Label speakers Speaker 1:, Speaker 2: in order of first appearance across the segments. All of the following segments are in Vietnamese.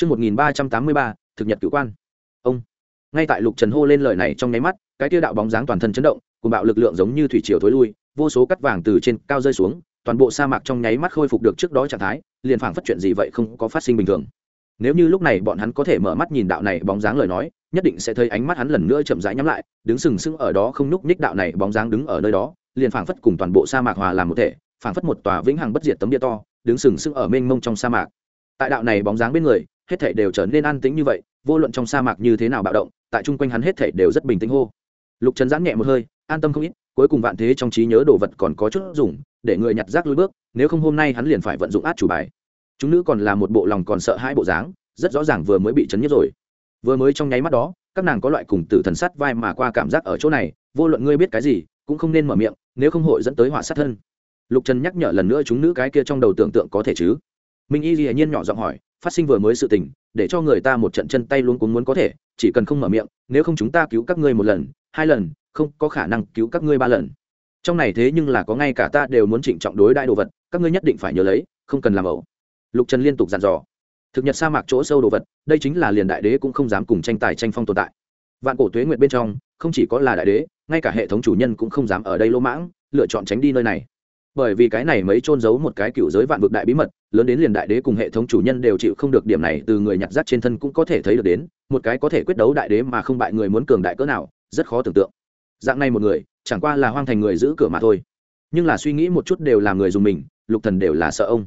Speaker 1: Trước 1383, thực nhật cửu quan. Ông. Ngay tại Lục Trần hô lên lời này trong nháy mắt, cái tiêu đạo bóng dáng toàn thân chấn động, cùng bạo lực lượng giống như thủy triều thối lui, vô số cắt vàng từ trên cao rơi xuống, toàn bộ sa mạc trong nháy mắt khôi phục được trước đó trạng thái, liền phảng phất chuyện gì vậy không có phát sinh bình thường. Nếu như lúc này bọn hắn có thể mở mắt nhìn đạo này bóng dáng lời nói, nhất định sẽ thấy ánh mắt hắn lần nữa chậm rãi nhắm lại, đứng sừng sững ở đó không nhúc nhích đạo này bóng dáng đứng ở nơi đó, liền phảng phất cùng toàn bộ sa mạc hòa làm một thể, phảng phất một tòa vĩnh hằng bất diệt tấm bia to, đứng sừng sững ở mênh mông trong sa mạc. Tại đạo này bóng dáng bên người, hết thảy đều trở nên an tĩnh như vậy, vô luận trong sa mạc như thế nào bạo động, tại chung quanh hắn hết thảy đều rất bình tĩnh hô. Lục Trần giãn nhẹ một hơi, an tâm không ít, cuối cùng vạn thế trong trí nhớ đồ vật còn có chút dùng, để người nhặt rác lùi bước, nếu không hôm nay hắn liền phải vận dụng át chủ bài. Chúng nữ còn là một bộ lòng còn sợ hãi bộ dáng, rất rõ ràng vừa mới bị chấn nhất rồi. Vừa mới trong nháy mắt đó, các nàng có loại cùng tử thần sắt vai mà qua cảm giác ở chỗ này, vô luận ngươi biết cái gì, cũng không nên mở miệng, nếu không hội dẫn tới họa sát thân. Lục Trần nhắc nhở lần nữa chúng nữ cái kia trong đầu tưởng tượng có thể chứ. Minh Y Lệ nhiên nhỏ giọng hỏi, phát sinh vừa mới sự tình, để cho người ta một trận chân tay luôn cuống muốn có thể, chỉ cần không mở miệng, nếu không chúng ta cứu các ngươi một lần, hai lần, không có khả năng cứu các ngươi ba lần. Trong này thế nhưng là có ngay cả ta đều muốn trịnh trọng đối đại đồ vật các ngươi nhất định phải nhớ lấy không cần làm ẩu. Lục trần liên tục dặn dò. Thực nhật sa mạc chỗ sâu đồ vật đây chính là liền đại đế cũng không dám cùng tranh tài tranh phong tồn tại. Vạn cổ tuế nguyện bên trong không chỉ có là đại đế ngay cả hệ thống chủ nhân cũng không dám ở đây lỗ mãng lựa chọn tránh đi nơi này bởi vì cái này mấy trôn giấu một cái cựu giới vạn vực đại bí mật, lớn đến liền đại đế cùng hệ thống chủ nhân đều chịu không được điểm này, từ người nhặt rác trên thân cũng có thể thấy được đến, một cái có thể quyết đấu đại đế mà không bại người muốn cường đại cỡ nào, rất khó tưởng tượng. Dạng này một người, chẳng qua là hoang thành người giữ cửa mà thôi. Nhưng là suy nghĩ một chút đều là người dùng mình, lục thần đều là sợ ông.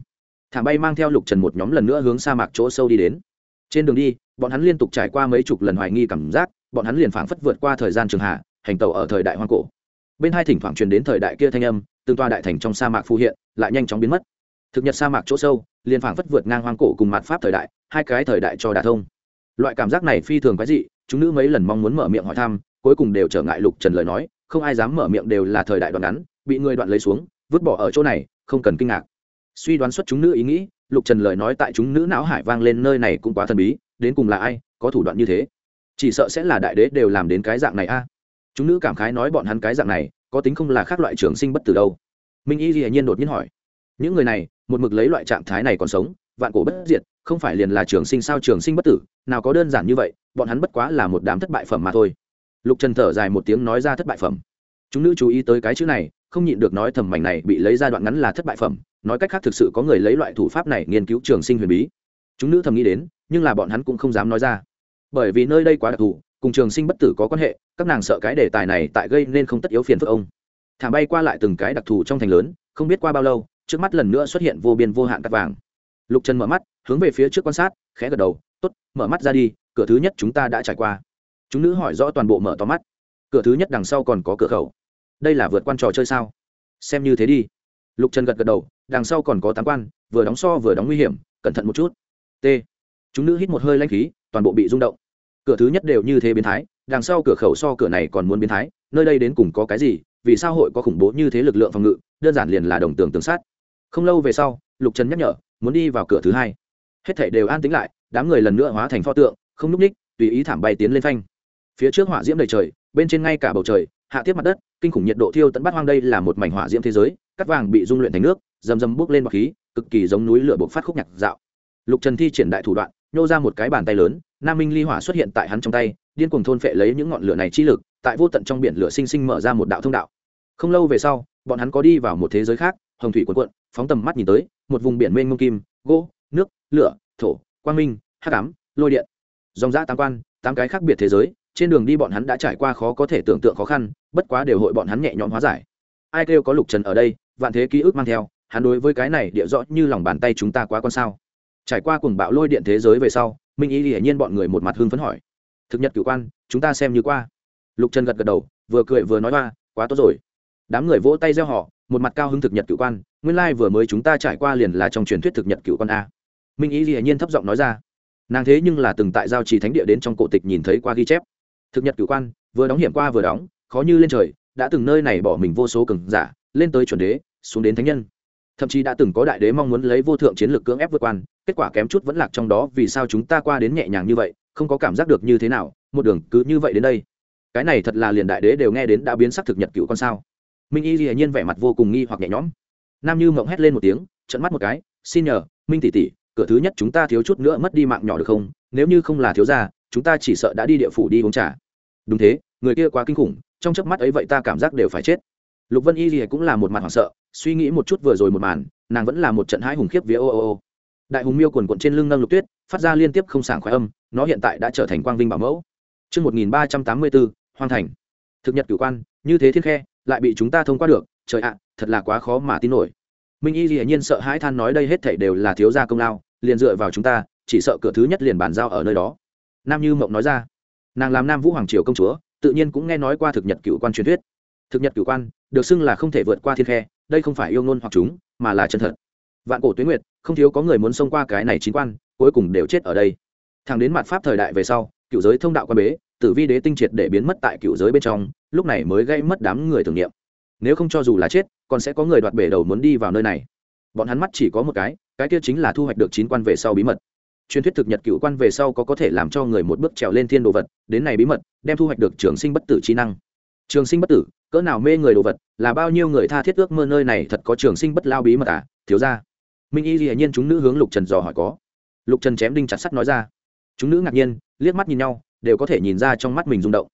Speaker 1: Thảm bay mang theo lục trần một nhóm lần nữa hướng sa mạc chỗ sâu đi đến. Trên đường đi, bọn hắn liên tục trải qua mấy chục lần hoài nghi cảm giác, bọn hắn liền phảng phất vượt qua thời gian trường hạ, hành tàu ở thời đại hoang cổ. Bên hai thỉnh thoảng truyền đến thời đại kia thanh âm từng toa đại thành trong sa mạc phù hiện, lại nhanh chóng biến mất. Thực nhật sa mạc chỗ sâu, liền phảng phất vượt ngang hoang cổ cùng mặt pháp thời đại, hai cái thời đại cho đả thông. Loại cảm giác này phi thường quái dị, chúng nữ mấy lần mong muốn mở miệng hỏi thăm, cuối cùng đều trở ngại lục trần lời nói, không ai dám mở miệng đều là thời đại đoạn ngắn, bị người đoạn lấy xuống, vứt bỏ ở chỗ này, không cần kinh ngạc. Suy đoán xuất chúng nữ ý nghĩ, lục trần lời nói tại chúng nữ não hải vang lên nơi này cũng quá thần bí, đến cùng là ai, có thủ đoạn như thế? Chỉ sợ sẽ là đại đế đều làm đến cái dạng này a. Chúng nữ cảm khái nói bọn hắn cái dạng này, có tính không là khác loại trường sinh bất tử đâu minh y dĩ nhiên đột nhiên hỏi, những người này, một mực lấy loại trạng thái này còn sống, vạn cổ bất diệt, không phải liền là trường sinh sao trường sinh bất tử, nào có đơn giản như vậy, bọn hắn bất quá là một đám thất bại phẩm mà thôi. Lục trần thở dài một tiếng nói ra thất bại phẩm. Chúng nữ chú ý tới cái chữ này, không nhịn được nói thầm mảnh này bị lấy ra đoạn ngắn là thất bại phẩm, nói cách khác thực sự có người lấy loại thủ pháp này nghiên cứu trường sinh huyền bí. Chúng nữ thầm nghĩ đến, nhưng là bọn hắn cũng không dám nói ra. Bởi vì nơi đây quá đặc thù, cùng trường sinh bất tử có quan hệ, các nàng sợ cái đề tài này tại gây nên không tất yếu phiền phức ông thả bay qua lại từng cái đặc thù trong thành lớn, không biết qua bao lâu, trước mắt lần nữa xuất hiện vô biên vô hạn cắt vàng. Lục trần mở mắt, hướng về phía trước quan sát, khẽ gật đầu t ố t mở mắt ra đi, cửa thứ nhất chúng ta đã trải qua. Chúng nữ hỏi rõ toàn bộ mở to mắt. Cửa thứ nhất đằng sau còn có cửa khẩu. Đây là vượt quan trò chơi sao? Xem như thế đi. Lục trần gật gật đầu, đằng sau còn có tám quan, vừa đóng so vừa đóng nguy hiểm, cẩn thận một chút. T. Chúng nữ hít một hơi lanh khí, toàn bộ bị rung động. Cửa thứ nhất đều như thế biến thái, đằng sau cửa khẩu so cửa này còn muốn biến thái, nơi đây đến cùng có cái gì vì sao hội có khủng bố như thế lực lượng phòng ngự, đơn giản liền là đồng tường tường sát. Không lâu về sau, lục trần nhắc nhở, muốn đi vào cửa thứ hai. Hết thảy đều an tính lại, đám người lần nữa hóa thành pho tượng, không núp ních, tùy ý thảm bay tiến lên phanh. Phía trước hỏa diễm đầy trời, bên trên ngay cả bầu trời, hạ tiếp mặt đất, kinh khủng nhiệt độ thiêu tận bắt hoang đây là một mảnh hỏa diễm thế giới cắt vàng bị dung luyện thành nước, rầm rầm bốc lên bọc khí, cực kỳ giống núi lửa bộc phát khúc nhạc dạo. Lục trần thi triển đại thủ đoạn, nhô ra một cái bàn tay lớn, nam minh ly hỏa xuất hiện tại hắn trong tay, điên cuồng thôn phệ lấy những ngọn lửa này chi lực tại vô tận trong biển lửa sinh sinh mở ra một đạo thông đạo. Không lâu về sau, bọn hắn có đi vào một thế giới khác, hồng thủy cuộn cuộn, phóng tầm mắt nhìn tới, một vùng biển mênh mông kim, gỗ, nước, lửa, thổ, quang minh, hắc ám, lôi điện. Dòng giã tám quan, tám cái khác biệt thế giới, trên đường đi bọn hắn đã trải qua khó có thể tưởng tượng khó khăn, bất quá đều hội bọn hắn nhẹ nhõm hóa giải. Ai kêu có lục trần ở đây, vạn thế ký ức mang theo, hắn đối với cái này địa rõ như lòng bàn tay chúng ta quá con sao. Trải qua cùng bạo lôi điện thế giới về sau, minh ý hiển nhiên bọn người một mặt hưng phấn hỏi, thực nhật cử quan, chúng ta xem như qua lục trần gật gật đầu, vừa cười vừa nói hoa quá tốt rồi. Đám người vỗ tay gieo họ, một mặt cao hứng thực nhật cựu quan, nguyên lai、like、vừa mới chúng ta trải qua liền là trong truyền thuyết thực nhật cựu quan a. Minh ý hiển nhiên thấp giọng nói ra. Nàng thế nhưng là từng tại giao trì thánh địa đến trong cổ tịch nhìn thấy qua ghi chép. Thực nhật cựu quan, vừa đóng hiểm qua vừa đóng, khó như lên trời, đã từng nơi này bỏ mình vô số cường giả, lên tới chuẩn đế, xuống đến thánh nhân. Thậm chí đã từng có đại đế mong muốn lấy vô thượng chiến lược cưỡng ép vượt quan, kết quả kém chút vẫn lạc trong đó, vì sao chúng ta qua đến nhẹ nhàng như vậy, không có cảm giác được như thế nào, một đường cứ như vậy đến đây cái này thật là liền đại đế đều nghe đến đã biến sắc thực nhật cựu con sao. Minh y hiển nhiên vẻ mặt vô cùng nghi hoặc nhẹ nhõm. Nam như mộng hét lên một tiếng trận mắt một cái xin nhờ minh tỷ tỷ cửa thứ nhất chúng ta thiếu chút nữa mất đi mạng nhỏ được không? Nếu như không là thiếu gia chúng ta chỉ sợ đã đi địa phủ đi uống trà. Đúng thế người kia quá kinh khủng trong chớp mắt ấy vậy ta cảm giác đều phải chết. Lục vân y gì cũng là một mặt hoảng sợ suy nghĩ một chút vừa rồi một màn nàng vẫn là một trận hãi hùng khiếp vía ô ô ô. Đại hùng miêu quần quận trên lưng nâng lục tuyết phát ra liên tiếp không sảng khoái âm nó hiện tại đã trở thành quang vinh bảo mẫu. Trước 1384, Hoang Thành. Thực nhật cử quan, như thế thiên khe, lại bị chúng ta thông qua được, trời ạ, thật là quá khó mà tin nổi. Minh Y hiển nhiên sợ hãi than nói đây hết thảy đều là thiếu gia công lao, liền dựa vào chúng ta, chỉ sợ cửa thứ nhất liền bàn giao ở nơi đó. Nam Như Mộng nói ra, nàng làm Nam Vũ hoàng triều công chúa, tự nhiên cũng nghe nói qua thực nhật cửu quan truyền thuyết. Thực nhật cửu quan, được xưng là không thể vượt qua thiên khe, đây không phải yêu ngôn hoặc chúng, mà là chân thật. Vạn cổ tuyến nguyệt, không thiếu có người muốn xông qua cái này chín quan, cuối cùng đều chết ở đây. Thẳng đến mặt pháp thời đại về sau, cựu giới thông đạo quan bế tử vi đế tinh triệt để biến mất tại cựu giới bên trong, lúc này mới gây mất đám người tưởng niệm. Nếu không cho dù là chết, còn sẽ có người đoạt bể đầu muốn đi vào nơi này. Bọn hắn mắt chỉ có một cái cái kia chính là thu hoạch được chín quan về sau bí mật. Truyền thuyết thực nhật cựu quan về sau có có thể làm cho người một bước trèo lên thiên đồ vật, đến này bí mật, đem thu hoạch được trường sinh bất tử trí năng. Trường sinh bất tử, cỡ nào mê người đồ vật, là bao nhiêu người tha thiết ước mơ nơi này thật có trường sinh bất lao bí mật à? Thiếu ra minh y hiển nhiên chúng nữ hướng lục trần dò hỏi có. Lục trần chém đinh chặt sắt nói ra. Chúng nữ ngạc nhiên, liếc mắt nhìn nhau đều có thể nhìn ra trong mắt mình rung động.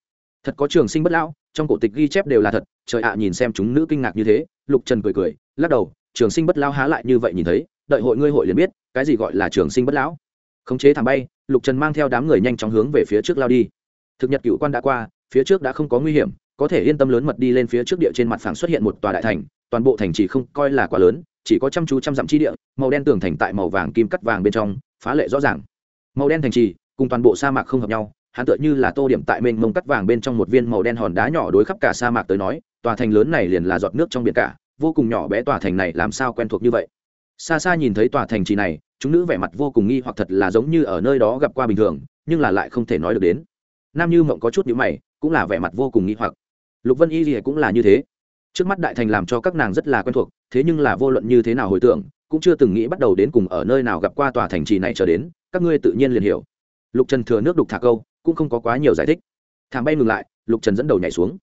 Speaker 1: Thật có trường sinh bất lão, trong cổ tịch ghi chép đều là thật, trời ạ, nhìn xem chúng nữ kinh ngạc như thế, lục trần cười cười, lắc đầu, trường sinh bất lão há lại như vậy nhìn thấy, đợi hội ngươi hội liền biết, cái gì gọi là trường sinh bất lão. Khống chế thảm bay, lục trần mang theo đám người nhanh chóng hướng về phía trước lao đi. Thực nhật cựu quan đã qua, phía trước đã không có nguy hiểm, có thể yên tâm lớn mật đi lên phía trước địa trên mặt phẳng xuất hiện một tòa đại thành, toàn bộ thành chỉ không coi là quá lớn, chỉ có chăm chú trăm dặm chi địa, màu đen tường thành tại màu vàng kim cắt vàng bên trong, phá lệ rõ ràng. Màu đen thành trì, cùng toàn bộ sa mạc không hợp nhau hắn tựa như là tô điểm tại mênh mông cắt vàng bên trong một viên màu đen hòn đá nhỏ đối khắp cả sa mạc tới nói, tòa thành lớn này liền là giọt nước trong biển cả, vô cùng nhỏ bé tòa thành này làm sao quen thuộc như vậy? Xa xa nhìn thấy tòa thành trì này, chúng nữ vẻ mặt vô cùng nghi hoặc thật là giống như ở nơi đó gặp qua bình thường, nhưng là lại không thể nói được đến. Nam như mộng có chút nhữ mày, cũng là vẻ mặt vô cùng nghi hoặc. Lục vân y gì cũng là như thế. Trước mắt đại thành làm cho các nàng rất là quen thuộc, thế nhưng là vô luận như thế nào hồi tưởng, cũng chưa từng nghĩ bắt đầu đến cùng ở nơi nào gặp qua tòa thành trì này trở đến, các ngươi tự nhiên liền hiểu. Lục trần thừa nước đục thả câu cũng không có quá nhiều giải thích. Thảm bay ngừng lại, lục trần dẫn đầu nhảy xuống.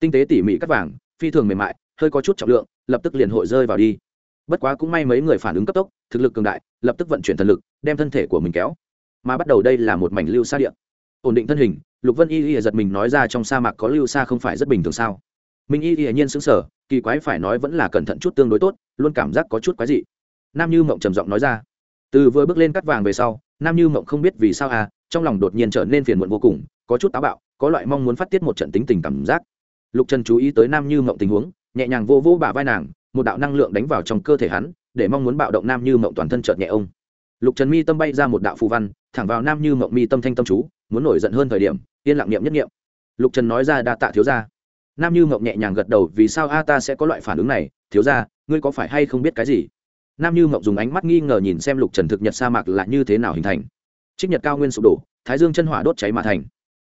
Speaker 1: Tinh tế tỉ mỉ cắt vàng, phi thường mềm mại, hơi có chút trọng lượng, lập tức liền hội rơi vào đi. Bất quá cũng may mấy người phản ứng cấp tốc, thực lực cường đại, lập tức vận chuyển thần lực, đem thân thể của mình kéo. Mà bắt đầu đây là một mảnh lưu xa điện ổn định thân hình, lục vân y y giật mình nói ra trong sa mạc có lưu xa không phải rất bình thường sao? Mình y y nhiên sững sờ, kỳ quái phải nói vẫn là cẩn thận chút tương đối tốt, luôn cảm giác có chút quái dị. Nam như mộng trầm giọng nói ra. Từ vừa bước lên cắt vàng về sau, nam như mộng không biết vì sao à trong lòng đột nhiên trở nên phiền muộn vô cùng, có chút táo bạo, có loại mong muốn phát tiết một trận tính tình cảm giác. Lục trần chú ý tới nam như mộng tình huống, nhẹ nhàng vô vô bả vai nàng, một đạo năng lượng đánh vào trong cơ thể hắn, để mong muốn bạo động nam như mộng toàn thân chợt nhẹ ông. Lục trần mi tâm bay ra một đạo phù văn, thẳng vào nam như mộng mi tâm thanh tâm chú, muốn nổi giận hơn thời điểm, yên lặng niệm nhất niệm. Lục trần nói ra đa tạ thiếu ra nam như mộng nhẹ nhàng gật đầu, vì sao a ta sẽ có loại phản ứng này? Thiếu ra ngươi có phải hay không biết cái gì? Nam như mộng dùng ánh mắt nghi ngờ nhìn xem lục trần thực nhật sa mạc là như thế nào hình thành trích nhật cao nguyên sụp đổ, thái dương chân hỏa đốt cháy mà thành.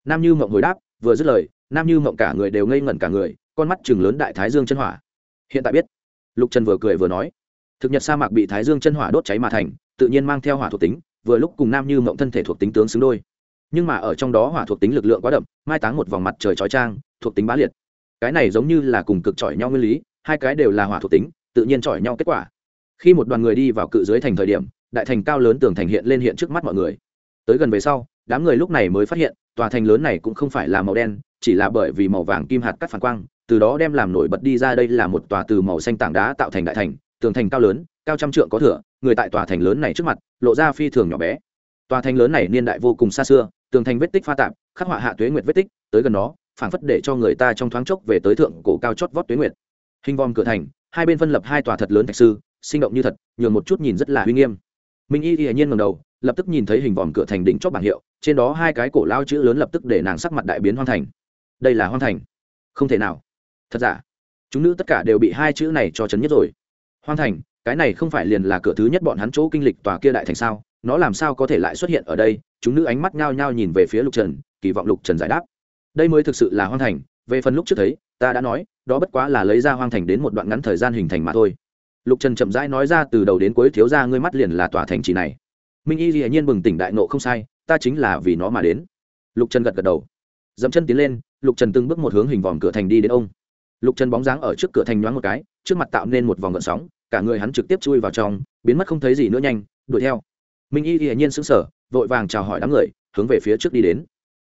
Speaker 1: Nam như mộng hồi đáp, vừa dứt lời, nam như mộng cả người đều ngây ngẩn cả người, con mắt chừng lớn đại thái dương chân hỏa. Hiện tại biết. Lục trần vừa cười vừa nói, thực nhật sa mạc bị thái dương chân hỏa đốt cháy mà thành, tự nhiên mang theo hỏa thuộc tính, vừa lúc cùng nam như mộng thân thể thuộc tính tướng xứng đôi. Nhưng mà ở trong đó hỏa thuộc tính lực lượng quá đậm, mai táng một vòng mặt trời trói trang thuộc tính bá liệt. Cái này giống như là cùng cực chọi nhau nguyên lý, hai cái đều là hỏa thuộc tính, tự nhiên chọi nhau kết quả. Khi một đoàn người đi vào cự dưới thành thời điểm, đại thành cao lớn tường thành hiện lên hiện trước mắt mọi người tới gần về sau, đám người lúc này mới phát hiện, tòa thành lớn này cũng không phải là màu đen, chỉ là bởi vì màu vàng kim hạt cắt phản quang, từ đó đem làm nổi bật đi ra đây là một tòa từ màu xanh tảng đá tạo thành đại thành, tường thành cao lớn, cao trăm trượng có thửa, người tại tòa thành lớn này trước mặt, lộ ra phi thường nhỏ bé. Tòa thành lớn này niên đại vô cùng xa xưa, tường thành vết tích pha tạp, khắc họa hạ tuế nguyệt vết tích, tới gần nó, phảng phất để cho người ta trong thoáng chốc về tới thượng cổ cao chót vót tuế nguyệt. Hình vòm cửa thành, hai bên phân lập hai tòa thật lớn thạch sư, sinh động như thật, nhường một chút nhìn rất là uy nghiêm minh y y nhiên ngầm đầu, lập tức nhìn thấy hình vòm cửa thành đỉnh chót bảng hiệu, trên đó hai cái cổ lao chữ lớn lập tức để nàng sắc mặt đại biến hoang thành. Đây là hoang thành. Không thể nào. Thật giả? Chúng nữ tất cả đều bị hai chữ này cho chấn nhất rồi. Hoang thành, cái này không phải liền là cửa thứ nhất bọn hắn chỗ kinh lịch tòa kia đại thành sao? Nó làm sao có thể lại xuất hiện ở đây? Chúng nữ ánh mắt nhao nhao nhìn về phía lục trần, kỳ vọng lục trần giải đáp. Đây mới thực sự là hoang thành. Về phần lúc trước thấy, ta đã nói, đó bất quá là lấy ra hoang thành đến một đoạn ngắn thời gian hình thành mà thôi lục trần chậm rãi nói ra, từ đầu đến cuối thiếu ra ngươi mắt liền là tòa thành trì này. Minh y hiển nhiên bừng tỉnh đại nộ không sai, ta chính là vì nó mà đến. Lục trần gật gật đầu. Dẫm chân tiến lên, lục trần từng bước một hướng hình vòm cửa thành đi đến ông. Lục trần bóng dáng ở trước cửa thành nhoáng một cái, trước mặt tạo nên một vòng gợn sóng, cả người hắn trực tiếp chui vào trong, biến mất không thấy gì nữa nhanh, đuổi theo. Minh y hiển nhiên sững sờ, vội vàng chào hỏi đám người, hướng về phía trước đi đến.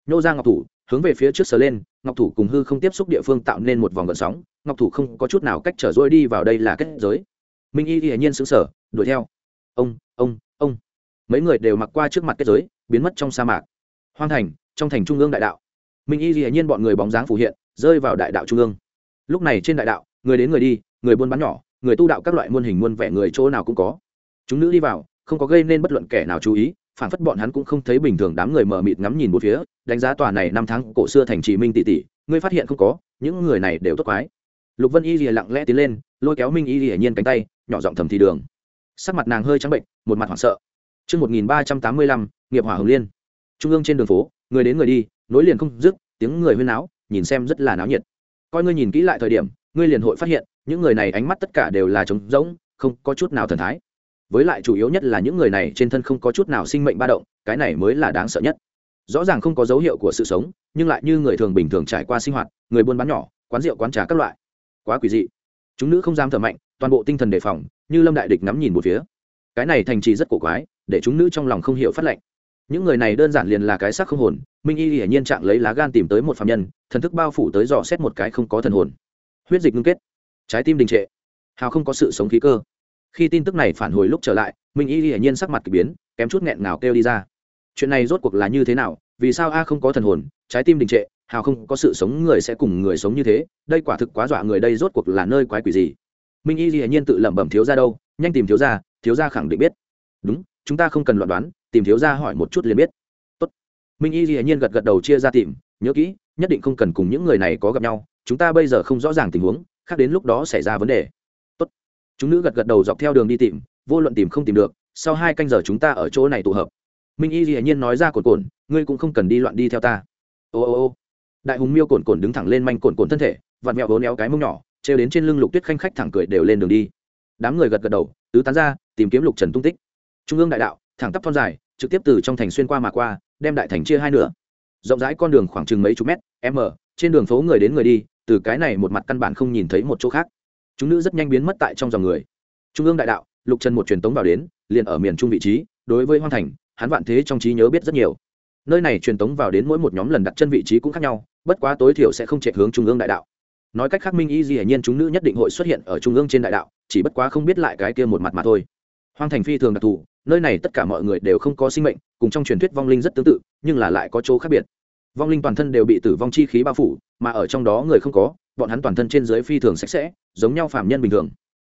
Speaker 1: Nhô ra ngọc thủ, hướng về phía trước sờ lên, ngọc thủ cùng hư không tiếp xúc địa phương tạo nên một vòng gợn sóng, ngọc thủ không có chút nào cách trở rỗi đi vào đây là kết giới minh y hiển nhiên sững sờ, đuổi theo. Ông ông ông. Mấy người đều mặc qua trước mặt kết giới, biến mất trong sa mạc. Hoang thành, trong thành trung ương đại đạo. Minh y hiển nhiên bọn người bóng dáng phủ hiện, rơi vào đại đạo trung ương. Lúc này trên đại đạo, người đến người đi, người buôn bán nhỏ, người tu đạo các loại muôn hình muôn vẻ người chỗ nào cũng có. Chúng nữ đi vào, không có gây nên bất luận kẻ nào chú ý phản phất bọn hắn cũng không thấy bình thường đám người mờ mịt ngắm nhìn một phía, đánh giá tòa này năm tháng cổ xưa thành trì minh tỷ tỷ ngươi phát hiện không có, những người này đều tốt quái lục vân y rìa lặng lẽ tiến lên lôi kéo minh y rìa nhiên cánh tay nhỏ giọng thầm thì đường. Sắc mặt nàng hơi trắng bệnh một mặt hoảng sợ. Trước 1385, nghiệp hỏa hồng liên. Trung ương trên đường phố, người đến người đi, nối liền không dứt, tiếng người huyên náo, nhìn xem rất là náo nhiệt. Coi ngươi nhìn kỹ lại thời điểm, ngươi liền hội phát hiện, những người này ánh mắt tất cả đều là trống rỗng, không có chút nào thần thái. Với lại chủ yếu nhất là những người này trên thân không có chút nào sinh mệnh ba động cái này mới là đáng sợ nhất. Rõ ràng không có dấu hiệu của sự sống nhưng lại như người thường bình thường trải qua sinh hoạt người buôn bán nhỏ quán rượu quán trà các loại quá quỷ dị. Chúng nữ không dám thở mạnh, toàn bộ tinh thần đề phòng, như lâm đại địch ngắm nhìn một phía. Cái này thành trì rất cổ quái, để chúng nữ trong lòng không hiểu phát lệnh. Những người này đơn giản liền là cái xác không hồn, minh y hiển nhiên trạng lấy lá gan tìm tới một phạm nhân, thần thức bao phủ tới dò xét một cái không có thần hồn. Huyết dịch ngưng kết. Trái tim đình trệ. Hào không có sự sống khí cơ. Khi tin tức này phản hồi lúc trở lại, minh y hiển nhiên sắc mặt k ỳ biến, kém chút nghẹn nào kêu đi ra. Chuyện này rốt cuộc là như thế nào, vì sao a không có thần hồn, trái tim đình trệ hào không có sự sống người sẽ cùng người sống như thế, đây quả thực quá dọa người, đây rốt cuộc là nơi quái quỷ gì? Minh y dĩ nhiên tự lẩm bẩm thiếu ra đâu, nhanh tìm thiếu ra thiếu ra khẳng định biết. Đúng, chúng ta không cần loạn đoán, tìm thiếu ra hỏi một chút liền biết. Tốt. minh y dĩ nhiên gật gật đầu chia ra tìm, nhớ kỹ, nhất định không cần cùng những người này có gặp nhau, chúng ta bây giờ không rõ ràng tình huống, khác đến lúc đó xảy ra vấn đề. Tốt. chúng nữ gật gật đầu dọc theo đường đi tìm, vô luận tìm không tìm được, sau hai canh giờ chúng ta ở chỗ này tụ hợp. Minh y dĩ nhiên nói ra cồn cồn, ngươi cũng không cần đi loạn đi theo ta. Ô ô ô đại hùng miêu cồn cồn đứng thẳng lên manh cồn cồn thân thể, vặn mẹo vốn éo cái mông nhỏ, trêu đến trên lưng lục tuyết khanh khách thẳng cười đều lên đường đi. Đám người gật gật đầu, tứ tán ra, tìm kiếm lục trần tung tích. Trung ương đại đạo, thẳng tắp thon dài, trực tiếp từ trong thành xuyên qua mà qua, đem đại thành chia hai nửa. Rộng rãi con đường khoảng chừng mấy chục mét, m, trên đường phố người đến người đi, từ cái này một mặt căn bản không nhìn thấy một chỗ khác. Chúng nữ rất nhanh biến mất tại trong dòng người. Trung ương đại đạo, lục trần một truyền tống vào đến, liền ở miền trung vị trí, đối với hoang thành, hắn vạn thế trong trí nhớ biết rất nhiều. Nơi này truyền tống vào đến mỗi một nhóm lần đặt chân vị trí cũng khác nhau bất quá tối thiểu sẽ không chạy hướng trung ương đại đạo. Nói cách khác, minh y dĩ hiển nhiên chúng nữ nhất định hội xuất hiện ở trung ương trên đại đạo, chỉ bất quá không biết lại cái kia một mặt mà thôi. Hoang thành phi thường đặc thù, nơi này tất cả mọi người đều không có sinh mệnh, cùng trong truyền thuyết vong linh rất tương tự, nhưng là lại có chỗ khác biệt. Vong linh toàn thân đều bị tử vong chi khí bao phủ, mà ở trong đó người không có, bọn hắn toàn thân trên dưới phi thường sạch sẽ, giống nhau phạm nhân bình thường.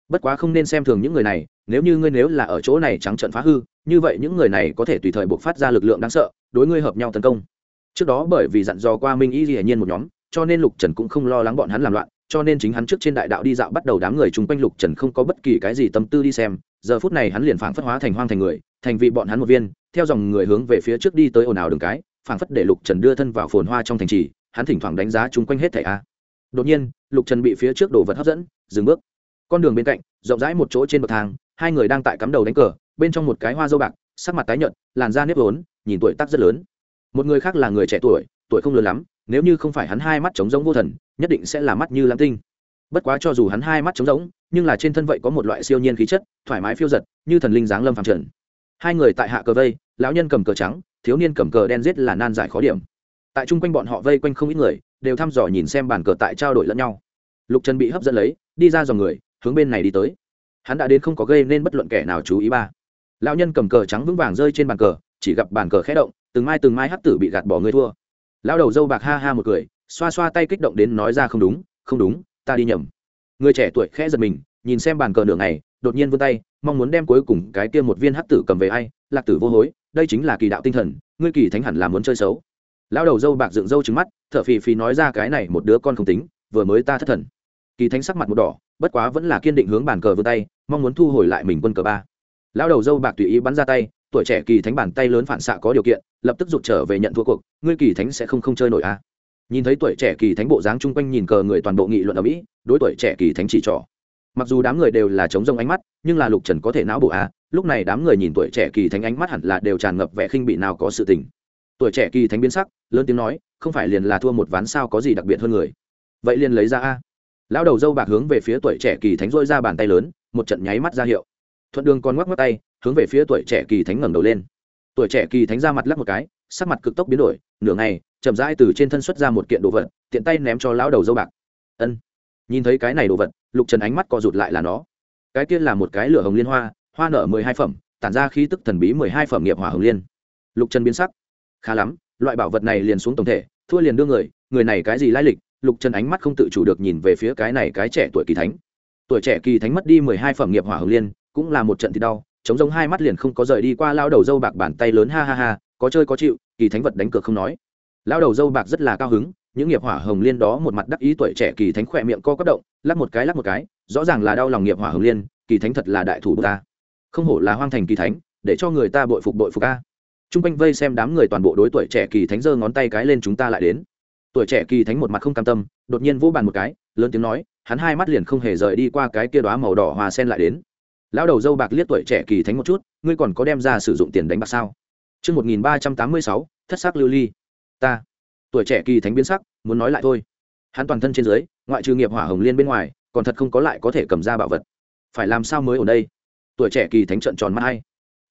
Speaker 1: Bất quá không nên xem thường những người này, nếu như ngươi nếu là ở chỗ này trắng trận phá hư, như vậy những người này có thể tùy thời buộc phát ra lực lượng đáng sợ, đối ngươi hợp nhau tấn công trước đó bởi vì dặn dò qua minh y hiển nhiên một nhóm, cho nên lục trần cũng không lo lắng bọn hắn làm loạn, cho nên chính hắn trước trên đại đạo đi dạo bắt đầu đám người chung quanh lục trần không có bất kỳ cái gì tâm tư đi xem. Giờ phút này hắn liền phảng phất hóa thành hoang thành người, thành vị bọn hắn một viên, theo dòng người hướng về phía trước đi tới ồn ào đường cái, phảng phất để lục trần đưa thân vào phồn hoa trong thành trì, hắn thỉnh thoảng đánh giá chung quanh hết thẻ a. Đột nhiên, lục trần bị phía trước đồ vật hấp dẫn, dừng bước. Con đường bên cạnh, rộng rãi một chỗ trên bậc thang, hai người đang tại cắm đầu đánh cờ, bên trong một cái hoa dâu bạc, sắc mặt tái nhợt, làn da nếp vốn nhìn tuổi tác rất lớn một người khác là người trẻ tuổi tuổi không lớn lắm nếu như không phải hắn hai mắt trống rỗng vô thần nhất định sẽ là mắt như lam tinh. Bất quá cho dù hắn hai mắt trống rỗng, nhưng là trên thân vậy có một loại siêu nhiên khí chất thoải mái phiêu giật như thần linh giáng lâm phàm trần. Hai người tại hạ cờ vây lão nhân cầm cờ trắng thiếu niên cầm cờ đen giết là nan giải khó điểm. Tại chung quanh bọn họ vây quanh không ít người đều thăm dò nhìn xem bàn cờ tại trao đổi lẫn nhau. Lục trần bị hấp dẫn lấy đi ra dòng người hướng bên này đi tới. Hắn đã đến không có gây nên bất luận kẻ nào chú ý ba. Lão nhân cầm cờ trắng vững vàng rơi trên bàn cờ chỉ gặp bàn cờ khẽ động từng mai từng mai hắc tử bị gạt bỏ ngươi thua. Lão đầu dâu bạc ha ha một cười, xoa xoa tay kích động đến nói ra không đúng không đúng, ta đi nhầm. Người trẻ tuổi khẽ giật mình, nhìn xem bàn cờ nửa ngày, đột nhiên vươn tay, mong muốn đem cuối cùng cái kia một viên hắc tử cầm về ai, lạc tử vô hối, đây chính là kỳ đạo tinh thần, ngươi kỳ thánh hẳn là muốn chơi xấu. Lão đầu dâu bạc dựng dâu trứng mắt, thở phì phì nói ra cái này một đứa con không tính, vừa mới ta thất thần. Kỳ thánh sắc mặt một đỏ, bất quá vẫn là kiên định hướng bàn cờ vươn tay, mong muốn thu hồi lại mình quân cờ ba. Lão đầu dâu bạc tùy ý bắn ra tay tuổi trẻ kỳ thánh bàn tay lớn phản xạ có điều kiện, lập tức rụt trở về nhận thua cuộc, ngươi kỳ thánh sẽ không không chơi nổi a à. nhìn thấy tuổi trẻ kỳ thánh bộ dáng chung quanh nhìn cờ người toàn bộ nghị luận ở mỹ, đối tuổi trẻ kỳ thánh chỉ trỏ. Mặc dù đám người đều là chống rông ánh mắt, nhưng là lục trần có thể não bộ a à. lúc này đám người nhìn tuổi trẻ kỳ thánh ánh mắt hẳn là đều tràn ngập vẻ khinh bị nào có sự tình. Tuổi trẻ kỳ thánh biến sắc, lớn tiếng nói, không phải liền là thua một ván sao có gì đặc biệt hơn người? Vậy liền lấy ra a. Lão đầu dâu bạc hướng về phía tuổi trẻ kỳ thánh dôi ra bàn tay lớn, một trận nháy mắt ra hiệu. Thuận đường còn ngoắc ngoắc tay hướng về phía tuổi trẻ kỳ thánh ngẩng đầu lên. Tuổi trẻ kỳ thánh ra mặt lắc một cái, sắc mặt cực tốc biến đổi, nửa ngày, chậm rãi từ trên thân xuất ra một kiện đồ vật, tiện tay ném cho lão đầu dâu bạc. Ân. Nhìn thấy cái này đồ vật, lục trần ánh mắt co rụt lại là nó. Cái kia là một cái lửa hồng liên hoa hoa nở mười hai phẩm, tản ra khí tức thần bí mười hai phẩm nghiệp hỏa hồng liên. Lục trần biến sắc. Khá lắm, loại bảo vật này liền xuống tổng thể, thua liền đưa người người này cái gì lai lịch, lục trần ánh mắt không tự chủ được nhìn về phía cái này cái trẻ tuổi kỳ thánh. Tuổi trẻ kỳ thánh mất đi mười hai phẩm nghiệp hỏa hồng liên, cũng là một trận thì đau chống giống hai mắt liền không có rời đi qua lao đầu dâu bạc bàn tay lớn, ha ha ha, có chơi có chịu, kỳ thánh vật đánh cược không nói. Lao đầu dâu bạc rất là cao hứng, những nghiệp hỏa hồng liên đó một mặt đắc ý tuổi trẻ kỳ thánh khỏe miệng co quất động, lắc một cái, lắc một cái, rõ ràng là đau lòng nghiệp hỏa hồng liên, kỳ thánh thật là đại thủ ta không hổ là hoang thành kỳ thánh, để cho người ta bội phục bội phục a. T r u n g quanh vây xem đám người toàn bộ đối tuổi trẻ kỳ thánh giơ ngón tay cái lên chúng ta lại đến. Tuổi trẻ kỳ thánh một mặt không cam tâm, đột nhiên vỗ bàn một cái, lớn tiếng nói, hắn hai mắt liền không hề rời đi qua cái kia đoá màu đỏ hòa sen lại đến lão đầu dâu bạc liếc tuổi trẻ kỳ thánh một chút ngươi còn có đem ra sử dụng tiền đánh bạc sao Trước 1386, thất sắc lưu ly. Ta. Tuổi trẻ kỳ thánh biến sắc, muốn nói lại thôi. Hắn toàn thân trên dưới, ngoại trừ nghiệp hỏa hồng liên bên ngoài, còn thật không có lại có thể cầm ra bảo vật. Phải làm sao mới ở đây? Tuổi trẻ kỳ thánh trợn tròn mắt hai.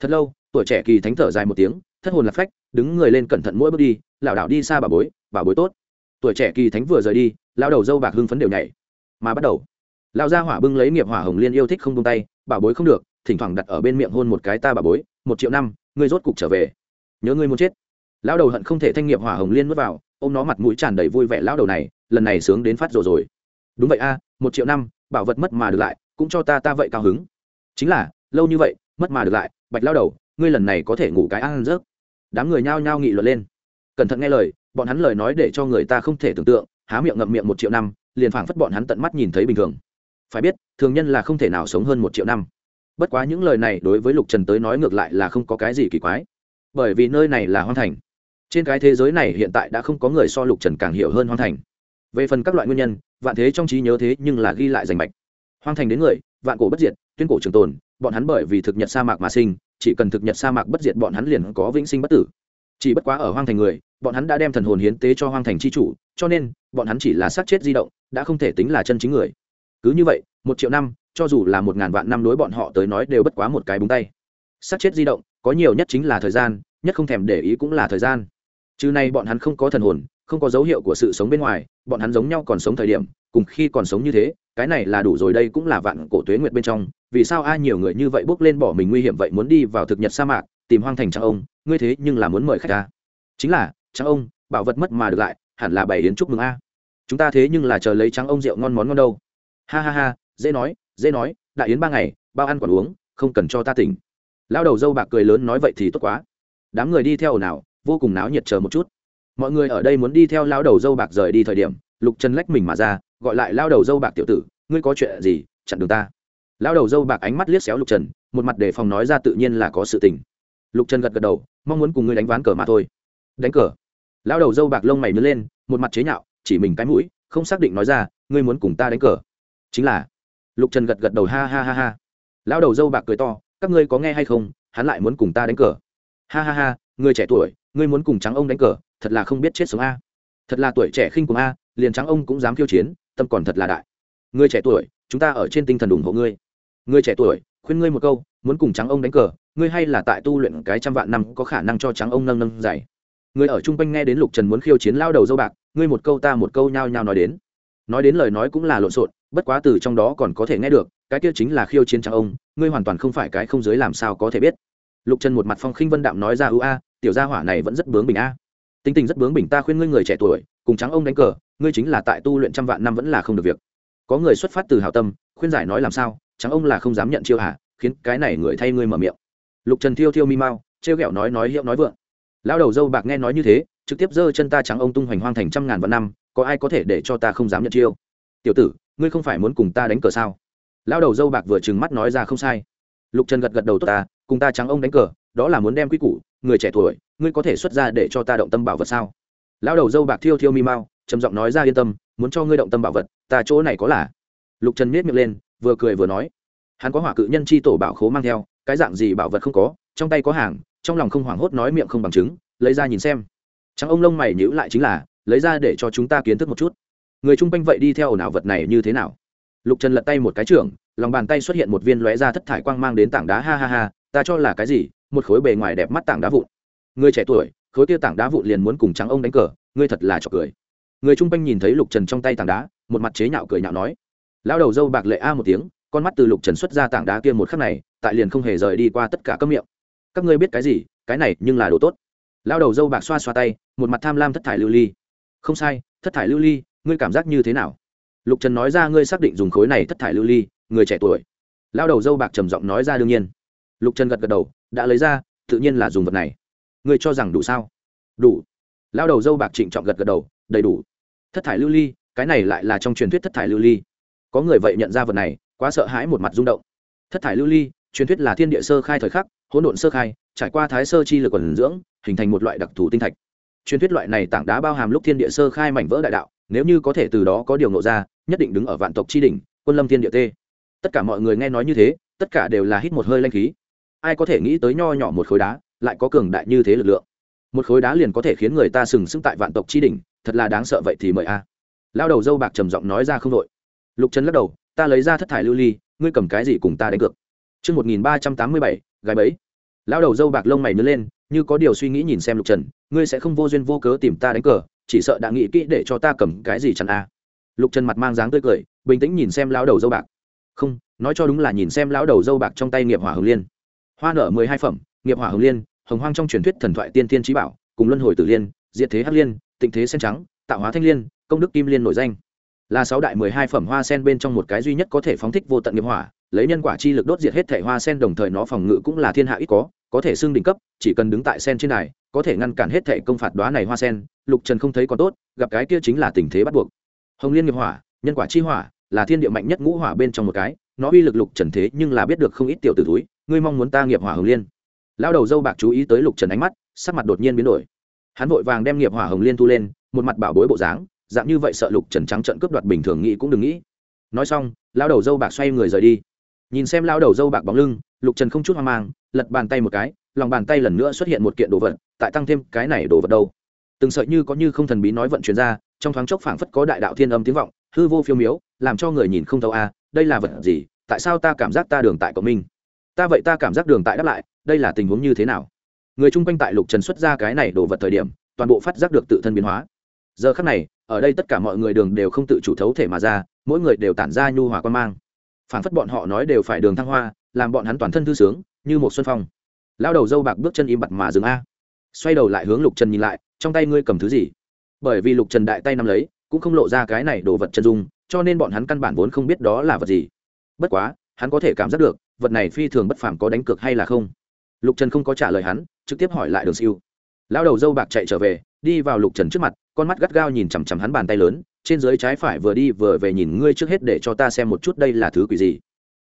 Speaker 1: Thật lâu, tuổi trẻ kỳ thánh thở dài một tiếng, thất hồn lạc phách, đứng người lên cẩn thận mỗi bước đi, lảo đảo đi xa bà bối, bà bối tốt. Tuổi trẻ kỳ thánh vừa rời đi, lão đầu dâu bạc hưng phấn đều nhảy. Mà bắt đầu, lão gia hỏa bưng lấy nghiệp hỏa hồng liên yêu thích không buông tay, bà bối không được, thỉnh thoảng đặt ở bên miệng hôn một cái ta bà bối, một triệu năm, ngươi rốt cục trở về. Nhớ ngươi muốn chết. Lão đầu hận không thể thanh nghiệp hỏa hồng liên mất vào ôm nó mặt mũi tràn đầy vui vẻ lão đầu này lần này sướng đến phát rồi rồi. Đúng vậy a một triệu năm bảo vật mất mà được lại cũng cho ta ta vậy cao hứng. Chính là lâu như vậy mất mà được lại bạch lao đầu ngươi lần này có thể ngủ cái ăn rớt đám người nhao nhao nghị luận lên. Cẩn thận nghe lời bọn hắn lời nói để cho người ta không thể tưởng tượng há miệng ngậm miệng một triệu năm liền phảng phất bọn hắn tận mắt nhìn thấy bình thường phải biết, thường nhân là không thể nào sống hơn một triệu năm. Bất quá những lời này đối với lục trần tới nói ngược lại là không có cái gì kỳ quái. Bởi vì nơi này là hoang thành. Trên cái thế giới này hiện tại đã không có người so lục trần càng hiểu hơn hoang thành. Về phần các loại nguyên nhân, vạn thế trong trí nhớ thế nhưng là ghi lại danh mạch. Hoang thành đến người, vạn cổ bất diệt, tuyên cổ trường tồn, bọn hắn bởi vì thực nhật sa mạc mà sinh, chỉ cần thực nhật sa mạc bất diệt bọn hắn liền có vĩnh sinh bất tử. Chỉ bất quá ở hoang thành người, bọn hắn đã đem thần hồn hiến tế cho hoang thành c h i chủ, cho nên, bọn hắn chỉ là sát chết di động, đã không thể tính là chân chính người cứ như vậy, một triệu năm, cho dù là một ngàn vạn năm đối bọn họ tới nói đều bất quá một cái búng tay. Sát chết di động, có nhiều nhất chính là thời gian, nhất không thèm để ý cũng là thời gian. Chứ nay bọn hắn không có thần hồn, không có dấu hiệu của sự sống bên ngoài, bọn hắn giống nhau còn sống thời điểm, cùng khi còn sống như thế, cái này là đủ rồi đây cũng là vạn cổ tuế nguyệt bên trong, vì sao ai nhiều người như vậy bước lên bỏ mình nguy hiểm vậy muốn đi vào thực nhật sa mạc, tìm hoang thành trang ông, ngươi thế nhưng là muốn mời khách ta. Chính là, trang ông, bảo vật mất mà được lại, hẳn là bày yến chúc mừng a. Chúng ta thế nhưng là chờ lấy trắng ông rượu ngon món ngon đâu ha ha ha, dễ nói dễ nói, đại yến ba ngày, bao ăn còn uống, không cần cho ta tỉnh. Lao đầu dâu bạc cười lớn nói vậy thì tốt quá. Đám người đi theo nào vô cùng náo nhiệt chờ một chút. Mọi người ở đây muốn đi theo lao đầu dâu bạc rời đi thời điểm, lục trần lách mình mà ra, gọi lại lao đầu dâu bạc tiểu tử, ngươi có chuyện gì, chặn đường ta. Lao đầu dâu bạc ánh mắt liếc xéo lục trần, một mặt đề phòng nói ra tự nhiên là có sự tình. Lục trần gật gật đầu, mong muốn cùng ngươi đánh ván cờ mà thôi. Đánh cờ? Lao đầu dâu bạc lông mày nứt lên, một mặt chế nhạo, chỉ mình cái mũi, không xác định nói ra, ngươi muốn cùng ta đánh cờ? Chính là lục trần gật gật đầu ha ha ha ha lão đầu dâu bạc cười to các ngươi có nghe hay không hắn lại muốn cùng ta đánh cờ ha ha ha người trẻ tuổi ngươi muốn cùng trắng ông đánh cờ thật là không biết chết sống a thật là tuổi trẻ khinh cùng a liền trắng ông cũng dám khiêu chiến tâm còn thật là đại người trẻ tuổi chúng ta ở trên tinh thần ủng hộ ngươi người trẻ tuổi khuyên ngươi một câu muốn cùng trắng ông đánh cờ ngươi hay là tại tu luyện cái trăm vạn năm có khả năng cho trắng ông nâng nâng dày người ở chung quanh nghe đến lục trần muốn khiêu chiến lao đầu dâu bạc ngươi một câu ta một câu nhao nhao nói đến nói đến lời nói cũng là lộn xộn bất quá từ trong đó còn có thể nghe được, cái kia chính là khiêu chiến trang ông, ngươi hoàn toàn không phải cái không giới làm sao có thể biết. Lục trần một mặt phong khinh vân đạm nói ra ưu a, tiểu gia hỏa này vẫn rất bướng bình a. Tính tình rất bướng bình ta khuyên ngươi người trẻ tuổi, cùng trắng ông đánh cờ, ngươi chính là tại tu luyện trăm vạn năm vẫn là không được việc. Có người xuất phát từ hào tâm, khuyên giải nói làm sao, trắng ông là không dám nhận chiêu hả khiến cái này người thay ngươi mở miệng. Lục trần thiêu thiêu mi mau, trêu ghẹo nói nói hiệu nói vượng. Lao đầu dâu bạc nghe nói như thế, trực tiếp giơ chân ta trắng ông tung hoành hoang thành trăm ngàn vạn năm, có ai có thể để cho ta không dám nhận chiêu? Tiểu tử ngươi không phải muốn cùng ta đánh cờ sao? Lao đầu dâu bạc vừa trừng mắt nói ra không sai. Lục trần gật gật đầu, tốt ta, cùng ta trắng ông đánh cờ, đó là muốn đem quy củ, người trẻ tuổi, ngươi có thể xuất ra để cho ta động tâm bảo vật sao? Lao đầu dâu bạc thiêu thiêu mi mau, trầm giọng nói ra yên tâm, muốn cho ngươi động tâm bảo vật, ta chỗ này có là. Lục trần miết miệng lên, vừa cười vừa nói, hắn có hỏa cự nhân chi tổ bảo khố mang theo, cái dạng gì bảo vật không có, trong tay có hàng, trong lòng không hoảng hốt nói miệng không bằng chứng, lấy ra nhìn xem. Trắng ông lông mày nhữ lại chính là, lấy ra để cho chúng ta kiến thức một chút người chung quanh vậy đi theo ồn ào vật này như thế nào? Lục trần lật tay một cái trưởng, lòng bàn tay xuất hiện một viên lóe ra thất thải quang mang đến tảng đá, ha ha ha, ta cho là cái gì? Một khối bề ngoài đẹp mắt tảng đá vụn. Người trẻ tuổi, khối kia tảng đá vụn liền muốn cùng trắng ông đánh cờ, ngươi thật là trọc cười. Người chung quanh nhìn thấy lục trần trong tay tảng đá, một mặt chế nhạo cười nhạo nói lao đầu dâu bạc lệ a một tiếng, con mắt từ lục trần xuất ra tảng đá kia một khắc này, tại liền không hề rời đi qua tất cả các miệng. Các ngươi biết cái gì? Cái này nhưng là đồ tốt. Lao đầu dâu bạc xoa xoa tay, một mặt tham lam thất thải lưu ly. Không sai, thất thải lưu ly ngươi cảm giác như thế nào? Lục trần nói ra, ngươi xác định dùng khối này thất thải lưu ly, người trẻ tuổi. Lão đầu dâu bạc trầm giọng nói ra, đương nhiên. Lục trần gật gật đầu, đã lấy ra, tự nhiên là dùng vật này. Ngươi cho rằng đủ sao? Đủ. Lão đầu dâu bạc trịnh trọng gật gật đầu, đầy đủ. Thất thải lưu ly, cái này lại là trong truyền thuyết thất thải lưu ly. Có người vậy nhận ra vật này, quá sợ hãi một mặt rung động. Thất thải lưu ly, truyền thuyết là thiên địa sơ khai thời khắc, hỗn độn sơ khai, trải qua thái sơ chi lực quần dưỡng, hình thành một loại đặc thù tinh thạch. Truyền thuyết loại này tảng đá bao hàm lúc thiên địa sơ khai mảnh vỡ đại đạo nếu như có thể từ đó có điều ngộ ra nhất định đứng ở vạn tộc chi đỉnh quân lâm thiên địa tê. Tất cả mọi người nghe nói như thế tất cả đều là hít một hơi lanh khí. Ai có thể nghĩ tới nho nhỏ một khối đá lại có cường đại như thế lực lượng? Một khối đá liền có thể khiến người ta sừng sững tại vạn tộc chi đỉnh thật là đáng sợ vậy thì mời a. Lao đầu dâu bạc trầm giọng nói ra không đội lục trần lắc đầu ta lấy ra thất thải lưu ly ngươi cầm cái gì cùng ta đánh cược? Trước 1387, gái bấy. Lão đầu dâu bạc lông mày nhớ lên, như có điều suy nghĩ nhìn xem Lục Trần, ngươi sẽ không vô duyên vô cớ tìm ta đánh cờ, chỉ sợ đã nghĩ kỹ để cho ta cầm cái gì chẳng a. À. Lục Trần mặt mang dáng tươi cười, bình tĩnh nhìn xem lão đầu dâu bạc. Không, nói cho đúng là nhìn xem lão đầu dâu bạc trong tay nghiệp hỏa hồng liên. Hoa nở mười hai phẩm, nghiệp hỏa hồng liên, hồng hoang trong truyền thuyết thần thoại tiên thiên trí bảo, cùng luân hồi tử liên, diện thế hắc liên, tịnh thế sen trắng, tạo hóa thanh liên, công đức kim liên nổi danh là sáu đại mười hai phẩm hoa sen bên trong một cái duy nhất có thể phóng thích vô tận nghiệp hỏa lấy nhân quả chi lực đốt diệt hết thể hoa sen đồng thời nó phòng ngự cũng là thiên hạ ít có có thể xưng đỉnh cấp, chỉ cần đứng tại sen trên này có thể ngăn cản hết thảy công phạt đoá này hoa sen, lục trần không thấy còn tốt, gặp cái kia chính là tình thế bắt buộc. Hồng liên nghiệp hỏa, nhân quả chi hỏa, là thiên địa mạnh nhất ngũ hỏa bên trong một cái, nó uy lực lục trần thế nhưng là biết được không ít tiểu tử túi, ngươi mong muốn ta nghiệp hỏa hồng liên. Lao đầu dâu bạc chú ý tới lục trần ánh mắt, sắc mặt đột nhiên biến đổi. Hắn vội vàng đem nghiệp hỏa hồng liên thu lên, một mặt bảo bối bộ dáng, dạng như vậy sợ lục trần trắng trận cướp đoạt bình thường nghĩ cũng đừng nghĩ. Nói xong lao đầu dâu bạc xoay người rời đi nhìn xem lao đầu dâu bạc bóng lưng, lục trần không chút hoang mang, lật bàn tay một cái, lòng bàn tay lần nữa xuất hiện một kiện đồ vật, tại tăng thêm cái này đồ vật đâu. Từng sợi như có như không thần bí nói vận chuyển ra, trong thoáng chốc phảng phất có đại đạo thiên âm tiếng vọng, hư vô phiêu miếu, làm cho người nhìn không thấu a, đây là vật gì, tại sao ta cảm giác ta đường tại cộng minh ta vậy ta cảm giác đường tại đáp lại, đây là tình huống như thế nào? Người chung quanh tại lục trần xuất ra cái này đồ vật thời điểm, toàn bộ phát giác được tự thân biến hóa. Giờ khắc này, ở đây tất cả mọi người đường đều không tự chủ thấu thể mà ra, mỗi người đều tản ra nhu hòa quan mang phản phất bọn họ nói đều phải đường thăng hoa, làm bọn hắn toàn thân thư sướng, như một xuân phong. Lao đầu dâu bạc bước chân im bặt mà dừng a. Xoay đầu lại hướng lục trần nhìn lại, trong tay ngươi cầm thứ gì? Bởi vì lục trần đại tay nắm lấy, cũng không lộ ra cái này đồ vật chân dung, cho nên bọn hắn căn bản vốn không biết đó là vật gì. Bất quá, hắn có thể cảm giác được, vật này phi thường bất phàm có đánh cược hay là không. Lục trần không có trả lời hắn, trực tiếp hỏi lại đường siêu. Lao đầu dâu bạc chạy trở về, đi vào lục trần trước mặt, con mắt gắt gao nhìn chằm chằm hắn bàn tay lớn trên dưới trái phải vừa đi vừa về nhìn ngươi trước hết để cho ta xem một chút đây là thứ quỷ gì.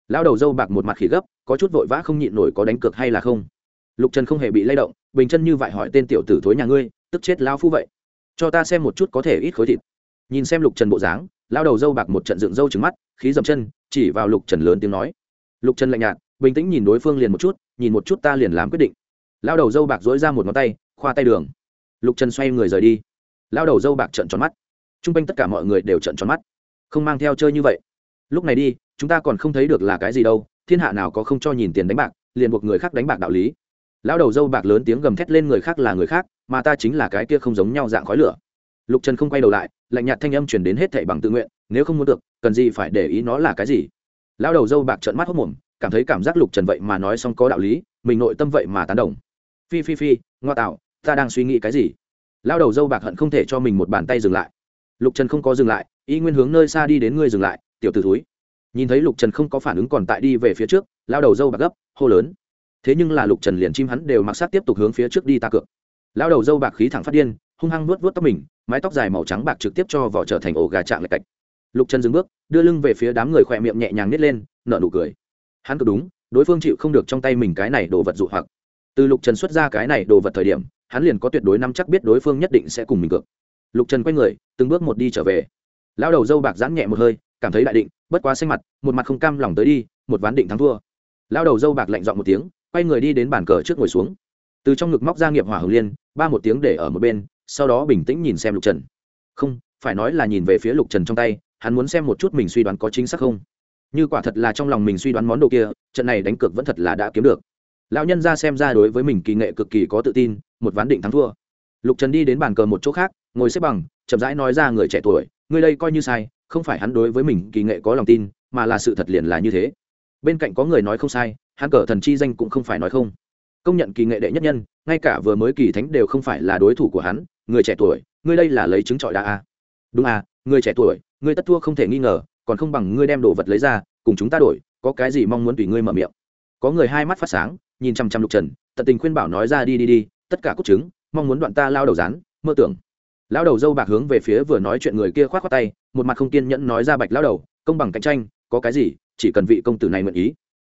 Speaker 1: Lão đầu dâu bạc một mặt khỉ gấp, có chút vội vã không nhịn nổi có đánh cược hay là không? Lục trần không hề bị lay động, bình chân như vậy hỏi tên tiểu tử thối nhà ngươi, tức chết lao phu vậy. Cho ta xem một chút có thể ít khối thịt. Nhìn xem lục trần bộ dáng lao đầu dâu bạc một trận dựng dâu trứng mắt, khí dậm chân, chỉ vào lục trần lớn tiếng nói. Lục trần lạnh nhạt, bình tĩnh nhìn đối phương liền một chút, nhìn một chút ta liền làm quyết định. Lao đầu dâu bạc dối ra một ngón tay, khoa tay đường. Lục trần xoay người rời đi. Lao đầu dâu bạc trận tròn mắt t r u n g quanh tất cả mọi người đều trận tròn mắt. Không mang theo chơi như vậy. Lúc này đi, chúng ta còn không thấy được là cái gì đâu, thiên hạ nào có không cho nhìn tiền đánh bạc, liền buộc người khác đánh bạc đạo lý. Lão đầu dâu bạc lớn tiếng gầm thét lên người khác là người khác, mà ta chính là cái kia không giống nhau dạng khói lửa. Lục trần không quay đầu lại, lạnh nhạt thanh âm chuyển đến hết thảy bằng tự nguyện, nếu không muốn được, cần gì phải để ý nó là cái gì? Lão đầu dâu bạc trợn mắt hốc mồm, cảm thấy cảm giác lục trần vậy mà nói xong có đạo lý, mình nội tâm vậy mà tán đồng. Phi phi phi, ngoa tạo, ta đang suy nghĩ cái gì? Lão đầu dâu bạc hận không thể cho mình một bàn tay dừng lại lục trần không có dừng lại, y nguyên hướng nơi xa đi đến ngươi dừng lại, tiểu t ử thúi. Nhìn thấy lục trần không có phản ứng còn tại đi về phía trước, lao đầu dâu bạc gấp, hô lớn. Thế nhưng là lục trần liền chim hắn đều mặc sát tiếp tục hướng phía trước đi ta cược. Lao đầu dâu bạc khí thẳng phát điên, hung hăng vuốt vớt tóc mình, mái tóc dài màu trắng bạc trực tiếp cho vỏ trở thành ổ gà trạng lạch cạch lục trần dừng bước, đưa lưng về phía đám người khỏe miệng nhẹ nhàng nít lên, nở nụ cười. Hắn cực đúng, đối phương chịu không được trong tay mình cái này đồ vật dụ hoặc. Từ lục trần xuất ra cái này đồ vật thời điểm, hắn liền có tuyệt đối năm chắc biết đối phương nhất định sẽ cùng mình cược lục trần quay người, từng bước một đi trở về. Lão đầu dâu bạc giãn nhẹ một hơi, cảm thấy đại định, bất quá xanh mặt, một mặt không cam lòng tới đi, một ván định thắng thua. Lão đầu dâu bạc lạnh dọn một tiếng, quay người đi đến bàn cờ trước ngồi xuống. Từ trong ngực móc ra nghiệp hỏa hồng liên, ba một tiếng để ở một bên, sau đó bình tĩnh nhìn xem lục trần. Không, phải nói là nhìn về phía lục trần trong tay, hắn muốn xem một chút mình suy đoán có chính xác không. Như quả thật là trong lòng mình suy đoán món đồ kia, trận này đánh cược vẫn thật là đã kiếm được. Lão nhân ra xem ra đối với mình kỳ nghệ cực kỳ có tự tin, một ván định thắng thua lục trần đi đến bàn cờ một chỗ khác, ngồi xếp bằng, chậm rãi nói ra người trẻ tuổi người đây coi như sai, không phải hắn đối với mình kỳ nghệ có lòng tin, mà là sự thật liền là như thế. Bên cạnh có người nói không sai, hắn cờ thần chi danh cũng không phải nói không. Công nhận kỳ nghệ đệ nhất nhân, ngay cả vừa mới kỳ thánh đều không phải là đối thủ của hắn, người trẻ tuổi, ngươi đây là lấy chứng trọi đa a à? đúng à người trẻ tuổi, ngươi tất thua không thể nghi ngờ, còn không bằng ngươi đem đồ vật lấy ra, cùng chúng ta đổi, có cái gì mong muốn tùy ngươi mở miệng. Có người hai mắt phát sáng, nhìn chăm chăm lục trần, tận tình khuyên bảo nói ra, đi đi đi, tất cả cốt chứng mong muốn đoạn ta lao đầu rán, mơ tưởng. Lao đầu dâu bạc hướng về phía vừa nói chuyện người kia k h o á t khoác tay, một mặt không kiên nhẫn nói ra bạch lao đầu, công bằng cạnh tranh, có cái gì, chỉ cần vị công tử này mượn ý.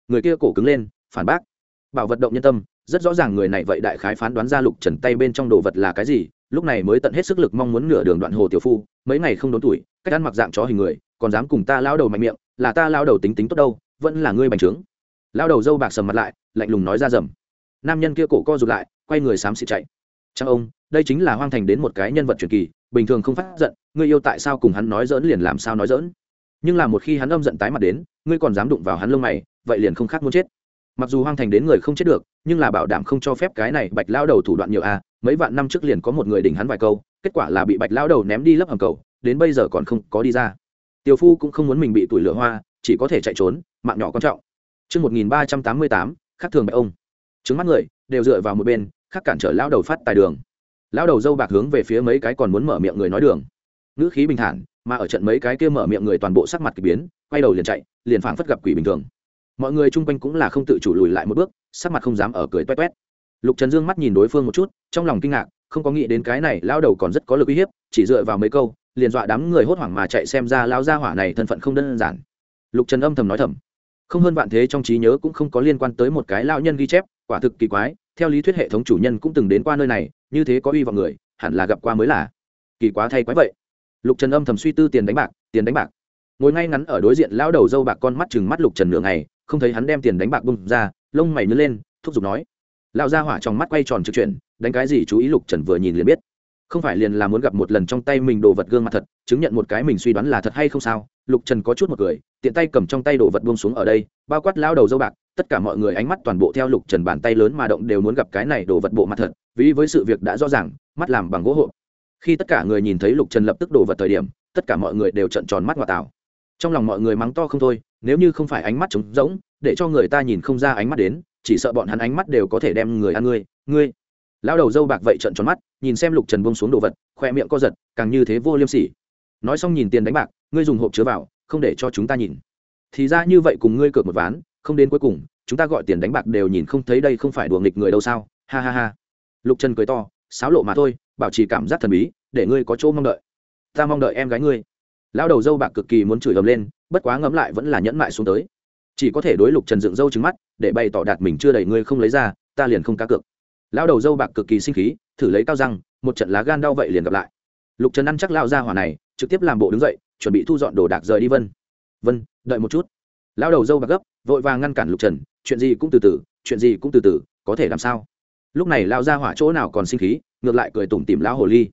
Speaker 1: Người kia cổ cứng lên, phản bác. Bảo vật động nhân tâm, rất rõ ràng người này vậy đại khái phán đoán ra lục trần tay bên trong đồ vật là cái gì, lúc này mới tận hết sức lực mong muốn nửa đường đoạn hồ tiểu phu, mấy ngày không đốn tuổi, cách ăn mặc dạng chó hình người, còn dám cùng ta lao đầu mạnh miệng, là ta lao đầu tính tính tốt đâu, vẫn là ngươi bành trướng. Lao đầu dâu bạc sầm mặt lại, lạnh lùng nói ra dầm. Nam nhân kia cổ co rụt lại, quay người xám xịt chạy trang ông đây chính là hoang thành đến một cái nhân vật truyền kỳ bình thường không phát giận ngươi yêu tại sao cùng hắn nói dỡn liền làm sao nói dỡn nhưng là một khi hắn âm giận tái mặt đến ngươi còn dám đụng vào hắn lông mày vậy liền không khác muốn chết. Mặc dù hoang thành đến người không chết được nhưng là bảo đảm không cho phép cái này bạch lao đầu thủ đoạn nhiều a mấy vạn năm trước liền có một người đỉnh hắn vài câu kết quả là bị bạch lao đầu ném đi lấp hầm cầu đến bây giờ còn không có đi ra. Tiểu phu cũng không muốn mình bị tuổi lửa hoa chỉ có thể chạy trốn mạng nhỏ quan trọng. Trước 1388, khác thường bạch ông. Trứng mắt người, đều dựa vào một bên, khác cản trở lao đầu phát tài đường. Lao đầu dâu bạc hướng về phía mấy cái còn muốn mở miệng người nói đường. Ngữ khí bình thản, mà ở trận mấy cái kia mở miệng người toàn bộ sắc mặt kỳ biến, quay đầu liền chạy, liền phảng phất gặp quỷ bình thường. Mọi người chung quanh cũng là không tự chủ lùi lại một bước, sắc mặt không dám ở cười toét toét. Lục Trần Dương mắt nhìn đối phương một chút, trong lòng kinh ngạc, không có nghĩ đến cái này lao đầu còn rất có lực uy hiếp, chỉ dựa vào mấy câu, liền dọa đám người hốt hoảng mà chạy xem ra lao gia hỏa này thân phận không đơn giản. Lục Trần âm thầm nói thầm, không hơn vạn thế trong trí nhớ cũng không có liên quan tới một cái lao nhân ghi chép quả thực kỳ quái theo lý thuyết hệ thống chủ nhân cũng từng đến qua nơi này, như thế có uy vào người, hẳn là gặp qua mới là. Kỳ quá thay quái vậy. Lục trần âm thầm suy tư tiền đánh bạc, tiền đánh bạc. Ngồi ngay ngắn ở đối diện lão đầu dâu bạc con mắt chừng mắt lục trần nửa ngày, không thấy hắn đem tiền đánh bạc bung ra, lông mày nhớ lên, thúc giục nói. Lão gia hỏa trong mắt quay tròn trực chuyển, đánh cái gì chú ý lục trần vừa nhìn liền biết không phải liền là muốn gặp một lần trong tay mình đồ vật gương mặt thật, chứng nhận một cái mình suy đoán là thật hay không sao? Lục trần có chút một cười, tiện tay cầm trong tay đồ vật buông xuống ở đây, bao quát lao đầu dâu bạc, tất cả mọi người ánh mắt toàn bộ theo lục trần bàn tay lớn mà động đều muốn gặp cái này đồ vật bộ mặt thật, vì với sự việc đã rõ ràng, mắt làm bằng gỗ hộp. Khi tất cả người nhìn thấy lục trần lập tức đồ vật thời điểm, tất cả mọi người đều trận tròn mắt ngoại tảo trong lòng mọi người mắng to không thôi, nếu như không phải ánh mắt trống rỗng, để cho người ta nhìn không ra ánh mắt đến, chỉ sợ bọn hắn ánh mắt đều có thể đem người ăn ngươi ngươi lao đầu dâu bạc vậy trận tròn mắt, nhìn xem lục trần bông xuống đồ vật khoe miệng co giật, càng như thế vô liêm sỉ. Nói xong nhìn tiền đánh bạc, ngươi dùng hộp chứa vào, không để cho chúng ta nhìn. Thì ra như vậy cùng ngươi cược một ván, không đến cuối cùng, chúng ta gọi tiền đánh bạc đều nhìn không thấy đây không phải đùa nghịch người đâu sao? Ha ha ha. Lục trần cười to sáo lộ mà thôi, bảo trì cảm giác thần bí, để ngươi có chỗ mong đợi. Ta mong đợi em gái ngươi. Lao đầu dâu bạc cực kỳ muốn chửi ầm lên, bất quá ngẫm lại vẫn là nhẫn mại xuống tới. Chỉ có thể đối lục trần dựng dâu trứng mắt, để bày tỏ đạt mình chưa đầy ngươi không lấy ra, ta liền không cá cược lao đầu dâu bạc cực kỳ sinh khí, thử lấy cao răng, một trận lá gan đau vậy liền gặp lại. Lục trần ăn chắc lao ra hỏa này, trực tiếp làm bộ đứng dậy, chuẩn bị thu dọn đồ đạc rời đi vân. Vân, đợi một chút. Lao đầu dâu bạc gấp, vội vàng ngăn cản lục trần, chuyện gì cũng từ từ, chuyện gì cũng từ từ, có thể làm sao? Lúc này lao ra hỏa chỗ nào còn sinh khí, ngược lại cười tủm tìm lão hồ ly.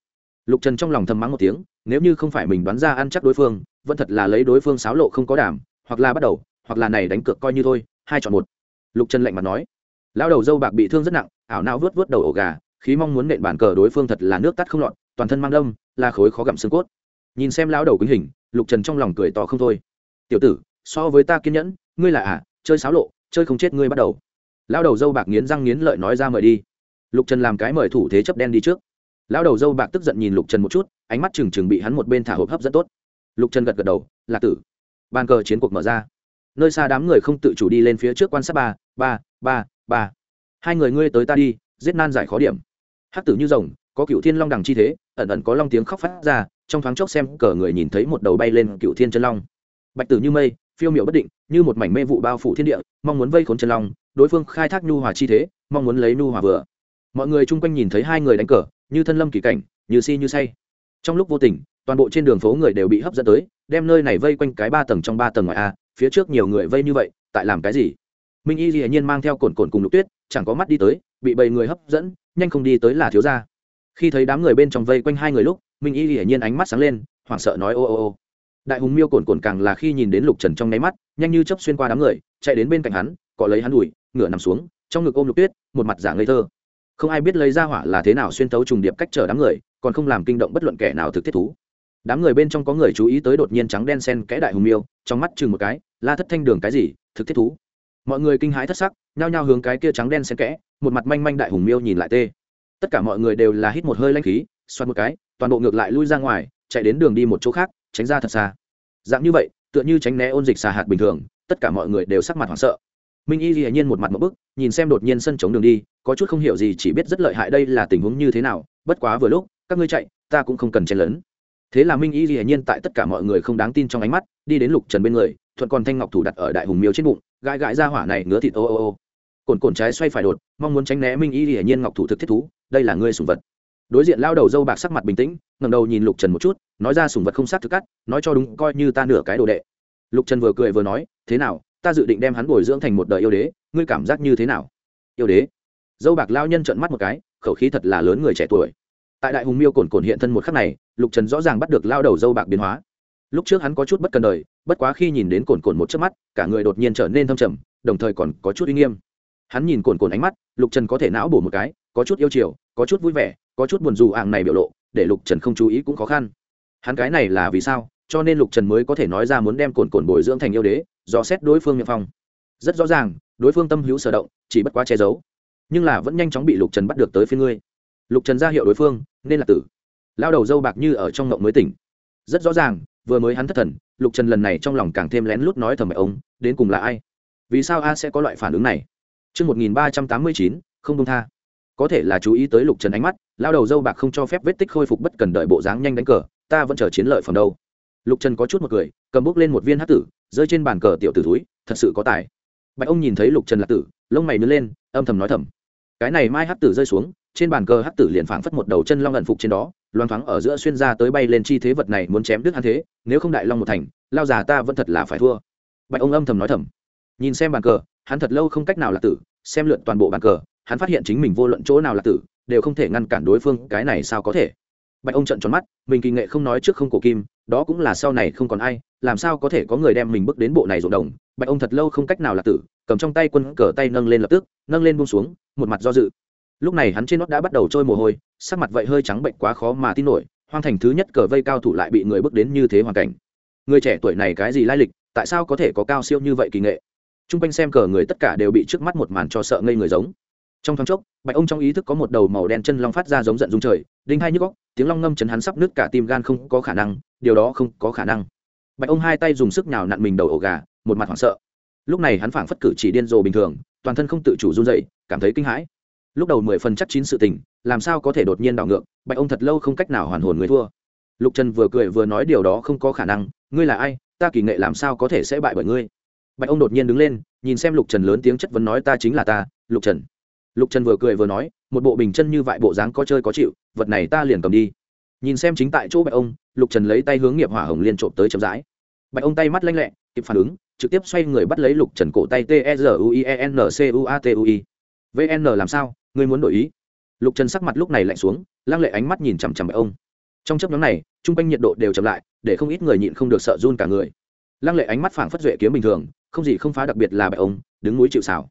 Speaker 1: Lục trần trong lòng thầm mắng một tiếng, nếu như không phải mình đoán ra ăn chắc đối phương, vẫn thật là lấy đối phương xáo lộ không có đảm, hoặc là bắt đầu, hoặc là này đánh cược coi như thôi, hai chọn một. Lục trần lạnh mặt nói lao đầu dâu bạc bị thương rất nặng, ảo não vớt vớt đầu ổ gà, khí mong muốn nện bàn cờ đối phương thật là nước tắt không lọt, toàn thân mang đông là khối khó gặm xương cốt. Nhìn xem lão đầu quýnh hình, lục trần trong lòng cười to không thôi. Tiểu tử, so với ta kiên nhẫn, ngươi là à chơi xáo lộ, chơi không chết ngươi bắt đầu. Lão đầu dâu bạc nghiến răng nghiến lợi nói ra mời đi. Lục trần làm cái mời thủ thế chấp đen đi trước. Lão đầu dâu bạc tức giận nhìn lục trần một chút, ánh mắt trừng trừng bị hắn một bên thả hộp hấp dẫn tốt. Lục trần gật gật đầu, là tử. Bàn cờ chiến cuộc mở ra. Nơi xa đám người không tự chủ đi lên phía trước quan sát ba ba ba ba. Hai người ngươi tới ta đi, giết nan giải khó điểm. Hắc tử như rồng, có cựu thiên long đằng chi thế, ẩn ẩn có long tiếng khóc phát ra, trong thoáng chốc xem cờ người nhìn thấy một đầu bay lên cựu thiên chân long. Bạch tử như mây, phiêu miệu bất định, như một mảnh mê vụ bao phủ thiên địa, mong muốn vây khốn chân long, đối phương khai thác nhu hòa chi thế, mong muốn lấy nhu hòa vừa. Mọi người chung quanh nhìn thấy hai người đánh cờ, như thân lâm kỳ cảnh, như si như say. Trong lúc vô tình, toàn bộ trên đường phố người đều bị hấp dẫn tới, đem nơi này vây quanh cái ba tầng trong ba tầng ngoài a, phía trước nhiều người vây như vậy, tại làm cái gì? Minh y dĩ nhiên mang theo cồn cồn cùng lục tuyết, chẳng có mắt đi tới, bị bầy người hấp dẫn, nhanh không đi tới là thiếu gia. Khi thấy đám người bên trong vây quanh hai người lúc, minh y dĩ nhiên ánh mắt sáng lên, hoảng sợ nói ô ô ô. Đại hùng miêu cồn cồn càng là khi nhìn đến lục trần trong nháy mắt, nhanh như chấp xuyên qua đám người, chạy đến bên cạnh hắn, cọ lấy hắn đùi, ngửa nằm xuống, trong ngực ôm lục tuyết, một mặt giả ngây thơ. Không ai biết lấy ra hỏa là thế nào xuyên tấu trùng điệp cách chở đám người, còn không làm kinh động bất luận kẻ nào thực thiết thú. Đám người bên trong có người chú ý tới đột nhiên trắng đen sen kẽ đại hùng miêu, trong mắt chừng một cái, la thất thanh đường cái gì, thực thiết thú mọi người kinh hãi thất sắc, nhao nhao hướng cái kia trắng đen xen kẽ, một mặt manh manh đại hùng miêu nhìn lại tê. Tất cả mọi người đều là hít một hơi lanh khí xoắn một cái, toàn bộ ngược lại lui ra ngoài, chạy đến đường đi một chỗ khác, tránh ra thật xa. Dạng như vậy, tựa như tránh né ôn dịch xà hạt bình thường, tất cả mọi người đều sắc mặt hoảng sợ. Minh y dĩ nhiên một mặt một bức, nhìn xem đột nhiên sân chống đường đi, có chút không hiểu gì, chỉ biết rất lợi hại đây là tình huống như thế nào, bất quá vừa lúc, các ngươi chạy, ta cũng không cần chen lấn thế là minh y hiển nhiên tại tất cả mọi người không đáng tin trong ánh mắt, đi đến lục trần bên người, thuận còn thanh ngọc thủ đặt ở đại hùng miêu trên bụng, gãi gãi ra hỏa này ngứa thịt ô ô ô. Cồn cồn trái xoay phải đột, mong muốn tránh né minh y hiển nhiên ngọc thủ thực thiết thú, đây là ngươi sùng vật. Đối diện lao đầu dâu bạc sắc mặt bình tĩnh ngầm đầu nhìn lục trần một chút, nói ra sùng vật không sát thực cắt, nói cho đúng coi như ta nửa cái đồ đệ. Lục trần vừa cười vừa nói, thế nào, ta dự định đem hắn bồi dưỡng thành một đời yêu đế, ngươi cảm giác như thế nào? Yêu đế? Dâu bạc lao nhân trợn mắt một cái, khẩu khí thật là lớn người trẻ tuổi. Tại đại hùng miêu cồn cồn hiện thân một khắc này lục trần rõ ràng bắt được lao đầu dâu bạc biến hóa. Lúc trước hắn có chút bất cần đời, bất quá khi nhìn đến cồn cồn một chớp mắt, cả người đột nhiên trở nên thâm trầm, đồng thời còn có chút uy nghiêm. Hắn nhìn cồn cồn ánh mắt, lục trần có thể não bổ một cái, có chút yêu chiều, có chút vui vẻ, có chút buồn dù ạng này biểu lộ, để lục trần không chú ý cũng khó khăn. Hắn cái này là vì sao? Cho nên lục trần mới có thể nói ra muốn đem cồn cồn bồi dưỡng thành yêu đế dò xét đối phương miệng phong. Rất rõ ràng, đối phương tâm hữu sở động, chỉ bất quá che giấu. Nhưng là vẫn nhanh chóng bị lục trần bắt được tới phía ngươi. Lục trần ra hiệu đối phương, nên là tử lao đầu dâu bạc như ở trong ngộng mới tỉnh rất rõ ràng vừa mới hắn thất thần lục trần lần này trong lòng càng thêm lén lút nói thầm mẹ ông đến cùng là ai vì sao a sẽ có loại phản ứng này Trước 1389, không đông tha. Có thể là chú ý tới lục trần ánh mắt, lao đầu dâu bạc không cho phép vết tích khôi phục bất cần đợi bộ dáng nhanh đánh cờ, ta vẫn chờ chiến lợi phẩm đâu. Lục trần có chút một cười, cầm bước lên một viên hát tử, rơi trên bàn cờ tiểu tử túi, thật sự có tài. Bạch ông nhìn thấy lục trần lạc tử, lông mày nứt lên, âm thầm nói thầm. Cái này mai hát tử rơi xuống, trên bàn cờ hắc tử liền phảng phất một đầu chân long ẩn phục trên đó, loan thoáng ở giữa xuyên ra tới bay lên chi thế vật này muốn chém đứt hắn thế, nếu không đại long một thành, lao già ta vẫn thật là phải thua. Bạch ông âm thầm nói thầm. Nhìn xem bàn cờ, hắn thật lâu không cách nào là tử, xem lượn toàn bộ bàn cờ hắn phát hiện chính mình vô luận chỗ nào là tử đều không thể ngăn cản đối phương cái này sao có thể bạch ông trận tròn mắt mình kỳ nghệ không nói trước không cổ kim đó cũng là sau này không còn ai làm sao có thể có người đem mình bước đến bộ này ruộng đồng bạch ông thật lâu không cách nào là tử cầm trong tay quân cờ tay nâng lên lập tức nâng lên buông xuống một mặt do dự lúc này hắn trên nót đã bắt đầu trôi mồ hôi, sắc mặt vậy hơi trắng bệnh quá khó mà tin nổi, hoang thành thứ nhất cờ vây cao thủ lại bị người bước đến như thế hoàn cảnh. Người trẻ tuổi này cái gì lai lịch, tại sao có thể có cao siêu như vậy kỳ nghệ? T r u n g quanh xem cờ người tất cả đều bị trước mắt một màn cho sợ ngây người giống. Trong thoáng chốc, bạch ông trong ý thức có một đầu màu đen chân long phát ra giống giận dung trời, đinh hai nhức góc tiếng long ngâm chấn hắn sắp nứt cả tim gan không có khả năng, điều đó không có khả năng. Bạch ông hai tay dùng sức nhào nặn mình đầu ổ gà, một mặt hoảng sợ. Lúc này hắn phảng phất cử chỉ điên rồ bình thường, toàn thân không tự chủ run dậy cảm thấy kinh hãi lúc đầu mười phần chắc chín sự tình, làm sao có thể đột nhiên đảo ngược, bạch ông thật lâu không cách nào hoàn hồn người thua. Lục trần vừa cười vừa nói điều đó không có khả năng, ngươi là ai, ta kỳ nghệ làm sao có thể sẽ bại bởi ngươi? Bạch ông đột nhiên đứng lên, nhìn xem lục trần lớn tiếng chất vấn nói ta chính là ta, lục trần. Lục trần vừa cười vừa nói, một bộ bình chân như vại bộ dáng có chơi có chịu, vật này ta liền cầm đi. Nhìn xem chính tại chỗ bạch ông, lục trần lấy tay hướng nghiệp hỏa hồng liên trộm tới chậm rãi. Bạch ông tay mắt lanh lẹ, kịp phản ứng, trực tiếp xoay người bắt lấy lục trần cổ tay t e r u i e n c u a t u i vn làm sao? Ngươi muốn đổi ý? Lục trần sắc mặt lúc này lạnh xuống, lăng lệ ánh mắt nhìn chằm chằm bạch ông. Trong chấp nhóm này t r u n g quanh nhiệt độ đều chậm lại, để không ít người nhịn không được sợ run cả người. Lăng lệ ánh mắt phảng phất duệ kiếm bình thường, không gì không phá đặc biệt là bạch ông, đứng núi chịu xảo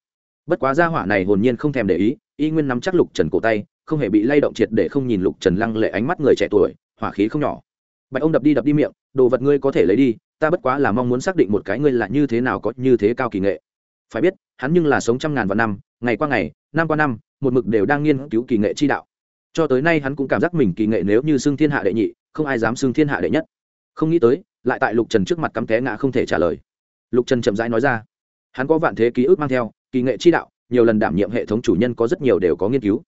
Speaker 1: bất quá gia hỏa này hồn nhiên không thèm để ý, y nguyên nắm chắc lục trần cổ tay, không hề bị lay động triệt để không nhìn lục trần lăng lệ ánh mắt người trẻ tuổi, hỏa khí không nhỏ. Bạch ông đập đi đập đi miệng, đồ vật ngươi có thể lấy đi, ta bất quá là mong muốn xác định một cái ngươi là như thế nào có như thế cao kỳ nghệ phải biết, hắn nhưng là sống trăm ngàn vạn năm, ngày qua ngày, năm qua năm, một mực đều đang nghiên cứu kỳ nghệ chi đạo. Cho tới nay hắn cũng cảm giác mình kỳ nghệ nếu như xưng thiên hạ đệ nhị, không ai dám xưng thiên hạ đệ nhất. Không nghĩ tới, lại tại lục trần trước mặt cắm té ngã không thể trả lời. Lục trần chậm rãi nói ra, hắn có vạn thế ký ức mang theo, kỳ nghệ chi đạo, nhiều lần đảm nhiệm hệ thống chủ nhân có rất nhiều đều có nghiên cứu.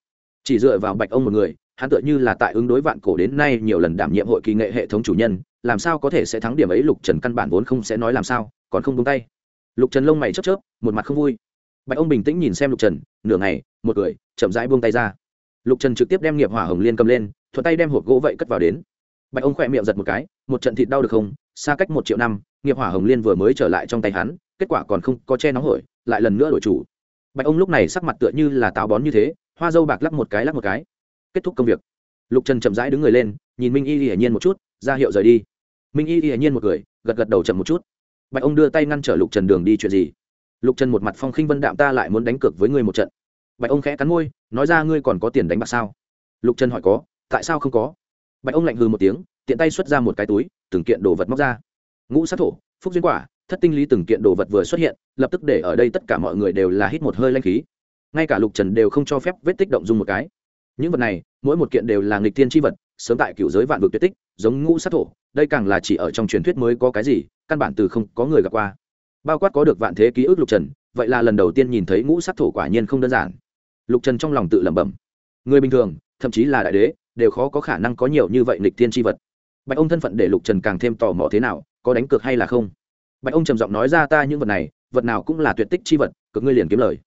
Speaker 1: Chỉ dựa vào bạch ông một người, hắn tựa như là tại ứng đối vạn cổ đến nay nhiều lần đảm nhiệm hội kỳ nghệ hệ thống chủ nhân, làm sao có thể sẽ thắng điểm ấy lục trần căn bản vốn không sẽ nói làm sao, còn không đúng tay. Lục trần lông mày chớp chớp một mặt không vui. Bạch ông bình tĩnh nhìn xem lục trần, nửa ngày, một người, chậm rãi buông tay ra. Lục trần trực tiếp đem nghiệp hỏa hồng liên cầm lên, thuận tay đem hộp gỗ vậy cất vào đến. Bạch ông khỏe miệng giật một cái, một trận thịt đau được không? Xa cách một triệu năm, nghiệp hỏa hồng liên vừa mới trở lại trong tay hắn, kết quả còn không có che nóng hổi, lại lần nữa đổi chủ. Bạch ông lúc này sắc mặt tựa như là táo bón như thế, hoa dâu bạc lắc một cái lắc một cái. Kết thúc công việc. Lục trần chậm rãi đứng người lên, nhìn minh y hiển nhiên một chút, ra hiệu rời đi. Minh y hiển nhiên một người, gật gật đầu chậm một chút. Bạch ông đưa tay ngăn trở lục trần đường đi chuyện gì? Lục trần một mặt phong khinh vân đạm ta lại muốn đánh cược với ngươi một trận. Bạch ông khẽ cắn môi, nói ra ngươi còn có tiền đánh bạc sao? Lục trần hỏi có, tại sao không có? Bạch ông lạnh hừ một tiếng, tiện tay xuất ra một cái túi, từng kiện đồ vật móc ra. Ngũ sát thổ, phúc duyên quả, thất tinh lý từng kiện đồ vật vừa xuất hiện, lập tức để ở đây tất cả mọi người đều là hít một hơi lanh khí. Ngay cả lục trần đều không cho phép vết tích động dung một cái. Những vật này, mỗi một kiện đều là nghịch tiên tri vật, sớm tại cựu giới vạn vực tuyệt tích, giống ngũ sát thổ, đây càng là chỉ ở trong truyền thuyết mới có cái gì, căn bản từ không có người gặp qua bao quát có được vạn thế ký ức lục trần, vậy là lần đầu tiên nhìn thấy ngũ sát thổ quả nhiên không đơn giản. Lục trần trong lòng tự lẩm bẩm. Người bình thường, thậm chí là đại đế, đều khó có khả năng có nhiều như vậy lịch tiên tri vật. Bạch ông thân phận để lục trần càng thêm tò mò thế nào, có đánh cược hay là không? Bạch ông trầm giọng nói ra ta những vật này, vật nào cũng là tuyệt tích chi vật cực ngươi liền kiếm lời.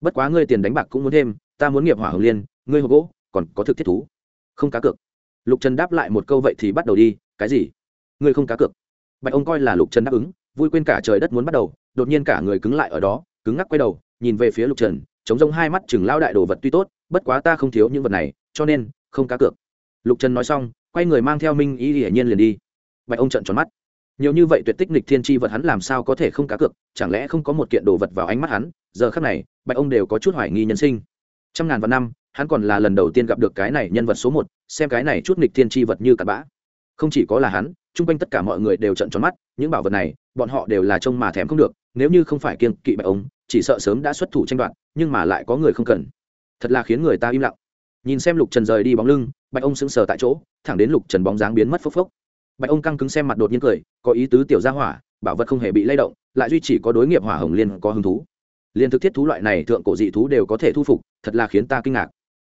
Speaker 1: Bất quá ngươi tiền đánh bạc cũng muốn thêm, ta muốn nghiệp hỏa hồng liên, ngươi hộp gỗ, còn có thực thiết thú. Không cá cược. Lục trần đáp lại một câu vậy thì bắt đầu đi, cái gì? Ngươi không cá cược. Bạch ông coi là lục trần đáp ứng vui quên cả trời đất muốn bắt đầu, đột nhiên cả người cứng lại ở đó, cứng ngắc quay đầu, nhìn về phía lục trần, chống rông hai mắt chừng lao đại đồ vật tuy tốt, bất quá ta không thiếu những vật này, cho nên, không cá cược. Lục trần nói xong, quay người mang theo minh y hiển nhiên liền đi. Bạch ông trận tròn mắt. Nhiều như vậy tuyệt tích nịch thiên tri vật hắn làm sao có thể không cá cược, chẳng lẽ không có một kiện đồ vật vào ánh mắt hắn? Giờ khắc này, bạch ông đều có chút hoài nghi nhân sinh. Trăm ngàn vạn năm, hắn còn là lần đầu tiên gặp được cái này nhân vật số một, xem cái này chút nịch thiên tri vật như cặn bã. Không chỉ có là hắn chung quanh tất cả mọi người đều trận tròn mắt, những bảo vật này, bọn họ đều là trông mà thèm không được, nếu như không phải kiên kỵ bạch ống, chỉ sợ sớm đã xuất thủ tranh đoạt, nhưng mà lại có người không cần. Thật là khiến người ta im lặng. Nhìn xem lục trần rời đi bóng lưng, bạch ông sững sờ tại chỗ, thẳng đến lục trần bóng dáng biến mất phốc phốc. Bạch ông căng cứng xem mặt đột nhiên cười, có ý tứ tiểu gia hỏa, bảo vật không hề bị lay động, lại duy chỉ có đối nghiệp hỏa hồng liên có hứng thú. Liên thực thiết thú loại này thượng cổ dị thú đều có thể thu phục, thật là khiến ta kinh ngạc.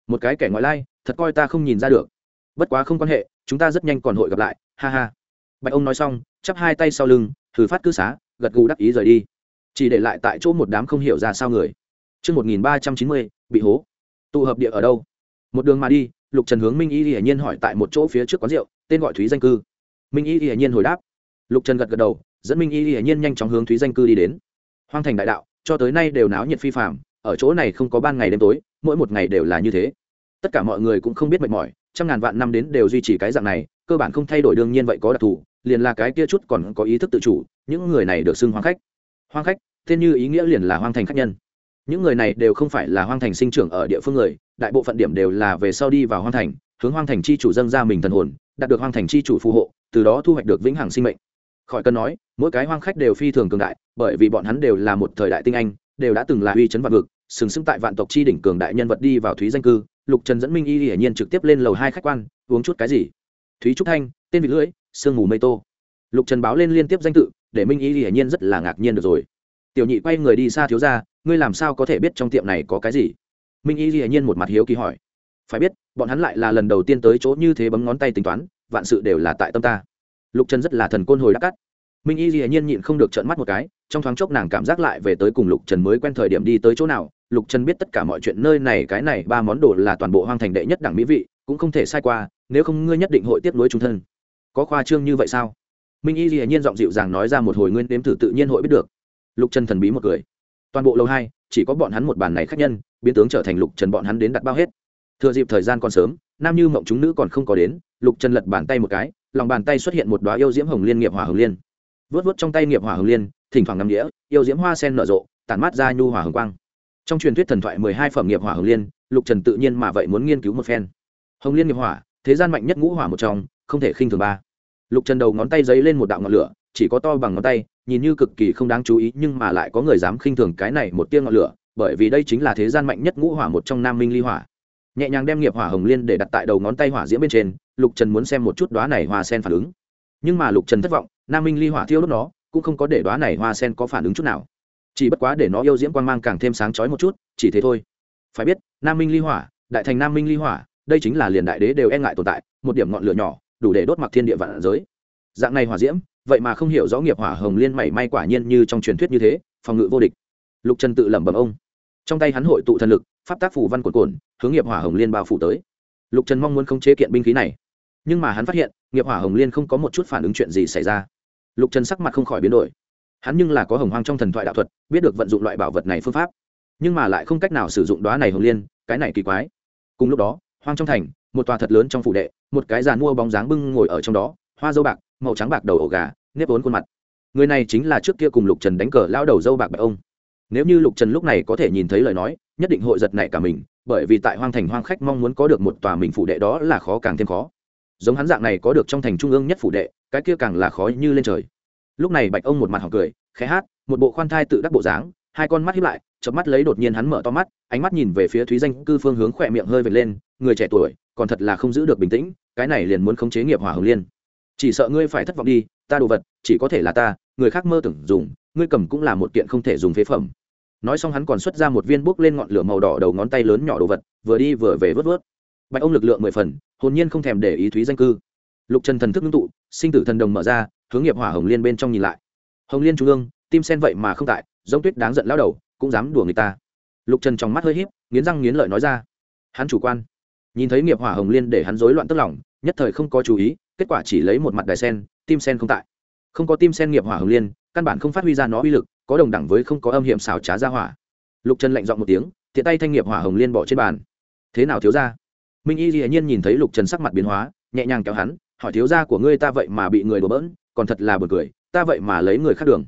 Speaker 1: Một cái kẻ ngoại lai, thật coi ta không nhìn ra được. Bất quá không quan hệ, chúng ta rất nhanh còn hội gặp lại, ha ha bạch ông nói xong chắp hai tay sau lưng thử phát cư xá gật gù đắc ý rời đi chỉ để lại tại chỗ một đám không hiểu ra sao người Trước 1390, bị hố. Tụ hợp địa ở đâu? Một đường mà đi, Lục Trần hướng Minh Y hiển nhiên hỏi tại một chỗ phía trước quán rượu, tên gọi Thúy danh cư. Minh Y hiển nhiên hồi đáp. Lục Trần gật gật đầu, dẫn Minh Y hiển nhiên nhanh chóng hướng Thúy danh cư đi đến. Hoang thành đại đạo, cho tới nay đều náo nhiệt phi phàm, ở chỗ này không có ban ngày đêm tối, mỗi một ngày đều là như thế. Tất cả mọi người cũng không biết mệt mỏi, trăm ngàn vạn năm đến đều duy trì cái dạng này, cơ bản không thay đổi đương nhiên vậy có đặc thù, liền là cái kia chút còn có ý thức tự chủ, những người này được xưng hoang khách. Hoang khách, tên như ý nghĩa liền là hoang thành khách nhân. Những người này đều không phải là hoang thành sinh trưởng ở địa phương người đại bộ phận điểm đều là về sau đi vào hoang thành hướng hoang thành chi chủ dâng ra mình thần hồn đạt được hoang thành chi chủ phù hộ từ đó thu hoạch được vĩnh hằng sinh mệnh. Khỏi cần nói mỗi cái hoang khách đều phi thường cường đại bởi vì bọn hắn đều là một thời đại tinh anh đều đã từng là uy chấn vạn vực sừng sững tại vạn tộc chi đỉnh cường đại nhân vật đi vào thúy danh cư lục trần dẫn minh y hiển nhiên trực tiếp lên lầu hai khách quan uống chút cái gì? Thúy trúc thanh tên vị lưỡi sương mù mây tô. Lục trần báo lên liên tiếp danh tự, để minh y hiển nhiên rất là ngạc nhiên được rồi. Tiểu nhị quay người đi xa thiếu ra ngươi làm sao có thể biết trong tiệm này có cái gì? Minh y hiển nhiên một mặt hiếu kỳ hỏi. Phải biết, bọn hắn lại là lần đầu tiên tới chỗ như thế bấm ngón tay tính toán, vạn sự đều là tại tâm ta. Lục trần rất là thần côn hồi đắc cắt minh y hiển nhiên nhịn không được trợn mắt một cái, trong thoáng chốc nàng cảm giác lại về tới cùng lục trần mới quen thời điểm đi tới chỗ nào. Lục trần biết tất cả mọi chuyện nơi này, cái này ba món đồ là toàn bộ hoang thành đệ nhất đẳng mỹ vị, cũng không thể sai qua, nếu không ngươi nhất định hội tiếp nối trung thân có khoa trương như vậy sao? Minh y hiển nhiên giọng dịu dàng nói ra một hồi nguyên đếm thử tự nhiên hội biết được. Lục trần thần bí một cười. Toàn bộ lâu hai, chỉ có bọn hắn một bàn này khác nhân, biến tướng trở thành lục trần bọn hắn đến đặt bao hết. Thừa dịp thời gian còn sớm, nam như mộng chúng nữ còn không có đến, lục trần lật bàn tay một cái, lòng bàn tay xuất hiện một đoá yêu diễm hồng liên nghiệp hỏa hồng liên. Vớt vớt trong tay nghiệp hỏa hồng liên, thỉnh thoảng ngắm đĩa yêu diễm hoa sen nở rộ, tản mát ra nhu hỏa hồng quang. Trong truyền thuyết thần thoại mười hai phẩm nghiệp hỏa hồng liên, lục trần tự nhiên mà vậy muốn nghiên cứu một phen. Hồng liên nghiệp hỏa, thế gian mạnh nhất ngũ hỏa một trong không thể khinh thường ba. Lục trần đầu ngón tay giấy lên một đạo ngọn lửa, chỉ có to bằng ngón tay, nhìn như cực kỳ không đáng chú ý, nhưng mà lại có người dám khinh thường cái này một tia ngọn lửa, bởi vì đây chính là thế gian mạnh nhất ngũ hỏa một trong nam minh ly hỏa. Nhẹ nhàng đem nghiệp hỏa hồng liên để đặt tại đầu ngón tay hỏa diễm bên trên, lục trần muốn xem một chút đoá này hoa sen phản ứng. Nhưng mà lục trần thất vọng, nam minh ly hỏa thiêu đốt nó, cũng không có để đoá này hoa sen có phản ứng chút nào. Chỉ bất quá để nó yêu diễm quan mang càng thêm sáng chói một chút, chỉ thế thôi. Phải biết, nam minh ly hỏa, đại thành nam minh ly hỏa, đây chính là liền đại đế đều e ngại tồn tại, một điểm ngọn lửa nhỏ đủ để đốt mặc thiên địa vạn giới. Dạng này hỏa diễm, vậy mà không hiểu rõ nghiệp hỏa hồng liên mảy may quả nhiên như trong truyền thuyết như thế, phòng ngự vô địch. Lục trần tự lẩm bẩm ông. Trong tay hắn hội tụ thần lực, pháp tác phủ văn cồn cồn hướng nghiệp hỏa hồng liên bao phủ tới. Lục trần mong muốn khống chế kiện binh khí này. Nhưng mà hắn phát hiện, nghiệp hỏa hồng liên không có một chút phản ứng chuyện gì xảy ra. Lục trần sắc mặt không khỏi biến đổi. Hắn nhưng là có hồng hoang trong thần thoại đạo thuật, biết được vận dụng loại bảo vật này phương pháp. Nhưng mà lại không cách nào sử dụng đoá này hồng liên, cái này kỳ quái. Cùng lúc đó, hoang trong thành một tòa thật lớn trong phủ đệ, một cái giàn mua bóng dáng bưng ngồi ở trong đó, hoa dâu bạc, màu trắng bạc đầu ổ gà, nếp vốn khuôn mặt. Người này chính là trước kia cùng lục trần đánh cờ lao đầu dâu bạc bạc ông. Nếu như lục trần lúc này có thể nhìn thấy lời nói, nhất định hội giật nảy cả mình, bởi vì tại hoang thành hoang khách mong muốn có được một tòa mình phủ đệ đó là khó càng thêm khó. Giống hắn dạng này có được trong thành trung ương nhất phủ đệ, cái kia càng là khó như lên trời. Lúc này bạch ông một mặt học cười, khẽ hát, một bộ khoan thai tự đắc bộ dáng, hai con mắt hiếp lại, chớp mắt lấy đột nhiên hắn mở to mắt, ánh mắt nhìn về phía thúy danh cư phương hướng khỏe miệng hơi vệt lên người trẻ tuổi, còn thật là không giữ được bình tĩnh, cái này liền muốn khống chế nghiệp hỏa hồng liên. Chỉ sợ ngươi phải thất vọng đi, ta đồ vật, chỉ có thể là ta, người khác mơ tưởng dùng, ngươi cầm cũng là một kiện không thể dùng phế phẩm. Nói xong hắn còn xuất ra một viên bốc lên ngọn lửa màu đỏ đầu ngón tay lớn nhỏ đồ vật, vừa đi vừa về vớt vớt. Bạch ông lực lượng mười phần, hồn nhiên không thèm để ý thúy danh cư. Lục trần thần thức ngưng tụ, sinh tử thần đồng mở ra, hướng nghiệp hỏa hồng liên bên trong nhìn lại. Hồng liên trung ương, tim sen vậy mà không tại, giống tuyết đáng giận lao đầu, cũng dám đùa người ta. Lục trần trong mắt hơi h í p nghiến răng nghiến lợi nói ra. Hắn chủ quan nhìn thấy nghiệp hỏa hồng liên để hắn rối loạn tức lòng, nhất thời không có chú ý, kết quả chỉ lấy một mặt đài sen, tim sen không tại. Không có tim sen nghiệp hỏa hồng liên, căn bản không phát huy ra nó uy lực, có đồng đẳng với không có âm hiểm xảo trá ra hỏa. Lục trần lạnh dọn một tiếng, tiện tay thanh nghiệp hỏa hồng liên bỏ trên bàn. Thế nào thiếu ra minh y dĩ nhiên nhìn thấy lục trần sắc mặt biến hóa, nhẹ nhàng kéo hắn, hỏi thiếu gia của ngươi ta vậy mà bị người đổ bỡn, còn thật là b u ồ n cười, ta vậy mà lấy người khác đường.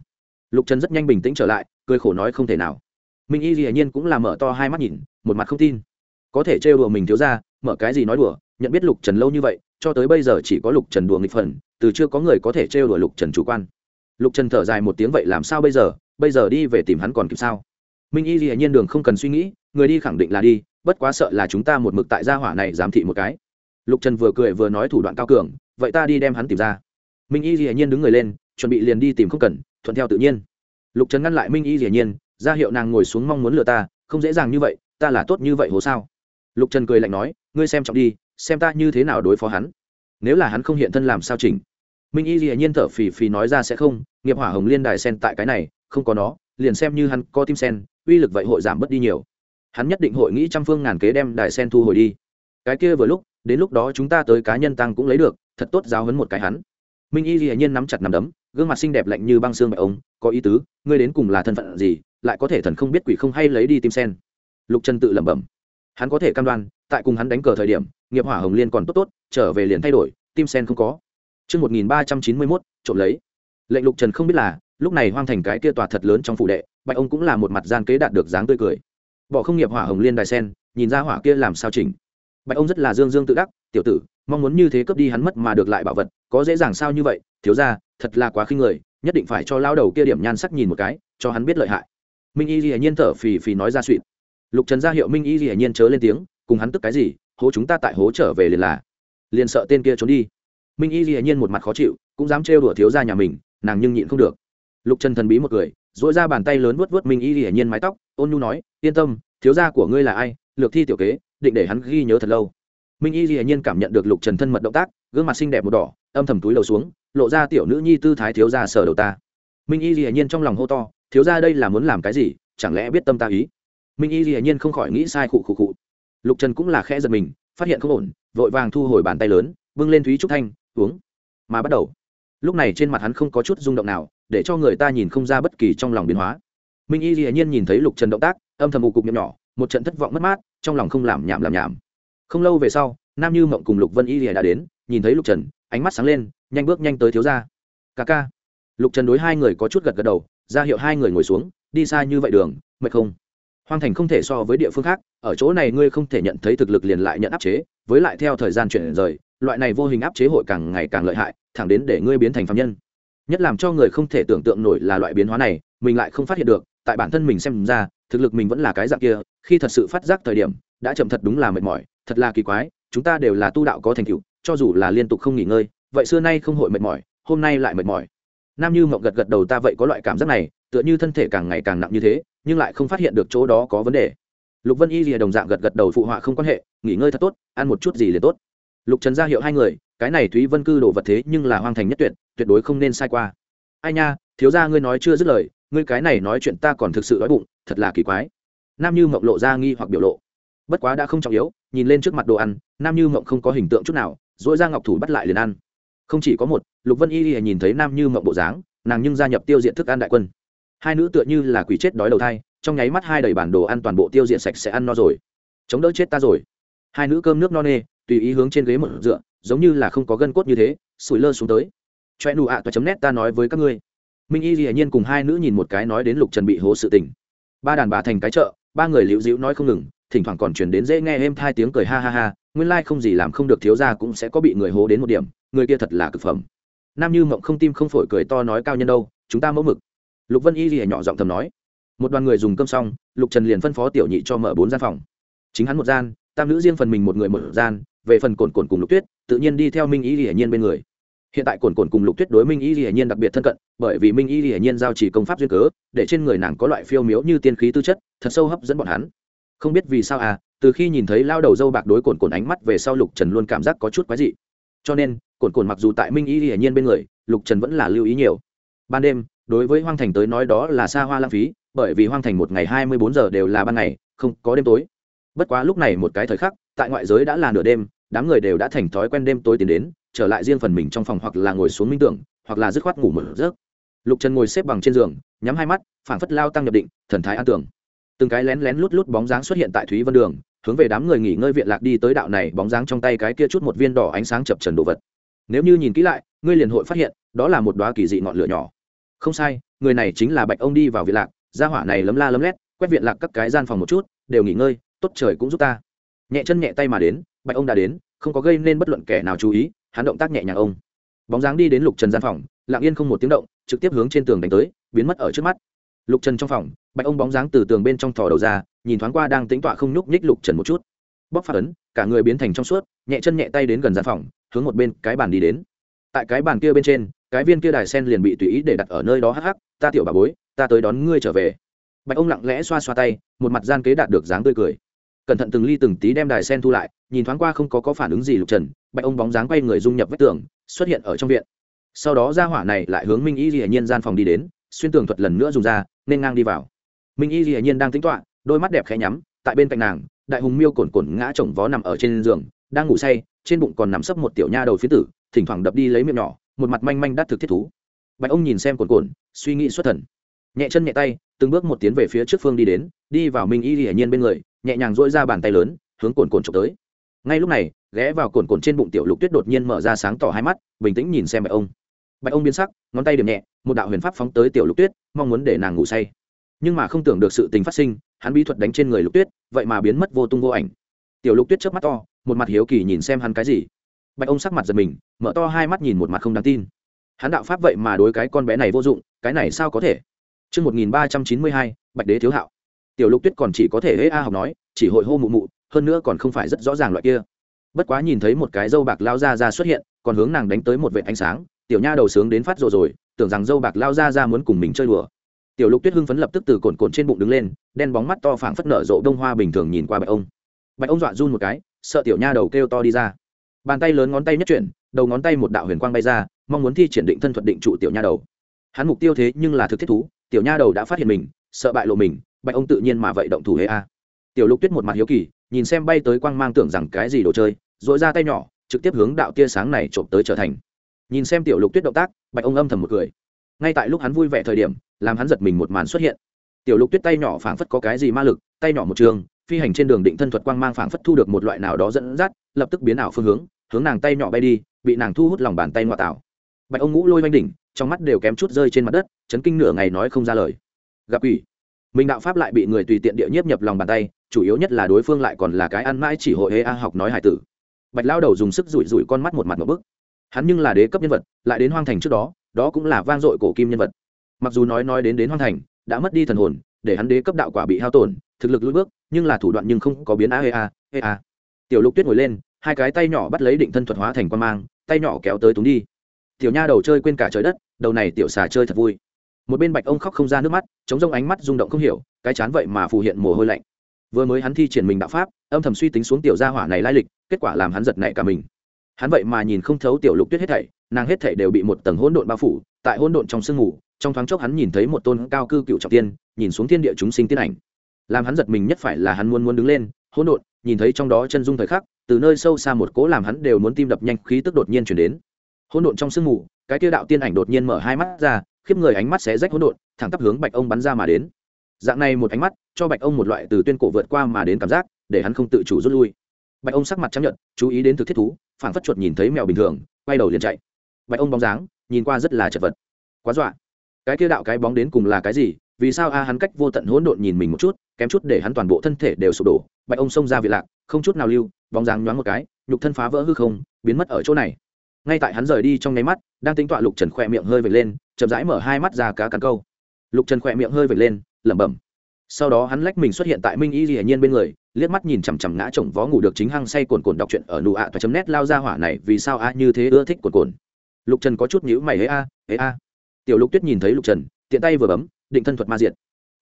Speaker 1: Lục trần rất nhanh bình tĩnh trở lại, cười khổ nói không thể nào. Minh y dĩ nhiên cũng là mở to hai mắt nhìn, một mặt không tin. Có thể trêu đùa mình thiếu ra mở cái gì nói đùa, nhận biết lục trần lâu như vậy, cho tới bây giờ chỉ có lục trần đùa nghịch phần, từ chưa có người có thể trêu đùa lục trần chủ quan. Lục trần thở dài một tiếng, vậy làm sao bây giờ? Bây giờ đi về tìm hắn còn kịp sao? Minh y dĩ nhiên đường không cần suy nghĩ, người đi khẳng định là đi, bất quá sợ là chúng ta một mực tại gia hỏa này giám thị một cái. Lục trần vừa cười vừa nói thủ đoạn cao cường, vậy ta đi đem hắn tìm ra. Minh y dĩ nhiên đứng người lên, chuẩn bị liền đi tìm không cần, thuận theo tự nhiên. Lục trần ngăn lại minh y dĩ nhiên, ra hiệu nàng ngồi xuống mong muốn lừa ta, không dễ dàng như vậy, ta là tốt như vậy hồ sao? Lục trần cười lạnh nói, ngươi xem trọng đi, xem ta như thế nào đối phó hắn. Nếu là hắn không hiện thân làm sao chỉnh? Minh y dĩ nhiên thở phì phì nói ra sẽ không, nghiệp hỏa hồng liên đài sen tại cái này, không có nó, liền xem như hắn có tim sen, uy lực vậy hội giảm bớt đi nhiều. Hắn nhất định hội nghĩ trăm phương ngàn kế đem đài sen thu hồi đi. Cái kia vừa lúc, đến lúc đó chúng ta tới cá nhân tăng cũng lấy được, thật tốt giáo hấn một cái hắn. Minh y hiển nhiên nắm chặt nằm đấm, gương mặt xinh đẹp lạnh như băng xương bạch ông có ý tứ, ngươi đến cùng là thân phận gì, lại có thể thần không biết quỷ không hay lấy đi tim sen. Lục trần tự lẩm bẩm hắn có thể cam đoan tại cùng hắn đánh cờ thời điểm nghiệp hỏa hồng liên còn tốt tốt trở về liền thay đổi tim sen không có. Trước 1391, trộm lấy. Lệnh lục trần không biết là, lúc này hoang thành cái kia tòa thật lớn trong phủ đệ, bạch ông cũng là một mặt gian kế đạt được dáng tươi cười. Bỏ không nghiệp hỏa hồng liên đài sen, nhìn ra hỏa kia làm sao chỉnh. Bạch ông rất là dương dương tự đắc tiểu tử mong muốn như thế cướp đi hắn mất mà được lại bảo vật có dễ dàng sao như vậy? Thiếu ra thật là quá khinh người nhất định phải cho lao đầu kia điểm nhan sắc nhìn một cái cho hắn biết lợi hại. Minh y hiển nhiên thở phì phì nói ra suỵt lục trần ra hiệu minh y hiển nhiên chớ lên tiếng, cùng hắn tức cái gì, hố chúng ta tại hố trở về liền là. Liền sợ tên kia trốn đi. Minh y hiển nhiên một mặt khó chịu, cũng dám trêu đùa thiếu ra nhà mình, nàng nhưng nhịn không được. Lục trần thần bí một người dỗi ra bàn tay lớn vuốt vuốt minh y hiển nhiên mái tóc, ôn nhu nói, yên tâm, thiếu gia của ngươi là ai, lược thi tiểu kế, định để hắn ghi nhớ thật lâu. Minh y dĩ nhiên cảm nhận được lục trần thân mật động tác, gương mặt xinh đẹp một đỏ, âm thầm túi đầu xuống, lộ ra tiểu nữ nhi tư thái thiếu gia sở đầu ta. Minh y dĩ nhiên trong lòng hô to, thiếu gia đây là muốn làm cái gì, chẳng lẽ biết tâm ta ý? Minh y dĩ nhiên không khỏi nghĩ sai khụ khụ khụ. Lục trần cũng là khẽ giật mình, phát hiện không ổn, vội vàng thu hồi bàn tay lớn vâng lên thúy trúc thanh, uống. Mà bắt đầu. Lúc này trên mặt hắn không có chút rung động nào, để cho người ta nhìn không ra bất kỳ trong lòng biến hóa. Minh y dĩ nhiên nhìn thấy lục trần động tác, âm thầm ù cục miệng nhỏ, một trận thất vọng mất mát, trong lòng không làm nhảm làm nhảm. Không lâu về sau, nam như mộng cùng lục vân y dĩ đã đến, nhìn thấy lục trần, ánh mắt sáng lên, nhanh bước nhanh tới thiếu gia. Ca ca. Lục trần đối hai người có chút gật gật đầu, ra hiệu hai người ngồi xuống, đi xa như vậy đường, mệt không? Hoang thành không thể so với địa phương khác, ở chỗ này ngươi không thể nhận thấy thực lực liền lại nhận áp chế, với lại theo thời gian chuyển rời, loại này vô hình áp chế hội càng ngày càng lợi hại, thẳng đến để ngươi biến thành phạm nhân. Nhất làm cho người không thể tưởng tượng nổi là loại biến hóa này, mình lại không phát hiện được, tại bản thân mình xem ra, thực lực mình vẫn là cái dạng kia, khi thật sự phát giác thời điểm, đã chậm thật đúng là mệt mỏi, thật là kỳ quái, chúng ta đều là tu đạo có thành tựu, cho dù là liên tục không nghỉ ngơi, vậy xưa nay không hội mệt mỏi, hôm nay lại mệt mỏi nam như mộng gật gật đầu, ta vậy có loại cảm giác này, tựa như thân thể càng ngày càng nặng như thế, nhưng lại không phát hiện được chỗ đó có vấn đề. Lục vân y rìa đồng dạng gật gật đầu, phụ họa không quan hệ, nghỉ ngơi thật tốt, ăn một chút gì liền tốt. Lục trần ra hiệu hai người, cái này thúy vân cư đồ vật thế nhưng là hoang thành nhất tuyệt tuyệt đối không nên sai qua. Ai nha, thiếu ra ngươi nói chưa dứt lời, ngươi cái này nói chuyện ta còn thực sự đói bụng, thật là kỳ quái. Nam như mộng lộ ra nghi hoặc biểu lộ. Bất quá đã không trọng yếu, nhìn lên trước mặt đồ ăn, nam như mộng không có hình tượng chút nào dỗi ra ngọc thủ bắt lại liền ăn không chỉ có một, lục vân y y nhìn thấy nam như mộng bộ dáng, nàng nhưng gia nhập tiêu diện thức ăn đại quân. Hai nữ tựa như là quỷ chết đói đầu thai, trong nháy mắt hai đầy bản đồ ăn toàn bộ tiêu diện sạch sẽ ăn no rồi. Chống đỡ chết ta rồi. Hai nữ cơm nước no nê, tùy ý hướng trên ghế một dựa, giống như là không có gân cốt như thế, sủi lơ xuống tới. Choe nụ ạ toa chấm nét ta nói với các ngươi. Minh y dĩ nhiên cùng hai nữ nhìn một cái nói đến lục trần bị hố sự tình. Ba đàn bà thành cái chợ, ba người liễu dĩu nói không ngừng, thỉnh thoảng còn chuyển đến dễ nghe êm thai tiếng cười ha ha ha, nguyên lai、like、không gì làm không được thiếu ra cũng sẽ có bị người hố đến một điểm người kia thật là cực phẩm. Nam như mộng không tim không phổi cười to nói cao nhân đâu, chúng ta mẫu mực. Lục vân y lìa nhỏ giọng thầm nói. Một đoàn người dùng cơm xong, lục trần liền phân phó tiểu nhị cho mở bốn gian phòng. Chính hắn một gian, tam nữ riêng phần mình một người một gian, về phần cồn cồn cùng lục tuyết, tự nhiên đi theo minh y lìa nhiên bên người. Hiện tại cồn cồn cùng lục tuyết đối minh y lìa nhiên đặc biệt thân cận, bởi vì minh y lìa nhiên giao chỉ công pháp duyên cớ, để trên người nàng có loại phiêu miếu như tiên khí tư chất, thật sâu hấp dẫn bọn hắn. Không biết vì sao à từ khi nhìn thấy lao đầu dâu bạc đối cồn cồn ánh mắt về sau lục trần luôn cảm giác có chút quái dị. Cho nên cồn cồn mặc dù tại minh y hiển nhiên bên người, lục trần vẫn là lưu ý nhiều. Ban đêm, đối với hoang thành tới nói đó là xa hoa lãng phí, bởi vì hoang thành một ngày hai mươi bốn giờ đều là ban ngày, không có đêm tối. Bất quá lúc này một cái thời khắc, tại ngoại giới đã là nửa đêm, đám người đều đã thành thói quen đêm tối tiến đến, trở lại riêng phần mình trong phòng hoặc là ngồi xuống minh tưởng, hoặc là dứt khoát ngủ mở giấc. Lục trần ngồi xếp bằng trên giường, nhắm hai mắt, phảng phất lao tăng nhập định, thần thái an tưởng. Từng cái lén lén lút lút bóng dáng xuất hiện tại thúy vân đường, hướng về đám người nghỉ ngơi viện lạc đi tới đạo này bóng dáng trong tay cái kia chút một viên đỏ ánh sáng chập trần đồ vật nếu như nhìn kỹ lại, ngươi liền hội phát hiện, đó là một đoá kỳ dị ngọn lửa nhỏ. Không sai, người này chính là bạch ông đi vào viện lạc, gia hỏa này lấm la lấm lét, quét viện lạc các cái gian phòng một chút, đều nghỉ ngơi, tốt trời cũng giúp ta. Nhẹ chân nhẹ tay mà đến, bạch ông đã đến, không có gây nên bất luận kẻ nào chú ý, hắn động tác nhẹ nhàng ông. Bóng dáng đi đến lục trần gian phòng, lặng yên không một tiếng động, trực tiếp hướng trên tường đánh tới, biến mất ở trước mắt. Lục trần trong phòng, bạch ông bóng dáng từ tường bên trong thò đầu ra, nhìn thoáng qua đang tính tọa không nhúc nhích lục trần một chút. Bóc phát ấn, cả người biến thành trong suốt, nhẹ chân nhẹ tay đến gần gian phòng hướng một bên cái bàn đi đến. Tại cái bàn kia bên trên, cái viên kia đài sen liền bị tùy ý để đặt ở nơi đó hắc hắc, ta tiểu bà bối, ta tới đón ngươi trở về. Bạch ông lặng lẽ xoa xoa tay, một mặt gian kế đạt được dáng tươi cười. Cẩn thận từng ly từng tí đem đài sen thu lại, nhìn thoáng qua không có có phản ứng gì lục trần, bạch ông bóng dáng quay người dung nhập vách tường, xuất hiện ở trong viện. Sau đó ra hỏa này lại hướng minh y hiển nhiên gian phòng đi đến, xuyên tường thuật lần nữa dùng ra, nên ngang đi vào. Minh y hiển nhiên đang tính toạ đôi mắt đẹp khẽ nhắm, tại bên cạnh nàng, đại hùng miêu cồn cồn ngã chồng vó nằm ở trên giường, đang ngủ say trên bụng còn nằm sấp một tiểu nha đầu phía tử, thỉnh thoảng đập đi lấy miệng nhỏ, một mặt manh manh đắt thực thiết thú. Bạch ông nhìn xem cồn cồn suy nghĩ xuất thần. Nhẹ chân nhẹ tay, từng bước một tiến về phía trước phương đi đến, đi vào minh y hiển nhiên bên người, nhẹ nhàng dỗi ra bàn tay lớn, hướng cồn cồn trộm tới. Ngay lúc này, ghé vào cồn cồn trên bụng tiểu lục tuyết đột nhiên mở ra sáng tỏ hai mắt, bình tĩnh nhìn xem bạch ông. Bạch ông biến sắc, ngón tay điểm nhẹ, một đạo huyền pháp phóng tới tiểu lục tuyết, mong muốn để nàng ngủ say. Nhưng mà không tưởng được sự tình phát sinh, hắn bí thuật đánh trên người lục tuyết, vậy mà biến mất vô tung vô ảnh. Tiểu lục tuyết chớp mắt to một mặt hiếu kỳ nhìn xem hắn cái gì bạch ông sắc mặt giật mình mở to hai mắt nhìn một mặt không đáng tin hắn đạo pháp vậy mà đối cái con bé này vô dụng cái này sao có thể Trước 1392, Bạch Đế thiếu hạo. Tiểu Lục Tuyết còn chỉ có thể hễ a học nói, chỉ hội hô mụ mụ, hơn nữa còn không phải rất rõ ràng loại kia. Bất quá nhìn thấy một cái dâu bạc lao ra ra xuất hiện, còn hướng nàng đánh tới một vệt ánh sáng, tiểu nha đầu sướng đến phát rồ rồi, tưởng rằng dâu bạc lao ra ra muốn cùng mình chơi đùa. Tiểu Lục Tuyết hưng phấn lập tức từ cồn cồn trên bụng đứng lên, đen bóng mắt to phảng phất nở rộ đông hoa bình thường nhìn qua Bạch ông. Bạch ông dọa run một cái, sợ tiểu nha đầu kêu to đi ra. Bàn tay lớn ngón tay nhất chuyển, đầu ngón tay một đạo huyền quang bay ra, mong muốn thi triển định thân thuật định trụ tiểu nha đầu. Hắn mục tiêu thế nhưng là thực thiết thú, tiểu nha đầu đã phát hiện mình, sợ bại lộ mình, Bạch ông tự nhiên mà vậy động thủ hế a. Tiểu Lục Tuyết một mặt hiếu kỳ, nhìn xem bay tới quang mang tưởng rằng cái gì đồ chơi, rỗi ra tay nhỏ, trực tiếp hướng đạo tia sáng này trộm tới trở thành. Nhìn xem tiểu Lục Tuyết động tác, Bạch ông âm thầm một cười. Ngay tại lúc hắn vui vẻ thời điểm, làm hắn giật mình một màn xuất hiện tiểu lục tuyết tay nhỏ phảng phất có cái gì ma lực tay nhỏ một trường phi hành trên đường định thân thuật quang mang phảng phất thu được một loại nào đó dẫn dắt, lập tức biến ảo phương hướng hướng nàng tay nhỏ bay đi, bị nàng thu hút lòng bàn tay ngoại tạo. Bạch ông ngũ lôi oanh đỉnh, trong mắt đều kém chút rơi trên mặt đất, chấn kinh nửa ngày nói không ra lời. Gặp quỷ. Mình đạo pháp lại bị người tùy tiện địa nhiếp nhập lòng bàn tay, chủ yếu nhất là đối phương lại còn là cái ăn mãi chỉ hội hê a học nói hải tử. Bạch lao đầu dùng sức rủi rủi con mắt một mặt một bức. Hắn nhưng là đế cấp nhân vật, lại đến hoang thành trước đó đó cũng là vang dội cổ kim nhân vật. Mặc dù nói nói đến đến hoang thành, đã mất đi thần hồn để hắn đế cấp đạo quả bị hao tổn, thực lực lưỡi bước, nhưng là thủ đoạn nhưng không có biến a ea ea tiểu lục tuyết ngồi lên, hai cái tay nhỏ bắt lấy định thân thuật hóa thành quan mang, tay nhỏ kéo tới túng đi. Tiểu nha đầu chơi quên cả trời đất, đầu này tiểu xà chơi thật vui. Một bên bạch ông khóc không ra nước mắt, chống rông ánh mắt rung động không hiểu, cái chán vậy mà phù hiện mồ hôi lạnh. Vừa mới hắn thi triển mình đạo pháp, âm thầm suy tính xuống tiểu gia hỏa này lai lịch, kết quả làm hắn giật nảy cả mình. Hắn vậy mà nhìn không thấu tiểu lục tuyết hết thảy, nàng hết thảy đều bị một tầng hỗn độn bao phủ, tại hỗn độn trong sương mù trong thoáng chốc hắn nhìn thấy một tôn cao cư cựu trọng tiên, nhìn xuống thiên địa chúng sinh tiên ảnh. Làm hắn giật mình nhất phải là hắn muốn muốn đứng lên, hỗn độn, nhìn thấy trong đó chân dung thời khắc, từ nơi sâu xa một cố làm hắn đều muốn tim đập nhanh, khí tức đột nhiên chuyển đến. Hỗn độn trong sương mù, cái tiêu đạo tiên ảnh đột nhiên mở hai mắt ra, khiếp người ánh mắt xé rách hỗn độn, thẳng tắp hướng bạch ông bắn ra mà đến. Dạng này một ánh mắt, cho bạch ông một loại từ tuyên cổ vượt qua mà đến cảm giác, để hắn không tự chủ rút lui. Bạch ông sắc mặt chấp nhận chú ý đến thực thiết thú phản phất chuột nhìn thấy mèo bình thường, quay đầu liền chạy. Bạch ông bóng dáng, nhìn qua rất là chật vật. Quá dọa cái kia đạo cái bóng đến cùng là cái gì, vì sao a hắn cách vô tận hỗn độn nhìn mình một chút, kém chút để hắn toàn bộ thân thể đều sụp đổ, bạch ông xông ra vị lạc, không chút nào lưu, bóng dáng nhoáng một cái, nhục thân phá vỡ hư không, biến mất ở chỗ này. Ngay tại hắn rời đi trong nháy mắt, đang tính tọa lục trần khỏe miệng hơi vệt lên, chậm rãi mở hai mắt ra cá cắn câu. Lục trần khỏe miệng hơi vệt lên, lẩm bẩm. Sau đó hắn lách mình xuất hiện tại minh y dĩ nhiên bên người, liếc mắt nhìn chằm chằm ngã chồng vó ngủ được chính hăng say cồn cồn đọc truyện ở nụ ạ và chấm nét lao ra hỏa này vì sao a như thế ưa thích cồn cồn lục trần có chút nhữ mày hế a hế a tiểu lục tuyết nhìn thấy lục trần, tiện tay vừa bấm, định thân thuật ma diện.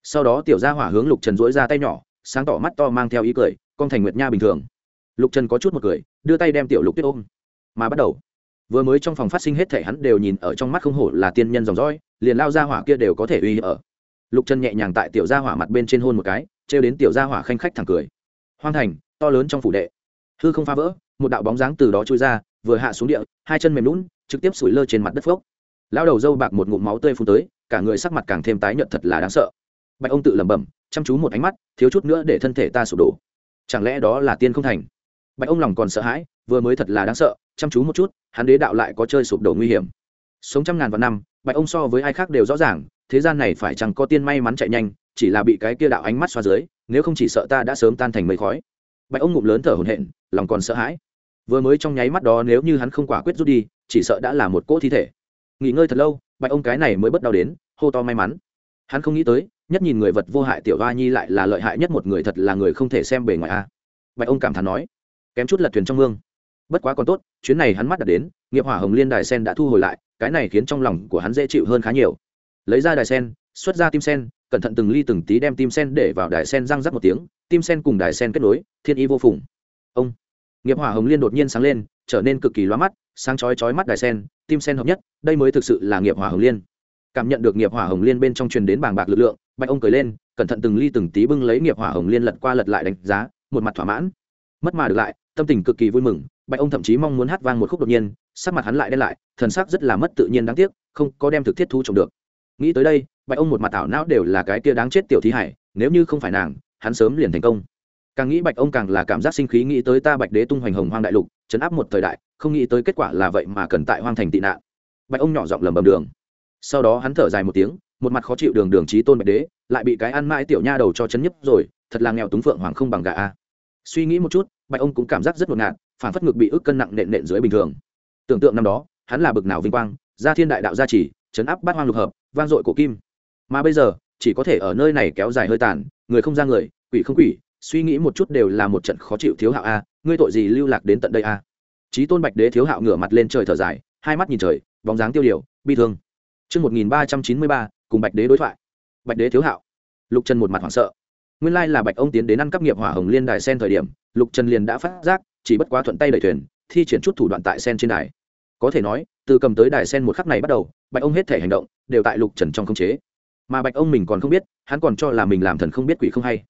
Speaker 1: sau đó tiểu gia hỏa hướng lục trần dỗi ra tay nhỏ, sáng tỏ mắt to mang theo ý cười, con thành nguyệt nha bình thường. Lục trần có chút một cười, đưa tay đem tiểu lục tuyết ôm. Mà bắt đầu, vừa mới trong phòng phát sinh hết thể hắn đều nhìn ở trong mắt không hổ là tiên nhân dòng dõi, liền lao ra hỏa kia đều có thể uy ở. Lục trần nhẹ nhàng tại tiểu gia hỏa mặt bên trên hôn một cái, trêu đến tiểu gia hỏa khanh khách thẳng cười. Hoang thành, to lớn trong phủ đệ. Hư không phá vỡ, một đạo bóng dáng từ đó trôi ra, vừa hạ xuống địa, hai chân mềm lún trực tiếp sủi lơ trên mặt đất phốc lao đầu dâu bạc một ngụm máu tươi phun tới, cả người sắc mặt càng thêm tái nhợt thật là đáng sợ. Bạch ông tự lẩm bẩm, chăm chú một ánh mắt, thiếu chút nữa để thân thể ta sụp đổ. Chẳng lẽ đó là tiên không thành? Bạch ông lòng còn sợ hãi, vừa mới thật là đáng sợ, chăm chú một chút, hắn đế đạo lại có chơi sụp đổ nguy hiểm. Sống trăm ngàn vạn năm, bạch ông so với ai khác đều rõ ràng, thế gian này phải chẳng có tiên may mắn chạy nhanh, chỉ là bị cái kia đạo ánh mắt xoa dưới, nếu không chỉ sợ ta đã sớm tan thành mây khói. Bạch ông ngụm lớn thở hổn hển, lòng còn sợ hãi. Vừa mới trong nháy mắt đó nếu như hắn không quả quyết rút đi, chỉ sợ đã là một cỗ thi thể nghỉ ngơi thật lâu, bạch ông cái này mới bất đau đến, hô to may mắn. Hắn không nghĩ tới, nhất nhìn người vật vô hại tiểu hoa nhi lại là lợi hại nhất một người thật là người không thể xem bề ngoài a. Bạch ông cảm thán nói, kém chút lật thuyền trong mương. Bất quá còn tốt, chuyến này hắn mắt đặt đến, nghiệp hỏa hồng liên đài sen đã thu hồi lại, cái này khiến trong lòng của hắn dễ chịu hơn khá nhiều. Lấy ra đài sen, xuất ra tim sen, cẩn thận từng ly từng tí đem tim sen để vào đài sen răng rắc một tiếng, tim sen cùng đài sen kết nối, thiên y vô phùng. Ông, nghiệp hỏa hồng liên đột nhiên sáng lên, trở nên cực kỳ loa mắt, sáng chói chói mắt đài sen tim sen hợp nhất, đây mới thực sự là nghiệp hỏa hồng liên. Cảm nhận được nghiệp hỏa hồng liên bên trong truyền đến bàng bạc lực lượng, bạch ông cười lên, cẩn thận từng ly từng tí bưng lấy nghiệp hỏa hồng liên lật qua lật lại đánh giá, một mặt thỏa mãn. Mất mà được lại, tâm tình cực kỳ vui mừng, bạch ông thậm chí mong muốn hát vang một khúc đột nhiên, sắc mặt hắn lại đen lại, thần sắc rất là mất tự nhiên đáng tiếc, không có đem thực thiết thu trồng được. Nghĩ tới đây, bạch ông một mặt ảo não đều là cái kia đáng chết tiểu thí hải, nếu như không phải nàng, hắn sớm liền thành công. Càng nghĩ bạch ông càng là cảm giác sinh khí, nghĩ tới ta bạch đế tung hoành hồng hoang đại lục, chấn áp một thời đại không nghĩ tới kết quả là vậy mà cần tại hoang thành tị nạn. Bạch ông nhỏ giọng lầm bầm đường. Sau đó hắn thở dài một tiếng, một mặt khó chịu đường đường trí tôn bạch đế, lại bị cái ăn mãi tiểu nha đầu cho chấn nhấp rồi, thật là nghèo túng phượng hoàng không bằng gà a. Suy nghĩ một chút, bạch ông cũng cảm giác rất ngột ngạt, phản phất ngực bị ức cân nặng nện nện dưới bình thường. Tưởng tượng năm đó, hắn là bực nào vinh quang gia thiên đại đạo gia trì chấn áp bát hoang lục hợp, vang dội cổ kim. Mà bây giờ, chỉ có thể ở nơi này kéo dài hơi tàn, người không ra người, quỷ không quỷ, suy nghĩ một chút đều là một trận khó chịu thiếu hạo a, ngươi tội gì lưu lạc đến tận đây a? Trí tôn bạch đế thiếu hạo ngửa mặt lên trời thở dài hai mắt nhìn trời bóng dáng tiêu điều bi thương Trước 1393, cùng bạch đế đối thoại. Bạch đế thiếu hạo. Lục Trần một mặt hoảng sợ. Nguyên lai là bạch ông tiến đến ăn cắp nghiệp hỏa hồng liên đài sen thời điểm, Lục Trần liền đã phát giác, chỉ bất quá thuận tay đẩy thuyền, thi triển chút thủ đoạn tại sen trên đài. Có thể nói, từ cầm tới đài sen một khắc này bắt đầu, bạch ông hết thể hành động đều tại Lục Trần trong khống chế. Mà bạch ông mình còn không biết, hắn còn cho là mình làm thần không biết quỷ không hay.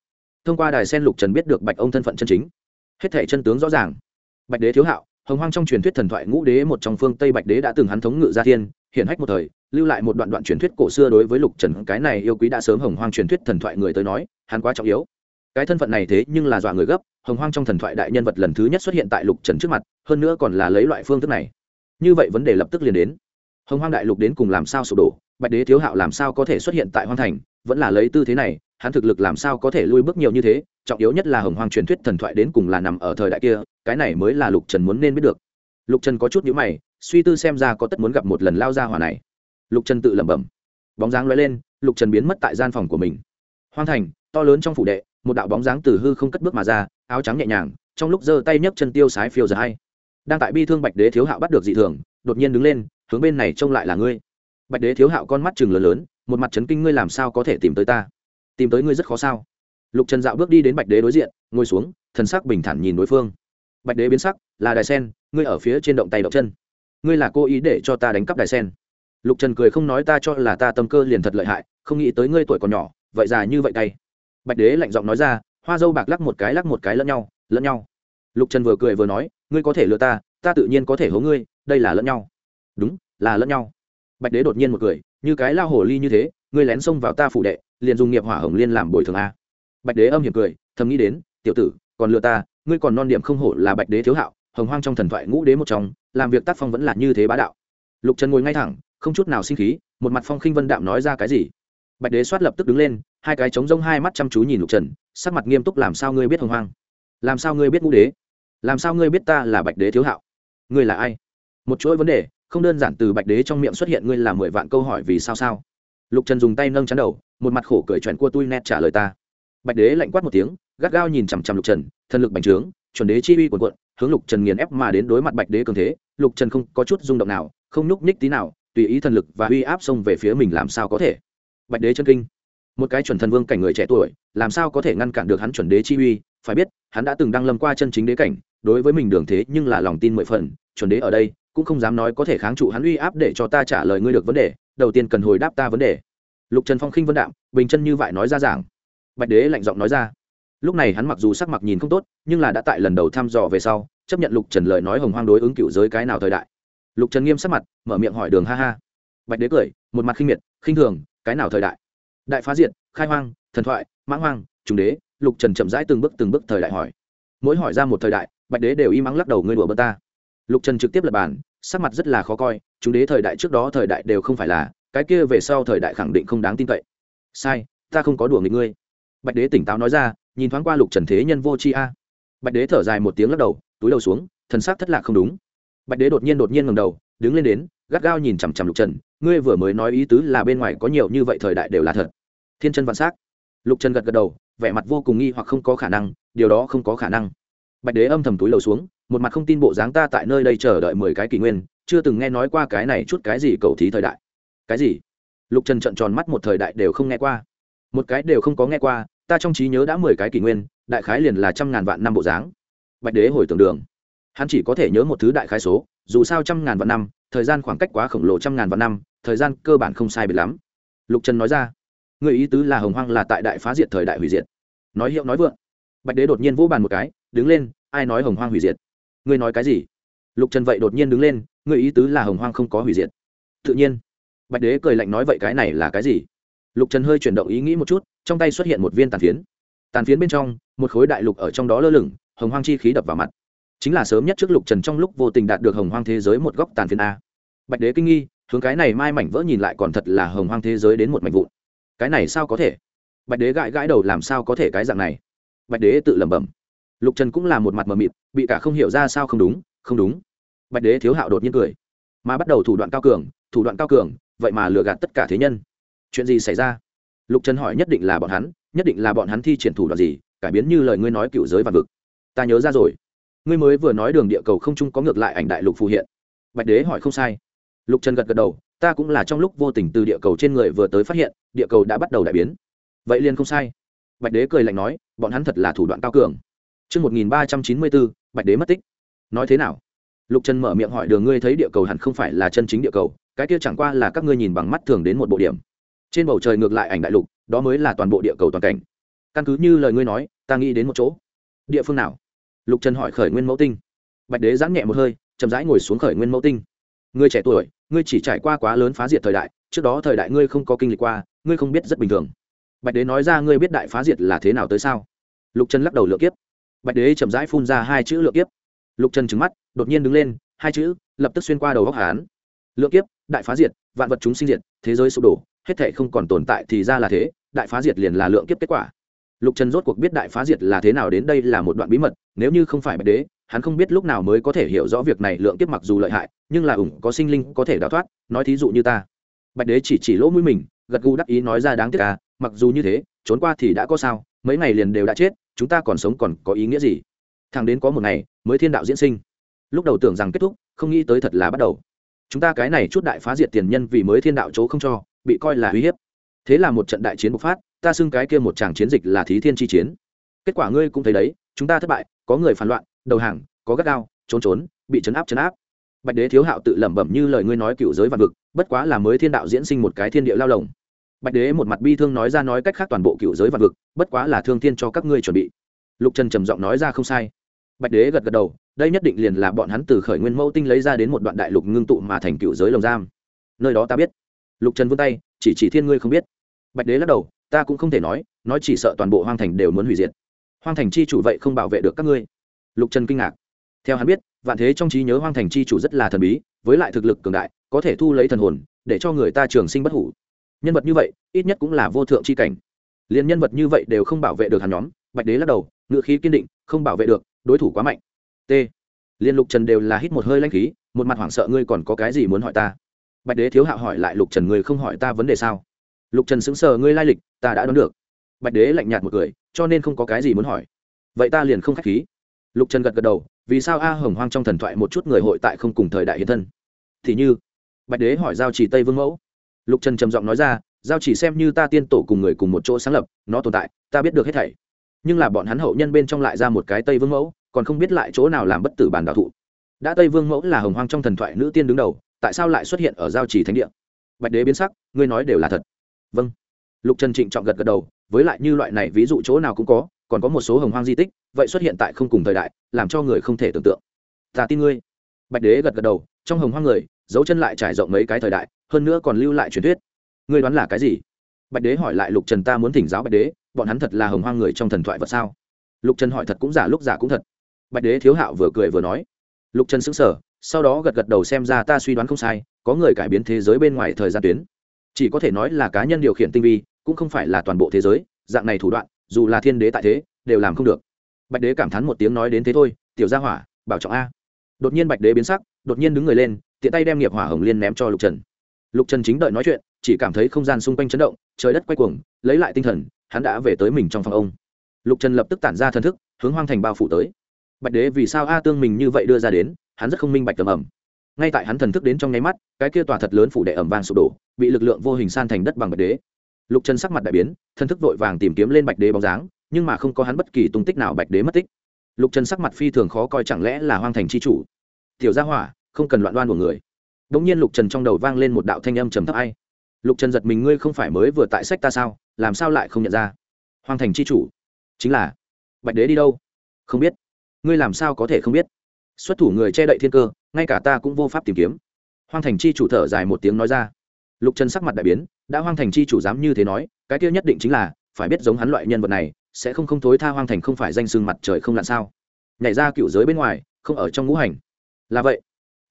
Speaker 1: Thông qua đài sen Lục Trần biết được bạch ông thân phận chân chính, hết thể chân tướng rõ ràng. Bạch đế thiếu hạo, hồng hoang trong truyền thuyết thần thoại ngũ đế một trong phương tây bạch đế đã từng hắn thống ngự gia thiên, hiển hách một thời, lưu lại một đoạn đoạn truyền thuyết cổ xưa đối với lục trần, cái này yêu quý đã sớm hồng hoang truyền thuyết thần thoại người tới nói, hắn quá trọng yếu. Cái thân phận này thế nhưng là dọa người gấp, hồng hoang trong thần thoại đại nhân vật lần thứ nhất xuất hiện tại lục trần trước mặt, hơn nữa còn là lấy loại phương thức này. Như vậy vấn đề lập tức liền đến. Hồng hoang đại lục đến cùng làm sao sụp đổ, bạch đế thiếu hạo làm sao có thể xuất hiện tại hoang thành, vẫn là lấy tư thế này, hắn thực lực làm sao có thể lui bước nhiều như thế, trọng yếu nhất là hồng hoang truyền thuyết thần thoại đến cùng là nằm ở thời đại kia cái này mới là lục trần muốn nên biết được. Lục trần có chút nhữ mày, suy tư xem ra có tất muốn gặp một lần lao ra hỏa này. Lục trần tự lẩm bẩm. Bóng dáng l lên, lục trần biến mất tại gian phòng của mình. Hoang thành, to lớn trong phủ đệ, một đạo bóng dáng từ hư không cất bước mà ra, áo trắng nhẹ nhàng, trong lúc giơ tay nhấc chân tiêu sái phiêu giờ hay. Đang tại bi thương bạch đế thiếu hạo bắt được dị thường, đột nhiên đứng lên, hướng bên này trông lại là ngươi. Bạch đế thiếu hạo con mắt chừng lớn lớn, một mặt trấn kinh ngươi làm sao có thể tìm tới ta? Tìm tới ngươi rất khó sao? Lục trần dạo bước đi đến bạch đế đối diện, ngồi xuống, thần sắc bình thản nhìn đối phương bạch đế biến sắc, là đài sen, ngươi ở phía trên động tay động chân. Ngươi là cố ý để cho ta đánh cắp đài sen. Lục trần cười không nói ta cho là ta tâm cơ liền thật lợi hại, không nghĩ tới ngươi tuổi còn nhỏ, vậy già như vậy tay. Bạch đế lạnh giọng nói ra, hoa dâu bạc lắc một cái lắc một cái lẫn nhau lẫn nhau. Lục trần vừa cười vừa nói, ngươi có thể lừa ta ta tự nhiên có thể hố ngươi, đây là lẫn nhau. Đúng, là lẫn nhau. Bạch đế đột nhiên một cười, như cái lao hồ ly như thế, ngươi lén xông vào ta phủ đệ, liền dùng nghiệp hỏa hồng liên làm bồi thường a. Bạch đế âm hiểm cười, thầm nghĩ đến, tiểu tử còn lừa ta, ngươi còn non điểm không hổ là bạch đế thiếu hạo, hồng hoang trong thần thoại ngũ đế một trong, làm việc tác phong vẫn là như thế bá đạo. Lục trần ngồi ngay thẳng, không chút nào sinh khí, một mặt phong khinh vân đạm nói ra cái gì? Bạch đế soát lập tức đứng lên, hai cái trống rông hai mắt chăm chú nhìn lục trần, sắc mặt nghiêm túc làm sao ngươi biết hồng hoang? Làm sao ngươi biết ngũ đế? Làm sao ngươi biết ta là bạch đế thiếu hạo? Ngươi là ai? Một chuỗi vấn đề, không đơn giản từ bạch đế trong miệng xuất hiện ngươi làm mười vạn câu hỏi vì sao sao? Lục trần dùng tay nâng chắn đầu, một mặt khổ cười chuẩn cua tui nét trả lời ta. Bạch đế lạnh quát một tiếng gắt gao nhìn chằm chằm lục trần, thần lực bành trướng, chuẩn đế chi uy quần quận hướng lục trần nghiền ép mà đến đối mặt bạch đế cường thế, lục trần không có chút rung động nào, không nhúc nhích tí nào, tùy ý thần lực và uy áp xông về phía mình làm sao có thể. Bạch đế chân kinh. Một cái chuẩn thần vương cảnh người trẻ tuổi, làm sao có thể ngăn cản được hắn chuẩn đế chi uy? Phải biết, hắn đã từng đăng lâm qua chân chính đế cảnh, đối với mình đường thế nhưng là lòng tin mười phần, chuẩn đế ở đây, cũng không dám nói có thể kháng trụ hắn uy áp để cho ta trả lời ngươi được vấn đề, đầu tiên cần hồi đáp ta vấn đề. Lục trần phong khinh vân đạm, bình chân như vậy nói ra giảng. Bạch đế lạnh giọng nói ra lúc này hắn mặc dù sắc mặt nhìn không tốt nhưng là đã tại lần đầu thăm dò về sau chấp nhận lục trần lời nói hồng hoang đối ứng cựu giới cái nào thời đại. Lục trần nghiêm sắc mặt mở miệng hỏi đường ha ha. Bạch đế cười một mặt khinh miệt khinh thường cái nào thời đại? Đại phá diệt khai hoang thần thoại mãng hoang trùng đế lục trần chậm rãi từng bước từng bước thời đại hỏi. Mỗi hỏi ra một thời đại bạch đế đều im ắng lắc đầu ngươi đùa bơ ta. Lục trần trực tiếp lập bản, sắc mặt rất là khó coi chúng đế thời đại trước đó thời đại đều không phải là cái kia về sau thời đại khẳng định không đáng tin cậy. Sai ta không có đùa nghịch ngươi. Bạch đế tỉnh táo nói ra nhìn thoáng qua lục trần thế nhân vô tri a. Bạch đế thở dài một tiếng lắc đầu, túi đầu xuống, thần sắc thất lạc không đúng. Bạch đế đột nhiên đột nhiên ngầm đầu, đứng lên đến, gắt gao nhìn chằm chằm lục trần, ngươi vừa mới nói ý tứ là bên ngoài có nhiều như vậy thời đại đều là thật. Thiên chân vạn s á c lục trần gật gật đầu, vẻ mặt vô cùng nghi hoặc không có khả năng, điều đó không có khả năng. Bạch đế âm thầm túi lầu xuống, một mặt không tin bộ dáng ta tại nơi đây chờ đợi mười cái kỷ nguyên, chưa từng nghe nói qua cái này chút cái gì cầu thí thời đại. Cái gì? Lục trần trận tròn mắt một thời đại đều không nghe qua. Một cái đều không có nghe qua ta trong trí nhớ đã mười cái kỷ nguyên, đại khái liền là trăm ngàn vạn năm bộ dáng. Bạch đế hồi tưởng đường. Hắn chỉ có thể nhớ một thứ đại khái số, dù sao trăm ngàn vạn năm, thời gian khoảng cách quá khổng lồ trăm ngàn vạn năm, thời gian cơ bản không sai biệt lắm. Lục trần nói ra, người ý tứ là hồng hoang là tại đại phá diệt thời đại hủy diệt. Nói hiệu nói vượng. Bạch đế đột nhiên vỗ bàn một cái, đứng lên, ai nói hồng hoang hủy diệt? Ngươi nói cái gì? Lục trần vậy đột nhiên đứng lên, người ý tứ là hồng hoang không có hủy diệt. Tự nhiên. Bạch đế cười lạnh nói vậy cái này là cái gì? Lục trần hơi chuyển động ý nghĩ một chút trong tay xuất hiện một viên tàn phiến. Tàn phiến bên trong, một khối đại lục ở trong đó lơ lửng, hồng hoang chi khí đập vào mặt. Chính là sớm nhất trước lục trần trong lúc vô tình đạt được hồng hoang thế giới một góc tàn phiến a. Bạch đế kinh nghi, hướng cái này mai mảnh vỡ nhìn lại còn thật là hồng hoang thế giới đến một mảnh vụn. Cái này sao có thể? Bạch đế gãi gãi đầu làm sao có thể cái dạng này? Bạch đế tự lẩm bẩm. Lục trần cũng là một mặt mờ mịt, bị cả không hiểu ra sao không đúng không đúng. Bạch đế thiếu hạo đột nhiên cười. Mà bắt đầu thủ đoạn cao cường, thủ đoạn cao cường, vậy mà lừa gạt tất cả thế nhân. Chuyện gì xảy ra? Lục trần hỏi nhất định là bọn hắn nhất định là bọn hắn thi triển thủ đoạn gì cải biến như lời ngươi nói cựu giới và vực. Ta nhớ ra rồi. Ngươi mới vừa nói đường địa cầu không chung có ngược lại ảnh đại lục phù hiện. Bạch đế hỏi không sai. Lục trần gật gật đầu ta cũng là trong lúc vô tình từ địa cầu trên người vừa tới phát hiện địa cầu đã bắt đầu đại biến. Vậy liền không sai. Bạch đế cười lạnh nói bọn hắn thật là thủ đoạn cao cường. Trước 1394, Bạch Đế mất tích. Nói thế nào? Lục Trần mở miệng hỏi đường ngươi thấy địa cầu hẳn không phải là chân chính địa cầu, cái kia chẳng qua là các ngươi nhìn bằng mắt thường đến một bộ điểm. Trên bầu trời ngược lại ảnh đại lục, đó mới là toàn bộ địa cầu toàn cảnh. Căn cứ như lời ngươi nói, ta nghĩ đến một chỗ. Địa phương nào? Lục Trần hỏi khởi nguyên mẫu tinh. Bạch Đế giãn nhẹ một hơi, chậm rãi ngồi xuống khởi nguyên mẫu tinh. Ngươi trẻ tuổi, ngươi chỉ trải qua quá lớn phá diệt thời đại, trước đó thời đại ngươi không có kinh lịch qua, ngươi không biết rất bình thường. Bạch Đế nói ra ngươi biết đại phá diệt là thế nào tới sao? Lục Trần lắc đầu lựa kiếp bạch đế chậm rãi phun ra hai chữ lựa kiếp lục trần trứng mắt đột nhiên đứng lên hai chữ lập tức xuyên qua đầu góc hà án lựa kiếp đại phá diệt vạn vật chúng sinh diệt thế giới sụp đổ hết thể không còn tồn tại thì ra là thế, đại phá diệt liền là lượng kiếp kết quả. Lục trần rốt cuộc biết đại phá diệt là thế nào đến đây là một đoạn bí mật, nếu như không phải bạch đế, hắn không biết lúc nào mới có thể hiểu rõ việc này lượng kiếp mặc dù lợi hại, nhưng là ủng có sinh linh có thể đào thoát, nói thí dụ như ta. Bạch đế chỉ chỉ lỗ mũi mình, gật gù đắc ý nói ra đáng tiếc à mặc dù như thế, trốn qua thì đã có sao, mấy ngày liền đều đã chết, chúng ta còn sống còn có ý nghĩa gì? Thằng đến có một ngày, mới thiên đạo diễn sinh. Lúc đầu tưởng rằng kết thúc, không nghĩ tới thật là bắt đầu. Chúng ta cái này chút đại phá diệt tiền nhân vì mới thiên đạo chỗ không cho bị coi là uy hiếp. Thế là một trận đại chiến bộc phát, ta xưng cái kia một tràng chiến dịch là thí thiên chi chiến. Kết quả ngươi cũng thấy đấy, chúng ta thất bại, có người phản loạn, đầu hàng, có gắt gao, trốn trốn, bị chấn áp chấn áp. Bạch đế thiếu hạo tự lẩm bẩm như lời ngươi nói cựu giới vạn vực, bất quá là mới thiên đạo diễn sinh một cái thiên địa lao lồng bạch đế một mặt bi thương nói ra nói cách khác toàn bộ cựu giới vạn vực, bất quá là thương thiên cho các ngươi chuẩn bị. Lục trần trầm giọng nói ra không sai. Bạch đế gật gật đầu, đây nhất định liền là bọn hắn từ khởi nguyên mẫu tinh lấy ra đến một đoạn đại lục ngưng tụ mà thành cựu giới lồng giam. Nơi đó ta biết lục trần vươn tay, chỉ chỉ thiên ngươi không biết. Bạch đế lắc đầu, ta cũng không thể nói nói chỉ sợ toàn bộ hoang thành đều muốn hủy diệt. Hoang thành chi chủ vậy không bảo vệ được các ngươi. Lục trần kinh ngạc. Theo hắn biết, vạn thế trong trí nhớ hoang thành chi chủ rất là thần bí, với lại thực lực cường đại, có thể thu lấy thần hồn, để cho người ta trường sinh bất hủ. Nhân vật như vậy, ít nhất cũng là vô thượng c h i cảnh. Liền nhân vật như vậy đều không bảo vệ được hắn nhóm, bạch đế lắc đầu ngự khí kiên định, không bảo vệ được, đối thủ quá mạnh. T. Liên lục trần đều là hít một hơi lanh khí, một mặt hoảng sợ ngươi còn có cái gì muốn hỏi ta? Bạch đế thiếu hạo hỏi lại lục trần người không hỏi ta vấn đề sao? Lục trần xứng sờ, ngươi lai lịch, ta đã đoán được. Bạch đế lạnh nhạt một cười, cho nên không có cái gì muốn hỏi. Vậy ta liền không k h á c h khí. Lục trần gật gật đầu, vì sao a hồng hoang trong thần thoại một chút người hội tại không cùng thời đại hiện thân? Thì như, bạch đế hỏi giao chỉ tây vương mẫu. Lục trần trầm giọng nói ra, giao chỉ xem như ta tiên tổ cùng người cùng một chỗ sáng lập, nó tồn tại, ta biết được hết thảy. Nhưng là bọn hắn hậu nhân bên trong lại ra một cái tây vương mẫu, còn không biết lại chỗ nào làm bất tử bản đạo thụ. Đã tây vương mẫu là hồng hoang trong thần thoại nữ tiên đứng đầu tại sao lại xuất hiện ở giao chỉ thánh địa? Bạch đế biến sắc, ngươi nói đều là thật. Vâng. Lục trần trịnh trọng gật gật đầu, với lại như loại này ví dụ chỗ nào cũng có, còn có một số hồng hoang di tích, vậy xuất hiện tại không cùng thời đại, làm cho người không thể tưởng tượng. Ta tin ngươi. Bạch đế gật gật đầu, trong hồng hoang người, dấu chân lại trải rộng mấy cái thời đại, hơn nữa còn lưu lại truyền thuyết. Ngươi đoán là cái gì? Bạch đế hỏi lại lục trần ta muốn thỉnh giáo bạch đế, bọn hắn thật là hồng hoang người trong thần thoại vật sao? Lục trần hỏi thật cũng giả, lúc giả cũng thật. Bạch đế thiếu hạo vừa cười vừa nói. Lục trần xứng sở sau đó gật gật đầu xem ra ta suy đoán không sai, có người cải biến thế giới bên ngoài thời gian tuyến. Chỉ có thể nói là cá nhân điều khiển tinh vi, cũng không phải là toàn bộ thế giới, dạng này thủ đoạn, dù là thiên đế tại thế, đều làm không được. Bạch đế cảm thán một tiếng nói đến thế thôi, tiểu gia hỏa, bảo trọng a. Đột nhiên bạch đế biến sắc, đột nhiên đứng người lên, tiện tay đem nghiệp hỏa hồng liên ném cho lục trần. Lục trần chính đợi nói chuyện, chỉ cảm thấy không gian xung quanh chấn động, trời đất quay cuồng, lấy lại tinh thần, hắn đã về tới mình trong phòng ông. Lục trần lập tức tản ra thần thức, hướng hoang thành bao phủ tới. Bạch đế vì sao a tương mình như vậy đưa ra đến hắn rất không minh bạch tầm ẩm. Ngay tại hắn thần thức đến trong nháy mắt, cái kia tòa thật lớn phủ đệ ẩm vàng sụp đổ, bị lực lượng vô hình san thành đất bằng bạch đế. Lục trần sắc mặt đại biến, thần thức vội vàng tìm kiếm lên bạch đế bóng dáng, nhưng mà không có hắn bất kỳ tung tích nào bạch đế mất tích. Lục trần sắc mặt phi thường khó coi chẳng lẽ là hoang thành c h i chủ? Tiểu gia hỏa, không cần loạn đoan của người. Đ ỗ n g nhiên lục trần trong đầu vang lên một đạo thanh âm trầm thấp ai. Lục trần giật mình, ngươi không phải mới vừa tại sách ta sao? Làm sao lại không nhận ra? Hoang thành c h i chủ? Chính là. Bạch đế đi đâu? Không biết. Ngươi làm sao có thể không biết? Xuất thủ người che đậy thiên cơ, ngay cả ta cũng vô pháp tìm kiếm. Hoang thành chi chủ thở dài một tiếng nói ra. Lục trần sắc mặt đại biến, đã hoang thành chi chủ dám như thế nói, cái kia nhất định chính là, phải biết giống hắn loại nhân vật này, sẽ không không thối tha hoang thành không phải danh sương mặt trời không lặn sao. Nhảy ra cựu giới bên ngoài, không ở trong ngũ hành. Là vậy.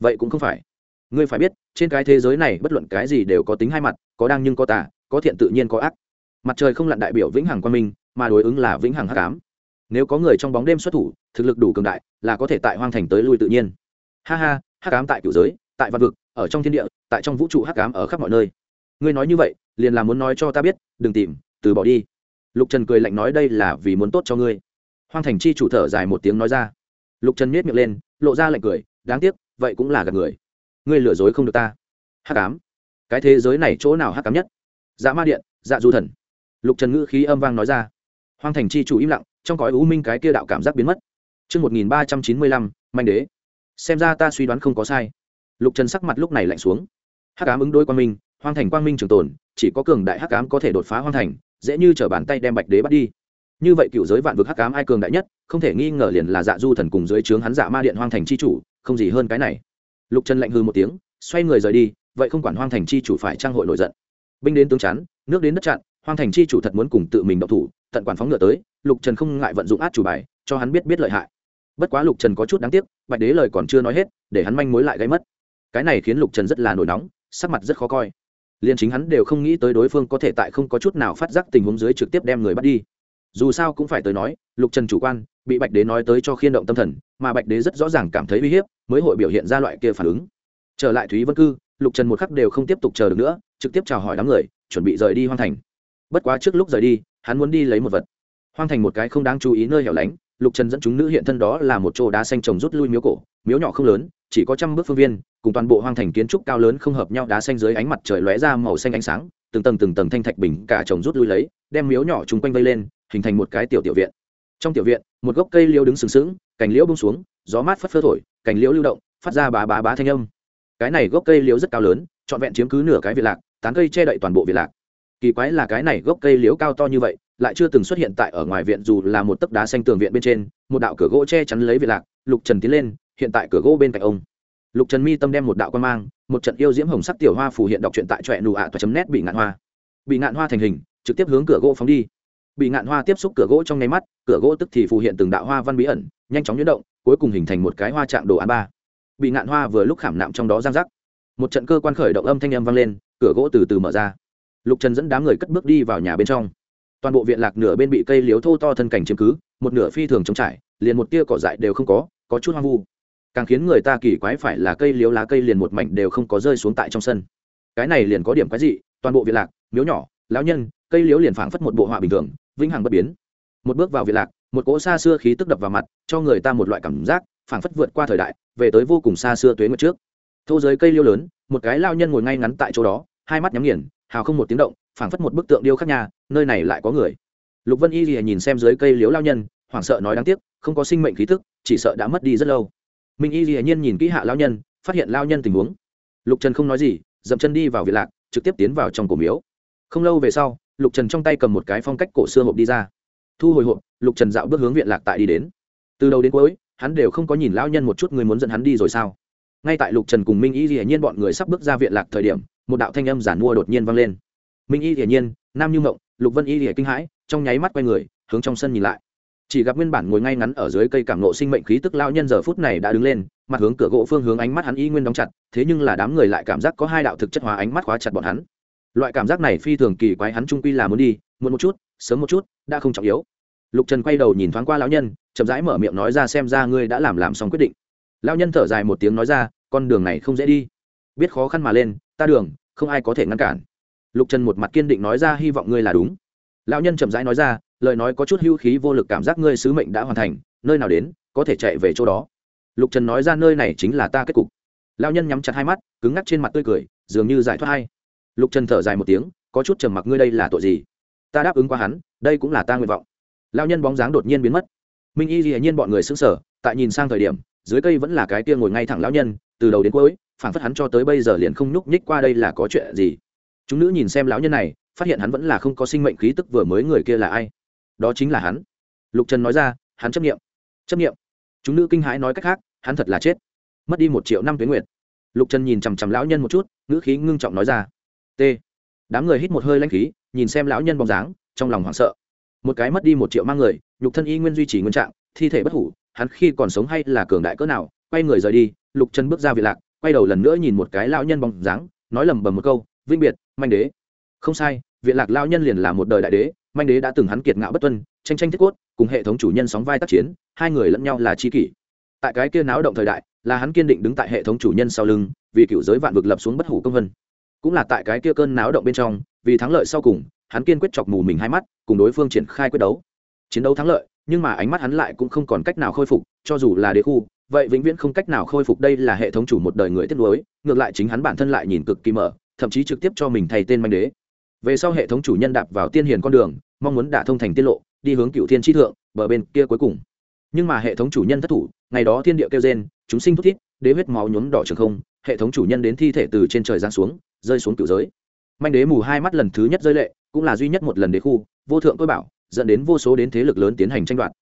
Speaker 1: Vậy cũng không phải. Ngươi phải biết, trên cái thế giới này bất luận cái gì đều có tính hai mặt, có đang nhưng có tà, có thiện tự nhiên có ác. Mặt trời không lặn đại biểu vĩnh hằng quan minh, mà đối ứng là vĩnh hằng hắc ám. Nếu có người trong bóng đêm xuất thủ thực lực đủ cường đại, là có thể tại hoang thành tới lui tự nhiên. Ha ha, hắc ám tại cựu giới, tại văn vực, ở trong thiên địa, tại trong vũ trụ hắc ám ở khắp mọi nơi. Ngươi nói như vậy, liền là muốn nói cho ta biết, đừng tìm, từ bỏ đi. Lục trần cười lạnh nói đây là vì muốn tốt cho ngươi. Hoang thành chi chủ thở dài một tiếng nói ra. Lục trần miết miệng lên, lộ ra lạnh cười, đáng tiếc, vậy cũng là gạt người. Ngươi lừa dối không được ta. Hắc ám. Cái thế giới này chỗ nào hắc ám nhất? Dạ ma điện dạ du thần. Lục trần ngữ khí âm vang nói ra. Hoang thành chi chủ im lặng, trong cõi u minh cái kia đạo cảm giác biến mất. Chương 1395, manh đế. Xem ra ta suy đoán không có sai. Lục Trần sắc mặt lúc này lạnh xuống. Hắc ám ứng đối quang minh, hoang thành quang minh trường tồn, chỉ có cường đại hắc ám có thể đột phá hoang thành, dễ như t bàn tay đem bạch đế bắt đi như vậy cựu giới vạn vực hắc cám ai cường đại nhất không thể nghi ngờ liền là dạ du thần cùng dưới trướng hắn dạ ma điện hoang thành c h i chủ không gì hơn cái này lục trần lạnh hư một tiếng xoay người rời đi vậy không quản hoang thành c h i chủ phải trang hội nổi giận binh đến tướng chắn nước đến đất chặn hoang thành c h i chủ thật muốn cùng tự mình đậu thủ tận quản phóng ngựa tới lục trần không ngại vận dụng át chủ bài cho hắn biết biết lợi hại bất quá lục trần có chút đáng tiếc, bạch đế lời còn chưa nói hết, để hắn manh mối lại gây mất. Cái này khiến lục trần rất là nổi nóng, sắc mặt rất khó coi. Liền chính hắn đều không nghĩ tới đối phương có thể tại không có chút nào phát giác tình huống dưới trực tiếp đem người bắt đi. Dù sao cũng phải tới nói, lục trần chủ quan, bị bạch đế nói tới cho khiên động tâm thần, mà bạch đế rất rõ ràng cảm thấy uy hiếp, mới hội biểu hiện ra loại kia phản ứng. Trở lại thúy vân cư, lục trần một khắc đều không tiếp tục chờ được nữa, trực tiếp chào hỏi đám người, chuẩn bị rời đi hoang thành. Bất quá trước lúc rời đi, hắn muốn đi lấy một vật. Hoang thành một cái không đáng chú ý nơi hẻo lánh lục trần dẫn chúng nữ hiện thân đó là một chỗ đá xanh trồng rút lui miếu cổ, miếu nhỏ không lớn, chỉ có trăm bước phương viên, cùng toàn bộ hoang thành kiến trúc cao lớn không hợp nhau, đá xanh dưới ánh mặt trời lóe ra màu xanh ánh sáng, từng tầng từng tầng thanh thạch bình cả trồng rút lui lấy, đem miếu nhỏ chung quanh vây lên, hình thành một cái tiểu tiểu viện. Trong tiểu viện, một gốc cây liễu đứng sừng sững, cành liễu bông xuống, gió mát phất phơ thổi, cành liễu lưu động, phát ra bá bá bá thanh âm. Cái này gốc cây liễu rất cao lớn, trọn vẹn chiếm cứ nửa cái viện lạc, tán cây che đậy toàn bộ viện lạc. Kỳ quái là cái này gốc cây liễu cao to như vậy lại chưa từng xuất hiện tại ở ngoài viện dù là một tấc đá xanh tường viện bên trên, một đạo cửa gỗ che chắn lấy viện lạc, lục trần tiến lên, hiện tại cửa gỗ bên cạnh ông. Lục trần mi tâm đem một đạo quan mang, một trận yêu diễm hồng sắc tiểu hoa phù hiện đọc truyện tại trọe nụ ạ toa chấm nét bị ngạn hoa. Bị ngạn hoa thành hình, trực tiếp hướng cửa gỗ phóng đi. Bị ngạn hoa tiếp xúc cửa gỗ trong nháy mắt, cửa gỗ tức thì phù hiện từng đạo hoa văn bí ẩn, nhanh chóng nhuyễn động, cuối cùng hình thành một cái hoa trạng đồ án ba. Bị ngạn hoa vừa lúc khảm nạm trong đó giang rắc một trận cơ quan khởi động âm thanh âm vang lên, cửa gỗ từ từ mở ra. Lục trần dẫn đám người cất bước đi vào nhà bên trong toàn bộ viện lạc nửa bên bị cây liếu thô to thân cảnh chiếm cứ, một nửa phi thường trống trải, liền một tia cỏ dại đều không có có chút hoang vu. Càng khiến người ta kỳ quái phải là cây liếu lá cây liền một mảnh đều không có rơi xuống tại trong sân. Cái này liền có điểm quái dị, toàn bộ viện lạc, miếu nhỏ, lão nhân, cây liếu liền phảng phất một bộ họa bình thường, vĩnh hằng bất biến. Một bước vào viện lạc, một cỗ xa xưa khí tức đập vào mặt, cho người ta một loại cảm giác, phảng phất vượt qua thời đại, về tới vô cùng xa xưa tuế nguyệt trước. Thô giới cây liêu lớn, một cái lao nhân ngồi ngay ngắn tại chỗ đó, hai mắt nhắm nghiền, hào không một tiếng động phảng phất một bức tượng điêu khắc nhà, nơi này lại có người. Lục vân y thì nhìn xem dưới cây liếu lao nhân, hoảng sợ nói đáng tiếc, không có sinh mệnh khí tức, chỉ sợ đã mất đi rất lâu. Minh y thì nhiên nhìn kỹ hạ lao nhân, phát hiện lao nhân tình huống. Lục trần không nói gì, dậm chân đi vào viện lạc, trực tiếp tiến vào trong cổ miếu. Không lâu về sau, lục trần trong tay cầm một cái phong cách cổ xưa hộp đi ra. Thu hồi hộp, lục trần dạo bước hướng viện lạc tại đi đến. Từ đầu đến cuối, hắn đều không có nhìn lão nhân một chút người muốn dẫn hắn đi rồi sao? Ngay tại lục trần cùng minh y hiển nhiên bọn người sắp bước ra viện lạc thời điểm, một đạo thanh âm giản mua đột nhiên vang lên minh y hiển nhiên, nam như mộng, lục vân y hiển kinh hãi, trong nháy mắt quay người, hướng trong sân nhìn lại. Chỉ gặp nguyên bản ngồi ngay ngắn ở dưới cây cảm nộ sinh mệnh khí tức lao nhân giờ phút này đã đứng lên, mặt hướng cửa gỗ phương hướng ánh mắt hắn y nguyên đóng chặt, thế nhưng là đám người lại cảm giác có hai đạo thực chất hóa ánh mắt khóa chặt bọn hắn. Loại cảm giác này phi thường kỳ quái, hắn trung quy là muốn đi, muốn một chút, sớm một chút, đã không trọng yếu. Lục trần quay đầu nhìn thoáng qua lão nhân, chậm rãi mở miệng nói ra xem ra ngươi đã làm làm xong quyết định. Lão nhân thở dài một tiếng nói ra, con đường này không dễ đi. Biết khó khăn mà lên, ta đường, không ai có thể ngăn cản lục trần một mặt kiên định nói ra, hy vọng ngươi là đúng. Lão nhân chậm rãi nói ra, lời nói có chút hưu khí vô lực, cảm giác ngươi sứ mệnh đã hoàn thành, nơi nào đến, có thể chạy về chỗ đó. Lục trần nói ra, nơi này chính là ta kết cục. Lão nhân nhắm chặt hai mắt, cứng ngắc trên mặt tươi cười, dường như giải thoát hay. Lục trần thở dài một tiếng, có chút trầm mặc ngươi đây là tội gì? Ta đáp ứng qua hắn, đây cũng là ta nguyện vọng. Lão nhân bóng dáng đột nhiên biến mất. Minh y dĩ nhiên bọn người xứng sở tại nhìn sang thời điểm, dưới cây vẫn là cái tia ngồi ngay thẳng lão nhân, từ đầu đến cuối phản phất hắn cho tới bây giờ liền không nhúc nhích qua đây là có chuyện gì chúng nữ nhìn xem lão nhân này, phát hiện hắn vẫn là không có sinh mệnh khí tức vừa mới người kia là ai. Đó chính là hắn. Lục trần nói ra, hắn chấp nghiệm chấp nghiệm chúng nữ kinh hãi nói cách khác, hắn thật là chết. Mất đi một triệu năm tuyến nguyệt. Lục trần nhìn chằm chằm lão nhân một chút, ngữ khí ngưng trọng nói ra. T. Đám người hít một hơi lanh khí, nhìn xem lão nhân bóng dáng, trong lòng hoảng sợ. Một cái mất đi một triệu mang người, nhục thân y nguyên duy trì nguyên trạng, thi thể bất hủ, hắn khi còn sống hay là cường đại cỡ nào, quay người rời đi, lục chân bước ra việt lạc, quay đầu lần nữa nhìn một cái lão nhân bóng dáng, nói lầm bầm một câu vinh biệt, manh đế. Không sai, viện lạc lão nhân liền là một đời đại đế, manh đế đã từng hắn kiệt ngạo bất tuân, tranh tranh thiết cốt, cùng hệ thống chủ nhân sóng vai tác chiến, hai người lẫn nhau là chi kỷ. Tại cái kia náo động thời đại, là hắn kiên định đứng tại hệ thống chủ nhân sau lưng, vì cựu giới vạn vực lập xuống bất hủ công vân. Cũng là tại cái kia cơn náo động bên trong, vì thắng lợi sau cùng, hắn kiên quyết chọc mù mình hai mắt, cùng đối phương triển khai quyết đấu. Chiến đấu thắng lợi, nhưng mà ánh mắt hắn lại cũng không còn cách nào khôi phục, cho dù là đế khu, vậy vĩnh viễn không cách nào khôi phục đây là hệ thống chủ một đời người tiếp nối, ngược lại chính hắn bản thân lại nhìn cực kỳ mở thậm chí trực tiếp cho mình thay tên manh đế. Về sau hệ thống chủ nhân đạp vào tiên hiền con đường, mong muốn đả thông thành tiết lộ, đi hướng cựu thiên tri thượng, bờ bên kia cuối cùng. Nhưng mà hệ thống chủ nhân thất thủ, ngày đó thiên địa kêu gen chúng sinh thúc thiết đế huyết máu nhuốm đỏ trường không, hệ thống chủ nhân đến thi thể từ trên trời giáng xuống, rơi xuống cựu giới. Manh đế mù hai mắt lần thứ nhất rơi lệ, cũng là duy nhất một lần đế khu, vô thượng tôi bảo, dẫn đến vô số đến thế lực lớn tiến hành tranh đoạt.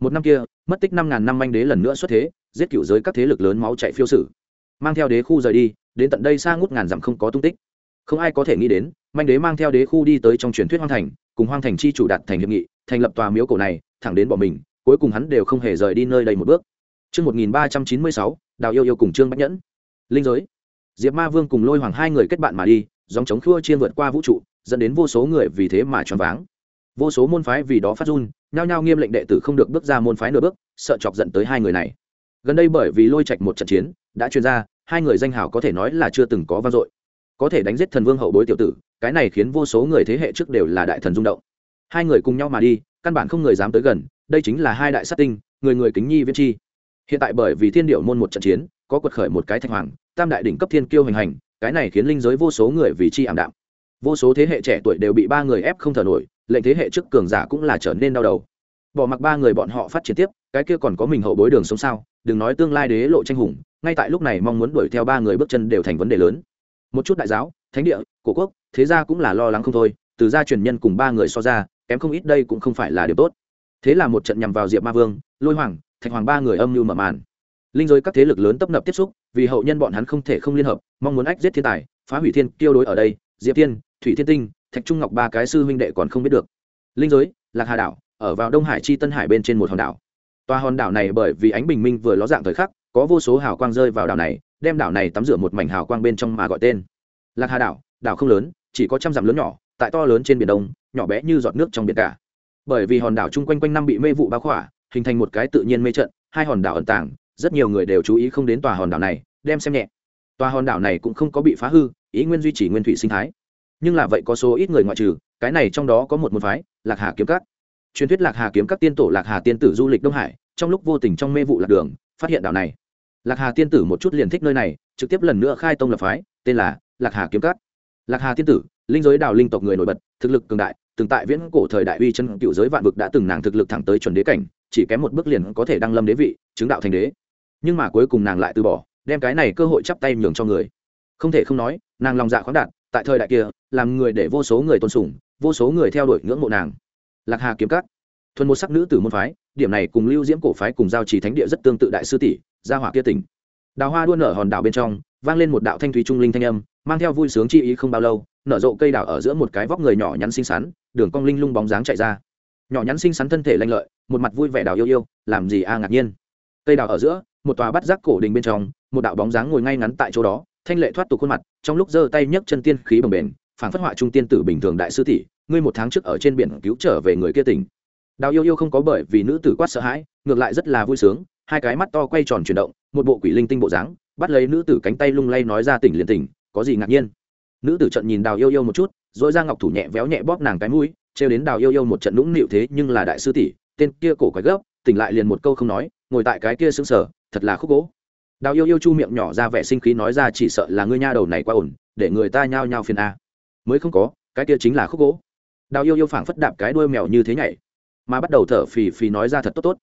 Speaker 1: Một năm kia, mất tích năm ngàn năm manh đế lần nữa xuất thế, giết cựu giới các thế lực lớn máu chạy phiêu sử. Mang theo đế khu rời đi, đến tận đây xa ngút ngàn dặm không có tung tích không ai có thể nghĩ đến manh đế mang theo đế khu đi tới trong truyền thuyết hoang thành cùng hoang thành chi chủ đạt thành hiệp nghị thành lập tòa miếu cổ này thẳng đến bỏ mình cuối cùng hắn đều không hề rời đi nơi đây một bước Trước 1396, Đào Yêu Yêu cùng Trương Bách Nhẫn. Linh giới. Diệp Ma Vương cùng Lôi Hoàng hai người kết bạn mà đi, dòng chống khua chiên vượt qua vũ trụ, dẫn đến vô số người vì thế mà choáng váng vô số môn phái vì đó phát run nhao nhao nghiêm lệnh đệ tử không được bước ra môn phái nửa bước sợ chọc giận tới hai người này gần đây bởi vì lôi trạch một trận chiến đã truyền ra hai người danh hào có thể nói là chưa từng có vang dội có thể đánh giết thần vương hậu bối tiểu tử, cái này khiến vô số người thế hệ trước đều là đại thần rung động. Hai người cùng nhau mà đi, căn bản không người dám tới gần, đây chính là hai đại sát tinh, người người kính nhi viên chi. Hiện tại bởi vì thiên điệu môn một trận chiến, có quật khởi một cái thạch hoàng, tam đại đỉnh cấp thiên kiêu hành hành, cái này khiến linh giới vô số người vì chi ảm đạm. Vô số thế hệ trẻ tuổi đều bị ba người ép không thở nổi, lệnh thế hệ trước cường giả cũng là trở nên đau đầu. Bỏ mặc ba người bọn họ phát triển tiếp, cái kia còn có mình hậu bối đường sống sao, đừng nói tương lai đế lộ tranh hùng, ngay tại lúc này mong muốn đuổi theo ba người bước chân đều thành vấn đề lớn một chút đại giáo, thánh địa, cổ quốc, thế ra cũng là lo lắng không thôi, từ gia truyền nhân cùng ba người so ra, kém không ít đây cũng không phải là điều tốt. Thế là một trận nhằm vào diệp ma vương, lôi hoàng, thạch hoàng ba người âm mưu mở màn. Linh giới các thế lực lớn tấp nập tiếp xúc, vì hậu nhân bọn hắn không thể không liên hợp, mong muốn ách giết thiên tài, phá hủy thiên tiêu đối ở đây, diệp tiên, thủy thiên tinh, thạch trung ngọc ba cái sư huynh đệ còn không biết được. Linh giới, lạc hà đảo, ở vào đông hải chi tân hải bên trên một hòn đảo. Tòa hòn đảo này bởi vì ánh bình minh vừa ló dạng thời khắc, có vô số hào quang rơi vào đảo này đem đảo này tắm rửa một mảnh hào quang bên trong mà gọi tên. Lạc hà đảo đảo không lớn, chỉ có trăm dặm lớn nhỏ, tại to lớn trên biển đông, nhỏ bé như giọt nước trong biển cả. Bởi vì hòn đảo chung quanh quanh năm bị mê vụ bao khỏa, hình thành một cái tự nhiên mê trận, hai hòn đảo ẩn tàng, rất nhiều người đều chú ý không đến tòa hòn đảo này, đem xem nhẹ. Tòa hòn đảo này cũng không có bị phá hư, ý nguyên duy trì nguyên thủy sinh thái. Nhưng là vậy có số ít người ngoại trừ, cái này trong đó có một môn phái, lạc hà kiếm các. Truyền thuyết lạc hà kiếm các tiên tổ lạc hà tiên tử du lịch đông hải, trong lúc vô tình trong mê vụ lạc đường, phát hiện đảo này lạc hà tiên tử một chút liền thích nơi này, trực tiếp lần nữa khai tông lập phái, tên là lạc hà kiếm cát lạc hà tiên tử, linh giới đào linh tộc người nổi bật, thực lực cường đại, từng tại viễn cổ thời đại uy chân cựu giới vạn vực đã từng nàng thực lực thẳng tới chuẩn đế cảnh, chỉ kém một bước liền có thể đăng lâm đế vị, chứng đạo thành đế. Nhưng mà cuối cùng nàng lại từ bỏ, đem cái này cơ hội chắp tay nhường cho người. Không thể không nói, nàng lòng dạ khoáng đạt, tại thời đại kia, làm người để vô số người tôn sùng, vô số người theo đuổi ngưỡng mộ nàng. Lạc hà kiếm cắt thuần một sắc nữ tử môn phái điểm này cùng lưu diễm cổ phái cùng giao trì thánh địa rất tương tự đại sư tỷ gia hỏa kia tỉnh. Đào hoa đua nở hòn đảo bên trong vang lên một đạo thanh thúy trung linh thanh âm mang theo vui sướng chi ý không bao lâu nở rộ cây đảo ở giữa một cái vóc người nhỏ nhắn xinh xắn đường cong linh lung bóng dáng chạy ra. Nhỏ nhắn xinh xắn thân thể lanh lợi một mặt vui vẻ đào yêu yêu làm gì a à ngạc nhiên. Cây đào ở giữa một tòa bắt giác cổ đình bên trong một đạo bóng dáng ngồi ngay ngắn tại chỗ đó thanh lệ thoát tục khuôn mặt trong lúc giơ tay nhấc chân tiên khí bồng bền, phản phất họa trung tiên tử bình thường đại sư tỷ ngươi một tháng trước ở trên biển cứu trở về người kia tỉnh đào yêu yêu không có bởi vì nữ tử quát sợ hãi, ngược lại rất là vui sướng, hai cái mắt to quay tròn chuyển động, một bộ quỷ linh tinh bộ dáng, bắt lấy nữ tử cánh tay lung lay nói ra tỉnh liền tỉnh, có gì ngạc nhiên. Nữ tử trận nhìn đào yêu yêu một chút dỗi ra ngọc thủ nhẹ véo nhẹ bóp nàng cái mũi, trêu đến đào yêu yêu một trận nũng nịu thế nhưng là đại sư tỷ, tên kia cổ quái gấp, tỉnh lại liền một câu không nói, ngồi tại cái kia xứng sở thật là khúc gỗ. Đào yêu yêu chu miệng nhỏ ra vẻ sinh khí nói ra chỉ sợ là ngươi nha đầu này quá ổn, để người ta nhao nhao phiền a. Mới không có, cái kia chính là khúc gỗ. Đào yêu yêu phảng phất đạp cái đuôi mèo như thế nhảy mà bắt đầu thở phì phì nói ra thật tốt tốt.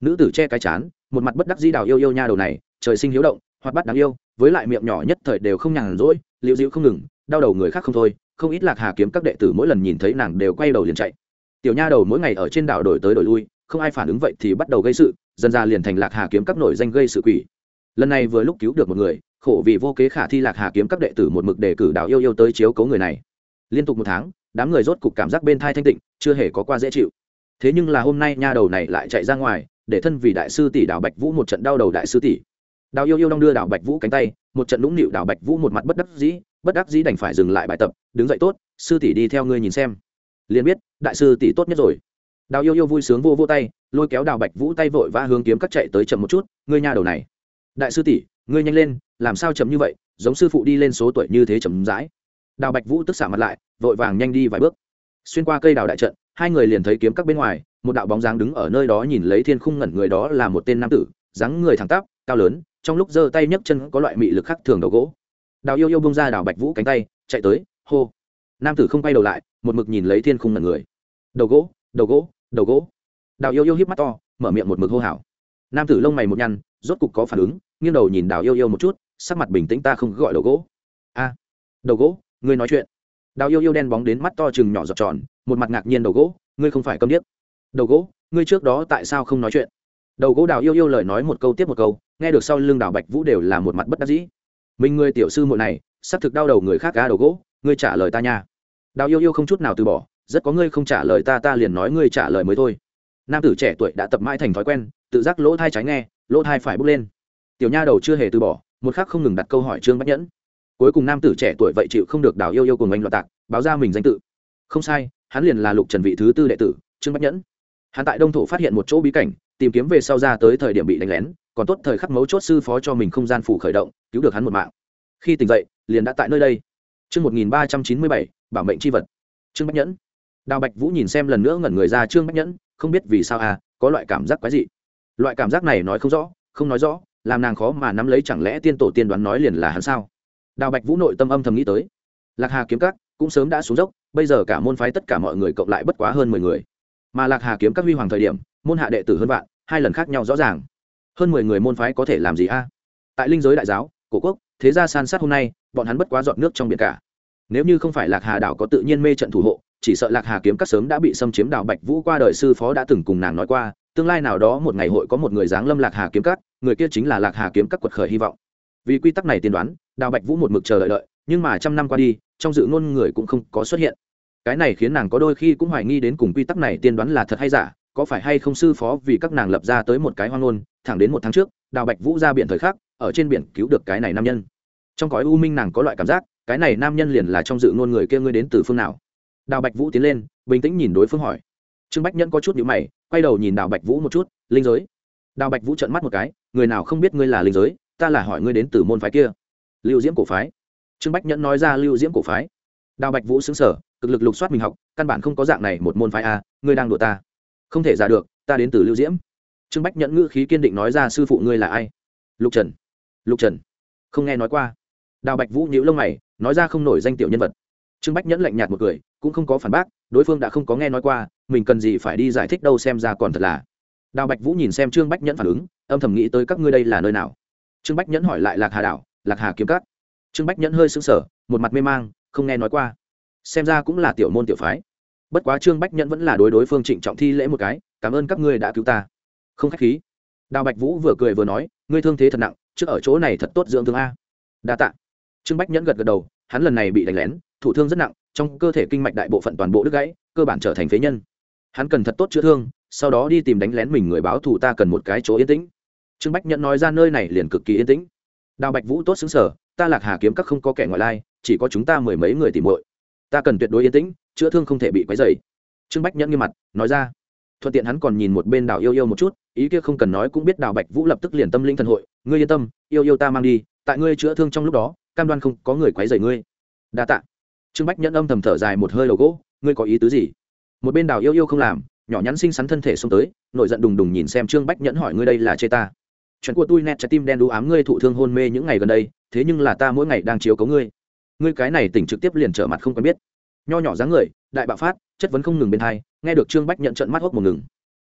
Speaker 1: Nữ tử che cái chán, một mặt bất đắc dĩ đào yêu yêu nha đầu này, trời sinh hiếu động, hoạt bắt đáng yêu, với lại miệng nhỏ nhất thời đều không nhàn rỗi liệu dịu không ngừng, đau đầu người khác không thôi, không ít lạc hà kiếm các đệ tử mỗi lần nhìn thấy nàng đều quay đầu liền chạy. Tiểu nha đầu mỗi ngày ở trên đảo đổi tới đổi lui, không ai phản ứng vậy thì bắt đầu gây sự, dần ra liền thành lạc hà kiếm các nổi danh gây sự quỷ. Lần này vừa lúc cứu được một người, khổ vì vô kế khả thi lạc hà kiếm các đệ tử một mực đề cử đảo yêu yêu tới chiếu cấu người này. Liên tục một tháng, đám người rốt cục cảm giác bên thai thanh tịnh, chưa hề có qua dễ chịu thế nhưng là hôm nay nha đầu này lại chạy ra ngoài, để thân vì đại sư tỷ đào bạch vũ một trận đau đầu đại sư tỷ. Đào yêu yêu đong đưa đào bạch vũ cánh tay, một trận nũng nịu đào bạch vũ một mặt bất đắc dĩ, bất đắc dĩ đành phải dừng lại bài tập, đứng dậy tốt, sư tỷ đi theo ngươi nhìn xem. Liền biết, đại sư tỷ tốt nhất rồi. Đào yêu yêu vui sướng vô vô tay, lôi kéo đào bạch vũ tay vội vã hướng kiếm cắt chạy tới chậm một chút, ngươi nha đầu này. Đại sư tỷ, ngươi nhanh lên, làm sao chậm như vậy, giống sư phụ đi lên số tuổi như thế chậm rãi. Đào bạch vũ tức xả mặt lại, vội vàng nhanh đi vài bước xuyên qua cây đào đại trận, hai người liền thấy kiếm các bên ngoài, một đạo bóng dáng đứng ở nơi đó nhìn lấy thiên khung ngẩn người đó là một tên nam tử, dáng người thẳng tắp, cao lớn, trong lúc giơ tay nhấc chân có loại mị lực khác thường đầu gỗ. Đào yêu yêu bông ra đào bạch vũ cánh tay, chạy tới, hô. Nam tử không quay đầu lại, một mực nhìn lấy thiên khung ngẩn người. Đầu gỗ đầu gỗ đầu gỗ. Đào yêu yêu híp mắt to, mở miệng một mực hô hào. Nam tử lông mày một nhăn, rốt cục có phản ứng, nghiêng đầu nhìn đào yêu yêu một chút, sắc mặt bình tĩnh ta không gọi đầu gỗ. A, đầu gỗ, ngươi nói chuyện đào yêu yêu đen bóng đến mắt to chừng nhỏ giọt tròn, một mặt ngạc nhiên đầu gỗ, ngươi không phải câm điếc. Đầu gỗ, ngươi trước đó tại sao không nói chuyện? Đầu gỗ đào yêu yêu lời nói một câu tiếp một câu, nghe được sau lưng đào bạch vũ đều là một mặt bất đắc dĩ. Mình ngươi tiểu sư muội này, sắp thực đau đầu người khác cá đầu gỗ, ngươi trả lời ta nha. Đào yêu yêu không chút nào từ bỏ, rất có ngươi không trả lời ta ta liền nói ngươi trả lời mới thôi. Nam tử trẻ tuổi đã tập mãi thành thói quen, tự giác lỗ thai trái nghe, lỗ thai phải bước lên. Tiểu nha đầu chưa hề từ bỏ, một khắc không ngừng đặt câu hỏi trương bách nhẫn cuối cùng nam tử trẻ tuổi vậy chịu không được đào yêu yêu cùng anh loạn tạc, báo ra mình danh tự. Không sai, hắn liền là lục trần vị thứ tư đệ tử, trương bách nhẫn. Hắn tại đông thổ phát hiện một chỗ bí cảnh, tìm kiếm về sau ra tới thời điểm bị đánh lén, còn tốt thời khắc mấu chốt sư phó cho mình không gian phủ khởi động, cứu được hắn một mạng. Khi tỉnh dậy, liền đã tại nơi đây. Chương một nghìn ba trăm chín mươi bảy, bảo mệnh c h i vật. Trương bách nhẫn. Đào bạch vũ nhìn xem lần nữa ngẩn người ra trương bách nhẫn, không biết vì sao à có loại cảm giác quái dị. Loại cảm giác này nói không rõ, không nói rõ, làm nàng khó mà nắm lấy chẳng lẽ tiên tổ tiên đoán nói liền là hắn sao? Đào bạch vũ nội tâm âm thầm nghĩ tới. Lạc hà kiếm các cũng sớm đã xuống dốc, bây giờ cả môn phái tất cả mọi người cộng lại bất quá hơn mười người. Mà lạc hà kiếm các huy hoàng thời điểm, môn hạ đệ tử hơn vạn, hai lần khác nhau rõ ràng. Hơn mười người môn phái có thể làm gì a? Tại linh giới đại giáo, cổ quốc, thế gia san sát hôm nay, bọn hắn bất quá dọn nước trong biển cả. Nếu như không phải lạc hà đảo có tự nhiên mê trận thủ hộ, chỉ sợ lạc hà kiếm các sớm đã bị xâm chiếm đảo bạch vũ qua đời sư phó đã từng cùng nàng nói qua, tương lai nào đó một ngày hội có một người dáng lâm lạc hà kiếm các, người kia chính là lạc hà kiếm các quật khởi hy vọng. Vì quy tắc này tiên đoán đào bạch vũ một mực chờ đợi đợi, nhưng mà trăm năm qua đi, trong dự ngôn người cũng không có xuất hiện. Cái này khiến nàng có đôi khi cũng hoài nghi đến cùng quy tắc này tiên đoán là thật hay giả, có phải hay không sư phó vì các nàng lập ra tới một cái hoang ngôn, thẳng đến một tháng trước, đào bạch vũ ra biển thời khắc, ở trên biển cứu được cái này nam nhân. Trong cõi u minh nàng có loại cảm giác, cái này nam nhân liền là trong dự ngôn người kia ngươi đến từ phương nào? Đào bạch vũ tiến lên, bình tĩnh nhìn đối phương hỏi. Trương bách nhẫn có chút nhữ mày, quay đầu nhìn đào bạch vũ một chút, linh giới? Đào bạch vũ trợn mắt một cái, người nào không biết ngươi là linh giới? Ta là hỏi ngươi đến từ môn phái kia lưu diễm cổ phái. Trương bách nhẫn nói ra lưu diễm cổ phái. Đào bạch vũ xứng sở, cực lực lục soát mình học, căn bản không có dạng này một môn phái a, ngươi đang đùa ta. Không thể giả được, ta đến từ lưu diễm. Trương bách nhẫn ngữ khí kiên định nói ra sư phụ ngươi là ai? Lục trần. Lục trần. Không nghe nói qua. Đào bạch vũ nhíu lông mày, nói ra không nổi danh tiểu nhân vật. Trương bách nhẫn lạnh nhạt một cười, cũng không có phản bác, đối phương đã không có nghe nói qua, mình cần gì phải đi giải thích đâu xem ra còn thật là. Đào bạch vũ nhìn xem trương bách nhẫn phản ứng, âm thầm nghĩ tới các ngươi đây là nơi nào. Trương bách nhẫn hỏi lại lạc hà đảo lạc hà kiếm cát trương bách nhẫn hơi sững sờ, một mặt mê mang, không nghe nói qua. Xem ra cũng là tiểu môn tiểu phái. Bất quá trương bách nhẫn vẫn là đối đối phương trịnh trọng thi lễ một cái, cảm ơn các ngươi đã cứu ta. Không k h á c h khí. Đào bạch vũ vừa cười vừa nói, ngươi thương thế thật nặng, trước ở chỗ này thật tốt dưỡng thương a. Đa t ạ trương bách nhẫn gật gật đầu, hắn lần này bị đánh lén, thụ thương rất nặng, trong cơ thể kinh mạch đại bộ phận toàn bộ đứt gãy, cơ bản trở thành phế nhân. Hắn cần thật tốt chữa thương, sau đó đi tìm đánh lén mình người báo thù ta cần một cái chỗ yên tĩnh. Trương bách nhẫn nói ra nơi này liền cực kỳ yên tĩnh đào bạch vũ tốt xứng sở, ta lạc hà kiếm các không có kẻ ngoại lai, chỉ có chúng ta mười mấy người tìm muội. Ta cần tuyệt đối yên tĩnh, chữa thương không thể bị quấy dày trương bách nhẫn nghiêm mặt, nói ra. Thuận tiện hắn còn nhìn một bên đào yêu yêu một chút, ý kia không cần nói cũng biết đào bạch vũ lập tức liền tâm linh thần hội, ngươi yên tâm, yêu yêu ta mang đi, tại ngươi chữa thương trong lúc đó, cam đoan không có người quấy rầy ngươi. Đa tạ. Trương bách nhẫn âm thầm thở dài một hơi đầu gỗ, ngươi có ý tứ gì? Một bên đào yêu yêu không làm, nhỏ nhắn xinh xắn thân thể xông tới nội giận đùng đùng nhìn xem trương bách nhẫn hỏi, ngươi đây là chê ta? Chuyện của tôi nét trái tim đen đu ám ngươi thụ thương hôn mê những ngày gần đây, thế nhưng là ta mỗi ngày đang chiếu cấu ngươi. Ngươi cái này tỉnh trực tiếp liền trở mặt không quen biết. Nho nhỏ dáng người, đại bạo phát, chất vấn không ngừng bên hai, nghe được trương bách nhận trận mắt hốc một ngừng.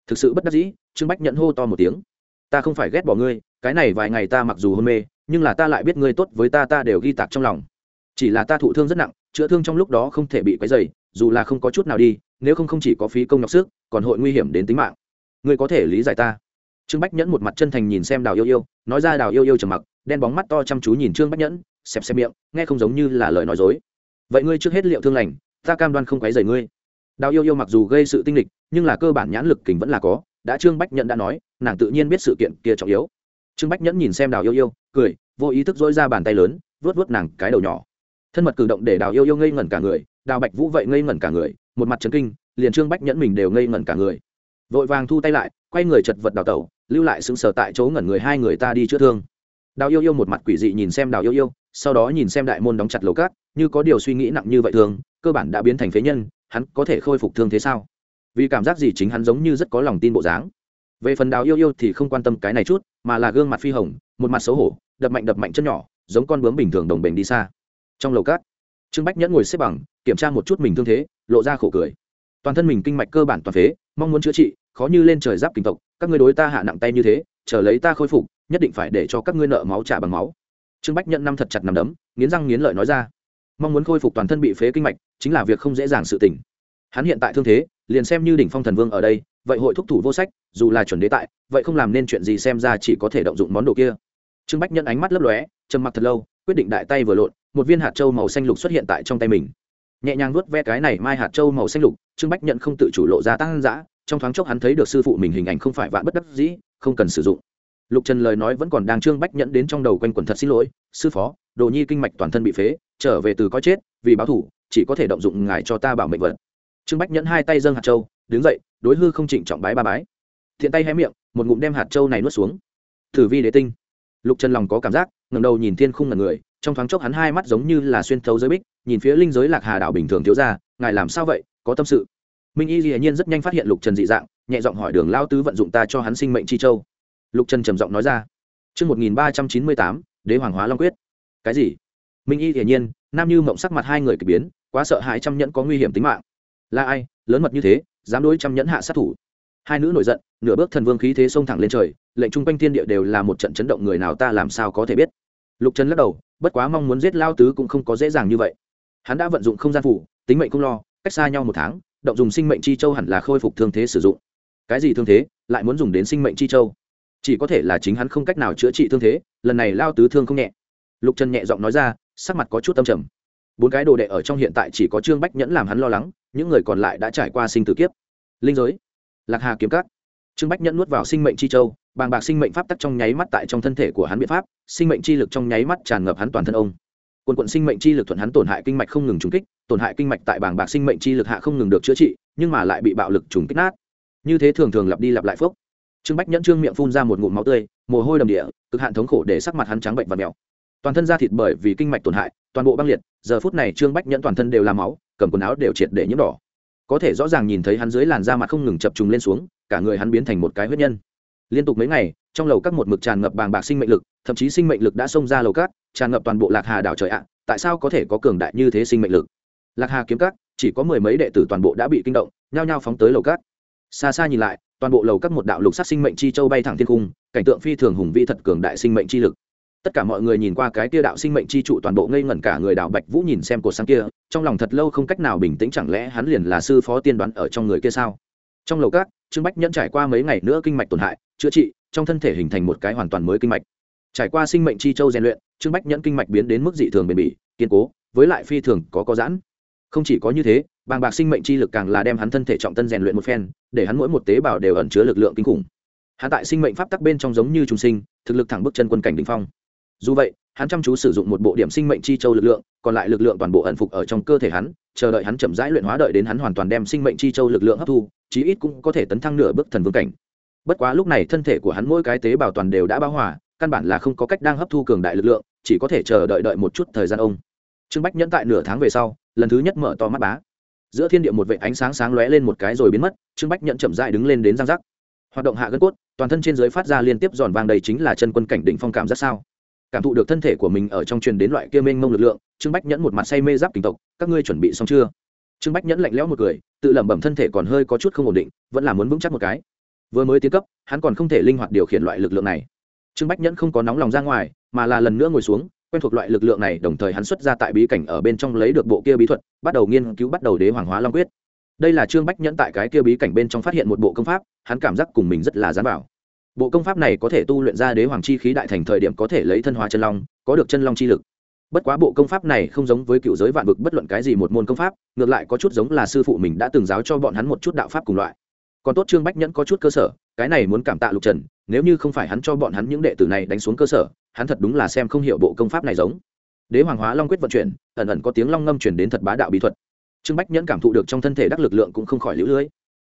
Speaker 1: Thực sự bất đắc dĩ, trương bách nhận hô to một tiếng. Ta không phải ghét bỏ ngươi, cái này vài ngày ta mặc dù hôn mê, nhưng là ta lại biết ngươi tốt với ta ta đều ghi tạc trong lòng. Chỉ là ta thụ thương rất nặng, chữa thương trong lúc đó không thể bị quấy dày dù là không có chút nào đi, nếu không không chỉ có phí công nhọc sức, còn hội nguy hiểm đến tính mạng. Ngươi có thể lý giải ta trương bách nhẫn một mặt chân thành nhìn xem đào yêu yêu, nói ra đào yêu yêu trầm mặc, đen bóng mắt to chăm chú nhìn trương bách nhẫn, xẹp xẹp miệng, nghe không giống như là lời nói dối. Vậy ngươi trước hết liệu thương lành, ta cam đoan không quấy rầy ngươi. Đào yêu yêu mặc dù gây sự tinh lịch, nhưng là cơ bản nhãn lực kình vẫn là có, đã trương bách nhẫn đã nói, nàng tự nhiên biết sự kiện kia trọng yếu. Trương bách nhẫn nhìn xem đào yêu yêu, cười, vô ý thức dỗi ra bàn tay lớn vớt vớt nàng cái đầu nhỏ. Thân mật cử động để đào yêu yêu ngây ngẩn cả người, đào bạch vũ vậy ngây ngẩn cả người, một mặt trấn kinh, liền trương bách nhẫn mình đều ngây ngẩn cả người. Vội vàng thu tay lại quay người chật vật đào tẩu, lưu lại sững sờ tại chỗ ngẩn người hai người ta đi chữa thương. Đào yêu yêu một mặt quỷ dị nhìn xem đào yêu yêu, sau đó nhìn xem đại môn đóng chặt lầu cát, như có điều suy nghĩ nặng như vậy thường, cơ bản đã biến thành phế nhân, hắn có thể khôi phục thương thế sao? Vì cảm giác gì chính hắn giống như rất có lòng tin bộ dáng. Về phần đào yêu yêu thì không quan tâm cái này chút, mà là gương mặt phi hồng, một mặt xấu hổ, đập mạnh đập mạnh chân nhỏ, giống con bướm bình thường đồng bình đi xa. Trong lầu cát, trương bách nhẫn ngồi xếp bằng, kiểm tra một chút mình thương thế, lộ ra khổ cười. Toàn thân mình kinh mạch cơ bản toàn phế mong muốn chữa trị, khó như lên trời giáp kinh tộc, các ngươi đối ta hạ nặng tay như thế, chờ lấy ta khôi phục, nhất định phải để cho các ngươi nợ máu trả bằng máu. Trương bách nhận năm thật chặt nằm đấm, nghiến răng nghiến lợi nói ra. Mong muốn khôi phục toàn thân bị phế kinh mạch, chính là việc không dễ dàng sự tỉnh hắn hiện tại thương thế, liền xem như đỉnh phong thần vương ở đây, vậy hội thúc thủ vô sách, dù là chuẩn đế tại, vậy không làm nên chuyện gì xem ra chỉ có thể động dụng món đồ kia. Trương bách nhận ánh mắt lấp lóe, trầm mặc thật lâu, quyết định đại tay vừa lộn, một viên hạt trâu màu xanh lục xuất hiện tại trong tay mình nhẹ nhàng vuốt ve cái này mai hạt châu màu xanh lục, trương bách nhận không tự chủ lộ ra tăng dã, trong thoáng chốc hắn thấy được sư phụ mình hình ảnh không phải vạn bất đắc dĩ, không cần sử dụng. Lục trần lời nói vẫn còn đang trương bách nhẫn đến trong đầu quanh quần thật xin lỗi, sư phó, đồ nhi kinh mạch toàn thân bị phế, trở về từ có chết, vì báo thủ, chỉ có thể động dụng ngài cho ta bảo mệnh vật. Trương bách nhẫn hai tay dâng hạt châu, đứng dậy, đối hư không trịnh trọng bái ba bái. Thiện tay hé miệng, một ngụm đem hạt châu này nuốt xuống. Thử vi đế tinh. Lục trần lòng có cảm giác, ngẩng đầu nhìn thiên khung là người, trong thoáng chốc hắn hai mắt giống như là xuyên thấu giới bích nhìn phía linh giới lạc hà đảo bình thường thiếu ra ngài làm sao vậy có tâm sự minh y hiển nhiên rất nhanh phát hiện lục trần dị dạng nhẹ giọng hỏi đường lao tứ vận dụng ta cho hắn sinh mệnh chi châu lục trần trầm giọng nói ra Trước 1398, đế hoàng hóa long quyết. Cái gì? Minh y hiển nhiên, nam như mộng sắc mặt hai người kỳ biến, quá sợ hãi trăm nhẫn có nguy hiểm tính mạng. Là ai, lớn mật như thế, dám đối trăm nhẫn hạ sát thủ. Hai nữ nổi giận, nửa bước thần vương khí thế xông thẳng lên trời, lệnh trung quanh thiên địa đều là một trận chấn động người nào ta làm sao có thể biết. Lục Trần lắc đầu, bất quá mong muốn giết lao tứ cũng không có dễ dàng như vậy. Hắn đã vận dụng không gian phủ, tính mệnh không lo, cách xa nhau một tháng, động dùng sinh mệnh chi châu hẳn là khôi phục thương thế sử dụng. Cái gì thương thế, lại muốn dùng đến sinh mệnh chi châu? chỉ có thể là chính hắn không cách nào chữa trị thương thế lần này lao tứ thương không nhẹ lục trần nhẹ giọng nói ra sắc mặt có chút tâm trầm bốn cái đồ đệ ở trong hiện tại chỉ có trương bách nhẫn làm hắn lo lắng những người còn lại đã trải qua sinh tử kiếp linh giới lạc hà kiếm cắt. trương bách nhẫn nuốt vào sinh mệnh chi châu bàng bạc sinh mệnh pháp tắc trong nháy mắt tại trong thân thể của hắn biện pháp sinh mệnh chi lực trong nháy mắt tràn ngập hắn toàn thân ông quần quận sinh mệnh chi lực thuận hắn tổn hại kinh mạch không ngừng trùng kích, tổn hại kinh mạch tại bảng bạc sinh mệnh chi lực hạ không ngừng được chữa trị, nhưng mà lại bị bạo lực trùng kích nát. Như thế thường thường lặp đi lặp lại phốc. Trương bách nhẫn trương miệng phun ra một ngụm máu tươi, mồ hôi đầm địa, cực hạn thống khổ để sắc mặt hắn trắng bệnh và mèo. Toàn thân da thịt bởi vì kinh mạch tổn hại, toàn bộ băng liệt, giờ phút này trương bách nhẫn toàn thân đều là máu, cầm quần áo đều triệt để nhiễm đỏ. Có thể rõ ràng nhìn thấy hắn dưới làn da mặt không ngừng chập trùng lên xuống, cả người hắn biến thành một cái huyết nhân liên tục mấy ngày, trong lầu các một mực tràn ngập bàng bạc sinh mệnh lực, thậm chí sinh mệnh lực đã xông ra lầu các, tràn ngập toàn bộ lạc hà đảo trời ạ. Tại sao có thể có cường đại như thế sinh mệnh lực? Lạc hà kiếm các, chỉ có mười mấy đệ tử toàn bộ đã bị kinh động, nhao nhao phóng tới lầu các. Xa xa nhìn lại, toàn bộ lầu các một đạo lục sắc sinh mệnh chi châu bay thẳng thiên cung, cảnh tượng phi thường hùng vĩ thật cường đại sinh mệnh chi lực. Tất cả mọi người nhìn qua cái kia đạo sinh mệnh chi trụ toàn bộ ngây ngẩn cả người đạo bạch vũ nhìn xem cột sáng kia, trong lòng thật lâu không cách nào bình tĩnh, chẳng lẽ hắn liền là sư phó tiên đoán ở trong người kia sao? Trong lầu các trương bách nhẫn trải qua mấy ngày nữa kinh mạch tổn hại, chữa trị, trong thân thể hình thành một cái hoàn toàn mới kinh mạch. Trải qua sinh mệnh chi châu rèn luyện, trương bách nhẫn kinh mạch biến đến mức dị thường bền bỉ, kiên cố, với lại phi thường có có giãn. Không chỉ có như thế, bàng bạc sinh mệnh chi lực càng là đem hắn thân thể trọng tân rèn luyện một phen, để hắn mỗi một tế bào đều ẩn chứa lực lượng kinh khủng. Hắn tại sinh mệnh pháp tắc bên trong giống như trung sinh, thực lực thẳng bước chân quân cảnh đỉnh phong. Dù vậy hắn chăm chú sử dụng một bộ điểm sinh mệnh chi châu lực lượng, còn lại lực lượng toàn bộ ẩn phục ở trong cơ thể hắn, chờ đợi hắn chậm rãi luyện hóa đợi đến hắn hoàn toàn đem sinh mệnh chi châu lực lượng hấp thu, chí ít cũng có thể tấn thăng nửa bước thần vương cảnh. Bất quá lúc này thân thể của hắn mỗi cái tế bào toàn đều đã bão hòa, căn bản là không có cách đang hấp thu cường đại lực lượng, chỉ có thể chờ đợi đợi một chút thời gian ông. Trương bách nhẫn tại nửa tháng về sau, lần thứ nhất mở to mắt bá. Giữa thiên địa một vệ ánh sáng sáng lóe lên một cái rồi biến mất, trương bách nhẫn chậm rãi đứng lên đến răng rắc. Hoạt động hạ gân cốt, toàn thân trên dưới phát ra liên tiếp giòn vang đầy chính là chân quân cảnh đỉnh phong cảm rất sao? Cảm thụ được thân thể của mình ở trong truyền đến loại kia mênh mông lực lượng, trương bách nhẫn một mặt say mê giáp kinh tộc, các ngươi chuẩn bị xong chưa? Trương bách nhẫn lạnh lẽo một cười, tự lẩm bẩm thân thể còn hơi có chút không ổn định, vẫn là muốn vững chắc một cái. Vừa mới tiến cấp, hắn còn không thể linh hoạt điều khiển loại lực lượng này. Trương bách nhẫn không có nóng lòng ra ngoài, mà là lần nữa ngồi xuống, quen thuộc loại lực lượng này, đồng thời hắn xuất ra tại bí cảnh ở bên trong lấy được bộ kia bí thuật, bắt đầu nghiên cứu, bắt đầu đế hoàng hóa long quyết. Đây là trương bách nhẫn tại cái kia bí cảnh bên trong phát hiện một bộ công pháp, hắn cảm giác cùng mình rất là dán bảo bộ công pháp này có thể tu luyện ra đế hoàng chi khí đại thành thời điểm có thể lấy thân hóa chân long có được chân long chi lực. Bất quá bộ công pháp này không giống với cựu giới vạn vực bất luận cái gì một môn công pháp ngược lại có chút giống là sư phụ mình đã từng giáo cho bọn hắn một chút đạo pháp cùng loại. Còn tốt trương bách nhẫn có chút cơ sở cái này muốn cảm tạ lục trần nếu như không phải hắn cho bọn hắn những đệ tử này đánh xuống cơ sở hắn thật đúng là xem không hiểu bộ công pháp này giống. Đế hoàng hóa long quyết vận chuyển ẩn ẩn có tiếng long ngâm chuyển đến thật bá đạo bí thuật. Trương bách nhẫn cảm thụ được trong thân thể đắc lực lượng cũng không khỏi lũ lưỡi,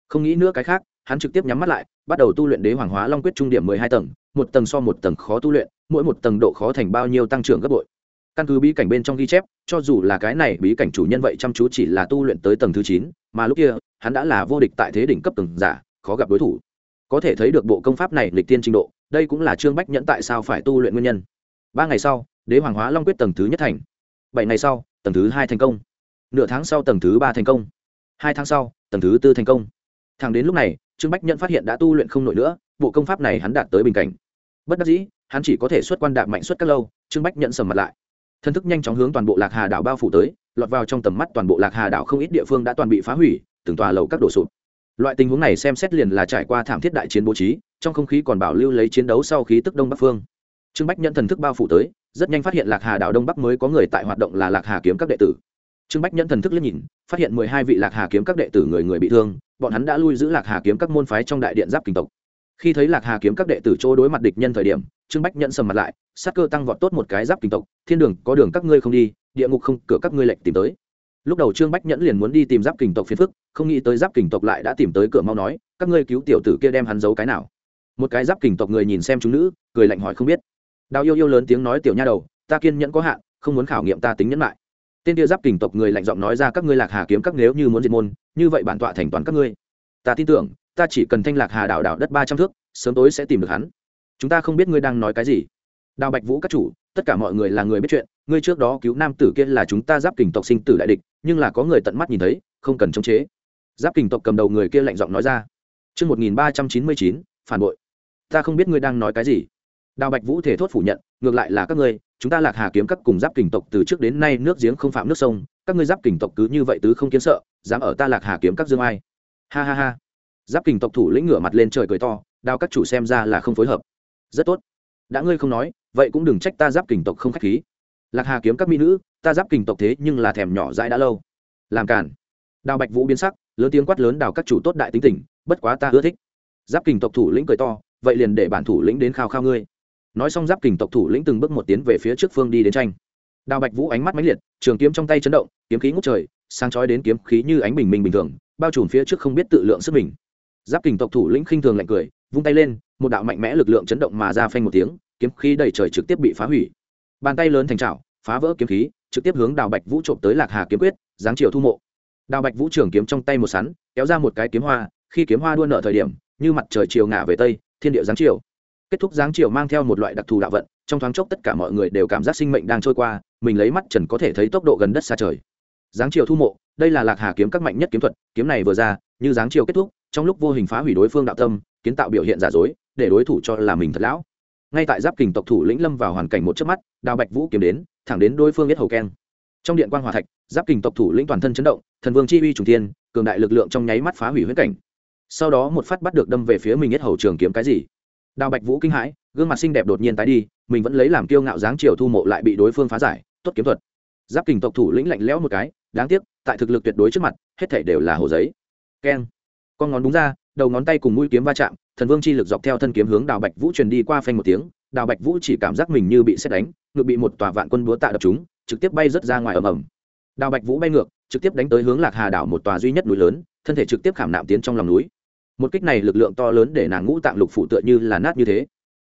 Speaker 1: không nghĩ nữa cái khác hắn trực tiếp nhắm mắt lại, bắt đầu tu luyện đế hoàng hóa long quyết trung điểm mười hai tầng, một tầng so một tầng khó tu luyện, mỗi một tầng độ khó thành bao nhiêu tăng trưởng gấp bội. Căn cứ bí cảnh bên trong ghi chép, cho dù là cái này bí cảnh chủ nhân vậy chăm chú chỉ là tu luyện tới tầng thứ chín, mà lúc kia, hắn đã là vô địch tại thế đỉnh cấp tầng giả, khó gặp đối thủ. Có thể thấy được bộ công pháp này lịch tiên trình độ, đây cũng là trương bách nhẫn tại sao phải tu luyện nguyên nhân. Ba ngày sau, đế hoàng hóa long quyết tầng thứ nhất thành. Bảy ngày sau, tầng thứ hai thành công. Nửa tháng sau tầng thứ ba thành công. Hai tháng sau, tầng thứ tư thành công. Thẳng đến lúc này trương bách nhẫn phát hiện đã tu luyện không nổi nữa, bộ công pháp này hắn đạt tới bình cảnh. Bất đắc dĩ, hắn chỉ có thể xuất quan đạp mạnh suất các lâu, trương bách nhẫn sầm mặt lại. Thân thức nhanh chóng hướng toàn bộ lạc hà đảo bao phủ tới, lọt vào trong tầm mắt toàn bộ lạc hà đảo không ít địa phương đã toàn bị phá hủy, từng tòa lầu các đổ sụp. Loại tình huống này xem xét liền là trải qua thảm thiết đại chiến bố trí, trong không khí còn bảo lưu lấy chiến đấu sau khí tức đông bắc phương. Trương bách nhận thần thức bao phủ tới, rất nhanh phát hiện lạc hà đảo đông bắc mới có người tại hoạt động là lạc hà kiếm các đệ tử trương bách nhẫn thần thức liếc nhìn, phát hiện mười hai vị lạc hà kiếm các đệ tử người người bị thương, bọn hắn đã lui giữ lạc hà kiếm các môn phái trong đại điện giáp kinh tộc. Khi thấy lạc hà kiếm các đệ tử chỗ đối mặt địch nhân thời điểm, trương bách nhẫn sầm mặt lại, sát cơ tăng vọt tốt một cái giáp kinh tộc, thiên đường, có đường các ngươi không đi, địa ngục không, cửa các ngươi lệnh tìm tới. Lúc đầu trương bách nhẫn liền muốn đi tìm giáp kình tộc phiền phức, không nghĩ tới giáp kình tộc lại đã tìm tới cửa mau nói, các ngươi cứu tiểu tử kia đem hắn giấu cái nào? Một cái giáp kình tộc người nhìn xem chúng nữ, cười lạnh hỏi không biết. Đào yêu yêu lớn tiếng nói, tiểu nha đầu, ta kiên nhẫn có hạn, không muốn khảo nghiệm ta tính nhẫn lại tên kia giáp kình tộc người lạnh giọng nói ra các ngươi lạc hà kiếm các nếu như muốn diệt môn như vậy bản tọa thành toán các ngươi. Ta tin tưởng ta chỉ cần thanh lạc hà đảo đảo đất ba trăm thước sớm tối sẽ tìm được hắn. Chúng ta không biết ngươi đang nói cái gì. Đào bạch vũ các chủ tất cả mọi người là người biết chuyện ngươi trước đó cứu nam tử kia là chúng ta giáp kình tộc sinh tử đại địch nhưng là có người tận mắt nhìn thấy không cần chống chế. Giáp kình tộc cầm đầu người kia lạnh giọng nói ra. Trước 1399, phản bội. Ta không biết ngươi đang nói cái gì. Đào Bạch Vũ thể thốt phủ nhận, ngược lại là các ngươi, chúng ta Lạc Hà kiếm các cùng giáp kình tộc từ trước đến nay nước giếng không phạm nước sông, các ngươi giáp kình tộc cứ như vậy tứ không kiến sợ, dám ở ta Lạc Hà kiếm các dương ai. Ha ha ha. Giáp kình tộc thủ lĩnh ngửa mặt lên trời cười to, đào các chủ xem ra là không phối hợp. Rất tốt. Đã ngươi không nói, vậy cũng đừng trách ta giáp kình tộc không khách khí lạc hà kiếm các mỹ nữ ta giáp kình tộc thế nhưng là thèm nhỏ dãi đã lâu làm cản đào bạch vũ biến sắc lớn tiếng quát lớn đào các chủ tốt đại tính tình bất quá ta ưa thích giáp kình tộc thủ lĩnh cười to vậy liền để bản thủ lĩnh đến khao khao ngươi nói xong giáp kình tộc thủ lĩnh từng bước một tiến về phía trước phương đi đến tranh. Đào bạch vũ ánh mắt mãnh liệt, trường kiếm trong tay chấn động, kiếm khí ngút trời, sáng chói đến kiếm khí như ánh bình minh bình thường, bao trùm phía trước không biết tự lượng sức mình. Giáp kình tộc thủ lĩnh khinh thường lạnh cười, vung tay lên, một đạo mạnh mẽ lực lượng chấn động mà ra phanh một tiếng, kiếm khí đầy trời trực tiếp bị phá hủy. Bàn tay lớn thành trào phá vỡ kiếm khí, trực tiếp hướng đào bạch vũ trộm tới lạc hà kiếm quyết, giáng chiều thu mộ. Đào bạch vũ trường kiếm trong tay một sắn, kéo ra một cái kiếm hoa, khi kiếm hoa đua nợ thời điểm, như mặt trời chiều ngả về tây, thiên địa giáng chiều kết thúc giáng chiều mang theo một loại đặc thù đạo vận, trong thoáng chốc tất cả mọi người đều cảm giác sinh mệnh đang trôi qua, mình lấy mắt trần có thể thấy tốc độ gần đất xa trời. Giáng chiều thu mộ, đây là lạc hà kiếm các mạnh nhất kiếm thuật, kiếm này vừa ra, như giáng chiều kết thúc, trong lúc vô hình phá hủy đối phương đạo tâm, kiến tạo biểu hiện giả dối, để đối thủ cho là mình thật lão. Ngay tại giáp kình tộc thủ lĩnh lâm vào hoàn cảnh một chớp mắt, đào bạch vũ kiếm đến, thẳng đến đối phương biết hầu keng. Trong điện quan hòa thạch, giáp kình tộc thủ lĩnh toàn thân chấn động, thần vương chi uy trùng thiên, cường đại lực lượng trong nháy mắt phá hủy huyết cảnh. Sau đó một phát bắt được đâm về phía mình nhất hầu trường kiếm cái gì? Đào bạch vũ kinh hãi, gương mặt xinh đẹp đột nhiên tái đi, mình vẫn lấy làm kiêu ngạo dáng chiều thu mộ lại bị đối phương phá giải, tốt kiếm thuật. Giáp kình tộc thủ lĩnh lạnh lẽo một cái, đáng tiếc, tại thực lực tuyệt đối trước mặt, hết thảy đều là hồ giấy. Keng. Con ngón đúng ra, đầu ngón tay cùng mũi kiếm va chạm, thần vương chi lực dọc theo thân kiếm hướng đào bạch vũ truyền đi qua phanh một tiếng, đào bạch vũ chỉ cảm giác mình như bị xét đánh, ngực bị một tòa vạn quân búa tạ đập chúng trực tiếp bay rớt ra ngoài ầm ầm. Đào bạch vũ bay ngược, trực tiếp đánh tới hướng lạc hà đảo một tòa duy nhất núi lớn, thân thể trực tiếp khảm nạm tiến trong lòng núi một kích này lực lượng to lớn để nàng ngũ tạng lục phụ tựa như là nát như thế.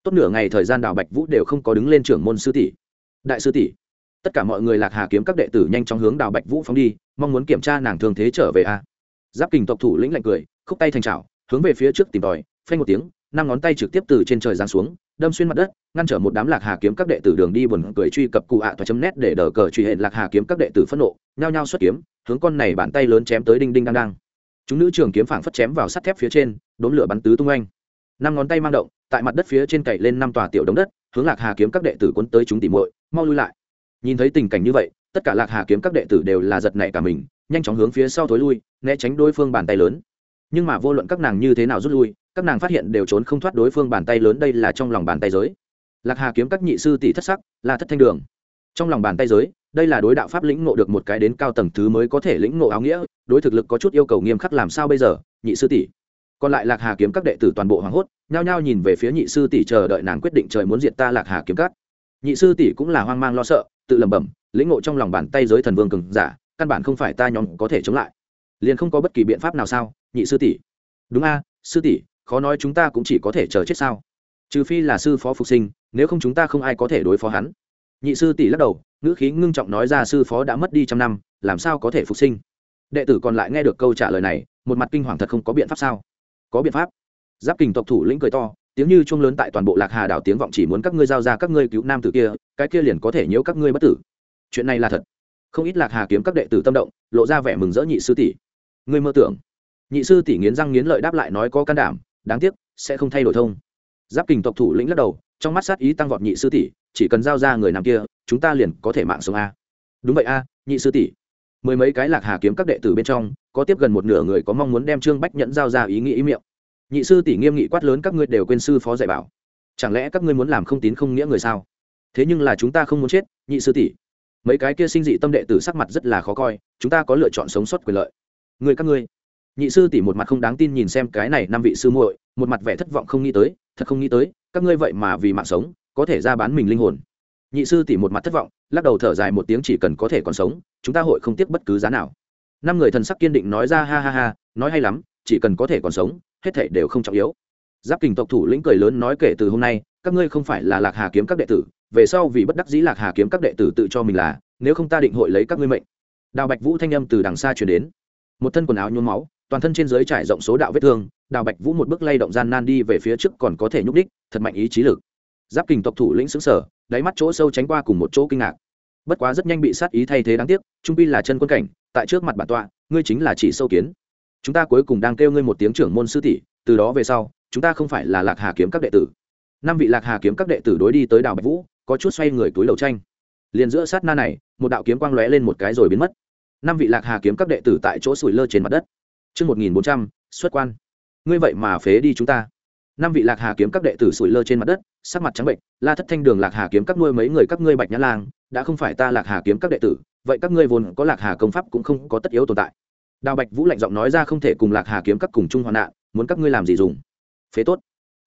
Speaker 1: Tốt nửa ngày thời gian đào bạch vũ đều không có đứng lên trưởng môn sư tỷ. Đại sư tỷ, tất cả mọi người lạc hà kiếm các đệ tử nhanh chóng hướng đào bạch vũ phóng đi, mong muốn kiểm tra nàng thường thế trở về a. Giáp kình tộc thủ lĩnh lạnh cười, khúc tay thành trào hướng về phía trước tìm tòi, phanh một tiếng, năm ngón tay trực tiếp từ trên trời giáng xuống, đâm xuyên mặt đất, ngăn trở một đám lạc hà kiếm các đệ tử đường đi buồn cười truy cập cụ ạ toa chấm nét để đờ cờ truy hệ lạc hà kiếm các đệ tử phẫn nộ, nhao nhao xuất kiếm, hướng con này bàn tay lớn chém tới đinh đinh đang đang chúng nữ trường kiếm phảng phất chém vào sắt thép phía trên đốn lửa bắn tứ tung anh năm ngón tay mang động, tại mặt đất phía trên cậy lên năm tòa tiểu đống đất, hướng lạc hà kiếm các đệ tử cuốn tới chúng tỉ muội, mau lui lại. Nhìn thấy tình cảnh như vậy, tất cả lạc hà kiếm các đệ tử đều là giật nảy cả mình, nhanh chóng hướng phía sau thối lui, né tránh đối phương bàn tay lớn. Nhưng mà vô luận các nàng như thế nào rút lui, các nàng phát hiện đều trốn không thoát đối phương bàn tay lớn, đây là trong lòng bàn tay giới. Lạc hà kiếm các nhị sư tỷ thất sắc là thất thanh đường. Trong lòng bàn tay giới đây là đối đạo pháp lĩnh ngộ được một cái đến cao tầng thứ mới có thể lĩnh ngộ áo nghĩa, đối thực lực có chút yêu cầu nghiêm khắc làm sao bây giờ, nhị sư tỷ? Còn lại lạc hà kiếm các đệ tử toàn bộ hoảng hốt, nhao nhao nhìn về phía nhị sư tỷ chờ đợi nàng quyết định trời muốn diệt ta lạc hà kiếm các. Nhị sư tỷ cũng là hoang mang lo sợ, tự lẩm bẩm, lĩnh ngộ trong lòng bàn tay giới thần vương cường giả, căn bản không phải ta nhóm có thể chống lại. Liền không có bất kỳ biện pháp nào sao, nhị sư tỷ? Đúng a, sư tỷ, khó nói chúng ta cũng chỉ có thể chờ chết sao. Trừ phi là sư phó phục sinh, nếu không chúng ta không ai có thể đối phó hắn nhị sư tỷ lắc đầu, ngữ khí ngưng trọng nói ra sư phó đã mất đi trăm năm, làm sao có thể phục sinh? Đệ tử còn lại nghe được câu trả lời này, một mặt kinh hoàng thật không có biện pháp sao? Có biện pháp. Giáp kình tộc thủ lĩnh cười to, tiếng như chuông lớn tại toàn bộ lạc hà đảo tiếng vọng chỉ muốn các ngươi giao ra các ngươi cứu nam tử kia, cái kia liền có thể nhiễu các ngươi bất tử. Chuyện này là thật. Không ít lạc hà kiếm các đệ tử tâm động, lộ ra vẻ mừng rỡ nhị sư tỷ. Ngươi mơ tưởng. Nhị sư tỷ nghiến răng nghiến lợi đáp lại nói có can đảm, đáng tiếc, sẽ không thay đổi thông. Giáp kình tộc thủ lĩnh lắc đầu trong mắt sát ý tăng vọt nhị sư tỷ, chỉ cần giao ra người nam kia, chúng ta liền có thể mạng sống a. Đúng vậy a, nhị sư tỷ. Mười mấy cái lạc hà kiếm các đệ tử bên trong, có tiếp gần một nửa người có mong muốn đem trương bách nhẫn giao ra ý nghĩ ý miệng. Nhị sư tỷ nghiêm nghị quát lớn các ngươi đều quên sư phó dạy bảo. Chẳng lẽ các ngươi muốn làm không tín không nghĩa người sao? Thế nhưng là chúng ta không muốn chết, nhị sư tỷ. Mấy cái kia sinh dị tâm đệ tử sắc mặt rất là khó coi, chúng ta có lựa chọn sống sót quyền lợi. Người các ngươi nhị sư tỷ một mặt không đáng tin nhìn xem cái này năm vị sư muội, một mặt vẻ thất vọng không nghĩ tới, thật không nghĩ tới, các ngươi vậy mà vì mạng sống, có thể ra bán mình linh hồn. Nhị sư tỷ một mặt thất vọng, lắc đầu thở dài một tiếng chỉ cần có thể còn sống, chúng ta hội không tiếc bất cứ giá nào. Năm người thần sắc kiên định nói ra ha ha ha, nói hay lắm, chỉ cần có thể còn sống, hết thảy đều không trọng yếu. Giáp kình tộc thủ lĩnh cười lớn nói kể từ hôm nay, các ngươi không phải là lạc hà kiếm các đệ tử, về sau vì bất đắc dĩ lạc hà kiếm các đệ tử tự cho mình là, nếu không ta định hội lấy các ngươi mệnh. Đào bạch vũ thanh âm từ đằng xa chuyển đến. Một thân quần áo nhuốm máu toàn thân trên dưới trải rộng số đạo vết thương, đào bạch vũ một bước lay động gian nan đi về phía trước còn có thể nhúc đích, thật mạnh ý chí lực. Giáp kình tộc thủ lĩnh xứng sở đáy mắt chỗ sâu tránh qua cùng một chỗ kinh ngạc. Bất quá rất nhanh bị sát ý thay thế đáng tiếc, trung pi là chân quân cảnh, tại trước mặt bản tọa, ngươi chính là chỉ sâu kiến. Chúng ta cuối cùng đang kêu ngươi một tiếng trưởng môn sư tỷ, từ đó về sau, chúng ta không phải là lạc hà kiếm các đệ tử. Năm vị lạc hà kiếm các đệ tử đối đi tới đào bạch vũ, có chút xoay người túi lầu tranh. Liền giữa sát na này, một đạo kiếm quang lóe lên một cái rồi biến mất. Năm vị lạc hà kiếm các đệ tử tại chỗ sủi lơ trên mặt đất. Chương 1400, xuất quan. Ngươi vậy mà phế đi chúng ta. Năm vị lạc hà kiếm các đệ tử sủi lơ trên mặt đất, sắc mặt trắng bệnh, la thất thanh đường lạc hà kiếm các nuôi mấy người các ngươi bạch nhã lang, đã không phải ta lạc hà kiếm các đệ tử, vậy các ngươi vốn có lạc hà công pháp cũng không có tất yếu tồn tại. Đào Bạch Vũ lạnh giọng nói ra không thể cùng lạc hà kiếm các cùng chung hoạn nạn, muốn các ngươi làm gì dùng? Phế tốt.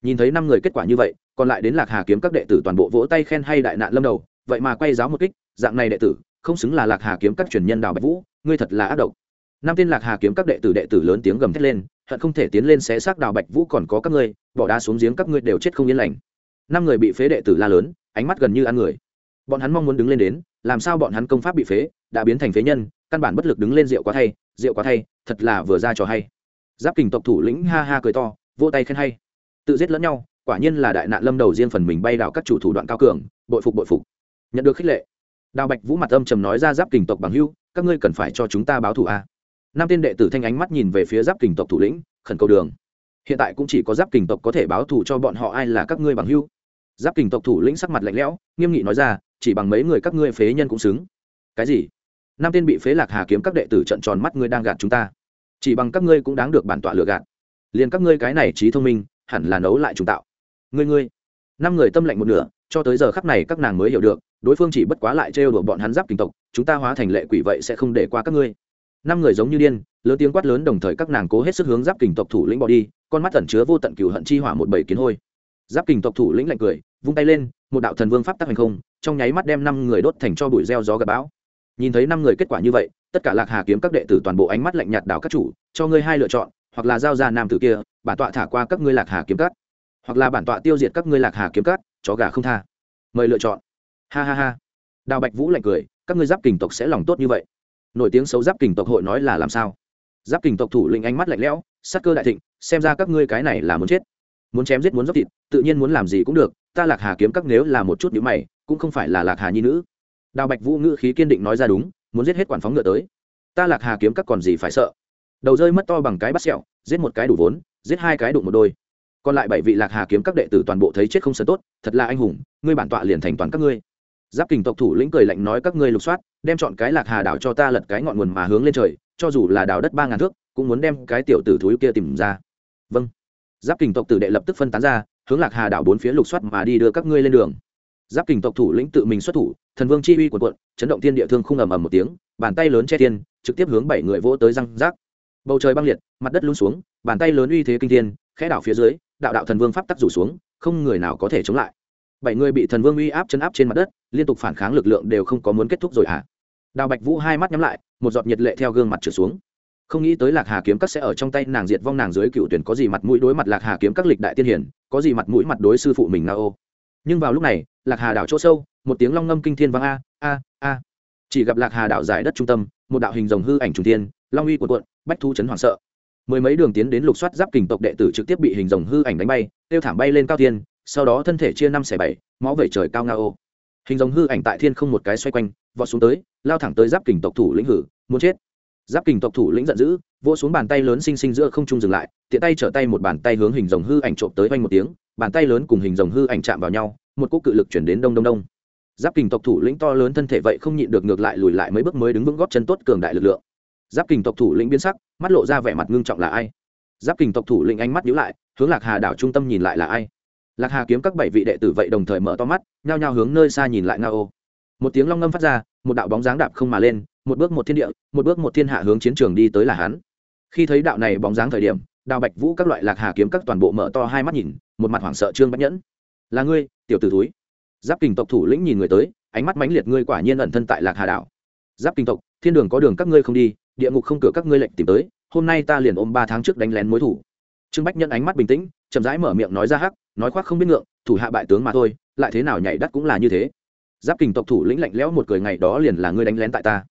Speaker 1: Nhìn thấy năm người kết quả như vậy, còn lại đến lạc hà kiếm các đệ tử toàn bộ vỗ tay khen hay đại nạn lâm đầu, vậy mà quay giáo một kích, dạng này đệ tử không xứng là lạc hà kiếm các truyền nhân đào bạch vũ ngươi thật là ác độc năm tên lạc hà kiếm các đệ tử đệ tử lớn tiếng gầm thét lên, hận không thể tiến lên xé xác đào bạch vũ còn có các ngươi, bỏ đá xuống giếng các ngươi đều chết không yên lành. Năm người bị phế đệ tử la lớn, ánh mắt gần như ăn người. Bọn hắn mong muốn đứng lên đến, làm sao bọn hắn công pháp bị phế, đã biến thành phế nhân, căn bản bất lực đứng lên rượu quá thay, rượu quá thay, thật là vừa ra trò hay. Giáp kình tộc thủ lĩnh ha ha cười to, vỗ tay khen hay. Tự giết lẫn nhau, quả nhiên là đại nạn lâm đầu riêng phần mình bay đảo các chủ thủ đoạn cao cường, bội phục bội phục. Nhận được khích lệ, đào bạch vũ mặt âm trầm nói ra giáp kình tộc bằng hưu, các ngươi cần phải cho chúng ta báo thù a năm tên đệ tử thanh ánh mắt nhìn về phía giáp kình tộc thủ lĩnh, khẩn cầu đường. Hiện tại cũng chỉ có giáp kình tộc có thể báo thù cho bọn họ ai là các ngươi bằng hưu giáp kình tộc thủ lĩnh sắc mặt lạnh lẽo, nghiêm nghị nói ra, chỉ bằng mấy người các ngươi phế nhân cũng xứng. Cái gì? Năm tên bị phế lạc hà kiếm các đệ tử trận tròn mắt ngươi đang gạt chúng ta. Chỉ bằng các ngươi cũng đáng được bản tọa lừa gạt. Liền các ngươi cái này trí thông minh, hẳn là nấu lại trùng tạo. Ngươi ngươi. Năm người tâm lạnh một nửa, cho tới giờ khắc này các nàng mới hiểu được, đối phương chỉ bất quá lại trêu đùa bọn hắn giáp kình tộc, chúng ta hóa thành lệ quỷ vậy sẽ không để qua các ngươi năm người giống như điên, lớn tiếng quát lớn đồng thời các nàng cố hết sức hướng giáp kình tộc thủ lĩnh bỏ đi, con mắt ẩn chứa vô tận cửu hận chi hỏa một bầy kiến hôi. Giáp kình tộc thủ lĩnh lạnh cười, vung tay lên, một đạo thần vương pháp tắc hành không, trong nháy mắt đem năm người đốt thành cho bụi gieo gió gặp bão. Nhìn thấy năm người kết quả như vậy, tất cả lạc hà kiếm các đệ tử toàn bộ ánh mắt lạnh nhạt đảo các chủ, cho ngươi hai lựa chọn, hoặc là giao ra nam tử kia, bản tọa thả qua các ngươi lạc hà kiếm cắt hoặc là bản tọa tiêu diệt các ngươi lạc hà kiếm cắt chó gà không tha. Mời lựa chọn. Ha ha ha. Đào bạch vũ lạnh cười, các ngươi giáp kình tộc sẽ lòng tốt như vậy nổi tiếng xấu giáp kình tộc hội nói là làm sao? Giáp kình tộc thủ lĩnh ánh mắt lạnh lẽo sắc cơ đại thịnh, xem ra các ngươi cái này là muốn chết. Muốn chém giết muốn dốc thịt, tự nhiên muốn làm gì cũng được, ta lạc hà kiếm các nếu là một chút nhữ mày, cũng không phải là lạc hà nhi nữ. Đào bạch vũ ngữ khí kiên định nói ra đúng, muốn giết hết quản phóng ngựa tới. Ta lạc hà kiếm các còn gì phải sợ? Đầu rơi mất to bằng cái bắt sẹo, giết một cái đủ vốn, giết hai cái đụng một đôi. Còn lại bảy vị lạc hà kiếm các đệ tử toàn bộ thấy chết không sớm tốt, thật là anh hùng, ngươi bản tọa liền thành toàn các ngươi giáp kình tộc thủ lĩnh cười lạnh nói, các ngươi lục soát, đem chọn cái lạc hà đảo cho ta lật cái ngọn nguồn mà hướng lên trời, cho dù là đảo đất ba ngàn thước, cũng muốn đem cái tiểu tử thúi kia tìm ra. Vâng. Giáp kình tộc tử đệ lập tức phân tán ra, hướng lạc hà đảo bốn phía lục soát mà đi đưa các ngươi lên đường. Giáp kình tộc thủ lĩnh tự mình xuất thủ, thần vương chi uy của quận chấn động thiên địa thương không ầm ầm một tiếng, bàn tay lớn che thiên, trực tiếp hướng bảy người vỗ tới răng rác. Bầu trời băng liệt, mặt đất lún xuống, bàn tay lớn uy thế kinh thiên, khẽ đảo phía dưới, đạo đạo thần vương pháp tắc rủ xuống, không người nào có thể chống lại bảy người bị thần vương uy áp chân áp trên mặt đất, liên tục phản kháng lực lượng đều không có muốn kết thúc rồi hả? Đào bạch vũ hai mắt nhắm lại, một giọt nhiệt lệ theo gương mặt trở xuống. Không nghĩ tới lạc hà kiếm các sẽ ở trong tay nàng diệt vong nàng dưới cựu tuyển có gì mặt mũi đối mặt lạc hà kiếm các lịch đại tiên hiển, có gì mặt mũi mặt đối sư phụ mình nga ô. Nhưng vào lúc này, lạc hà đảo chỗ sâu, một tiếng long ngâm kinh thiên vang a a a. Chỉ gặp lạc hà đảo giải đất trung tâm, một đạo hình rồng hư ảnh trung thiên, long uy của quận bách thu chấn hoảng sợ. Mười mấy đường tiến đến lục soát giáp kình tộc đệ tử trực tiếp bị hình rồng hư ảnh đánh bay, tiêu thảm bay lên cao thiên sau đó thân thể chia năm xẻ bảy, máu vẩy trời cao nga ô hình giống hư ảnh tại thiên không một cái xoay quanh, vọt xuống tới, lao thẳng tới giáp kình tộc thủ lĩnh hử, muốn chết. Giáp kình tộc thủ lĩnh giận dữ, vỗ xuống bàn tay lớn xinh xinh giữa không trung dừng lại, tiện tay trở tay một bàn tay hướng hình dòng hư ảnh trộm tới vanh một tiếng, bàn tay lớn cùng hình dòng hư ảnh chạm vào nhau, một cỗ cự lực chuyển đến đông đông đông. Giáp kình tộc thủ lĩnh to lớn thân thể vậy không nhịn được ngược lại lùi lại mấy bước mới đứng vững góp chân tốt cường đại lực lượng. Giáp kình tộc thủ lĩnh biến sắc, mắt lộ ra vẻ mặt ngưng trọng là ai? Giáp kình tộc thủ lĩnh ánh mắt nhíu lại, hướng lạc hà đảo trung tâm nhìn lại là ai? Lạc hà kiếm các bảy vị đệ tử vậy đồng thời mở to mắt, nhao nhao hướng nơi xa nhìn lại nga ô. Một tiếng long ngâm phát ra, một đạo bóng dáng đạp không mà lên, một bước một thiên địa, một bước một thiên hạ hướng chiến trường đi tới là hắn. Khi thấy đạo này bóng dáng thời điểm, đào bạch vũ các loại lạc hà kiếm các toàn bộ mở to hai mắt nhìn, một mặt hoảng sợ trương bách nhẫn. Là ngươi, tiểu t ử túi giáp kình tộc thủ lĩnh nhìn người tới, ánh mắt mãnh liệt, ngươi quả nhiên ẩn thân tại lạc hà đảo. Giáp kình tộc, thiên đường có đường các ngươi không đi, địa ngục không cửa các ngươi lệnh tìm tới, hôm nay ta liền ôm ba tháng trước đánh lén mối thủ. Trương bách nhẫn ánh mắt bình tĩnh, chậm rãi mở miệng nói ra hắc nói khoác không biết ngượng, thủ hạ bại tướng mà thôi, lại thế nào nhảy đắt cũng là như thế. Giáp kình tộc thủ lĩnh lạnh lẽo một cười ngày đó liền là ngươi đánh lén tại ta.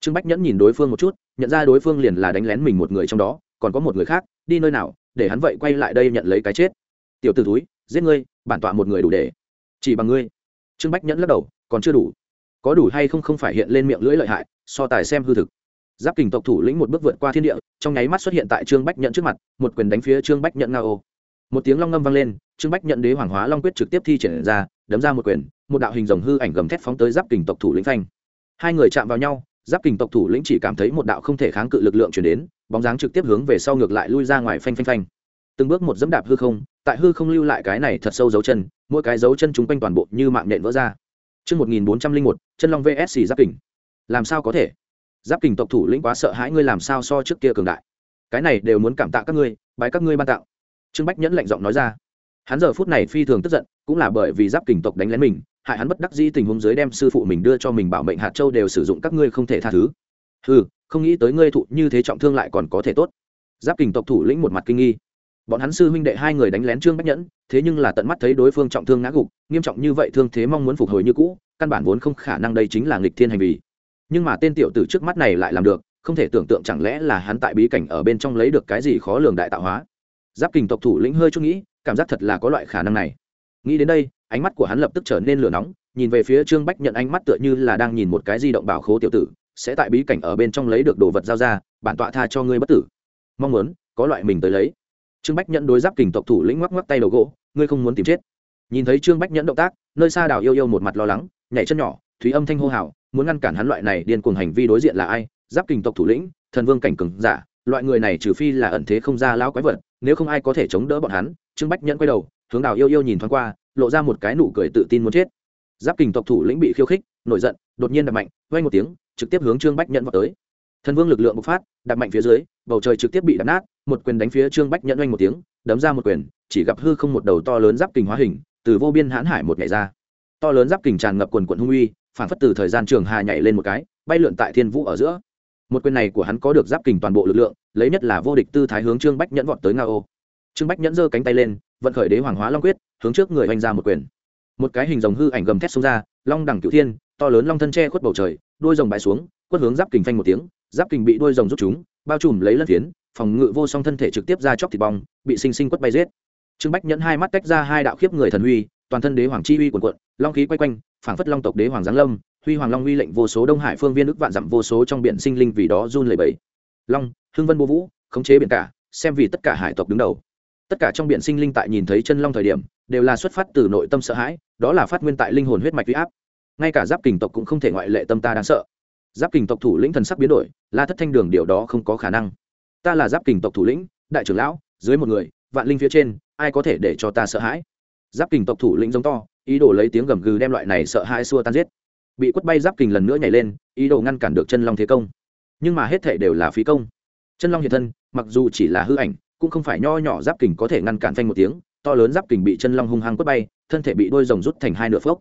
Speaker 1: Trương bách nhẫn nhìn đối phương một chút, nhận ra đối phương liền là đánh lén mình một người trong đó, còn có một người khác, đi nơi nào, để hắn vậy quay lại đây nhận lấy cái chết. Tiểu t ử túi giết ngươi, bản tọa một người đủ để. Chỉ bằng ngươi. Trương bách nhẫn lắc đầu, còn chưa đủ. Có đủ hay không không phải hiện lên miệng lưỡi lợi hại, so tài xem hư thực. Giáp kình tộc thủ lĩnh một bước vượt qua thiên địa, trong nháy mắt xuất hiện tại trương bách nhẫn trước mặt, một quyền đánh phía trương bách nhẫn nga ô. Một tiếng long ngâm vang lên trương bách nhận đế hoàng hóa long quyết trực tiếp thi triển ra đấm ra một quyền một đạo hình rồng hư ảnh gầm thép phóng tới giáp kình tộc thủ lĩnh phanh hai người chạm vào nhau giáp kình tộc thủ lĩnh chỉ cảm thấy một đạo không thể kháng cự lực lượng chuyển đến bóng dáng trực tiếp hướng về sau ngược lại lui ra ngoài phanh phanh phanh từng bước một dẫm đạp hư không tại hư không lưu lại cái này thật sâu dấu chân mỗi cái dấu chân chúng quanh toàn bộ như mạng nện vỡ ra Trước 1401, chân long vs giáp kình. Làm sao có thể? Giáp kình tộc thủ lĩnh quá sợ hãi ngươi làm sao so trước kia cường đại. Cái này đều muốn cảm tạ các ngươi, bái các ngươi ban tạo. Trương Bách nhẫn lạnh giọng nói ra hắn giờ phút này phi thường tức giận, cũng là bởi vì giáp kình tộc đánh lén mình, hại hắn bất đắc dĩ tình huống dưới đem sư phụ mình đưa cho mình bảo mệnh hạt châu đều sử dụng các ngươi không thể tha thứ. Ừ không nghĩ tới ngươi thụ như thế trọng thương lại còn có thể tốt. Giáp kình tộc thủ lĩnh một mặt kinh nghi. Bọn hắn sư huynh đệ hai người đánh lén trương bách nhẫn, thế nhưng là tận mắt thấy đối phương trọng thương ngã gục, nghiêm trọng như vậy thương thế mong muốn phục hồi như cũ, căn bản vốn không khả năng đây chính là nghịch thiên hành vi. Nhưng mà tên tiểu tử trước mắt này lại làm được, không thể tưởng tượng chẳng lẽ là hắn tại bí cảnh ở bên trong lấy được cái gì khó lường đại tạo hóa. Giáp kình tộc thủ lĩnh hơi chút nghĩ cảm giác thật là có loại khả năng này. Nghĩ đến đây, ánh mắt của hắn lập tức trở nên lửa nóng, nhìn về phía trương bách nhận ánh mắt tựa như là đang nhìn một cái di động bảo khố tiểu tử, sẽ tại bí cảnh ở bên trong lấy được đồ vật giao ra, bản tọa tha cho ngươi bất tử. Mong muốn, có loại mình tới lấy. Trương bách nhẫn đối giáp kình tộc thủ lĩnh ngoắc ngoắc tay đầu gỗ, ngươi không muốn tìm chết. Nhìn thấy trương bách nhẫn động tác, nơi xa đào yêu yêu một mặt lo lắng, nhảy chân nhỏ, thúy âm thanh hô hào, muốn ngăn cản hắn loại này điên cuồng hành vi đối diện là ai? Giáp kình tộc thủ lĩnh, thần vương cảnh cường giả, loại người này trừ phi là ẩn thế không ra lão quái vật nếu không ai có thể chống đỡ bọn hắn, trương bách nhẫn quay đầu, hướng đào yêu yêu nhìn thoáng qua, lộ ra một cái nụ cười tự tin muốn chết. Giáp kình tộc thủ lĩnh bị khiêu khích, nổi giận, đột nhiên đập mạnh vay một tiếng, trực tiếp hướng trương bách nhẫn vào tới. Thần vương lực lượng bộc phát đập mạnh phía dưới, bầu trời trực tiếp bị đập nát, một quyền đánh phía trương bách nhẫn oanh một tiếng, đấm ra một quyền, chỉ gặp hư không một đầu to lớn giáp kình hóa hình, từ vô biên hãn hải một nhảy ra. To lớn giáp kình tràn ngập quần quận hung uy, phản phất từ thời gian trường hà nhảy lên một cái, bay lượn tại thiên vũ ở giữa. Một quyền này của hắn có được giáp kình toàn bộ lực lượng lấy nhất là vô địch tư thái hướng trương bách nhẫn vọt tới nga ô. Trương bách nhẫn giơ cánh tay lên, vận khởi đế hoàng hóa long quyết, hướng trước người oanh ra một quyền. Một cái hình rồng hư ảnh gầm thét xuống ra, long đẳng cửu thiên, to lớn long thân che khuất bầu trời, đuôi rồng bãi xuống, quất hướng giáp kình phanh một tiếng, giáp kình bị đuôi rồng rút chúng, bao trùm lấy lân phiến, phòng ngự vô song thân thể trực tiếp ra chóc thịt bong, bị sinh sinh quất bay giết. Trương bách nhẫn hai mắt tách ra hai đạo khiếp người thần huy, toàn thân đế hoàng chi uy quần quận long khí quay quanh, phảng phất long tộc đế hoàng giáng lâm, huy hoàng long uy lệnh vô số đông hải phương viên ức vạn dặm vô số trong biển sinh linh vì đó run lẩy bẩy long, hưng vân bô vũ, khống chế biển cả, xem vì tất cả hải tộc đứng đầu. Tất cả trong biển sinh linh tại nhìn thấy chân long thời điểm, đều là xuất phát từ nội tâm sợ hãi, đó là phát nguyên tại linh hồn huyết mạch huy áp. Ngay cả giáp kình tộc cũng không thể ngoại lệ tâm ta đáng sợ. Giáp kình tộc thủ lĩnh thần sắc biến đổi, la thất thanh đường điều đó không có khả năng. Ta là giáp kình tộc thủ lĩnh, đại trưởng lão, dưới một người, vạn linh phía trên, ai có thể để cho ta sợ hãi? Giáp kình tộc thủ lĩnh giống to, ý đồ lấy tiếng gầm gừ đem loại này sợ hãi xua tan giết. Bị quất bay giáp kình lần nữa nhảy lên, ý đồ ngăn cản được chân long thế công nhưng mà hết thảy đều là phí công. Chân long hiện thân, mặc dù chỉ là hư ảnh, cũng không phải nho nhỏ giáp kình có thể ngăn cản phanh một tiếng, to lớn giáp kình bị chân long hung hăng quất bay, thân thể bị đôi rồng rút thành hai nửa phốc.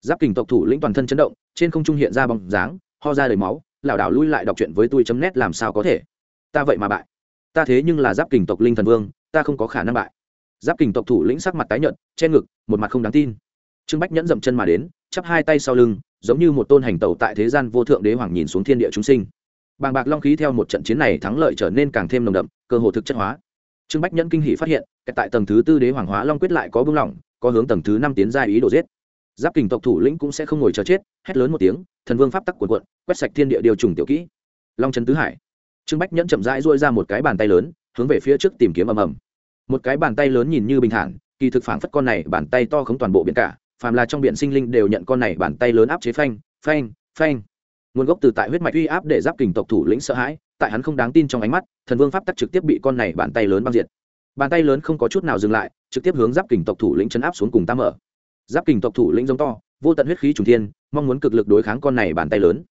Speaker 1: Giáp kình tộc thủ lĩnh toàn thân chấn động, trên không trung hiện ra bóng dáng, ho ra đầy máu, lảo đảo lui lại đọc chuyện với tôi chấm nét làm sao có thể. Ta vậy mà bại. Ta thế nhưng là giáp kình tộc linh thần vương, ta không có khả năng bại. Giáp kình tộc thủ lĩnh sắc mặt tái nhợt, che ngực, một mặt không đáng tin. Trương bách nhẫn dậm chân mà đến, chắp hai tay sau lưng, giống như một tôn hành tẩu tại thế gian vô thượng đế hoàng nhìn xuống thiên địa chúng sinh bàng bạc long khí theo một trận chiến này thắng lợi trở nên càng thêm nồng đậm, cơ hồ thực chất hóa. Trương bách nhẫn kinh hỷ phát hiện tại tầng thứ tư đế hoàng hóa long quyết lại có bưng lỏng, có hướng tầng thứ năm tiến ra ý đồ giết. Giáp kình tộc thủ lĩnh cũng sẽ không ngồi chờ chết, hét lớn một tiếng, thần vương pháp tắc cuộn cuộn, quét sạch thiên địa điều trùng tiểu kỹ. Long trấn tứ hải. Trương bách nhẫn chậm rãi dôi ra một cái bàn tay lớn, hướng về phía trước tìm kiếm ầm ầm. Một cái bàn tay lớn nhìn như bình thản, kỳ thực phản phất con này bàn tay to khống toàn bộ biển cả, phàm là trong biển sinh linh đều nhận con này bàn tay lớn áp chế phanh phanh phanh nguồn gốc từ tại huyết mạch uy áp để giáp kình tộc thủ lĩnh sợ hãi, tại hắn không đáng tin trong ánh mắt, thần vương pháp tắc trực tiếp bị con này bàn tay lớn băng diệt. Bàn tay lớn không có chút nào dừng lại, trực tiếp hướng giáp kình tộc thủ lĩnh chấn áp xuống cùng tam mở. Giáp kình tộc thủ lĩnh giống to, vô tận huyết khí trùng thiên, mong muốn cực lực đối kháng con này bàn tay lớn.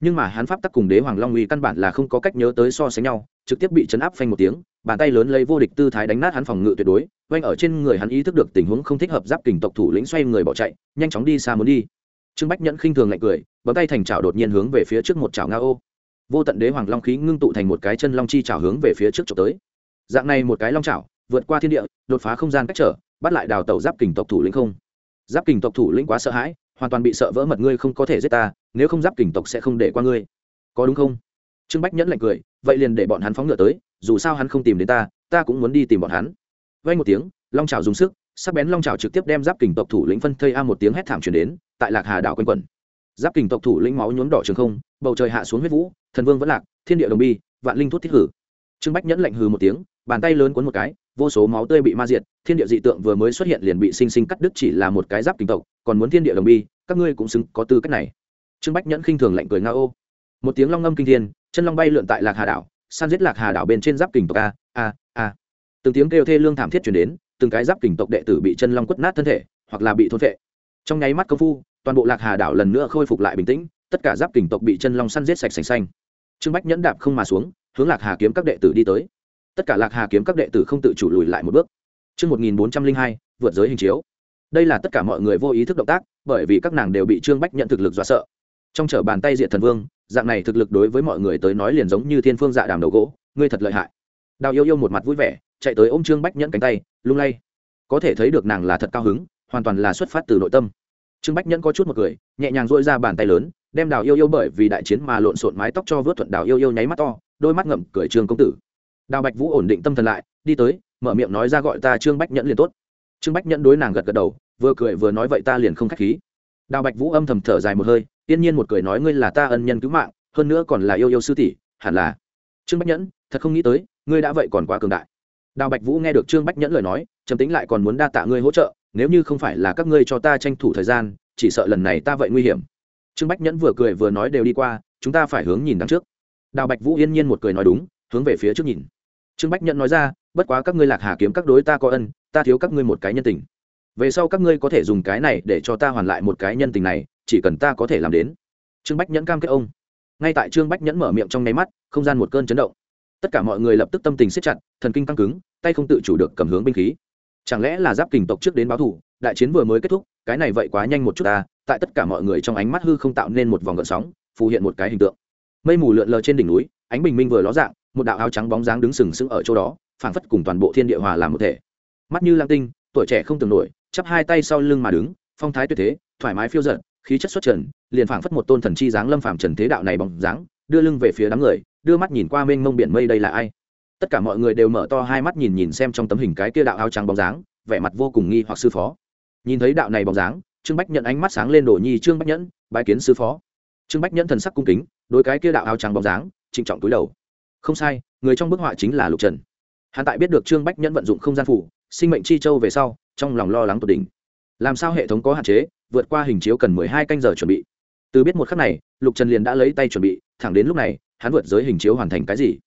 Speaker 1: Nhưng mà hắn pháp tắc cùng đế hoàng long uy căn bản là không có cách nhớ tới so sánh nhau, trực tiếp bị chấn áp phanh một tiếng, bàn tay lớn lấy vô địch tư thái đánh nát hắn phòng ngự tuyệt đối oanh ở trên người hắn ý thức được tình huống không thích hợp giáp kình tộc thủ lĩnh xoay người bỏ chạy, nhanh chóng đi xa muốn đi trương bách nhẫn khinh thường lạnh cười, bấm tay thành chảo đột nhiên hướng về phía trước một chảo nga ô. Vô tận đế hoàng long khí ngưng tụ thành một cái chân long chi chảo hướng về phía trước trộm tới. Dạng này một cái long chảo, vượt qua thiên địa, đột phá không gian cách trở, bắt lại đào tàu giáp kình tộc thủ lĩnh không. Giáp kình tộc thủ lĩnh quá sợ hãi, hoàn toàn bị sợ vỡ mật ngươi không có thể giết ta, nếu không giáp kình tộc sẽ không để qua ngươi. Có đúng không? Trương bách nhẫn lạnh cười, vậy liền để bọn hắn phóng ngựa tới, dù sao hắn không tìm đến ta ta cũng muốn đi tìm bọn hắn. Vay một tiếng, long trào dùng sức, sắc bén long trào trực tiếp đem giáp kình tộc thủ lĩnh phân thây a một tiếng hét thảm truyền đến tại lạc hà đảo quanh quẩn. Giáp kình tộc thủ lĩnh máu nhuốm đỏ trường không, bầu trời hạ xuống huyết vũ, thần vương vẫn lạc, thiên địa đồng bi, vạn linh thuốc thiết hử. Trương bách nhẫn lạnh hừ một tiếng, bàn tay lớn cuốn một cái, vô số máu tươi bị ma diệt, thiên địa dị tượng vừa mới xuất hiện liền bị sinh sinh cắt đứt chỉ là một cái giáp kình tộc, còn muốn thiên địa đồng bi, các ngươi cũng xứng có tư cách này. Trương bách nhẫn khinh thường lạnh cười nga ô. Một tiếng long ngâm kinh thiên, chân long bay lượn tại lạc hà đảo, san giết lạc hà đảo bên trên giáp kình tộc a a a. Từng tiếng kêu thê lương thảm thiết chuyển đến, từng cái giáp kình tộc đệ tử bị chân long quất nát thân thể, hoặc là bị thôn vệ trong nháy mắt công phu toàn bộ lạc hà đảo lần nữa khôi phục lại bình tĩnh tất cả giáp kình tộc bị chân long săn giết sạch sành xanh. Trương bách nhẫn đạp không mà xuống hướng lạc hà kiếm các đệ tử đi tới. Tất cả lạc hà kiếm các đệ tử không tự chủ lùi lại một bước. Chương 1402, vượt giới hình chiếu. Đây là tất cả mọi người vô ý thức động tác bởi vì các nàng đều bị trương bách nhận thực lực dọa sợ. Trong chở bàn tay diện thần vương dạng này thực lực đối với mọi người tới nói liền giống như thiên phương dạ đàm đầu gỗ ngươi thật lợi hại. Đào yêu yêu một mặt vui vẻ chạy tới ôm trương bách nhẫn cánh tay lung lay. Có thể thấy được nàng là thật cao hứng hoàn toàn là xuất phát từ nội tâm trương bách nhẫn có chút một cười, nhẹ nhàng dội ra bàn tay lớn, đem đào yêu yêu bởi vì đại chiến mà lộn xộn mái tóc cho vớt thuận đào yêu yêu nháy mắt to, đôi mắt ngậm cười trương công tử. Đào bạch vũ ổn định tâm thần lại, đi tới, mở miệng nói ra gọi ta trương bách nhẫn liền tốt. Trương bách nhẫn đối nàng gật gật đầu, vừa cười vừa nói vậy ta liền không k h á c h khí. Đào bạch vũ âm thầm thở dài một hơi, yên nhiên một cười nói ngươi là ta ân nhân cứu mạng, hơn nữa còn là yêu yêu sư tỷ, hẳn là. Trương bách nhẫn, thật không nghĩ tới, ngươi đã vậy còn quá cường đại. Đào bạch vũ nghe được trương bách nhẫn lời nói, trầm tính lại còn muốn đa tạ ngươi hỗ trợ nếu như không phải là các ngươi cho ta tranh thủ thời gian, chỉ sợ lần này ta vậy nguy hiểm. Trương bách nhẫn vừa cười vừa nói đều đi qua, chúng ta phải hướng nhìn đằng trước. Đào bạch vũ yên nhiên một cười nói đúng, hướng về phía trước nhìn. Trương bách nhẫn nói ra, bất quá các ngươi lạc hà kiếm các đối ta có ân, ta thiếu các ngươi một cái nhân tình. Về sau các ngươi có thể dùng cái này để cho ta hoàn lại một cái nhân tình này, chỉ cần ta có thể làm đến. Trương bách nhẫn cam kết ông. Ngay tại trương bách nhẫn mở miệng trong nháy mắt, không gian một cơn chấn động. Tất cả mọi người lập tức tâm tình siết chặt, thần kinh căng cứng, tay không tự chủ được cầm hướng binh khí chẳng lẽ là giáp kình tộc trước đến báo thủ đại chiến vừa mới kết thúc, cái này vậy quá nhanh một chút ta, tại tất cả mọi người trong ánh mắt hư không tạo nên một vòng gợn sóng, phù hiện một cái hình tượng. Mây mù lượn lờ trên đỉnh núi, ánh bình minh vừa ló dạng, một đạo áo trắng bóng dáng đứng sừng sững ở chỗ đó, phảng phất cùng toàn bộ thiên địa hòa làm một thể. Mắt như lang tinh, tuổi trẻ không tưởng nổi, chắp hai tay sau lưng mà đứng, phong thái tuyệt thế, thoải mái phiêu giận khí chất xuất trần, liền phảng phất một tôn thần chi dáng lâm phàm trần thế đạo này bóng dáng, đưa lưng về phía đám người, đưa mắt nhìn qua mênh mông biển mây đây là ai tất cả mọi người đều mở to hai mắt nhìn nhìn xem trong tấm hình cái kia đạo áo trắng bóng dáng, vẻ mặt vô cùng nghi hoặc sư phó. Nhìn thấy đạo này bóng dáng, trương bách nhận ánh mắt sáng lên đồ nhi trương bách nhẫn, bái kiến sư phó. Trương bách nhẫn thần sắc cung kính đôi cái kia đạo áo trắng bóng dáng, trịnh trọng túi đầu. Không sai, người trong bức họa chính là lục trần. Hắn tại biết được trương bách nhẫn vận dụng không gian phủ, sinh mệnh chi châu về sau, trong lòng lo lắng tột đỉnh. Làm sao hệ thống có hạn chế, vượt qua hình chiếu cần mười hai canh giờ chuẩn bị. Từ biết một khắc này, lục trần liền đã lấy tay chuẩn bị, thẳng đến lúc này, hắn vượt giới hình chiếu hoàn thành cái gì?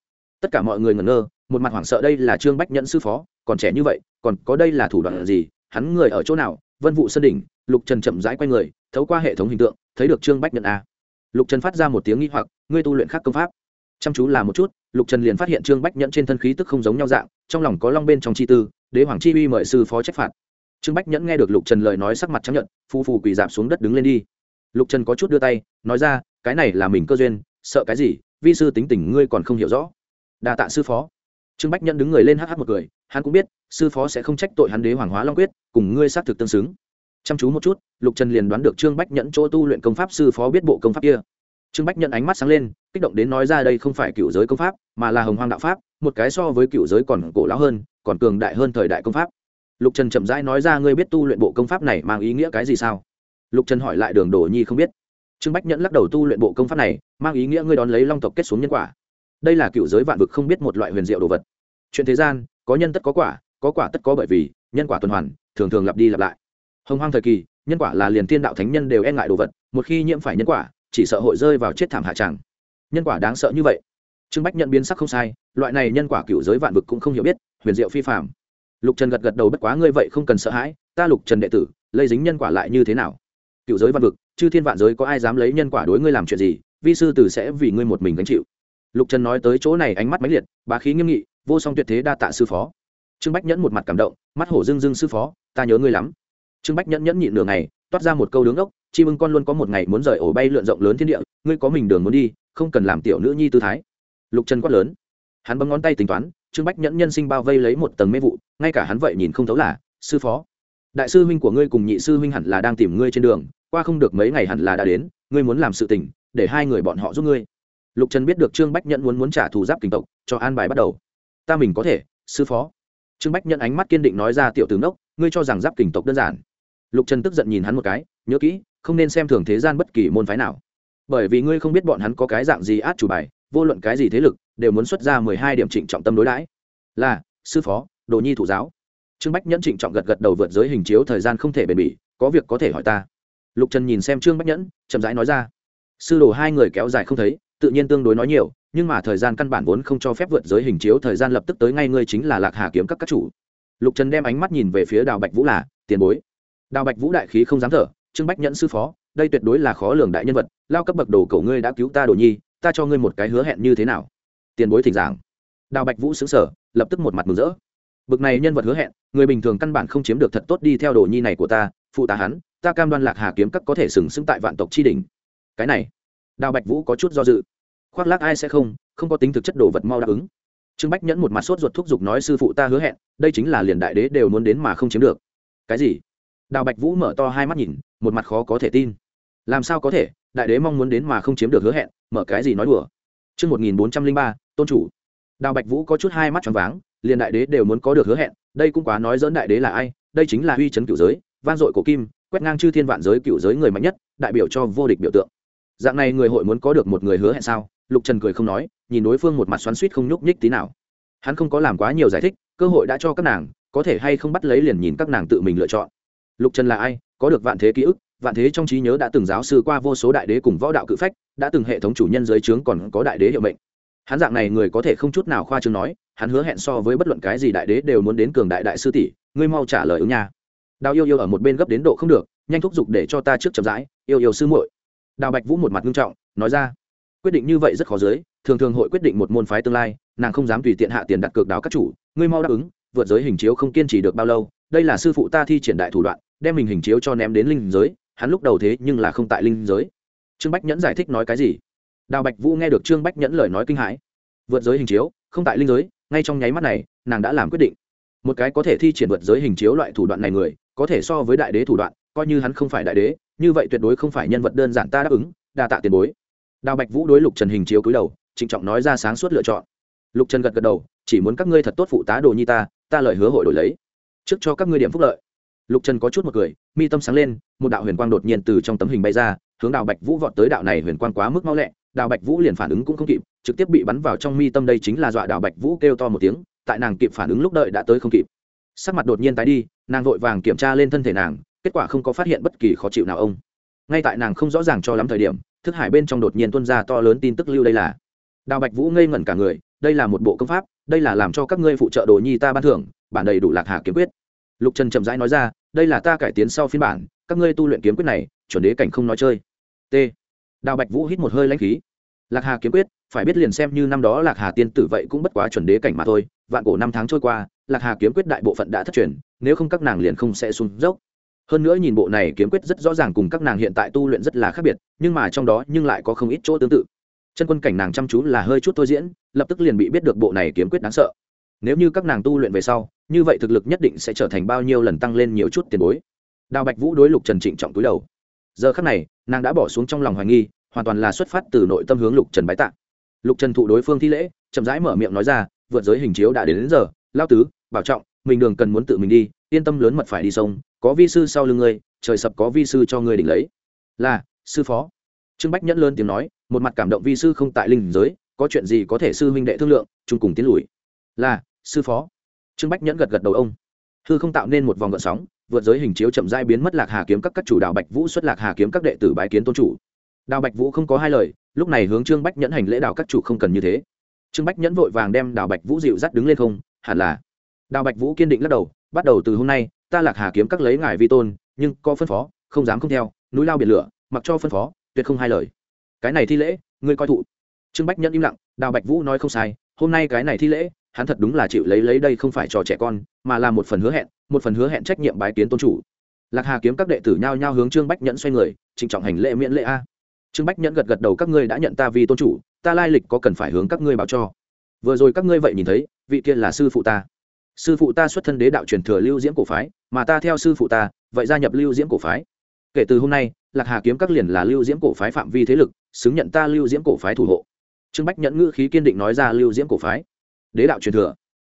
Speaker 1: Tất cả mọi người ngẩn ngơ, một mặt hoảng sợ đây là trương bách nhẫn sư phó, còn trẻ như vậy, còn có đây là thủ đoạn gì? Hắn người ở chỗ nào? Vân vụ sân đỉnh, lục trần chậm rãi q u a y người, thấu qua hệ thống hình tượng, thấy được trương bách nhẫn a lục trần phát ra một tiếng nghi hoặc, ngươi tu luyện khác công pháp. Chăm chú là một chút, lục trần liền phát hiện trương bách nhẫn trên thân khí tức không giống nhau dạng, trong lòng có long bên trong chi tư, đế hoàng chi uy mời sư phó trách phạt. Trương bách nhẫn nghe được lục trần lời nói sắc mặt chấp nhận phu phù quỳ dạp xuống đất đứng lên đi. Lục trần có chút đưa tay, nói ra, cái này là mình cơ duyên, sợ cái gì? Vi sư tính tình ngươi còn không hiểu rõ đa tạ sư phó. Trương bách nhẫn đứng người lên hh một cười, hắn cũng biết, sư phó sẽ không trách tội hắn đế hoàng hóa long quyết, cùng ngươi xác thực tương xứng. Chăm chú một chút, lục trần liền đoán được trương bách nhẫn chỗ tu luyện công pháp sư phó biết bộ công pháp kia. Trương bách nhẫn ánh mắt sáng lên, kích động đến nói ra đây không phải cựu giới công pháp, mà là hồng hoang đạo pháp, một cái so với cựu giới còn cổ lão hơn, còn cường đại hơn thời đại công pháp. Lục trần chậm rãi nói ra ngươi biết tu luyện bộ công pháp này mang ý nghĩa cái gì sao? Lục trần hỏi lại đường đồ nhi không biết. Trương bách nhẫn lắc đầu tu luyện bộ công pháp này, mang ý nghĩa ngươi đón lấy long tộc kết xuống nhân quả đây là cựu giới vạn vực không biết một loại huyền diệu đồ vật. Chuyện thế gian, có nhân tất có quả có quả tất có bởi vì, nhân quả tuần hoàn, thường thường lặp đi lặp lại. Hồng hoang thời kỳ, nhân quả là liền thiên đạo thánh nhân đều e ngại đồ vật, một khi nhiễm phải nhân quả, chỉ sợ hội rơi vào chết thảm hạ tràng. Nhân quả đáng sợ như vậy. Trương bách nhận biến sắc không sai, loại này nhân quả cựu giới vạn vực cũng không hiểu biết, huyền diệu phi phạm lục trần gật gật đầu bất quá ngươi vậy không cần sợ hãi, ta lục trần đệ tử lây dính nhân quả lại như thế nào? Cựu giới vạn vực, chư thiên vạn giới có ai dám lấy nhân quả đối ngươi làm chuyện gì? Vi sư tử sẽ vì ngươi một mình gánh chịu lục trần nói tới chỗ này ánh mắt mãnh liệt, bá khí nghiêm nghị, vô song tuyệt thế đa tạ sư phó. Trương bách nhẫn một mặt cảm động, mắt hổ dưng dưng sư phó, ta nhớ ngươi lắm. Trương bách nhẫn nhẫn nhịn nửa ngày, toát ra một câu đứng ốc, chim ưng con luôn có một ngày muốn rời ổ bay lượn rộng lớn thiên địa, ngươi có mình đường muốn đi, không cần làm tiểu nữ nhi tư thái. Lục trần quát lớn. Hắn bấm ngón tay tính toán, trương bách nhẫn nhân sinh bao vây lấy một tầng mê vụ, ngay cả hắn vậy nhìn không thấu là, sư phó. Đại sư huynh của ngươi cùng nhị sư huynh hẳn là đang tìm ngươi trên đường, qua không được mấy ngày hẳn là đã đến, ngươi muốn làm sự tình, để hai người bọn họ giúp ngươi lục trần biết được trương bách nhẫn muốn muốn trả thù giáp kinh tộc, cho an bài bắt đầu. Ta mình có thể, sư phó. Trương bách nhẫn ánh mắt kiên định nói ra, tiểu tướng đốc ngươi cho rằng giáp kinh tộc đơn giản. Lục trần tức giận nhìn hắn một cái, nhớ kỹ, không nên xem thường thế gian bất kỳ môn phái nào. Bởi vì ngươi không biết bọn hắn có cái dạng gì át chủ bài, vô luận cái gì thế lực, đều muốn xuất ra mười hai điểm trịnh trọng tâm đối đãi. Là, sư phó, đồ nhi thủ giáo. Trương bách nhẫn trịnh trọng gật gật đầu vượt giới hình chiếu thời gian không thể bền bỉ, có việc có thể hỏi ta. Lục trần nhìn xem trương bách nhẫn, chậm rãi nói ra, sư đồ hai người kéo dài không thấy tự nhiên tương đối nói nhiều, nhưng mà thời gian căn bản vốn không cho phép vượt giới hình chiếu, thời gian lập tức tới ngay ngươi chính là lạc hà kiếm các các chủ. Lục trần đem ánh mắt nhìn về phía đào bạch vũ là, tiền bối. Đào bạch vũ đại khí không dám thở, trương bách nhẫn sư phó, đây tuyệt đối là khó lường đại nhân vật, lao cấp bậc đồ cầu ngươi đã cứu ta đồ nhi, ta cho ngươi một cái hứa hẹn như thế nào? Tiền bối thỉnh giảng. Đào bạch vũ xứng sở lập tức một mặt mừng rỡ. Bực này nhân vật hứa hẹn, người bình thường căn bản không chiếm được thật tốt đi theo đồ nhi này của ta, phụ tá hắn, ta cam đoan lạc hà kiếm các có thể sừng sững tại vạn tộc tri đình cái này đào bạch vũ có chút do dự. Khoác lác ai sẽ không không có tính thực chất đồ vật mau đáp ứng. Trương bách nhẫn một mặt sốt ruột thúc giục nói sư phụ ta hứa hẹn đây chính là liền đại đế đều muốn đến mà không chiếm được. Cái gì? Đào bạch vũ mở to hai mắt nhìn một mặt khó có thể tin. Làm sao có thể? Đại đế mong muốn đến mà không chiếm được hứa hẹn mở cái gì nói đùa? Trước 1403, tôn chủ. Đào Bạch Vũ có chút hai mắt tròn váng, liền đại đế đều muốn có được hứa hẹn, đây cũng quá nói dẫn đại đế là ai, đây chính là uy chấn cửu giới, vang dội cổ kim, quét ngang chư thiên vạn giới cửu giới người mạnh nhất, đại biểu cho vô địch biểu tượng. Dạng này người hội muốn có được một người hứa hẹn sao? Lục Trần cười không nói, nhìn đối phương một mặt xoắn xuýt không nhúc nhích tí nào. Hắn không có làm quá nhiều giải thích, cơ hội đã cho các nàng, có thể hay không bắt lấy liền nhìn các nàng tự mình lựa chọn. Lục Trần là ai? Có được vạn thế ký ức, vạn thế trong trí nhớ đã từng giáo sư qua vô số đại đế cùng võ đạo cự phách đã từng hệ thống chủ nhân giới trướng còn có đại đế hiệu mệnh hắn dạng này người có thể không chút nào khoa trương nói hắn hứa hẹn so với bất luận cái gì đại đế đều muốn đến cường đại đại sư tỷ ngươi mau trả lời ứng nha đào yêu yêu ở một bên gấp đến độ không được nhanh thúc giục để cho ta trước chậm rãi yêu yêu sư muội đào bạch vũ một mặt nghiêm trọng, nói ra, quyết định như vậy rất khó giới thường thường hội quyết định một môn phái tương lai, nàng không dám tùy tiện hạ tiền đặt cược đáo các chủ, ngươi mau đáp ứng, vượt giới hình chiếu không kiên trì được bao lâu, đây là sư phụ ta thi triển đại thủ đoạn, đem mình hình chiếu cho ném đến linh giới, hắn lúc đầu thế nhưng là không tại linh giới. Trương bách nhẫn giải thích nói cái gì? Đào bạch vũ nghe được trương bách nhẫn lời nói kinh hãi. Vượt giới hình chiếu, không tại linh giới, ngay trong nháy mắt này, nàng đã làm quyết định. Một cái có thể thi triển vượt giới hình chiếu loại thủ đoạn này người, có thể so với đại đế thủ đoạn coi như hắn không phải đại đế, như vậy tuyệt đối không phải nhân vật đơn giản ta đáp ứng, đa tạ tiền bối. Đào bạch vũ đối lục trần hình chiếu cúi đầu, trịnh trọng nói ra sáng suốt lựa chọn. Lục trần gật gật đầu, chỉ muốn các ngươi thật tốt phụ tá đồ nhi ta ta lời hứa hội đổi lấy. Trước cho các ngươi điểm phúc lợi. Lục trần có chút một cười, mi tâm sáng lên, một đạo huyền quang đột nhiên từ trong tấm hình bay ra, hướng đào bạch vũ vọt tới đạo này huyền quang quá mức mau lẹ, đào bạch vũ liền phản ứng cũng không kịp, trực tiếp bị bắn vào trong mi tâm đây chính là dọa đào bạch vũ kêu to một tiếng, tại nàng kịp phản ứng lúc đợi đã tới không kịp. Sắc mặt đột nhiên tái đi, nàng vội vàng kiểm tra lên thân thể nàng kết quả không có phát hiện bất kỳ khó chịu nào ông. Ngay tại nàng không rõ ràng cho lắm thời điểm, thức hải bên trong đột nhiên tuân ra to lớn tin tức lưu đây là. Đào bạch vũ ngây ngẩn cả người, đây là một bộ công pháp, đây là làm cho các ngươi phụ trợ đồ nhi ta ban thưởng, bản đầy đủ lạc hà kiếm quyết. Lục trần chậm rãi nói ra, đây là ta cải tiến sau phiên bản, các ngươi tu luyện kiếm quyết này, chuẩn đế cảnh không nói chơi. T. Đào bạch vũ hít một hơi lãnh khí. Lạc hà kiếm quyết, phải biết liền xem như năm đó lạc hà tiên tử vậy cũng bất quá chuẩn đế cảnh mà thôi, vạn cổ năm tháng trôi qua, lạc hà kiếm quyết đại bộ phận đã thất truyền, nếu không các nàng liền không sẽ xuống dốc hơn nữa nhìn bộ này kiếm quyết rất rõ ràng cùng các nàng hiện tại tu luyện rất là khác biệt nhưng mà trong đó nhưng lại có không ít chỗ tương tự. Chân quân cảnh nàng chăm chú là hơi chút thôi diễn lập tức liền bị biết được bộ này kiếm quyết đáng sợ. Nếu như các nàng tu luyện về sau như vậy thực lực nhất định sẽ trở thành bao nhiêu lần tăng lên nhiều chút tiền bối. Đào bạch vũ đối lục trần trịnh trọng túi đầu. Giờ khắc này nàng đã bỏ xuống trong lòng hoài nghi hoàn toàn là xuất phát từ nội tâm hướng lục trần bái tạ. Lục trần thụ đối phương thi lễ chậm rãi mở miệng nói ra vượt giới hình chiếu đã đến, đến giờ lao tứ bảo trọng mình đường cần muốn tự mình đi yên tâm lớn mật phải đi sông có vi sư sau lưng ngươi, trời sập có vi sư cho ngươi đỉnh lấy. Là, sư phó. Trương bách nhẫn lớn tiếng nói, một mặt cảm động vi sư không tại linh giới, có chuyện gì có thể sư huynh đệ thương lượng, chung cùng tiến lùi. Là, sư phó. Trương bách nhẫn gật gật đầu ông. Hư không tạo nên một vòng gợn sóng, vượt giới hình chiếu chậm dai biến mất lạc hà kiếm các các chủ đạo bạch vũ xuất lạc hà kiếm các đệ tử bái kiến tôn chủ. Đào bạch vũ không có hai lời, lúc này hướng trương bách nhẫn hành lễ đào các chủ không cần như thế. Trương bách nhẫn vội vàng đem đào bạch vũ dịu dắt đứng lên không, hẳn là. Đào bạch vũ kiên định lắc đầu, bắt đầu từ hôm nay ta lạc hà kiếm các lấy ngài vi tôn, nhưng có phân phó, không dám không theo, núi lao biển lửa, mặc cho phân phó, tuyệt không hai lời. Cái này thi lễ, ngươi coi thụ. Trương bách nhẫn im lặng, đào bạch vũ nói không sai, hôm nay cái này thi lễ, hắn thật đúng là chịu lấy lấy đây không phải trò trẻ con, mà là một phần hứa hẹn, một phần hứa hẹn trách nhiệm bái kiến tôn chủ. Lạc hà kiếm các đệ tử nhao nhao hướng trương bách nhẫn xoay người, trịnh trọng hành lễ miễn lễ a. Trương bách nhẫn gật gật đầu, các ngươi đã nhận ta vì tôn chủ, ta lai lịch có cần phải hướng các ngươi báo cho. Vừa rồi các ngươi vậy nhìn thấy, vị kia là sư phụ ta sư phụ ta xuất thân đế đạo truyền thừa lưu diễm cổ phái, mà ta theo sư phụ ta, vậy gia nhập lưu diễm cổ phái. Kể từ hôm nay, lạc hà kiếm các liền là lưu diễm cổ phái phạm vi thế lực, xứng nhận ta lưu diễm cổ phái thủ hộ. Trương bách nhẫn ngữ khí kiên định nói ra lưu diễm cổ phái. Đế đạo truyền thừa.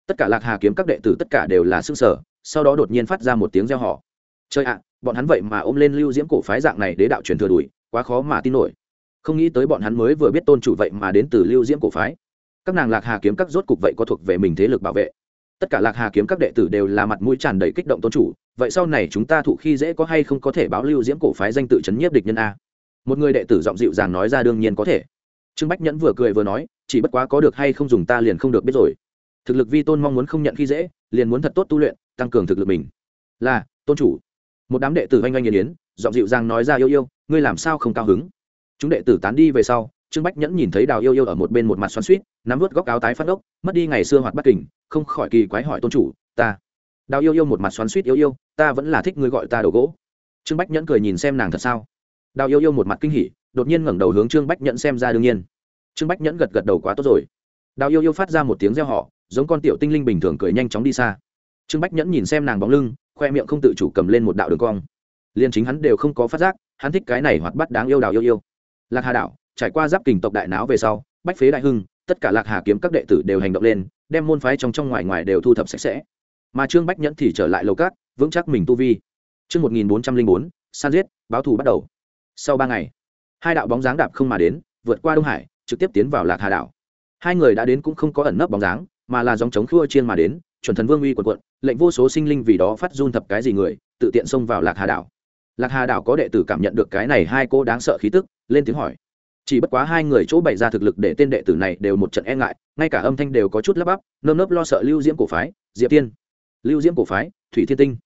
Speaker 1: Tất cả lạc hà kiếm các đệ tử tất cả đều là xương sở, sau đó đột nhiên phát ra một tiếng reo họ chơi ạ, bọn hắn vậy mà ôm lên lưu diễm cổ phái dạng này đế đạo truyền thừa đuổi, quá khó mà tin nổi. Không nghĩ tới bọn hắn mới vừa biết tôn chủ vậy mà đến từ lưu diễm cổ phái. Các nàng lạc hà kiếm các rốt cục vậy có thuộc về mình thế lực bảo vệ tất cả lạc hà kiếm các đệ tử đều là mặt mũi tràn đầy kích động tôn chủ, vậy sau này chúng ta thụ khi dễ có hay không có thể báo lưu diễm cổ phái danh tự chấn nhiếp địch nhân a? Một người đệ tử giọng dịu dàng nói ra đương nhiên có thể. Trương bách nhẫn vừa cười vừa nói, chỉ bất quá có được hay không dùng ta liền không được biết rồi. Thực lực vi tôn mong muốn không nhận khi dễ, liền muốn thật tốt tu luyện, tăng cường thực lực mình. Là, tôn chủ. Một đám đệ tử oanh oanh nghiền yến giọng dịu dàng nói ra, yêu yêu, ngươi làm sao không cao hứng? Chúng đệ tử tán đi về sau trương bách nhẫn nhìn thấy đào yêu yêu ở một bên một mặt xoắn suýt nắm vớt góc áo tái phát ốc, mất đi ngày xưa hoạt bất kình, không khỏi kỳ quái hỏi tôn chủ, ta, đào yêu yêu một mặt xoắn suýt yêu yêu, ta vẫn là thích ngươi gọi ta đầu gỗ. Trương bách nhẫn cười nhìn xem nàng thật sao? Đào yêu yêu một mặt kinh hỉ, đột nhiên ngẩng đầu hướng trương bách nhẫn xem ra đương nhiên. Trương bách nhẫn gật gật đầu quá tốt rồi. Đào yêu yêu phát ra một tiếng reo họ giống con tiểu tinh linh bình thường cười nhanh chóng đi xa. Trương bách nhẫn nhìn xem nàng bóng lưng, khoe miệng không tự chủ cầm lên một đạo đường cong. Liền chính hắn đều không có phát giác, hắn thích cái này hoạt bắt đáng yêu đào yêu yêu. Lạc hà đảo trải qua giáp kình tộc đại náo về sau bách phế đại hưng tất cả lạc hà kiếm các đệ tử đều hành động lên đem môn phái trong trong ngoài ngoài đều thu thập sạch sẽ mà trương bách nhẫn thì trở lại lầu cát vững chắc mình tu vi Trước 1404, san giết, báo thù bắt đầu. Sau ba ngày, hai đạo bóng dáng đạp không mà đến, vượt qua Đông Hải, trực tiếp tiến vào Lạc Hà đảo. Hai người đã đến cũng không có ẩn nấp bóng dáng, mà là dòng chống khua chiên mà đến, chuẩn thần vương uy quần quận, lệnh vô số sinh linh vì đó phát run thập cái gì người, tự tiện xông vào Lạc Hà đảo. Lạc Hà đảo có đệ tử cảm nhận được cái này hai cô đáng sợ khí tức, lên tiếng hỏi. Chỉ bất quá hai người chỗ bày ra thực lực để tên đệ tử này đều một trận e ngại, ngay cả âm thanh đều có chút lắp bắp, nơm nớp lo sợ Lưu Diễm cổ phái, Diệp Tiên. Lưu Diễm cổ phái, Thủy Thiên Tinh.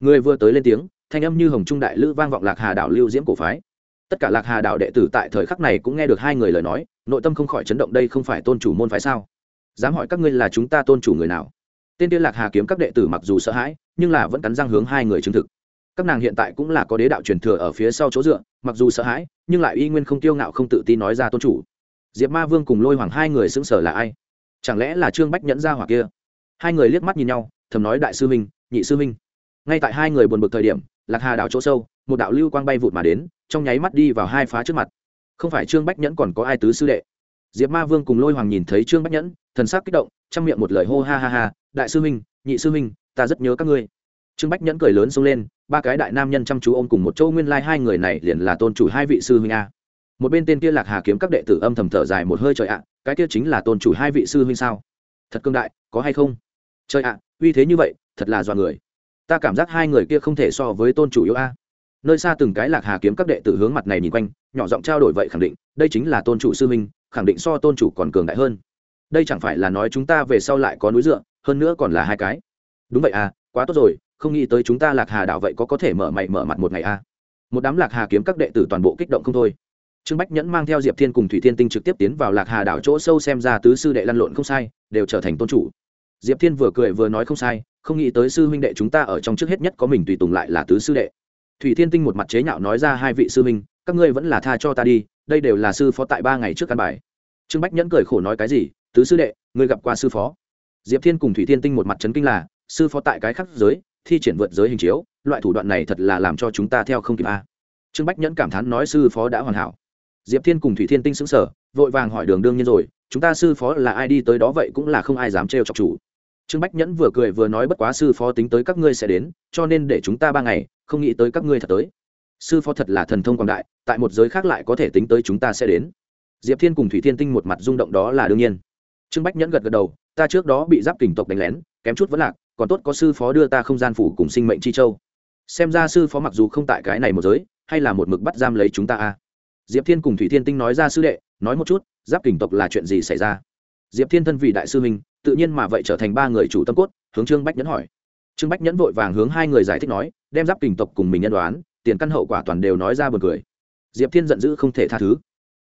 Speaker 1: Người vừa tới lên tiếng, thanh âm như hồng trung đại lữ vang vọng Lạc Hà đảo Lưu Diễm cổ phái tất cả lạc hà đạo đệ tử tại thời khắc này cũng nghe được hai người lời nói nội tâm không khỏi chấn động đây không phải tôn chủ môn phái sao dám hỏi các ngươi là chúng ta tôn chủ người nào tên tiên lạc hà kiếm các đệ tử mặc dù sợ hãi nhưng là vẫn cắn răng hướng hai người chứng thực các nàng hiện tại cũng là có đế đạo truyền thừa ở phía sau chỗ dựa mặc dù sợ hãi nhưng lại y nguyên không tiêu ngạo không tự tin nói ra tôn chủ. Diệp ma vương cùng lôi hoàng hai người xứng sở là ai? Chẳng lẽ là trương bách nhẫn ra hoặc kia? Hai người liếc mắt nhìn nhau thầm nói đại sư minh nhị sư minh ngay tại hai người buồn bực thời điểm lạc hà đảo chỗ sâu một đạo lưu quang bay vụt mà đến trong nháy mắt đi vào hai phá trước mặt. Không phải trương bách nhẫn còn có ai tứ sư đệ? Diệp ma vương cùng lôi hoàng nhìn thấy trương bách nhẫn thần sắc kích động trong miệng một lời hô ha ha ha đại sư minh, nhị sư minh, ta rất nhớ các ngươi. Trương bách nhẫn cười lớn xông lên ba cái đại nam nhân chăm chú ôm cùng một châu nguyên lai hai người này liền là tôn chủ hai vị sư huynh a. Một bên tên kia lạc hà kiếm các đệ tử âm thầm thở dài một hơi, trời ạ, cái kia chính là tôn chủ hai vị sư huynh sao? Thật cương đại, có hay không? Trời ạ, uy thế như vậy, thật là dọa người. Ta cảm giác hai người kia không thể so với tôn chủ yếu a. Nơi xa từng cái lạc hà kiếm các đệ tử hướng mặt này nhìn quanh, nhỏ giọng trao đổi, vậy khẳng định, đây chính là tôn chủ sư huynh, khẳng định so tôn chủ còn cường đại hơn. Đây chẳng phải là nói chúng ta về sau lại có núi dựa, hơn nữa còn là hai cái. Đúng vậy à quá tốt rồi không nghĩ tới chúng ta lạc hà đảo vậy có có thể mở mày mở mặt một ngày à một đám lạc hà kiếm các đệ tử toàn bộ kích động không thôi. Trương bách nhẫn mang theo diệp thiên cùng thủy thiên tinh trực tiếp tiến vào lạc hà đảo chỗ sâu xem ra tứ sư đệ lăn lộn không sai, đều trở thành tôn chủ. Diệp thiên vừa cười vừa nói không sai, không nghĩ tới sư huynh đệ chúng ta ở trong trước hết nhất có mình tùy tùng lại là tứ sư đệ. Thủy thiên tinh một mặt chế nhạo nói ra hai vị sư huynh, các ngươi vẫn là tha cho ta đi, đây đều là sư phó tại ba ngày trước căn bài. Trương bách nhẫn cười khổ nói cái gì, tứ sư đệ, ngươi gặp qua sư phó. Diệp thiên cùng thủy thiên tinh một mặt trấn kinh là, sư phó tại cái khắc giới thi triển vượt giới hình chiếu, loại thủ đoạn này thật là làm cho chúng ta theo không kịp a. Trương bách nhẫn cảm thán nói sư phó đã hoàn hảo. Diệp thiên cùng thủy thiên tinh xứng sở vội vàng hỏi đường đương nhiên rồi, chúng ta sư phó là ai đi tới đó vậy cũng là không ai dám trêu chọc chủ. Trương bách nhẫn vừa cười vừa nói bất quá sư phó tính tới các ngươi sẽ đến, cho nên để chúng ta ba ngày, không nghĩ tới các ngươi thật tới. Sư phó thật là thần thông quảng đại, tại một giới khác lại có thể tính tới chúng ta sẽ đến. Diệp thiên cùng thủy thiên tinh một mặt rung động đó là đương nhiên. Trương bách nhẫn gật gật đầu, ta trước đó bị giáp kình tộc đánh lén, kém chút vẫn lạc còn tốt có sư phó đưa ta không gian phủ cùng sinh mệnh chi châu. Xem ra sư phó mặc dù không tại cái này một giới, hay là một mực bắt giam lấy chúng ta a. Diệp thiên cùng thủy thiên tinh nói ra sư đệ, nói một chút, giáp kình tộc là chuyện gì xảy ra? Diệp thiên thân vị đại sư minh tự nhiên mà vậy trở thành ba người chủ tâm cốt, hướng trương bách nhẫn hỏi. Trương bách nhẫn vội vàng hướng hai người giải thích nói, đem giáp kình tộc cùng mình nhân đoán, tiền căn hậu quả toàn đều nói ra b u ồ n cười. Diệp thiên giận dữ không thể tha thứ.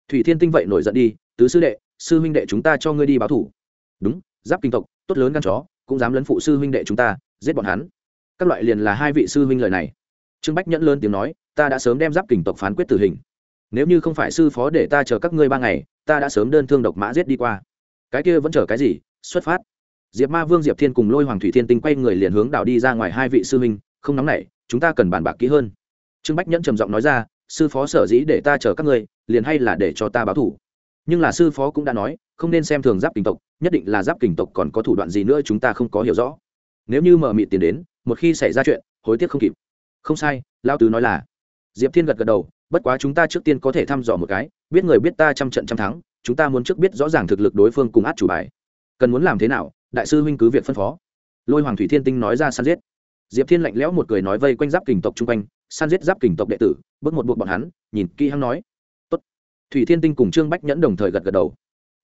Speaker 1: Thủy thiên tinh vậy nổi giận đi, tứ sư đệ, sư huynh đệ chúng ta cho ngươi đi báo thủ. Đúng, giáp kinh tộc, tốt lớn gan chó cũng dám lấn phụ sư huynh đệ chúng ta, giết bọn hắn. Các loại liền là hai vị sư huynh lời này. Trương bách nhẫn lớn tiếng nói, ta đã sớm đem giáp kình tộc phán quyết tử hình. Nếu như không phải sư phó để ta chờ các ngươi ba ngày, ta đã sớm đơn thương độc mã giết đi qua. Cái kia vẫn chờ cái gì? Xuất phát. Diệp ma vương, diệp thiên cùng lôi hoàng thủy thiên tinh quay người liền hướng đảo đi ra ngoài hai vị sư huynh, không nóng nảy, chúng ta cần bàn bạc kỹ hơn. Trương bách nhẫn trầm giọng nói ra, sư phó sở dĩ để ta chờ các ngươi, liền hay là để cho ta báo thủ. Nhưng là sư phó cũng đã nói không nên xem thường giáp kình tộc, nhất định là giáp kình tộc còn có thủ đoạn gì nữa chúng ta không có hiểu rõ. Nếu như mở mịt tiền đến, một khi xảy ra chuyện, hối tiếc không kịp. Không sai lao tứ nói là. Diệp thiên gật gật đầu, bất quá chúng ta trước tiên có thể thăm dò một cái, biết người biết ta trăm trận trăm thắng, chúng ta muốn trước biết rõ ràng thực lực đối phương cùng át chủ bài. Cần muốn làm thế nào, đại sư huynh cứ việc phân phó. Lôi hoàng thủy thiên tinh nói ra săn giết. Diệp thiên lạnh lẽo một cười nói vây quanh giáp kình tộc chung quanh, săn giết giáp kình tộc đệ tử, bước một buộc bọn hắn, nhìn kỹ hắn nói. Tốt. thủy thiên tinh cùng trương bách nhẫn đồng thời gật gật đầu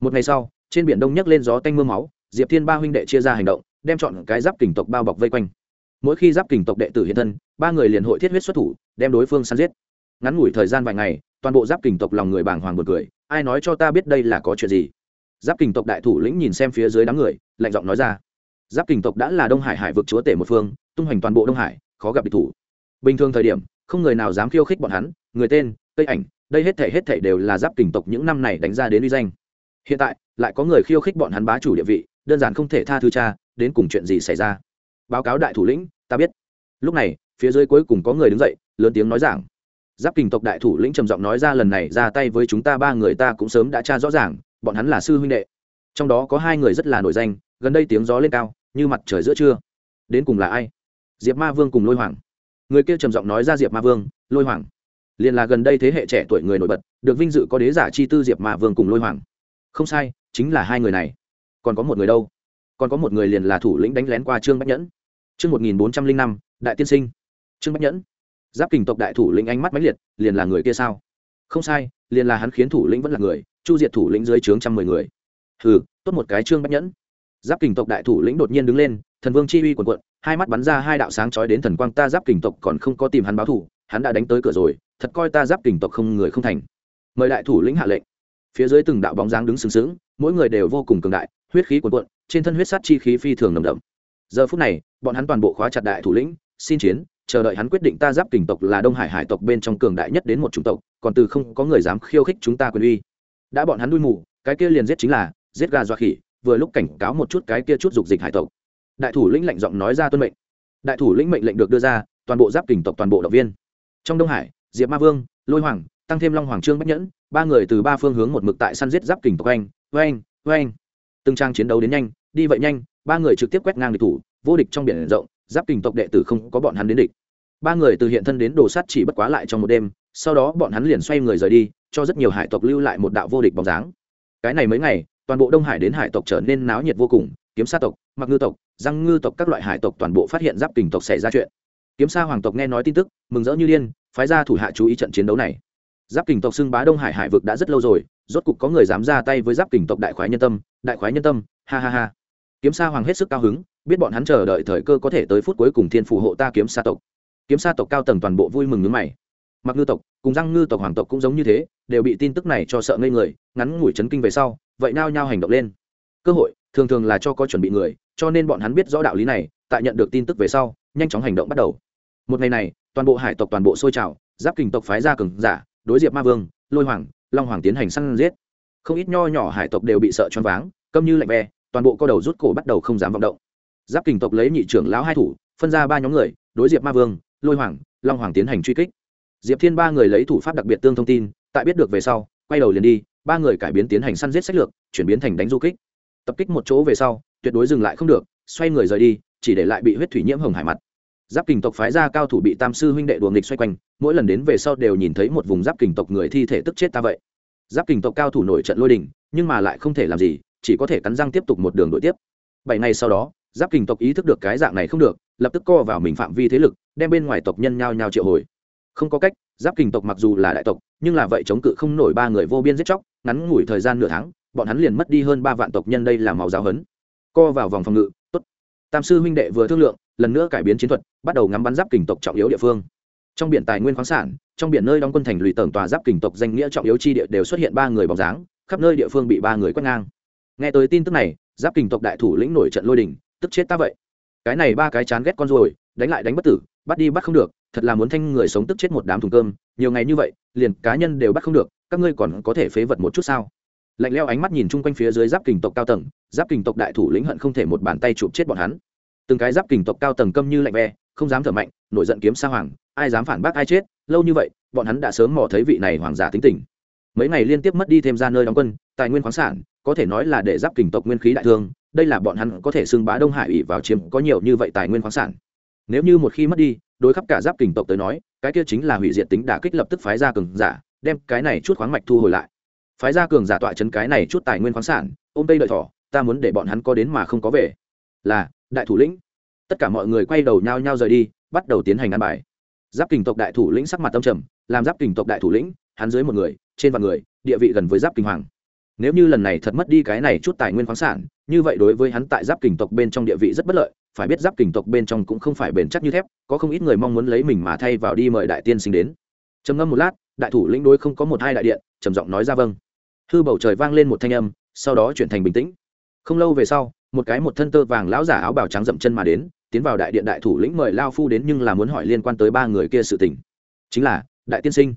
Speaker 1: một ngày sau, trên biển đông nhấc lên gió tanh m ư a máu, diệp thiên ba huynh đệ chia ra hành động, đem chọn cái giáp kình tộc bao bọc vây quanh. Mỗi khi giáp kình tộc đệ tử hiện thân, ba người liền hội thiết huyết xuất thủ, đem đối phương săn giết. Ngắn ngủi thời gian vài ngày, toàn bộ giáp kình tộc lòng người bàng hoàng một cười, ai nói cho ta biết đây là có chuyện gì? Giáp kình tộc đại thủ lĩnh nhìn xem phía dưới đám người, lạnh giọng nói ra, giáp kình tộc đã là đông hải hải vực chúa tể một phương, tung hoành toàn bộ đông hải, khó gặp địch thủ. Bình thường thời điểm, không người nào dám khiêu khích bọn hắn, người tên cây ảnh, đây hết thể hết thể đều là giáp kình tộc những năm này đánh ra đến uy danh hiện tại, lại có người khiêu khích bọn hắn bá chủ địa vị, đơn giản không thể tha thứ cha, đến cùng chuyện gì xảy ra? Báo cáo đại thủ lĩnh, ta biết. Lúc này, phía dưới cuối cùng có người đứng dậy, lớn tiếng nói rằng giáp kình tộc đại thủ lĩnh trầm giọng nói ra lần này ra tay với chúng ta ba người ta cũng sớm đã tra rõ ràng, bọn hắn là sư huynh đệ. Trong đó có hai người rất là nổi danh, gần đây tiếng gió lên cao, như mặt trời giữa trưa. Đến cùng là ai? Diệp ma vương cùng lôi hoàng. Người kia trầm giọng nói ra diệp ma vương, lôi hoàng. Liền là gần đây thế hệ trẻ tuổi người nổi bật, được vinh dự có đế giả chi tư diệp ma vương cùng lôi hoàng không sai, chính là hai người này. Còn có một người đâu? Còn có một người liền là thủ lĩnh đánh lén qua trương bách nhẫn. Trương một nghìn bốn trăm linh năm, đại tiên sinh. Trương bách nhẫn. Giáp kình tộc đại thủ lĩnh ánh mắt mãnh liệt, liền là người kia sao? Không sai, liền là hắn khiến thủ lĩnh vẫn là người, chu diệt thủ lĩnh dưới trướng trăm mười người. Hừ, tốt một cái trương bách nhẫn. Giáp kình tộc đại thủ lĩnh đột nhiên đứng lên, thần vương chi uy quần quận hai mắt bắn ra hai đạo sáng chói đến thần quang, ta giáp kình tộc còn không có tìm hắn báo thủ hắn đã đánh tới cửa rồi, thật coi ta giáp kình tộc không người không thành. Mời đại thủ lĩnh hạ lệnh phía dưới từng đạo bóng dáng đứng sừng sững, mỗi người đều vô cùng cường đại, huyết khí cuồn cuộn, trên thân huyết sát chi khí phi thường nồng đậm. Giờ phút này, bọn hắn toàn bộ khóa chặt đại thủ lĩnh, xin chiến, chờ đợi hắn quyết định ta giáp kình tộc là đông hải hải tộc bên trong cường đại nhất đến một chủng tộc, còn từ không có người dám khiêu khích chúng ta quyền uy. Đã bọn hắn đuôi mù, cái kia liền giết chính là giết gà dọa khỉ, vừa lúc cảnh cáo một chút cái kia chút dục dịch hải tộc. Đại thủ lĩnh lạnh giọng nói ra tuân mệnh. Đại thủ lĩnh mệnh lệnh được đưa ra, toàn bộ giáp kình tộc toàn bộ động viên. Trong đông hải, diệp ma vương, lôi hoàng, tăng thêm long hoàng trương bách nhẫn ba người từ ba phương hướng một mực tại săn giết giáp kình tộc anh, oanh oanh. Từng trang chiến đấu đến nhanh, đi vậy nhanh, ba người trực tiếp quét ngang địch thủ, vô địch trong biển rộng, giáp kình tộc đệ tử không có bọn hắn đến địch. Ba người từ hiện thân đến đồ sắt chỉ bất quá lại trong một đêm, sau đó bọn hắn liền xoay người rời đi, cho rất nhiều hải tộc lưu lại một đạo vô địch bóng dáng. Cái này mấy ngày, toàn bộ đông hải đến hải tộc trở nên náo nhiệt vô cùng, kiếm sa tộc, mặc ngư tộc răng ngư tộc các loại hải tộc toàn bộ phát hiện giáp kình tộc xảy ra chuyện. Kiếm sa hoàng tộc nghe nói tin tức, mừng rỡ như điên, phái ra thủ hạ chú ý trận chiến đấu này giáp kình tộc xưng bá đông hải hải vực đã rất lâu rồi, rốt cục có người dám ra tay với giáp kình tộc đại khoái nhân tâm, đại khoái nhân tâm, ha ha ha. Kiếm sa hoàng hết sức cao hứng, biết bọn hắn chờ đợi thời cơ có thể tới phút cuối cùng thiên phù hộ ta kiếm sa tộc. Kiếm sa tộc cao tầng toàn bộ vui mừng nước mày. Mặc ngư tộc, cùng răng ngư tộc, hoàng tộc cũng giống như thế, đều bị tin tức này cho sợ ngây người, ngắn ngủi chấn kinh về sau, vậy nao nhao hành động lên. Cơ hội, thường thường là cho có chuẩn bị người, cho nên bọn hắn biết rõ đạo lý này, tại nhận được tin tức về sau, nhanh chóng hành động bắt đầu. Một ngày này, toàn bộ hải tộc toàn bộ sôi trào, giáp kình tộc phái ra cường giả đối diệp ma vương, lôi hoàng, long hoàng tiến hành săn giết. Không ít nho nhỏ hải tộc đều bị sợ choáng váng, câm như lạnh ve, toàn bộ co đầu rút cổ bắt đầu không dám vọng động. Giáp kình tộc lấy nhị trưởng lão hai thủ, phân ra ba nhóm người, đối diệp ma vương, lôi hoàng, long hoàng tiến hành truy kích. Diệp thiên ba người lấy thủ pháp đặc biệt tương thông tin, tại biết được về sau, quay đầu liền đi, ba người cải biến tiến hành săn giết sách lược, chuyển biến thành đánh du kích. Tập kích một chỗ về sau, tuyệt đối dừng lại không được, xoay người rời đi, chỉ để lại bị huyết thủy nhiễm hồng hải mặt giáp kình tộc phái ra cao thủ bị tam sư huynh đệ đùa nghịch xoay quanh, mỗi lần đến về sau đều nhìn thấy một vùng giáp kình tộc người thi thể tức chết ta vậy. Giáp kình tộc cao thủ nổi trận lôi đình, nhưng mà lại không thể làm gì, chỉ có thể cắn răng tiếp tục một đường đội tiếp. Bảy ngày sau đó, giáp kình tộc ý thức được cái dạng này không được, lập tức co vào mình phạm vi thế lực, đem bên ngoài tộc nhân nhao nhao triệu hồi. Không có cách, giáp kình tộc mặc dù là đại tộc, nhưng là vậy chống cự không nổi ba người vô biên giết chóc, ngắn ngủi thời gian nửa tháng, bọn hắn liền mất đi hơn ba vạn tộc nhân đây là máu giáo hấn co vào vòng phòng ngự, tốt. Tam sư huynh đệ vừa thương lượng, lần nữa cải biến chiến thuật bắt đầu ngắm bắn giáp kình tộc trọng yếu địa phương. Trong biển tài nguyên khoáng sản, trong biển nơi đóng quân thành lùi tầng tòa giáp kình tộc danh nghĩa trọng yếu chi địa đều xuất hiện ba người bóng dáng, khắp nơi địa phương bị ba người quét ngang. Nghe tới tin tức này, giáp kình tộc đại thủ lĩnh nổi trận lôi đình, tức chết ta vậy. Cái này ba cái chán ghét con rồi đánh lại đánh bất tử, bắt đi bắt không được, thật là muốn thanh người sống tức chết một đám thùng cơm, nhiều ngày như vậy, liền cá nhân đều bắt không được, các ngươi còn có thể phế vật một chút sao? Lạnh leo ánh mắt nhìn chung quanh phía dưới giáp kình tộc cao tầng, giáp kình tộc đại thủ lĩnh hận không thể một bàn tay chụp chết bọn hắn. Từng cái giáp kình tộc cao tầng câm như lạnh ve không dám thở mạnh, nổi giận kiếm sa hoàng, ai dám phản bác ai chết, lâu như vậy, bọn hắn đã sớm mò thấy vị này hoàng giả tính tình. Mấy ngày liên tiếp mất đi thêm ra nơi đóng quân, tài nguyên khoáng sản, có thể nói là để giáp kình tộc nguyên khí đại thương, đây là bọn hắn có thể xưng bá đông hải ủy vào chiếm có nhiều như vậy tài nguyên khoáng sản. Nếu như một khi mất đi, đối khắp cả giáp kình tộc tới nói, cái kia chính là hủy diệt tính đả kích lập tức phái ra cường giả, đem cái này chút khoáng mạch thu hồi lại. Phái ra cường giả tọa chấn cái này chút tài nguyên khoáng sản, ôm tây đợi thỏ, ta muốn để bọn hắn có đến mà không có về. Là, đại thủ lĩnh tất cả mọi người quay đầu nhau nhau rời đi, bắt đầu tiến hành ăn bài. Giáp kình tộc đại thủ lĩnh sắc mặt tâm trầm, làm giáp kình tộc đại thủ lĩnh, hắn dưới một người, trên vạn người, địa vị gần với giáp kình hoàng. Nếu như lần này thật mất đi cái này chút tài nguyên khoáng sản, như vậy đối với hắn tại giáp kình tộc bên trong địa vị rất bất lợi, phải biết giáp kình tộc bên trong cũng không phải bền chắc như thép, có không ít người mong muốn lấy mình mà thay vào đi mời đại tiên sinh đến. Trầm ngâm một lát, đại thủ lĩnh đối không có một hai đại điện, trầm giọng nói ra vâng. Hư bầu trời vang lên một thanh âm, sau đó chuyển thành bình tĩnh. Không lâu về sau, một cái một thân tơ vàng lão giả áo bào trắng dậm chân mà đến tiến vào đại điện đại thủ lĩnh mời lao phu đến nhưng là muốn hỏi liên quan tới ba người kia sự tình. Chính là, đại tiên sinh.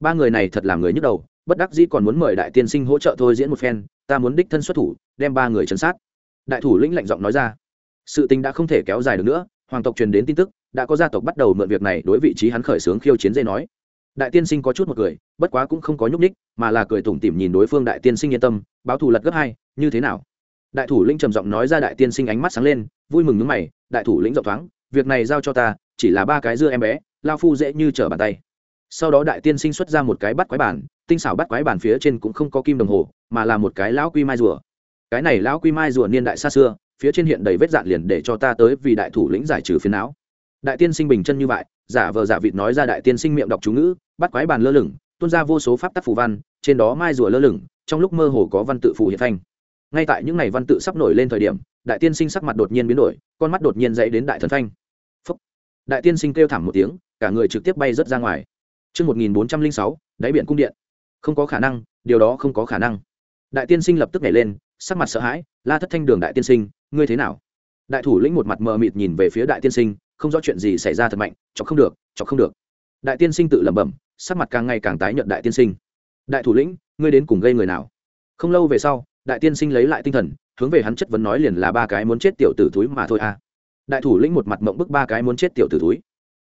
Speaker 1: Ba người này thật là người nhức đầu, bất đắc dĩ còn muốn mời đại tiên sinh hỗ trợ thôi diễn một phen, ta muốn đích thân xuất thủ, đem ba người chấn sát. Đại thủ lĩnh lạnh giọng nói ra. Sự tình đã không thể kéo dài được nữa, hoàng tộc truyền đến tin tức, đã có gia tộc bắt đầu mượn việc này đối vị trí hắn khởi xướng khiêu chiến dây nói. Đại tiên sinh có chút một cười, bất quá cũng không có nhúc ních mà là cười tủm tỉm nhìn đối phương đại tiên sinh yên tâm, báo thù lật gấp hai, như thế nào? Đại thủ lĩnh trầm giọng nói ra đại tiên sinh ánh mắt sáng lên, vui mừng nhúng mày, đại thủ lĩnh rộng thoáng, việc này giao cho ta, chỉ là ba cái dưa em bé, lao phu dễ như trở bàn tay. Sau đó đại tiên sinh xuất ra một cái bắt quái bản, tinh xảo bắt quái bản phía trên cũng không có kim đồng hồ, mà là một cái lão quy mai rùa. Cái này lão quy mai rùa niên đại xa xưa, phía trên hiện đầy vết dạn liền để cho ta tới vì đại thủ lĩnh giải trừ phiến não. Đại tiên sinh bình chân như vậy, giả vờ giả vịt nói ra đại tiên sinh miệng đọc chú ngữ, bắt quái bàn lơ lửng, tuôn ra vô số pháp tắc phù văn, trên đó mai rùa lơ lửng, trong lúc mơ hồ có văn tự phù hiện thanh ngay tại những ngày văn tự sắp nổi lên thời điểm đại tiên sinh sắc mặt đột nhiên biến đổi con mắt đột nhiên dậy đến đại thần phanh Phúc. đại tiên sinh kêu thảm một tiếng cả người trực tiếp bay rớt ra ngoài Trước 1406, đáy biển cung điện. Không có khả năng, điều đó không có khả năng. Đại tiên sinh lập tức nhảy lên, sắc mặt sợ hãi, la thất thanh đường đại tiên sinh, ngươi thế nào? Đại thủ lĩnh một mặt mờ mịt nhìn về phía đại tiên sinh, không rõ chuyện gì xảy ra thật mạnh, chọc không được, chọc không được. Đại tiên sinh tự lẩm bẩm, sắc mặt càng ngày càng tái nhợt đại tiên sinh. Đại thủ lĩnh, ngươi đến cùng gây người nào? Không lâu về sau, đại tiên sinh lấy lại tinh thần, hướng về hắn chất vấn nói liền là ba cái muốn chết tiểu tử túi mà thôi à. Đại thủ lĩnh một mặt mộng bức ba cái muốn chết tiểu tử túi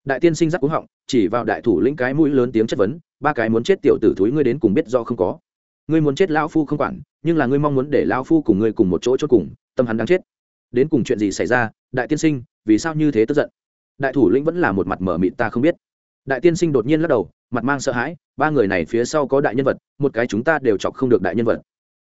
Speaker 1: đại tiên sinh giắc cuống họng, chỉ vào đại thủ lĩnh cái mũi lớn tiếng chất vấn, ba cái muốn chết tiểu tử túi ngươi đến cùng biết do không có. Ngươi muốn chết lão phu không quản, nhưng là ngươi mong muốn để lão phu cùng ngươi cùng một chỗ chốt cùng, tâm hắn đang chết. Đến cùng chuyện gì xảy ra, đại tiên sinh, vì sao như thế tức giận? Đại thủ lĩnh vẫn là một mặt mở mịt ta không biết. Đại tiên sinh đột nhiên lắc đầu, mặt mang sợ hãi, ba người này phía sau có đại nhân vật, một cái chúng ta đều chọc không được đại nhân vật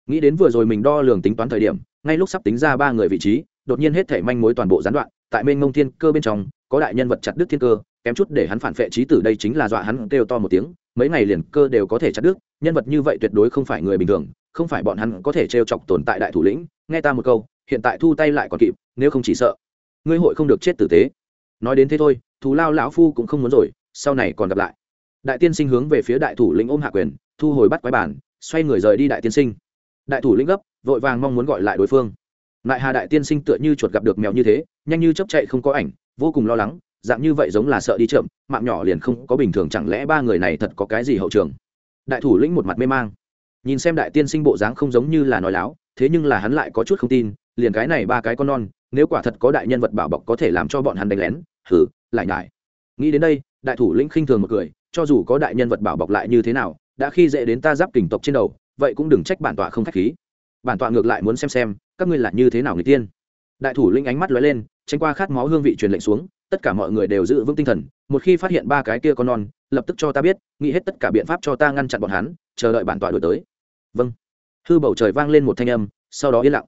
Speaker 1: nghĩ đến vừa rồi mình đo lường tính toán thời điểm, ngay lúc sắp tính ra ba người vị trí, đột nhiên hết thể manh mối toàn bộ gián đoạn, tại mênh mông thiên cơ bên trong, có đại nhân vật chặt đứt thiên cơ, kém chút để hắn phản vệ trí tử đây chính là dọa hắn kêu to một tiếng, mấy ngày liền cơ đều có thể chặt đứt, nhân vật như vậy tuyệt đối không phải người bình thường, không phải bọn hắn có thể trêu chọc tồn tại đại thủ lĩnh, nghe ta một câu, hiện tại thu tay lại còn kịp, nếu không chỉ sợ, ngươi hội không được chết tử tế. Nói đến thế thôi, thù lao lão phu cũng không muốn rồi, sau này còn gặp lại. Đại tiên sinh hướng về phía đại thủ lĩnh ôm hạ quyền, thu hồi bắt quái bản, xoay người rời đi đại tiên sinh đại thủ lĩnh gấp, vội vàng mong muốn gọi lại đối phương. Lại hà đại tiên sinh tựa như chuột gặp được mèo như thế, nhanh như chấp chạy không có ảnh, vô cùng lo lắng, dạng như vậy giống là sợ đi chậm, mạng nhỏ liền không có bình thường, chẳng lẽ ba người này thật có cái gì hậu trường? Đại thủ lĩnh một mặt mê mang. Nhìn xem đại tiên sinh bộ dáng không giống như là nói láo, thế nhưng là hắn lại có chút không tin, liền cái này ba cái con non, nếu quả thật có đại nhân vật bảo bọc có thể làm cho bọn hắn đánh lén thử lại nhải. Nghĩ đến đây, đại thủ lĩnh khinh thường một cười, cho dù có đại nhân vật bảo bọc lại như thế nào, đã khi dễ đến ta giáp kình tộc trên đầu vậy cũng đừng trách bản tọa không k h á c h khí. Bản tọa ngược lại muốn xem xem, các ngươi là như thế nào người tiên. Đại thủ linh ánh mắt lóe lên, tránh qua khát máu hương vị truyền lệnh xuống, tất cả mọi người đều giữ vững tinh thần, một khi phát hiện ba cái kia con non, lập tức cho ta biết, nghĩ hết tất cả biện pháp cho ta ngăn chặn bọn hắn, chờ đợi bản tọa đổi tới. Vâng. Hư bầu trời vang lên một thanh âm, sau đó yên lặng.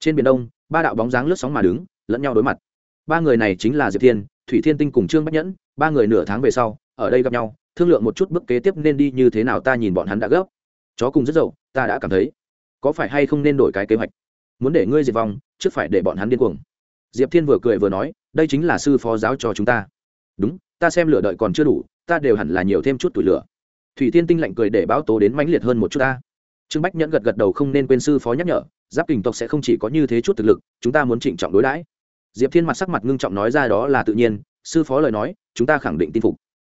Speaker 1: Trên biển đông, ba đạo bóng dáng lướt sóng mà đứng, lẫn nhau đối mặt. Ba người này chính là diệp thiên, thủy thiên tinh cùng trương bách nhẫn, ba người nửa tháng về sau, ở đây gặp nhau, thương lượng một chút bước kế tiếp nên đi như thế nào ta nhìn bọn hắn đã gấp chó cùng rất dậu, ta đã cảm thấy, có phải hay không nên đổi cái kế hoạch? Muốn để ngươi diệt vong, trước phải để bọn hắn điên cuồng. Diệp thiên vừa cười vừa nói, đây chính là sư phó giáo cho chúng ta. Đúng, ta xem lửa đợi còn chưa đủ, ta đều hẳn là nhiều thêm chút tuổi lửa. Thủy tiên tinh lạnh cười để báo tố đến mãnh liệt hơn một chút ta. Trương bách nhẫn gật gật đầu không nên quên sư phó nhắc nhở, giáp kình tộc sẽ không chỉ có như thế chút thực lực, chúng ta muốn trịnh trọng đối đãi. Diệp thiên mặt sắc mặt ngưng trọng nói ra đó là tự nhiên, sư phó lời nói, chúng ta khẳng định tin phục.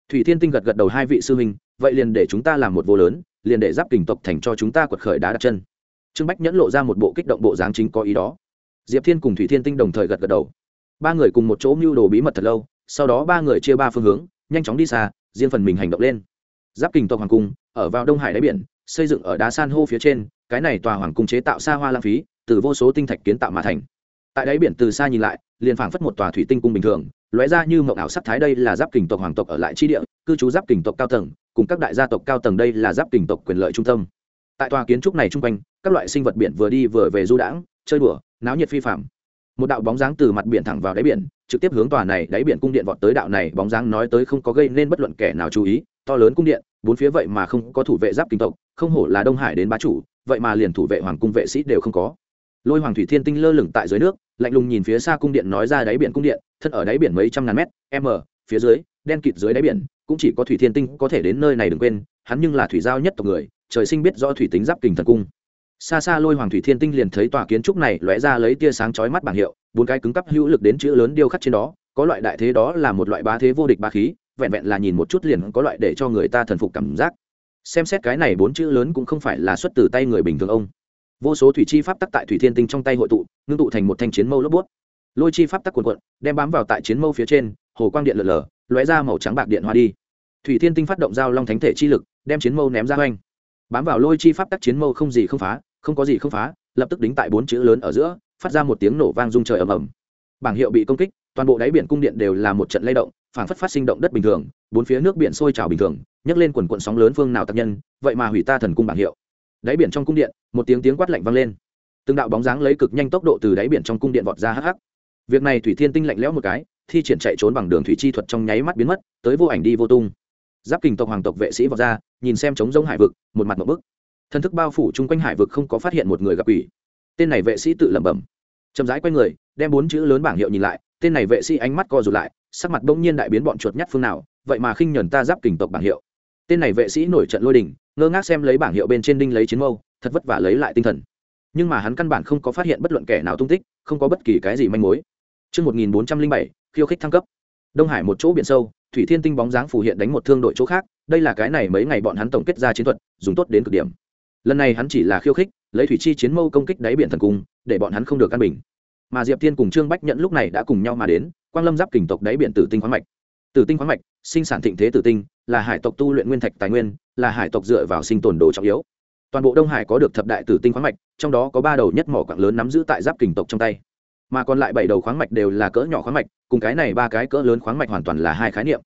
Speaker 1: Thủy thiên tinh gật gật đầu hai vị sư huynh vậy liền để chúng ta làm một vô lớn, liền để giáp kình tộc thành cho chúng ta quật khởi đá đặt chân. Trương bách nhẫn lộ ra một bộ kích động bộ dáng chính có ý đó. Diệp thiên cùng thủy thiên tinh đồng thời gật gật đầu. Ba người cùng một chỗ mưu đồ bí mật thật lâu, sau đó ba người chia ba phương hướng, nhanh chóng đi xa, riêng phần mình hành động lên. Giáp kình tộc hoàng cung, ở vào đông hải đáy biển, xây dựng ở đá san hô phía trên, cái này tòa hoàng cung chế tạo xa hoa lãng phí, từ vô số tinh thạch kiến tạo mà thành. Tại đáy biển từ xa nhìn lại, liền phảng phất một tòa thủy tinh cung bình thường, lóe ra như mộng ảo sắc thái đây là giáp kình tộc hoàng tộc ở lại chi địa, cư trú giáp kình tộc cao tầng cùng các đại gia tộc cao tầng đây là giáp kình tộc quyền lợi trung tâm. Tại tòa kiến trúc này chung quanh, các loại sinh vật biển vừa đi vừa về du đãng, chơi đùa, náo nhiệt phi phạm. Một đạo bóng dáng từ mặt biển thẳng vào đáy biển, trực tiếp hướng tòa này đáy biển cung điện vọt tới đạo này bóng dáng nói tới không có gây nên bất luận kẻ nào chú ý, to lớn cung điện, bốn phía vậy mà không có thủ vệ giáp kinh tộc, không hổ là đông hải đến bá chủ, vậy mà liền thủ vệ hoàng cung vệ sĩ đều không có. Lôi hoàng thủy thiên tinh lơ lửng tại dưới nước, lạnh lùng nhìn phía xa cung điện nói ra đáy biển cung điện, thân ở đáy biển mấy trăm ngàn mét, m, phía dưới, đen kịt dưới đáy biển cũng chỉ có thủy thiên tinh có thể đến nơi này đừng quên, hắn nhưng là thủy giao nhất tộc người, trời sinh biết do thủy tính giáp kình thần cung. Xa xa lôi hoàng thủy thiên tinh liền thấy tòa kiến trúc này lóe ra lấy tia sáng chói mắt bảng hiệu, bốn cái cứng cắp hữu lực đến chữ lớn điêu khắc trên đó, có loại đại thế đó là một loại bá thế vô địch bá khí, vẹn vẹn là nhìn một chút liền có loại để cho người ta thần phục cảm giác. Xem xét cái này bốn chữ lớn cũng không phải là xuất từ tay người bình thường ông. Vô số thủy chi pháp tắc tại thủy thiên tinh trong tay hội tụ, ngưng tụ thành một thanh chiến mâu lốp bút lôi chi pháp tắc cuộn cuộn, đem bám vào tại chiến mâu phía trên, hồ quang điện lở lở, lóe ra màu trắng bạc điện hoa đi. Thủy thiên tinh phát động giao long thánh thể chi lực, đem chiến mâu ném ra oanh bám vào lôi chi pháp tắc chiến mâu không gì không phá, không có gì không phá, lập tức đính tại bốn chữ lớn ở giữa, phát ra một tiếng nổ vang rung trời ầm ầm. Bảng hiệu bị công kích, toàn bộ đáy biển cung điện đều là một trận lay động phản phất phát sinh động đất bình thường, bốn phía nước biển sôi trào bình thường, nhấc lên quần quận sóng lớn phương nào tác nhân, vậy mà hủy ta thần cung bảng hiệu. Đáy biển trong cung điện, một tiếng tiếng quát lạnh vang lên. Từng đạo bóng dáng lấy cực nhanh tốc độ từ đáy biển trong cung điện vọt ra hắc hắc việc này thủy thiên tinh lạnh lẽo một cái, thi triển chạy trốn bằng đường thủy chi thuật trong nháy mắt biến mất, tới vô ảnh đi vô tung. Giáp kình tộc hoàng tộc vệ sĩ vọt ra, nhìn xem trống rông hải vực, một mặt một bức. Thân thức bao phủ chung quanh hải vực không có phát hiện một người gặp ủy tên này vệ sĩ tự lẩm bẩm. Chậm rãi q u a y người, đem bốn chữ lớn bảng hiệu nhìn lại, tên này vệ sĩ ánh mắt co rụt lại, sắc mặt bỗng nhiên đại biến bọn chuột nhắt phương nào, vậy mà khinh nhuần ta giáp kình tộc bảng hiệu. Tên này vệ sĩ nổi trận lôi đình, ngơ ngác xem lấy bảng hiệu bên trên đinh lấy chiến mâu, thật vất vả lấy lại tinh thần. Nhưng mà hắn căn bản không có phát hiện bất luận kẻ nào tung tích, không có bất kỳ cái gì manh mối. Chương 1407, khiêu khích thăng cấp. Đông Hải một chỗ biển sâu, Thủy Thiên Tinh bóng dáng phù hiện đánh một thương đội chỗ khác, đây là cái này mấy ngày bọn hắn tổng kết ra chiến thuật, dùng tốt đến cực điểm. Lần này hắn chỉ là khiêu khích, lấy thủy chi chiến mâu công kích đáy biển thần cung, để bọn hắn không được căn bình. Mà Diệp Thiên cùng Trương Bách Nhận lúc này đã cùng nhau mà đến, Quang Lâm giáp kình tộc đáy biển tử tinh khoáng mạch. Tử tinh khoáng mạch, sinh sản thịnh thế tử tinh, là hải tộc tu luyện nguyên thạch tài nguyên, là hải tộc dựa vào sinh tồn đồ trọng yếu. Toàn bộ Đông Hải có được thập đại tử tinh khoáng mạch, trong đó có ba đầu nhất mỏ quặng lớn nắm giữ tại giáp kình tộc trong tay mà còn lại bảy đầu khoáng mạch đều là cỡ nhỏ khoáng mạch, cùng cái này ba cái cỡ lớn khoáng mạch hoàn toàn là hai khái niệm.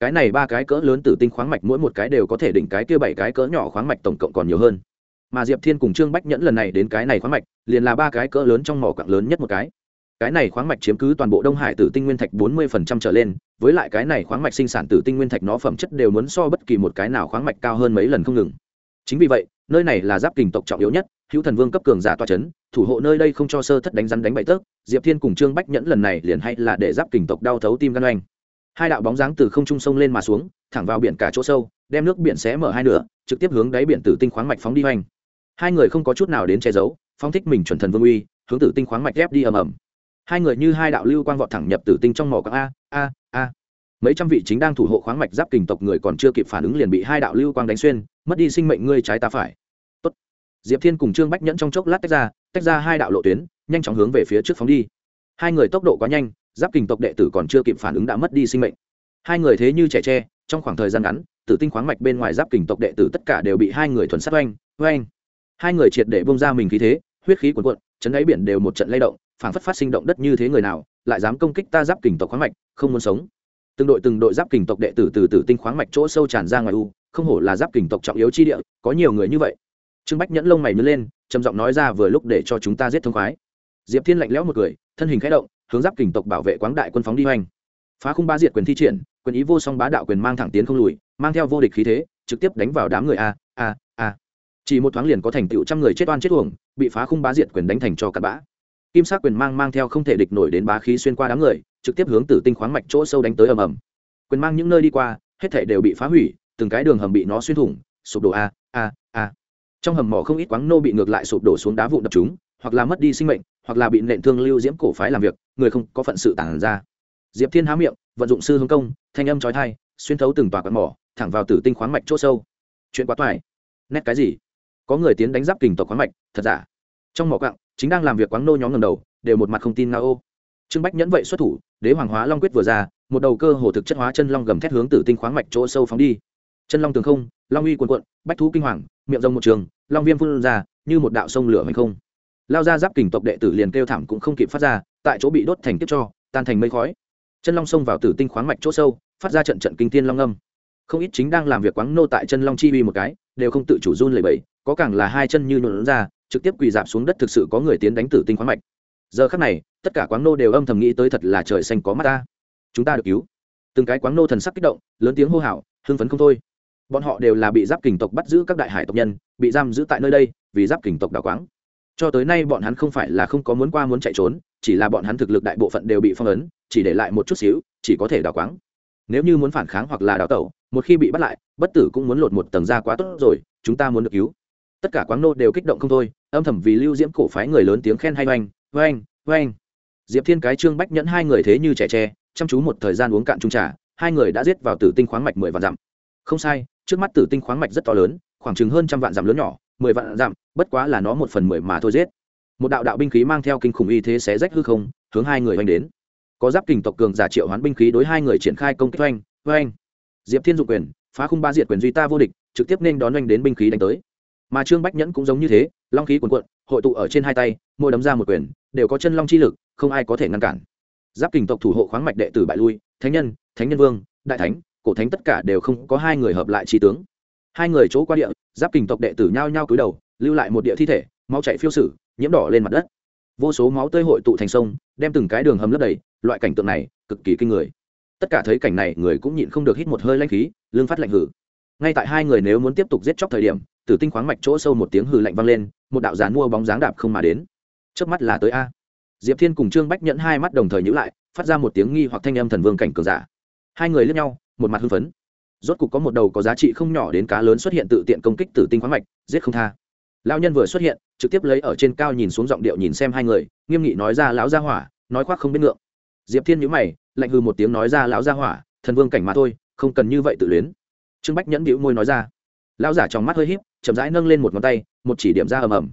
Speaker 1: Cái này ba cái cỡ lớn tử tinh khoáng mạch mỗi một cái đều có thể đỉnh cái kia bảy cái cỡ nhỏ khoáng mạch tổng cộng còn nhiều hơn. Mà diệp thiên cùng trương bách nhẫn lần này đến cái này khoáng mạch, liền là ba cái cỡ lớn trong mỏ quặng lớn nhất một cái. Cái này khoáng mạch chiếm cứ toàn bộ đông hải tử tinh nguyên thạch bốn mươi phần trăm trở lên, với lại cái này khoáng mạch sinh sản tử tinh nguyên thạch nó phẩm chất đều muốn so bất kỳ một cái nào khoáng mạch cao hơn mấy lần không ngừng. Chính vì vậy, nơi này là giáp kình tộc trọng yếu nhất hữu thần vương cấp cường giả toa c h ấ n thủ hộ nơi đây không cho sơ thất đánh rắn đánh bậy tớp diệp thiên cùng trương bách nhẫn lần này liền hay là để giáp kình tộc đau thấu tim gan oanh. Hai đạo bóng dáng từ không trung sông lên mà xuống, thẳng vào biển cả chỗ sâu, đem nước biển xé mở hai nửa, trực tiếp hướng đáy biển tử tinh khoáng mạch phóng đi oanh. Hai người không có chút nào đến che giấu, phóng thích mình chuẩn thần vương uy, hướng tử tinh khoáng mạch ghép đi ầm ầm. Hai người như hai đạo lưu quang vọt thẳng nhập tử tinh trong mỏ các a a a. Mấy trăm vị chính đang thủ hộ khoáng mạch giáp kình tộc người còn chưa kịp phản ứng liền bị hai đạo lưu quang đánh xuyên, mất đi sinh mệnh ngươi trái ta phải diệp thiên cùng trương bách nhẫn trong chốc lát tách ra tách ra hai đạo lộ tuyến, nhanh chóng hướng về phía trước phóng đi. Hai người tốc độ quá nhanh, giáp kình tộc đệ tử còn chưa kịp phản ứng đã mất đi sinh mệnh. Hai người thế như trẻ tre, trong khoảng thời gian ngắn, tử tinh khoáng mạch bên ngoài giáp kình tộc đệ tử tất cả đều bị hai người thuần sát oanh oanh. Hai người triệt để bông ra mình khí thế, huyết khí cuồn cuộn, chấn đáy biển đều một trận lay động, phảng phất phát sinh động đất như thế người nào, lại dám công kích ta giáp kình tộc khoáng mạch, không muốn sống. Từng đội từng đội giáp kình tộc đệ tử từ tử tinh khoáng mạch chỗ sâu tràn ra ngoài u, không hổ là giáp kình tộc trọng yếu chi địa, có nhiều người như vậy trương bách nhẫn lông mày nhớ lên, trầm giọng nói ra vừa lúc để cho chúng ta giết thông khoái. Diệp thiên lạnh lẽo một cười, thân hình khẽ động, hướng giáp kình tộc bảo vệ quáng đại quân phóng đi hoành. Phá khung ba diệt quyền thi triển, quyền ý vô song bá đạo quyền mang thẳng tiến không lùi, mang theo vô địch khí thế, trực tiếp đánh vào đám người a a a. Chỉ một thoáng liền có thành tựu trăm người chết oan chết uổng, bị phá khung bá diệt quyền đánh thành cho cặn bã. Kim sắc quyền mang mang theo không thể địch nổi đến bá khí xuyên qua đám người, trực tiếp hướng tử tinh khoáng mạch chỗ sâu đánh tới ầm ầm. Quyền mang những nơi đi qua, hết thể đều bị phá hủy, từng cái đường hầm bị nó xuyên thủng, sụp đổ a a trong hầm mỏ không ít quáng nô bị ngược lại sụp đổ xuống đá vụn đập chúng, hoặc là mất đi sinh mệnh, hoặc là bị nện thương lưu diễm cổ phái làm việc, người không có phận sự tản ra. Diệp thiên há miệng, vận dụng sư hướng công, thanh âm trói thai xuyên thấu từng tòa quạt mỏ, thẳng vào tử tinh khoáng mạch chỗ sâu. Chuyện quá toại nét cái gì? Có người tiến đánh giáp kình tộc khoáng mạch, thật giả? Trong mỏ quặng, chính đang làm việc quáng nô nhóm ngầm đầu, đều một mặt không tin nga ô trương bách nhẫn vậy xuất thủ, đế hoàng hóa long quyết vừa ra, một đầu cơ hồ thực chất hóa chân long gầm thét hướng tử tinh khoáng mạch chỗ sâu phóng đi. Chân long tường không, long uy quần quận bách thú kinh hoàng, miệng rồng một trường long viêm phun ra, như một đạo sông lửa hành không. Lao ra giáp kình tộc đệ tử liền kêu thảm cũng không kịp phát ra, tại chỗ bị đốt thành kiếp cho, tan thành mây khói. Chân long xông vào tử tinh khoáng mạch chỗ sâu, phát ra trận trận kinh thiên long âm. Không ít chính đang làm việc quáng nô tại chân long chi uy một cái, đều không tự chủ run lẩy bẩy, có càng là hai chân như nhuộn ra, trực tiếp quỳ dạp xuống đất thực sự có người tiến đánh tử tinh khoáng mạch. Giờ khắc này, tất cả quáng nô đều âm thầm nghĩ tới thật là trời xanh có mắt ta. Chúng ta được cứu. Từng cái quáng nô thần sắc kích động, lớn tiếng hô hào, hưng phấn không thôi bọn họ đều là bị giáp kình tộc bắt giữ các đại hải tộc nhân, bị giam giữ tại nơi đây vì giáp kình tộc đào quáng. Cho tới nay bọn hắn không phải là không có muốn qua muốn chạy trốn, chỉ là bọn hắn thực lực đại bộ phận đều bị phong ấn, chỉ để lại một chút xíu, chỉ có thể đào quáng. Nếu như muốn phản kháng hoặc là đào tẩu, một khi bị bắt lại, bất tử cũng muốn lột một tầng ra quá tốt rồi, chúng ta muốn được cứu. Tất cả quáng nô đều kích động không thôi, âm thầm vì lưu diễm cổ phái người lớn tiếng khen hay oanh oanh oanh. Diệp thiên cái trương bách nhẫn hai người thế như trẻ tre, chăm chú một thời gian uống cạn trung trà, hai người đã giết vào tử tinh khoáng mạch mười vạn dặm không sai, trước mắt tử tinh khoáng mạch rất to lớn, khoảng chừng hơn trăm vạn dặm lớn nhỏ, mười vạn dặm, bất quá là nó một phần mười mà thôi giết. Một đạo đạo binh khí mang theo kinh khủng y thế xé rách hư không, hướng hai người oanh đến. Có giáp kình tộc cường giả triệu hoán binh khí đối hai người triển khai công kích oanh oanh. Diệp thiên dụng quyền, phá khung ba diệt quyền duy ta vô địch, trực tiếp nên đón oanh đến binh khí đánh tới. Mà trương bách nhẫn cũng giống như thế, long khí cuồn cuộn, hội tụ ở trên hai tay môi đấm ra một quyền, đều có chân long chi lực, không ai có thể ngăn cản. Giáp kình tộc thủ hộ khoáng mạch đệ tử bại lui, thánh nhân thánh nhân vương, đại thánh cổ thánh tất cả đều không có hai người hợp lại trí tướng. Hai người chỗ qua địa, giáp kình tộc đệ tử nhao nhao cúi đầu, lưu lại một địa thi thể, máu chạy phiêu sử, nhiễm đỏ lên mặt đất. Vô số máu tơi hội tụ thành sông, đem từng cái đường hầm lấp đầy, loại cảnh tượng này cực kỳ kinh người. Tất cả thấy cảnh này, người cũng nhịn không được hít một hơi lanh khí lương phát lạnh hử ngay tại hai người nếu muốn tiếp tục giết chóc thời điểm, tử tinh khoáng mạch chỗ sâu một tiếng hừ lạnh vang lên, một đạo giàn mua bóng dáng đạp không mà đến. Trước mắt là tới a. Diệp thiên cùng trương bách nhẫn hai mắt đồng thời nhữ lại, phát ra một tiếng nghi hoặc thanh âm thần vương cảnh cường giả. Hai người lướt nhau một mặt hưng phấn. Rốt cục có một đầu có giá trị không nhỏ đến cá lớn xuất hiện tự tiện công kích tử tinh khoáng mạch giết không tha. Lão nhân vừa xuất hiện trực tiếp lấy ở trên cao nhìn xuống giọng điệu nhìn xem hai người nghiêm nghị nói ra lão gia hỏa nói khoác không biết ngượng. Diệp thiên nhữ mày lạnh hư một tiếng nói ra lão gia hỏa thần vương cảnh mà thôi không cần như vậy tự luyến. Trương bách nhẫn bĩu môi nói ra. Lão giả trong mắt hơi híp chậm rãi nâng lên một ngón tay một chỉ điểm ra ầm ầm.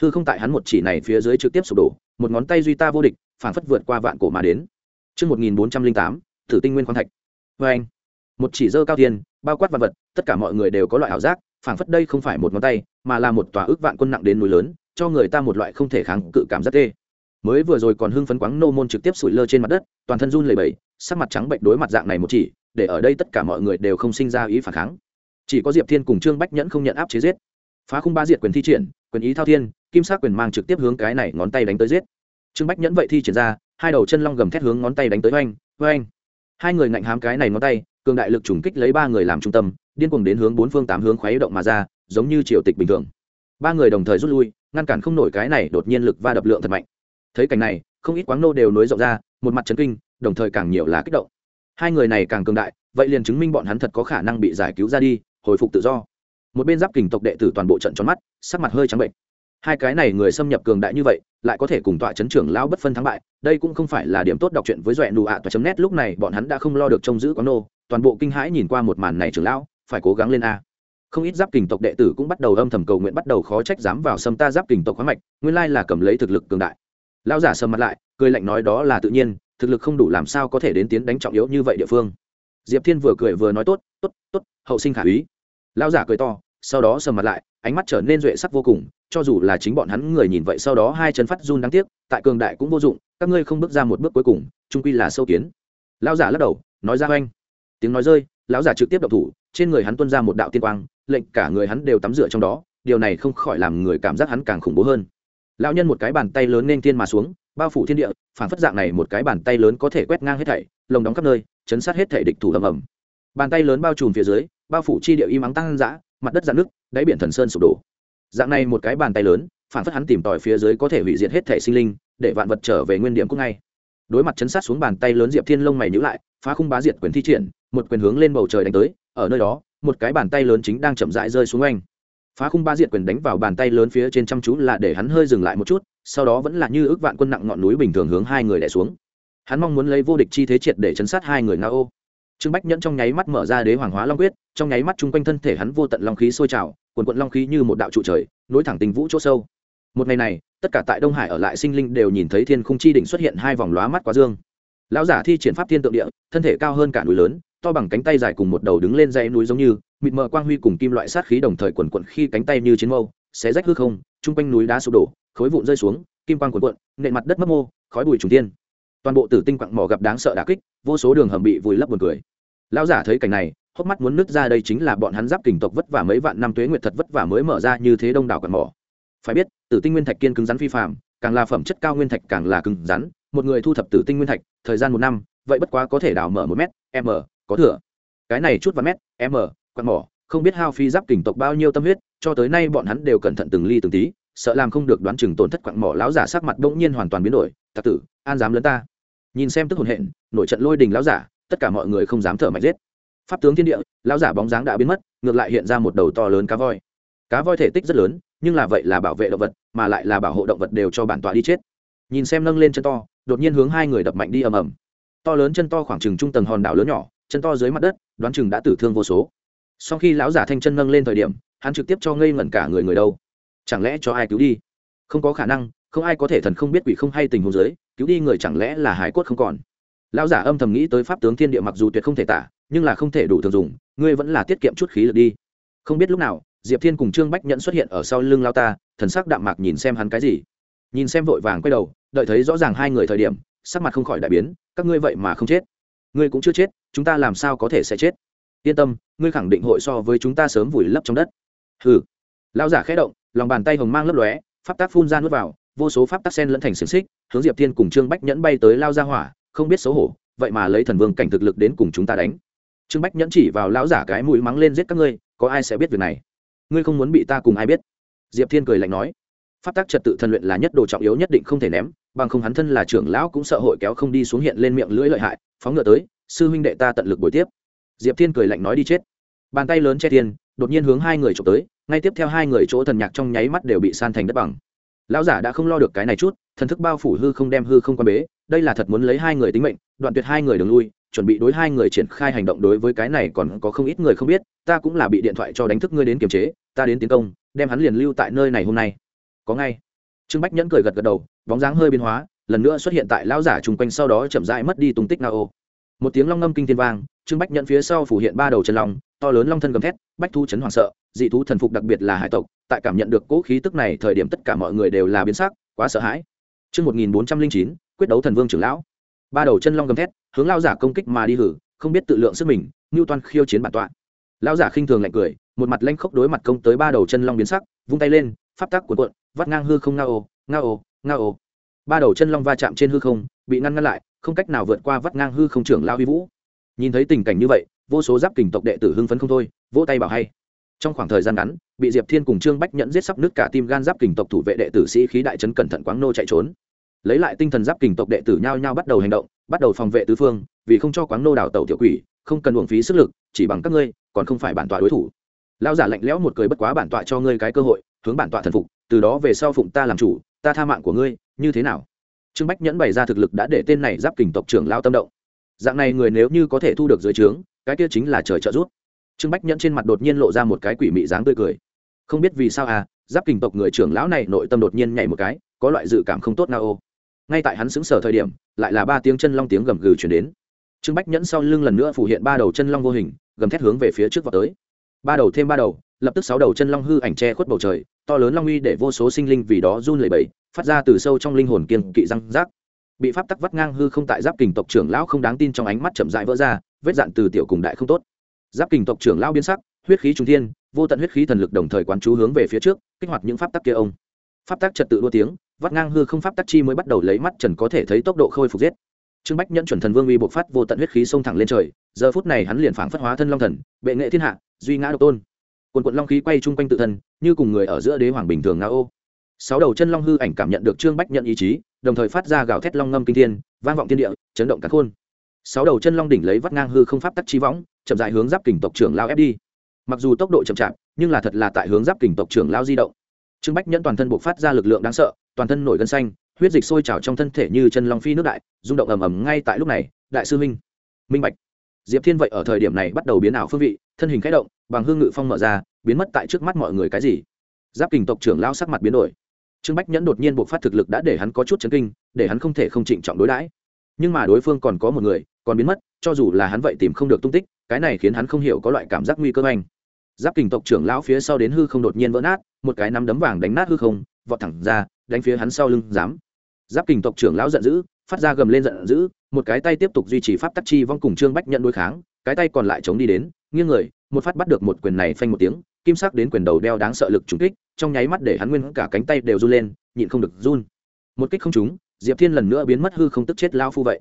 Speaker 1: Hư không tại hắn một chỉ này phía dưới trực tiếp sụp đổ một ngón tay duy ta vô địch phản phất vượt qua vạn cổ mà đến. Trước 1408, thử tinh nguyên khoáng thạch. Vâng. anh, một chỉ dơ cao thiên bao quát vật vật, tất cả mọi người đều có loại ảo giác, phảng phất đây không phải một ngón tay, mà là một tòa ước vạn quân nặng đến núi lớn, cho người ta một loại không thể kháng cự cảm giác tê. Mới vừa rồi còn hưng phấn quáng nô môn trực tiếp sủi lơ trên mặt đất, toàn thân run lẩy bẩy, sắc mặt trắng bệnh đối mặt dạng này một chỉ, để ở đây tất cả mọi người đều không sinh ra ý phản kháng. Chỉ có Diệp Thiên cùng Trương Bách Nhẫn không nhận áp chế giết. Phá khung ba diệt quyền thi triển, quyền ý thao thiên, kim sắc quyền mang trực tiếp hướng cái này ngón tay đánh tới giết trương bách nhẫn vậy thi triển ra hai đầu chân long gầm thét hướng ngón tay đánh tới oanh oanh hai người ngạnh hám cái này ngón tay cường đại lực trùng kích lấy ba người làm trung tâm, điên cuồng đến hướng bốn phương tám hướng khuấy động mà ra, giống như triều tịch bình thường. Ba người đồng thời rút lui, ngăn cản không nổi cái này đột nhiên lực va đập lượng thật mạnh. Thấy cảnh này, không ít quáng nô đều nối rộng ra, một mặt chấn kinh, đồng thời càng nhiều là kích động. Hai người này càng cường đại, vậy liền chứng minh bọn hắn thật có khả năng bị giải cứu ra đi, hồi phục tự do. Một bên giáp kình tộc đệ tử toàn bộ trận tròn mắt, sắc mặt hơi trắng bệnh. Hai cái này người xâm nhập cường đại như vậy, lại có thể cùng tọa chấn trưởng lão bất phân thắng bại, đây cũng không phải là điểm tốt đọc truyện với doẹn đủ ạ toa chấm nét lúc này bọn hắn đã không lo được trông giữ quán nô toàn bộ kinh hãi nhìn qua một màn này trưởng lão, phải cố gắng lên a. Không ít giáp kình tộc đệ tử cũng bắt đầu âm thầm cầu nguyện bắt đầu khó trách dám vào xâm ta giáp kình tộc khoáng mạch, nguyên lai là cầm lấy thực lực cường đại. Lão giả sầm mặt lại, cười lạnh nói đó là tự nhiên, thực lực không đủ làm sao có thể đến tiến đánh trọng yếu như vậy địa phương. Diệp thiên vừa cười vừa nói tốt tốt tốt, hậu sinh khả úy. Lão giả cười to, sau đó sầm mặt lại, ánh mắt trở nên duệ sắc vô cùng, cho dù là chính bọn hắn người nhìn vậy sau đó hai chân phát run đáng tiếc, tại cường đại cũng vô dụng, các ngươi không bước ra một bước cuối cùng trung quy là sâu kiến. Lão giả lắc đầu, nói ra oanh tiếng nói rơi, lão giả trực tiếp động thủ, trên người hắn tuân ra một đạo tiên quang, lệnh cả người hắn đều tắm rửa trong đó, điều này không khỏi làm người cảm giác hắn càng khủng bố hơn. Lão nhân một cái bàn tay lớn nên tiên mà xuống, bao phủ thiên địa phản phất dạng này một cái bàn tay lớn có thể quét ngang hết thảy, lồng đóng khắp nơi, chấn sát hết thảy địch thủ ầm ầm. Bàn tay lớn bao trùm phía dưới, bao phủ chi địa im ắng tăng dã, mặt đất dạn nước đáy biển thần sơn sụp đổ. Dạng này một cái bàn tay lớn phản phất hắn tìm tòi phía dưới có thể hủy diệt hết thể sinh linh, để vạn vật trở về nguyên điểm cũng ngay. Đối mặt chấn sát xuống bàn tay lớn diệp thiên lông mày nhữ lại, phá khung bá diệt quyền thi triển một quyền hướng lên bầu trời đánh tới, ở nơi đó, một cái bàn tay lớn chính đang chậm rãi rơi xuống anh phá khung ba diện quyền đánh vào bàn tay lớn phía trên chăm chú là để hắn hơi dừng lại một chút, sau đó vẫn là như ước vạn quân nặng ngọn núi bình thường hướng hai người đẻ xuống. Hắn mong muốn lấy vô địch chi thế triệt để chấn sát hai người nga ô trương bách nhẫn trong nháy mắt mở ra đế hoàng hóa long quyết, trong nháy mắt chung quanh thân thể hắn vô tận long khí sôi trào, quần quận long khí như một đạo trụ trời, nối thẳng tình vũ chỗ sâu. Một ngày này, tất cả tại đông hải ở lại sinh linh đều nhìn thấy thiên khung chi đỉnh xuất hiện hai vòng lóa mắt quá dương. Lão giả thi triển pháp thiên tượng địa, thân thể cao hơn cả núi lớn to bằng cánh tay dài cùng một đầu đứng lên dãy núi giống như, mịt mờ quang huy cùng kim loại sát khí đồng thời quần quận khi cánh tay như chiến mâu, xé rách hư không, chung quanh núi đá sụp đổ, khối vụn rơi xuống, kim quang quần quận nện mặt đất mất mô, khói bụi trùng tiên toàn bộ tử tinh quặng mỏ gặp đáng sợ đả kích, vô số đường hầm bị vùi lấp buồn cười. Lão giả thấy cảnh này, hốc mắt muốn nứt ra đây chính là bọn hắn giáp kình tộc vất vả mấy vạn năm tuế nguyệt thật vất vả mới mở ra như thế đông đảo quặng mỏ. Phải biết, tử tinh nguyên thạch kiên cứng rắn phi phạm càng là phẩm chất cao nguyên thạch càng là cứng rắn, một người thu thập tử tinh nguyên thạch, thời gian một năm, vậy bất quá có thể đào mở một mét, m có thừa. Cái này chút vạn mét m quặng mỏ, không biết hao phi giáp kình tộc bao nhiêu tâm huyết, cho tới nay bọn hắn đều cẩn thận từng ly từng tí, sợ làm không được đoán chừng tổn thất quặng mỏ lão giả sắc mặt bỗng nhiên hoàn toàn biến đổi, tặc tử, an dám lớn ta? Nhìn xem tức hồn hện, nổi trận lôi đình lão giả, tất cả mọi người không dám thở mạnh giết. Pháp tướng thiên địa, lão giả bóng dáng đã biến mất, ngược lại hiện ra một đầu to lớn cá voi. Cá voi thể tích rất lớn, nhưng là vậy là bảo vệ động vật, mà lại là bảo hộ động vật đều cho bản tọa đi chết. Nhìn xem nâng lên chân to, đột nhiên hướng hai người đập mạnh đi ầm ầm. To lớn chân to khoảng chừng trung tầng hòn đảo lớn nhỏ chân to dưới mặt đất, đoán chừng đã tử thương vô số. Sau khi lão giả thanh chân nâng lên thời điểm, hắn trực tiếp cho ngây ngẩn cả người người đâu. Chẳng lẽ cho ai cứu đi? Không có khả năng, không ai có thể thần không biết quỷ không hay tình huống giới cứu đi người chẳng lẽ là hải cốt không còn? Lão giả âm thầm nghĩ tới pháp tướng thiên địa mặc dù tuyệt không thể tả, nhưng là không thể đủ thường dùng, ngươi vẫn là tiết kiệm chút khí lực đi. Không biết lúc nào, diệp thiên cùng trương bách nhẫn xuất hiện ở sau lưng lao ta, thần sắc đạm mạc nhìn xem hắn cái gì. Nhìn xem vội vàng quay đầu, đợi thấy rõ ràng hai người thời điểm, sắc mặt không khỏi đại biến, các ngươi vậy mà không chết ngươi cũng chưa chết, chúng ta làm sao có thể sẽ chết? Yên tâm, ngươi khẳng định hội so với chúng ta sớm vùi lấp trong đất. Hừ. Lao giả khẽ động, lòng bàn tay hồng mang lấp lóe, pháp tác phun ra nuốt vào, vô số pháp tác sen lẫn thành xiềng xích, hướng diệp thiên cùng trương bách nhẫn bay tới lao ra hỏa, không biết xấu hổ, vậy mà lấy thần vương cảnh thực lực đến cùng chúng ta đánh. Trương bách nhẫn chỉ vào lão giả cái mũi mắng lên giết các ngươi, có ai sẽ biết việc này? Ngươi không muốn bị ta cùng ai biết? Diệp thiên cười lạnh nói pháp tác trật tự thần luyện là nhất đồ trọng yếu nhất định không thể ném, bằng không hắn thân là trưởng lão cũng sợ hội kéo không đi xuống hiện lên miệng lưỡi lợi hại, phóng ngựa tới, sư huynh đệ ta tận lực buổi tiếp. Diệp thiên cười lạnh nói đi chết. Bàn tay lớn che thiên, đột nhiên hướng hai người trộm tới, ngay tiếp theo hai người chỗ thần nhạc trong nháy mắt đều bị san thành đất bằng. Lão giả đã không lo được cái này chút, thần thức bao phủ hư không đem hư không quan bế, đây là thật muốn lấy hai người tính mệnh, đoạn tuyệt hai người đường lui, chuẩn bị đối hai người triển khai hành động đối với cái này còn có không ít người không biết, ta cũng là bị điện thoại cho đánh thức ngươi đến kiềm chế, ta đến tiến công, đem hắn liền lưu tại nơi này hôm nay có ngay trương bách nhẫn cười gật gật đầu bóng dáng hơi biến hóa lần nữa xuất hiện tại lão giả chung quanh sau đó chậm rãi mất đi tung tích nga ô một tiếng long ngâm kinh thiên vang trương bách nhẫn phía sau phủ hiện ba đầu chân long to lớn long thân gầm thét bách thu chấn hoảng sợ dị thú thần phục đặc biệt là hải tộc tại cảm nhận được cỗ khí tức này thời điểm tất cả mọi người đều là biến sắc quá sợ hãi Trước 1409, quyết đấu thần vương trưởng lão. Ba đầu chân long gầm thét, hướng lao giả công kích mà đi hử, không biết tự lượng sức mình, Newton khiêu chiến bản tọa. Lão giả khinh thường lạnh cười, một mặt lanh khốc đối mặt công tới ba đầu chân long biến sắc, vung tay lên, pháp tắc cuộn cuộn, vắt ngang hư không ngao, ngao, ngao. Ba đầu chân long va chạm trên hư không, bị ngăn ngăn lại, không cách nào vượt qua vắt ngang hư không trưởng lao uy vũ. Nhìn thấy tình cảnh như vậy, vô số giáp kình tộc đệ tử hưng phấn không thôi, vỗ tay bảo hay trong khoảng thời gian ngắn bị diệp thiên cùng trương bách nhẫn giết sắp nứt cả tim gan giáp kình tộc thủ vệ đệ tử sĩ khí đại trấn cẩn thận quáng nô chạy trốn lấy lại tinh thần giáp kình tộc đệ tử nhao nhao bắt đầu hành động bắt đầu phòng vệ tứ phương vì không cho quáng nô đào tẩu tiểu quỷ không cần uổng phí sức lực chỉ bằng các ngươi còn không phải bản tọa đối thủ lao giả lạnh lẽo một cười bất quá bản tọa cho ngươi cái cơ hội hướng bản tọa thần phục từ đó về sau phụng ta làm chủ, ta tha mạng của ngươi, như thế nào? Trương bách nhẫn bày ra thực lực đã để tên này giáp kình tộc trưởng lao tâm động. Dạng này người nếu như có thể thu được dưới trướng, cái kia chính là trời trợ giúp. Trương bách nhẫn trên mặt đột nhiên lộ ra một cái quỷ mị dáng tươi cười. Không biết vì sao à giáp kình tộc người trưởng lão này nội tâm đột nhiên nhảy một cái, có loại dự cảm không tốt nào ô. Ngay tại hắn xứng sở thời điểm, lại là ba tiếng chân long tiếng gầm gừ chuyển đến. Trương bách nhẫn sau lưng lần nữa phủ hiện ba đầu chân long vô hình, gầm thét hướng về phía trước vào tới. Ba đầu thêm ba đầu, lập tức sáu đầu chân long hư ảnh che khuất bầu trời to lớn long uy để vô số sinh linh vì đó run lẩy bẩy, phát ra từ sâu trong linh hồn kiên kỵ răng rác. Bị pháp tắc vắt ngang hư không tại giáp kình tộc trưởng lão không đáng tin trong ánh mắt chậm dại vỡ ra, vết dạn từ tiểu cùng đại không tốt. Giáp kình tộc trưởng lão biến sắc, huyết khí trung thiên, vô tận huyết khí thần lực đồng thời quán chú hướng về phía trước, kích hoạt những pháp tắc kia ông. Pháp tắc trật tự đua tiếng, vắt ngang hư không pháp tắc chi mới bắt đầu lấy mắt trần có thể thấy tốc độ khôi phục giết. Trương bách nhẫn chuẩn thần vương uy bộc phát vô tận huyết khí xông thẳng lên trời, giờ phút này hắn liền phảng phất hóa thân long thần, bệ nghệ thiên hạ, duy ngã độc tôn quần quận long khí quay chung quanh tự thân, như cùng người ở giữa đế hoàng bình thường nga ô. Sáu đầu chân long hư ảnh cảm nhận được trương bách nhận ý chí, đồng thời phát ra gào thét long ngâm kinh thiên, vang vọng thiên địa, chấn động cả khôn. Sáu đầu chân long đỉnh lấy vắt ngang hư không pháp tắc chi võng, chậm dại hướng giáp kình tộc trưởng lao ép đi. Mặc dù tốc độ chậm chạp, nhưng là thật là tại hướng giáp kình tộc trưởng lao di động. Trương bách nhẫn toàn thân buộc phát ra lực lượng đáng sợ, toàn thân nổi gân xanh, huyết dịch sôi trào trong thân thể như chân long phi nước đại, rung động ầm ầm ngay tại lúc này, đại sư minh minh bạch. Diệp thiên vậy ở thời điểm này bắt đầu biến ảo phương vị thân hình khẽ động, bằng hương ngự phong mở ra, biến mất tại trước mắt mọi người cái gì? Giáp kình tộc trưởng lao sắc mặt biến đổi. Trương bách nhẫn đột nhiên buộc phát thực lực đã để hắn có chút chấn kinh, để hắn không thể không trịnh trọng đối đãi. Nhưng mà đối phương còn có một người, còn biến mất, cho dù là hắn vậy tìm không được tung tích, cái này khiến hắn không hiểu có loại cảm giác nguy cơ anh. Giáp kình tộc trưởng lão phía sau đến hư không đột nhiên vỡ nát, một cái nắm đấm vàng đánh nát hư không, vọt thẳng ra, đánh phía hắn sau lưng, dám. Giáp kình tộc trưởng lão giận dữ, phát ra gầm lên giận dữ, một cái tay tiếp tục duy trì pháp tắc chi vong cùng trương bách nhận đối kháng, cái tay còn lại chống đi đến nghiêng người, một phát bắt được một quyền này phanh một tiếng, kim sắc đến quyền đầu đeo đáng sợ lực trúng kích, trong nháy mắt để hắn nguyên cả cánh tay đều run lên, nhịn không được run. Một kích không trúng, diệp thiên lần nữa biến mất hư không tức chết lao phu vậy.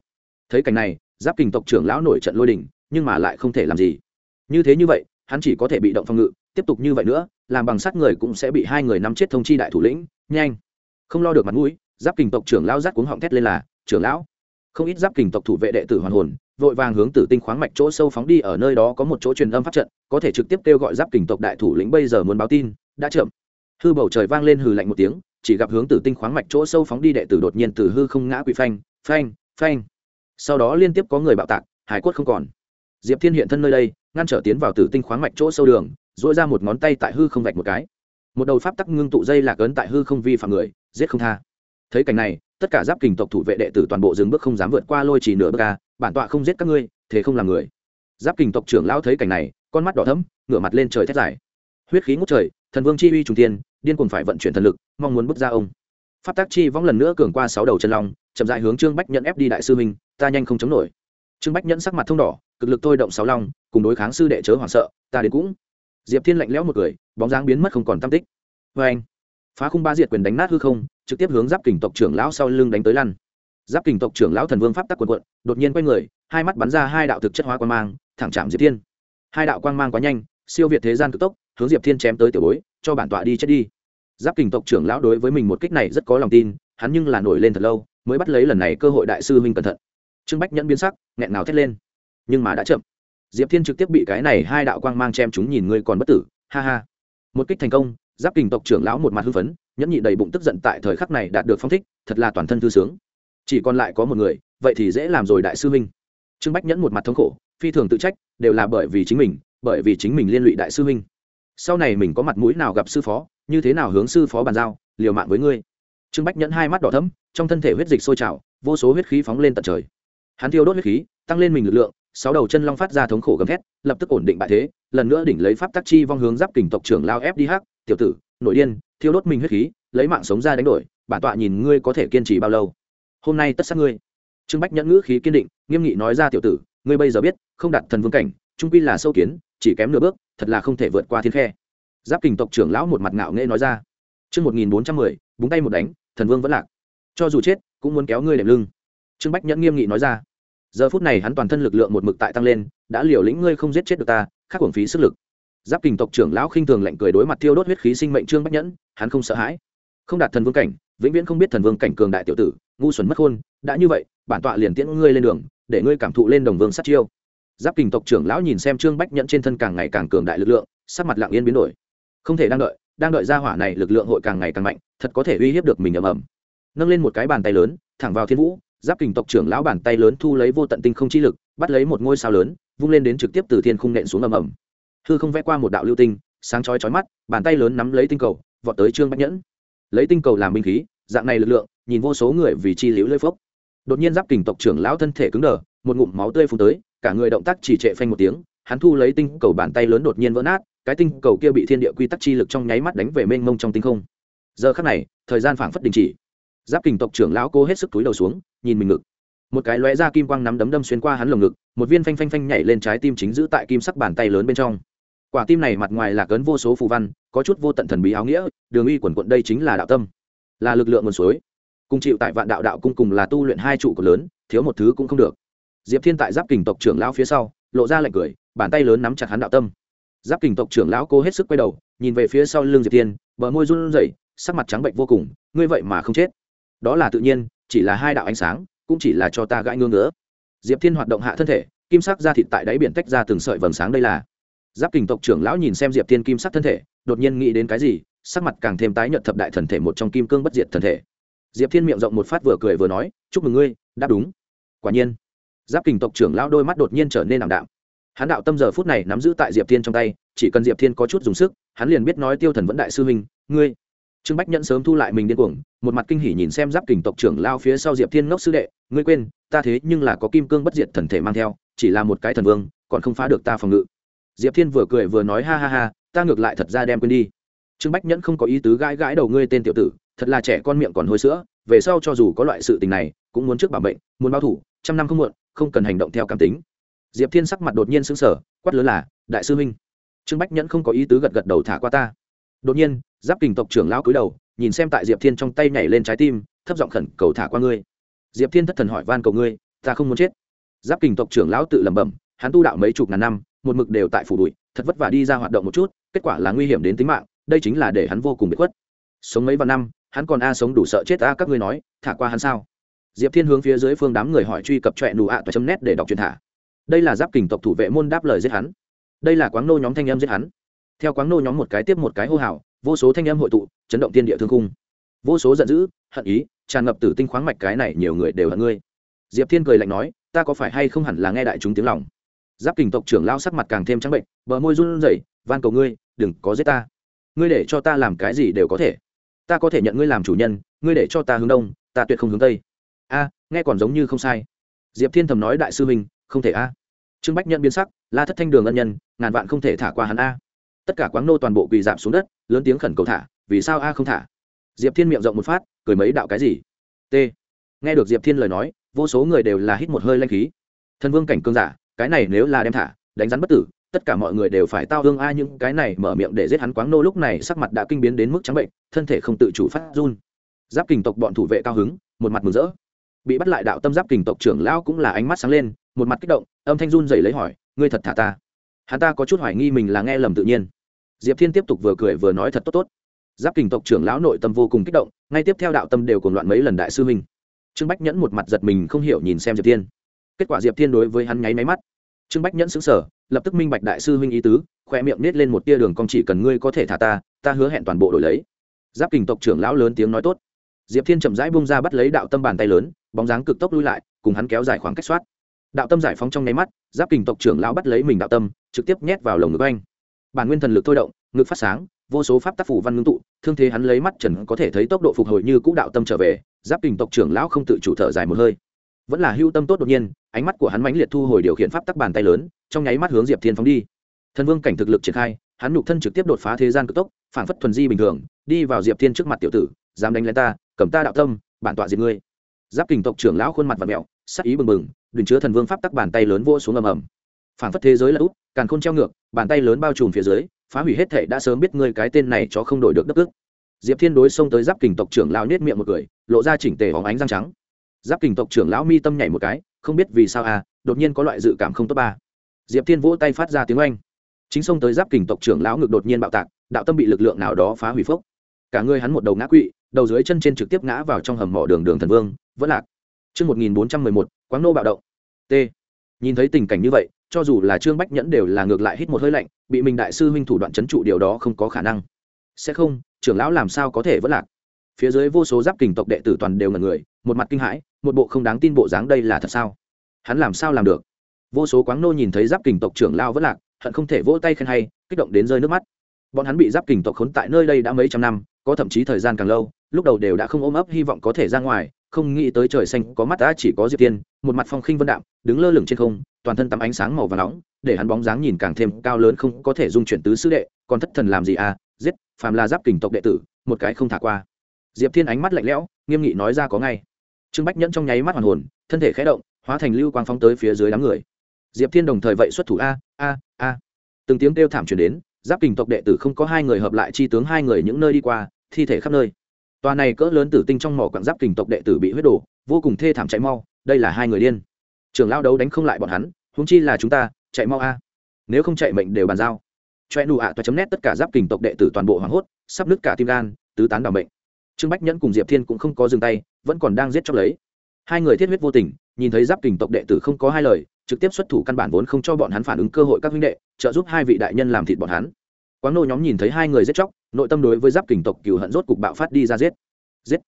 Speaker 1: Thấy cảnh này, giáp kình tộc trưởng lão nổi trận lôi đình, nhưng mà lại không thể làm gì. Như thế như vậy, hắn chỉ có thể bị động phòng ngự, tiếp tục như vậy nữa, làm bằng sát người cũng sẽ bị hai người nắm chết thông chi đại thủ lĩnh, nhanh. Không lo được mặt mũi, giáp kình tộc trưởng lão rát cuống họng thét lên là, trưởng lão. Không ít giáp kình tộc thủ vệ đệ tử hoàn hồn vội vàng hướng tử tinh khoáng mạch chỗ sâu phóng đi, ở nơi đó có một chỗ truyền âm pháp trận, có thể trực tiếp kêu gọi giáp kình tộc đại thủ lĩnh bây giờ muốn báo tin, đã chậm. Hư bầu trời vang lên hừ lạnh một tiếng, chỉ gặp hướng từ tinh khoáng mạch chỗ sâu phóng đi đệ tử đột nhiên từ hư không ngã quỵ phanh phanh phanh. Sau đó liên tiếp có người bạo tạc, hải quất không còn. Diệp thiên hiện thân nơi đây, ngăn trở tiến vào tử tinh khoáng mạch chỗ sâu đường dỗi ra một ngón tay tại hư không vạch một cái. Một đầu pháp tắc ngưng tụ dây lạc ấn tại hư không vi phạm người, giết không tha. Thấy cảnh này, tất cả giáp kình tộc thủ vệ đệ tử toàn bộ dừng bước không dám vượt qua lôi chỉ nửa bước ca bản tọa không giết các ngươi, thế không làm người. Giáp kình tộc trưởng lão thấy cảnh này, con mắt đỏ thấm ngửa mặt lên trời thét dài. Huyết khí ngút trời, thần vương chi uy trùng tiên điên cuồng phải vận chuyển thần lực, mong muốn bước ra ông. Pháp tác chi vong lần nữa cường qua sáu đầu chân long, chậm dại hướng trương bách nhận ép đi đại sư minh ta nhanh không chống nổi. Trương bách nhẫn sắc mặt thông đỏ, cực lực thôi động sáu long, cùng đối kháng sư đệ chớ hoảng sợ, ta đến cũng. Diệp thiên lạnh lẽo một cười, bóng dáng biến mất không còn tam tích. Vê anh phá khung ba diệt quyền đánh nát hư không, trực tiếp hướng giáp kình tộc trưởng lão sau lưng đánh tới lăn giáp kình tộc trưởng lão thần vương pháp tắc quần quận, đột nhiên quay người, hai mắt bắn ra hai đạo thực chất hóa quang mang, thẳng chạm diệp thiên. Hai đạo quang mang quá nhanh, siêu việt thế gian cực tốc, hướng diệp thiên chém tới tiểu bối, cho bản tọa đi chết đi. Giáp kình tộc trưởng lão đối với mình một kích này rất có lòng tin, hắn nhưng là nổi lên thật lâu, mới bắt lấy lần này cơ hội đại sư huynh cẩn thận. Trương bách nhẫn biến sắc, nghẹn nào thét lên. Nhưng mà đã chậm. Diệp thiên trực tiếp bị cái này hai đạo quang mang chém chúng nhìn ngươi còn bất tử, ha ha. Một kích thành công, giáp kình tộc trưởng lão một mặt hưng phấn, nhẫn nhị đầy bụng tức giận tại thời khắc này đạt được phong thích, thật là toàn thân thư sướng chỉ còn lại có một người, vậy thì dễ làm rồi đại sư huynh. Trương bách nhẫn một mặt thống khổ, phi thường tự trách, đều là bởi vì chính mình, bởi vì chính mình liên lụy đại sư huynh. Sau này mình có mặt mũi nào gặp sư phó, như thế nào hướng sư phó bàn giao, liều mạng với ngươi. Trương bách nhẫn hai mắt đỏ thấm trong thân thể huyết dịch sôi trào, vô số huyết khí phóng lên tận trời. Hắn thiêu đốt huyết khí, tăng lên mình lực lượng, sáu đầu chân long phát ra thống khổ gầm thét, lập tức ổn định bại thế, lần nữa đỉnh lấy pháp tắc chi vong hướng giáp kình tộc trưởng lao ép đi hắc tiểu tử, nội điên, thiêu đốt mình huyết khí, lấy mạng sống ra đánh đổi, bản tọa nhìn ngươi có thể kiên trì bao lâu? Hôm nay tất sát ngươi trương bách nhẫn ngữ khí kiên định nghiêm nghị nói ra tiểu tử ngươi bây giờ biết không đặt thần vương cảnh trung quy là sâu kiến chỉ kém nửa bước thật là không thể vượt qua thiên khe giáp kình tộc trưởng lão một mặt ngạo nghễ nói ra Trước 1410, búng tay một đánh, thần vương vẫn lạc. Cho dù chết, cũng muốn kéo ngươi đệm lưng. Trương Bách Nhẫn nghiêm nghị nói ra. Giờ phút này hắn toàn thân lực lượng một mực tại tăng lên, đã liều lĩnh ngươi không giết chết được ta, khắc uổng phí sức lực. Giáp kình tộc trưởng lão khinh thường lạnh cười đối mặt thiêu đốt huyết khí sinh mệnh Trương Bách Nhẫn, hắn không sợ hãi. Không đạt thần vương cảnh, vĩnh viễn không biết thần vương cảnh cường đại tiểu tử, ngu xuẩn mất khôn, đã như vậy, bản tọa liền tiễn ngươi lên đường, để ngươi cảm thụ lên đồng vương sát chiêu. Giáp kình tộc trưởng lão nhìn xem Trương Bách Nhẫn trên thân càng ngày càng cường đại lực lượng, sắc mặt lặng yên biến đổi. Không thể đang đợi, đang đợi ra hỏa này lực lượng hội càng ngày càng mạnh, thật có thể uy hiếp được mình ầm ầm nâng lên một cái bàn tay lớn thẳng vào thiên vũ giáp kình tộc trưởng lão bàn tay lớn thu lấy vô tận tinh không chi lực bắt lấy một ngôi sao lớn vung lên đến trực tiếp từ thiên khung nện xuống ầm ầm hư không vẽ qua một đạo lưu tinh sáng chói chói mắt bàn tay lớn nắm lấy tinh cầu vọt tới trương bách nhẫn lấy tinh cầu làm binh khí, dạng này lực lượng, nhìn vô số người vì chi liễu lơi phốc. Đột nhiên giáp kình tộc trưởng lão thân thể cứng đờ, một ngụm máu tươi phun tới, cả người động tác chỉ trệ phanh một tiếng, hắn thu lấy tinh cầu bàn tay lớn đột nhiên vỡ nát, cái tinh cầu kia bị thiên địa quy tắc chi lực trong nháy mắt đánh về mênh mông trong tinh không. Giờ khắc này, thời gian phảng phất đình chỉ. Giáp kình tộc trưởng lão cố hết sức túi đầu xuống, nhìn mình ngực. Một cái lóe ra kim quang nắm đấm đâm xuyên qua hắn lồng ngực, một viên phanh phanh phanh nhảy lên trái tim chính giữ tại kim sắc bàn tay lớn bên trong quả tim này mặt ngoài là cấn vô số phù văn, có chút vô tận thần bí áo nghĩa, đường uy quần quận đây chính là đạo tâm, là lực lượng nguồn suối. Cùng chịu tại vạn đạo đạo cung cùng là tu luyện hai trụ cột lớn, thiếu một thứ cũng không được. Diệp thiên tại giáp kình tộc trưởng lão phía sau, lộ ra lạnh cười, bàn tay lớn nắm chặt hắn đạo tâm. Giáp kình tộc trưởng lão cố hết sức quay đầu, nhìn về phía sau lưng diệp thiên, bờ môi run rẩy, sắc mặt trắng bệnh vô cùng, ngươi vậy mà không chết. Đó là tự nhiên, chỉ là hai đạo ánh sáng, cũng chỉ là cho ta gãi ngưỡng nữa diệp thiên hoạt động hạ thân thể, kim sắc ra thịt tại đáy biển tách ra từng sợi vầng sáng đây là giáp kình tộc trưởng lão nhìn xem diệp thiên kim sắc thân thể, đột nhiên nghĩ đến cái gì, sắc mặt càng thêm tái nhợt thập đại thần thể một trong kim cương bất diệt thần thể. Diệp thiên miệng rộng một phát vừa cười vừa nói, chúc mừng ngươi, đáp đúng. Quả nhiên, giáp kình tộc trưởng lão đôi mắt đột nhiên trở nên ảm đạm. Hắn đạo tâm giờ phút này nắm giữ tại diệp thiên trong tay, chỉ cần diệp thiên có chút dùng sức, hắn liền biết nói tiêu thần vẫn đại sư huynh, ngươi. Trương bách nhẫn sớm thu lại mình điên cuồng, một mặt kinh hỉ nhìn xem giáp kình tộc trưởng lao phía sau diệp thiên ngốc sư đệ, ngươi quên, ta thế nhưng là có kim cương bất diệt thần thể mang theo, chỉ là một cái thần vương, còn không phá được ta phòng ngự diệp thiên vừa cười vừa nói ha ha ha, ta ngược lại thật ra đem quên đi. Trương bách nhẫn không có ý tứ gãi gãi đầu ngươi tên tiểu tử, thật là trẻ con miệng còn hôi sữa, về sau cho dù có loại sự tình này, cũng muốn trước bảo bệnh muốn báo thủ, trăm năm không muộn, không cần hành động theo cảm tính. Diệp thiên sắc mặt đột nhiên sững sờ, quát lớn là, đại sư huynh. Trương bách nhẫn không có ý tứ gật gật đầu thả qua ta. Đột nhiên, giáp kình tộc trưởng lão cúi đầu, nhìn xem tại diệp thiên trong tay nhảy lên trái tim, thấp giọng khẩn cầu thả qua ngươi. Diệp thiên thất thần hỏi van cầu ngươi, ta không muốn chết. Giáp kình tộc trưởng lão tự lẩm bẩm, hắn tu đạo mấy chục ngàn năm một mực đều tại phủ bụi, thật vất vả đi ra hoạt động một chút, kết quả là nguy hiểm đến tính mạng, đây chính là để hắn vô cùng bị khuất. Sống mấy vạn năm, hắn còn a sống đủ sợ chết a, các ngươi nói, thả qua hắn sao? Diệp thiên hướng phía dưới phương đám người hỏi truy cập trọe nụ ạ toa chấm nét để đọc truyền thả. Đây là giáp kình tộc thủ vệ môn đáp lời giết hắn. Đây là quáng nô nhóm thanh em giết hắn. Theo quáng nô nhóm một cái tiếp một cái hô hào, vô số thanh em hội tụ, chấn động tiên địa thương cung vô số giận dữ, hận ý, tràn ngập tử tinh khoáng mạch cái này nhiều người đều hận ngươi. Diệp thiên cười lạnh nói, ta có phải hay không hẳn là nghe đại chúng tiếng lòng? Giáp kình tộc trưởng lao sắc mặt càng thêm trắng bệnh, bờ môi run rẩy, van cầu ngươi, đừng có giết ta. Ngươi để cho ta làm cái gì đều có thể. Ta có thể nhận ngươi làm chủ nhân, ngươi để cho ta hướng đông, ta tuyệt không hướng tây. A, nghe còn giống như không sai. Diệp thiên thầm nói đại sư huynh, không thể a. Trương bách nhận biến sắc, la thất thanh đường ân nhân, ngàn vạn không thể thả qua hắn a. Tất cả quáng nô toàn bộ quỳ dạp xuống đất, lớn tiếng khẩn cầu thả, vì sao a không thả? Diệp thiên miệng rộng một phát, cười mấy đạo cái gì? T. Nghe được diệp thiên lời nói, vô số người đều là hít một hơi lanh khí. Thần vương cảnh cương giả cái này nếu là đem thả, đánh rắn bất tử, tất cả mọi người đều phải tao hương a những cái này mở miệng để giết hắn quáng nô lúc này sắc mặt đã kinh biến đến mức trắng bệnh, thân thể không tự chủ phát run. Giáp kình tộc bọn thủ vệ cao hứng, một mặt mừng rỡ. Bị bắt lại đạo tâm giáp kình tộc trưởng lão cũng là ánh mắt sáng lên, một mặt kích động, âm thanh run dày lấy hỏi, ngươi thật thả ta? Hắn ta có chút hoài nghi mình là nghe lầm tự nhiên. Diệp thiên tiếp tục vừa cười vừa nói thật tốt tốt. Giáp kình tộc trưởng lão nội tâm vô cùng kích động, ngay tiếp theo đạo tâm đều cùng loạn mấy lần đại sư minh trương bách nhẫn một mặt giật mình không hiểu nhìn xem diệp thiên kết quả diệp thiên đối với hắn nháy máy mắt. Trương bách nhẫn xứng sở lập tức minh bạch đại sư huynh ý tứ, khoe miệng nết lên một tia đường cong, chỉ cần ngươi có thể thả ta ta hứa hẹn toàn bộ đổi lấy. Giáp kình tộc trưởng lão lớn tiếng nói tốt. Diệp thiên chậm rãi bung ra bắt lấy đạo tâm bàn tay lớn, bóng dáng cực tốc lui lại, cùng hắn kéo dài khoảng cách soát. Đạo tâm giải phóng trong nháy mắt, giáp kình tộc trưởng lão bắt lấy mình đạo tâm, trực tiếp nhét vào lồng ngực anh. Bản nguyên thần lực thôi động, ngực phát sáng, vô số pháp tác phủ văn ngưng tụ, thương thế hắn lấy mắt trần có thể thấy tốc độ phục hồi như cũ đạo tâm trở về. Giáp kình tộc trưởng lão không tự chủ thở dài một hơi vẫn là hưu tâm tốt đột nhiên, ánh mắt của hắn mãnh liệt thu hồi điều khiển pháp tắc bàn tay lớn, trong nháy mắt hướng diệp thiên phóng đi. Thần vương cảnh thực lực triển khai, hắn nhục thân trực tiếp đột phá thế gian cực tốc, phản phất thuần di bình thường, đi vào diệp thiên trước mặt tiểu tử, dám đánh lên ta, cầm ta đạo tâm, bản tọa diệt ngươi. Giáp kình tộc trưởng lão khuôn mặt và mẹo, sắc ý bừng bừng đùn chứa thần vương pháp tắc bàn tay lớn vô xuống ầm ầm. Phản phất thế giới là úp càn khôn treo ngược, bàn tay lớn bao trùm phía dưới, phá hủy hết thể đã sớm biết ngươi cái tên này cho không đổi được đất ức diệp thiên đối xông tới giáp kình tộc trưởng lão nết miệng một cười, lộ ra chỉnh tề hóng ánh răng trắng giáp kình tộc trưởng lão mi tâm nhảy một cái không biết vì sao à đột nhiên có loại dự cảm không tốt ba diệp thiên vỗ tay phát ra tiếng oanh chính xông tới giáp kình tộc trưởng lão ngực đột nhiên bạo tạc đạo tâm bị lực lượng nào đó phá hủy phốc cả người hắn một đầu ngã quỵ đầu dưới chân trên trực tiếp ngã vào trong hầm mỏ đường đường thần vương vẫn lạc Chương 1411, Quáng nô bạo động. T. Nhìn thấy tình cảnh như vậy, cho dù là Trương Bách Nhẫn đều là ngược lại hít một hơi lạnh, bị mình đại sư huynh thủ đoạn chấn trụ điều đó không có khả năng. Sẽ không, trưởng lão làm sao có thể vẫn lạc? Phía dưới vô số giáp kình tộc đệ tử toàn đều ngẩn người, một mặt kinh hãi, một bộ không đáng tin bộ dáng đây là thật sao? Hắn làm sao làm được? Vô số quáng nô nhìn thấy giáp kình tộc trưởng lao vất lạc, hận không thể vỗ tay khen hay, kích động đến rơi nước mắt. Bọn hắn bị giáp kình tộc khốn tại nơi đây đã mấy trăm năm, có thậm chí thời gian càng lâu, lúc đầu đều đã không ôm ấp hy vọng có thể ra ngoài, không nghĩ tới trời xanh có mắt đã chỉ có diệp tiên một mặt phong khinh vân đạm đứng lơ lửng trên không toàn thân tắm ánh sáng màu và nóng để hắn bóng dáng nhìn càng thêm cao lớn không có thể dung chuyển tứ sứ đệ còn thất thần làm gì à giết phàm là giáp kình tộc đệ tử một cái không thả qua diệp thiên ánh mắt lạnh lẽo nghiêm nghị nói ra có ngay trương bách nhẫn trong nháy mắt hoàn hồn, thân thể khẽ động, hóa thành lưu quang phóng tới phía dưới đám người. Diệp thiên đồng thời vậy xuất thủ a a a. Từng tiếng kêu thảm truyền đến, giáp kình tộc đệ tử không có hai người hợp lại chi tướng hai người những nơi đi qua, thi thể khắp nơi. Tòa này cỡ lớn tử tinh trong mỏ quặng giáp kình tộc đệ tử bị huyết đổ, vô cùng thê thảm chạy mau, đây là hai người điên. Trường lao đấu đánh không lại bọn hắn húng chi là chúng ta, chạy mau a. Nếu không chạy mệnh đều bàn giao. Choe nụ ạ toa chấm nét tất cả giáp kình tộc đệ tử toàn bộ hoảng hốt, sắp nứt cả tim gan, tứ tán đ ỏ bệnh. Trương bách nhẫn cùng diệp thiên cũng không có dừng tay vẫn còn đang giết chóc lấy. Hai người thiết huyết vô tình, nhìn thấy giáp kình tộc đệ tử không có hai lời, trực tiếp xuất thủ căn bản vốn không cho bọn hắn phản ứng cơ hội các huynh đệ, trợ giúp hai vị đại nhân làm thịt bọn hắn. Quán nô nhóm nhìn thấy hai người giết chóc, nội tâm đối với giáp kình tộc cừu hận rốt cục bạo phát đi ra giết. Giết.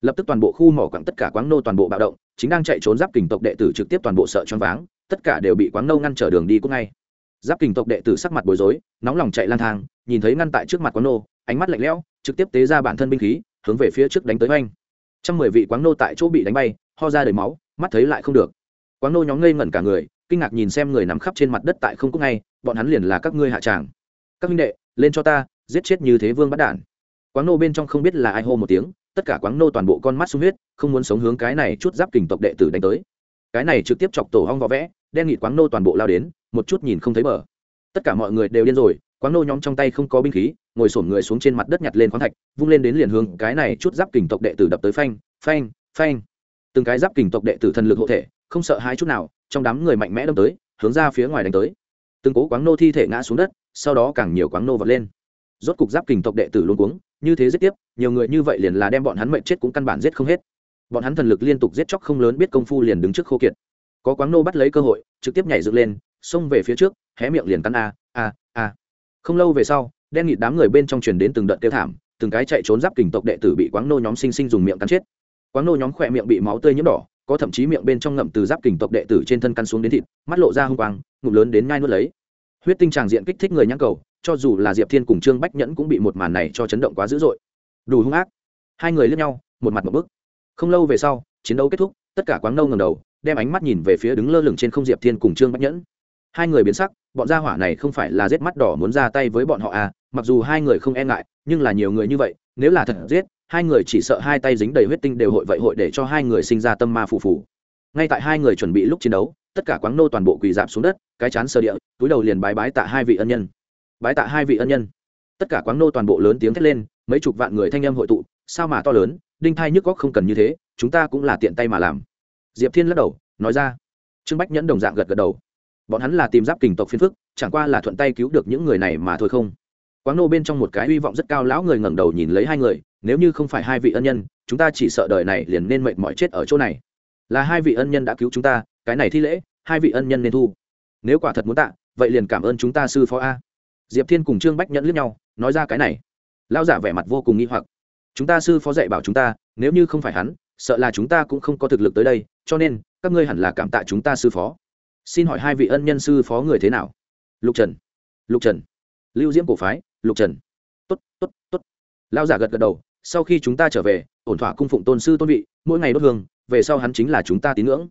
Speaker 1: Lập tức toàn bộ khu mỏ quặng tất cả quán nô toàn bộ bạo động, chính đang chạy trốn giáp kình tộc đệ tử trực tiếp toàn bộ sợ choáng váng, tất cả đều bị quán nô ngăn trở đường đi cũng ngay. Giáp kình tộc đệ tử sắc mặt bối rối, nóng lòng chạy lang thang, nhìn thấy ngăn tại trước mặt quán nô, ánh mắt lạnh lẽo, trực tiếp tế ra bản thân binh khí, hướng về phía trước đánh tới oanh trăm mười vị quáng nô tại chỗ bị đánh bay, ho ra đầy máu, mắt thấy lại không được. Quáng nô nhóm ngây ngẩn cả người, kinh ngạc nhìn xem người nằm khắp trên mặt đất tại không cúc ngay, bọn hắn liền là các ngươi hạ tràng. Các minh đệ, lên cho ta, giết chết như thế vương bắt đản. Quáng nô bên trong không biết là ai hô một tiếng, tất cả quáng nô toàn bộ con mắt sung huyết, không muốn sống hướng cái này chút giáp kình tộc đệ tử đánh tới. Cái này trực tiếp chọc tổ hong võ vẽ, đen nghị quáng nô toàn bộ lao đến, một chút nhìn không thấy bờ. Tất cả mọi người đều điên rồi, quáng nô nhóm trong tay không có binh khí ngồi sổm người xuống trên mặt đất nhặt lên khoáng thạch, vung lên đến liền hướng cái này chút giáp kình tộc đệ tử đập tới phanh phanh phanh. Từng cái giáp kình tộc đệ tử thần lực hộ thể, không sợ hai chút nào, trong đám người mạnh mẽ đâm tới, hướng ra phía ngoài đánh tới. Từng cố quáng nô thi thể ngã xuống đất, sau đó càng nhiều quáng nô vật lên. Rốt cục giáp kình tộc đệ tử luôn cuống, như thế giết tiếp, nhiều người như vậy liền là đem bọn hắn mệnh chết cũng căn bản giết không hết. Bọn hắn thần lực liên tục giết chóc không lớn biết công phu liền đứng trước khô kiệt. Có quáng nô bắt lấy cơ hội, trực tiếp nhảy dựng lên, xông về phía trước, hé miệng liền cắn a a a. Không lâu về sau đen nghịt đám người bên trong truyền đến từng đợt tiêu thảm, từng cái chạy trốn giáp kình tộc đệ tử bị quáng nô nhóm sinh sinh dùng miệng cắn chết. Quáng nô nhóm khỏe miệng bị máu tươi nhiễm đỏ, có thậm chí miệng bên trong ngậm từ giáp kình tộc đệ tử trên thân căn xuống đến thịt, mắt lộ ra hung quang, ngụm lớn đến ngai nuốt lấy. Huyết tinh tràng diện kích thích người nhãn cầu, cho dù là diệp thiên cùng trương bách nhẫn cũng bị một màn này cho chấn động quá dữ dội. Đủ hung ác. Hai người lướt nhau, một mặt một bức. Không lâu về sau, chiến đấu kết thúc, tất cả quáng nâu ngầm đầu, đem ánh mắt nhìn về phía đứng lơ lửng trên không diệp thiên cùng trương bách nhẫn. Hai người biến sắc bọn gia hỏa này không phải là giết mắt đỏ muốn ra tay với bọn họ à mặc dù hai người không e ngại, nhưng là nhiều người như vậy, nếu là thật giết, hai người chỉ sợ hai tay dính đầy huyết tinh đều hội vậy hội để cho hai người sinh ra tâm ma phù phù. Ngay tại hai người chuẩn bị lúc chiến đấu, tất cả quáng nô toàn bộ quỳ dạp xuống đất, cái chán sơ địa, túi đầu liền bái bái tạ hai vị ân nhân. Bái tạ hai vị ân nhân. Tất cả quáng nô toàn bộ lớn tiếng thét lên, mấy chục vạn người thanh âm hội tụ, sao mà to lớn, đinh thai nhức góc không cần như thế, chúng ta cũng là tiện tay mà làm. Diệp thiên lắc đầu, nói ra. Trương bách nhẫn đồng dạng gật gật đầu bọn hắn là tìm giáp kình tộc phiên phức, chẳng qua là thuận tay cứu được những người này mà thôi không. Quáng nô bên trong một cái hy vọng rất cao lão người ngẩng đầu nhìn lấy hai người, nếu như không phải hai vị ân nhân, chúng ta chỉ sợ đời này liền nên mệnh mọi chết ở chỗ này. Là hai vị ân nhân đã cứu chúng ta, cái này thi lễ, hai vị ân nhân nên thu. Nếu quả thật muốn tạ, vậy liền cảm ơn chúng ta sư phó a. Diệp thiên cùng trương bách nhẫn lướt nhau, nói ra cái này. Lão giả vẻ mặt vô cùng nghi hoặc. Chúng ta sư phó dạy bảo chúng ta, nếu như không phải hắn, sợ là chúng ta cũng không có thực lực tới đây, cho nên, các ngươi hẳn là cảm tạ chúng ta sư phó xin hỏi hai vị ân nhân sư phó người thế nào? Lục trần. Lục trần. Lưu diễm cổ phái, lục trần. T ố t t ố t t ố t lao giả gật gật đầu, sau khi chúng ta trở về, ổn thỏa cung phụng tôn sư tôn vị, mỗi ngày đốt hương, về sau hắn chính là chúng ta tín ngưỡng.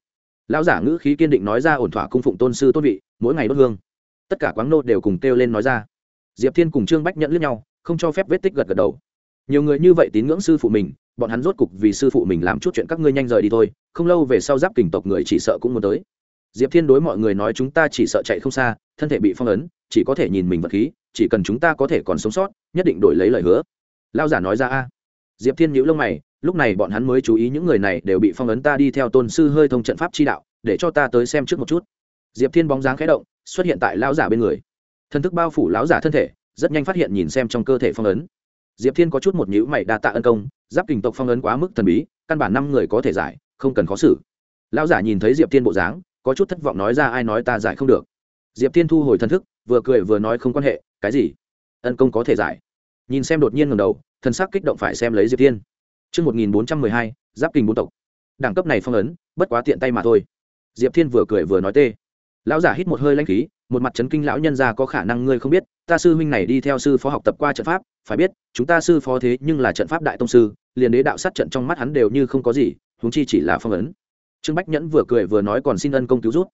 Speaker 1: Lão giả ngữ khí kiên định nói ra ổn thỏa cung phụng tôn sư tôn vị, mỗi ngày đốt hương. Tất cả quán nô đều cùng kêu lên nói ra. Diệp thiên cùng trương bách nhận lướt nhau, không cho phép vết tích gật gật đầu. Nhiều người như vậy tín ngưỡng sư phụ mình, bọn hắn rốt cục vì sư phụ mình làm chút chuyện các ngươi nhanh rời đi thôi, không lâu về sau giáp kình tộc người chỉ sợ cũng muốn tới diệp thiên đối mọi người nói chúng ta chỉ sợ chạy không xa, thân thể bị phong ấn, chỉ có thể nhìn mình vật khí, chỉ cần chúng ta có thể còn sống sót, nhất định đổi lấy lời hứa. Lao giả nói ra a. Diệp thiên nhíu lông mày, lúc này bọn hắn mới chú ý những người này đều bị phong ấn ta đi theo tôn sư hơi thông trận pháp chi đạo, để cho ta tới xem trước một chút. Diệp thiên bóng dáng khẽ động, xuất hiện tại lão giả bên người. Thân thức bao phủ lão giả thân thể, rất nhanh phát hiện nhìn xem trong cơ thể phong ấn. Diệp thiên có chút một nhữ mày đa tạ ân công, giáp kình tộc phong ấn quá mức thần bí, căn bản năm người có thể giải, không cần khó xử. Lão giả nhìn thấy diệp thiên bộ dáng có chút thất vọng nói ra ai nói ta giải không được diệp thiên thu hồi thân thức vừa cười vừa nói không quan hệ cái gì ân công có thể giải nhìn xem đột nhiên ngầm đầu thân xác kích động phải xem lấy diệp thiên Trước 1412, giáp kình bốn tộc. Đẳng cấp này phong ấn, bất quá tiện tay mà thôi. Diệp Thiên vừa cười vừa nói tê. Lão giả hít một hơi lãnh khí, một mặt chấn kinh lão nhân ra có khả năng ngươi không biết, ta sư huynh này đi theo sư phó học tập qua trận pháp, phải biết, chúng ta sư phó thế nhưng là trận pháp đại tông sư, liền đế đạo sát trận trong mắt hắn đều như không có gì, huống chi chỉ là phong ấn trương bách nhẫn vừa cười vừa nói còn xin ân công cứu rút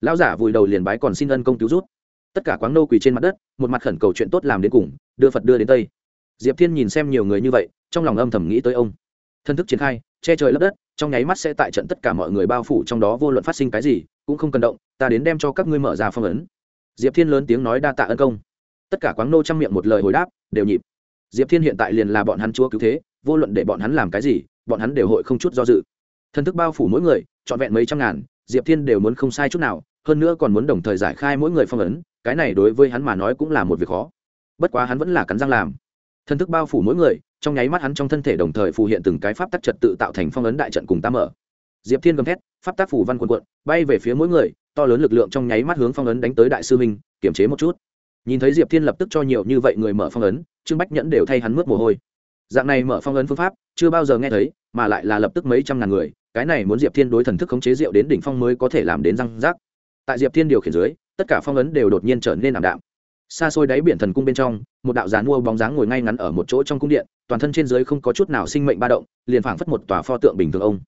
Speaker 1: lão giả vùi đầu liền bái còn xin ân công cứu rút tất cả quáng nô quỳ trên mặt đất, một mặt khẩn cầu chuyện tốt làm đến cùng, đưa phật đưa đến tây. Diệp thiên nhìn xem nhiều người như vậy, trong lòng âm thầm nghĩ tới ông. Thân thức triển khai, che trời lấp đất, trong nháy mắt sẽ tại trận tất cả mọi người bao phủ trong đó vô luận phát sinh cái gì, cũng không cần động, ta đến đem cho các ngươi mở ra phong ấn. Diệp thiên lớn tiếng nói đa tạ ân công. Tất cả quáng nô chăm miệng một lời hồi đáp, đều nhịp. Diệp thiên hiện tại liền là bọn hắn chúa cứu thế, vô luận để bọn hắn làm cái gì, bọn hắn đều hội không chút do dự. Thân thức bao phủ mỗi người trọn vẹn mấy trăm ngàn, diệp thiên đều muốn không sai chút nào, hơn nữa còn muốn đồng thời giải khai mỗi người phong ấn, cái này đối với hắn mà nói cũng là một việc khó. Bất quá hắn vẫn là cắn răng làm. Thân thức bao phủ mỗi người, trong nháy mắt hắn trong thân thể đồng thời phù hiện từng cái pháp tắc trật tự tạo thành phong ấn đại trận cùng tam mở. Diệp thiên gầm thét, pháp tác phủ văn quần quận bay về phía mỗi người, to lớn lực lượng trong nháy mắt hướng phong ấn đánh tới đại sư minh kiểm chế một chút. Nhìn thấy diệp thiên lập tức cho nhiều như vậy người mở phong ấn, trương bách nhẫn đều thay hắn mướt mồ hôi dạng này mở phong ấn phương pháp, chưa bao giờ nghe thấy, mà lại là lập tức mấy trăm ngàn người, cái này muốn diệp thiên đối thần thức khống chế rượu đến đỉnh phong mới có thể làm đến răng rác. Tại diệp thiên điều khiển dưới, tất cả phong ấn đều đột nhiên trở nên ảm đạm. Xa xôi đáy biển thần cung bên trong, một đạo giàn mua bóng dáng ngồi ngay ngắn ở một chỗ trong cung điện, toàn thân trên dưới không có chút nào sinh mệnh ba động, liền phảng phất một tòa pho tượng bình thường ông.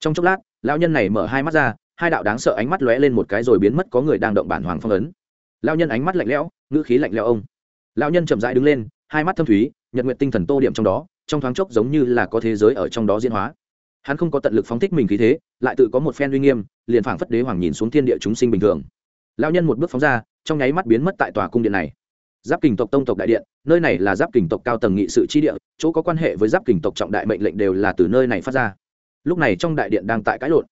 Speaker 1: Trong chốc lát, lão nhân này mở hai mắt ra, hai đạo đáng sợ ánh mắt lóe lên một cái rồi biến mất có người đang động bản hoàng phong ấn. Lão nhân ánh mắt lạnh lẽo, ngữ khí lạnh lẽo ông. Lão nhân chậm rãi đứng lên, hai mắt thâm thúy nhật nguyện tinh thần tô điểm trong đó, trong thoáng chốc giống như là có thế giới ở trong đó diễn hóa. Hắn không có tận lực phóng thích mình khí thế, lại tự có một phen uy nghiêm, liền phảng phất đế hoàng nhìn xuống thiên địa chúng sinh bình thường. Lão nhân một bước phóng ra, trong nháy mắt biến mất tại tòa cung điện này. Giáp kình tộc tông tộc đại điện, nơi này là giáp kình tộc cao tầng nghị sự chi địa, chỗ có quan hệ với giáp kình tộc trọng đại mệnh lệnh đều là từ nơi này phát ra. Lúc này trong đại điện đang tại cãi lộn.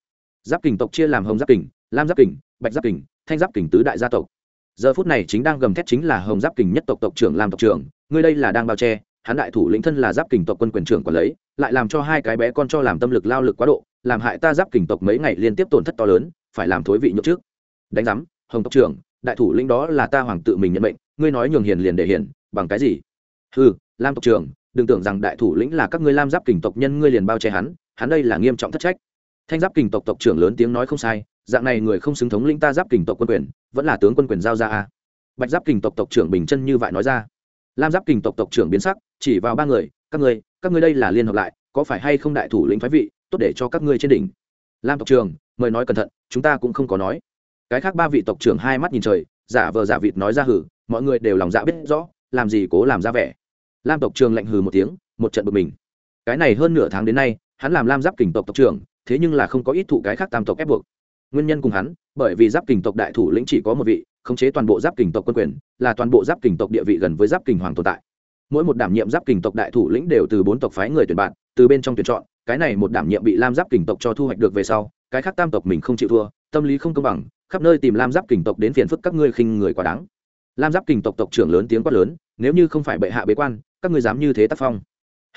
Speaker 1: Giáp kình tộc chia làm hồng giáp kình, lam giáp kình, bạch giáp kình, thanh giáp kình tứ đại gia tộc. Giờ phút này chính đang gầm thét chính là hồng giáp kình nhất tộc tộc trưởng làm tộc trưởng ngươi đây là đang bao che, hắn đại thủ lĩnh thân là giáp kình tộc quân quyền trưởng quản lấy, lại làm cho hai cái bé con cho làm tâm lực lao lực quá độ, làm hại ta giáp kình tộc mấy ngày liên tiếp tổn thất to lớn, phải làm thối vị nhậu trước. Đánh giám, hồng tộc trưởng, đại thủ lĩnh đó là ta hoàng tự mình nhận mệnh, ngươi nói nhường hiền liền để hiền, bằng cái gì? Ừ lam tộc trưởng, đừng tưởng rằng đại thủ lĩnh là các ngươi lam giáp kình tộc nhân ngươi liền bao che hắn hắn đây là nghiêm trọng thất trách. Thanh giáp kình tộc tộc trưởng lớn tiếng nói không sai, dạng này người không xứng thống lĩnh ta giáp kình tộc quân quyền, vẫn là tướng quân quyền giao ra a. Bạch giáp kình tộc tộc trưởng bình chân như vậy nói ra lam giáp kình tộc tộc trưởng biến sắc, chỉ vào ba người, các ngươi các ngươi đây là liên hợp lại, có phải hay không đại thủ lĩnh phái vị, tốt để cho các ngươi trên đỉnh? Lam tộc trưởng, mời nói cẩn thận, chúng ta cũng không có nói. Cái khác ba vị tộc trưởng hai mắt nhìn trời, giả vờ giả vịt nói ra hử, mọi người đều lòng dạ biết rõ, làm gì cố làm ra vẻ. Lam tộc trưởng lạnh hừ một tiếng, một trận bực mình. Cái này hơn nửa tháng đến nay, hắn làm lam giáp kình tộc tộc trưởng, thế nhưng là không có ít thụ cái khác tam tộc ép buộc. Nguyên nhân cùng hắn, bởi vì giáp kình tộc đại thủ lĩnh chỉ có một vị khống chế toàn bộ giáp kình tộc quân quyền, là toàn bộ giáp kình tộc địa vị gần với giáp kình hoàng tồn tại. Mỗi một đảm nhiệm giáp kình tộc đại thủ lĩnh đều từ bốn tộc phái người tuyển bạn, từ bên trong tuyển chọn, cái này một đảm nhiệm bị lam giáp kình tộc cho thu hoạch được về sau, cái khác tam tộc mình không chịu thua, tâm lý không công bằng, khắp nơi tìm lam giáp kình tộc đến phiền phức các ngươi khinh người quá đáng. Lam giáp kình tộc tộc trưởng lớn tiếng quát lớn, nếu như không phải bệ hạ bế quan, các ngươi dám như thế tác phong.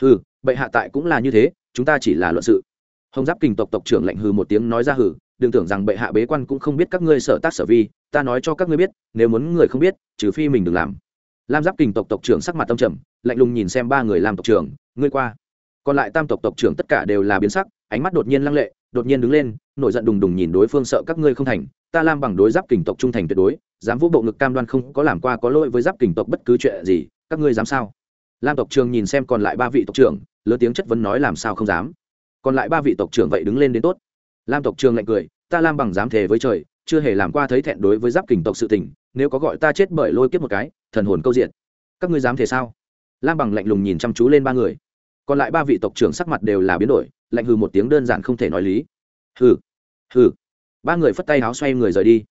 Speaker 1: Hừ, bệ hạ tại cũng là như thế, chúng ta chỉ là luận sự. Hồng giáp kình tộc tộc trưởng lạnh hừ một tiếng nói ra hừ, đừng tưởng rằng bệ hạ bế quan cũng không biết các ngươi sở tác sở vi ta nói cho các ngươi biết, nếu muốn người không biết, trừ phi mình đừng làm. Lam giáp kình tộc tộc trưởng sắc mặt tâm trầm, lạnh lùng nhìn xem ba người làm tộc trưởng, ngươi qua. Còn lại tam tộc tộc trưởng tất cả đều là biến sắc, ánh mắt đột nhiên lăng lệ, đột nhiên đứng lên, nổi giận đùng đùng nhìn đối phương sợ các ngươi không thành. Ta lam bằng đối giáp kình tộc trung thành tuyệt đối, dám vũ bộ ngực cam đoan không có làm qua có lỗi với giáp kình tộc bất cứ chuyện gì, các ngươi dám sao? Lam tộc trưởng nhìn xem còn lại ba vị tộc trưởng, lớn tiếng chất vấn nói làm sao không dám. Còn lại ba vị tộc trưởng vậy đứng lên đến tốt. Lam tộc trưởng lạnh cười, ta lam bằng dám thề với trời chưa hề làm qua thấy thẹn đối với giáp kình tộc sự tình, nếu có gọi ta chết bởi lôi kiếp một cái, thần hồn câu diện. Các ngươi dám thế sao? Lam bằng lạnh lùng nhìn chăm chú lên ba người. Còn lại ba vị tộc trưởng sắc mặt đều là biến đổi, lạnh hừ một tiếng đơn giản không thể nói lý. Hừ hừ. Ba người phất tay áo xoay người rời đi.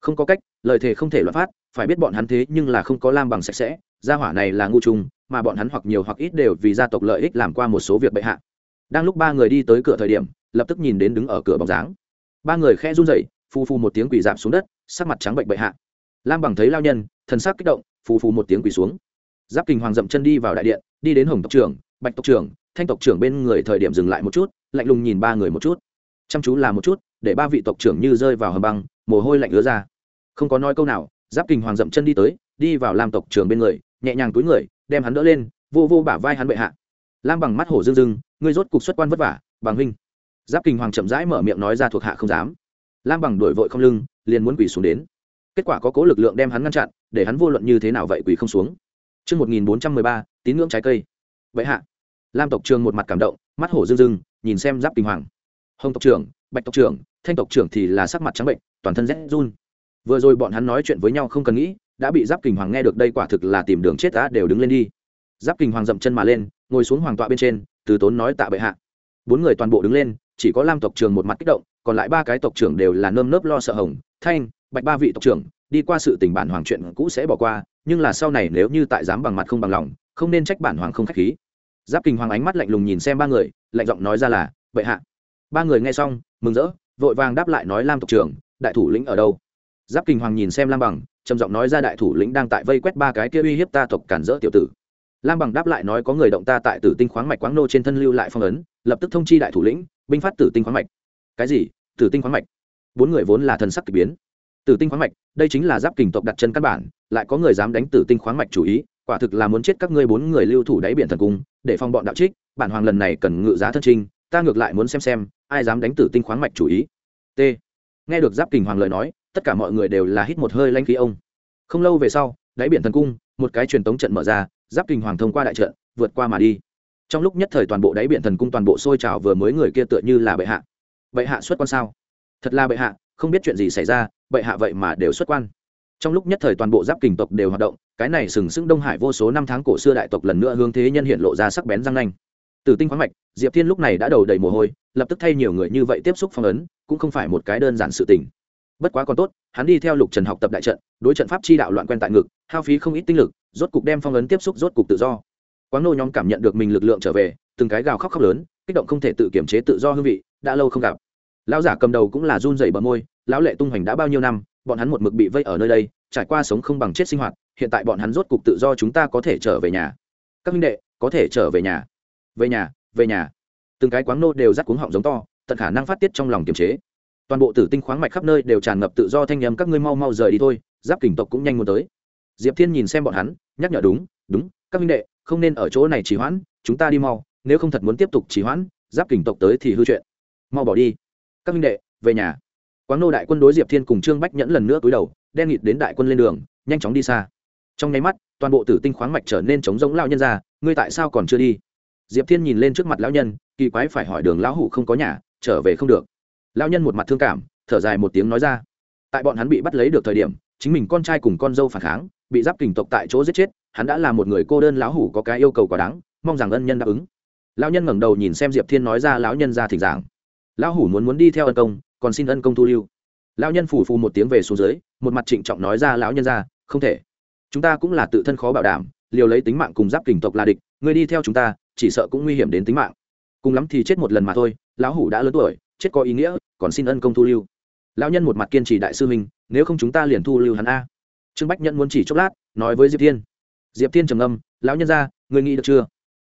Speaker 1: Không có cách, lời thề không thể loạn phát, phải biết bọn hắn thế nhưng là không có lam bằng sạch sẽ, gia hỏa này là ngu trùng mà bọn hắn hoặc nhiều hoặc ít đều vì gia tộc lợi ích làm qua một số việc bệ hạ. Đang lúc ba người đi tới cửa thời điểm, lập tức nhìn đến đứng ở cửa bóng dáng. Ba người khe run rẩy phù phù một tiếng quỳ dạp xuống đất, sắc mặt trắng bệnh bệ hạ. Lam bằng thấy lao nhân, thần sắc kích động phù phù một tiếng quỳ xuống. Giáp kình hoàng dậm chân đi vào đại điện, đi đến hồng tộc trưởng, bạch tộc trưởng, thanh tộc trưởng bên người thời điểm dừng lại một chút, lạnh lùng nhìn ba người một chút. Chăm chú là một chút, để ba vị tộc trưởng như rơi vào hầm băng, mồ hôi lạnh ứa ra. Không có nói câu nào, giáp kình hoàng dậm chân đi tới, đi vào lam tộc trưởng bên người, nhẹ nhàng túi người, đem hắn đỡ lên, vô vô bả vai hắn bệ hạ. Lam bằng mắt hổ dương dưng ngươi rốt cục xuất quan vất vả, bằng huynh. Giáp kình hoàng chậm rãi mở miệng nói ra thuộc hạ không dám lam bằng đổi vội không lưng liền muốn quỳ xuống đến kết quả có cố lực lượng đem hắn ngăn chặn để hắn vô luận như thế nào vậy quỳ không xuống Trước 1413, tín ngưỡng trái cây. Vậy hạ. Lam tộc trường một mặt cảm động, mắt hổ rưng rưng, nhìn xem giáp kình hoàng. Hồng tộc trưởng, bạch tộc trưởng, thanh tộc trưởng thì là sắc mặt trắng bệnh, toàn thân rét run. Vừa rồi bọn hắn nói chuyện với nhau không cần nghĩ, đã bị giáp kình hoàng nghe được đây quả thực là tìm đường chết đã đều đứng lên đi. Giáp kình hoàng dậm chân mà lên, ngồi xuống hoàng tọa bên trên, từ tốn nói tạ bệ hạ. Bốn người toàn bộ đứng lên, chỉ có lam tộc trưởng một mặt kích động, còn lại ba cái tộc trưởng đều là nơm nớp lo sợ hồng, thanh, bạch ba vị tộc trưởng, đi qua sự tình bản hoàng chuyện cũ sẽ bỏ qua, nhưng là sau này nếu như tại dám bằng mặt không bằng lòng, không nên trách bản hoàng không khách khí. Giáp kình hoàng ánh mắt lạnh lùng nhìn xem ba người, lạnh giọng nói ra là vậy hạ. Ba người nghe xong, mừng rỡ, vội vàng đáp lại nói, lam tộc trưởng, đại thủ lĩnh ở đâu? Giáp kình hoàng nhìn xem lam bằng, trầm giọng nói ra, đại thủ lĩnh đang tại vây quét ba cái kia uy hiếp ta tộc cản rỡ tiểu tử. Lam bằng đáp lại nói, có người động ta tại tử tinh khoáng mạch quáng nô trên thân lưu lại phong ấn, lập tức thông chi đại thủ lĩnh binh phát tử tinh khoáng mạch. Cái gì? Tử tinh khoáng mạch. Bốn người vốn là thần sắc k ỳ biến. Tử tinh khoáng mạch, đây chính là giáp kình tộc đặt chân căn bản, lại có người dám đánh tử tinh khoáng mạch chủ ý, quả thực là muốn chết các ngươi bốn người lưu thủ đáy biển thần cung, để phòng bọn đạo trích, bản hoàng lần này cần ngự giá thân trinh, ta ngược lại muốn xem xem, ai dám đánh tử tinh khoáng mạch chủ ý. T. Nghe được giáp kình hoàng lời nói, tất cả mọi người đều là hít một hơi lanh khí ông. Không lâu về sau, đáy biển thần cung, một cái truyền tống trận mở ra, giáp kình hoàng thông qua đại trận, vượt qua mà đi trong lúc nhất thời toàn bộ đáy biển thần cung toàn bộ sôi trào vừa mới người kia tựa như là bệ hạ. Bệ hạ xuất quan sao? Thật là bệ hạ, không biết chuyện gì xảy ra, bệ hạ vậy mà đều xuất quan. Trong lúc nhất thời toàn bộ giáp kình tộc đều hoạt động, cái này sừng sững đông hải vô số năm tháng cổ xưa đại tộc lần nữa hướng thế nhân hiện lộ ra sắc bén răng nanh. Từ tinh khoáng mạch, diệp thiên lúc này đã đầu đầy mồ hôi, lập tức thay nhiều người như vậy tiếp xúc phong ấn, cũng không phải một cái đơn giản sự tình. Bất quá còn tốt, hắn đi theo lục trần học tập đại trận, đối trận pháp chi đạo loạn quen tại ngực, hao phí không ít tinh lực, rốt cục đem phong ấn tiếp xúc, rốt cục tự do quáng nô nhóm cảm nhận được mình lực lượng trở về, từng cái gào khóc khóc lớn, kích động không thể tự kiểm chế tự do hương vị, đã lâu không gặp. Lão giả cầm đầu cũng là run dày bờ môi, lão lệ tung hoành đã bao nhiêu năm, bọn hắn một mực bị vây ở nơi đây, trải qua sống không bằng chết sinh hoạt, hiện tại bọn hắn rốt cục tự do chúng ta có thể trở về nhà. Các minh đệ, có thể trở về nhà. Về nhà về nhà. Từng cái quáng nô đều rắc cuống họng giống to, tận khả năng phát tiết trong lòng kiềm chế. Toàn bộ tử tinh khoáng mạch khắp nơi đều tràn ngập tự do thanh nhầm các ngươi mau mau rời đi thôi, giáp kình tộc cũng nhanh muốn tới. Diệp thiên nhìn xem bọn hắn, nhắc nhở, đúng đúng, các minh đệ không nên ở chỗ này trì hoãn, chúng ta đi mau, nếu không thật muốn tiếp tục trì hoãn, giáp kình tộc tới thì hư chuyện. Mau bỏ đi. Các minh đệ, về nhà. Quáng nô đại quân đối diệp thiên cùng trương bách nhẫn lần nữa cúi đầu, đen nghịt đến đại quân lên đường, nhanh chóng đi xa. Trong nháy mắt, toàn bộ tử tinh khoáng mạch trở nên trống rỗng lao nhân ra, ngươi tại sao còn chưa đi? Diệp thiên nhìn lên trước mặt lão nhân, kỳ quái phải hỏi đường lão hủ không có nhà, trở về không được. Lão nhân một mặt thương cảm, thở dài một tiếng nói ra. Tại bọn hắn bị bắt lấy được thời điểm, chính mình con trai cùng con dâu phản kháng bị giáp kình tộc tại chỗ giết chết, hắn đã là một người cô đơn lão hủ có cái yêu cầu quá đáng, mong rằng ân nhân đáp ứng. Lão nhân ngẩng đầu nhìn xem diệp thiên nói ra lão nhân ra thỉnh giảng. Lão hủ muốn muốn đi theo ân công, còn xin ân công thu lưu. Lão nhân phủ phù một tiếng về xuống dưới, một mặt trịnh trọng nói ra lão nhân ra, không thể. Chúng ta cũng là tự thân khó bảo đảm, liều lấy tính mạng cùng giáp kình tộc là địch người đi theo chúng ta, chỉ sợ cũng nguy hiểm đến tính mạng. Cùng lắm thì chết một lần mà thôi, lão hủ đã lớn tuổi, chết có ý nghĩa, còn xin ân công thu lưu. Lão nhân một mặt kiên trì đại sư minh nếu không chúng ta liền thu lưu hắn a trương bách Nhẫn muốn chỉ chốc lát, nói với diệp thiên. Diệp thiên trầm âm lão nhân ra ngươi nghĩ được chưa?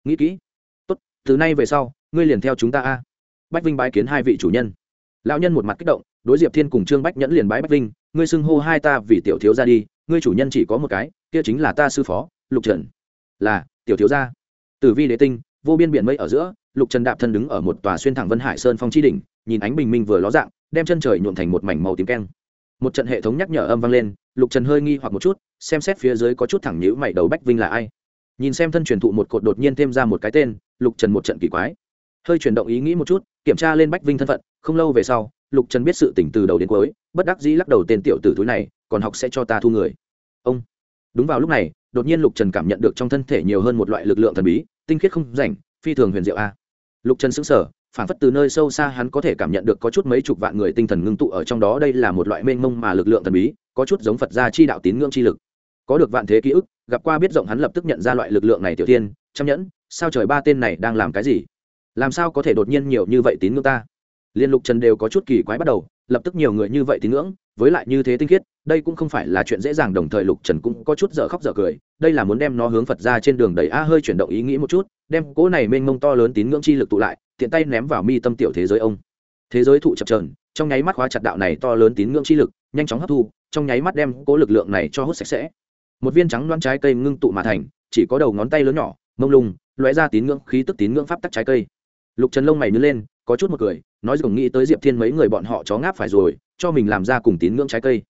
Speaker 1: Nghĩ kỹ. Tốt, từ nay về sau, ngươi liền theo chúng ta a. Bách vinh bái kiến hai vị chủ nhân. Lão nhân một mặt kích động, đối diệp thiên cùng trương bách nhẫn liền bái bách vinh, ngươi xưng hô hai ta vì tiểu thiếu ra đi, ngươi chủ nhân chỉ có một cái, kia chính là ta sư phó, lục trần. Là, tiểu thiếu gia. Tử vi đế tinh, vô biên biển mây ở giữa, lục trần đạp thân đứng ở một tòa xuyên thẳng vân hải sơn phong chi đỉnh, nhìn ánh bình minh vừa ló dạng, đem chân trời nhuộn thành một mảnh màu tím keng. Một trận hệ thống nhắc nhở âm vang lên lục trần hơi nghi hoặc một chút, xem xét phía dưới có chút thẳng nhữ mày đầu bách vinh là ai. Nhìn xem thân truyền thụ một cột đột nhiên thêm ra một cái tên, lục trần một trận kỳ quái. Hơi chuyển động ý nghĩ một chút, kiểm tra lên bách vinh thân phận, không lâu về sau, lục trần biết sự tỉnh từ đầu đến cuối, bất đắc dĩ lắc đầu tên tiểu tử túi này, còn học sẽ cho ta thu người. Ông. Đúng vào lúc này, đột nhiên lục trần cảm nhận được trong thân thể nhiều hơn một loại lực lượng thần bí, tinh khiết không rảnh, phi thường huyền diệu a. Lục trần xứng sở phản phất từ nơi sâu xa hắn có thể cảm nhận được có chút mấy chục vạn người tinh thần ngưng tụ ở trong đó, đây là một loại mênh mông mà lực lượng thần bí, có chút giống phật gia chi đạo tín ngưỡng chi lực. Có được vạn thế ký ức, gặp qua biết rộng hắn lập tức nhận ra loại lực lượng này tiểu tiên chăm nhẫn, sao trời ba tên này đang làm cái gì? Làm sao có thể đột nhiên nhiều như vậy tín ngưỡng ta? Liên lục trần đều có chút kỳ quái bắt đầu, lập tức nhiều người như vậy tín ngưỡng, với lại như thế tinh khiết, đây cũng không phải là chuyện dễ dàng, đồng thời lục trần cũng có chút dở khóc dở cười, đây là muốn đem nó hướng phật ra trên đường đầy a, hơi chuyển động ý nghĩ một chút, đem cỗ này mênh mông to lớn tín ngưỡng chi lực tụ lại tiện tay ném vào mi tâm tiểu thế giới ông. Thế giới thụ chập trờn trong nháy mắt khóa chặt đạo này to lớn tín ngưỡng chi lực, nhanh chóng hấp thu, trong nháy mắt đem cố lực lượng này cho hút sạch sẽ. Một viên trắng đoán trái cây ngưng tụ mà thành, chỉ có đầu ngón tay lớn nhỏ, mông lung, lóe ra tín ngưỡng khí tức tín ngưỡng pháp tắc trái cây. Lục trần lông mày nhớ lên, có chút một cười, nói rằng nghĩ tới diệp thiên mấy người bọn họ chó ngáp phải rồi, cho mình làm ra cùng tín ngưỡng trái cây.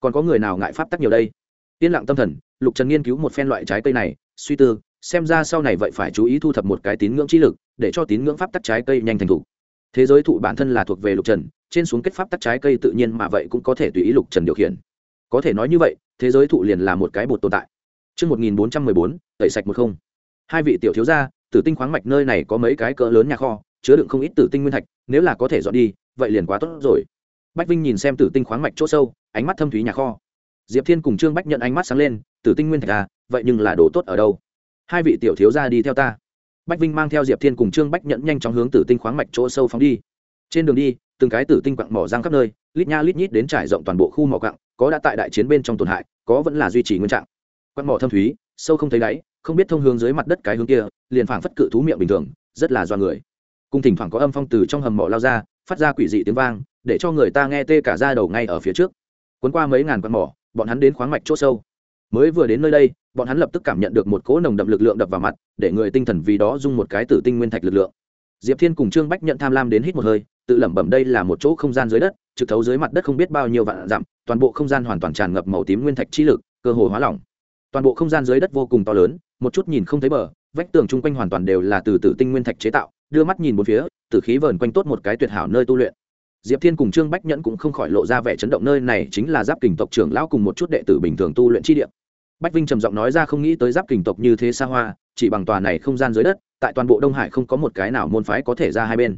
Speaker 1: Còn có người nào ngại pháp tắc nhiều đây? Yên lặng tâm thần, lục trần nghiên cứu một phen loại trái cây này, suy tư xem ra sau này vậy phải chú ý thu thập một cái tín ngưỡng trí lực để cho tín ngưỡng pháp tắc trái cây nhanh thành thục thế giới thụ bản thân là thuộc về lục trần trên xuống kết pháp tắc trái cây tự nhiên mà vậy cũng có thể tùy ý lục trần điều khiển có thể nói như vậy thế giới thụ liền là một cái bột tồn tại Trước 1414, tẩy sạch một không. Hai vị tiểu thiếu gia, tử tinh khoáng mạch nơi này có mấy cái cỡ lớn nhà kho, chứa đựng không ít tử tinh nguyên thạch, nếu là có thể dọn đi, vậy liền quá tốt rồi. Bách Vinh nhìn xem tử tinh khoáng mạch chỗ sâu, ánh mắt thâm thúy nhà kho. Diệp Thiên cùng Trương Bách nhận ánh mắt sáng lên, tử tinh nguyên thạch à, vậy nhưng là đồ tốt ở đâu? Hai vị tiểu thiếu gia đi theo ta. Bách vinh mang theo diệp thiên cùng trương bách nhẫn nhanh chóng hướng tử tinh khoáng mạch chỗ sâu phóng đi. Trên đường đi, từng cái tử tinh quặng mỏ giang khắp nơi, lít nha lít nhít đến trải rộng toàn bộ khu mỏ quặng, có đã tại đại chiến bên trong tổn hại, có vẫn là duy trì nguyên trạng. Quặng mỏ thâm thúy, sâu không thấy đáy, không biết thông hướng dưới mặt đất cái hướng kia, liền phảng phất cự thú miệng bình thường, rất là do người. Cùng thỉnh thoảng có âm phong từ trong hầm mỏ lao ra, phát ra quỷ dị tiếng vang, để cho người ta nghe tê cả ra đầu ngay ở phía trước. Cuốn qua mấy ngàn quặng mỏ, bọn hắn đến khoáng mạch chỗ sâu. Mới vừa đến nơi đây bọn hắn lập tức cảm nhận được một cỗ nồng đậm lực lượng đập vào mặt, để người tinh thần vì đó dung một cái tử tinh nguyên thạch lực lượng. Diệp thiên cùng trương bách nhận tham lam đến hít một hơi, tự lẩm bẩm đây là một chỗ không gian dưới đất, trực thấu dưới mặt đất không biết bao nhiêu vạn dặm, toàn bộ không gian hoàn toàn tràn ngập màu tím nguyên thạch chi lực, cơ hồ hóa lỏng. Toàn bộ không gian dưới đất vô cùng to lớn, một chút nhìn không thấy bờ, vách tường chung quanh hoàn toàn đều là từ tử tinh nguyên thạch chế tạo, đưa mắt nhìn một phía, tử khí vờn quanh tốt một cái tuyệt hảo nơi tu luyện. Diệp thiên cùng trương bách nhẫn cũng không khỏi lộ ra vẻ chấn động, nơi này chính là giáp kình tộc trưởng lão cùng một chút đệ tử bình thường tu luyện chi địa bách vinh trầm giọng nói ra không nghĩ tới giáp kình tộc như thế xa hoa, chỉ bằng tòa này không gian dưới đất, tại toàn bộ đông hải không có một cái nào môn phái có thể ra hai bên.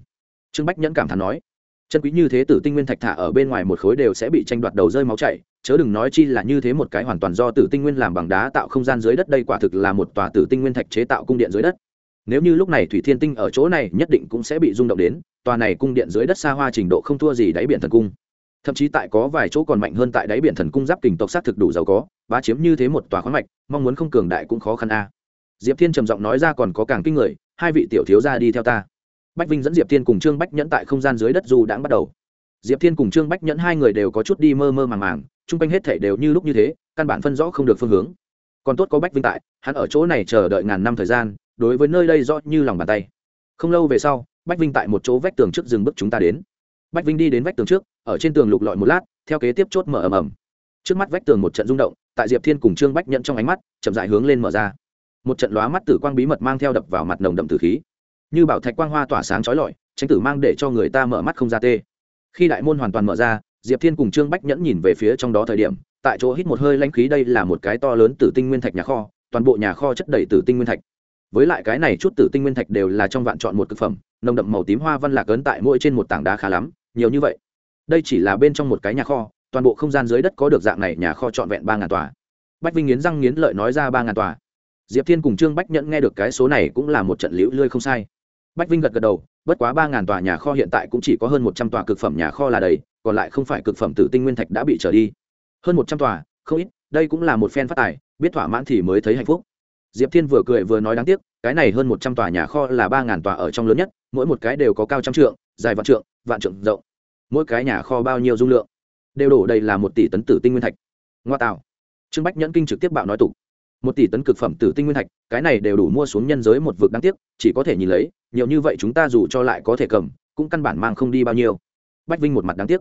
Speaker 1: Trương bách nhẫn cảm thán nói, chân quý như thế tử tinh nguyên thạch thả ở bên ngoài một khối đều sẽ bị tranh đoạt đầu rơi máu chảy, chớ đừng nói chi là như thế một cái hoàn toàn do tử tinh nguyên làm bằng đá tạo không gian dưới đất, đây quả thực là một tòa tử tinh nguyên thạch chế tạo cung điện dưới đất. Nếu như lúc này thủy thiên tinh ở chỗ này, nhất định cũng sẽ bị rung động đến, tòa này cung điện dưới đất xa hoa trình độ không thua gì đáy biển thần cung thậm chí tại có vài chỗ còn mạnh hơn tại đáy biển thần cung giáp kình tộc xác thực đủ giàu có, bá chiếm như thế một tòa khoáng mạch, mong muốn không cường đại cũng khó khăn a. Diệp thiên trầm giọng nói ra còn có càng kinh người, hai vị tiểu thiếu ra đi theo ta. Bách vinh dẫn diệp thiên cùng trương bách nhẫn tại không gian dưới đất dù đãng bắt đầu. Diệp thiên cùng trương bách nhẫn hai người đều có chút đi mơ mơ màng màng, chung quanh hết thể đều như lúc như thế, căn bản phân rõ không được phương hướng. Còn tốt có bách vinh tại, hắn ở chỗ này chờ đợi ngàn năm thời gian, đối với nơi đây rõ như lòng bàn tay. Không lâu về sau, bách vinh tại một chỗ vách tường trước dừng bước chúng ta đến. Bách vinh đi đến vách tường trước ở trên tường lục lọi một lát, theo kế tiếp chốt mở ầm ầm. Trước mắt vách tường một trận rung động, tại diệp thiên cùng trương bách nhận trong ánh mắt, chậm dại hướng lên mở ra. Một trận lóa mắt tử quang bí mật mang theo đập vào mặt nồng đậm tử khí. Như bảo thạch quang hoa tỏa sáng trói lọi, tránh tử mang để cho người ta mở mắt không ra tê. Khi đại môn hoàn toàn mở ra, diệp thiên cùng trương bách nhẫn nhìn về phía trong đó thời điểm, tại chỗ hít một hơi lanh khí đây là một cái to lớn tử tinh nguyên thạch nhà kho, toàn bộ nhà kho chất đầy tử tinh nguyên thạch. Với lại cái này chút tử tinh nguyên thạch đều là trong vạn chọn một thực phẩm, nồng đậm màu tím hoa văn lạc ấn tại mỗi trên một tảng đá khá lắm, nhiều như vậy đây chỉ là bên trong một cái nhà kho, toàn bộ không gian dưới đất có được dạng này nhà kho trọn vẹn ba ngàn tòa. Bách vinh nghiến răng nghiến lợi nói ra ba ngàn tòa. Diệp thiên cùng trương bách nhẫn nghe được cái số này cũng là một trận liễu lươi không sai. Bách vinh gật gật đầu, bất quá ba ngàn tòa nhà kho hiện tại cũng chỉ có hơn một trăm tòa cực phẩm nhà kho là đầy, còn lại không phải cực phẩm tử tinh nguyên thạch đã bị trở đi. Hơn một trăm tòa, không ít, đây cũng là một phen phát tài, biết thỏa mãn thì mới thấy hạnh phúc. Diệp thiên vừa cười vừa nói đáng tiếc, cái này hơn một trăm tòa nhà kho là ba ngàn tòa ở trong lớn nhất, mỗi một cái đều có cao trăm trượng, dài vạn trượng vạn trượng rộng mỗi cái nhà kho bao nhiêu dung lượng, đều đổ đầy là một tỷ tấn tử tinh nguyên thạch. Ngoa tạo. Trương bách nhẫn kinh trực tiếp bạo nói tục. Một tỷ tấn cực phẩm tử tinh nguyên thạch, cái này đều đủ mua xuống nhân giới một vực đáng tiếc, chỉ có thể nhìn lấy, nhiều như vậy chúng ta dù cho lại có thể cầm, cũng căn bản mang không đi bao nhiêu. Bách vinh một mặt đáng tiếc.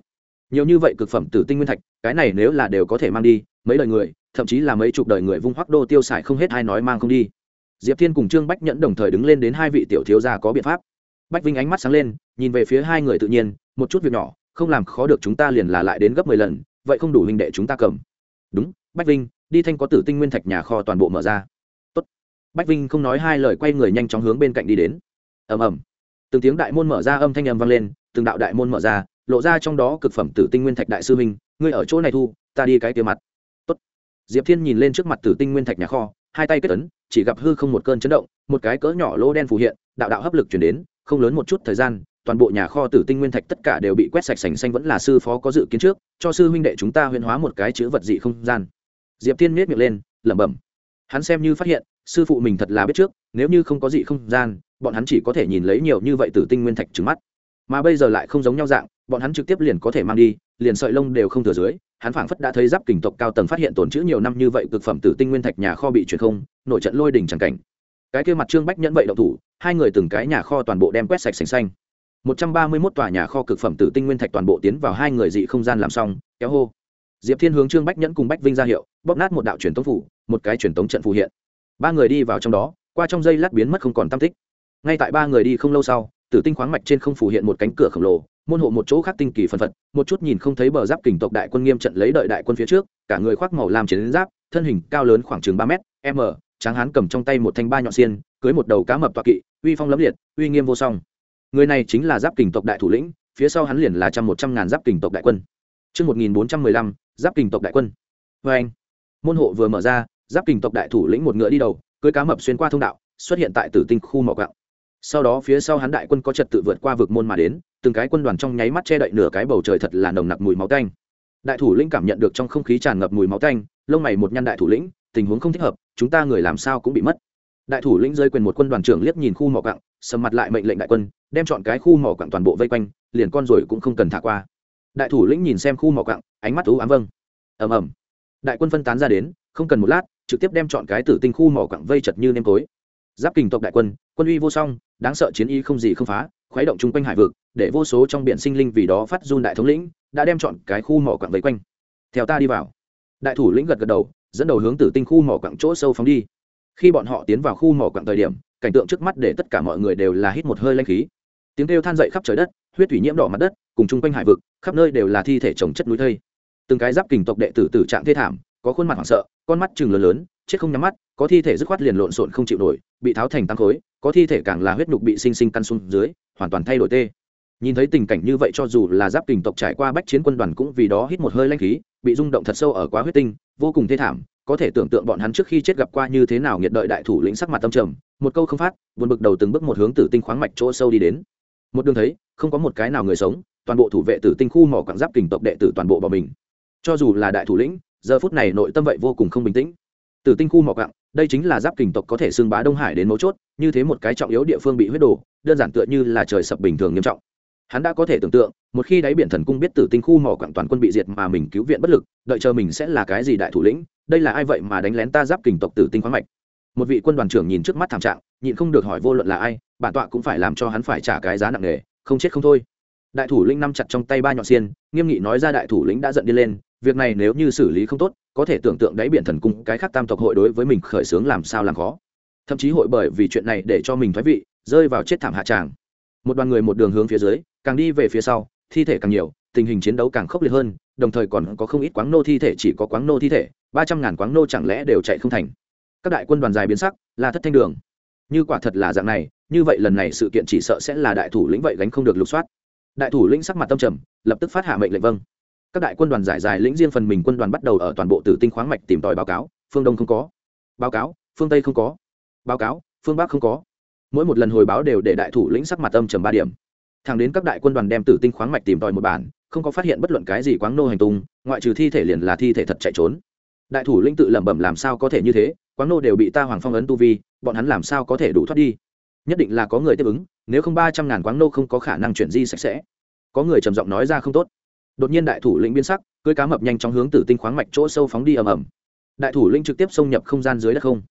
Speaker 1: Nhiều như vậy cực phẩm tử tinh nguyên thạch, cái này nếu là đều có thể mang đi, mấy đời người, thậm chí là mấy chục đời người vung hoắc đô tiêu xài không hết ai nói mang không đi. Diệp thiên cùng trương bách nhẫn đồng thời đứng lên đến hai vị tiểu thiếu gia có biện pháp. Bách vinh ánh mắt sáng lên, nhìn về phía hai người tự nhiên một chút việc nhỏ, không làm khó được chúng ta liền là lại đến gấp mười lần, vậy không đủ hình đệ chúng ta cầm. Đúng, bách vinh, đi thanh có tử tinh nguyên thạch nhà kho toàn bộ mở ra. Tốt. bách vinh không nói hai lời quay người nhanh chóng hướng bên cạnh đi đến. Ầm ầm. Từng tiếng đại môn mở ra âm thanh ầm vang lên, từng đạo đại môn mở ra, lộ ra trong đó cực phẩm tử tinh nguyên thạch đại sư minh ngươi ở chỗ này thu, ta đi cái kia mặt. Tốt. diệp thiên nhìn lên trước mặt tử tinh nguyên thạch nhà kho, hai tay kết ấn, chỉ gặp hư không một cơn chấn động, một cái cỡ nhỏ lỗ đen phù hiện, đạo đạo hấp lực chuyển đến, không lớn một chút thời gian toàn bộ nhà kho tử tinh nguyên thạch tất cả đều bị quét sạch sành xanh vẫn là sư phó có dự kiến trước, cho sư huynh đệ chúng ta huyễn hóa một cái chữ vật dị không gian. Diệp thiên miết miệng lên, lẩm bẩm. Hắn xem như phát hiện, sư phụ mình thật là biết trước, nếu như không có dị không gian, bọn hắn chỉ có thể nhìn lấy nhiều như vậy tử tinh nguyên thạch trứng mắt. Mà bây giờ lại không giống nhau dạng, bọn hắn trực tiếp liền có thể mang đi, liền sợi lông đều không thừa dưới, hắn phảng phất đã thấy giáp kình tộc cao tầng phát hiện tồn chữ nhiều năm như vậy cực phẩm tử tinh nguyên thạch nhà kho bị chuyển không, nội trận lôi đỉnh chẳng cảnh. Cái kia mặt trương bách nhẫn vậy động thủ, hai người từng cái nhà kho toàn bộ đem quét sạch sành xanh một trăm ba mươi 131 tòa nhà kho cực phẩm tử tinh nguyên thạch toàn bộ tiến vào hai người dị không gian làm xong, kéo hô. Diệp thiên hướng trương bách nhẫn cùng bách vinh ra hiệu, bóp nát một đạo truyền tống phủ, một cái truyền tống trận phù hiện. Ba người đi vào trong đó, qua trong dây lát biến mất không còn tam tích. Ngay tại ba người đi không lâu sau, tử tinh khoáng mạch trên không phủ hiện một cánh cửa khổng lồ, môn hộ một chỗ khác tinh kỳ phân phật, một chút nhìn không thấy bờ giáp kình tộc đại quân nghiêm trận lấy đợi đại quân phía trước, cả người khoác màu làm chiến giáp, thân hình cao lớn khoảng chừng ba mét m tráng hán cầm trong tay một thanh ba nhọn xiên, cưới một đầu cá mập toạ kỵ, uy phong lẫm liệt, uy nghiêm vô song người này chính là giáp kình tộc đại thủ lĩnh phía sau hắn liền là trăm một trăm ngàn giáp kình tộc đại quân Trước 1415, giáp kình tộc đại quân. Và anh, môn hộ vừa mở ra, giáp kình tộc đại thủ lĩnh một ngựa đi đầu, cưỡi cá mập xuyên qua thông đạo, xuất hiện tại Tử Tinh khu mỏ quặng. Sau đó phía sau hắn đại quân có trật tự vượt qua vực môn mà đến, từng cái quân đoàn trong nháy mắt che đậy nửa cái bầu trời thật là nồng nặc mùi máu tanh. Đại thủ lĩnh cảm nhận được trong không khí tràn ngập mùi máu tanh, lông mày một nhăn đại thủ lĩnh, tình huống không thích hợp, chúng ta người làm sao cũng bị mất. Đại thủ lĩnh rơi quyền một quân đoàn trưởng liếc nhìn khu mỏ quặng, sầm mặt lại mệnh lệnh đại quân, đem chọn cái khu mỏ quặng toàn bộ vây quanh, liền con rồi cũng không cần thả qua. Đại thủ lĩnh nhìn xem khu mỏ quặng ánh mắt ú ám vâng. Ầm ầm. Đại quân phân tán ra đến không cần một lát trực tiếp đem chọn cái tử tinh khu mỏ quặng vây chật như nêm tối. Giáp kình tộc đại quân quân uy vô song đáng sợ chiến y không gì không phá khuấy động chung quanh hải vực để vô số trong biển sinh linh vì đó phát run đại thống lĩnh đã đem chọn cái khu mỏ quặng vây quanh. Theo ta đi vào. Đại thủ lĩnh gật gật đầu dẫn đầu hướng tử tinh khu mỏ quặng chỗ sâu phóng đi. Khi bọn họ tiến vào khu mỏ quặng thời điểm cảnh tượng trước mắt để tất cả mọi người đều là hít một hơi lanh khí. Tiếng kêu than dậy khắp trời đất, huyết thủy nhiễm đỏ mặt đất, cùng chung quanh hải vực, khắp nơi đều là thi thể trồng chất núi thây. Từng cái giáp kình tộc đệ tử tử trạng thê thảm, có khuôn mặt hoảng sợ, con mắt chừng lớn lớn, chết không nhắm mắt, có thi thể dứt khoát liền lộn xộn không chịu nổi, bị tháo thành tăng khối, có thi thể càng là huyết nhục bị sinh sinh căn xuống dưới, hoàn toàn thay đổi tê. Nhìn thấy tình cảnh như vậy cho dù là giáp kình tộc trải qua bách chiến quân đoàn cũng vì đó hít một hơi lanh khí, bị rung động thật sâu ở quá huyết tinh, vô cùng thê thảm có thể tưởng tượng bọn hắn trước khi chết gặp qua như thế nào nghiệt đợi đại thủ lĩnh sắc mặt tâm trầm, một câu không phát, buồn bực đầu từng bước một hướng tử tinh khoáng mạch chỗ sâu đi đến. Một đường thấy, không có một cái nào người sống, toàn bộ thủ vệ tử tinh khu mỏ quảng giáp kình tộc đệ tử toàn bộ bỏ mình. Cho dù là đại thủ lĩnh, giờ phút này nội tâm vậy vô cùng không bình tĩnh. Tử tinh khu mỏ quặng, đây chính là giáp kình tộc có thể xưng bá đông hải đến mấu chốt, như thế một cái trọng yếu địa phương bị huyết đổ, đơn giản tựa như là trời sập bình thường nghiêm trọng. Hắn đã có thể tưởng tượng, một khi đáy biển thần cung biết tử tinh khu mỏ quặng toàn quân bị diệt mà mình cứu viện bất lực đợi chờ mình sẽ là cái gì đại thủ lĩnh, đây là ai vậy mà đánh lén ta giáp kình tộc tử tinh khoáng mạch? Một vị quân đoàn trưởng nhìn trước mắt thảm trạng, nhịn không được hỏi vô luận là ai, bản tọa cũng phải làm cho hắn phải trả cái giá nặng nề, không chết không thôi. Đại thủ lĩnh nắm chặt trong tay ba nhọn xiên, nghiêm nghị nói ra đại thủ lĩnh đã giận đi lên, việc này nếu như xử lý không tốt, có thể tưởng tượng đáy biển thần cung cái khác tam tộc hội đối với mình khởi xướng làm sao làm khó. Thậm chí hội bởi vì chuyện này để cho mình thoái vị, rơi vào chết thảm hạ tràng. Một đoàn người một đường hướng phía dưới, càng đi về phía sau, thi thể càng nhiều, tình hình chiến đấu càng khốc liệt hơn đồng thời còn có không ít quáng nô thi thể, chỉ có quáng nô thi thể, ba trăm ngàn quáng nô chẳng lẽ đều chạy không thành? Các đại quân đoàn dài biến sắc, là thất thanh đường. Như quả thật là dạng này, như vậy lần này sự kiện chỉ sợ sẽ là đại thủ lĩnh vậy gánh không được lục soát. Đại thủ lĩnh sắc mặt tâm trầm, lập tức phát hạ mệnh lệnh vâng. Các đại quân đoàn giải dài lĩnh riêng phần mình quân đoàn bắt đầu ở toàn bộ tử tinh khoáng mạch tìm tòi báo cáo, phương đông không có. Báo cáo, phương tây không có. Báo cáo, phương bắc không có. Mỗi một lần hồi báo đều để đại thủ lĩnh sắc mặt âm trầm ba điểm. Thẳng đến các đại quân đoàn đem tử tinh khoáng mạch tìm tòi một bản không có phát hiện bất luận cái gì quáng nô hành tung, ngoại trừ thi thể liền là thi thể thật chạy trốn. Đại thủ lĩnh tự lẩm bẩm làm sao có thể như thế, quáng nô đều bị ta hoàng phong ấn tu vi, bọn hắn làm sao có thể đủ thoát đi? Nhất định là có người tiếp ứng, nếu không ba trăm ngàn quáng nô không có khả năng chuyển di sạch sẽ. Có người trầm giọng nói ra không tốt. Đột nhiên đại thủ lĩnh biến sắc cưới cá mập nhanh chóng hướng tử tinh khoáng mạch chỗ sâu phóng đi ầm ầm. Đại thủ lĩnh trực tiếp xông nhập không gian dưới đất không.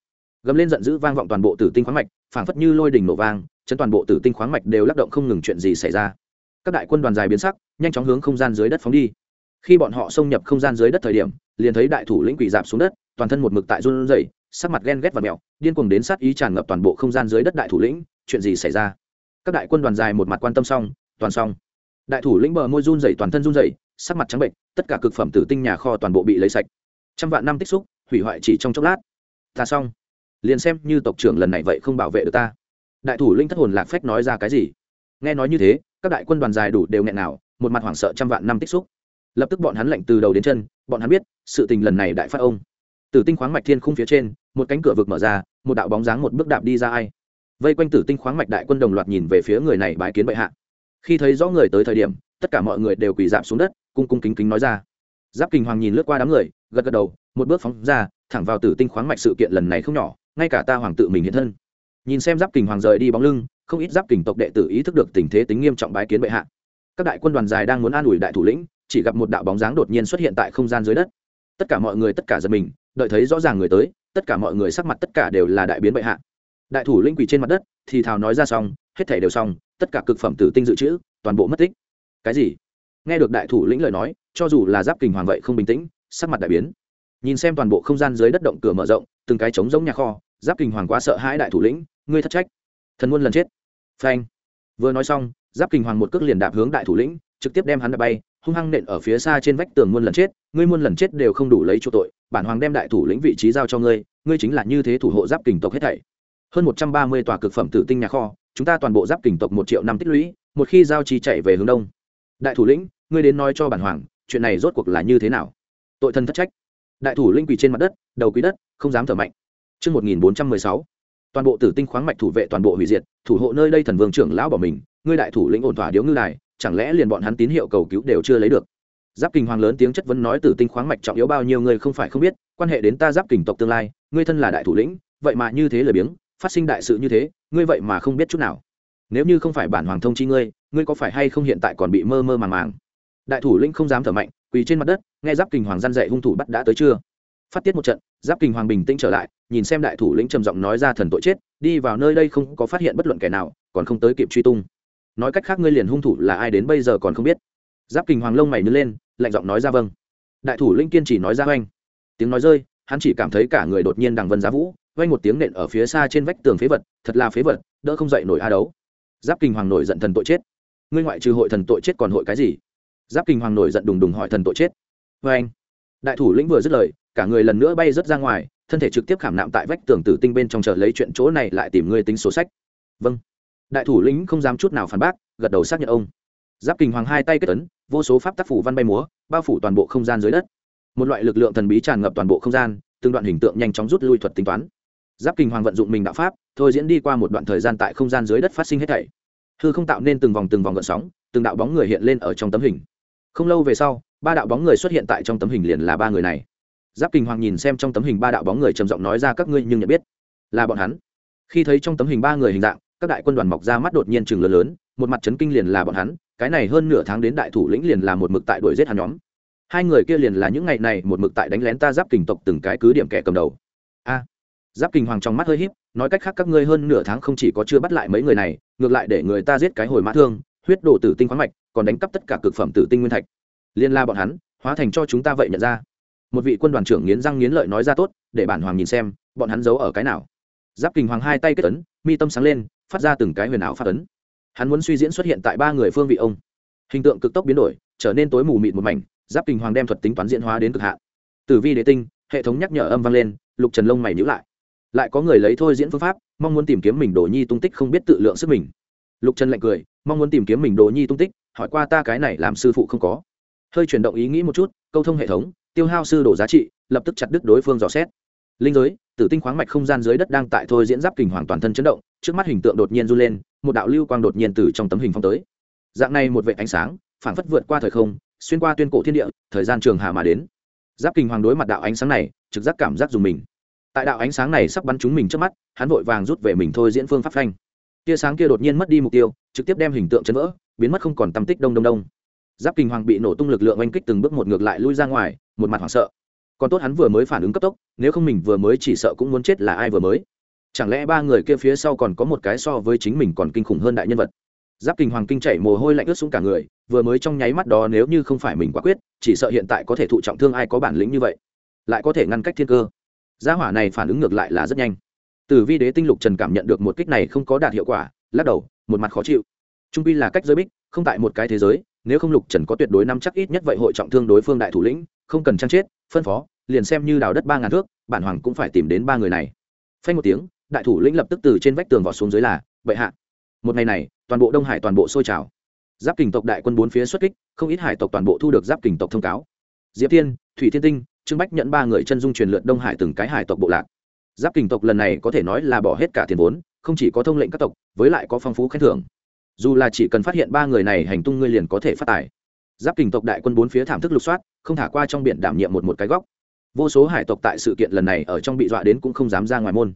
Speaker 1: Gầm lên giận dữ vang vọng toàn bộ tử tinh khoáng mạch, phảng phất như lôi đỉnh nổ vang, chấn toàn bộ tử tinh khoáng mạch đều lắc động không ngừng chuyện gì xảy ra. Các đại quân đoàn dài biến sắc nhanh chóng hướng không gian dưới đất phóng đi. Khi bọn họ xông nhập không gian dưới đất thời điểm, liền thấy đại thủ lĩnh quỷ dạp xuống đất, toàn thân một mực tại run rẩy, sắc mặt ghen ghét và mèo điên cuồng đến sát ý tràn ngập toàn bộ không gian dưới đất đại thủ lĩnh, chuyện gì xảy ra? Các đại quân đoàn dài một mặt quan tâm xong, toàn xong. Đại thủ lĩnh bờ môi run rẩy toàn thân run rẩy, sắc mặt trắng bệnh, tất cả cực phẩm tử tinh nhà kho toàn bộ bị lấy sạch. Trăm vạn năm tích xúc, hủy hoại chỉ trong chốc lát. Ta xong. Liền xem như tộc trưởng lần này vậy không bảo vệ được ta. Đại thủ lĩnh thất hồn lạc phách nói ra cái gì? Nghe nói như thế, các đại quân đoàn dài đủ đều nghẹn nào một mặt hoảng sợ trăm vạn năm tích xúc. Lập tức bọn hắn lệnh từ đầu đến chân, bọn hắn biết, sự tình lần này đại phát ông. Tử tinh khoáng mạch thiên khung phía trên, một cánh cửa vực mở ra, một đạo bóng dáng một bước đạp đi ra ai. Vây quanh tử tinh khoáng mạch đại quân đồng loạt nhìn về phía người này bái kiến bệ hạ. Khi thấy rõ người tới thời điểm, tất cả mọi người đều quỳ dạp xuống đất, cung cung kính kính nói ra. Giáp kình hoàng nhìn lướt qua đám người, gật gật đầu, một bước phóng ra, thẳng vào tử tinh khoáng mạch sự kiện lần này không nhỏ, ngay cả ta hoàng tự mình hiện thân. Nhìn xem giáp kình hoàng rời đi bóng lưng, không ít giáp kình tộc đệ tử ý thức được tình thế tính nghiêm trọng bái kiến bệ hạ các đại quân đoàn dài đang muốn an ủi đại thủ lĩnh, chỉ gặp một đạo bóng dáng đột nhiên xuất hiện tại không gian dưới đất. Tất cả mọi người tất cả giật mình, đợi thấy rõ ràng người tới, tất cả mọi người sắc mặt tất cả đều là đại biến bệ hạ. Đại thủ lĩnh quỳ trên mặt đất, thì thào nói ra xong, hết thể đều xong, tất cả cực phẩm tử tinh dự trữ, toàn bộ mất tích. Cái gì? Nghe được đại thủ lĩnh lời nói, cho dù là giáp kình hoàng vậy không bình tĩnh, sắc mặt đại biến. Nhìn xem toàn bộ không gian dưới đất động cửa mở rộng, từng cái trống giống nhà kho, giáp kình hoàng quá sợ hãi đại thủ lĩnh, ngươi thất trách. Thần muôn lần chết. Phanh vừa nói xong giáp kình hoàng một cước liền đạp hướng đại thủ lĩnh trực tiếp đem hắn đạp bay hung hăng nện ở phía xa trên vách tường muôn lần chết ngươi muôn lần chết đều không đủ lấy chỗ tội bản hoàng đem đại thủ lĩnh vị trí giao cho ngươi ngươi chính là như thế thủ hộ giáp kình tộc hết thảy. Hơn một trăm ba mươi tòa cực phẩm tử tinh nhà kho chúng ta toàn bộ giáp kình tộc một triệu năm tích lũy một khi giao chi chạy về hướng đông. Đại thủ lĩnh ngươi đến nói cho bản hoàng chuyện này rốt cuộc là như thế nào? Tội thân thất trách. Đại thủ linh quỳ trên mặt đất đầu quý đất không dám thở mạnh. Trước 1416, toàn bộ tử tinh khoáng mạch thủ vệ toàn bộ hủy diệt, thủ hộ nơi đây thần vương trưởng lão bỏ mình, ngươi đại thủ lĩnh ổn thỏa điếu ngư đài, chẳng lẽ liền bọn hắn tín hiệu cầu cứu đều chưa lấy được? Giáp kình hoàng lớn tiếng chất vấn nói tử tinh khoáng mạch trọng yếu bao nhiêu người không phải không biết, quan hệ đến ta giáp kình tộc tương lai, ngươi thân là đại thủ lĩnh, vậy mà như thế lời biếng, phát sinh đại sự như thế, ngươi vậy mà không biết chút nào. Nếu như không phải bản hoàng thông chi ngươi ngươi có phải hay không hiện tại còn bị mơ mơ màng màng? Đại thủ lĩnh không dám thở mạnh, quỳ trên mặt đất, nghe giáp kình hoàng gian dạy hung thủ bắt đã tới chưa? Phát tiết một trận giáp kình hoàng bình tĩnh trở lại, nhìn xem đại thủ lĩnh trầm giọng nói ra thần tội chết, đi vào nơi đây không có phát hiện bất luận kẻ nào, còn không tới kịp truy tung. Nói cách khác ngươi liền hung thủ là ai đến bây giờ còn không biết. Giáp kình hoàng lông mày nứt lên, lạnh giọng nói ra vâng. Đại thủ lĩnh kiên chỉ nói ra oanh. Tiếng nói rơi, hắn chỉ cảm thấy cả người đột nhiên đằng vân giá vũ, oanh một tiếng nện ở phía xa trên vách tường phế vật, thật là phế vật, đỡ không dậy nổi a đấu. Giáp kình hoàng nổi giận thần tội chết. Ngươi ngoại trừ hội thần tội chết còn hội cái gì? Giáp kình hoàng nổi giận đùng đùng hỏi thần tội chết. Vê anh đại thủ lĩnh vừa dứt lời cả người lần nữa bay rớt ra ngoài, thân thể trực tiếp khảm nạm tại vách tường tử tinh bên trong chờ lấy chuyện chỗ này lại tìm ngươi tính số sách. Vâng. Đại thủ lĩnh không dám chút nào phản bác, gật đầu xác nhận ông. Giáp kình hoàng hai tay kết tấn vô số pháp tác phủ văn bay múa, bao phủ toàn bộ không gian dưới đất. Một loại lực lượng thần bí tràn ngập toàn bộ không gian, từng đoạn hình tượng nhanh chóng rút lui thuật tính toán. Giáp kình hoàng vận dụng mình đạo pháp, thôi diễn đi qua một đoạn thời gian tại không gian dưới đất phát sinh hết thảy. Hư không tạo nên từng vòng từng vòng gợn sóng, từng đạo bóng người hiện lên ở trong tấm hình. Không lâu về sau, ba đạo bóng người xuất hiện tại trong tấm hình liền là ba người này giáp kình hoàng nhìn xem trong tấm hình ba đạo bóng người trầm giọng nói ra, các ngươi nhưng nhận biết là bọn hắn. Khi thấy trong tấm hình ba người hình dạng, các đại quân đoàn mọc ra mắt đột nhiên chừng lớn lớn, một mặt chấn kinh liền là bọn hắn, cái này hơn nửa tháng đến đại thủ lĩnh liền là một mực tại đuổi giết hắn nhóm. Hai người kia liền là những ngày này một mực tại đánh lén ta giáp kình tộc từng cái cứ điểm kẻ cầm đầu. A, giáp kình hoàng trong mắt hơi híp, nói cách khác các ngươi hơn nửa tháng không chỉ có chưa bắt lại mấy người này, ngược lại để người ta giết cái hồi mã thương, huyết đổ tử tinh khoáng mạch, còn đánh cắp tất cả cực phẩm tử tinh nguyên thạch. Liên la bọn hắn, hóa thành cho chúng ta vậy nhận ra một vị quân đoàn trưởng nghiến răng nghiến lợi nói ra tốt, để bản hoàng nhìn xem, bọn hắn giấu ở cái nào. Giáp kình hoàng hai tay kết ấn, mi tâm sáng lên, phát ra từng cái huyền ảo phát ấn. Hắn muốn suy diễn xuất hiện tại ba người phương vị ông. Hình tượng cực tốc biến đổi, trở nên tối mù mịt một mảnh, giáp kình hoàng đem thuật tính toán diễn hóa đến cực hạn. Tử vi đế tinh, hệ thống nhắc nhở âm vang lên, lục trần lông mày nhữ lại. Lại có người lấy thôi diễn phương pháp, mong muốn tìm kiếm mình đồ nhi tung tích không biết tự lượng sức mình. Lục trần lạnh cười, mong muốn tìm kiếm mình đồ nhi tung tích, hỏi qua ta cái này làm sư phụ không có. Hơi chuyển động ý nghĩ một chút, câu thông hệ thống tiêu hao sư đổ giá trị, lập tức chặt đứt đối phương dò xét. Linh giới, tử tinh khoáng mạch không gian dưới đất đang tại thôi diễn giáp kình hoàng toàn thân chấn động, trước mắt hình tượng đột nhiên run lên, một đạo lưu quang đột nhiên từ trong tấm hình phong tới. Dạng này một vệ ánh sáng, phản phất vượt qua thời không, xuyên qua tuyên cổ thiên địa, thời gian trường hà mà đến. Giáp kình hoàng đối mặt đạo ánh sáng này, trực giác cảm giác dùng mình. Tại đạo ánh sáng này sắp bắn trúng mình trước mắt, hắn vội vàng rút về mình thôi diễn phương pháp phanh. Tia sáng kia đột nhiên mất đi mục tiêu, trực tiếp đem hình tượng chấn vỡ, biến mất không còn tâm tích đông đông đông giáp kình hoàng bị nổ tung lực lượng oanh kích từng bước một ngược lại lui ra ngoài, một mặt hoảng sợ. Còn tốt hắn vừa mới phản ứng cấp tốc, nếu không mình vừa mới chỉ sợ cũng muốn chết là ai vừa mới. Chẳng lẽ ba người kia phía sau còn có một cái so với chính mình còn kinh khủng hơn đại nhân vật? Giáp kình hoàng kinh chảy mồ hôi lạnh ướt xuống cả người, vừa mới trong nháy mắt đó nếu như không phải mình quả quyết, chỉ sợ hiện tại có thể thụ trọng thương ai có bản lĩnh như vậy? Lại có thể ngăn cách thiên cơ. Gia hỏa này phản ứng ngược lại là rất nhanh. Từ vi đế tinh lục trần cảm nhận được một kích này không có đạt hiệu quả, lắc đầu, một mặt khó chịu. Trung pi là cách giới bích, không tại một cái thế giới nếu không lục trần có tuyệt đối năm chắc ít nhất vậy hội trọng thương đối phương đại thủ lĩnh, không cần trang chết, phân phó, liền xem như đào đất ba ngàn thước, bản hoàng cũng phải tìm đến ba người này. Phanh một tiếng, đại thủ lĩnh lập tức từ trên vách tường vào xuống dưới là, bệ hạ. Một ngày này, toàn bộ đông hải toàn bộ sôi trào. Giáp kình tộc đại quân bốn phía xuất kích, không ít hải tộc toàn bộ thu được giáp kình tộc thông cáo. Diệp tiên thủy thiên tinh, trương bách nhận ba người chân dung truyền lượt đông hải từng cái hải tộc bộ lạc. Giáp kình tộc lần này có thể nói là bỏ hết cả tiền vốn, không chỉ có thông lệnh các tộc, với lại có phong phú khen thưởng dù là chỉ cần phát hiện ba người này hành tung ngươi liền có thể phát tài. Giáp kình tộc đại quân bốn phía thảm thức lục soát, không thả qua trong biển đảm nhiệm một một cái góc. Vô số hải tộc tại sự kiện lần này ở trong bị dọa đến cũng không dám ra ngoài môn.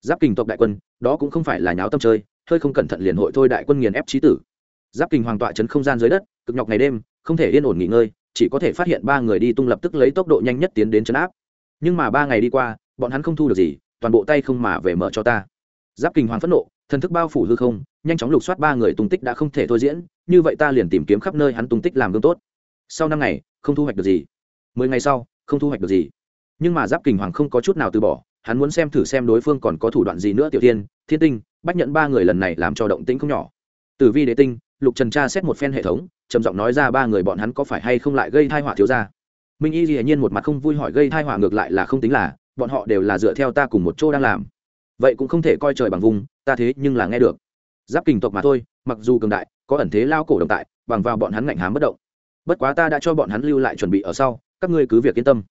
Speaker 1: Giáp kình tộc đại quân, đó cũng không phải là nháo tâm chơi, hơi không cẩn thận liền hội thôi đại quân nghiền ép trí tử. Giáp kình hoàng tọa chấn không gian dưới đất, cực nhọc ngày đêm, không thể yên ổn nghỉ ngơi, chỉ có thể phát hiện ba người đi tung lập tức lấy tốc độ nhanh nhất tiến đến chấn áp. Nhưng mà ba ngày đi qua, bọn hắn không thu được gì, toàn bộ tay không mà về mở cho ta. Giáp kình hoàng phẫn nộ thần thức bao phủ hư không, nhanh chóng lục soát ba người tung tích đã không thể thôi diễn, như vậy ta liền tìm kiếm khắp nơi hắn tung tích làm gương tốt. Sau năm ngày, không thu hoạch được gì. Mười ngày sau, không thu hoạch được gì. Nhưng mà giáp kình hoàng không có chút nào từ bỏ, hắn muốn xem thử xem đối phương còn có thủ đoạn gì nữa tiểu tiên, thiên tinh, bách nhận ba người lần này làm cho động tĩnh không nhỏ. Tử vi đế tinh, lục trần tra xét một phen hệ thống, trầm giọng nói ra ba người bọn hắn có phải hay không lại gây thai họa thiếu ra minh y hiển nhiên một mặt không vui hỏi gây thai họa ngược lại là không tính là, bọn họ đều là dựa theo ta cùng một chỗ đang làm. Vậy cũng không thể coi trời bằng vùng ta thế nhưng là nghe được. Giáp kình tộc mà thôi mặc dù cường đại có ẩn thế lao cổ đồng tại bằng vào bọn hắn ngạnh hám bất động. Bất quá ta đã cho bọn hắn lưu lại chuẩn bị ở sau các ngươi cứ việc yên tâm.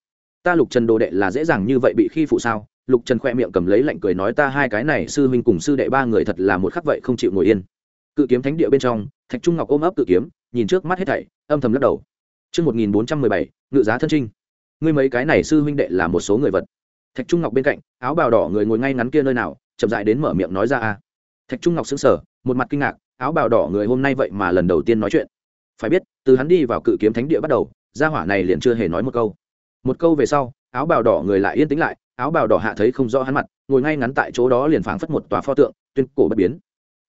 Speaker 1: Ta lục trần đồ đệ là dễ dàng như vậy bị khi phụ sao? Lục trần khoe miệng cầm lấy lạnh cười nói ta hai cái này sư huynh cùng sư đệ ba người thật là một khắc vậy không chịu ngồi yên. Cự kiếm thánh địa bên trong thạch trung ngọc ôm ấp cự kiếm nhìn trước mắt hết thảy âm thầm lắc đầu. Trước 1417, ngự giá thân trinh. Ngươi mấy cái này sư huynh đệ là một số người vật. Thạch Trung Ngọc bên cạnh, áo bào đỏ người ngồi ngay ngắn kia nơi nào, chậm rãi đến mở miệng nói ra a. Thạch Trung Ngọc sững sờ, một mặt kinh ngạc, áo bào đỏ người hôm nay vậy mà lần đầu tiên nói chuyện. Phải biết, từ hắn đi vào cự kiếm thánh địa bắt đầu, gia hỏa này liền chưa hề nói một câu. Một câu về sau, áo bào đỏ người lại yên tĩnh lại, áo bào đỏ hạ thấy không rõ hắn mặt, ngồi ngay ngắn tại chỗ đó liền phảng phất một tòa pho tượng, tuyên cổ bất biến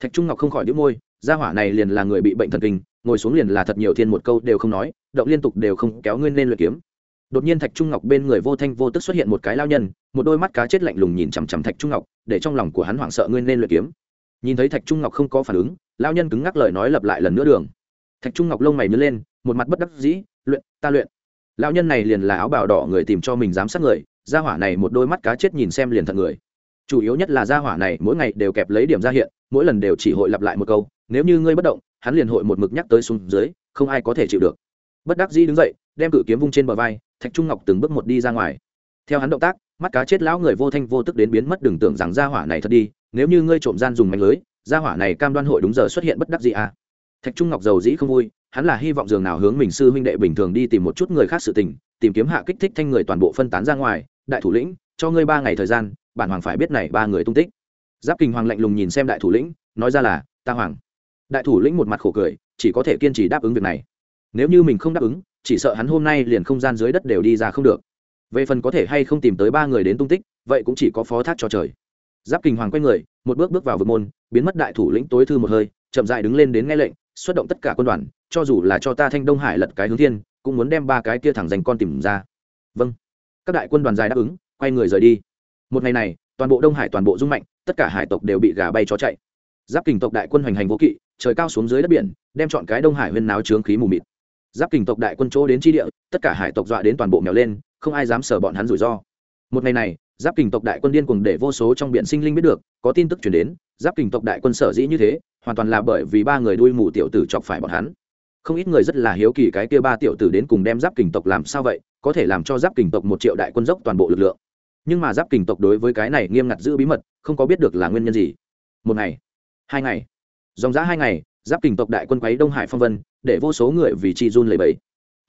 Speaker 1: thạch trung ngọc không khỏi đĩu môi gia hỏa này liền là người bị bệnh thần kinh ngồi xuống liền là thật nhiều thiên một câu đều không nói động liên tục đều không kéo ngươi nên luyện kiếm đột nhiên thạch trung ngọc bên người vô thanh vô tức xuất hiện một cái lao nhân, một đôi mắt cá chết lạnh lùng nhìn chằm chằm thạch trung ngọc, để trong lòng của hắn hoảng sợ ngươi nên luyện kiếm. Nhìn thấy thạch trung ngọc không có phản ứng, lao nhân cứng ngắc lời nói lặp lại lần nữa đường. Thạch trung ngọc lông mày nhớ lên, một mặt bất đắc dĩ, luyện, ta luyện. Lao nhân này liền là áo bào đỏ người tìm cho mình giám sát người, gia hỏa này một đôi mắt cá chết nhìn xem liền thật người. Chủ yếu nhất là gia hỏa này mỗi ngày đều kẹp lấy điểm ra hiện, mỗi lần đều chỉ hội lặp lại một câu, nếu như ngươi bất động, hắn liền hội một mực nhắc tới xuống dưới, không ai có thể chịu được. Bất đắc dĩ đứng dậy, đem cự kiếm vung trên bờ vai thạch trung ngọc từng bước một đi ra ngoài. Theo hắn động tác, mắt cá chết lão người vô thanh vô tức đến biến mất, đừng tưởng rằng gia hỏa này thật đi, nếu như ngươi trộm gian dùng mạnh lưới, gia hỏa này cam đoan hội đúng giờ xuất hiện bất đắc dĩ à. thạch trung ngọc giàu dĩ không vui, hắn là hy vọng dường nào hướng mình sư huynh đệ bình thường đi tìm một chút người khác sự tình, tìm kiếm hạ kích thích thanh người toàn bộ phân tán ra ngoài, đại thủ lĩnh, cho ngươi ba ngày thời gian, bản hoàng phải biết này ba người tung tích. Giáp kình hoàng lạnh lùng nhìn xem đại thủ lĩnh, nói ra là, ta hoàng. Đại thủ lĩnh một mặt khổ cười, chỉ có thể kiên trì đáp ứng việc này. Nếu như mình không đáp ứng chỉ sợ hắn hôm nay liền không gian dưới đất đều đi ra không được. Về phần có thể hay không tìm tới ba người đến tung tích, vậy cũng chỉ có phó thác cho trời. Giáp kình hoàng quay người, một bước bước vào vực môn, biến mất đại thủ lĩnh tối thư một hơi, chậm dại đứng lên đến nghe lệnh, xuất động tất cả quân đoàn, cho dù là cho ta thanh đông hải lật cái hướng thiên, cũng muốn đem ba cái kia thẳng dành con tìm ra. Vâng. Các đại quân đoàn dài đáp ứng, quay người rời đi. Một ngày này, toàn bộ đông hải toàn bộ rung mạnh, tất cả hải tộc đều bị gà bay chó chạy. Giáp kình tộc đại quân hoành hành vô kỵ, trời cao xuống dưới đất biển, đem chọn cái đông hải huyên náo trướng khí mù mịt giáp kình tộc đại quân chỗ đến tri địa, tất cả hải tộc dọa đến toàn bộ mèo lên, không ai dám sờ bọn hắn rủi ro. Một ngày này, giáp kình tộc đại quân điên cuồng để vô số trong biển sinh linh biết được, có tin tức chuyển đến, giáp kình tộc đại quân sở dĩ như thế, hoàn toàn là bởi vì ba người đuôi mù tiểu tử chọc phải bọn hắn. Không ít người rất là hiếu kỳ cái kia ba tiểu tử đến cùng đem giáp kình tộc làm sao vậy, có thể làm cho giáp kình tộc một triệu đại quân dốc toàn bộ lực lượng. Nhưng mà giáp kình tộc đối với cái này nghiêm ngặt giữ bí mật, không có biết được là nguyên nhân gì. Một ngày, hai ngày, dòng giã hai ngày giáp kình tộc đại quân quấy đông hải phong vân, để vô số người vì chi run lầy bẫy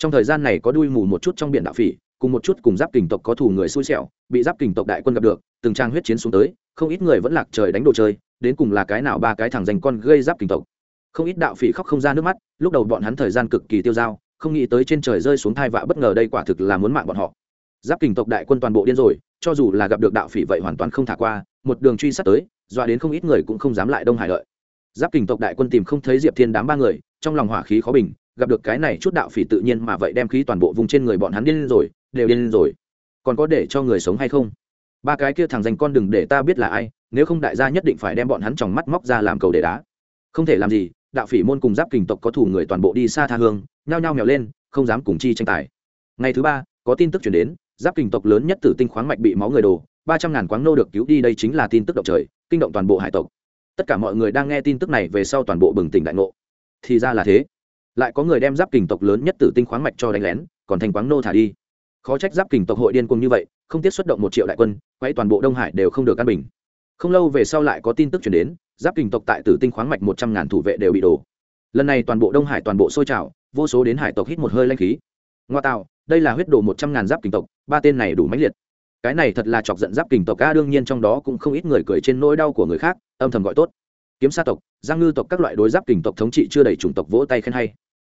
Speaker 1: trong thời gian này có đuôi mù một chút trong biển đạo phỉ, cùng một chút cùng giáp kình tộc có thủ người xui xẻo, bị giáp kình tộc đại quân gặp được, từng trang huyết chiến xuống tới, không ít người vẫn lạc trời đánh đồ chơi, đến cùng là cái nào ba cái thằng dành con gây giáp kình tộc. Không ít đạo phỉ khóc không ra nước mắt, lúc đầu bọn hắn thời gian cực kỳ tiêu dao, không nghĩ tới trên trời rơi xuống thai vạ bất ngờ đây quả thực là muốn mạng bọn họ. Giáp kình tộc đại quân toàn bộ điên rồi, cho dù là gặp được đạo phỉ vậy hoàn toàn không thả qua, một đường truy sát tới, dọa đến không ít người cũng không dám lại đông hải lợi giáp kình tộc đại quân tìm không thấy diệp thiên đám ba người, trong lòng hỏa khí khó bình, gặp được cái này chút đạo phỉ tự nhiên mà vậy đem khí toàn bộ vùng trên người bọn hắn điên lên rồi, đều điên lên rồi. Còn có để cho người sống hay không? Ba cái kia thằng dành con đừng để ta biết là ai, nếu không đại gia nhất định phải đem bọn hắn trong mắt móc ra làm cầu để đá. Không thể làm gì, đạo phỉ môn cùng giáp kình tộc có thủ người toàn bộ đi xa tha hương, nhao nhao mèo lên, không dám cùng chi tranh tài. Ngày thứ ba, có tin tức chuyển đến, giáp kình tộc lớn nhất tử tinh khoáng mạch bị máu người đồ, ba trăm ngàn quáng nô được cứu đi đây chính là tin tức động trời, kinh động toàn bộ hải tộc tất cả mọi người đang nghe tin tức này về sau toàn bộ bừng tỉnh đại ngộ. Thì ra là thế. Lại có người đem giáp kình tộc lớn nhất tử tinh khoáng mạch cho đánh lén, còn thành quáng nô thả đi. Khó trách giáp kình tộc hội điên cùng như vậy, không tiếc xuất động một triệu đại quân, quay toàn bộ đông hải đều không được căn bình. Không lâu về sau lại có tin tức chuyển đến, giáp kình tộc tại tử tinh khoáng mạch một trăm ngàn thủ vệ đều bị đổ. Lần này toàn bộ đông hải toàn bộ sôi trào, vô số đến hải tộc hít một hơi lanh khí. Ngoa tạo, đây là huyết đồ một trăm ngàn giáp kình tộc, ba tên này đủ mãnh liệt cái này thật là chọc giận giáp kình tộc ca đương nhiên trong đó cũng không ít người cười trên nỗi đau của người khác, âm thầm gọi tốt. Kiếm sa tộc, giang ngư tộc các loại đối giáp kình tộc thống trị chưa đầy chủng tộc vỗ tay khen hay.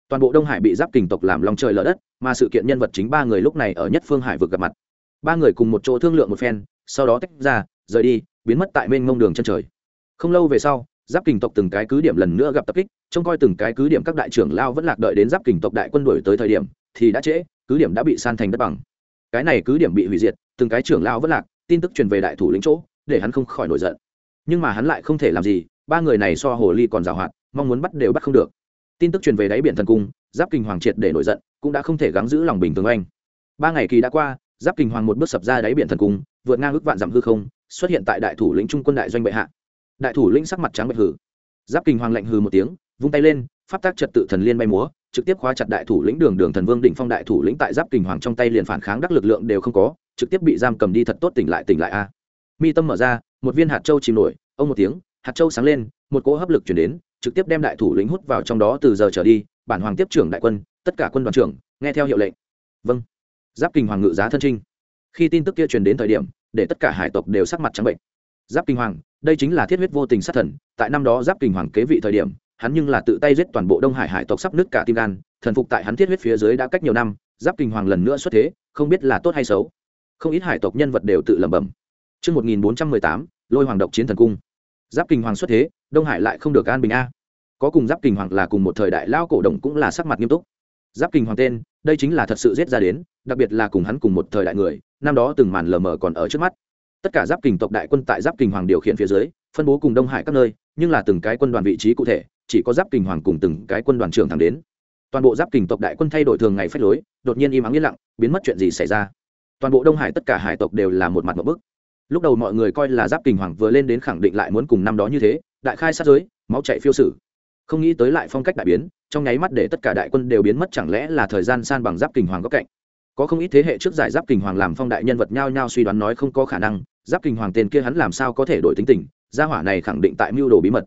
Speaker 1: Toàn bộ đông hải bị giáp kình tộc làm lòng trời lở đất, mà sự kiện nhân vật chính ba người lúc này ở nhất phương hải vực gặp mặt. Ba người cùng một chỗ thương lượng một phen, sau đó tách ra, rời đi, biến mất tại bên ngông đường chân trời. Không lâu về sau, giáp kình tộc từng cái cứ điểm lần nữa gặp tập kích, trông coi từng cái cứ điểm các đại trưởng lao vẫn lạc đợi đến giáp kình tộc đại quân đuổi tới thời điểm, thì đã trễ, cứ điểm đã bị san thành đất bằng. Cái này cứ điểm bị hủy diệt từng cái trưởng lao vẫn lạc, tin tức truyền về đại thủ lĩnh chỗ, để hắn không khỏi nổi giận. Nhưng mà hắn lại không thể làm gì, ba người này so hồ ly còn giàu hoạt mong muốn bắt đều bắt không được. Tin tức truyền về đáy biển thần cung, giáp kinh hoàng triệt để nổi giận, cũng đã không thể gắng giữ lòng bình thường anh. Ba ngày kỳ đã qua, giáp kinh hoàng một bước sập ra đáy biển thần cung, vượt ngang ước vạn dặm hư không, xuất hiện tại đại thủ lĩnh trung quân đại doanh bệ hạ. Đại thủ lĩnh sắc mặt trắng bệ hử giáp kinh hoàng lạnh hừ một tiếng, vung tay lên, pháp tác trật tự thần liên bay múa, trực tiếp khóa chặt đại thủ lĩnh đường đường thần vương đỉnh phong đại thủ lĩnh tại giáp kinh hoàng trong tay liền phản kháng đắc lực lượng đều không có trực tiếp bị giam cầm đi thật tốt tỉnh lại tỉnh lại a. Mi tâm mở ra, một viên hạt châu chìm nổi, ông một tiếng, hạt châu sáng lên, một cỗ hấp lực chuyển đến, trực tiếp đem đại thủ lĩnh hút vào trong đó từ giờ trở đi, bản hoàng tiếp trưởng đại quân, tất cả quân đoàn trưởng, nghe theo hiệu lệnh. Vâng. Giáp kinh hoàng ngự giá thân trinh. Khi tin tức kia truyền đến thời điểm, để tất cả hải tộc đều sắc mặt trắng bệnh. Giáp kinh hoàng, đây chính là thiết huyết vô tình sát thần, tại năm đó giáp kinh hoàng kế vị thời điểm, hắn nhưng là tự tay giết toàn bộ đông hải hải tộc sắp nứt cả tim gan, thần phục tại hắn thiết huyết phía dưới đã cách nhiều năm, giáp kinh hoàng lần nữa xuất thế, không biết là tốt hay xấu không ít hải tộc nhân vật đều tự lẩm bẩm Trước 1418, lôi hoàng độc chiến thần cung. Giáp Kình hoàng xuất thế, Đông Hải lại không được an bình a. Có cùng Giáp Kình hoàng là cùng một thời đại lao cổ động cũng là sắc mặt nghiêm túc. Giáp Kình hoàng tên, đây chính là thật sự giết ra đến, đặc biệt là cùng hắn cùng một thời đại người, năm đó từng màn lờ mờ còn ở trước mắt tất cả giáp kình tộc đại quân tại giáp kình hoàng điều khiển phía dưới phân bố cùng đông hải các nơi nhưng là từng cái quân đoàn vị trí cụ thể chỉ có giáp kình hoàng cùng từng cái quân đoàn trưởng thẳng đến toàn bộ giáp kình tộc đại quân thay đổi thường ngày phách lối đột nhiên im ắng yên lặng biến mất chuyện gì xảy ra toàn bộ đông hải tất cả hải tộc đều là một mặt một bức. Lúc đầu mọi người coi là giáp kình hoàng vừa lên đến khẳng định lại muốn cùng năm đó như thế, đại khai sát giới, máu chạy phiêu sử. Không nghĩ tới lại phong cách đại biến, trong nháy mắt để tất cả đại quân đều biến mất chẳng lẽ là thời gian san bằng giáp kình hoàng góc cạnh. Có không ít thế hệ trước giải giáp kình hoàng làm phong đại nhân vật nhao nhao suy đoán nói không có khả năng, giáp kình hoàng tên kia hắn làm sao có thể đổi tính tình, gia hỏa này khẳng định tại mưu đồ bí mật.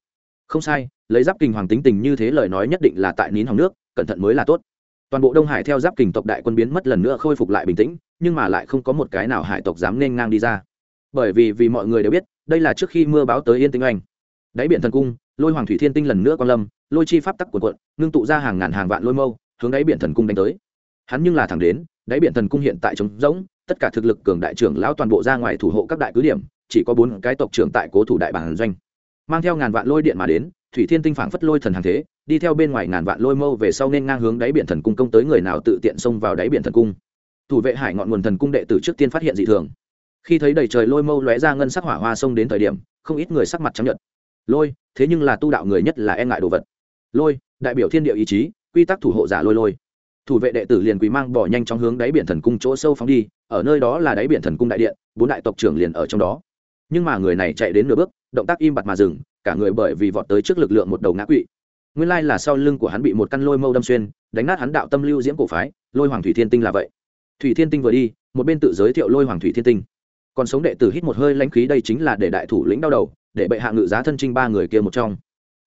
Speaker 1: Không sai, lấy giáp kình hoàng tính tình như thế lời nói nhất định là tại nín hòng nước, cẩn thận mới là tốt. Toàn bộ đông hải theo giáp kình tộc đại quân biến mất lần nữa khôi phục lại bình tĩnh nhưng mà lại không có một cái nào hải tộc dám nên ngang đi ra. Bởi vì vì mọi người đều biết, đây là trước khi mưa báo tới yên tĩnh anh đáy biển thần cung, lôi hoàng thủy thiên tinh lần nữa con lâm, lôi chi pháp tắc quần quận ngưng tụ ra hàng ngàn hàng vạn lôi mâu, hướng đáy biển thần cung đánh tới. Hắn nhưng là thẳng đến, đáy biển thần cung hiện tại trống rỗng, tất cả thực lực cường đại trưởng lão toàn bộ ra ngoài thủ hộ các đại cứ điểm, chỉ có bốn cái tộc trưởng tại cố thủ đại bản doanh. Mang theo ngàn vạn lôi điện mà đến, thủy thiên tinh phảng phất lôi thần hàng thế, đi theo bên ngoài ngàn vạn lôi mâu về sau nên ngang hướng đáy biển thần cung công tới người nào tự tiện xông vào đáy biển thần cung thủ vệ hải ngọn nguồn thần cung đệ tử trước tiên phát hiện dị thường. Khi thấy đầy trời lôi mâu lóe ra ngân sắc hỏa hoa sông đến thời điểm, không ít người sắc mặt chấp nhận lôi, thế nhưng là tu đạo người nhất là e ngại đồ vật. Lôi, đại biểu thiên địa ý chí, quy tắc thủ hộ giả lôi lôi. Thủ vệ đệ tử liền quý mang bỏ nhanh trong hướng đáy biển thần cung chỗ sâu phóng đi, ở nơi đó là đáy biển thần cung đại điện, bốn đại tộc trưởng liền ở trong đó. Nhưng mà người này chạy đến nửa bước, động tác im bặt mà dừng, cả người bởi vì vọt tới trước lực lượng một đầu ngã quỵ. Nguyên lai là sau lưng của hắn bị một căn lôi mâu đâm xuyên, đánh nát hắn đạo tâm lưu diễm cổ phái, lôi hoàng thủy thiên tinh là vậy thủy thiên tinh vừa đi một bên tự giới thiệu lôi hoàng thủy thiên tinh. Còn sống đệ tử hít một hơi lãnh khí đây chính là để đại thủ lĩnh đau đầu để bệ hạ ngự giá thân trinh ba người kia một trong.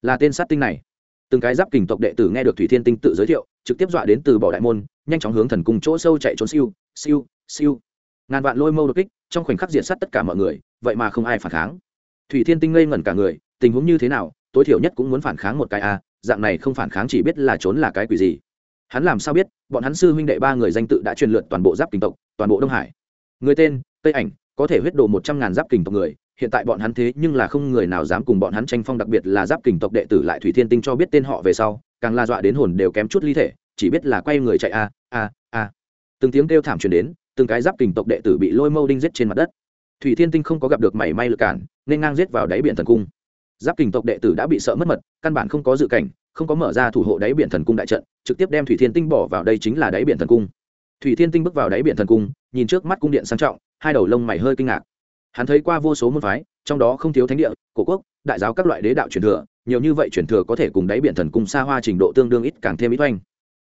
Speaker 1: Là tên sát tinh này. Từng cái giáp kình tộc đệ tử nghe được thủy thiên tinh tự giới thiệu trực tiếp dọa đến từ bỏ đại môn nhanh chóng hướng thần cung chỗ sâu chạy trốn siêu siêu siêu. Ngàn vạn lôi mâu đột kích trong khoảnh khắc diện sát tất cả mọi người vậy mà không ai phản kháng. Thủy thiên tinh ngây ngẩn cả người tình huống như thế nào tối thiểu nhất cũng muốn phản kháng một cái a à, dạng này không phản kháng chỉ biết là trốn là cái quỷ gì. Hắn làm sao biết bọn hắn sư huynh đệ ba người danh tự đã truyền lượt toàn bộ giáp kình tộc, toàn bộ đông hải. Người tên, tây ảnh, có thể huyết đồ một trăm ngàn giáp kình tộc người. Hiện tại bọn hắn thế nhưng là không người nào dám cùng bọn hắn tranh phong, đặc biệt là giáp kình tộc đệ tử lại thủy thiên tinh cho biết tên họ về sau, càng la dọa đến hồn đều kém chút ly thể, chỉ biết là quay người chạy a a a. Từng tiếng kêu thảm truyền đến, từng cái giáp kình tộc đệ tử bị lôi mâu đinh giết trên mặt đất. Thủy thiên tinh không có gặp được mảy may lực cản, nên ngang giết vào đáy biển thần cung. Giáp kình tộc đệ tử đã bị sợ mất mật, căn bản không có dự cảnh không có mở ra thủ hộ đáy biển thần cung đại trận, trực tiếp đem thủy thiên tinh bỏ vào đây chính là đáy biển thần cung. Thủy thiên tinh bước vào đáy biển thần cung, nhìn trước mắt cung điện sang trọng, hai đầu lông mày hơi kinh ngạc. Hắn thấy qua vô số môn phái, trong đó không thiếu thánh địa, cổ quốc, đại giáo các loại đế đạo truyền thừa, nhiều như vậy truyền thừa có thể cùng đáy biển thần cung xa hoa trình độ tương đương ít càng thêm ít oanh.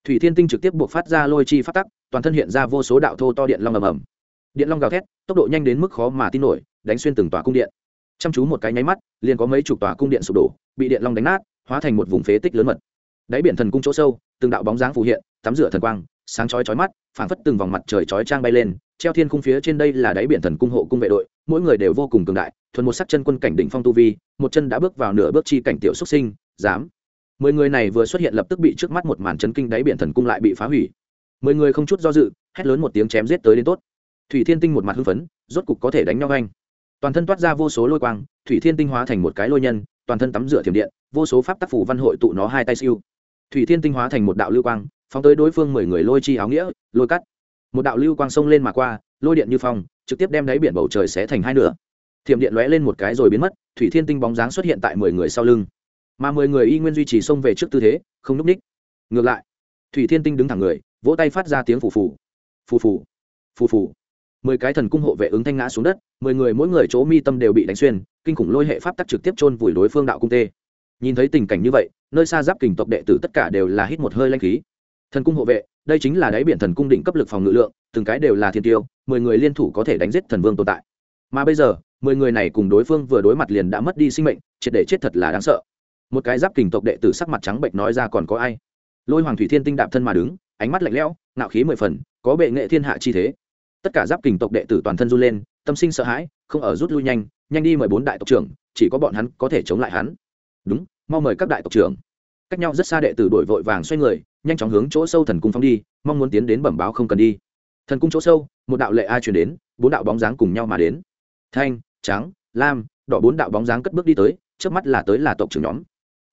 Speaker 1: Thủy thiên tinh trực tiếp buộc phát ra lôi chi phát tắc, toàn thân hiện ra vô số đạo thô to điện long ầm ầm. Điện long gào thét, tốc độ nhanh đến mức khó mà tin nổi, đánh xuyên từng tòa cung điện. Chăm chú một cái nháy mắt, liền có mấy chục tòa cung điện sụp đổ, bị điện long đánh nát hóa thành một vùng phế tích lớn mật. Đáy biển thần cung chỗ sâu, từng đạo bóng dáng phù hiện, tắm rửa thần quang, sáng chói chói mắt, phảng phất từng vòng mặt trời chói trang bay lên, treo thiên cung phía trên đây là đáy biển thần cung hộ cung vệ đội, mỗi người đều vô cùng cường đại, thuần một sắc chân quân cảnh đỉnh phong tu vi, một chân đã bước vào nửa bước chi cảnh tiểu xuất sinh, dám. Mười người này vừa xuất hiện lập tức bị trước mắt một màn chấn kinh đáy biển thần cung lại bị phá hủy. Mười người không chút do dự, hét lớn một tiếng chém giết tới đến tốt. Thủy thiên tinh một mặt hưng phấn, rốt cục có thể đánh nhau anh. Toàn thân toát ra vô số lôi quang, thủy thiên tinh hóa thành một cái lôi nhân toàn thân tắm rửa thiểm điện, vô số pháp tác phủ văn hội tụ nó hai tay siêu. Thủy thiên tinh hóa thành một đạo lưu quang, phóng tới đối phương mười người lôi chi áo nghĩa, lôi cắt. Một đạo lưu quang sông lên mà qua, lôi điện như phong, trực tiếp đem đáy biển bầu trời xé thành hai nửa. Thiểm điện lóe lên một cái rồi biến mất, thủy thiên tinh bóng dáng xuất hiện tại mười người sau lưng. Mà mười người y nguyên duy trì xông về trước tư thế, không núp ních. Ngược lại, thủy thiên tinh đứng thẳng người, vỗ tay phát ra tiếng phù phù. Phù phù phù phù mười cái thần cung hộ vệ ứng thanh ngã xuống đất, mười người mỗi người chỗ mi tâm đều bị đánh xuyên, kinh khủng lôi hệ pháp tắc trực tiếp chôn vùi đối phương đạo cung tê. Nhìn thấy tình cảnh như vậy, nơi xa giáp kình tộc đệ tử tất cả đều là hít một hơi lanh khí. Thần cung hộ vệ, đây chính là đáy biển thần cung đỉnh cấp lực phòng ngự lượng, từng cái đều là thiên tiêu, mười người liên thủ có thể đánh giết thần vương tồn tại. Mà bây giờ, mười người này cùng đối phương vừa đối mặt liền đã mất đi sinh mệnh, triệt để chết thật là đáng sợ. Một cái giáp kình tộc đệ tử sắc mặt trắng bệnh nói ra còn có ai? Lôi hoàng thủy thiên tinh đạp thân mà đứng, ánh mắt lạnh lẽo, ngạo khí mười phần, có bệ nghệ thiên hạ chi thế tất cả giáp kình tộc đệ tử toàn thân run lên tâm sinh sợ hãi không ở rút lui nhanh nhanh đi mời bốn đại tộc trưởng chỉ có bọn hắn có thể chống lại hắn. Đúng mau mời các đại tộc trưởng. Cách nhau rất xa đệ tử đổi vội vàng xoay người nhanh chóng hướng chỗ sâu thần cung phong đi mong muốn tiến đến bẩm báo không cần đi. Thần cung chỗ sâu một đạo lệ ai chuyển đến bốn đạo bóng dáng cùng nhau mà đến. Thanh trắng lam đỏ bốn đạo bóng dáng cất bước đi tới trước mắt là tới là tộc trưởng nhóm.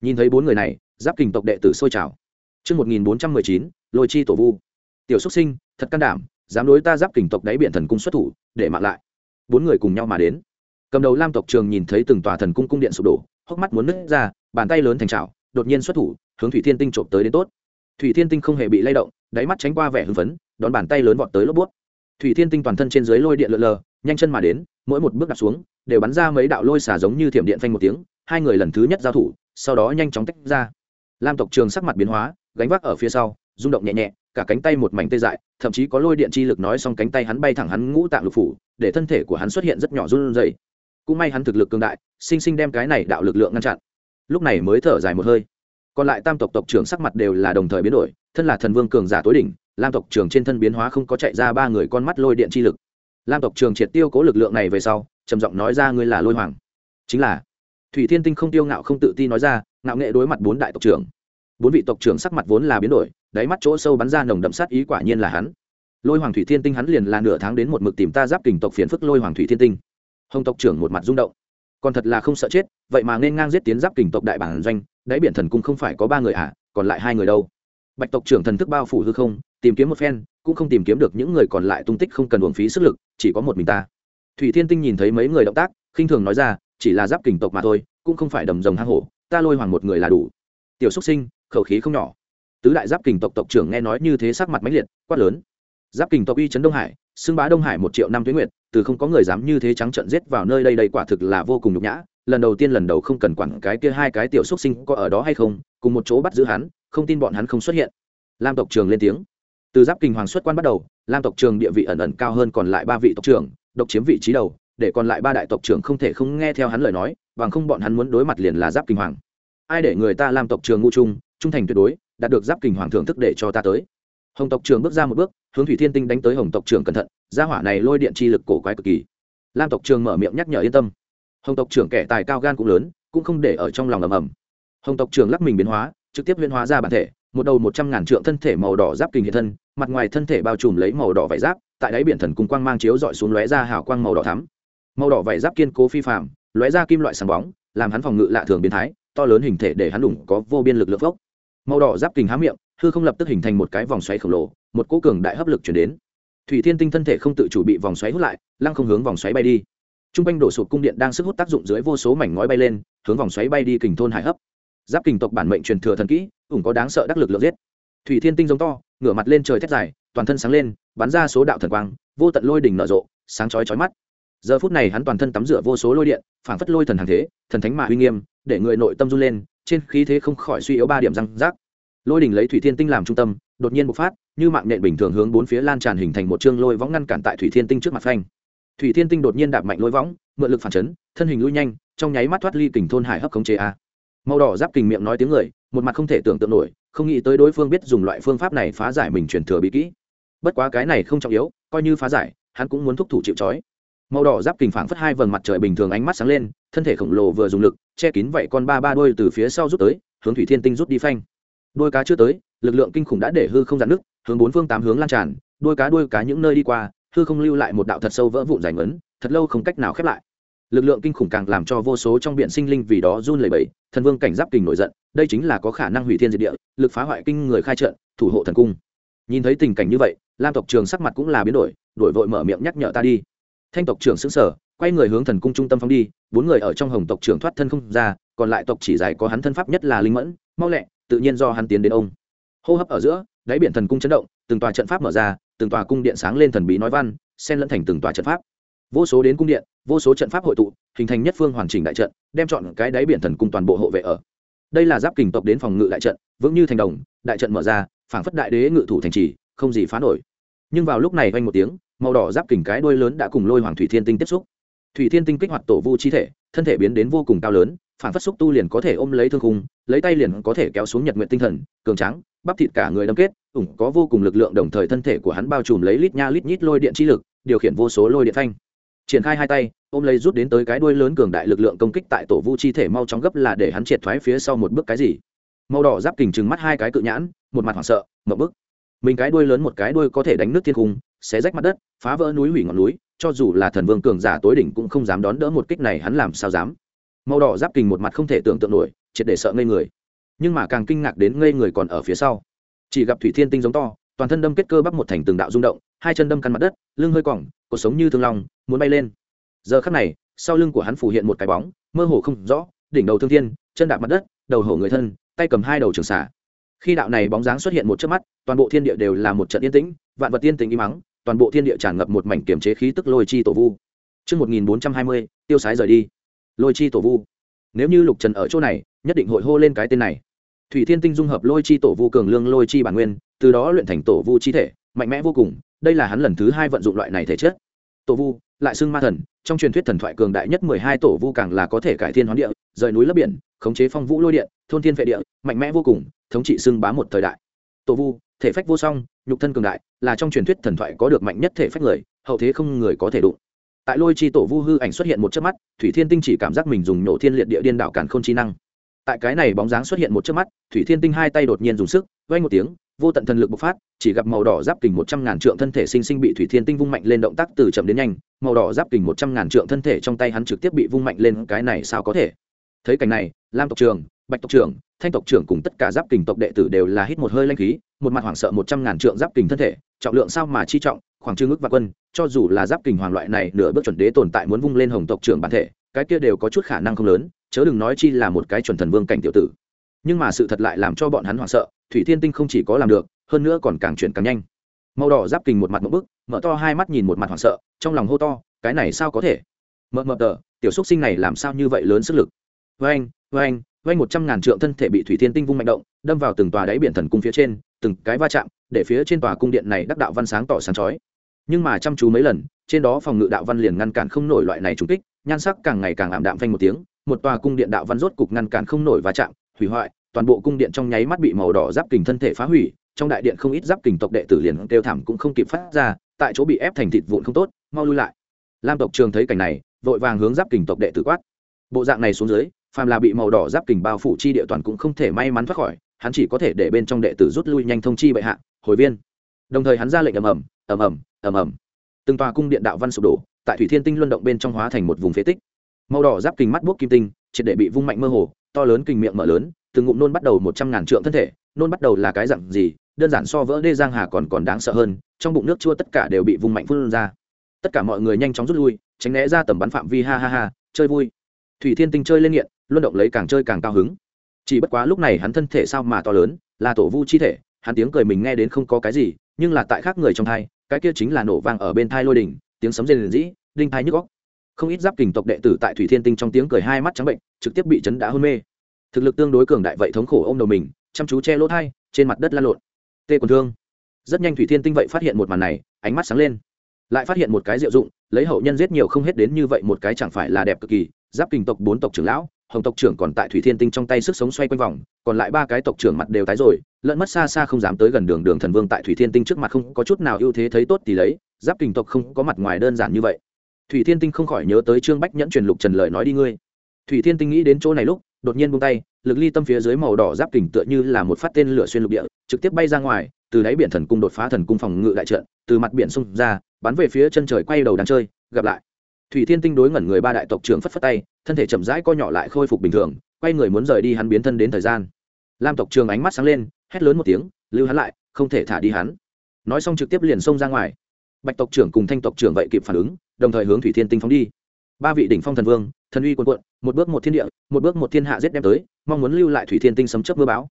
Speaker 1: Nhìn thấy bốn người này giáp kình tộc đệ tử sôi trào. Trước 1419, lôi chi tổ vu. Tiểu xuất sinh, thật can đảm, dám đối ta giáp kình tộc đáy biển thần cung xuất thủ, để mạng lại. Bốn người cùng nhau mà đến. Cầm đầu Lam tộc trường nhìn thấy từng tòa thần cung cung điện sụp đổ, hốc mắt muốn nứt ra, bàn tay lớn thành trào, đột nhiên xuất thủ, hướng Thủy Thiên Tinh trộm tới đến tốt. Thủy Thiên Tinh không hề bị lay động, đáy mắt tránh qua vẻ hưng phấn, đón bàn tay lớn vọt tới lốp bút. Thủy Thiên Tinh toàn thân trên dưới lôi điện lượn lờ, nhanh chân mà đến, mỗi một bước đặt xuống, đều bắn ra mấy đạo lôi xả giống như thiểm điện phanh một tiếng, hai người lần thứ nhất giao thủ, sau đó nhanh chóng tách ra lam tộc trường sắc mặt biến hóa gánh vác ở phía sau rung động nhẹ nhẹ, cả cánh tay một mảnh tê dại, thậm chí có lôi điện chi lực nói xong cánh tay hắn bay thẳng hắn ngũ tạng lục phủ, để thân thể của hắn xuất hiện rất nhỏ run rẩy. Cũng may hắn thực lực cường đại, sinh sinh đem cái này đạo lực lượng ngăn chặn. Lúc này mới thở dài một hơi. Còn lại tam tộc tộc trưởng sắc mặt đều là đồng thời biến đổi, thân là thần vương cường giả tối đỉnh, lam tộc trưởng trên thân biến hóa không có chạy ra ba người con mắt lôi điện chi lực. Lam tộc trưởng triệt tiêu cố lực lượng này về sau, trầm giọng nói ra ngươi là lôi hoàng. Chính là. Thủy thiên tinh không tiêu ngạo không tự ti nói ra, ngạo nghệ đối mặt bốn đại tộc trưởng. Bốn vị tộc trưởng sắc mặt vốn là biến đổi đáy mắt chỗ sâu bắn ra nồng đậm sát ý quả nhiên là hắn. Lôi hoàng thủy thiên tinh hắn liền là nửa tháng đến một mực tìm ta giáp kình tộc phiền phức lôi hoàng thủy thiên tinh. Hồng tộc trưởng một mặt rung động. Còn thật là không sợ chết, vậy mà nên ngang giết tiến giáp kình tộc đại bản doanh, đáy biển thần cung không phải có ba người à còn lại hai người đâu? Bạch tộc trưởng thần thức bao phủ hư không, tìm kiếm một phen, cũng không tìm kiếm được những người còn lại tung tích không cần uổng phí sức lực, chỉ có một mình ta. Thủy thiên tinh nhìn thấy mấy người động tác, khinh thường nói ra, chỉ là giáp kình tộc mà thôi, cũng không phải đầm rồng hang hổ, ta lôi hoàng một người là đủ. Tiểu xúc sinh, khẩu khí không nhỏ tứ đại giáp kình tộc tộc trưởng nghe nói như thế sắc mặt mãnh liệt, quát lớn. Giáp kình tộc uy trấn đông hải, xưng bá đông hải một triệu năm tuyến nguyệt, từ không có người dám như thế trắng trận giết vào nơi đây đây quả thực là vô cùng nhục nhã. Lần đầu tiên lần đầu không cần quản cái kia hai cái tiểu xuất sinh có ở đó hay không, cùng một chỗ bắt giữ hắn, không tin bọn hắn không xuất hiện. Lam tộc trường lên tiếng. Từ giáp kình hoàng xuất quan bắt đầu, lam tộc trường địa vị ẩn ẩn cao hơn còn lại ba vị tộc trưởng, độc chiếm vị trí đầu, để còn lại ba đại tộc trưởng không thể không nghe theo hắn lời nói, bằng không bọn hắn muốn đối mặt liền là giáp kình hoàng. Ai để người ta lam tộc trường ngu trung trung thành tuyệt đối đạt được giáp kình hoàng thưởng thức để cho ta tới. Hồng tộc trường bước ra một bước, hướng thủy thiên tinh đánh tới hồng tộc trường cẩn thận, gia hỏa này lôi điện chi lực cổ quái cực kỳ. Lam tộc trường mở miệng nhắc nhở yên tâm. Hồng tộc trưởng kẻ tài cao gan cũng lớn, cũng không để ở trong lòng ầm ầm. Hồng tộc trường lắc mình biến hóa, trực tiếp huyên hóa ra bản thể, một đầu một trăm ngàn trượng thân thể màu đỏ giáp kình hiện thân, mặt ngoài thân thể bao trùm lấy màu đỏ vải giáp, tại đáy biển thần cùng quang mang chiếu dọi xuống lóe ra hào quang màu đỏ thắm. Màu đỏ vải giáp kiên cố phi phạm lóe ra kim loại sáng bóng, làm hắn phòng ngự lạ thường biến thái, to lớn hình thể để hắn đủng có vô biên lực lượng gốc màu đỏ giáp kình há miệng, hư không lập tức hình thành một cái vòng xoáy khổng lồ, một cỗ cường đại hấp lực chuyển đến. Thủy thiên tinh thân thể không tự chủ bị vòng xoáy hút lại, lăng không hướng vòng xoáy bay đi. T r u n g quanh đổ sụp cung điện đang sức hút tác dụng dưới vô số mảnh ngói bay lên, hướng vòng xoáy bay đi kình thôn hải hấp. Giáp kình tộc bản mệnh truyền thừa thần kỹ, ủng có đáng sợ đắc lực lượng giết. Thủy thiên tinh giống to, ngửa mặt lên trời thét dài, toàn thân sáng lên, bắn ra số đạo thần quang, vô tận lôi đỉnh nở rộ, sáng chói chói mắt. Giờ phút này hắn toàn thân tắm rửa vô số lôi điện, phảng phất lôi thần hàng thế, thần thánh mạ uy nghiêm để người nội tâm run lên, trên khí thế không khỏi suy yếu ba điểm răng rác. Lôi đỉnh lấy thủy thiên tinh làm trung tâm, đột nhiên bộc phát, như mạng nện bình thường hướng bốn phía lan tràn hình thành một chương lôi võng ngăn cản tại thủy thiên tinh trước mặt phanh. Thủy thiên tinh đột nhiên đạp mạnh lôi võng, mượn lực phản chấn, thân hình lui nhanh, trong nháy mắt thoát ly kình thôn hải hấp khống chế a. Màu đỏ giáp kình miệng nói tiếng người, một mặt không thể tưởng tượng nổi, không nghĩ tới đối phương biết dùng loại phương pháp này phá giải mình truyền thừa bí kỹ. Bất quá cái này không trọng yếu, coi như phá giải, hắn cũng muốn thúc thủ chịu trói màu đỏ giáp kình phảng phất hai vầng mặt trời bình thường ánh mắt sáng lên, thân thể khổng lồ vừa dùng lực, che kín vậy con ba ba đôi từ phía sau rút tới, hướng thủy thiên tinh rút đi phanh. Đôi cá chưa tới, lực lượng kinh khủng đã để hư không dạn nước hướng bốn phương tám hướng lan tràn đôi cá đôi cá những nơi đi qua, hư không lưu lại một đạo thật sâu vỡ vụn giải ngấn thật lâu không cách nào khép lại. Lực lượng kinh khủng càng làm cho vô số trong biển sinh linh vì đó run lẩy bẩy, thần vương cảnh giáp kình nổi giận, đây chính là có khả năng hủy thiên diệt địa, lực phá hoại kinh người khai trận, thủ hộ thần cung. Nhìn thấy tình cảnh như vậy, lam tộc trường sắc mặt cũng là biến đổi đổi vội mở miệng nhắc nhở ta đi thanh tộc trưởng xứng sở, quay người hướng thần cung trung tâm phóng đi, bốn người ở trong hồng tộc trưởng thoát thân không ra, còn lại tộc chỉ dài có hắn thân pháp nhất là linh mẫn, mau lẹ, tự nhiên do hắn tiến đến ông. Hô hấp ở giữa, đáy biển thần cung chấn động, từng tòa trận pháp mở ra, từng tòa cung điện sáng lên thần bí nói văn, xen lẫn thành từng tòa trận pháp. Vô số đến cung điện, vô số trận pháp hội tụ, hình thành nhất phương hoàn chỉnh đại trận, đem chọn cái đáy biển thần cung toàn bộ hộ vệ ở. Đây là giáp kình tộc đến phòng ngự đại trận, vững như thành đồng, đại trận mở ra, phảng phất đại đế ngự thủ thành trì, không gì phá nổi. Nhưng vào lúc này vang một tiếng màu đỏ giáp kình cái đuôi lớn đã cùng lôi hoàng thủy thiên tinh tiếp xúc. Thủy thiên tinh kích hoạt tổ vu chi thể, thân thể biến đến vô cùng cao lớn, phản phát xúc tu liền có thể ôm lấy thương khung, lấy tay liền có thể kéo xuống nhật nguyện tinh thần, cường trắng bắp thịt cả người đâm kết, ủng có vô cùng lực lượng đồng thời thân thể của hắn bao trùm lấy lít nha lít nhít lôi điện chi lực, điều khiển vô số lôi điện phanh. Triển khai hai tay, ôm lấy rút đến tới cái đuôi lớn cường đại lực lượng công kích tại tổ vu chi thể mau chóng gấp là để hắn triệt thoái phía sau một bước cái gì. Màu đỏ giáp kình trừng mắt hai cái cự nhãn, một mặt hoảng sợ, một bước. Mình cái đuôi lớn một cái đuôi có thể đánh nước thiên cung xé rách mặt đất, phá vỡ núi hủy ngọn núi, cho dù là thần vương cường giả tối đỉnh cũng không dám đón đỡ một kích này hắn làm sao dám. Màu đỏ giáp kình một mặt không thể tưởng tượng nổi, triệt để sợ ngây người. Nhưng mà càng kinh ngạc đến ngây người còn ở phía sau. Chỉ gặp thủy thiên tinh giống to, toàn thân đâm kết cơ bắp một thành từng đạo rung động, hai chân đâm căn mặt đất, lưng hơi cỏng cuộc sống như thương lòng muốn bay lên. Giờ khắc này, sau lưng của hắn phủ hiện một cái bóng, mơ hồ không rõ, đỉnh đầu thương thiên, chân đạp mặt đất, đầu hổ người thân, tay cầm hai đầu trường xả. Khi đạo này bóng dáng xuất hiện một chớp mắt, toàn bộ thiên địa đều là một trận yên tĩnh, vạn vật tiên tình im mắng toàn bộ thiên địa tràn ngập một mảnh kiềm chế khí tức lôi chi tổ vu Trước 1420, tiêu sái rời đi. Lôi chi tổ vu. Nếu như Lục Trần ở chỗ này, nhất định hội hô lên cái tên này. Thủy Thiên Tinh dung hợp lôi chi tổ vu cường lương lôi chi bản nguyên, từ đó luyện thành tổ vu chi thể, mạnh mẽ vô cùng, đây là hắn lần thứ hai vận dụng loại này thể chất. Tổ vu, lại xưng ma thần, trong truyền thuyết thần thoại cường đại nhất mười hai tổ vu càng là có thể cải thiên hoán địa, rời núi lấp biển, khống chế phong vũ lôi điện, thôn thiên vệ địa, mạnh mẽ vô cùng, thống trị xưng bá một thời đại. Tổ vu, thể phách vô song, nhục thân cường đại, là trong truyền thuyết thần thoại có được mạnh nhất thể phách người, hậu thế không người có thể đụng. Tại Lôi chi tổ vu hư ảnh xuất hiện một chớp mắt, Thủy Thiên Tinh chỉ cảm giác mình dùng nổ thiên liệt địa điên đạo cản không chi năng. Tại cái này bóng dáng xuất hiện một chớp mắt, Thủy Thiên Tinh hai tay đột nhiên dùng sức, vang một tiếng, vô tận thần lực bộc phát chỉ gặp màu đỏ giáp kình một trăm ngàn trượng thân thể sinh sinh bị thủy thiên tinh vung mạnh lên động tác từ chậm đến nhanh màu đỏ giáp kình một trăm ngàn trượng thân thể trong tay hắn trực tiếp bị vung mạnh lên cái này sao có thể thấy cảnh này lam tộc trưởng bạch tộc trưởng thanh tộc trưởng cùng tất cả giáp kình tộc đệ tử đều là hít một hơi lanh khí, một mặt hoảng sợ một trăm ngàn trượng giáp kình thân thể, trọng lượng sao mà chi trọng, khoảng trương ức và quân, cho dù là giáp kình hoàng loại này nửa bước chuẩn đế tồn tại muốn vung lên hồng tộc trưởng bản thể, cái kia đều có chút khả năng không lớn, chớ đừng nói chi là một cái chuẩn thần vương cảnh tiểu tử. Nhưng mà sự thật lại làm cho bọn hắn hoảng sợ, thủy thiên tinh không chỉ có làm được, hơn nữa còn càng chuyển càng nhanh. Màu đỏ giáp kình một mặt một bức, mở to hai mắt nhìn một mặt hoảng sợ, trong lòng hô to, cái này sao có thể? Mờ mờ tờ, tiểu xúc sinh này làm sao như vậy lớn sức lực? Vê anh vê anh vênh một trăm ngàn trượng thân thể bị thủy thiên tinh vung mạnh động, đâm vào từng tòa đáy biển thần cung phía trên, từng cái va chạm, để phía trên tòa cung điện này đắc đạo văn sáng tỏ sáng chói. Nhưng mà chăm chú mấy lần, trên đó phòng ngự đạo văn liền ngăn cản không nổi loại này trúng kích, nhan sắc càng ngày càng ảm đạm phanh một tiếng, một tòa cung điện đạo văn rốt cục ngăn cản không nổi va chạm, hủy hoại, toàn bộ cung điện trong nháy mắt bị màu đỏ giáp kình thân thể phá hủy, trong đại điện không ít giáp kình tộc đệ tử liền kêu thảm cũng không kịp phát ra, tại chỗ bị ép thành thịt vụn không tốt, mau lui lại. Lam tộc trường thấy cảnh này, vội vàng hướng giáp kình tộc đệ tử quát. Bộ dạng này xuống dưới phàm là bị màu đỏ giáp kình bao phủ chi địa toàn cũng không thể may mắn thoát khỏi, hắn chỉ có thể để bên trong đệ tử rút lui nhanh thông chi bệ hạ, hồi viên. Đồng thời hắn ra lệnh ầm ầm ầm ầm ầm ầm. Từng tòa cung điện đạo văn sụp đổ, tại thủy thiên tinh luân động bên trong hóa thành một vùng phế tích. Màu đỏ giáp kình mắt buốc kim tinh, triệt để bị vung mạnh mơ hồ, to lớn kình miệng mở lớn, từng ngụm nôn bắt đầu một trăm ngàn trượng thân thể, nôn bắt đầu là cái dặn gì, đơn giản so vỡ đê giang hà còn còn đáng sợ hơn, trong bụng nước chua tất cả đều bị vung mạnh phun ra. Tất cả mọi người nhanh chóng rút lui, tránh né ra tầm bắn phạm vi, ha ha ha, chơi vui. Thủy thiên tinh chơi lên nghiện luân động lấy càng chơi càng cao hứng. Chỉ bất quá lúc này hắn thân thể sao mà to lớn là tổ vu chi thể hắn tiếng cười mình nghe đến không có cái gì nhưng là tại khác người trong thai cái kia chính là nổ vang ở bên thai lôi đỉnh tiếng sấm rền dĩ, đinh thai nhức góc không ít giáp kình tộc đệ tử tại thủy thiên tinh trong tiếng cười hai mắt trắng bệnh trực tiếp bị chấn đã hôn mê. Thực lực tương đối cường đại vậy thống khổ ô m đầu mình chăm chú che lỗ thai trên mặt đất lan lộn. Tê quần thương. Rất nhanh thủy thiên tinh vậy phát hiện một màn này ánh mắt sáng lên. Lại phát hiện một cái diệu dụng lấy hậu nhân giết nhiều không hết đến như vậy một cái chẳng phải là đẹp cực kỳ giáp kình tộc bốn tộc trưởng lão hồng tộc trưởng còn tại thủy thiên tinh trong tay sức sống xoay quanh vòng, còn lại ba cái tộc trưởng mặt đều tái rồi, lẫn mất xa xa không dám tới gần đường đường thần vương tại thủy thiên tinh trước mặt không có chút nào ưu thế thấy tốt thì lấy, giáp kình tộc không có mặt ngoài đơn giản như vậy. Thủy thiên tinh không khỏi nhớ tới trương bách nhẫn truyền lục trần lời nói đi ngươi. Thủy thiên tinh nghĩ đến chỗ này lúc, đột nhiên buông tay, lực ly tâm phía dưới màu đỏ giáp kình tựa như là một phát tên lửa xuyên lục địa, trực tiếp bay ra ngoài, từ đáy biển thần cung đột phá thần cung phòng ngự đại trận, từ mặt biển xung ra, bắn về phía chân trời quay đầu đang chơi, gặp lại thủy thiên tinh đối ngẩn người ba đại tộc trưởng phất phất tay, thân thể chậm rãi co nhỏ lại khôi phục bình thường, quay người muốn rời đi hắn biến thân đến thời gian. Lam tộc trường ánh mắt sáng lên, hét lớn một tiếng, lưu hắn lại, không thể thả đi hắn. Nói xong trực tiếp liền xông ra ngoài. Bạch tộc trưởng cùng thanh tộc trưởng vậy kịp phản ứng, đồng thời hướng thủy thiên tinh phóng đi. Ba vị đỉnh phong thần vương, thần uy quần quận một bước một thiên địa, một bước một thiên hạ giết đem tới, mong muốn lưu lại thủy thiên tinh sấm chớp mưa bão.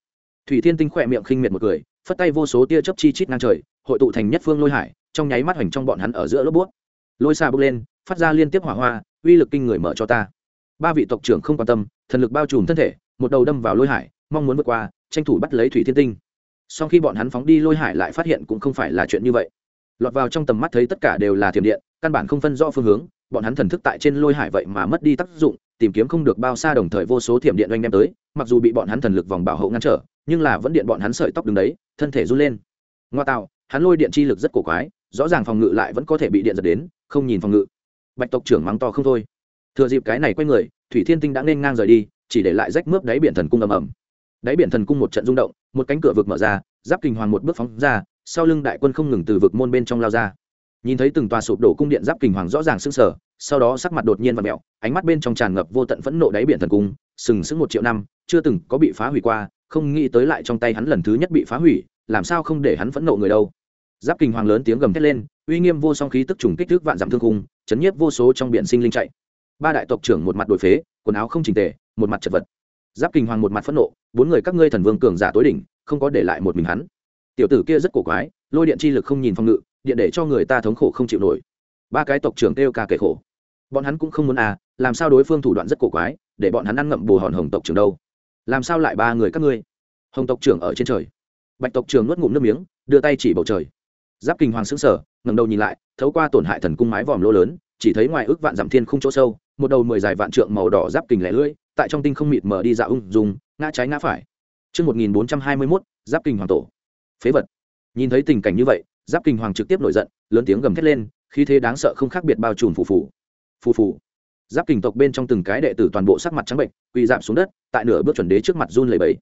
Speaker 1: Thủy thiên tinh khỏe miệng khinh miệt một cười, phất tay vô số tia chớp chi chít ngang trời, hội tụ thành nhất phương lôi hải, trong nháy mắt hoành trong bọn hắn ở giữa lốp bút. Lôi xa bước lên phát ra liên tiếp hỏa hoa, uy lực kinh người mở cho ta. Ba vị tộc trưởng không quan tâm, thần lực bao trùm thân thể, một đầu đâm vào lôi hải, mong muốn vượt qua, tranh thủ bắt lấy thủy thiên tinh. Sau khi bọn hắn phóng đi lôi hải lại phát hiện cũng không phải là chuyện như vậy. Lọt vào trong tầm mắt thấy tất cả đều là thiểm điện, căn bản không phân rõ phương hướng, bọn hắn thần thức tại trên lôi hải vậy mà mất đi tác dụng, tìm kiếm không được bao xa đồng thời vô số thiểm điện oanh đem tới, mặc dù bị bọn hắn thần lực vòng bảo hộ ngăn trở, nhưng là vẫn điện bọn hắn sợi tóc đứng đấy, thân thể run lên. Ngoa tạo, hắn lôi điện chi lực rất cổ quái, rõ ràng phòng ngự lại vẫn có thể bị điện giật đến, không nhìn phòng ngự bạch tộc trưởng mắng to không thôi. Thừa dịp cái này quay người, thủy thiên tinh đã nên ngang rời đi, chỉ để lại rách mướp đáy biển thần cung ầm ầm. Đáy biển thần cung một trận rung động, một cánh cửa vực mở ra, giáp kình hoàng một bước phóng ra, sau lưng đại quân không ngừng từ vực môn bên trong lao ra. Nhìn thấy từng tòa sụp đổ cung điện giáp kình hoàng rõ ràng sưng sờ, sau đó sắc mặt đột nhiên và mẹo, ánh mắt bên trong tràn ngập vô tận phẫn nộ đáy biển thần cung, sừng sững một triệu năm, chưa từng có bị phá hủy qua, không nghĩ tới lại trong tay hắn lần thứ nhất bị phá hủy, làm sao không để hắn phẫn nộ người đâu. Giáp kình hoàng lớn tiếng gầm thét lên, uy nghiêm vô song khí tức trùng kích thước vạn dặm thương cung chấn nhiếp vô số trong biển sinh linh chạy. Ba đại tộc trưởng một mặt đổi phế, quần áo không trình tề, một mặt chật vật. Giáp kình hoàng một mặt phẫn nộ, bốn người các ngươi thần vương cường giả tối đỉnh, không có để lại một mình hắn. Tiểu tử kia rất cổ quái, lôi điện chi lực không nhìn phòng ngự, điện để cho người ta thống khổ không chịu nổi. Ba cái tộc trưởng kêu ca kể khổ. Bọn hắn cũng không muốn à làm sao đối phương thủ đoạn rất cổ quái, để bọn hắn ăn ngậm bù hòn hồng tộc trưởng đâu? Làm sao lại ba người các ngươi? Hồng tộc trưởng ở trên trời. Bạch tộc trưởng nuốt ngụm nước miếng, đưa tay chỉ bầu trời. Giáp kinh hoàng xứng sở ngẩng đầu nhìn lại thấu qua tổn hại thần cung mái vòm lỗ lớn chỉ thấy ngoài ước vạn dặm thiên không chỗ sâu một đầu mười dài vạn trượng màu đỏ giáp kình lẻ lưỡi tại trong tinh không mịt mờ đi dạo ung dùng ngã trái ngã phải Trước 1421, giáp kình hoàng tổ. Phế vật. Nhìn thấy tình cảnh như vậy, giáp kình hoàng trực tiếp nổi giận, lớn tiếng gầm thét lên, khí thế đáng sợ không khác biệt bao trùm phù phù. Phù phù. Giáp kình tộc bên trong từng cái đệ tử toàn bộ sắc mặt trắng bệnh, quỳ rạp xuống đất, tại nửa bước chuẩn đế trước mặt run lẩy bẩy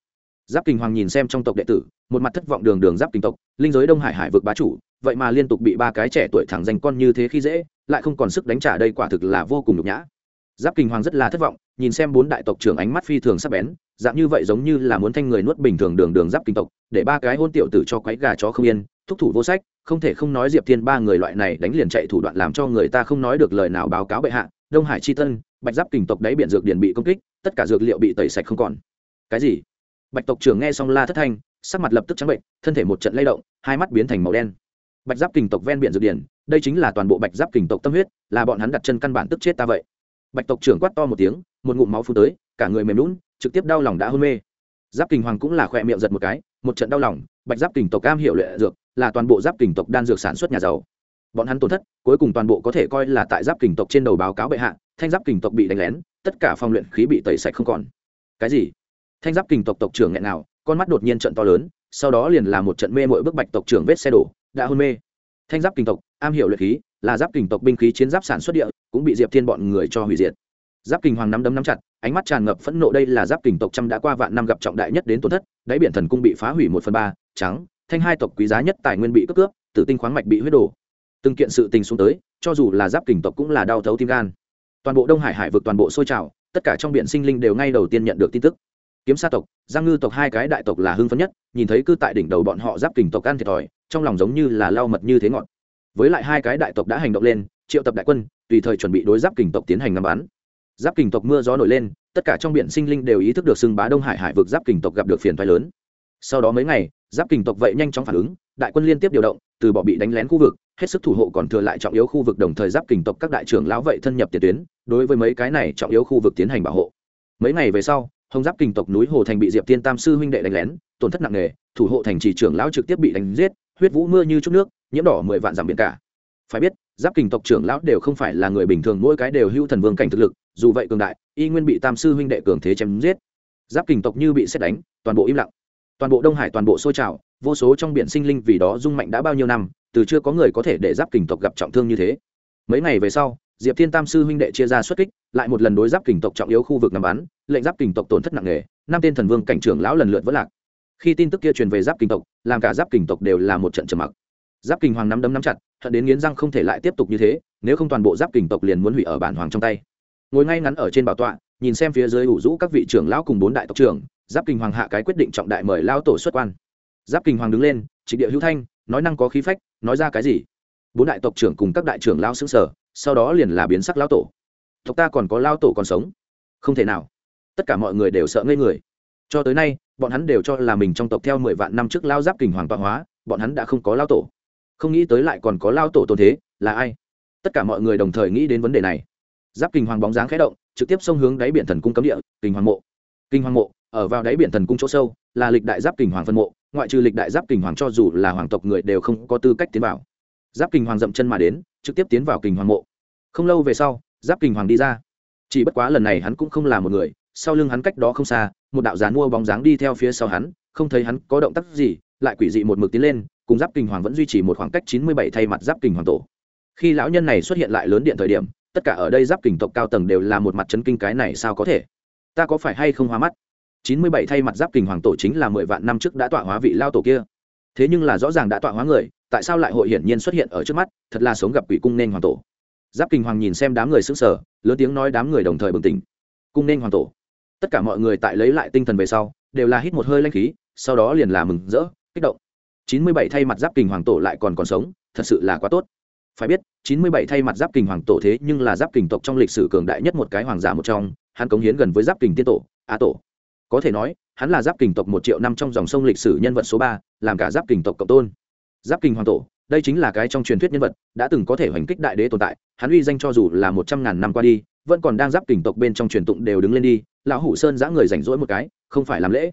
Speaker 1: giáp kình hoàng nhìn xem trong tộc đệ tử, một mặt thất vọng đường đường giáp kình tộc, linh giới đông hải hải vực bá chủ, vậy mà liên tục bị ba cái trẻ tuổi thẳng danh con như thế khi dễ, lại không còn sức đánh trả đây quả thực là vô cùng nhục nhã. Giáp kình hoàng rất là thất vọng, nhìn xem bốn đại tộc trưởng ánh mắt phi thường sắc bén, dạng như vậy giống như là muốn thanh người nuốt bình thường đường đường giáp kình tộc, để ba cái hôn tiểu tử cho quái gà chó không yên, thúc thủ vô sách, không thể không nói diệp thiên ba người loại này đánh liền chạy thủ đoạn làm cho người ta không nói được lời nào báo cáo bệ hạ, đông hải chi tân, bạch giáp kình tộc đáy biển dược điển bị công kích, tất cả dược liệu bị tẩy sạch không còn. Cái gì? Bạch tộc trưởng nghe xong la thất thanh, sắc mặt lập tức trắng bệnh, thân thể một trận lay động, hai mắt biến thành màu đen. Bạch giáp kình tộc ven biển dược điển, đây chính là toàn bộ bạch giáp kình tộc tâm huyết, là bọn hắn đặt chân căn bản tức chết ta vậy. Bạch tộc trưởng quát to một tiếng, một ngụm máu phun tới, cả người mềm lún trực tiếp đau lòng đã hôn mê. Giáp kình hoàng cũng là khỏe miệng giật một cái, một trận đau lòng, bạch giáp kình tộc cam hiệu lệ dược, là toàn bộ giáp kình tộc đan dược sản xuất nhà giàu. Bọn hắn tổn thất, cuối cùng toàn bộ có thể coi là tại giáp kình tộc trên đầu báo cáo bệ hạ, thanh giáp kình tộc bị đánh lén, tất cả phong luyện khí bị tẩy sạch không còn. Cái gì? Thanh giáp kình tộc tộc trưởng nghẹn nào con mắt đột nhiên trận to lớn, sau đó liền là một trận mê mội bức bạch tộc trưởng vết xe đổ, đã hôn mê. Thanh giáp kình tộc, am hiểu luyện khí, là giáp kình tộc binh khí chiến giáp sản xuất địa, cũng bị diệp thiên bọn người cho hủy diệt. Giáp kình hoàng nắm đấm nắm chặt, ánh mắt tràn ngập phẫn nộ đây là giáp kình tộc trăm đã qua vạn năm gặp trọng đại nhất đến tổn thất, đáy biển thần cung bị phá hủy một phần ba, trắng, thanh hai tộc quý giá nhất tài nguyên bị cướp cướp, tử tinh khoáng mạch bị huyết đổ. Từng kiện sự tình xuống tới, cho dù là giáp kình tộc cũng là đau thấu tim gan. Toàn bộ đông hải hải vực toàn bộ sôi trào, tất cả trong biển sinh linh đều ngay đầu tiên nhận được tin tức kiếm sa tộc, giang ngư tộc hai cái đại tộc là hưng phấn nhất, nhìn thấy cư tại đỉnh đầu bọn họ giáp kình tộc ăn thiệt thòi, trong lòng giống như là lau mật như thế ngọt với lại hai cái đại tộc đã hành động lên, triệu tập đại quân, tùy thời chuẩn bị đối giáp kình tộc tiến hành ngắm bắn. Giáp kình tộc mưa gió nổi lên, tất cả trong biển sinh linh đều ý thức được xưng bá đông hải hải vực giáp kình tộc gặp được phiền thoái lớn. Sau đó mấy ngày, giáp kình tộc vậy nhanh chóng phản ứng, đại quân liên tiếp điều động, từ bỏ bị đánh lén khu vực, hết sức thủ hộ còn thừa lại trọng yếu khu vực đồng thời giáp kình tộc các đại trưởng lão vậy thân nhập tiền tuyến, đối với mấy cái này trọng yếu khu vực tiến hành bảo hộ. Mấy ngày về sau hồng giáp kình tộc núi hồ thành bị diệp tiên tam sư huynh đệ đánh lén, tổn thất nặng nề, thủ hộ thành trì trưởng lão trực tiếp bị đánh giết, huyết vũ mưa như chút nước, nhiễm đỏ mười vạn dặm biển cả. Phải biết, giáp kình tộc trưởng lão đều không phải là người bình thường, mỗi cái đều hưu thần vương cảnh thực lực, dù vậy cường đại, y nguyên bị tam sư huynh đệ cường thế chém giết. Giáp kình tộc như bị xét đánh, toàn bộ im lặng. Toàn bộ đông hải toàn bộ sôi trào, vô số trong biển sinh linh vì đó dung mạnh đã bao nhiêu năm, từ chưa có người có thể để giáp kình tộc gặp trọng thương như thế. Mấy ngày về sau diệp thiên tam sư huynh đệ chia ra xuất kích, lại một lần đối giáp kình tộc trọng yếu khu vực nằm bắn, lệnh giáp kình tộc tổn thất nặng nề, năm tên thần vương cảnh trưởng lão lần lượt vỡ lạc. Khi tin tức kia truyền về giáp kình tộc, làm cả giáp kình tộc đều là một trận trầm mặc. Giáp kình hoàng nắm đấm nắm chặt, hận đến nghiến răng không thể lại tiếp tục như thế, nếu không toàn bộ giáp kình tộc liền muốn hủy ở bản hoàng trong tay. Ngồi ngay ngắn ở trên bảo tọa, nhìn xem phía dưới ủ rũ các vị trưởng lão cùng bốn đại tộc trưởng, giáp kình hoàng hạ cái quyết định trọng đại mời lao tổ xuất quan. Giáp kình hoàng đứng lên trịnh địa hữu thanh, nói năng có khí phách, nói ra cái gì? Bốn đại tộc trưởng cùng các đại trưởng lao xứng sở sau đó liền là biến sắc lao tổ. Tộc ta còn có lao tổ còn sống. Không thể nào. Tất cả mọi người đều sợ ngây người. Cho tới nay, bọn hắn đều cho là mình trong tộc theo mười vạn năm trước lao giáp kình hoàng tọa hóa, bọn hắn đã không có lao tổ. Không nghĩ tới lại còn có lao tổ tồn thế, là ai? Tất cả mọi người đồng thời nghĩ đến vấn đề này. Giáp kình hoàng bóng dáng khẽ động, trực tiếp xông hướng đáy biển thần cung cấm địa, kình hoàng mộ. Kinh hoàng mộ, ở vào đáy biển thần cung chỗ sâu, là lịch đại giáp kình hoàng phân mộ, ngoại trừ lịch đại giáp kình hoàng cho dù là hoàng tộc người đều không có tư cách tiến vào. Giáp kình hoàng dậm chân mà đến trực tiếp tiến vào kình hoàng mộ. Không lâu về sau, giáp kình hoàng đi ra. Chỉ bất quá lần này hắn cũng không là một người, sau lưng hắn cách đó không xa, một đạo giàn mua bóng dáng đi theo phía sau hắn, không thấy hắn có động tác gì, lại quỷ dị một mực tiến lên, cùng giáp kình hoàng vẫn duy trì một khoảng cách chín mươi bảy thay mặt giáp kình hoàng tổ. Khi lão nhân này xuất hiện lại lớn điện thời điểm, tất cả ở đây giáp kình tộc cao tầng đều là một mặt chấn kinh cái này sao có thể? Ta có phải hay không hóa mắt? chín mươi bảy thay mặt giáp kình hoàng tổ chính là mười vạn năm trước đã tọa hóa vị lao tổ kia thế nhưng là rõ ràng đã tọa hóa người, tại sao lại hội hiển nhiên xuất hiện ở trước mắt, thật là sống gặp quỷ cung nên hoàng tổ. Giáp kình hoàng nhìn xem đám người xứng sở lớn tiếng nói đám người đồng thời bừng tỉnh. Cung nên hoàng tổ. Tất cả mọi người tại lấy lại tinh thần về sau, đều là hít một hơi lanh khí, sau đó liền là mừng rỡ, kích động. Chín mươi bảy thay mặt giáp kình hoàng tổ lại còn còn sống, thật sự là quá tốt. Phải biết, chín mươi bảy thay mặt giáp kình hoàng tổ thế nhưng là giáp kình tộc trong lịch sử cường đại nhất một cái hoàng giả một trong, hắn cống hiến gần với giáp kình tiên tổ, a tổ. Có thể nói hắn là giáp kình tộc một triệu năm trong dòng sông lịch sử nhân vật số ba, làm cả giáp kình tộc cộng tôn. Giáp kình hoàng tổ, đây chính là cái trong truyền thuyết nhân vật, đã từng có thể hoành kích đại đế tồn tại, hắn uy danh cho dù là một trăm ngàn năm qua đi, vẫn còn đang giáp kình tộc bên trong truyền tụng đều đứng lên đi, lão hủ sơn giã người rảnh rỗi một cái, không phải làm lễ.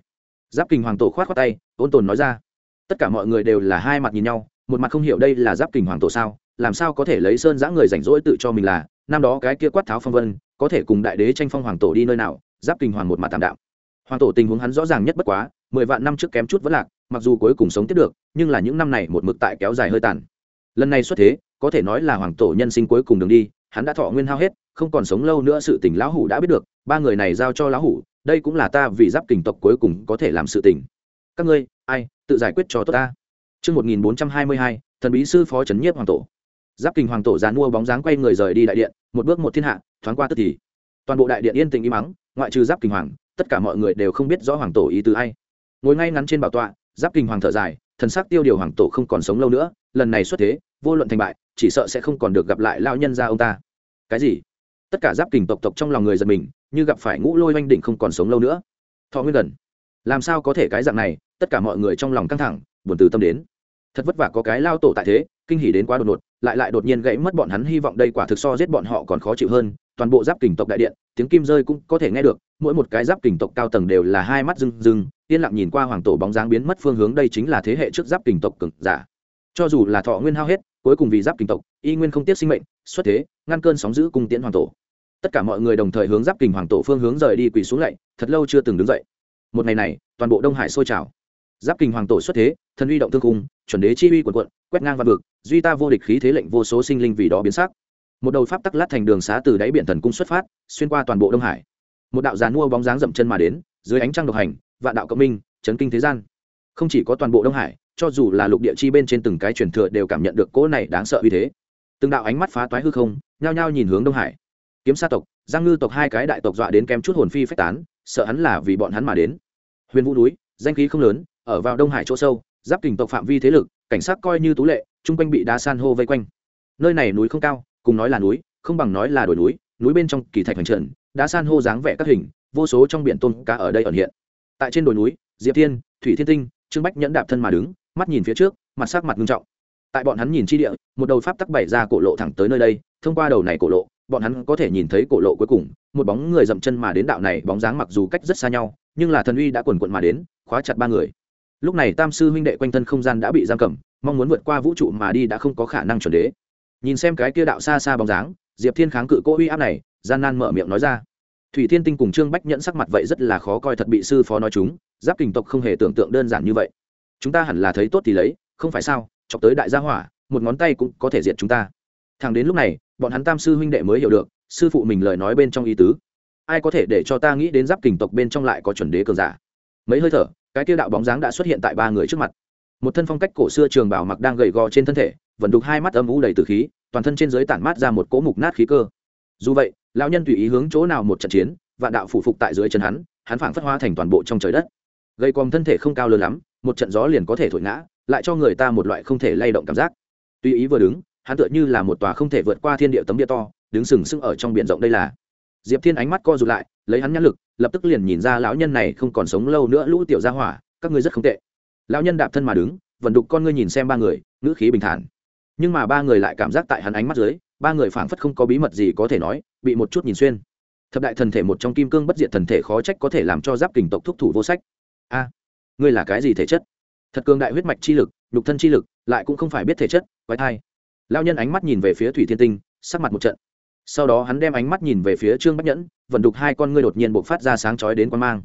Speaker 1: Giáp kình hoàng tổ khoát khoát tay, ôn tồn nói ra, tất cả mọi người đều là hai mặt nhìn nhau, một mặt không hiểu đây là giáp kình hoàng tổ sao, làm sao có thể lấy sơn giã người rảnh rỗi tự cho mình là, năm đó cái kia quát tháo phong vân, có thể cùng đại đế tranh phong hoàng tổ đi nơi nào, giáp kình hoàng một mặt tạm đạo hoàng tổ tình huống hắn rõ ràng nhất bất quá mười vạn năm trước kém chút vẫn lạc mặc dù cuối cùng sống tiếp được nhưng là những năm này một mực tại kéo dài hơi tàn lần này xuất thế có thể nói là hoàng tổ nhân sinh cuối cùng đường đi hắn đã thọ nguyên hao hết không còn sống lâu nữa sự tình lão hủ đã biết được ba người này giao cho lão hủ đây cũng là ta vì giáp kình tộc cuối cùng có thể làm sự tình các ngươi ai tự giải quyết cho tốt ta Trước 1422, thần bí sư phó trấn nhiếp hoàng tổ. Giáp kình hoàng tổ dán mua bóng dáng quay người rời đi đại điện, một bước một thiên hạ, thoáng qua tức thì. Toàn bộ đại điện yên tĩnh im mắng, ngoại trừ Giáp kình hoàng, tất cả mọi người đều không biết rõ hoàng tổ ý tứ ai. Ngồi ngay ngắn trên bảo tọa, Giáp kình hoàng thở dài, thần sắc tiêu điều hoàng tổ không còn sống lâu nữa, lần này xuất thế, vô luận thành bại, chỉ sợ sẽ không còn được gặp lại lão nhân gia ông ta. Cái gì? Tất cả Giáp kình tộc tộc trong lòng người giật mình, như gặp phải ngũ lôi oanh đỉnh không còn sống lâu nữa. Thọ nguyên gần. Làm sao có thể cái dạng này, tất cả mọi người trong lòng căng thẳng, buồn từ tâm đến thật vất vả có cái lao tổ tại thế kinh hỉ đến quá đột ngột lại lại đột nhiên gãy mất bọn hắn hy vọng đây quả thực so giết bọn họ còn khó chịu hơn toàn bộ giáp kình tộc đại điện, tiếng kim rơi cũng có thể nghe được, mỗi một cái giáp kình tộc cao tầng đều là hai mắt rưng rưng, yên lặng nhìn qua hoàng tổ bóng dáng biến mất phương hướng đây chính là thế hệ trước giáp kình tộc cực giả. Cho dù là thọ nguyên hao hết, cuối cùng vì giáp kình tộc, y nguyên không tiếc sinh mệnh, xuất thế, ngăn cơn sóng giữ cung tiễn hoàng tổ. Tất cả mọi người đồng thời hướng giáp kình hoàng tổ phương hướng rời đi quỳ xuống lạy, thật lâu chưa từng đứng dậy. Một ngày này, toàn bộ đông hải sôi trào. Giáp kình hoàng tổ xuất thế, thần uy động thương cung chuẩn đế chi uy quần quận quét ngang văn vực, duy ta vô địch khí thế lệnh vô số sinh linh vì đó biến sắc một đầu pháp tắc lát thành đường xá từ đáy biển thần cung xuất phát, xuyên qua toàn bộ đông hải. Một đạo giàn mua bóng dáng dậm chân mà đến, dưới ánh trăng độc hành, vạn đạo cộng minh, chấn kinh thế gian. Không chỉ có toàn bộ đông hải, cho dù là lục địa chi bên trên từng cái truyền thừa đều cảm nhận được cỗ này đáng sợ uy thế. Từng đạo ánh mắt phá toái hư không, nhao nhao nhìn hướng đông hải. Kiếm sa tộc, giang ngư tộc hai cái đại tộc dọa đến kém chút hồn phi phách tán, sợ hắn là vì bọn hắn mà đến. Huyền vũ núi, danh khí không lớn, ở vào đông hải chỗ sâu, giáp kình tộc phạm vi thế lực, cảnh sát coi như tú lệ, chung quanh bị đá san hô vây quanh. Nơi này núi không cao cùng nói là núi, không bằng nói là đồi núi núi bên trong kỳ thạch hành trần, đá san hô dáng vẻ các hình, vô số trong biển tôn cá ở đây ẩn hiện. Tại trên đồi núi, diệp thiên, thủy thiên tinh, trương bách nhẫn đạp thân mà đứng, mắt nhìn phía trước, mặt sắc mặt nghiêm trọng. Tại bọn hắn nhìn chi địa, một đầu pháp tắc bảy ra cổ lộ thẳng tới nơi đây, thông qua đầu này cổ lộ, bọn hắn có thể nhìn thấy cổ lộ cuối cùng, một bóng người dậm chân mà đến đạo này, bóng dáng mặc dù cách rất xa nhau, nhưng là thần uy đã quần quận mà đến, khóa chặt ba người. Lúc này tam sư huynh đệ quanh thân không gian đã bị giam cầm, mong muốn vượt qua vũ trụ mà đi đã không có khả năng chuẩn đế nhìn xem cái kia đạo xa xa bóng dáng, diệp thiên kháng cự cô uy áp này, gian nan mở miệng nói ra. Thủy thiên tinh cùng trương bách nhẫn sắc mặt vậy rất là khó coi thật bị sư phó nói chúng, giáp kình tộc không hề tưởng tượng đơn giản như vậy. Chúng ta hẳn là thấy tốt thì lấy, không phải sao, chọc tới đại gia hỏa, một ngón tay cũng có thể diệt chúng ta. Thằng đến lúc này, bọn hắn tam sư huynh đệ mới hiểu được, sư phụ mình lời nói bên trong ý tứ. Ai có thể để cho ta nghĩ đến giáp kình tộc bên trong lại có chuẩn đế cường giả? Mấy hơi thở, cái tiêu đạo bóng dáng đã xuất hiện tại ba người trước mặt một thân phong cách cổ xưa trường bảo mặc đang gầy gò trên thân thể, vẫn đục hai mắt âm u đầy từ khí, toàn thân trên dưới tản mát ra một cỗ mục nát khí cơ. Dù vậy, lão nhân tùy ý hướng chỗ nào một trận chiến, vạn đạo phủ phục tại dưới chân hắn hắn phảng phất hoa thành toàn bộ trong trời đất. Gây còm thân thể không cao lớn lắm, một trận gió liền có thể thổi ngã, lại cho người ta một loại không thể lay động cảm giác. Tùy ý vừa đứng, hắn tựa như là một tòa không thể vượt qua thiên địa tấm địa to, đứng sừng sững ở trong biển rộng đây là. Diệp thiên ánh mắt co rụt lại, lấy hắn nhãn lực, lập tức liền nhìn ra lão nhân này không còn sống lâu nữa lũ tiểu gia hỏa, các ngươi rất không tệ lão nhân đạp thân mà đứng, vận đục con ngươi nhìn xem ba người, ngữ khí bình thản. Nhưng mà ba người lại cảm giác tại hắn ánh mắt dưới, ba người phảng phất không có bí mật gì có thể nói, bị một chút nhìn xuyên. Thập đại thần thể một trong kim cương bất diệt thần thể khó trách có thể làm cho giáp kình tộc thúc thủ vô sách. A, ngươi là cái gì thể chất? Thật cường đại huyết mạch chi lực, nhục thân chi lực, lại cũng không phải biết thể chất, quái thai. Lao nhân ánh mắt nhìn về phía thủy thiên tinh, sắc mặt một trận. Sau đó hắn đem ánh mắt nhìn về phía trương bách nhẫn, vận đục hai con ngươi đột nhiên bộc phát ra sáng chói đến quan mang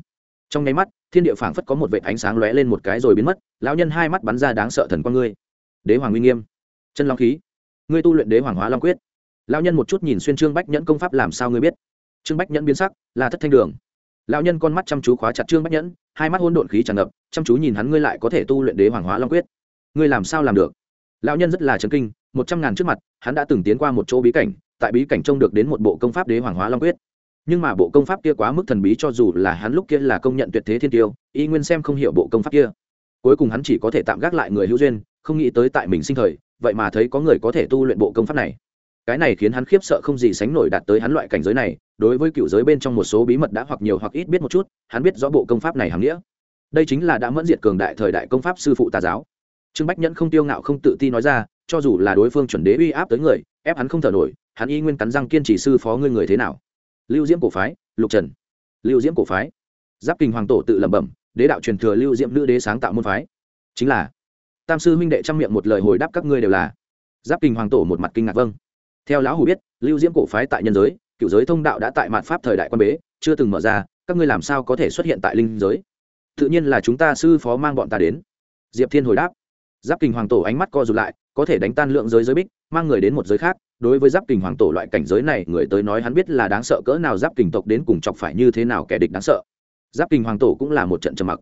Speaker 1: trong nháy mắt, thiên địa phảng phất có một vệt ánh sáng lóe lên một cái rồi biến mất, lão nhân hai mắt bắn ra đáng sợ thần con ngươi. Đế hoàng uy nghiêm. Chân long khí. Ngươi tu luyện đế hoàng hóa long quyết. Lão nhân một chút nhìn xuyên trương bách nhẫn công pháp làm sao ngươi biết? Trương bách nhẫn biến sắc, là thất thanh đường. Lão nhân con mắt chăm chú khóa chặt trương bách nhẫn, hai mắt hôn độn khí tràn ngập, chăm chú nhìn hắn ngươi lại có thể tu luyện đế hoàng hóa long quyết. Ngươi làm sao làm được? Lão nhân rất là chấn kinh, một trăm ngàn trước mặt, hắn đã từng tiến qua một chỗ bí cảnh, tại bí cảnh trông được đến một bộ công pháp đế hoàng hóa long quyết nhưng mà bộ công pháp kia quá mức thần bí cho dù là hắn lúc kia là công nhận tuyệt thế thiên tiêu, y nguyên xem không hiểu bộ công pháp kia. Cuối cùng hắn chỉ có thể tạm gác lại người hữu duyên, không nghĩ tới tại mình sinh thời, vậy mà thấy có người có thể tu luyện bộ công pháp này. Cái này khiến hắn khiếp sợ không gì sánh nổi đạt tới hắn loại cảnh giới này, đối với cựu giới bên trong một số bí mật đã hoặc nhiều hoặc ít biết một chút, hắn biết rõ bộ công pháp này hàm nghĩa. Đây chính là đã mẫn diệt cường đại thời đại công pháp sư phụ tà giáo. Trương bách nhẫn không tiêu ngạo không tự ti nói ra, cho dù là đối phương chuẩn đế uy áp tới người, ép hắn không thở nổi, hắn y nguyên cắn răng kiên trì sư phó ngươi người thế nào? Lưu diễm cổ phái, lục trần. Lưu diễm cổ phái. Giáp kinh hoàng tổ tự lẩm bẩm, đế đạo truyền thừa lưu diễm nữ đế sáng tạo môn phái. Chính là, tam sư huynh đệ trong miệng một lời hồi đáp các ngươi đều là. Giáp kinh hoàng tổ một mặt kinh ngạc vâng. Theo lão hủ biết, lưu diễm cổ phái tại nhân giới, cựu giới thông đạo đã tại mạn pháp thời đại quan bế, chưa từng mở ra, các ngươi làm sao có thể xuất hiện tại linh giới? Tự nhiên là chúng ta sư phó mang bọn ta đến. Diệp thiên hồi đáp. Giáp kinh hoàng tổ ánh mắt co rụt lại, có thể đánh tan lượng giới giới bích, mang người đến một giới khác đối với giáp kình hoàng tổ loại cảnh giới này, người tới nói hắn biết là đáng sợ cỡ nào giáp kình tộc đến cùng chọc phải như thế nào kẻ địch đáng sợ. Giáp kình hoàng tổ cũng là một trận trầm mặc.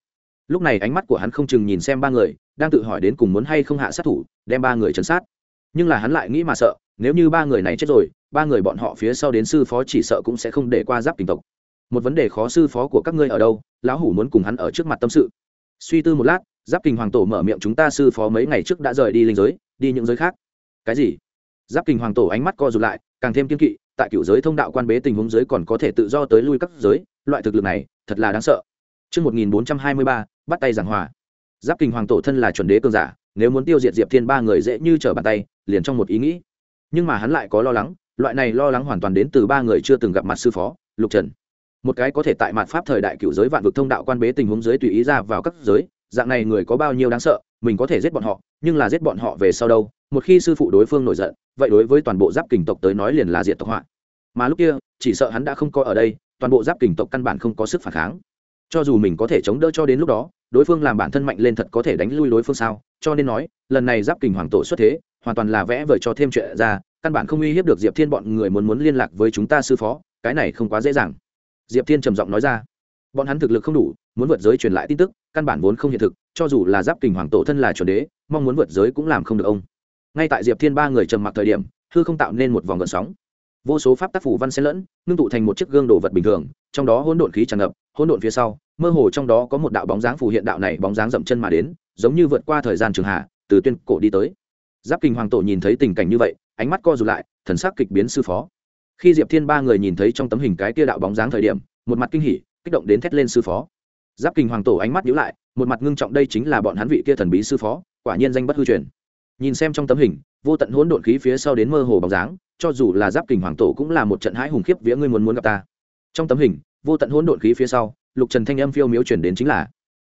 Speaker 1: Lúc này ánh mắt của hắn không chừng nhìn xem ba người, đang tự hỏi đến cùng muốn hay không hạ sát thủ, đem ba người chấn sát. Nhưng là hắn lại nghĩ mà sợ, nếu như ba người này chết rồi, ba người bọn họ phía sau đến sư phó chỉ sợ cũng sẽ không để qua giáp kình tộc. Một vấn đề khó sư phó của các ngươi ở đâu, lão hủ muốn cùng hắn ở trước mặt tâm sự. Suy tư một lát, giáp kình hoàng tổ mở miệng, chúng ta sư phó mấy ngày trước đã rời đi linh giới, đi những giới khác. Cái gì? Giáp kình hoàng tổ ánh mắt co rụt lại càng thêm kiên kỵ tại cựu giới thông đạo quan bế tình huống giới còn có thể tự do tới lui các giới loại thực lực này thật là đáng sợ Trước 1423, bắt tay giảng hòa. Giáp kình hoàng tổ thân là chuẩn đế cường giả, nếu muốn tiêu diệt Diệp Thiên ba người dễ như trở bàn tay, liền trong một ý nghĩ. Nhưng mà hắn lại có lo lắng, loại này lo lắng hoàn toàn đến từ ba người chưa từng gặp mặt sư phó, Lục Trần. Một cái có thể tại mặt pháp thời đại cựu giới vạn vực thông đạo quan bế tình huống giới tùy ý ra vào các giới, dạng này người có bao nhiêu đáng sợ, mình có thể giết bọn họ, nhưng là giết bọn họ về sau đâu? Một khi sư phụ đối phương nổi giận, vậy đối với toàn bộ giáp kình tộc tới nói liền là diệt tộc họa. Mà lúc kia, chỉ sợ hắn đã không có ở đây, toàn bộ giáp kình tộc căn bản không có sức phản kháng. Cho dù mình có thể chống đỡ cho đến lúc đó đối phương làm bản thân mạnh lên thật có thể đánh lui đối phương sao? Cho nên nói lần này giáp kình hoàng tổ xuất thế hoàn toàn là vẽ vời cho thêm chuyện ra căn bản không uy hiếp được diệp thiên bọn người muốn muốn liên lạc với chúng ta sư phó cái này không quá dễ dàng. Diệp thiên trầm giọng nói ra. Bọn hắn thực lực không đủ muốn vượt giới truyền lại tin tức căn bản vốn không hiện thực cho dù là giáp kình hoàng tổ thân là chuẩn đế mong muốn vượt giới cũng làm không được ông ngay tại diệp thiên ba người trầm mặc thời điểm, hư không tạo nên một vòng gợn sóng. Vô số pháp tác phủ văn xen lẫn, ngưng tụ thành một chiếc gương đồ vật bình thường, trong đó hỗn độn khí tràn ngập, hỗn độn phía sau, mơ hồ trong đó có một đạo bóng dáng phù hiện đạo này bóng dáng dậm chân mà đến, giống như vượt qua thời gian trường hạ, từ tuyên cổ đi tới. Giáp kinh hoàng tổ nhìn thấy tình cảnh như vậy, ánh mắt co rụt lại, thần sắc kịch biến sư phó. Khi diệp thiên ba người nhìn thấy trong tấm hình cái kia đạo bóng dáng thời điểm, một mặt kinh hỉ, kích động đến thét lên sư phó. Giáp kinh hoàng tổ ánh mắt nhíu lại, một mặt ngưng trọng đây chính là bọn hắn vị kia thần bí sư phó, quả nhiên danh bất hư truyền nhìn xem trong tấm hình, vô tận hỗn độn khí phía sau đến mơ hồ bóng dáng, cho dù là giáp kình hoàng tổ cũng là một trận hãi hùng khiếp vía ngươi muốn muốn gặp ta. Trong tấm hình, vô tận hỗn độn khí phía sau, lục trần thanh âm phiêu miếu chuyển đến chính là,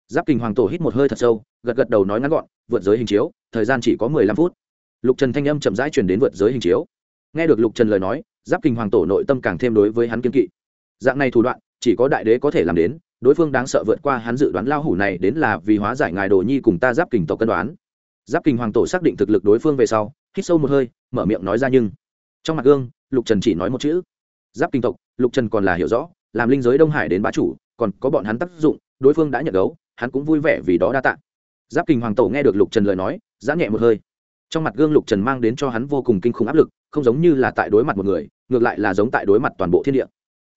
Speaker 1: giáp kình hoàng tổ hít một hơi thật sâu, gật gật đầu nói ngắn gọn, vượt giới hình chiếu, thời gian chỉ có mười lăm phút. Lục trần thanh âm chậm rãi chuyển đến vượt giới hình chiếu. Nghe được lục trần lời nói, giáp kình hoàng tổ nội tâm càng thêm đối với hắn kiên kỵ. Dạng này thủ đoạn, chỉ có đại đế có thể làm đến, đối phương đáng sợ vượt qua hắn dự đoán lao hủ này đến là vì hóa giải ngài đồ nhi cùng ta giáp kình tổ cân đoán giáp kình hoàng tổ xác định thực lực đối phương về sau, hít sâu một hơi, mở miệng nói ra nhưng. Trong mặt gương, lục trần chỉ nói một chữ. Giáp kinh tộc, lục trần còn là hiểu rõ, làm linh giới đông hải đến bá chủ, còn có bọn hắn tác dụng, đối phương đã nhận gấu hắn cũng vui vẻ vì đó đa t ạ giáp kinh hoàng tổ nghe được lục trần lời nói giãn nhẹ một hơi. Trong mặt gương lục trần mang đến cho hắn vô cùng kinh khủng áp lực, không giống như là tại đối mặt một người, ngược lại là giống tại đối mặt toàn bộ thiên địa.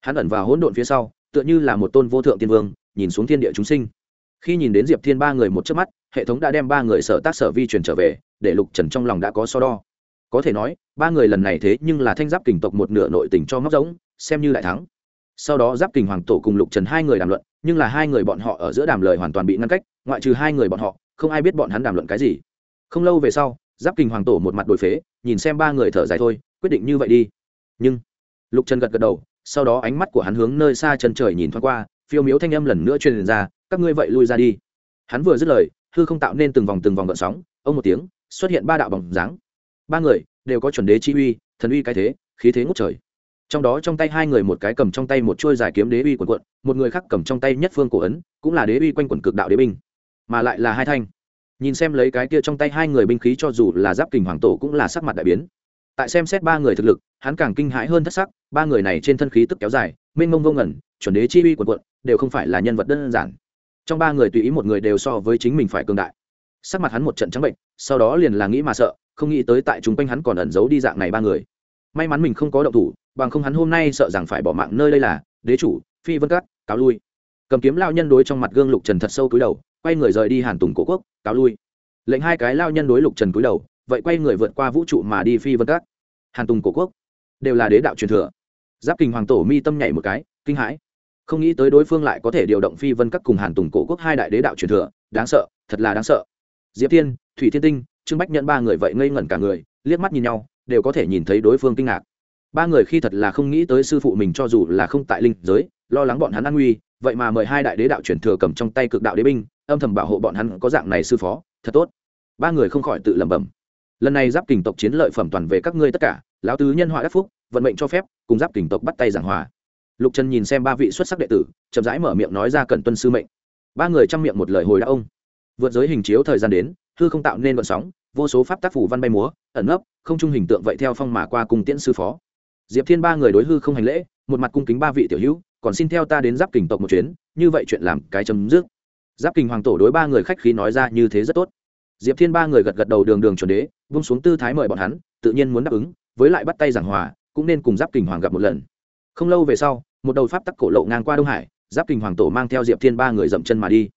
Speaker 1: Hắn ẩn vào hỗn độn phía sau, tựa như là một tôn vô thượng tiên vương, nhìn xuống thiên địa chúng sinh khi nhìn đến diệp thiên ba người một chớp mắt, hệ thống đã đem ba người sở tác sở vi truyền trở về, để lục trần trong lòng đã có so đo. Có thể nói, ba người lần này thế nhưng là thanh giáp kình tộc một nửa nội tình cho móc giống, xem như đại thắng. Sau đó giáp kình hoàng tổ cùng lục trần hai người đàm luận, nhưng là hai người bọn họ ở giữa đàm lời hoàn toàn bị ngăn cách, ngoại trừ hai người bọn họ, không ai biết bọn hắn đàm luận cái gì. Không lâu về sau, giáp kình hoàng tổ một mặt đổi phế, nhìn xem ba người thở dài thôi, quyết định như vậy đi. Nhưng, lục trần gật gật đầu, sau đó ánh mắt của hắn hướng nơi xa chân trời nhìn thoáng qua phiêu miếu thanh âm lần nữa truyền ra, các ngươi vậy lui ra đi. Hắn vừa dứt lời, hư không tạo nên từng vòng từng vòng gợn sóng, ông một tiếng, xuất hiện ba đạo bóng dáng. Ba người đều có chuẩn đế chi uy, thần uy cái thế, khí thế ngút trời. Trong đó trong tay hai người một cái cầm trong tay một chuôi dài kiếm đế uy quần quận, một người khác cầm trong tay nhất phương cổ ấn, cũng là đế uy quanh quần cực đạo đế binh. Mà lại là hai thanh. Nhìn xem lấy cái kia trong tay hai người binh khí cho dù là giáp kình hoàng tổ cũng là sắc mặt đại biến. Tại xem xét ba người thực lực, hắn càng kinh hãi hơn thất sắc, ba người này trên thân khí tức kéo dài mênh mông vô ngẩn, chuẩn đế chi uy quần quận đều không phải là nhân vật đơn giản. Trong ba người tùy ý một người đều so với chính mình phải cường đại. Sắc mặt hắn một trận trắng bệnh, sau đó liền là nghĩ mà sợ, không nghĩ tới tại chúng quanh hắn còn ẩn giấu đi dạng này ba người. May mắn mình không có động thủ, bằng không hắn hôm nay sợ rằng phải bỏ mạng nơi đây là đế chủ, phi vân cát cáo lui. Cầm kiếm lao nhân đối trong mặt gương lục trần thật sâu cúi đầu, quay người rời đi hàn tùng cổ quốc, cáo lui. Lệnh hai cái lao nhân đối lục trần cúi đầu, vậy quay người vượt qua vũ trụ mà đi phi vân cát hàn tùng cổ quốc, đều là đế đạo truyền thừa giáp kình hoàng tổ mi tâm nhảy một cái, kinh hãi. Không nghĩ tới đối phương lại có thể điều động phi vân các cùng hàn tùng cổ quốc hai đại đế đạo truyền thừa, đáng sợ, thật là đáng sợ. Diệp thiên, thủy thiên tinh, trương bách nhận ba người vậy ngây ngẩn cả người, liếc mắt nhìn nhau, đều có thể nhìn thấy đối phương kinh ngạc. Ba người khi thật là không nghĩ tới sư phụ mình cho dù là không tại linh giới, lo lắng bọn hắn an nguy, vậy mà mời hai đại đế đạo truyền thừa cầm trong tay cực đạo đế binh, âm thầm bảo hộ bọn hắn có dạng này sư phó, thật tốt. Ba người không khỏi tự lẩm bẩm. Lần này giáp kình tộc chiến lợi phẩm toàn về các ngươi tất cả, lão tứ nhân họa đắc phúc vận mệnh cho phép, cùng giáp kình tộc bắt tay giảng hòa. Lục trần nhìn xem ba vị xuất sắc đệ tử, chậm rãi mở miệng nói ra cần tuân sư mệnh. Ba người chăm miệng một lời hồi đã ông. Vượt giới hình chiếu thời gian đến, hư không tạo nên vận sóng, vô số pháp tác phủ văn bay múa, ẩn nấp, không trung hình tượng vậy theo phong mà qua cùng tiễn sư phó. Diệp thiên ba người đối hư không hành lễ, một mặt cung kính ba vị tiểu hữu, còn xin theo ta đến giáp kình tộc một chuyến, như vậy chuyện làm cái chấm dứt. Giáp kình hoàng tổ đối ba người khách khí nói ra như thế rất tốt. Diệp thiên ba người gật gật đầu đường đường chuẩn đế vung xuống tư thái mời bọn hắn, tự nhiên muốn đáp ứng, với lại bắt tay giảng hòa cũng nên cùng giáp kình hoàng gặp một lần. Không lâu về sau, một đầu pháp tắc cổ lộ ngang qua đông hải, giáp kình hoàng tổ mang theo diệp thiên ba người dậm chân mà đi.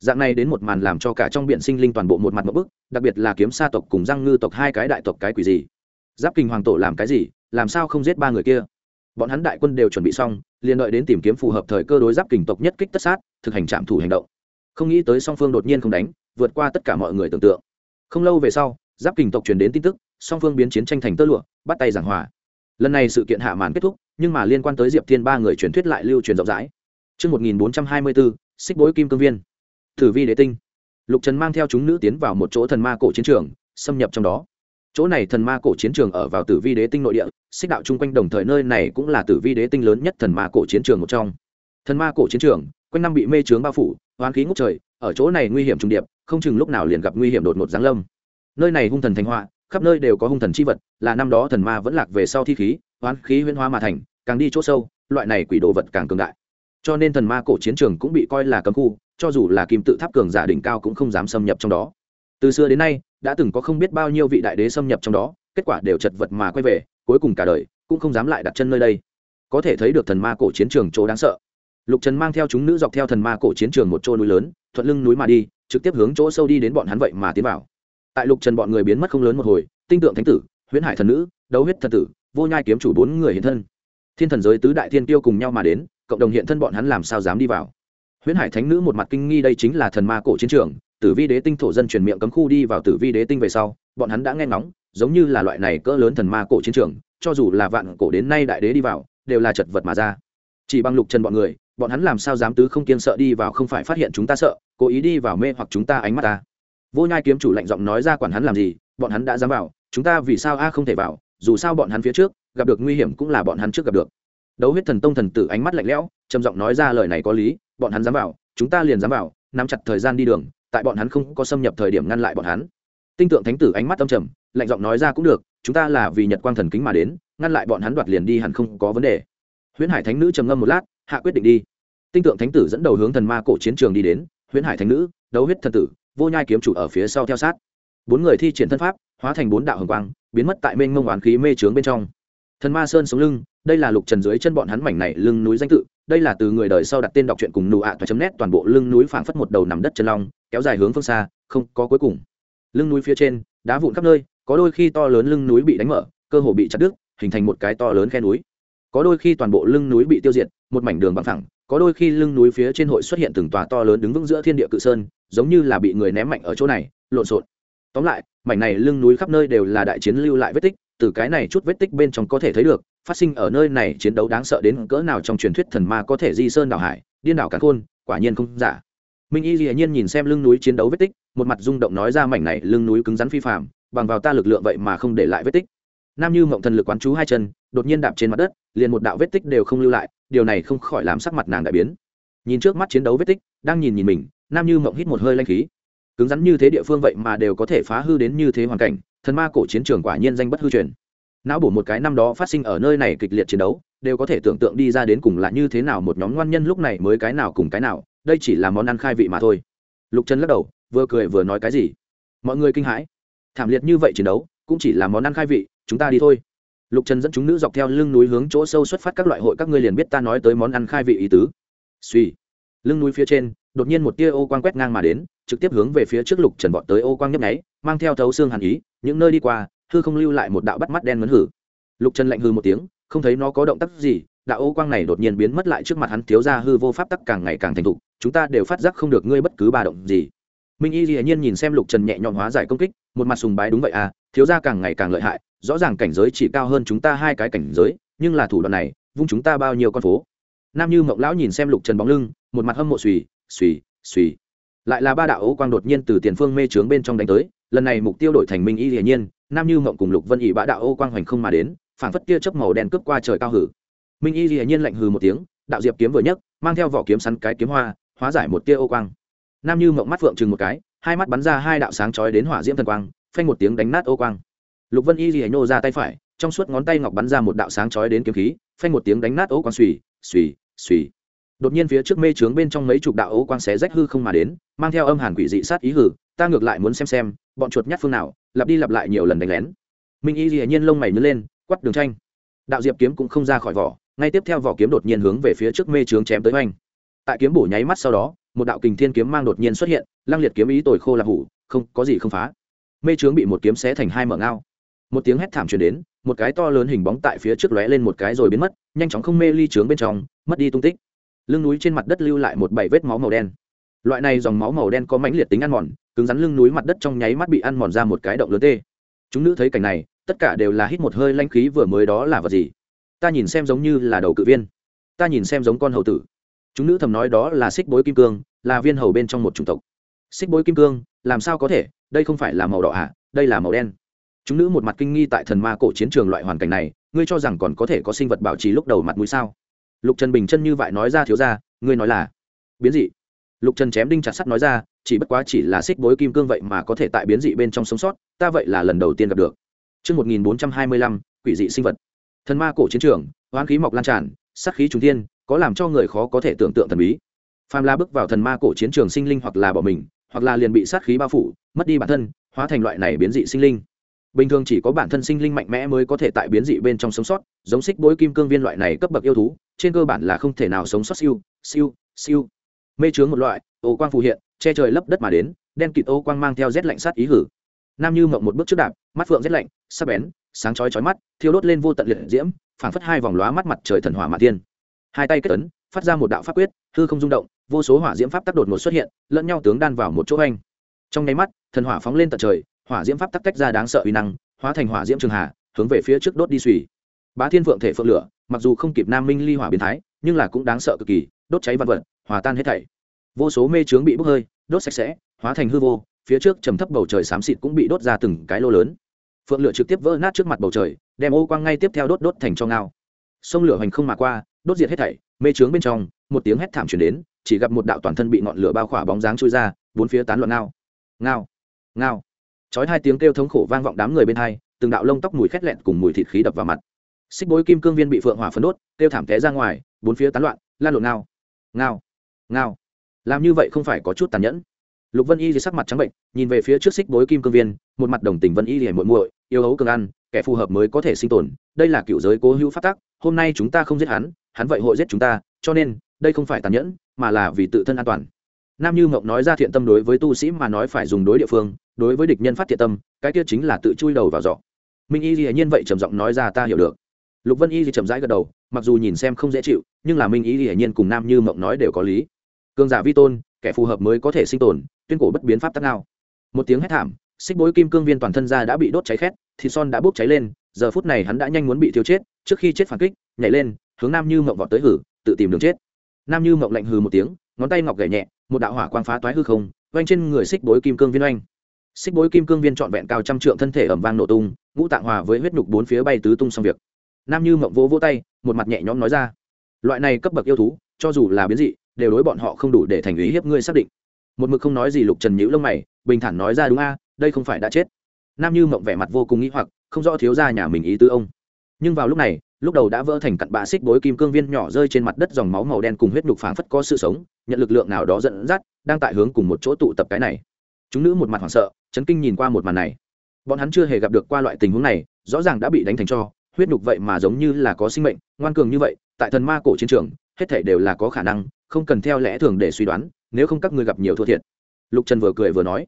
Speaker 1: Dạng này đến một màn làm cho cả trong biển sinh linh toàn bộ một mặt một bức, đặc biệt là kiếm sa tộc cùng răng ngư tộc hai cái đại tộc cái quỷ gì. Giáp kình hoàng tổ làm cái gì, làm sao không giết ba người kia? Bọn hắn đại quân đều chuẩn bị xong, liền đợi đến tìm kiếm phù hợp thời cơ đối giáp kình tộc nhất kích tất sát, thực hành trạm thủ hành động. Không nghĩ tới song phương đột nhiên không đánh, vượt qua tất cả mọi người tưởng tượng. Không lâu về sau, giáp kình tộc truyền đến tin tức, song phương biến chiến tranh thành tơ lụa, bắt tay giảng hòa lần này sự kiện hạ màn kết thúc nhưng mà liên quan tới diệp thiên ba người truyền thuyết lại lưu truyền rộng rãi Trước 1424, xích bối kim cương viên. Thử vi đế tinh. Lục Trần mang theo chúng nữ tiến vào một chỗ thần ma cổ chiến trường, xâm nhập trong đó. Chỗ này thần ma cổ chiến trường ở vào Tử Vi đế tinh nội địa, xích đạo chung quanh đồng thời nơi này cũng là Tử Vi đế tinh lớn nhất thần ma cổ chiến trường một trong. Thần ma cổ chiến trường, quanh năm bị mê chướng bao phủ, oán khí ngút trời, ở chỗ này nguy hiểm trùng điệp, không chừng lúc nào liền gặp nguy hiểm đột ngột giáng lâm. Nơi này hung thần thành họa, khắp nơi đều có hung thần chi vật, là năm đó thần ma vẫn lạc về sau thi khí, oán khí huyễn hóa mà thành, càng đi chỗ sâu, loại này quỷ đồ vật càng cường đại. Cho nên thần ma cổ chiến trường cũng bị coi là cấm khu, cho dù là kim tự tháp cường giả đỉnh cao cũng không dám xâm nhập trong đó. Từ xưa đến nay, đã từng có không biết bao nhiêu vị đại đế xâm nhập trong đó, kết quả đều chật vật mà quay về, cuối cùng cả đời cũng không dám lại đặt chân nơi đây. Có thể thấy được thần ma cổ chiến trường chỗ đáng sợ. Lục Trần mang theo chúng nữ dọc theo thần ma cổ chiến trường một chỗ núi lớn, thuận lưng núi mà đi, trực tiếp hướng chỗ sâu đi đến bọn hắn vậy mà tiến vào. Tại Lục Trần bọn người biến mất không lớn một hồi, tinh tượng thánh tử, huyễn hải thần nữ, đấu huyết thần tử, vô nhai kiếm chủ bốn người hiện thân. Thiên thần giới tứ đại thiên tiêu cùng nhau mà đến, cộng đồng hiện thân bọn hắn làm sao dám đi vào. Huyễn hải thánh nữ một mặt kinh nghi đây chính là thần ma cổ chiến trường tử vi đế tinh thổ dân truyền miệng cấm khu đi vào tử vi đế tinh về sau bọn hắn đã nghe ngóng giống như là loại này cỡ lớn thần ma cổ chiến trường cho dù là vạn cổ đến nay đại đế đi vào đều là chật vật mà ra. Chỉ bằng lục trần bọn người bọn hắn làm sao dám tứ không kiên sợ đi vào không phải phát hiện chúng ta sợ cố ý đi vào mê hoặc chúng ta ánh mắt ta. Vô nhai kiếm chủ lạnh giọng nói ra quản hắn làm gì bọn hắn đã dám vào chúng ta vì sao a không thể vào, dù sao bọn hắn phía trước, gặp được nguy hiểm cũng là bọn hắn trước gặp được. Đấu huyết thần tông thần tử ánh mắt lạnh lẽo, trầm giọng nói ra lời này có lý, bọn hắn dám vào, chúng ta liền dám vào, nắm chặt thời gian đi đường, tại bọn hắn không có xâm nhập thời điểm ngăn lại bọn hắn. Tinh tượng thánh tử ánh mắt âm trầm, lạnh giọng nói ra cũng được, chúng ta là vì nhật quang thần kính mà đến, ngăn lại bọn hắn đoạt liền đi hẳn không có vấn đề. Huyễn hải thánh nữ trầm ngâm một lát, hạ quyết định đi. Tinh tượng thánh tử dẫn đầu hướng thần ma cổ chiến trường đi đến, huyễn hải thánh nữ, đấu huyết thần tử, vô nhai kiếm chủ ở phía sau theo sát bốn người thi triển thân pháp, hóa thành bốn đạo hồng quang, biến mất tại mênh mông oán khí mê trướng bên trong. Thần ma sơn sống lưng, đây là lục trần dưới chân bọn hắn mảnh này lưng núi danh tự, đây là từ người đời sau đặt tên đọc truyện cùng nụ ạ toa chấm nét toàn bộ lưng núi phảng phất một đầu nằm đất chân long, kéo dài hướng phương xa, không có cuối cùng. Lưng núi phía trên, đá vụn khắp nơi, có đôi khi to lớn lưng núi bị đánh mở, cơ hồ bị chặt đứt, hình thành một cái to lớn khe núi. Có đôi khi toàn bộ lưng núi bị tiêu diệt, một mảnh đường bằng thẳng có đôi khi lưng núi phía trên hội xuất hiện từng tòa to lớn đứng vững giữa thiên địa cự sơn, giống như là bị người ném mạnh ở chỗ này, lộn xộn tóm lại, mảnh này lưng núi khắp nơi đều là đại chiến lưu lại vết tích, từ cái này chút vết tích bên trong có thể thấy được, phát sinh ở nơi này chiến đấu đáng sợ đến cỡ nào trong truyền thuyết thần ma có thể di sơn đảo hải, điên đảo cả khôn, quả nhiên không giả. Minh y dĩ nhiên nhìn xem lưng núi chiến đấu vết tích, một mặt rung động nói ra mảnh này lưng núi cứng rắn phi phạm bằng vào ta lực lượng vậy mà không để lại vết tích. Nam như mộng thần lực quán chú hai chân, đột nhiên đạp trên mặt đất, liền một đạo vết tích đều không lưu lại, điều này không khỏi làm sắc mặt nàng đại biến. Nhìn trước mắt chiến đấu vết tích, đang nhìn nhìn mình, nam như mộng hít một hơi lanh khí cứng rắn như thế địa phương vậy mà đều có thể phá hư đến như thế hoàn cảnh, thần ma cổ chiến trường quả nhiên danh bất hư truyền. Não bổ một cái năm đó phát sinh ở nơi này kịch liệt chiến đấu, đều có thể tưởng tượng đi ra đến cùng là như thế nào một nhóm ngoan nhân lúc này mới cái nào cùng cái nào, đây chỉ là món ăn khai vị mà thôi. Lục trần lắc đầu, vừa cười vừa nói cái gì? Mọi người kinh hãi. Thảm liệt như vậy chiến đấu, cũng chỉ là món ăn khai vị, chúng ta đi thôi. Lục trần dẫn chúng nữ dọc theo lưng núi hướng chỗ sâu xuất phát các loại hội, các ngươi liền biết ta nói tới món ăn khai vị ý tứ. Suy lưng núi phía trên đột nhiên một tia ô quang quét ngang mà đến, trực tiếp hướng về phía trước lục trần vọt tới ô quang nhấp nháy, mang theo thấu xương hàn ý, những nơi đi qua, hư không lưu lại một đạo bắt mắt đen mấn hử. Lục trần lạnh hư một tiếng, không thấy nó có động tác gì, đạo ô quang này đột nhiên biến mất lại trước mặt hắn, thiếu ra hư vô pháp tắc càng ngày càng thành thục, chúng ta đều phát giác không được ngươi bất cứ ba động gì. Minh y hiển nhiên nhìn xem lục trần nhẹ nhõm hóa giải công kích, một mặt sùng bái đúng vậy à thiếu ra càng ngày càng lợi hại, rõ ràng cảnh giới chỉ cao hơn chúng ta hai cái cảnh giới, nhưng là thủ đoạn này, vung chúng ta bao nhiêu con phố. Nam như mộng lão nhìn xem lục trần bóng lưng, một mặt hâm mộ suy suy suy. Lại là ba đạo ấu quang đột nhiên từ tiền phương mê trướng bên trong đánh tới, lần này mục tiêu đổi thành minh y hiển nhiên, nam như mộng cùng lục vân ỉ bã đạo ô quang hoành không mà đến, phảng phất kia chớp màu đen cướp qua trời cao hử. Minh y hiển nhiên lạnh hừ một tiếng, đạo diệp kiếm vừa nhấc, mang theo vỏ kiếm sắn cái kiếm hoa, hóa giải một tia ô quang. Nam như mộng mắt phượng chừng một cái, hai mắt bắn ra hai đạo sáng chói đến hỏa diễm thần quang, phanh một tiếng đánh nát ô quang. Lục vân y hiển nhô ra tay phải, trong suốt ngón tay ngọc bắn ra một đạo sáng chói đến kiếm khí, phanh một tiếng đánh nát ô quang xùy xùy suy đột nhiên phía trước mê trướng bên trong mấy chục đạo ấu quang xé rách hư không mà đến, mang theo âm hàn quỷ dị sát ý hử, ta ngược lại muốn xem xem, bọn chuột nhát phương nào, lặp đi lặp lại nhiều lần đánh lén. Minh y dĩ nhiên lông mày nhớ lên quắt đường tranh. Đạo diệp kiếm cũng không ra khỏi vỏ, ngay tiếp theo vỏ kiếm đột nhiên hướng về phía trước mê trướng chém tới oanh. Tại kiếm bổ nháy mắt sau đó, một đạo kình thiên kiếm mang đột nhiên xuất hiện, lăng liệt kiếm ý tồi khô là hủ, không, có gì không phá. Mê trướng bị một kiếm xé thành hai mở ngao. Một tiếng hét thảm truyền đến, một cái to lớn hình bóng tại phía trước lóe lên một cái rồi biến mất, nhanh chóng không mê ly trướng bên trong, mất đi tung tích lưng núi trên mặt đất lưu lại một bảy vết máu màu đen. Loại này dòng máu màu đen có mãnh liệt tính ăn mòn cứng rắn lưng núi mặt đất trong nháy mắt bị ăn mòn ra một cái động lớn tê. Chúng nữ thấy cảnh này tất cả đều là hít một hơi lanh khí vừa mới đó là vật gì? Ta nhìn xem giống như là đầu cự viên. Ta nhìn xem giống con hầu tử. Chúng nữ thầm nói đó là xích bối kim cương là viên hầu bên trong một chủng tộc. Xích bối kim cương làm sao có thể? Đây không phải là màu đỏ ạ à, đây là màu đen. Chúng nữ một mặt kinh nghi tại thần ma cổ chiến trường loại hoàn cảnh này ngươi cho rằng còn có thể có sinh vật bảo trì lúc đầu mặt mũi sao? Lục trần bình chân như vậy nói ra thiếu ra ngươi nói là biến dị lục trần chém đinh chặt sắt nói ra chỉ bất quá chỉ là xích bối kim cương vậy mà có thể tại biến dị bên trong sống sót ta vậy là lần đầu tiên gặp được Trước 1425, quỷ dị sinh vật. Thần ma cổ chiến trường, hoán khí mọc lan tràn, sát khí trùng thiên, có làm cho người khó có thể tưởng tượng thần bí. Phàm La bước vào thần ma cổ chiến trường sinh linh hoặc là bỏ mình, hoặc là liền bị sát khí bao phủ, mất đi bản thân, hóa thành loại này biến dị sinh linh bình thường chỉ có bản thân sinh linh mạnh mẽ mới có thể tại biến dị bên trong sống sót, giống xích bối kim cương viên loại này cấp bậc yêu thú, trên cơ bản là không thể nào sống sót siêu siêu siêu. Mê chướng một loại, ô quang phù hiện, che trời lấp đất mà đến, đen kịt ô quang mang theo rét lạnh sát ý hử. Nam như mộng một bước trước đạp, mắt phượng rét lạnh, sắc bén, sáng chói chói mắt, thiêu đốt lên vô tận liệt diễm, phảng phất hai vòng lóa mắt mặt trời thần hỏa mạ thiên. hai tay kết ấn, phát ra một đạo pháp quyết, hư không rung động, vô số hỏa diễm pháp tác đột ngột xuất hiện, lẫn nhau tướng đan vào một chỗ anh trong nháy mắt, thần hỏa phóng lên tận trời hỏa diễm pháp tắc tách ra đáng sợ uy năng, hóa thành hỏa diễm trường hà, hướng về phía trước đốt đi suy. Bá thiên phượng thể phượng lửa, mặc dù không kịp nam minh ly hỏa biến thái, nhưng là cũng đáng sợ cực kỳ, đốt cháy vạn vật, hòa tan hết thảy. Vô số mê trướng bị bốc hơi, đốt sạch sẽ, hóa thành hư vô, phía trước trầm thấp bầu trời xám xịt cũng bị đốt ra từng cái lô lớn. Phượng lửa trực tiếp vỡ nát trước mặt bầu trời, đem ô quang ngay tiếp theo đốt đốt thành cho ngao. Sông lửa hoành không mà qua, đốt diệt hết thảy, mê trướng bên trong, một tiếng hét thảm chuyển đến, chỉ gặp một đạo toàn thân bị ngọn lửa bao khỏa bóng dáng trôi ra, bốn phía tán loạn ngao. Ngao ngao chói hai tiếng kêu thống khổ vang vọng đám người bên hai, từng đạo lông tóc mùi khét lẹn cùng mùi thịt khí đập vào mặt. Xích bối kim cương viên bị phượng hỏa phấn đốt, kêu thảm té ra ngoài, bốn phía tán loạn, lan lộn ngao ngao ngao. Làm như vậy không phải có chút tàn nhẫn. Lục vân y thì sắc mặt trắng bệnh, nhìn về phía trước xích bối kim cương viên, một mặt đồng tình vân y thì muội muội, yêu hấu cường ăn, kẻ phù hợp mới có thể sinh tồn, đây là cựu giới cố hữu phát tác hôm nay chúng ta không giết hắn hắn vậy hội giết chúng ta, cho nên, đây không phải tàn nhẫn, mà là vì tự thân an toàn nam như mộng nói ra thiện tâm đối với tu sĩ mà nói phải dùng đối địa phương, đối với địch nhân phát thiện tâm, cái kia chính là tự chui đầu vào giỏ. Minh y hiển nhiên vậy trầm giọng nói ra ta hiểu được. Lục vân y thì trầm rãi gật đầu, mặc dù nhìn xem không dễ chịu, nhưng là minh y hiển nhiên cùng nam như mộng nói đều có lý. Cường giả vi tôn, kẻ phù hợp mới có thể sinh tồn, tuyên cổ bất biến pháp tắc nào. Một tiếng hét thảm, xích bối kim cương viên toàn thân ra đã bị đốt cháy khét thì son đã bốc cháy lên, giờ phút này hắn đã nhanh muốn bị thiêu chết, trước khi chết phản kích, nhảy lên, hướng nam như mộng vọt tới hử, tự tìm đường chết. Nam như mộng lạnh hừ một tiếng, ngón tay ngọc gảy nhẹ một đạo hỏa quang phá toái hư không oanh trên người xích bối kim cương viên oanh. Xích bối kim cương viên trọn vẹn cao trăm trượng thân thể ẩm vang nổ tung, ngũ tạng hòa với huyết nhục bốn phía bay tứ tung xong việc. Nam như mộng vỗ vỗ tay, một mặt nhẹ nhõm nói ra, loại này cấp bậc yêu thú, cho dù là biến dị, đều đối bọn họ không đủ để thành ý hiếp ngươi xác định. Một mực không nói gì lục trần nhữ lông mày, bình thản nói ra, đúng a, đây không phải đã chết. Nam như mộng vẻ mặt vô cùng nghĩ hoặc, không rõ thiếu ra nhà mình ý tứ ông. Nhưng vào lúc này lúc đầu đã vỡ thành cặn bã xích bối kim cương viên nhỏ rơi trên mặt đất dòng máu màu đen cùng huyết nhục phảng phất có sự sống, nhận lực lượng nào đó dẫn dắt, đang tại hướng cùng một chỗ tụ tập cái này. Chúng nữ một mặt hoảng sợ, chấn kinh nhìn qua một màn này. Bọn hắn chưa hề gặp được qua loại tình huống này, rõ ràng đã bị đánh thành cho, huyết nhục vậy mà giống như là có sinh mệnh, ngoan cường như vậy, tại thần ma cổ chiến trường, hết thể đều là có khả năng, không cần theo lẽ thường để suy đoán, nếu không các ngươi gặp nhiều thua thiệt. Lục trần vừa cười vừa nói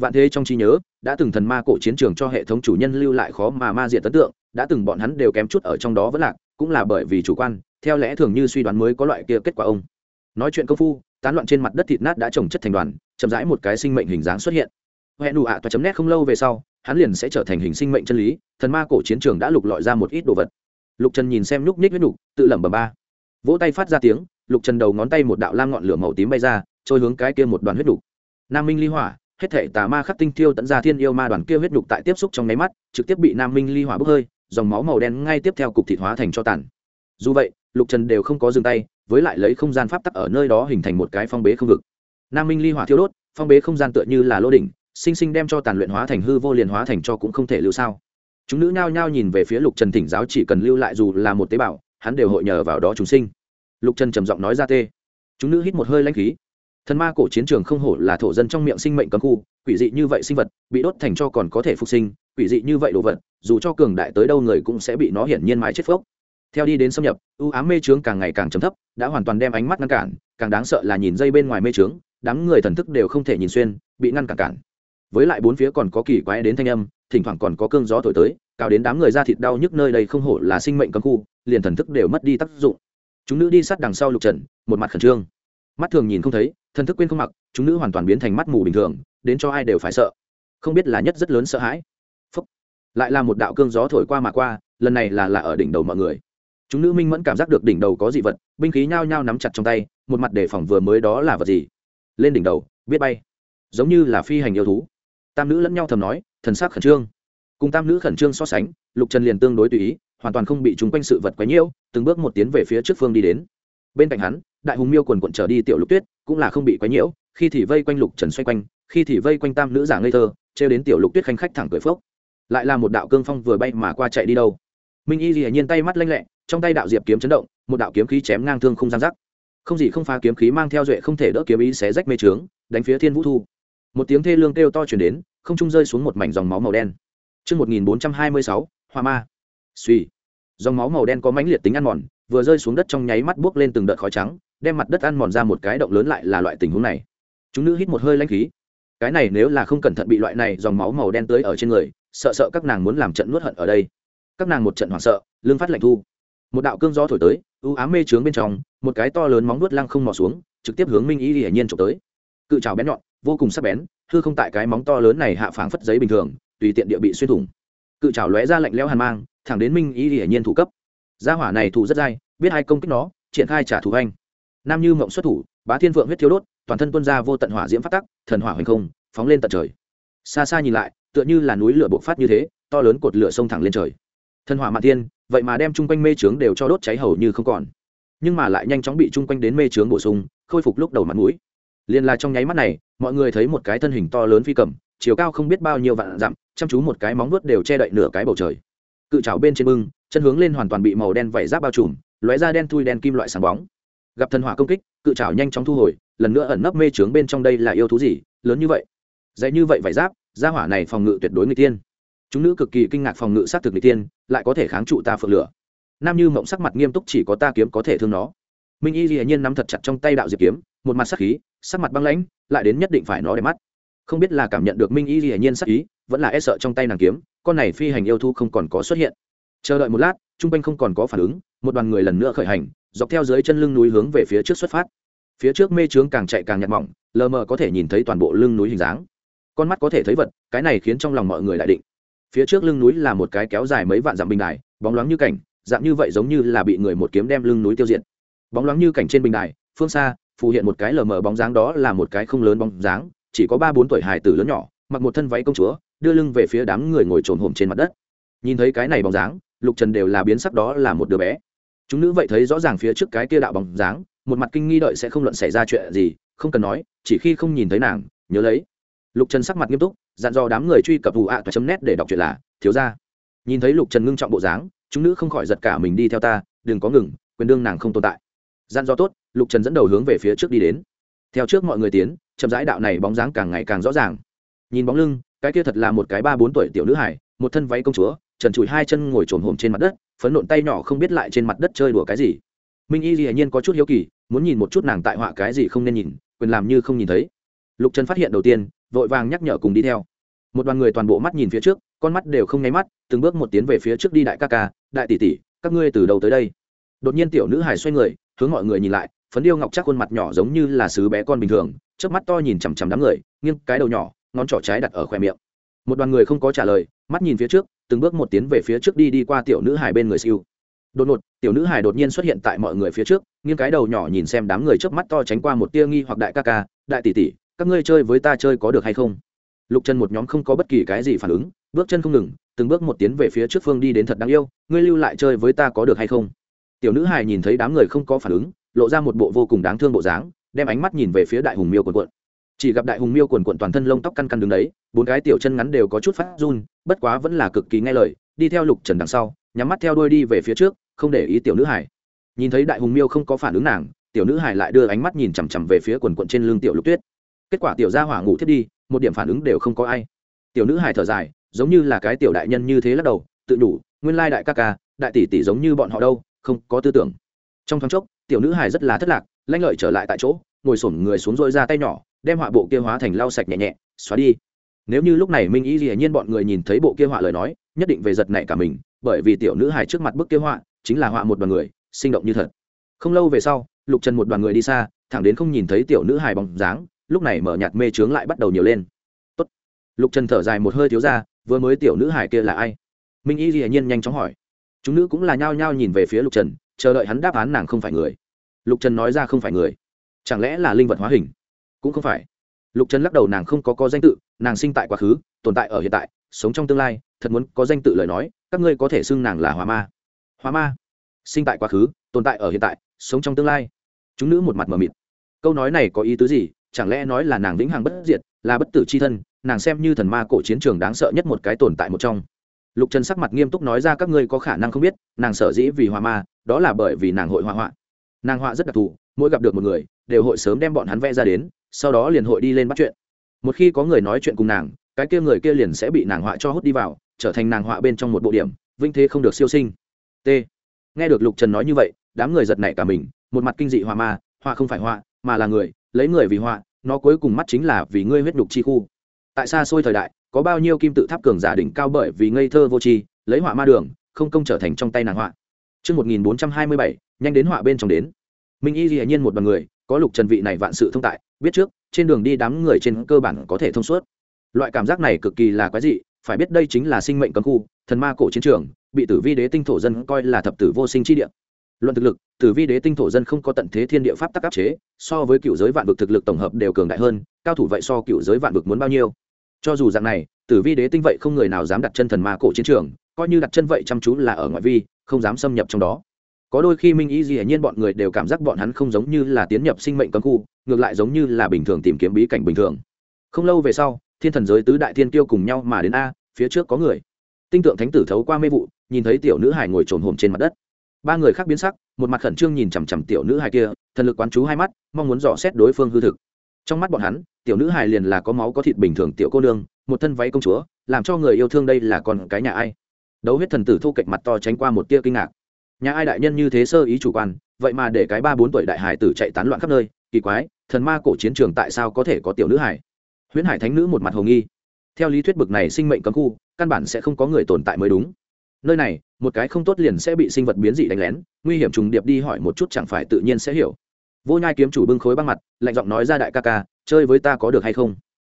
Speaker 1: vạn thế trong trí nhớ, đã từng thần ma cổ chiến trường cho hệ thống chủ nhân lưu lại khó mà ma diện ấn tượng, đã từng bọn hắn đều kém chút ở trong đó vẫn lạc, cũng là bởi vì chủ quan, theo lẽ thường như suy đoán mới có loại kia kết quả ông. Nói chuyện công phu, tán loạn trên mặt đất thịt nát đã trồng chất thành đoàn, chậm rãi một cái sinh mệnh hình dáng xuất hiện. Hẹn đủ ạ toa chấm nét không lâu về sau, hắn liền sẽ trở thành hình sinh mệnh chân lý, thần ma cổ chiến trường đã lục lọi ra một ít đồ vật. Lục trần nhìn xem nhúc nhích huyết nhục tự lẩm bẩm ba. Vỗ tay phát ra tiếng, lục trần đầu ngón tay một đạo lam ngọn lửa màu tím bay ra, trôi hướng cái kia một đoàn huyết nhục nam minh ly hỏa hết thể tà ma khắc tinh tiêu tận ra thiên yêu ma đoàn kia huyết nhục tại tiếp xúc trong nháy mắt, trực tiếp bị nam minh ly hỏa bốc hơi, dòng máu màu đen ngay tiếp theo cục thịt hóa thành cho tàn. Dù vậy, lục trần đều không có dừng tay, với lại lấy không gian pháp tắc ở nơi đó hình thành một cái phong bế không vực. Nam minh ly hỏa thiêu đốt, phong bế không gian tựa như là lô đỉnh, sinh sinh đem cho tàn luyện hóa thành hư vô liền hóa thành cho cũng không thể lưu sao. Chúng nữ nhao nhao nhìn về phía lục trần thỉnh giáo chỉ cần lưu lại dù là một tế bào, hắn đều hội nhờ vào đó chúng sinh. Lục trần trầm giọng nói ra tê. Chúng nữ hít một hơi lanh khí thần ma cổ chiến trường không hổ là thổ dân trong miệng sinh mệnh cấm khu, quỷ dị như vậy sinh vật, bị đốt thành cho còn có thể phục sinh, quỷ dị như vậy đồ vật, dù cho cường đại tới đâu người cũng sẽ bị nó hiển nhiên mái chết phốc. Theo đi đến xâm nhập ưu ám mê trướng càng ngày càng chấm thấp, đã hoàn toàn đem ánh mắt ngăn cản, càng đáng sợ là nhìn dây bên ngoài mê trướng, đám người thần thức đều không thể nhìn xuyên, bị ngăn cản cản. Với lại bốn phía còn có kỳ quái đến thanh âm, thỉnh thoảng còn có cơn gió thổi tới, cao đến đám người ra thịt đau nhức nơi đây không hổ là sinh mệnh cấm khu, liền thần thức đều mất đi tác dụng. Chúng nữ đi sát đằng sau lục trần, một mặt khẩn trương. Mắt thường nhìn không thấy thần thức quên không mặc, chúng nữ hoàn toàn biến thành mắt mù bình thường, đến cho ai đều phải sợ. Không biết là nhất rất lớn sợ hãi. Phúc. lại là một đạo cương gió thổi qua mà qua, lần này là là ở đỉnh đầu mọi người. Chúng nữ minh mẫn cảm giác được đỉnh đầu có dị vật, binh khí nhao nhao nắm chặt trong tay, một mặt đề phòng vừa mới đó là vật gì. Lên đỉnh đầu, biết bay. Giống như là phi hành yêu thú. Tam nữ lẫn nhau thầm nói, thần sắc khẩn trương. Cùng tam nữ khẩn trương so sánh, lục trần liền tương đối tùy ý, hoàn toàn không bị chúng quanh sự vật quấy nhiễu, từng bước một tiến về phía trước phương đi đến. Bên cạnh hắn, đại hùng miêu quần quận trở đi tiểu lục tuyết cũng là không bị quấy nhiễu khi thì vây quanh lục trần xoay quanh khi thì vây quanh tam nữ giả ngây thơ trêu đến tiểu lục tuyết khanh khách thẳng cười phốc. Lại là một đạo cương phong vừa bay mà qua chạy đi đâu. Minh y dĩ nhiên tay mắt lanh lẹ trong tay đạo diệp kiếm chấn động một đạo kiếm khí chém ngang thương không gian rắc. Không gì không phá kiếm khí mang theo duệ không thể đỡ kiếm ý xé rách mê trướng đánh phía thiên vũ thu. Một tiếng thê lương kêu to chuyển đến không trung rơi xuống một mảnh dòng máu màu đen. Trước 1426, hoa ma. Suy. Dòng máu màu đen có mãnh liệt tính ăn mòn, vừa rơi xuống đất trong nháy mắt buốc lên từng đợt khói trắng, đem mặt đất ăn mòn ra một cái động lớn lại là loại tình huống này. Chúng nữ hít một hơi lãnh khí. Cái này nếu là không cẩn thận bị loại này dòng máu màu đen tưới ở trên người, sợ sợ các nàng muốn làm trận nuốt hận ở đây. Các nàng một trận hoảng sợ, lưng phát lạnh thu. Một đạo cương gió thổi tới, u ám mê trướng bên trong, một cái to lớn móng nuốt lăng không mò xuống, trực tiếp hướng Minh Y Hiển nhiên trộm tới. Cự trảo bén nhọn, vô cùng sắc bén, hư không tại cái móng to lớn này hạ phảng phất giấy bình thường tùy tiện địa bị xuyên thủng cự trào lóe ra lạnh lẽo hàn mang thẳng đến minh ý hiển nhiên thủ cấp gia hỏa này thủ rất dai biết hai công kích nó triển khai trả thù anh nam như mộng xuất thủ, bá thiên vượng huyết thiếu đốt, toàn thân tuân ra vô tận hỏa diễm phát tắc, thần hỏa hoành không, phóng lên tận trời. Xa xa nhìn lại, tựa như là núi lửa bộc phát như thế, to lớn cột lửa sông thẳng lên trời. Thần hỏa mạn thiên, vậy mà đem chung quanh mê trướng đều cho đốt cháy hầu như không còn. Nhưng mà lại nhanh chóng bị chung quanh đến mê trướng bổ sung, khôi phục lúc đầu mặt mũi. Liền là trong nháy mắt này, mọi người thấy một cái thân hình to lớn phi cầm, chiều cao không biết bao nhiêu vạn dặm, chăm chú một cái móng vuốt đều che đậy nửa cái bầu trời. Cự trào bên trên bưng, chân hướng lên hoàn toàn bị màu đen vẩy giáp bao trùm, lóe ra đen thui đen kim loại sáng bóng gặp thần hỏa công kích, cự trào nhanh chóng thu hồi, lần nữa ẩn nấp mê trướng bên trong đây là yêu thú gì, lớn như vậy. Dạy như vậy vải giáp, gia hỏa này phòng ngự tuyệt đối người tiên chúng nữ cực kỳ kinh ngạc phòng ngự sát thực người tiên lại có thể kháng trụ ta phượng lửa. Nam như mộng sắc mặt nghiêm túc chỉ có ta kiếm có thể thương nó. Minh y hiển nhiên nắm thật chặt trong tay đạo diệp kiếm, một mặt sắc khí, sắc mặt băng lãnh, lại đến nhất định phải nó để mắt. Không biết là cảm nhận được minh y hiển nhiên sắc ý, vẫn là e sợ trong tay nàng kiếm, con này phi hành yêu thu không còn có xuất hiện. Chờ đợi một lát, trung quanh không còn có phản ứng, một đoàn người lần nữa khởi hành dọc theo dưới chân lưng núi hướng về phía trước xuất phát. Phía trước mê trướng càng chạy càng nhạt mỏng, lờ mờ có thể nhìn thấy toàn bộ lưng núi hình dáng. Con mắt có thể thấy vật, cái này khiến trong lòng mọi người đại định. Phía trước lưng núi là một cái kéo dài mấy vạn dặm bình đài, bóng loáng như cảnh, dạng như vậy giống như là bị người một kiếm đem lưng núi tiêu diệt. Bóng loáng như cảnh trên bình đài, phương xa, phù hiện một cái lờ mờ bóng dáng đó là một cái không lớn bóng dáng, chỉ có ba bốn tuổi hài tử lớn nhỏ, mặc một thân váy công chúa, đưa lưng về phía đám người ngồi trồn hổm trên mặt đất. Nhìn thấy cái này bóng dáng, lục trần đều là biến sắc đó là một đứa bé chúng nữ vậy thấy rõ ràng phía trước cái kia đạo bóng dáng, một mặt kinh nghi đợi sẽ không luận xảy ra chuyện gì, không cần nói, chỉ khi không nhìn thấy nàng, nhớ lấy. Lục trần sắc mặt nghiêm túc, dặn dò đám người truy cập vụ ạ và chấm nét để đọc chuyện là, thiếu ra nhìn thấy lục trần ngưng trọng bộ dáng, chúng nữ không khỏi giật cả mình đi theo ta, đừng có ngừng quyền đương nàng không tồn tại. Gian do tốt, lục trần dẫn đầu hướng về phía trước đi đến. Theo trước mọi người tiến, chậm rãi đạo này bóng dáng càng ngày càng rõ ràng. Nhìn bóng lưng, cái kia thật là một cái ba bốn tuổi tiểu nữ hải một thân váy công chúa, trần trụi hai chân ngồi trồn hồm trên mặt đất phấn nộn tay nhỏ không biết lại trên mặt đất chơi đùa cái gì. Minh y dĩ nhiên có chút hiếu kỳ, muốn nhìn một chút nàng tại họa cái gì không nên nhìn, quyền làm như không nhìn thấy. Lục trần phát hiện đầu tiên, vội vàng nhắc nhở cùng đi theo. Một đoàn người toàn bộ mắt nhìn phía trước, con mắt đều không nháy mắt, từng bước một tiến về phía trước đi đại ca ca, đại tỷ tỷ, các ngươi từ đầu tới đây. Đột nhiên tiểu nữ hải xoay người, hướng mọi người nhìn lại, phấn điêu ngọc chắc khuôn mặt nhỏ giống như là sứ bé con bình thường trước mắt to nhìn chằm chằm đám người, nghiêng cái đầu nhỏ, ngón trỏ trái đặt ở khoe miệng. Một đoàn người không có trả lời, mắt nhìn phía trước từng bước một tiến về phía trước đi đi qua tiểu nữ hải bên người siêu. Đột ngột, tiểu nữ hải đột nhiên xuất hiện tại mọi người phía trước, nghiêng cái đầu nhỏ nhìn xem đám người trước mắt to tránh qua một tia nghi hoặc đại ca ca, đại tỷ tỷ, các ngươi chơi với ta chơi có được hay không? Lục chân một nhóm không có bất kỳ cái gì phản ứng, bước chân không ngừng, từng bước một tiến về phía trước phương đi đến thật đáng yêu, ngươi lưu lại chơi với ta có được hay không? Tiểu nữ hài nhìn thấy đám người không có phản ứng, lộ ra một bộ vô cùng đáng thương bộ dáng, đem ánh mắt nhìn về phía đại hùng miêu quần quận chỉ gặp đại hùng miêu quần quận toàn thân lông tóc căn căn đứng đấy, bốn cái tiểu chân ngắn đều có chút phát run, bất quá vẫn là cực kỳ nghe lời, đi theo lục trần đằng sau, nhắm mắt theo đuôi đi về phía trước, không để ý tiểu nữ hải. Nhìn thấy đại hùng miêu không có phản ứng nàng, tiểu nữ hải lại đưa ánh mắt nhìn chằm chằm về phía quần quận trên lưng tiểu lục tuyết. Kết quả tiểu gia hỏa ngủ thiết đi, một điểm phản ứng đều không có ai. Tiểu nữ hải thở dài, giống như là cái tiểu đại nhân như thế lắc đầu, tự đủ, nguyên lai đại ca ca, đại tỷ tỷ giống như bọn họ đâu, không có tư tưởng. Trong thoáng chốc, tiểu nữ hải rất là thất lạc, lanh lợi trở lại tại chỗ, ngồi sổm người xuống dội ra tay nhỏ đem họa bộ kia hóa thành lau sạch nhẹ nhẹ, xóa đi. Nếu như lúc này minh y hiển nhiên bọn người nhìn thấy bộ kia họa lời nói, nhất định về giật nảy cả mình, bởi vì tiểu nữ hải trước mặt bức kia họa chính là họa một đoàn người, sinh động như thật. Không lâu về sau, lục trần một đoàn người đi xa, thẳng đến không nhìn thấy tiểu nữ hải bóng dáng, lúc này mở nhạt mê trướng lại bắt đầu nhiều lên. Tốt. lục trần thở dài một hơi thiếu ra, vừa mới tiểu nữ hải kia là ai? Minh y hiển nhiên nhanh chóng hỏi. Chúng nữ cũng là nhao nhao nhìn về phía lục trần, chờ đợi hắn đáp án nàng không phải người. Lục trần nói ra không phải người. Chẳng lẽ là linh vật hóa hình? Cũng không phải. Lục trần lắc đầu nàng không có có danh tự, nàng sinh tại quá khứ, tồn tại ở hiện tại, sống trong tương lai, thật muốn có danh tự lời nói, các ngươi có thể xưng nàng là hóa ma. Hóa ma. Sinh tại quá khứ, tồn tại ở hiện tại, sống trong tương lai. Chúng nữ một mặt mờ mịt. Câu nói này có ý tứ gì? Chẳng lẽ nói là nàng vĩnh hằng bất diệt, là bất tử c h i thân, nàng xem như thần ma cổ chiến trường đáng sợ nhất một cái tồn tại một trong. Lục trần sắc mặt nghiêm túc nói ra các ngươi có khả năng không biết, nàng sở dĩ vì hòa ma, đó là bởi vì nàng hội họa họa. Nàng họa rất đặc thù, mỗi gặp được một người, đều hội sớm đem bọn hắn vẽ ra đến sau đó liền hội đi lên bắt chuyện. Một khi có người nói chuyện cùng nàng cái kia người kia liền sẽ bị nàng họa cho hút đi vào trở thành nàng họa bên trong một bộ điểm vinh thế không được siêu sinh. T. Nghe được lục trần nói như vậy đám người giật nảy cả mình một mặt kinh dị họa ma họa không phải họa mà là người lấy người vì họa nó cuối cùng mắt chính là vì ngươi huyết nhục chi khu. Tại xa xôi thời đại có bao nhiêu kim tự tháp cường giả đỉnh cao bởi vì ngây thơ vô tri lấy họa ma đường không công trở thành trong tay nàng họa. Trước 1427, nhanh đến họa bên trong đến. Minh Y hiển nhiên một bằng người, có lục trần vị này vạn sự thông tại, biết trước, trên đường đi đám người trên cơ bản có thể thông suốt. Loại cảm giác này cực kỳ là quái dị, phải biết đây chính là sinh mệnh cấm khu, thần ma cổ chiến trường, bị tử vi đế tinh thổ dân coi là thập tử vô sinh chi địa. Luận thực lực tử vi đế tinh thổ dân không có tận thế thiên địa pháp tắc áp chế so với cựu giới vạn vực thực lực tổng hợp đều cường đại hơn cao thủ vậy so cựu giới vạn vực muốn bao nhiêu? Cho dù dạng này tử vi đế tinh vậy không người nào dám đặt chân thần ma cổ chiến trường coi như đặt chân vậy chăm chú là ở ngoại vi không dám xâm nhập trong đó có đôi khi minh y dĩ nhiên bọn người đều cảm giác bọn hắn không giống như là tiến nhập sinh mệnh cấm khu, ngược lại giống như là bình thường tìm kiếm bí cảnh bình thường. Không lâu về sau, thiên thần giới tứ đại thiên tiêu cùng nhau mà đến a, phía trước có người. Tinh tượng thánh tử thấu qua mê vụ, nhìn thấy tiểu nữ hải ngồi trồn hồm trên mặt đất. Ba người khác biến sắc, một mặt khẩn trương nhìn chằm chằm tiểu nữ hải kia, thần lực quán chú hai mắt, mong muốn dò xét đối phương hư thực. Trong mắt bọn hắn, tiểu nữ hải liền là có máu có thịt bình thường tiểu cô nương, một thân váy công chúa, làm cho người yêu thương đây là con cái nhà ai. Đấu huyết thần tử thu kệch mặt to tránh qua một tia kinh ngạc nhà ai đại nhân như thế sơ ý chủ quan, vậy mà để cái ba bốn tuổi đại hải tử chạy tán loạn khắp nơi, kỳ quái, thần ma cổ chiến trường tại sao có thể có tiểu nữ hải? Huyễn hải thánh nữ một mặt hồ nghi. Theo lý thuyết bực này sinh mệnh cấm khu, căn bản sẽ không có người tồn tại mới đúng. Nơi này, một cái không tốt liền sẽ bị sinh vật biến dị đánh lén, nguy hiểm trùng điệp đi hỏi một chút chẳng phải tự nhiên sẽ hiểu. Vô nhai kiếm chủ bưng khối băng mặt, lạnh giọng nói ra đại ca ca, chơi với ta có được hay không?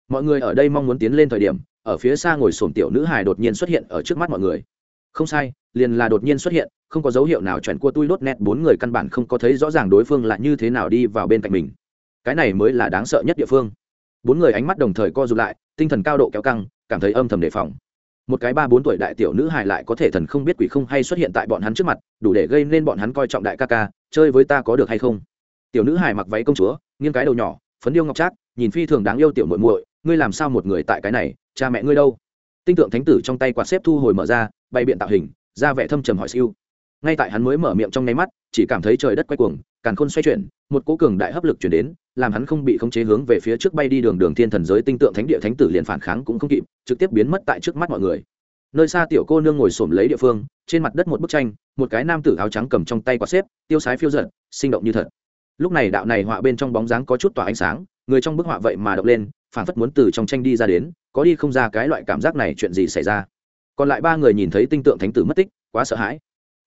Speaker 1: Mọi người ở đây mong muốn tiến lên thời điểm, ở phía xa ngồi sổm tiểu nữ hài đột nhiên xuất hiện ở trước mắt mọi người. Không sai liền là đột nhiên xuất hiện, không có dấu hiệu nào chuẩn cua tui đốt nét, bốn người căn bản không có thấy rõ ràng đối phương là như thế nào đi vào bên cạnh mình. Cái này mới là đáng sợ nhất địa phương. Bốn người ánh mắt đồng thời co rụt lại, tinh thần cao độ kéo căng, cảm thấy âm thầm đề phòng. Một cái ba bốn tuổi đại tiểu nữ hài lại có thể thần không biết quỷ không hay xuất hiện tại bọn hắn trước mặt, đủ để gây nên bọn hắn coi trọng đại ca ca, chơi với ta có được hay không? Tiểu nữ hài mặc váy công chúa, nghiêng cái đầu nhỏ, phấn điêu ngọc trác, nhìn phi thường đáng yêu tiểu muội muội, ngươi làm sao một người tại cái này, cha mẹ ngươi đâu? Tinh tượng thánh tử trong tay quạt xếp thu hồi mở ra, bày biện tạo hình ra vẻ thâm trầm hỏi siêu. Ngay tại hắn mới mở miệng trong nháy mắt, chỉ cảm thấy trời đất quay cuồng, càn khôn xoay chuyển, một cỗ cường đại hấp lực chuyển đến, làm hắn không bị khống chế hướng về phía trước bay đi đường đường thiên thần giới tinh tượng thánh địa thánh tử liền phản kháng cũng không kịp, trực tiếp biến mất tại trước mắt mọi người. Nơi xa tiểu cô nương ngồi xổm lấy địa phương, trên mặt đất một bức tranh, một cái nam tử áo trắng cầm trong tay quạt xếp, tiêu sái phiêu giận sinh động như thật. Lúc này đạo này họa bên trong bóng dáng có chút tỏa ánh sáng, người trong bức họa vậy mà động lên, phản phất muốn từ trong tranh đi ra đến, có đi không ra cái loại cảm giác này chuyện gì xảy ra còn lại ba người nhìn thấy tinh tượng thánh tử mất tích, quá sợ hãi.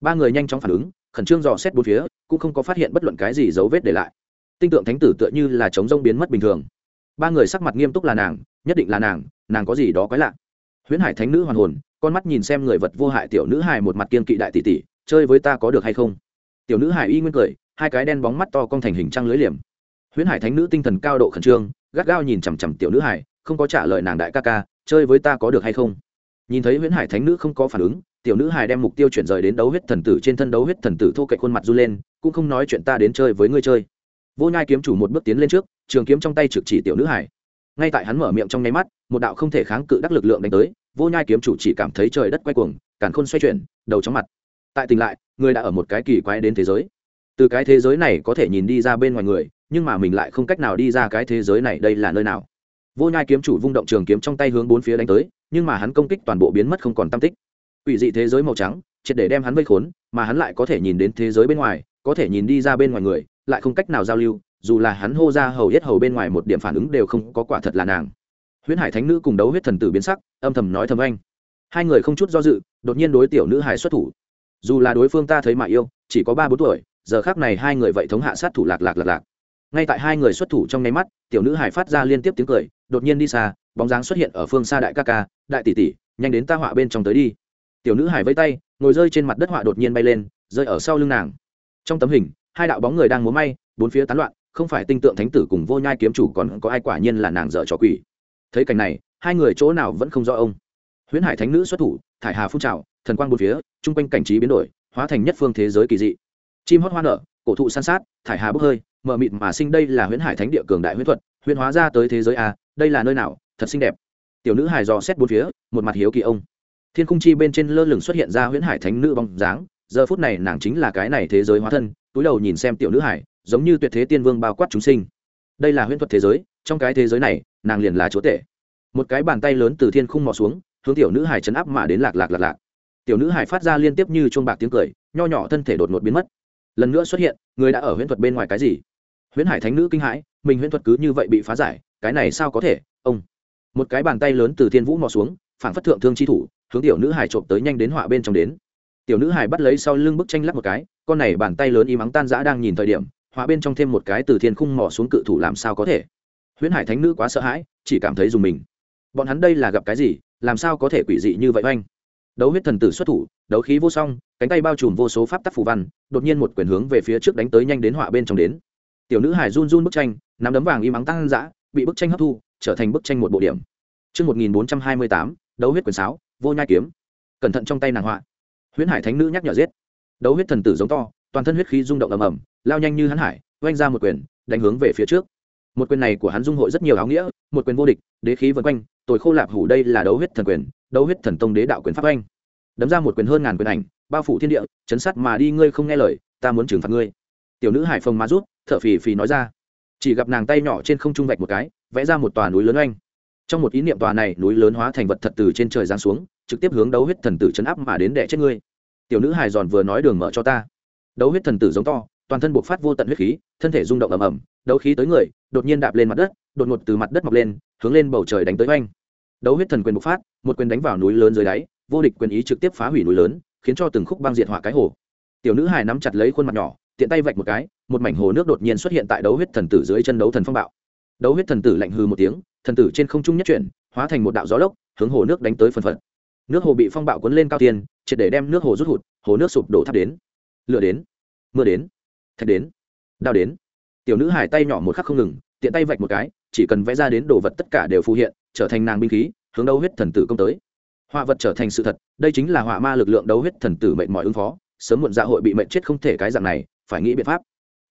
Speaker 1: Ba người nhanh chóng phản ứng, khẩn trương dò xét bốn phía, cũng không có phát hiện bất luận cái gì dấu vết để lại. Tinh tượng thánh tử tựa như là chống rông biến mất bình thường. Ba người sắc mặt nghiêm túc là nàng, nhất định là nàng nàng có gì đó quái lạ. Huyễn hải thánh nữ hoàn hồn, con mắt nhìn xem người vật vô hại tiểu nữ hài một mặt kiên kỵ đại tỷ tỷ, chơi với ta có được hay không? Tiểu nữ hài y nguyên cười, hai cái đen bóng mắt to cong thành hình trăng lưới liềm. Huyễn hải thánh nữ tinh thần cao độ khẩn trương, gắt gao nhìn chằm chằm tiểu nữ hài, không có trả lời nàng đại ca ca, chơi với ta có được hay không? Nhìn thấy huyễn hải thánh nữ không có phản ứng, tiểu nữ hải đem mục tiêu chuyển rời đến đấu huyết thần tử trên thân đấu huyết thần tử thô cậy khuôn mặt r u lên, cũng không nói chuyện ta đến chơi với ngươi chơi. Vô nhai kiếm chủ một bước tiến lên trước, trường kiếm trong tay trực chỉ tiểu nữ hải ngay tại hắn mở miệng trong nháy mắt, một đạo không thể kháng cự đắc lực lượng đánh tới, vô nhai kiếm chủ chỉ cảm thấy trời đất quay cuồng, càn khôn xoay chuyển, đầu chóng mặt. Tại tỉnh lại, người đã ở một cái kỳ quái đến thế giới. Từ cái thế giới này có thể nhìn đi ra bên ngoài người, nhưng mà mình lại không cách nào đi ra cái thế giới này đây là nơi nào vô nhai kiếm chủ vung động trường kiếm trong tay hướng bốn phía đánh tới, nhưng mà hắn công kích toàn bộ biến mất không còn tam tích. Quỷ dị thế giới màu trắng, triệt để đem hắn vây khốn, mà hắn lại có thể nhìn đến thế giới bên ngoài, có thể nhìn đi ra bên ngoài người, lại không cách nào giao lưu, dù là hắn hô ra hầu hết hầu bên ngoài một điểm phản ứng đều không có quả thật là nàng. Huyễn hải thánh nữ cùng đấu huyết thần tử biến sắc, âm thầm nói thầm anh. Hai người không chút do dự, đột nhiên đối tiểu nữ hải xuất thủ. Dù là đối phương ta thấy mà yêu, chỉ có ba bốn tuổi, giờ khác này hai người vậy thống hạ sát thủ lạc lạc lạc lạc ngay tại hai người xuất thủ trong nháy mắt, tiểu nữ hải phát ra liên tiếp tiếng cười, đột nhiên đi xa, bóng dáng xuất hiện ở phương xa đại ca ca, đại tỷ tỷ, nhanh đến ta họa bên trong tới đi. Tiểu nữ hải vây tay, ngồi rơi trên mặt đất họa đột nhiên bay lên, rơi ở sau lưng nàng. Trong tấm hình, hai đạo bóng người đang múa may, bốn phía tán loạn, không phải tinh tượng thánh tử cùng vô nhai kiếm chủ còn có ai quả nhiên là nàng dợ trò quỷ. Thấy cảnh này, hai người chỗ nào vẫn không do ông. Huyễn hải thánh nữ xuất thủ, thải hà phun trào, thần quang bốn phía, chung quanh cảnh trí biến đổi, hóa thành nhất phương thế giới kỳ dị. Chim hót hoa nở, cổ thụ san sát, thải hà bốc hơi mờ mịt mà sinh đây là huyễn hải thánh địa cường đại huyễn thuật, huyễn hóa ra tới thế giới a, đây là nơi nào, thật xinh đẹp. Tiểu nữ hài dò xét bốn phía, một mặt hiếu kỳ ông. Thiên khung chi bên trên lơ lửng xuất hiện ra huyễn hải thánh nữ bóng dáng, giờ phút này nàng chính là cái này thế giới hóa thân, túi đầu nhìn xem tiểu nữ hải giống như tuyệt thế tiên vương bao quát chúng sinh. Đây là huyễn thuật thế giới, trong cái thế giới này, nàng liền là chúa tể. Một cái bàn tay lớn từ thiên khung mò xuống, hướng tiểu nữ hải chấn áp mà đến lạc lạc lạc lạc. Tiểu nữ hải phát ra liên tiếp như chuông bạc tiếng cười, nho nhỏ thân thể đột ngột biến mất. Lần nữa xuất hiện, người đã ở huyễn thuật bên ngoài cái gì? Huyễn hải thánh nữ kinh hãi, mình huyễn thuật cứ như vậy bị phá giải, cái này sao có thể, ông. Một cái bàn tay lớn từ thiên vũ mò xuống phản phất thượng thương chi thủ, hướng tiểu nữ hải trộm tới nhanh đến họa bên trong đến. Tiểu nữ hải bắt lấy sau lưng bức tranh lắp một cái, con này bàn tay lớn y mắng tan giã đang nhìn thời điểm, họa bên trong thêm một cái từ thiên khung mò xuống cự thủ làm sao có thể. Huyễn hải thánh nữ quá sợ hãi, chỉ cảm thấy dùng mình. Bọn hắn đây là gặp cái gì, làm sao có thể quỷ dị như vậy oanh. Đấu huyết thần tử xuất thủ, đấu khí vô song, cánh tay bao trùm vô số pháp tắc phù văn, đột nhiên một quyền hướng về phía trước đánh tới nhanh đến họa bên trong đến tiểu nữ hải run run bức tranh nắm đấm vàng y mắng tăng dã bị bức tranh hấp thu trở thành bức tranh một bộ điểm Trước 1428, đấu huyết quyền sáo, vô nhai kiếm. Cẩn thận trong tay nàng họa. Huyễn Hải Thánh nữ nhắc nhở giết. Đấu huyết thần tử giống to, toàn thân huyết khí rung động ầm ầm, lao nhanh như hắn hải, oanh ra một quyền, đánh hướng về phía trước. Một quyền này của hắn dung hội rất nhiều áo nghĩa, một quyền vô địch, đế khí vần quanh, tồi khô lạp hủ đây là đấu huyết thần quyền, đấu huyết thần tông đế đạo quyền pháp oanh. Đấm ra một quyền hơn ngàn quyền ảnh, bao phủ thiên địa, chấn sát mà đi ngươi không nghe lời, ta muốn trừng phạt ngươi. Tiểu nữ Hải Phong Ma rút, thở phì phì nói ra. Chỉ gặp nàng tay nhỏ trên không trung vạch một cái, vẽ ra một tòa núi lớn oanh. Trong một ý niệm tòa này núi lớn hóa thành vật thật từ trên trời giáng xuống trực tiếp hướng đấu huyết thần tử chấn áp mà đến đẻ chết ngươi. Tiểu nữ hài giòn vừa nói đường mở cho ta. Đấu huyết thần tử giống to toàn thân buộc phát vô tận huyết khí thân thể rung động ầm ầm đấu khí tới người đột nhiên đạp lên mặt đất đột ngột từ mặt đất mọc lên hướng lên bầu trời đánh tới oanh. Đấu huyết thần quyền bộc phát một quyền đánh vào núi lớn dưới đáy vô địch quyền ý trực tiếp phá hủy núi lớn khiến cho từng khúc băng diệt hỏa cái hồ. Tiểu nữ hài nắm chặt lấy khuôn mặt nhỏ tiện tay vạch một cái, một mảnh hồ nước đột nhiên xuất hiện tại đấu huyết thần tử dưới chân đấu thần phong bạo. Đấu huyết thần tử lạnh hư một tiếng, thần tử trên không trung nhất chuyển, hóa thành một đạo gió lốc, hướng hồ nước đánh tới phần phật. Nước hồ bị phong bạo cuốn lên cao tiên, triệt để đem nước hồ rút hụt, hồ nước sụp đổ tháp đến. Lửa đến, mưa đến, thạch đến, đao đến. Tiểu nữ hải tay nhỏ một khắc không ngừng, tiện tay vạch một cái, chỉ cần vẽ ra đến đồ vật tất cả đều phù hiện, trở thành nàng binh khí, hướng đấu huyết thần tử công tới. Họa vật trở thành sự thật, đây chính là họa ma lực lượng đấu huyết thần tử mệnh mọi ứng phó, sớm muộn dạ hội bị mệnh chết không thể cái dạng này phải nghĩ biện pháp.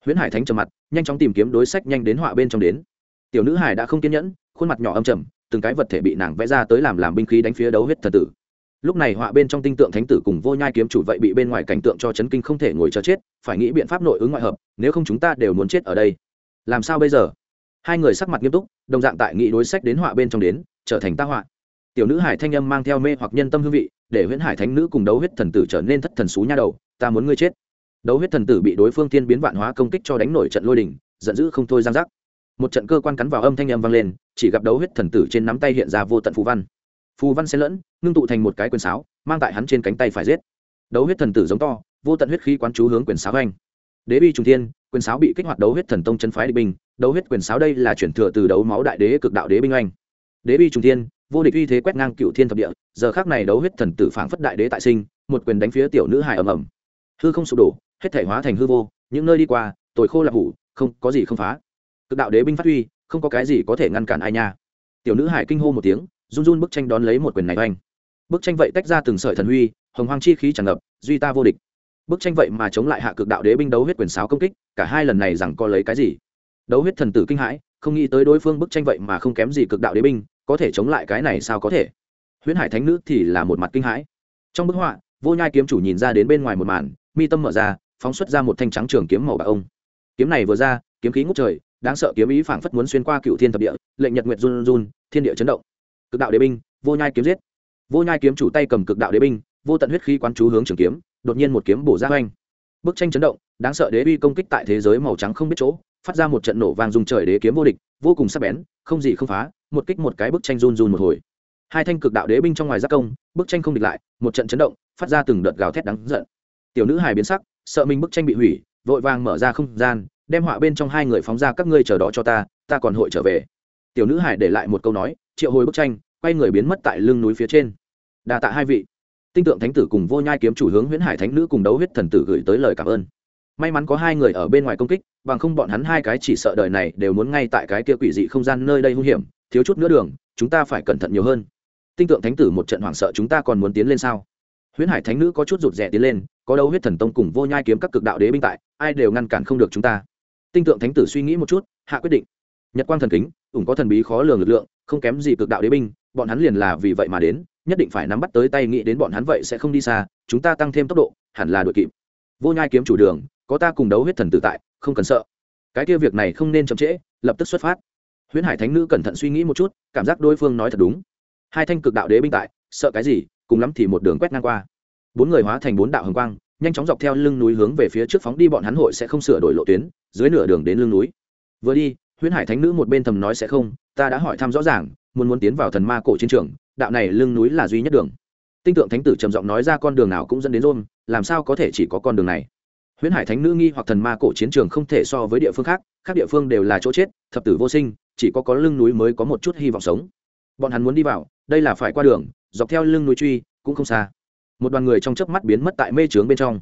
Speaker 1: Huyễn hải thánh trầm mặt, nhanh chóng tìm kiếm đối sách nhanh đến họa bên trong đến. Tiểu nữ hải đã không kiên nhẫn, khuôn mặt nhỏ âm trầm, từng cái vật thể bị nàng vẽ ra tới làm làm binh khí đánh phía đấu huyết thần tử. Lúc này họa bên trong tinh tượng thánh tử cùng vô nhai kiếm chủ vậy bị bên ngoài cảnh tượng cho chấn kinh không thể ngồi chờ chết, phải nghĩ biện pháp nội ứng ngoại hợp, nếu không chúng ta đều muốn chết ở đây. Làm sao bây giờ? Hai người sắc mặt nghiêm túc, đồng dạng tại nghị đối sách đến họa bên trong đến, trở thành tác họa. Tiểu nữ hải thanh âm mang theo mê hoặc nhân tâm hương vị, để huyễn hải thánh nữ cùng đấu huyết thần tử trở nên thất thần xú nha đầu, ta muốn ngươi chết đấu huyết thần tử bị đối phương thiên biến vạn hóa công kích cho đánh nổi trận lôi đình, giận dữ không thôi giang giác. Một trận cơ quan cắn vào âm thanh âm vang lên, chỉ gặp đấu huyết thần tử trên nắm tay hiện ra vô tận phù văn. Phù văn xen lẫn, ngưng tụ thành một cái quyền sáo, mang tại hắn trên cánh tay phải giết. Đấu huyết thần tử giống to, vô tận huyết khí quán chú hướng quyền sáo anh đế bi trùng thiên, quyền sáo bị kích hoạt đấu huyết thần tông chân phái địch binh, đấu huyết quyền sáo đây là chuyển thừa từ đấu máu đại đế cực đạo đế binh anh đế bi trùng thiên, vô địch uy thế quét ngang cựu thiên thập địa, giờ khác này đấu huyết thần tử phảng phất đại đế tại sinh, một quyền đánh phía tiểu nữ hài ầm ầm. Hư không sụp đổ hết thể hóa thành hư vô, những nơi đi qua, tồi khô lạp hủ, không, có gì không phá. Cực đạo đế binh phát huy, không có cái gì có thể ngăn cản ai nha. Tiểu nữ hải kinh hô một tiếng, run run bức tranh đón lấy một quyền này oanh. Bức tranh vậy tách ra từng sợi thần huy, hồng hoang chi khí tràn ngập, duy ta vô địch. Bức tranh vậy mà chống lại hạ cực đạo đế binh đấu huyết quyền sáo công kích, cả hai lần này rằng có lấy cái gì? Đấu huyết thần tử kinh hãi, không nghĩ tới đối phương bức tranh vậy mà không kém gì cực đạo đế binh, có thể chống lại cái này sao có thể? Huyễn hải thánh nữ thì là một mặt kinh hãi. Trong bức họa, vô nhai kiếm chủ nhìn ra đến bên ngoài một màn, mi tâm mở ra phóng xuất ra một thanh trắng trường kiếm màu bạc ông. Kiếm này vừa ra, kiếm khí ngút trời, đáng sợ kiếm ý phảng phất muốn xuyên qua cựu thiên thập địa, lệnh nhật nguyệt run run, thiên địa chấn động. Cực đạo đế binh, vô nhai kiếm giết. Vô nhai kiếm chủ tay cầm cực đạo đế binh, vô tận huyết khí quán chú hướng trường kiếm, đột nhiên một kiếm bổ ra oanh. Bức tranh chấn động, đáng sợ đế uy công kích tại thế giới màu trắng không biết chỗ, phát ra một trận nổ vang dùng trời đế kiếm vô địch, vô cùng sắc bén, không gì không phá, một kích một cái bức tranh run run một hồi. Hai thanh cực đạo đế binh trong ngoài giác công, bức tranh không địch lại, một trận chấn động, phát ra từng đợt gào thét đáng giận. Tiểu nữ hài biến sắc sợ mình bức tranh bị hủy, vội vàng mở ra không gian, đem họa bên trong hai người phóng ra, các ngươi chờ đó cho ta ta còn hội trở về. Tiểu nữ hải để lại một câu nói, triệu hồi bức tranh, quay người biến mất tại lưng núi phía trên. Đà tạ hai vị. Tinh tượng thánh tử cùng vô nhai kiếm chủ hướng huyễn hải thánh nữ cùng đấu huyết thần tử gửi tới lời cảm ơn. May mắn có hai người ở bên ngoài công kích, bằng không bọn hắn hai cái chỉ sợ đời này đều muốn ngay tại cái kia quỷ dị không gian nơi đây hung hiểm, thiếu chút nữa đường, chúng ta phải cẩn thận nhiều hơn. Tinh tượng thánh tử một trận hoảng sợ, chúng ta còn muốn tiến lên sao? Huyễn hải thánh nữ có chút rụt rè tiến lên, có đâu huyết thần tông cùng vô nhai kiếm các cực đạo đế binh tại, ai đều ngăn cản không được chúng ta. Tinh tượng thánh tử suy nghĩ một chút, hạ quyết định. Nhật quang thần kính, ủng có thần bí khó lường lực lượng, không kém gì cực đạo đế binh, bọn hắn liền là vì vậy mà đến, nhất định phải nắm bắt tới tay nghĩ đến bọn hắn vậy sẽ không đi xa, chúng ta tăng thêm tốc độ, hẳn là đội kịp. Vô nhai kiếm chủ đường, có ta cùng đấu huyết thần tự tại, không cần sợ. Cái kia việc này không nên chậm trễ, lập tức xuất phát. Huyễn hải thánh nữ cẩn thận suy nghĩ một chút, cảm giác đối phương nói thật đúng. Hai thanh cực đạo đế binh tại, sợ cái gì? Cùng lắm thì một đường quét ngang qua. Bốn người hóa thành bốn đạo hồng quang, nhanh chóng dọc theo lưng núi hướng về phía trước phóng đi, bọn hắn hội sẽ không sửa đổi lộ tuyến, dưới nửa đường đến lưng núi. Vừa đi, huyễn hải thánh nữ một bên thầm nói sẽ không, ta đã hỏi thăm rõ ràng, muốn muốn tiến vào thần ma cổ chiến trường, đạo này lưng núi là duy nhất đường. Tinh tượng thánh tử trầm giọng nói ra con đường nào cũng dẫn đến rôm, làm sao có thể chỉ có con đường này? Huyễn hải thánh nữ nghi hoặc thần ma cổ chiến trường không thể so với địa phương khác khác địa phương đều là chỗ chết, thập tử vô sinh, chỉ có có lưng núi mới có một chút hy vọng sống. Bọn hắn muốn đi vào, đây là phải qua đường dọc theo lưng núi truy cũng không xa. Một đoàn người trong chớp mắt biến mất tại mê trướng bên trong.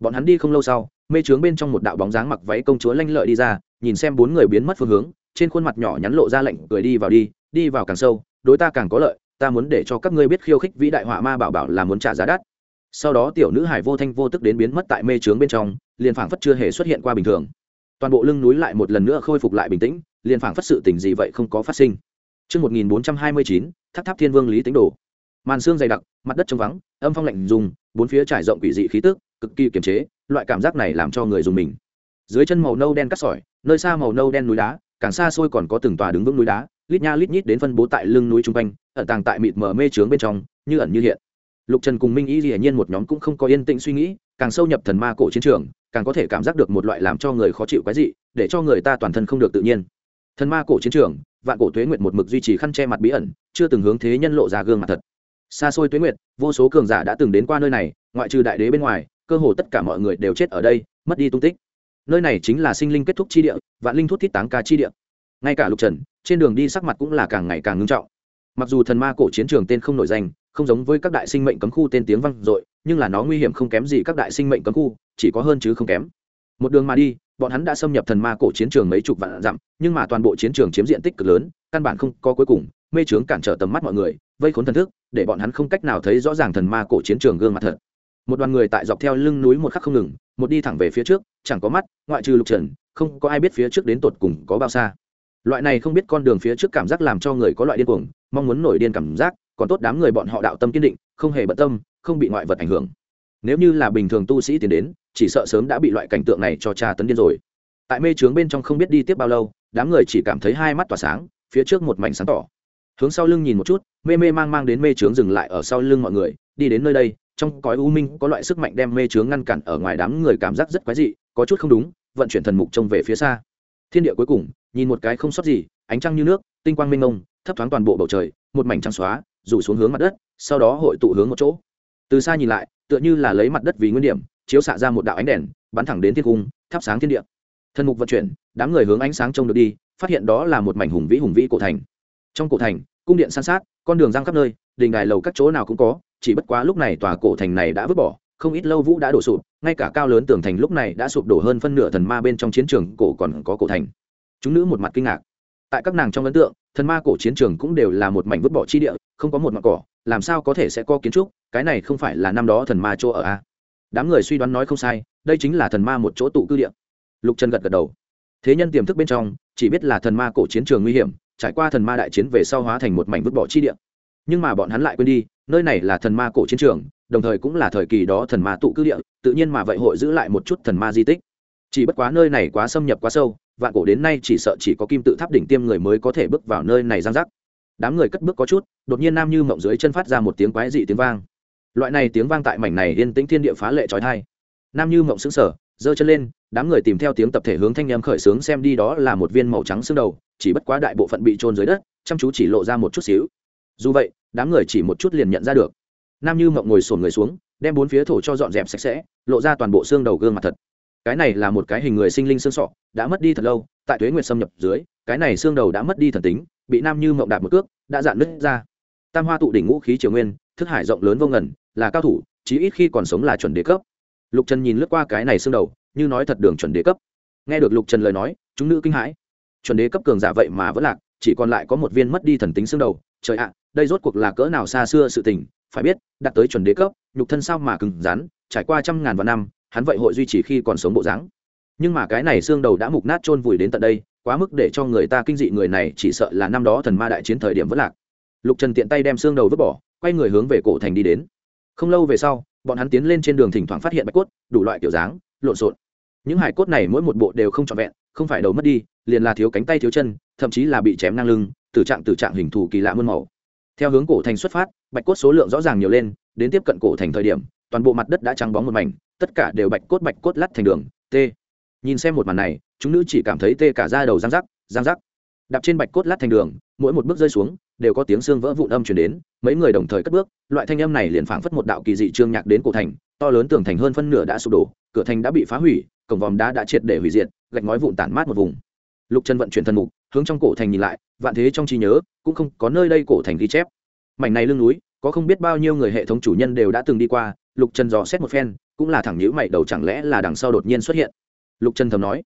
Speaker 1: Bọn hắn đi không lâu sau mê trướng bên trong một đạo bóng dáng mặc váy công chúa lanh lợi đi ra nhìn xem bốn người biến mất phương hướng trên khuôn mặt nhỏ nhắn lộ ra lệnh cười đi vào đi đi vào càng sâu đối ta càng có lợi ta muốn để cho các ngươi biết khiêu khích vĩ đại họa ma bảo bảo là muốn trả giá đắt. Sau đó tiểu nữ hải vô thanh vô tức đến biến mất tại mê trướng bên trong liền phảng phất chưa hề xuất hiện qua bình thường. Toàn bộ lưng núi lại một lần nữa khôi phục lại bình tĩnh liền phảng phất sự tình gì vậy không có phát sinh. Trước 1429, tháp tháp thiên vương lý tính đồ. Màn xương dày đặc, mặt đất trống vắng, âm phong lạnh dùng, bốn phía trải rộng quỷ dị khí tức, cực kỳ kiềm chế, loại cảm giác này làm cho người dùng mình. Dưới chân màu nâu đen cắt sỏi, nơi xa màu nâu đen núi đá, càng xa xôi còn có từng tòa đứng vững núi đá, lít nha lít nhít đến phân bố tại lưng núi trung quanh, ẩn tàng tại mịt mờ mê trướng bên trong, như ẩn như hiện. Lục Trần cùng Minh Y hiển nhiên một nhóm cũng không có yên tĩnh suy nghĩ, càng sâu nhập thần ma cổ chiến trường, càng có thể cảm giác được một loại làm cho người khó chịu cái gì, để cho người ta toàn thân không được tự nhiên. Thần ma cổ chiến trường, vạn cổ tuế nguyệt một mực duy trì khăn che mặt bí ẩn, chưa từng hướng thế nhân lộ ra gương mặt thật. Xa xôi tuế nguyệt, vô số cường giả đã từng đến qua nơi này, ngoại trừ đại đế bên ngoài, cơ hồ tất cả mọi người đều chết ở đây, mất đi tung tích. Nơi này chính là sinh linh kết thúc chi địa, vạn linh thuốc thiết táng ca chi địa. Ngay cả Lục Trần, trên đường đi sắc mặt cũng là càng ngày càng ngưng trọng. Mặc dù thần ma cổ chiến trường tên không nổi danh, không giống với các đại sinh mệnh cấm khu tên tiếng vang dội, nhưng là nó nguy hiểm không kém gì các đại sinh mệnh cấm khu, chỉ có hơn chứ không kém. Một đường mà đi, bọn hắn đã xâm nhập thần ma cổ chiến trường mấy chục vạn dặm, nhưng mà toàn bộ chiến trường chiếm diện tích cực lớn, căn bản không có cuối cùng, mê trướng cản trở tầm mắt mọi người, vây khốn thần thức, để bọn hắn không cách nào thấy rõ ràng thần ma cổ chiến trường gương mặt thật. Một đoàn người tại dọc theo lưng núi một khắc không ngừng, một đi thẳng về phía trước, chẳng có mắt, ngoại trừ Lục Trần, không có ai biết phía trước đến tột cùng có bao xa. Loại này không biết con đường phía trước cảm giác làm cho người có loại điên cuồng, mong muốn nổi điên cảm giác, còn tốt đám người bọn họ đạo tâm kiên định, không hề bận tâm, không bị ngoại vật ảnh hưởng. Nếu như là bình thường tu sĩ tiến đến, chỉ sợ sớm đã bị loại cảnh tượng này cho tra tấn điên rồi. Tại mê trướng bên trong không biết đi tiếp bao lâu, đám người chỉ cảm thấy hai mắt tỏa sáng, phía trước một mảnh sáng tỏ. Hướng sau lưng nhìn một chút, mê mê mang mang đến mê trướng dừng lại ở sau lưng mọi người, đi đến nơi đây, trong cõi u minh có loại sức mạnh đem mê trướng ngăn cản ở ngoài đám người cảm giác rất quái dị, có chút không đúng, vận chuyển thần mục trông về phía xa. Thiên địa cuối cùng, nhìn một cái không sót gì, ánh trăng như nước, tinh quang mênh mông, thấp thoáng toàn bộ bầu trời, một mảnh trăng xóa, rủ xuống hướng mặt đất, sau đó hội tụ hướng một chỗ. Từ xa nhìn lại, tựa như là lấy mặt đất vì nguyên điểm, chiếu xạ ra một đạo ánh đèn, bắn thẳng đến thiên cung, thắp sáng thiên địa. Thần mục vận chuyển, đám người hướng ánh sáng trông được đi, phát hiện đó là một mảnh hùng vĩ hùng vĩ cổ thành. Trong cổ thành, cung điện san sát, con đường răng khắp nơi, đình đài lầu các chỗ nào cũng có, chỉ bất quá lúc này tòa cổ thành này đã vứt bỏ, không ít lâu vũ đã đổ sụp, ngay cả cao lớn tường thành lúc này đã sụp đổ hơn phân nửa thần ma bên trong chiến trường cổ còn có cổ thành. Chúng nữ một mặt kinh ngạc. Tại các nàng trong ấn tượng, thần ma cổ chiến trường cũng đều là một mảnh vứt bỏ chi địa, không có một mặt cỏ, làm sao có thể sẽ có kiến trúc, cái này không phải là năm đó thần ma chỗ ở a. À? Đám người suy đoán nói không sai, đây chính là thần ma một chỗ tụ cư địa. Lục Trần gật gật đầu. Thế nhân tiềm thức bên trong, chỉ biết là thần ma cổ chiến trường nguy hiểm, trải qua thần ma đại chiến về sau hóa thành một mảnh vứt bỏ chi địa. Nhưng mà bọn hắn lại quên đi, nơi này là thần ma cổ chiến trường đồng thời cũng là thời kỳ đó thần ma tụ cư địa tự nhiên mà vậy hội giữ lại một chút thần ma di tích. Chỉ bất quá nơi này quá xâm nhập quá sâu vạn cổ đến nay chỉ sợ chỉ có kim tự tháp đỉnh tiêm người mới có thể bước vào nơi này giang rắc đám người cất bước có chút đột nhiên nam như mộng dưới chân phát ra một tiếng quái dị tiếng vang. Loại này tiếng vang tại mảnh này yên tĩnh thiên địa phá lệ trói thai. Nam như mộng xứng sở giơ chân lên, đám người tìm theo tiếng tập thể hướng thanh em khởi sướng xem đi đó là một viên màu trắng xương đầu, chỉ bất quá đại bộ phận bị trôn dưới đất, chăm chú chỉ lộ ra một chút xíu. Dù vậy, đám người chỉ một chút liền nhận ra được. Nam như mộng ngồi sổn người xuống, đem bốn phía thổ cho dọn dẹp sạch sẽ, lộ ra toàn bộ xương đầu gương mặt thật. Cái này là một cái hình người sinh linh xương sọ, đã mất đi thật lâu, tại tuế nguyệt xâm nhập dưới, cái này xương đầu đã mất đi thần tính, bị nam như mộng đạp một cước, đã dạn nứt ra. Tam hoa tụ đỉnh ngũ khí triều nguyên, thức hải rộng lớn vô ngần, là cao thủ, chí ít khi còn sống là chuẩn đế cấp lục trần nhìn lướt qua cái này xương đầu, như nói thật đường chuẩn đế cấp. Nghe được lục trần lời nói, chúng nữ kinh hãi. Chuẩn đế cấp cường giả vậy mà vẫn lạc, chỉ còn lại có một viên mất đi thần tính xương đầu. Trời ạ, đây rốt cuộc là cỡ nào xa xưa sự tình, phải biết, đạt tới chuẩn đế cấp, nhục thân sao mà cứng rắn, trải qua trăm ngàn vạn năm, hắn vậy hội duy trì khi còn sống bộ dáng. Nhưng mà cái này xương đầu đã mục nát chôn vùi đến tận đây, quá mức để cho người ta kinh dị người này chỉ sợ là năm đó thần ma đại chiến thời điểm vẫn lạc. Lục trần tiện tay đem xương đầu vứt bỏ, quay người hướng về cổ thành đi đến. Không lâu về sau bọn hắn tiến lên trên đường thỉnh thoảng phát hiện bạch cốt, đủ loại kiểu dáng, lộn xộn. Những hải cốt này mỗi một bộ đều không trọn vẹn, không phải đầu mất đi, liền là thiếu cánh tay thiếu chân, thậm chí là bị chém ngang lưng, từ trạng từ trạng hình thù kỳ lạ muôn màu. Theo hướng cổ thành xuất phát, bạch cốt số lượng rõ ràng nhiều lên, đến tiếp cận cổ thành thời điểm, toàn bộ mặt đất đã trắng bóng một mảnh, tất cả đều bạch cốt bạch cốt lắt thành đường, t. Nhìn xem một màn này, chúng nữ chỉ cảm thấy tê cả da đầu giang rắc giang rắc. Đạp trên bạch cốt lát thành đường mỗi một bước rơi xuống, đều có tiếng xương vỡ vụn âm chuyển đến, mấy người đồng thời cất bước, loại thanh âm này liền phảng phất một đạo kỳ dị trương nhạc đến cổ thành, to lớn tường thành hơn phân nửa đã sụp đổ, cửa thành đã bị phá hủy, cổng vòm đá đã triệt để hủy diệt, gạch ngói vụn tản mát một vùng. Lục trần vận chuyển thần mục, hướng trong cổ thành nhìn lại, vạn thế trong trí nhớ, cũng không có nơi đây cổ thành ghi chép. Mảnh này lưng núi, có không biết bao nhiêu người hệ thống chủ nhân đều đã từng đi qua, lục trần dò xét một phen, cũng là thẳng nhữ mày đầu chẳng lẽ là đằng sau đột nhiên xuất hiện. Lục trần thầm nói,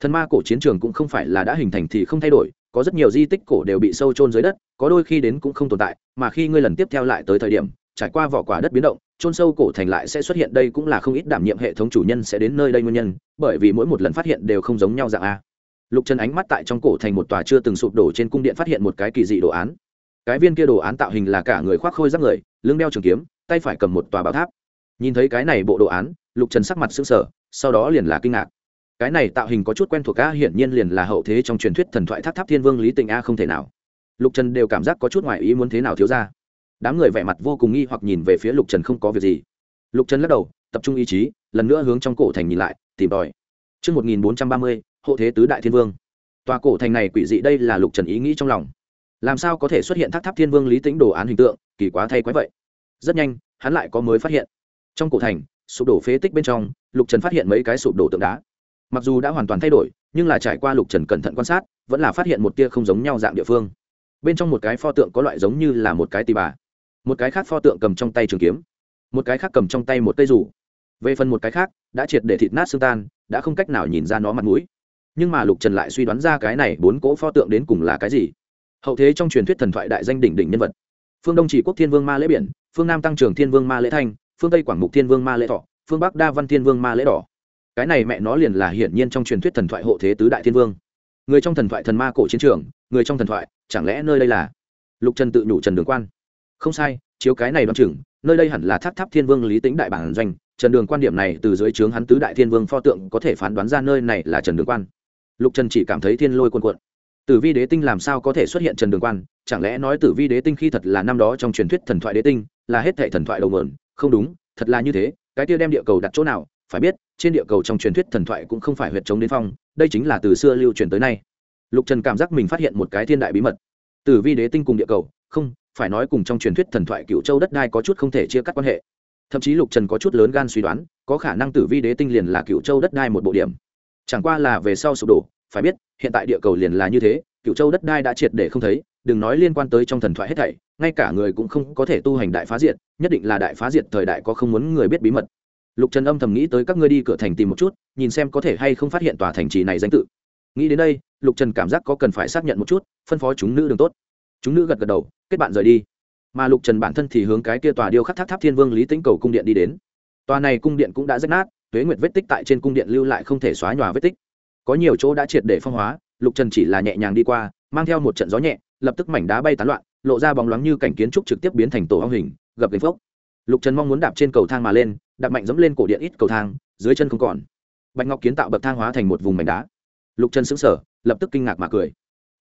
Speaker 1: thần ma cổ chiến trường cũng không phải là đã hình thành thì không thay đổi có rất nhiều di tích cổ đều bị sâu trôn dưới đất, có đôi khi đến cũng không tồn tại, mà khi ngươi lần tiếp theo lại tới thời điểm, trải qua vỏ quả đất biến động trôn sâu cổ thành lại sẽ xuất hiện, đây cũng là không ít đảm nhiệm hệ thống chủ nhân sẽ đến nơi đây nguyên nhân, bởi vì mỗi một lần phát hiện đều không giống nhau dạng a. Lục trần ánh mắt tại trong cổ thành một tòa chưa từng sụp đổ trên cung điện phát hiện một cái kỳ dị đồ án. Cái viên kia đồ án tạo hình là cả người khoác khôi giáp người, lưng đeo trường kiếm, tay phải cầm một tòa bảo tháp. Nhìn thấy cái này bộ đồ án, lục trần sắc mặt s ư n g sở sau đó liền là kinh ngạc cái này tạo hình có chút quen thuộc a hiển nhiên liền là hậu thế trong truyền thuyết thần thoại tháp tháp thiên vương lý tịnh a không thể nào lục trần đều cảm giác có chút ngoại ý muốn thế nào thiếu ra đám người vẻ mặt vô cùng nghi hoặc nhìn về phía lục trần không có việc gì lục trần lắc đầu tập trung ý chí lần nữa hướng trong cổ thành nhìn lại tìm tòi Trước 1430, hộ thế tứ đại thiên vương. Tòa cổ thành này quỷ dị đây là lục trần ý nghĩ trong lòng. Làm sao có thể xuất hiện tháp tháp thiên vương lý tĩnh đồ án hình tượng, kỳ quá thay quái vậy. Rất nhanh, hắn lại có mới phát hiện. Trong cổ thành, sụp đổ phế tích bên trong, lục trần phát hiện mấy cái sụp đổ tượng đá mặc dù đã hoàn toàn thay đổi, nhưng là trải qua lục trần cẩn thận quan sát, vẫn là phát hiện một tia không giống nhau dạng địa phương. Bên trong một cái pho tượng có loại giống như là một cái tì bà. Một cái khác pho tượng cầm trong tay trường kiếm. Một cái khác cầm trong tay một cây rủ về phần một cái khác, đã triệt để thịt nát xương tan, đã không cách nào nhìn ra nó mặt mũi. Nhưng mà lục trần lại suy đoán ra cái này bốn cỗ pho tượng đến cùng là cái gì. Hậu thế trong truyền thuyết thần thoại đại danh đỉnh đỉnh nhân vật. Phương đông chỉ quốc thiên vương ma lễ biển, phương nam tăng trường thiên vương ma lễ thanh, phương tây quảng mục thiên vương ma lễ thọ, phương bắc đa văn thiên vương ma lễ đỏ cái này mẹ nó liền là hiển nhiên trong truyền thuyết thần thoại hộ thế tứ đại thiên vương. Người trong thần thoại thần ma cổ chiến trường, người trong thần thoại, chẳng lẽ nơi đây là lục trần tự nhủ trần đường quan? Không sai, chiếu cái này đoán chừng, nơi đây hẳn là tháp tháp thiên vương lý tính đại bản doanh. Trần đường quan điểm này từ dưới trướng hắn tứ đại thiên vương pho tượng có thể phán đoán ra nơi này là trần đường quan. Lục trần chỉ cảm thấy thiên lôi quần quận tử vi đế tinh làm sao có thể xuất hiện trần đường quan? Chẳng lẽ nói tử vi đế tinh khi thật là năm đó trong truyền thuyết thần thoại đế tinh, là hết thệ thần thoại đầu mượn không đúng, thật là như thế, cái kia đem địa cầu đặt chỗ nào, phải biết trên địa cầu trong truyền thuyết thần thoại cũng không phải huyệt chống đến phong, đây chính là từ xưa lưu truyền tới nay. Lục trần cảm giác mình phát hiện một cái thiên đại bí mật. Từ vi đế tinh cùng địa cầu, không, phải nói cùng trong truyền thuyết thần thoại cựu châu đất đai có chút không thể chia cắt quan hệ. Thậm chí lục trần có chút lớn gan suy đoán, có khả năng tử vi đế tinh liền là cựu châu đất đai một bộ điểm. Chẳng qua là về sau sụp đổ, phải biết, hiện tại địa cầu liền là như thế, cựu châu đất đai đã triệt để không thấy, đừng nói liên quan tới trong thần thoại hết thảy, ngay cả người cũng không có thể tu hành đại phá diệt, nhất định là đại phá diệt thời đại có không muốn người biết bí mật lục trần âm thầm nghĩ tới các ngươi đi cửa thành tìm một chút, nhìn xem có thể hay không phát hiện tòa thành trì này danh tự. Nghĩ đến đây, lục trần cảm giác có cần phải xác nhận một chút, phân phó chúng nữ đường tốt. Chúng nữ gật gật đầu, kết bạn rời đi. Mà lục trần bản thân thì hướng cái kia tòa điêu khắc tháp tháp thiên vương lý tĩnh cầu cung điện đi đến. Tòa này cung điện cũng đã rách nát, tuế nguyệt vết tích tại trên cung điện lưu lại không thể xóa nhòa vết tích. Có nhiều chỗ đã triệt để phong hóa, lục trần chỉ là nhẹ nhàng đi qua, mang theo một trận gió nhẹ, lập tức mảnh đá bay tán loạn, lộ ra bóng loáng như cảnh kiến trúc trực tiếp biến thành tổ ong hình, gập gành phốc. Lục trần mong muốn đạp trên cầu thang mà lên đạp mạnh dẫm lên cổ điện ít cầu thang, dưới chân không còn. Bạch ngọc kiến tạo bậc thang hóa thành một vùng mảnh đá. Lục trần xứng sở lập tức kinh ngạc mà cười.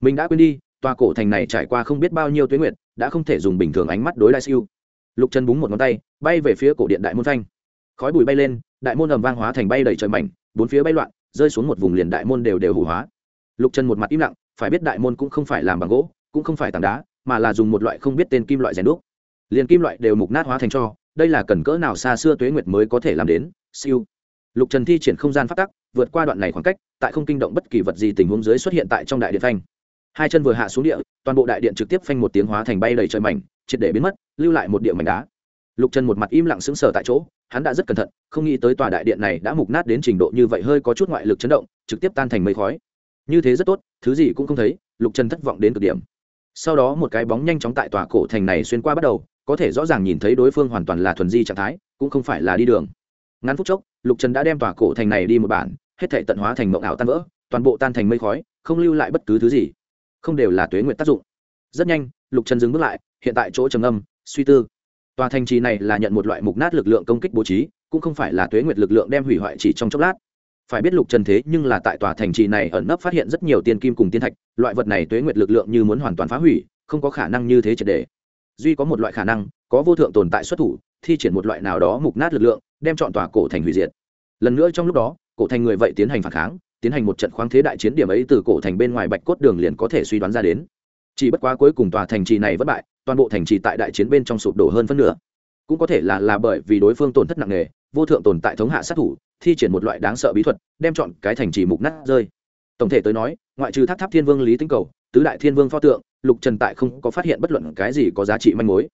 Speaker 1: Mình đã quên đi, tòa cổ thành này trải qua không biết bao nhiêu tuyến nguyện đã không thể dùng bình thường ánh mắt đối lại siêu. Lục trần búng một ngón tay, bay về phía cổ điện đại môn phanh. Khói bụi bay lên, đại môn ầm vang hóa thành bay đầy trời mảnh, bốn phía bay loạn, rơi xuống một vùng liền đại môn đều đều hủ hóa. Lục trần một mặt im lặng, phải biết đại môn cũng không phải làm bằng gỗ, cũng không phải tảng đá, mà là dùng một loại không biết tên kim loại rèn đúc liền kim loại đều mục nát hóa thành cho, đây là cần cỡ nào xa xưa tuế nguyệt mới có thể làm đến, siêu. Lục trần thi triển không gian phát tắc, vượt qua đoạn này khoảng cách, tại không kinh động bất kỳ vật gì tình huống dưới xuất hiện tại trong đại điện phanh. Hai chân vừa hạ xuống địa, toàn bộ đại điện trực tiếp phanh một tiếng hóa thành bay đầy trời mảnh, triệt để biến mất, lưu lại một địa mảnh đá. Lục trần một mặt im lặng sững sờ tại chỗ, hắn đã rất cẩn thận, không nghĩ tới tòa đại điện này đã mục nát đến trình độ như vậy hơi có chút ngoại lực chấn động, trực tiếp tan thành mây khói. Như thế rất tốt, thứ gì cũng không thấy, lục trần thất vọng đến cực điểm. Sau đó một cái bóng nhanh chóng tại tòa cổ thành này xuyên qua bắt đầu có thể rõ ràng nhìn thấy đối phương hoàn toàn là thuần di trạng thái, cũng không phải là đi đường. Ngắn phút chốc, lục trần đã đem tòa cổ thành này đi một bản, hết thể tận hóa thành mộng ảo tan vỡ, toàn bộ tan thành mây khói, không lưu lại bất cứ thứ gì. Không đều là tuế nguyện tác dụng. Rất nhanh, lục trần dừng bước lại, hiện tại chỗ trầm âm suy tư. Tòa thành trì này là nhận một loại mục nát lực lượng công kích bố trí, cũng không phải là tuế nguyệt lực lượng đem hủy hoại chỉ trong chốc lát. Phải biết lục trần thế nhưng là tại tòa thành trì này ẩn nấp phát hiện rất nhiều tiên kim cùng tiên thạch, loại vật này tuế nguyệt lực lượng như muốn hoàn toàn phá hủy, không có khả năng như thế triệt đề duy có một loại khả năng, có vô thượng tồn tại xuất thủ, thi triển một loại nào đó mục nát lực lượng, đem chọn tòa cổ thành hủy diệt. Lần nữa trong lúc đó, cổ thành người vậy tiến hành phản kháng, tiến hành một trận khoáng thế đại chiến điểm ấy từ cổ thành bên ngoài bạch cốt đường liền có thể suy đoán ra đến. Chỉ bất quá cuối cùng tòa thành trì này vất bại, toàn bộ thành trì tại đại chiến bên trong sụp đổ hơn phân nửa. Cũng có thể là là bởi vì đối phương tổn thất nặng nề, vô thượng tồn tại thống hạ sát thủ, thi triển một loại đáng sợ bí thuật, đem chọn cái thành trì mục nát rơi. Tổng thể tới nói, ngoại trừ tháp tháp thiên vương lý tinh cầu, tứ đại thiên vương pho tượng lục trần tại không có phát hiện bất luận cái gì có giá trị manh mối.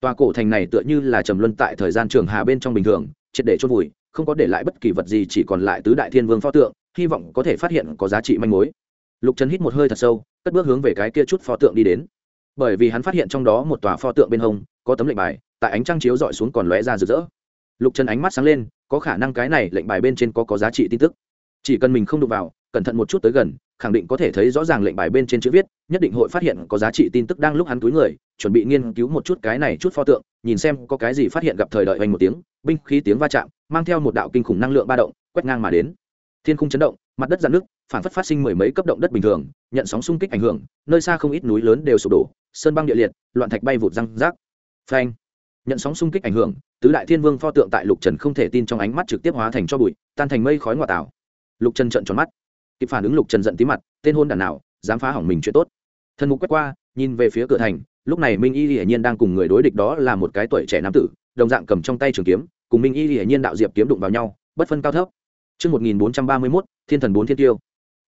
Speaker 1: Tòa cổ thành này tựa như là trầm luân tại thời gian trường hà bên trong bình thường, triệt để chôn vùi, không có để lại bất kỳ vật gì, chỉ còn lại tứ đại thiên vương pho tượng, hy vọng có thể phát hiện có giá trị manh mối. Lục trần hít một hơi thật sâu, cất bước hướng về cái kia chút pho tượng đi đến. Bởi vì hắn phát hiện trong đó một tòa pho tượng bên hông, có tấm lệnh bài, tại ánh trăng chiếu dọi xuống còn lóe ra rực rỡ. Lục trần ánh mắt sáng lên, có khả năng cái này lệnh bài bên trên có có giá trị tin tức. Chỉ cần mình không đụng vào, cẩn thận một chút tới gần khẳng định có thể thấy rõ ràng lệnh bài bên trên chữ viết, nhất định hội phát hiện có giá trị tin tức đang lúc hắn túi người, chuẩn bị nghiên cứu một chút cái này chút pho tượng, nhìn xem có cái gì phát hiện gặp thời đợi hoành một tiếng, binh khí tiếng va chạm, mang theo một đạo kinh khủng năng lượng ba động, quét ngang mà đến. Thiên khung chấn động, mặt đất dạn nước phản phất phát sinh mười mấy cấp động đất bình thường, nhận sóng xung kích ảnh hưởng, nơi xa không ít núi lớn đều sụp đổ, sơn băng địa liệt, loạn thạch bay vụt răng rác. Phanh! Nhận sóng xung kích ảnh hưởng, tứ đại thiên vương pho tượng tại lục trần không thể tin trong ánh mắt trực tiếp hóa thành cho bụi, tan thành mây khói ngoại tảo. Lục trần trợn tròn mắt kịp phản ứng lục trần giận tí mặt tên hôn đàn nào dám phá hỏng mình chuyện tốt thần mục quét qua nhìn về phía cửa thành lúc này minh y hiển nhiên đang cùng người đối địch đó là một cái tuổi trẻ nam tử đồng dạng cầm trong tay trường kiếm cùng minh y hiển nhiên đạo diệp kiếm đụng vào nhau bất phân cao thấp Trước 1431, thiên thần bốn thiên tiêu.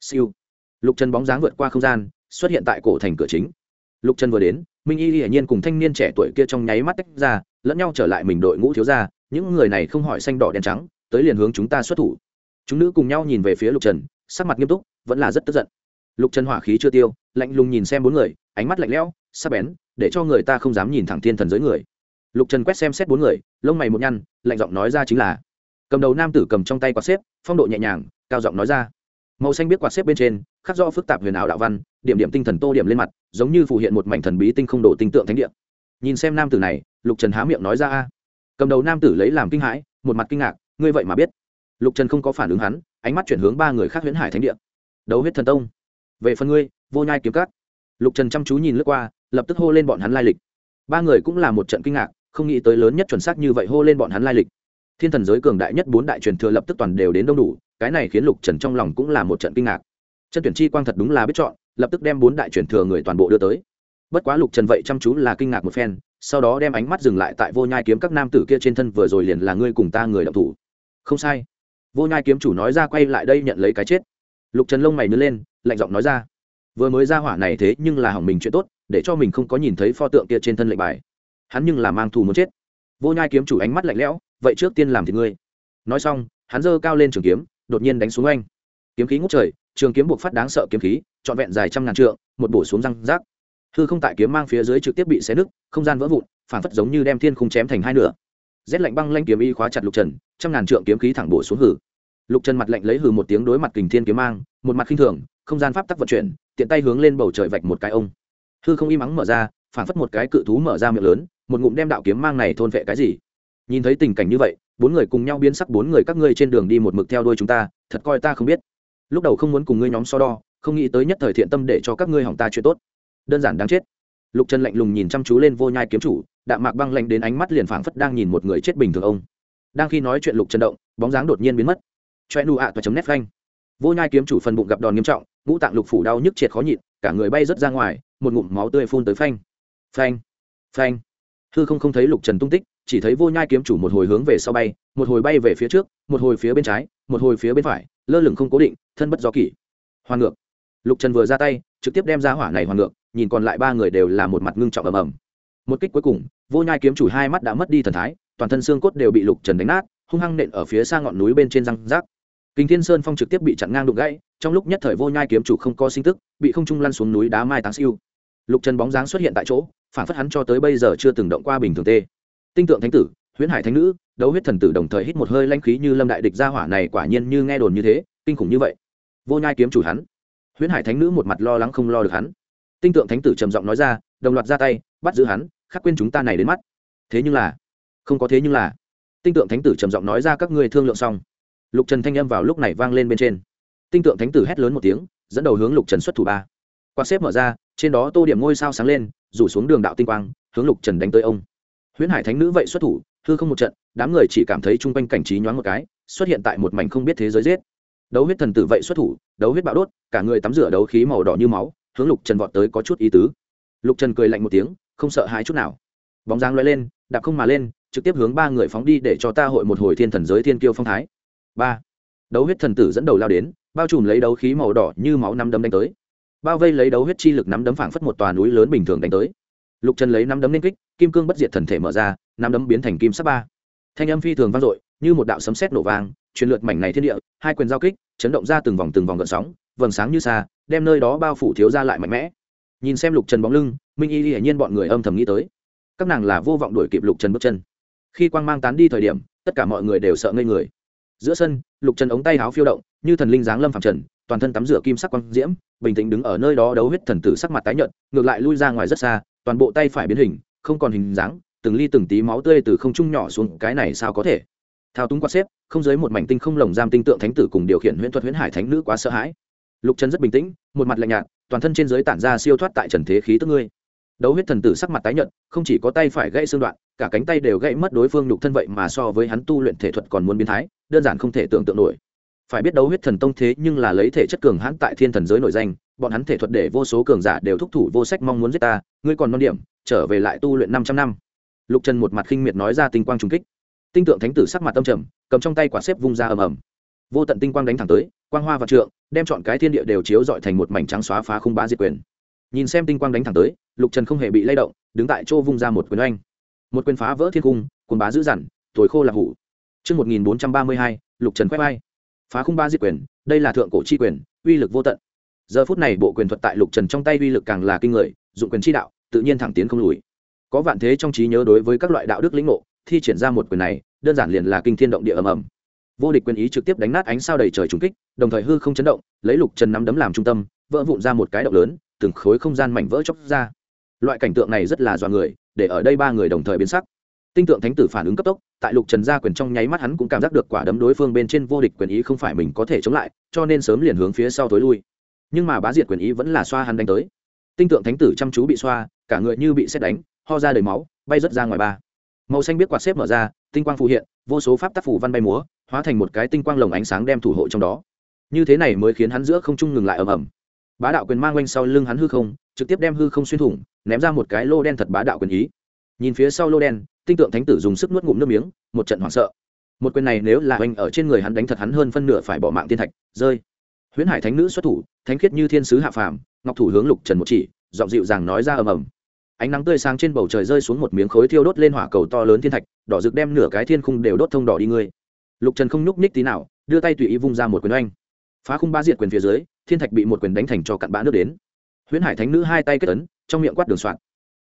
Speaker 1: Siêu. Lục Trần bóng dáng vượt qua không gian, xuất hiện tại cổ thành cửa chính. Lục Trần vừa đến, Minh Y hiển nhiên cùng thanh niên trẻ tuổi kia trong nháy mắt tách ra, lẫn nhau trở lại mình đội ngũ thiếu gia, những người này không hỏi xanh đỏ đen trắng, tới liền hướng chúng ta xuất thủ. Chúng nữ cùng nhau nhìn về phía Lục Trần, sắc mặt nghiêm túc, vẫn là rất tức giận. Lục Trần hỏa khí chưa tiêu, lạnh lùng nhìn xem bốn người, ánh mắt lạnh lẽo, sắc bén, để cho người ta không dám nhìn thẳng thiên thần giới người. Lục Trần quét xem xét bốn người, lông mày một nhăn, lạnh giọng nói ra chính là cầm đầu nam tử cầm trong tay quạt xếp phong độ nhẹ nhàng cao giọng nói ra màu xanh biết quạt xếp bên trên khắc do phức tạp huyền ảo đạo văn điểm điểm tinh thần tô điểm lên mặt giống như phù hiện một mảnh thần bí tinh không đổ tinh tượng thánh địa nhìn xem nam tử này lục trần há miệng nói ra a cầm đầu nam tử lấy làm kinh hãi một mặt kinh ngạc ngươi vậy mà biết lục trần không có phản ứng hắn, ánh mắt chuyển hướng ba người khác huyễn hải thánh địa. Đấu huyết thần tông. Về phần ngươi, vô nhai kiếm cắt lục trần chăm chú nhìn lướt qua, lập tức hô lên bọn hắn lai lịch. Ba người cũng là một trận kinh ngạc, không nghĩ tới lớn nhất chuẩn xác như vậy hô lên bọn hắn lai lịch. Thiên thần giới cường đại nhất bốn đại truyền thừa lập tức toàn đều đến đông đủ, cái này khiến lục trần trong lòng cũng là một trận kinh ngạc. Chân tuyển chi quang thật đúng là biết chọn, lập tức đem bốn đại truyền thừa người toàn bộ đưa tới. Bất quá lục trần vậy chăm chú là kinh ngạc một phen, sau đó đem ánh mắt dừng lại tại vô nhai kiếm các nam tử kia trên thân vừa rồi liền là ngươi cùng ta người đọc thủ. Không sai vô nhai kiếm chủ nói ra quay lại đây nhận lấy cái chết. Lục trần lông mày nứt lên, lạnh giọng nói ra. Vừa mới ra hỏa này thế nhưng là hỏng mình chuyện tốt, để cho mình không có nhìn thấy pho tượng kia trên thân lệnh bài. Hắn nhưng là mang thù muốn chết. Vô nhai kiếm chủ ánh mắt lạnh lẽo, vậy trước tiên làm thì ngươi. Nói xong, hắn giơ cao lên trường kiếm, đột nhiên đánh xuống anh kiếm khí ngút trời, trường kiếm buộc phát đáng sợ kiếm khí, trọn vẹn dài trăm ngàn trượng, một bổ xuống răng rác. Hư không tại kiếm mang phía dưới trực tiếp bị xé nứt, không gian vỡ vụn phản phất giống như đem thiên khung chém thành hai nửa. Rét lạnh băng lanh kiếm y khóa chặt lục trần trăm ngàn trượng kiếm khí thẳng bổ xuống hử. Lục trần mặt lạnh lấy hừ một tiếng đối mặt kình thiên kiếm mang, một mặt khinh thường, không gian pháp tắc vận chuyển, tiện tay hướng lên bầu trời vạch một cái ông. Hư không im ắng mở ra, phản phất một cái cự thú mở ra miệng lớn, một ngụm đem đạo kiếm mang này thôn vệ cái gì? Nhìn thấy tình cảnh như vậy, bốn người cùng nhau biến sắc bốn người các ngươi trên đường đi một mực theo đuôi chúng ta, thật coi ta không biết. Lúc đầu không muốn cùng ngươi nhóm so đo, không nghĩ tới nhất thời thiện tâm để cho các ngươi hỏng ta chuyện tốt. Đơn giản đáng chết. Lục trần lạnh lùng nhìn chăm chú lên vô nhai kiếm chủ, đạm mạc băng lạnh đến ánh mắt liền phảng phất đang nhìn một người chết bình thường ông đang khi nói chuyện lục trần động, bóng dáng đột nhiên biến mất. Choe nu ạ và chấm nét phanh. Vô nhai kiếm chủ phần bụng gặp đòn nghiêm trọng, ngũ tạng lục phủ đau nhức triệt khó nhịn, cả người bay rớt ra ngoài, một ngụm máu tươi phun tới phanh. Phanh phanh. Hư không không thấy lục trần tung tích, chỉ thấy vô nhai kiếm chủ một hồi hướng về sau bay, một hồi bay về phía trước, một hồi phía bên trái, một hồi phía bên phải, lơ lửng không cố định, thân bất do kỷ. Hoàn ngược. Lục trần vừa ra tay, trực tiếp đem ra hỏa này hoàn ngược, nhìn còn lại ba người đều là một mặt ngưng trọng ầm ầm. Một kích cuối cùng, vô nhai kiếm chủ hai mắt đã mất đi thần thái toàn thân xương cốt đều bị lục trần đánh nát, hung hăng nện ở phía xa ngọn núi bên trên răng rác. Kinh thiên sơn phong trực tiếp bị chặn ngang đục gãy, trong lúc nhất thời vô nhai kiếm chủ không có sinh tức, bị không trung lăn xuống núi đá mai táng siêu. Lục trần bóng dáng xuất hiện tại chỗ, phản phất hắn cho tới bây giờ chưa từng động qua bình thường tê. Tinh tượng thánh tử, huyễn hải thánh nữ, đấu huyết thần tử đồng thời hít một hơi lanh khí như lâm đại địch gia hỏa này quả nhiên như nghe đồn như thế, kinh khủng như vậy. Vô nhai kiếm chủ hắn. Huyễn hải thánh nữ một mặt lo lắng không lo được hắn. Tinh tượng thánh tử trầm giọng nói ra, đồng loạt ra tay, bắt giữ hắn, khắc quên chúng ta này đến mắt. Thế nhưng là không có thế nhưng là, tinh tượng thánh tử trầm giọng nói ra các ngươi thương lượng xong. Lục trần thanh âm vào lúc này vang lên bên trên. Tinh tượng thánh tử hét lớn một tiếng, dẫn đầu hướng lục trần xuất thủ ba. Quạt xếp mở ra, trên đó tô điểm ngôi sao sáng lên, rủ xuống đường đạo tinh quang, hướng lục trần đánh tới ông. Huyễn hải thánh nữ vậy xuất thủ, hư không một trận, đám người chỉ cảm thấy chung quanh cảnh trí nhoáng một cái, xuất hiện tại một mảnh không biết thế giới giết. Đấu huyết thần tử vậy xuất thủ, đấu huyết bạo đốt, cả người tắm rửa đấu khí màu đỏ như máu, hướng lục trần vọt tới có chút ý tứ. Lục trần cười lạnh một tiếng, không sợ hãi chút nào. Bóng dáng lóe lên, đạp không mà lên trực tiếp hướng ba người phóng đi để cho ta hội một hồi thiên thần giới thiên kiêu phong thái. Ba. Đấu huyết thần tử dẫn đầu lao đến, bao trùm lấy đấu khí màu đỏ như máu năm đấm đánh tới. Bao vây lấy đấu huyết chi lực nắm đấm phảng phất một tòa núi lớn bình thường đánh tới. Lục trần lấy nắm đấm liên kích, kim cương bất diệt thần thể mở ra, nắm đấm biến thành kim sắc ba. Thanh âm phi thường vang dội, như một đạo sấm sét nổ vang, truyền lượt mảnh này thiên địa, hai quyền giao kích, chấn động ra từng vòng từng vòng gợn sóng, vầng sáng như xa đem nơi đó bao phủ thiếu ra lại mạnh mẽ. Nhìn xem lục trần bóng lưng, minh y hiển nhiên bọn người âm thầm nghĩ tới. Các nàng là vô vọng đuổi kịp lục trần bước chân khi quang mang tán đi thời điểm, tất cả mọi người đều sợ ngây người. Giữa sân, lục trần ống tay áo phiêu động, như thần linh giáng lâm phạm trần, toàn thân tắm rửa kim sắc quang diễm, bình tĩnh đứng ở nơi đó đấu huyết thần tử sắc mặt tái nhợt, ngược lại lui ra ngoài rất xa, toàn bộ tay phải biến hình, không còn hình dáng, từng ly từng tí máu tươi từ không trung nhỏ xuống, cái này sao có thể? Thao túng quạt xếp, không dưới một mảnh tinh không lồng giam tinh tượng thánh tử cùng điều khiển huyễn thuật huyễn hải thánh nữ quá sợ hãi. Lục trần rất bình tĩnh, một mặt lạnh nhạt, toàn thân trên giới tản ra siêu thoát tại trần thế khí tức ngươi đấu huyết thần tử sắc mặt tái nhợt, không chỉ có tay phải gãy xương đoạn, cả cánh tay đều gãy mất đối phương nhục thân vậy mà so với hắn tu luyện thể thuật còn muốn biến thái, đơn giản không thể tưởng tượng nổi. Phải biết đấu huyết thần tông thế nhưng là lấy thể chất cường hãn tại thiên thần giới nổi danh, bọn hắn thể thuật để vô số cường giả đều thúc thủ vô sách mong muốn giết ta, ngươi còn non điểm, trở về lại tu luyện năm trăm năm. Lục trần một mặt khinh miệt nói ra tinh quang trùng kích. Tinh tượng thánh tử sắc mặt tâm trầm, cầm trong tay quả xếp vung ra ầm ầm. Vô tận tinh quang đánh thẳng tới, quang hoa và trượng, đem chọn cái thiên địa đều chiếu dọi thành một mảnh trắng xóa phá khung bá diệt quyền nhìn xem tinh quang đánh thẳng tới lục trần không hề bị lay động đứng tại chỗ vung ra một quyền oanh. Một quyền phá vỡ thiên cung quần bá dữ dằn thổi khô là hủ. Trước 1432, lục trần quét vai. phá khung ba diệt quyền đây là thượng cổ chi quyền uy lực vô tận. Giờ phút này bộ quyền thuật tại lục trần trong tay uy lực càng là kinh người dụng quyền chi đạo tự nhiên thẳng tiến không lùi. Có vạn thế trong trí nhớ đối với các loại đạo đức lĩnh ngộ thi triển ra một quyền này đơn giản liền là kinh thiên động địa ầm ầm. Vô địch quyền ý trực tiếp đánh nát ánh sao đầy trời trùng kích đồng thời hư không chấn động lấy lục trần nắm đấm làm trung tâm vỡ vụn ra một cái động lớn từng khối không gian mảnh vỡ chóc ra. Loại cảnh tượng này rất là dọa người, để ở đây ba người đồng thời biến sắc. Tinh tượng thánh tử phản ứng cấp tốc, tại lục trần gia quyền trong nháy mắt hắn cũng cảm giác được quả đấm đối phương bên trên vô địch quyền ý không phải mình có thể chống lại, cho nên sớm liền hướng phía sau tối lui. Nhưng mà bá diệt quyền ý vẫn là xoa hắn đánh tới. Tinh tượng thánh tử chăm chú bị xoa, cả người như bị xét đánh, ho ra đầy máu, bay rớt ra ngoài ba. Màu xanh biết quạt xếp mở ra, tinh quang phụ hiện, vô số pháp tác phủ văn bay múa, hóa thành một cái tinh quang lồng ánh sáng đem thủ hộ trong đó. Như thế này mới khiến hắn giữa không trung ngừng lại ầm ầm bá đạo quyền mang quanh sau lưng hắn hư không, trực tiếp đem hư không xuyên thủng, ném ra một cái lô đen thật bá đạo quyền ý. Nhìn phía sau lô đen, tinh tượng thánh tử dùng sức nuốt ngụm nước miếng, một trận hoảng sợ. Một quyền này nếu là oanh ở trên người hắn đánh thật hắn hơn phân nửa phải bỏ mạng thiên thạch, rơi. Huyễn hải thánh nữ xuất thủ, thánh khiết như thiên sứ hạ phàm, ngọc thủ hướng lục trần một chỉ, giọng dịu dàng nói ra ầm ầm. Ánh nắng tươi sáng trên bầu trời rơi xuống một miếng khối thiêu đốt lên hỏa cầu to lớn thiên thạch, đỏ rực đem nửa cái thiên khung đều đốt thông đỏ đi ngươi. Lục trần không nhúc ních tí nào, đưa tay tùy ý vung ra một quyền oanh. Phá khung ba diệt quyền phía dưới thiên thạch bị một quyền đánh thành cho cặn bã nước đến. Huyễn hải thánh nữ hai tay kết ấn, trong miệng quát đường soạn.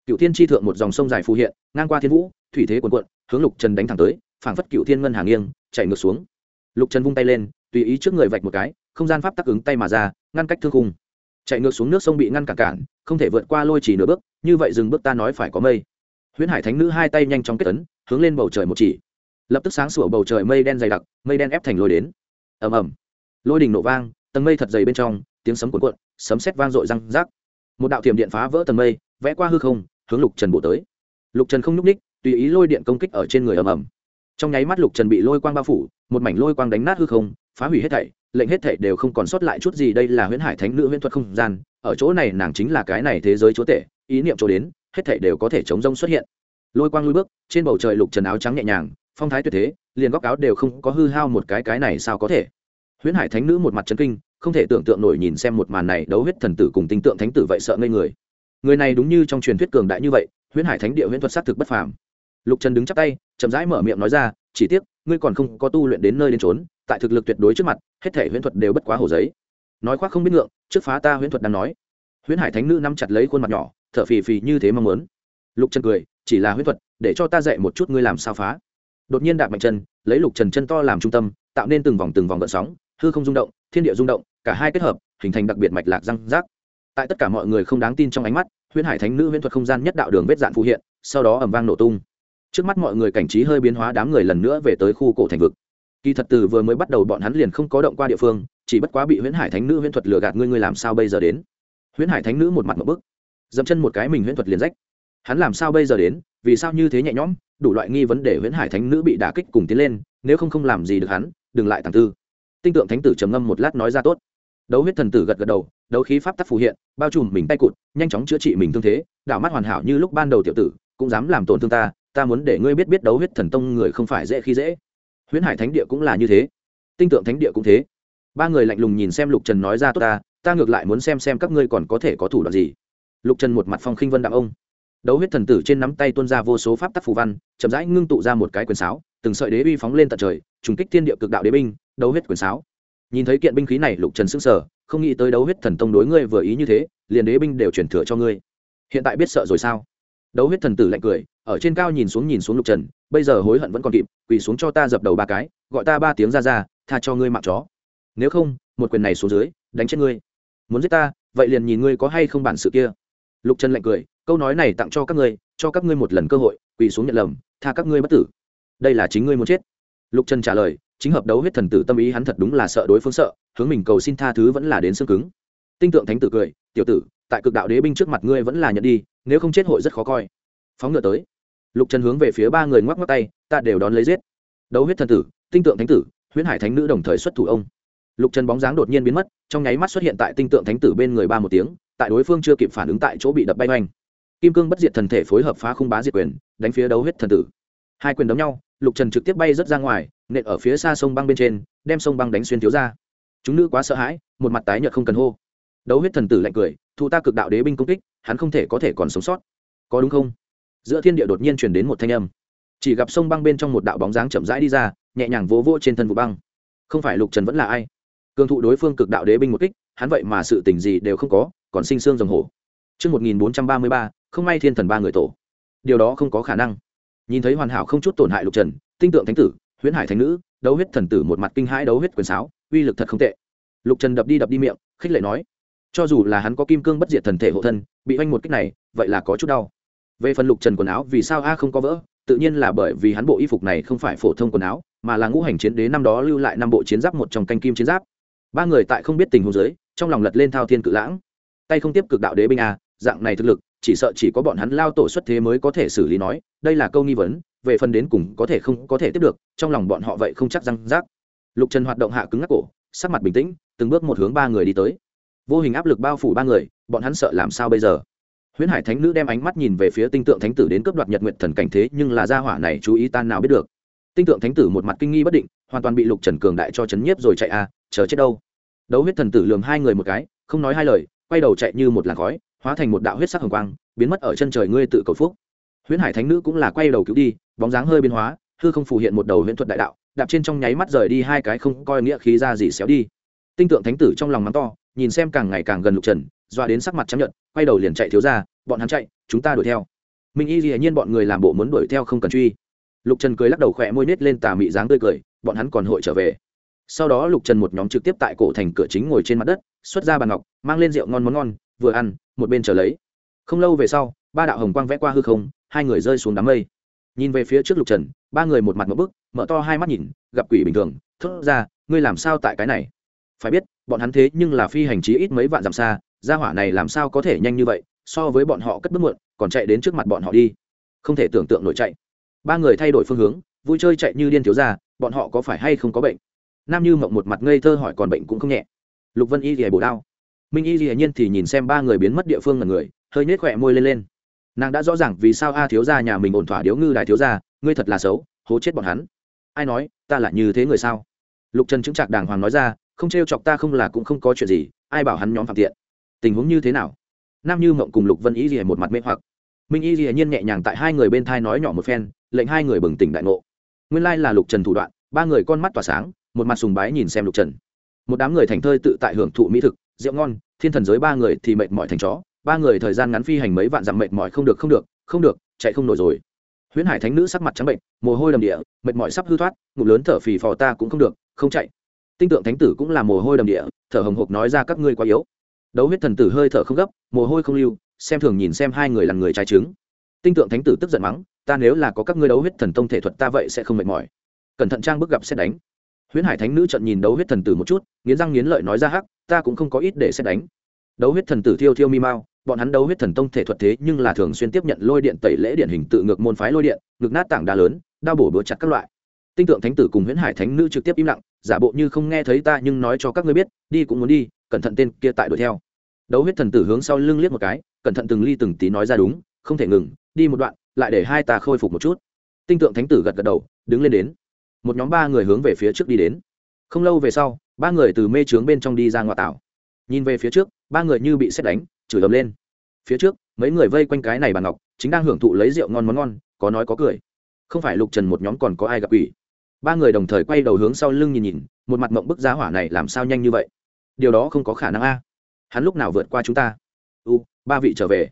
Speaker 1: Cựu thiên tri thượng một dòng sông dài phù hiện, ngang qua thiên vũ, thủy thế quần quận hướng lục trần đánh thẳng tới, phảng phất cựu thiên ngân hàng nghiêng, chạy ngược xuống. Lục trần vung tay lên, tùy ý trước người vạch một cái, không gian pháp tắc ứng tay mà ra, ngăn cách thương khung. Chạy ngược xuống nước sông bị ngăn cản cản, không thể vượt qua lôi chỉ nửa bước, như vậy dừng bước ta nói phải có mây. Huyễn hải thánh nữ hai tay nhanh chóng kết tấn hướng lên bầu trời một chỉ. Lập tức sáng sủa bầu trời mây đen dày đặc, mây đen ép thành lôi đến. Ầm ầm. Lôi đình nổ vang tầng mây thật dày bên trong, tiếng sấm cuộn cuộn, sấm sét vang dội răng rác. Một đạo thiểm điện phá vỡ tầng mây, vẽ qua hư không, hướng lục trần bộ tới. Lục trần không nhúc ních tùy ý lôi điện công kích ở trên người ầm ầm. Trong nháy mắt lục trần bị lôi quang bao phủ, một mảnh lôi quang đánh nát hư không, phá hủy hết thảy, lệnh hết thảy đều không còn sót lại chút gì, đây là huyễn hải thánh nữ huyễn thuật không gian, ở chỗ này nàng chính là cái này thế giới chúa tể, ý niệm chỗ đến, hết thảy đều có thể chống rông xuất hiện. Lôi quang lui bước, trên bầu trời lục trần áo trắng nhẹ nhàng, phong thái tuyệt thế, liền góc áo đều không có hư hao một cái cái này sao có thể? Huyễn hải thánh nữ một mặt chấn kinh, không thể tưởng tượng nổi nhìn xem một màn này đấu huyết thần tử cùng tinh tượng thánh tử vậy sợ ngây người. Người này đúng như trong truyền thuyết cường đại như vậy, huyễn hải thánh địa huyễn thuật xác thực bất phàm. Lục trần đứng chắp tay, chậm rãi mở miệng nói ra, chỉ tiếc, ngươi còn không có tu luyện đến nơi đến trốn tại thực lực tuyệt đối trước mặt, hết thể huyễn thuật đều bất quá hồ giấy. Nói khoác không biết ngượng, trước phá ta huyễn thuật đang nói. Huyễn hải thánh nữ nắm chặt lấy khuôn mặt nhỏ, thở phì phì như thế mong muốn. Lục trần cười, chỉ là huyễn thuật, để cho ta dạy một chút ngươi làm sao phá. Đột nhiên đạp mạnh chân, lấy lục trần chân to làm trung tâm, tạo nên từng vòng từng vòng gợn sóng hư không rung động, thiên địa rung động, cả hai kết hợp, hình thành đặc biệt mạch lạc răng rác. Tại tất cả mọi người không đáng tin trong ánh mắt, huyễn hải thánh nữ huyễn thuật không gian nhất đạo đường vết dạn phù hiện, sau đó ẩm vang nổ tung. Trước mắt mọi người cảnh trí hơi biến hóa đám người lần nữa về tới khu cổ thành vực. Kỳ thật từ vừa mới bắt đầu bọn hắn liền không có động qua địa phương, chỉ bất quá bị huyễn hải thánh nữ huyễn thuật lừa gạt ngươi ngươi làm sao bây giờ đến? Huyễn hải thánh nữ một mặt một bức. Dậm chân một cái mình huyễn thuật liền rách. Hắn làm sao bây giờ đến? Vì sao như thế nhẹ nhõm? Đủ loại nghi vấn để huyễn hải thánh nữ bị đả kích cùng tiến lên, nếu không không làm gì được hắn, đừng lại tàng tư tinh tượng thánh tử trầm ngâm một lát nói ra tốt. Đấu huyết thần tử gật gật đầu, đấu khí pháp tắc phù hiện, bao trùm mình tay cụt, nhanh chóng chữa trị mình thương thế, đảo mắt hoàn hảo như lúc ban đầu tiểu tử, cũng dám làm tổn thương ta ta muốn để ngươi biết biết đấu huyết thần tông người không phải dễ khi dễ. Huyễn hải thánh địa cũng là như thế. Tinh tượng thánh địa cũng thế. Ba người lạnh lùng nhìn xem lục trần nói ra tốt ta ta ngược lại muốn xem xem các ngươi còn có thể có thủ đoạn gì. Lục trần một mặt phong khinh vân đạo ông. Đấu huyết thần tử trên nắm tay tuôn ra vô số pháp tắc phù văn, chậm rãi ngưng tụ ra một cái quyền sáo, từng sợi đế uy phóng lên tận trời, trùng kích thiên địa cực đạo đế binh đấu huyết quyền sáo. Nhìn thấy kiện binh khí này, lục trần sững sờ, không nghĩ tới đấu huyết thần tông đối ngươi vừa ý như thế, liền đế binh đều chuyển thừa cho ngươi. Hiện tại biết sợ rồi sao? Đấu huyết thần tử lạnh cười, ở trên cao nhìn xuống nhìn xuống lục trần, bây giờ hối hận vẫn còn kịp, quỳ xuống cho ta dập đầu ba cái, gọi ta ba tiếng ra ra, tha cho ngươi mạng chó. Nếu không, một quyền này xuống dưới, đánh chết ngươi. Muốn giết ta, vậy liền nhìn ngươi có hay không bản sự kia. Lục trần lạnh cười, câu nói này tặng cho các ngươi, cho các ngươi một lần cơ hội, quỳ xuống nhận lầm, tha các ngươi bất tử. Đây là chính ngươi muốn chết. Lục trần trả lời chính hợp đấu huyết thần tử tâm ý hắn thật đúng là sợ đối phương sợ, hướng mình cầu xin tha thứ vẫn là đến xương cứng. Tinh tượng thánh tử cười, tiểu tử, tại cực đạo đế binh trước mặt ngươi vẫn là nhận đi, nếu không chết hội rất khó coi. Phóng ngựa tới. Lục trần hướng về phía ba người ngoắc ngoắc tay, ta đều đón lấy giết. Đấu huyết thần tử, tinh tượng thánh tử, huyễn hải thánh nữ đồng thời xuất thủ ông. Lục trần bóng dáng đột nhiên biến mất, trong nháy mắt xuất hiện tại tinh tượng thánh tử bên người ba một tiếng, tại đối phương chưa kịp phản ứng tại chỗ bị đập bay oanh. Kim cương bất diệt thần thể phối hợp phá khung bá diệt quyền, đánh phía đấu huyết thần tử. Hai quyền đấm nhau, lục trần trực tiếp bay rớt ra ngoài nện ở phía xa sông băng bên trên đem sông băng đánh xuyên thiếu ra. Chúng nữ quá sợ hãi một mặt tái nhợt không cần hô. Đấu huyết thần tử lạnh cười thụ ta cực đạo đế binh công kích hắn không thể có thể còn sống sót. Có đúng không? Giữa thiên địa đột nhiên truyền đến một thanh âm. Chỉ gặp sông băng bên trong một đạo bóng dáng chậm rãi đi ra nhẹ nhàng vỗ vỗ trên thân vụ băng. Không phải lục trần vẫn là ai? Cường thụ đối phương cực đạo đế binh một kích hắn vậy mà sự tình gì đều không có còn sinh xương rồng hổ. Trước 1433, không may thiên thần ba người tổ. Điều đó không có khả năng. Nhìn thấy hoàn hảo không chút tổn hại lục trần, tinh tượng thánh tử, huyễn hải thánh nữ, đấu huyết thần tử một mặt kinh hãi đấu huyết quyền sáo, uy lực thật không tệ. Lục Trần đập đi đập đi miệng, khích lệ nói: cho dù là hắn có kim cương bất diệt thần thể hộ thân bị oanh một cách này vậy là có chút đau. Về phần lục trần quần áo vì sao a không có vỡ? Tự nhiên là bởi vì hắn bộ y phục này không phải phổ thông quần áo mà là ngũ hành chiến đế năm đó lưu lại năm bộ chiến giáp một trong canh kim chiến giáp. Ba người tại không biết tình huống giới trong lòng lật lên thao thiên cự lãng. Tay không tiếp cực đạo đế binh a dạng này thực lực chỉ sợ chỉ có bọn hắn lao tổ xuất thế mới có thể xử lý nói đây là câu nghi vấn về phần đến cùng có thể không có thể tiếp được, trong lòng bọn họ vậy không chắc răng rác. Lục trần hoạt động hạ cứng ngắc cổ, sắc mặt bình tĩnh, từng bước một hướng ba người đi tới. Vô hình áp lực bao phủ ba người, bọn hắn sợ làm sao bây giờ? Huyễn hải thánh nữ đem ánh mắt nhìn về phía tinh tượng thánh tử đến cướp đoạt nhật nguyện thần cảnh thế, nhưng là gia hỏa này chú ý tan nào biết được. Tinh tượng thánh tử một mặt kinh nghi bất định, hoàn toàn bị lục trần cường đại cho chấn nhiếp rồi chạy à chờ chết đâu. Đấu huyết thần tử lường hai người một cái, không nói hai lời, quay đầu chạy như một làn khói, hóa thành một đạo huyết sắc hồng quang, biến mất ở chân trời ngươi tự cầu phúc. Huyễn hải thánh nữ cũng là quay đầu cứu đi bóng dáng hơi biến hóa, hư không phù hiện một đầu huyễn thuật đại đạo, đạp trên trong nháy mắt rời đi hai cái không coi nghĩa khí ra gì xéo đi. Tinh tượng thánh tử trong lòng mắng to, nhìn xem càng ngày càng gần lục trần, doa đến sắc mặt chấp nhận quay đầu liền chạy thiếu ra, bọn hắn chạy, chúng ta đuổi theo. Minh y dĩ nhiên bọn người làm bộ muốn đuổi theo không cần truy. Lục trần cười lắc đầu khỏe môi nết lên tà mị dáng tươi cười, bọn hắn còn hội trở về. Sau đó lục trần một nhóm trực tiếp tại cổ thành cửa chính ngồi trên mặt đất, xuất ra bàn ngọc, mang lên rượu ngon món ngon, vừa ăn, một bên trở lấy. Không lâu về sau, ba đạo hồng quang vẽ qua hư không, hai người rơi xuống đám mây nhìn về phía trước lục trần, ba người một mặt một bức, mở to hai mắt nhìn, gặp quỷ bình thường, thốt ra, ngươi làm sao tại cái này? Phải biết, bọn hắn thế nhưng là phi hành trí ít mấy vạn dặm xa ra hỏa này làm sao có thể nhanh như vậy, so với bọn họ cất bước muộn, còn chạy đến trước mặt bọn họ đi. Không thể tưởng tượng nổi chạy. Ba người thay đổi phương hướng, vui chơi chạy như điên thiếu ra bọn họ có phải hay không có bệnh? Nam như mộng một mặt ngây thơ hỏi còn bệnh cũng không nhẹ. Lục vân y thì bổ đao. Minh y hiển nhiên thì nhìn xem ba người biến mất địa phương là người, hơi nhếch khỏe môi lên lên nàng đã rõ ràng vì sao a thiếu gia nhà mình ổn thỏa điếu ngư đại thiếu gia, ngươi thật là xấu, hố chết bọn hắn. Ai nói, ta là như thế người sao? Lục trần chứng trạc đàng hoàng nói ra, không t chọc ta không là cũng không có chuyện gì, ai bảo hắn nhóm phạm tiện? Tình huống như thế nào? Nam như mộng cùng lục vân y gì một mặt mê hoặc. Minh y dĩ nhiên nhẹ nhàng tại hai người bên thai nói nhỏ một phen, lệnh hai người bừng tỉnh đại ngộ. Nguyên lai là lục trần thủ đoạn, ba người con mắt tỏa sáng, một mặt sùng bái nhìn xem lục trần. Một đám người thành thơi tự tại hưởng thụ mỹ thực, rượu ngon, thiên thần giới ba người thì mệt mỏi thành chó ba người thời gian ngắn phi hành mấy vạn dặm mệt mỏi không được không được không được, chạy không nổi rồi. Huyễn hải thánh nữ sắc mặt trắng bệnh, mồ hôi đầm địa, mệt mỏi sắp hư thoát, ngụm lớn thở phì phò ta cũng không được, không chạy. Tinh tượng thánh tử cũng là mồ hôi đầm địa, thở hồng hộc nói ra các ngươi quá yếu. Đấu huyết thần tử hơi thở không gấp, mồ hôi không lưu, xem thường nhìn xem hai người là người trái trứng tinh tượng thánh tử tức giận mắng, ta nếu là có các ngươi đấu huyết thần tông thể thuật ta vậy sẽ không mệt mỏi. Cẩn thận trang bước gặp xét đánh. Huyễn hải thánh nữ trận nhìn đấu huyết thần tử một chút, nghiến răng nghiến lợi nói ra hắc, ta cũng không có ít để xét đánh. Đấu huyết thần tử thiêu thiêu mi mau bọn hắn đấu huyết thần tông thể thuật thế nhưng là thường xuyên tiếp nhận lôi điện tẩy lễ điện hình tự ngược môn phái lôi điện ngược nát tảng đá lớn, đao bổ búa chặt các loại. Tinh tượng thánh tử cùng huyễn hải thánh nữ trực tiếp im lặng, giả bộ như không nghe thấy ta nhưng nói cho các ngươi biết, đi cũng muốn đi, cẩn thận tên kia tại đuổi theo. Đấu huyết thần tử hướng sau lưng liếc một cái, cẩn thận từng ly từng tí nói ra đúng, không thể ngừng, đi một đoạn, lại để hai ta khôi phục một chút. Tinh tượng thánh tử gật gật đầu, đứng lên đến. Một nhóm ba người hướng về phía trước đi đến. Không lâu về sau, ba người từ mê trướng bên trong đi ra ngoại tảo. Nhìn về phía trước, ba người như bị xét đánh chửi ầm lên. Phía trước, mấy người vây quanh cái này bàn ngọc, chính đang hưởng thụ lấy rượu ngon món ngon, có nói có cười. Không phải lục trần một nhóm còn có ai gặp quỷ. Ba người đồng thời quay đầu hướng sau lưng nhìn nhìn, một mặt mộng bức giá hỏa này làm sao nhanh như vậy? Điều đó không có khả năng a. Hắn lúc nào vượt qua chúng ta? U, ba vị trở về.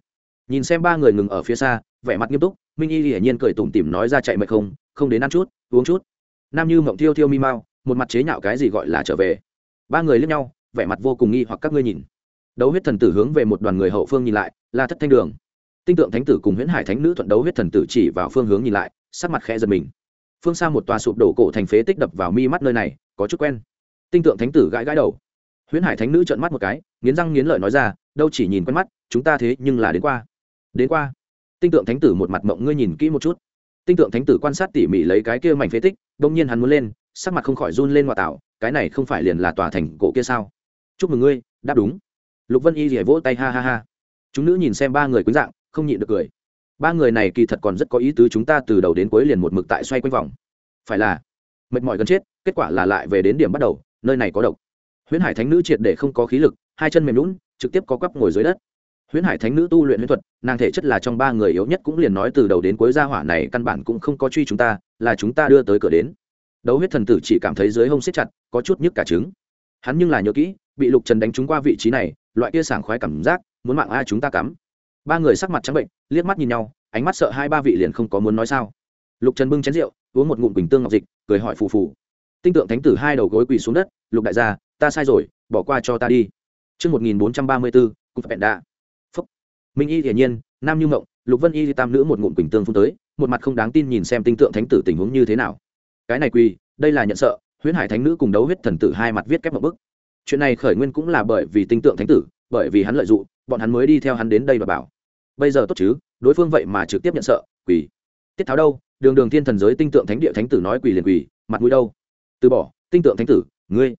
Speaker 1: Nhìn xem ba người ngừng ở phía xa, vẻ mặt nghiêm túc, minh y hiển nhiên cười tủm tỉm nói ra chạy mệt không không đến ăn chút, uống chút. Nam như mộng thiêu thiêu mi mau, một mặt chế nhạo cái gì gọi là trở về. Ba người lướt nhau, vẻ mặt vô cùng nghi hoặc các ngươi nhìn đấu huyết thần tử hướng về một đoàn người hậu phương nhìn lại là thất thanh đường. Tinh tượng thánh tử cùng huyễn hải thánh nữ thuận đấu huyết thần tử chỉ vào phương hướng nhìn lại, sắc mặt khẽ giật mình. Phương xa một tòa sụp đổ cổ thành phế tích đập vào mi mắt nơi này, có chút quen. Tinh tượng thánh tử gãi gãi đầu. Huyễn hải thánh nữ trợn mắt một cái, nghiến răng nghiến lợi nói ra, đâu chỉ nhìn quen mắt, chúng ta thế nhưng là đến qua. Đến qua? Tinh tượng thánh tử một mặt mộng ngươi nhìn kỹ một chút. Tinh tượng thánh tử quan sát tỉ mỉ lấy cái kia mảnh phế tích, bỗng nhiên hắn muốn lên, sắc mặt không khỏi run lên ngoại tạo, cái này không phải liền là tòa thành cổ kia sao? Chúc mừng ngươi, đáp đúng lục vân y rỉa vỗ tay ha ha ha. Chúng nữ nhìn xem ba người quýnh dạng, không nhịn được cười. Ba người này kỳ thật còn rất có ý tứ chúng ta từ đầu đến cuối liền một mực tại xoay quanh vòng. Phải là, mệt mỏi gần chết, kết quả là lại về đến điểm bắt đầu, nơi này có độc. Huyễn hải thánh nữ triệt để không có khí lực, hai chân mềm lún trực tiếp có quắp ngồi dưới đất. Huyễn hải thánh nữ tu luyện huyễn thuật, nàng thể chất là trong ba người yếu nhất cũng liền nói từ đầu đến cuối gia hỏa này căn bản cũng không có truy chúng ta, là chúng ta đưa tới cửa đến. Đấu huyết thần tử chỉ cảm thấy dưới hông xếp chặt, có chút nhức cả trứng. Hắn nhưng là nhớ kỹ, bị lục trần đánh trúng qua vị trí này loại kia sảng khoái cảm giác muốn mạng ai chúng ta cắm ba người sắc mặt trắng bệnh liếc mắt nhìn nhau ánh mắt sợ hai ba vị liền không có muốn nói sao lục trần bưng chén rượu uống một ngụm bình tương ngọc dịch cười hỏi phù phù tinh tượng thánh tử hai đầu gối quỳ xuống đất lục đại gia ta sai rồi bỏ qua cho ta đi Trước 1434, cục bẹn đạ. Phúc. Minh y hiển nhiên, nam như mộng, lục vân y tam nữ một ngụm quỳnh tương phun tới, một mặt không đáng tin nhìn xem tinh tượng thánh tử tình huống như thế nào. Cái này quỳ, đây là nhận sợ, huyễn hải thánh nữ cùng đấu huyết thần tử hai mặt viết kép một bức. Chuyện này khởi nguyên cũng là bởi vì tinh tượng thánh tử, bởi vì hắn lợi dụng, bọn hắn mới đi theo hắn đến đây và bảo. Bây giờ tốt chứ, đối phương vậy mà trực tiếp nhận sợ, quỳ. Tiết tháo đâu, đường đường thiên thần giới tinh tượng thánh địa thánh tử nói quỳ liền quỳ, mặt mũi đâu? Từ bỏ, tinh tượng thánh tử, ngươi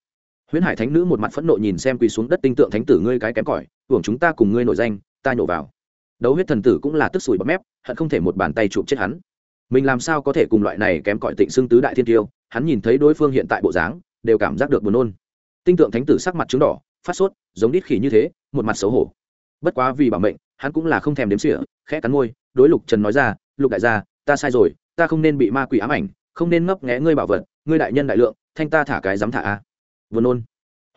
Speaker 1: huyễn hải thánh nữ một mặt phẫn nộ nhìn xem quỳ xuống đất tinh tượng thánh tử ngươi cái kém cỏi hưởng chúng ta cùng ngươi nổi danh ta nhổ vào đấu huyết thần tử cũng là tức sủi bọt mép hận không thể một bàn tay chụp chết hắn mình làm sao có thể cùng loại này kém cỏi tịnh xưng tứ đại thiên tiêu hắn nhìn thấy đối phương hiện tại bộ dáng đều cảm giác được buồn nôn tinh tượng thánh tử sắc mặt trứng đỏ, phát sốt, giống đít khỉ như thế, một mặt xấu hổ. Bất quá vì bảo mệnh, hắn cũng là không thèm đếm xỉa, khẽ cắn môi, đối lục trần nói ra, lục đại gia, ta sai rồi, ta không nên bị ma quỷ ám ảnh, không nên ngấp nghé ngươi bảo vật, ngươi đại nhân đại lượng, thanh ta thả cái dám thả a. Vừa nôn.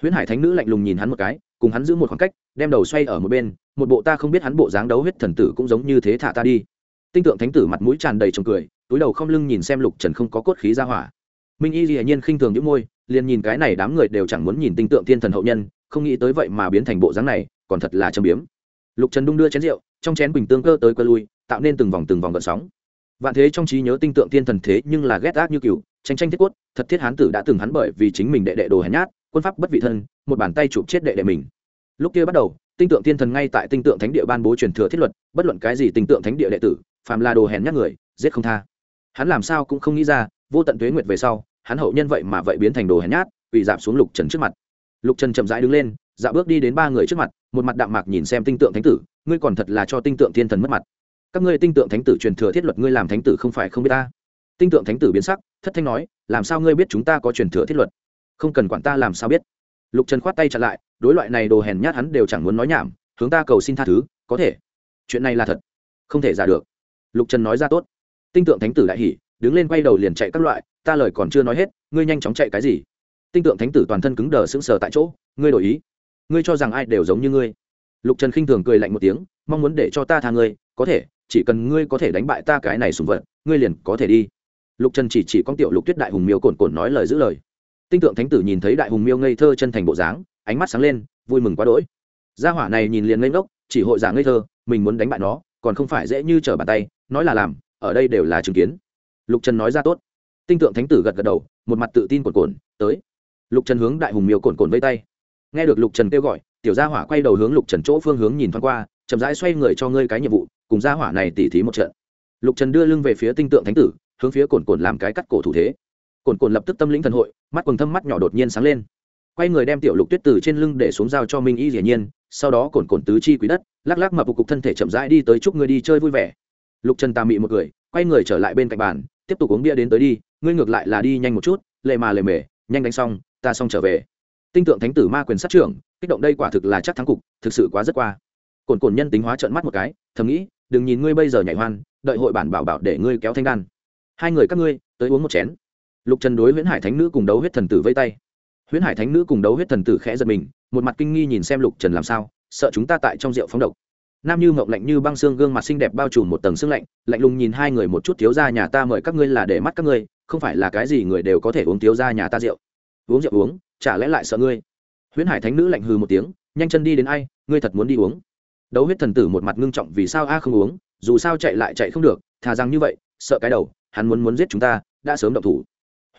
Speaker 1: Huyễn hải thánh nữ lạnh lùng nhìn hắn một cái, cùng hắn giữ một khoảng cách, đem đầu xoay ở một bên, một bộ ta không biết hắn bộ dáng đấu huyết thần tử cũng giống như thế thả ta đi. Tinh tượng thánh tử mặt mũi tràn đầy trồng cười, túi đầu không lưng nhìn xem lục trần không có cốt khí ra hỏa. Minh y dĩ nhiên khinh thường những môi liền nhìn cái này đám người đều chẳng muốn nhìn tinh tượng thiên thần hậu nhân, không nghĩ tới vậy mà biến thành bộ dáng này, còn thật là châm biếm. Lục trần đung đưa chén rượu, trong chén bình tương cơ tới cơ lui, tạo nên từng vòng từng vòng gợn sóng. Vạn thế trong trí nhớ tinh tượng thiên thần thế nhưng là ghét ác như cựu tranh tranh thiết quất thật thiết hán tử đã từng hắn bởi vì chính mình đệ đệ đồ hèn nhát, quân pháp bất vị thân, một bàn tay chụp chết đệ đệ mình. Lúc kia bắt đầu, tinh tượng thiên thần ngay tại tinh tượng thánh địa ban bố truyền thừa thiết luật, bất luận cái gì tinh tượng thánh địa đệ tử, phàm là đồ hèn nhát người, giết không tha. Hắn làm sao cũng không nghĩ ra, vô tận tuế nguyệt về sau hắn hậu nhân vậy mà vậy biến thành đồ hèn nhát bị giảm xuống lục trần trước mặt. Lục trần chậm rãi đứng lên dạ bước đi đến ba người trước mặt, một mặt đạm mạc nhìn xem tinh tượng thánh tử, ngươi còn thật là cho tinh tượng thiên thần mất mặt. Các ngươi tinh tượng thánh tử truyền thừa thiết luật ngươi làm thánh tử không phải không biết ta? Tinh tượng thánh tử biến sắc, thất thanh nói, làm sao ngươi biết chúng ta có truyền thừa thiết luật? Không cần quản ta làm sao biết. Lục trần khoát tay chặn lại, đối loại này đồ hèn nhát hắn đều chẳng muốn nói nhảm, hướng ta cầu xin tha thứ, có thể. Chuyện này là thật, không thể giả được. Lục trần nói ra tốt. Tinh tượng thánh tử đại hỉ đứng lên quay đầu liền chạy các loại, ta lời còn chưa nói hết, ngươi nhanh chóng chạy cái gì? Tinh tượng thánh tử toàn thân cứng đờ sững sờ tại chỗ, ngươi đổi ý. Ngươi cho rằng ai đều giống như ngươi. Lục trần khinh thường cười lạnh một tiếng, mong muốn để cho ta tha ngươi, có thể, chỉ cần ngươi có thể đánh bại ta cái này sùng vật, ngươi liền có thể đi. Lục trần chỉ chỉ con tiểu lục tuyết đại hùng miêu cồn cồn nói lời giữ lời. Tinh tượng thánh tử nhìn thấy đại hùng miêu ngây thơ chân thành bộ dáng, ánh mắt sáng lên, vui mừng quá đỗi. Gia hỏa này nhìn liền ngây ngốc, chỉ hội giả ngây thơ, mình muốn đánh bại nó, còn không phải dễ như trở bàn tay, nói là làm, ở đây đều là chứng kiến lục trần nói ra tốt. Tinh tượng thánh tử gật gật đầu, một mặt tự tin cồn cồn tới. Lục trần hướng đại hùng miêu cồn cồn vây tay. Nghe được lục trần kêu gọi, tiểu gia hỏa quay đầu hướng lục trần chỗ phương hướng nhìn thoáng qua, chậm rãi xoay người cho ngươi cái nhiệm vụ, cùng gia hỏa này tỉ thí một trận. Lục trần đưa lưng về phía tinh tượng thánh tử, hướng phía cồn cồn làm cái cắt cổ thủ thế. Cồn cồn lập tức tâm lĩnh thần hội, mắt quần thâm mắt nhỏ đột nhiên sáng lên. Quay người đem tiểu lục tuyết từ trên lưng để xuống giao cho minh y dĩ nhiên, sau đó cồn cồn tứ chi quý đất, lắc lắc mập cục thân thể chậm rãi đi tới chúc ngươi đi chơi vui vẻ. Lục trần tà mị một cười quay người trở lại bên cạnh bàn tiếp tục uống bia đến tới đi, ngươi ngược lại là đi nhanh một chút, lệ mà lệ mề, nhanh đánh xong, ta xong trở về. Tinh tượng thánh tử ma quyền sát trưởng, kích động đây quả thực là chắc thắng cục, thực sự quá rất qua. Cồn cồn nhân tính hóa trợn mắt một cái, thầm nghĩ, đừng nhìn ngươi bây giờ nhảy hoan, đợi hội bản bảo bảo để ngươi kéo thanh đan. Hai người các ngươi, tới uống một chén. Lục trần đối huyễn hải thánh nữ cùng đấu huyết thần tử vây tay. Huyễn hải thánh nữ cùng đấu huyết thần tử khẽ giật mình, một mặt kinh nghi nhìn xem lục trần làm sao, sợ chúng ta tại trong rượu phóng độc nam như mộng lạnh như băng xương gương mặt xinh đẹp bao trùm một tầng xương lạnh lạnh lùng nhìn hai người một chút thiếu ra nhà ta mời các ngươi là để mắt các ngươi, không phải là cái gì người đều có thể uống thiếu ra nhà ta rượu. Uống rượu uống, chả lẽ lại sợ ngươi? Huyễn hải thánh nữ lạnh hừ một tiếng, nhanh chân đi đến ai, ngươi thật muốn đi uống? Đấu huyết thần tử một mặt ngưng trọng vì sao a không uống, dù sao chạy lại chạy không được, thà rằng như vậy, sợ cái đầu, hắn muốn muốn giết chúng ta, đã sớm động thủ.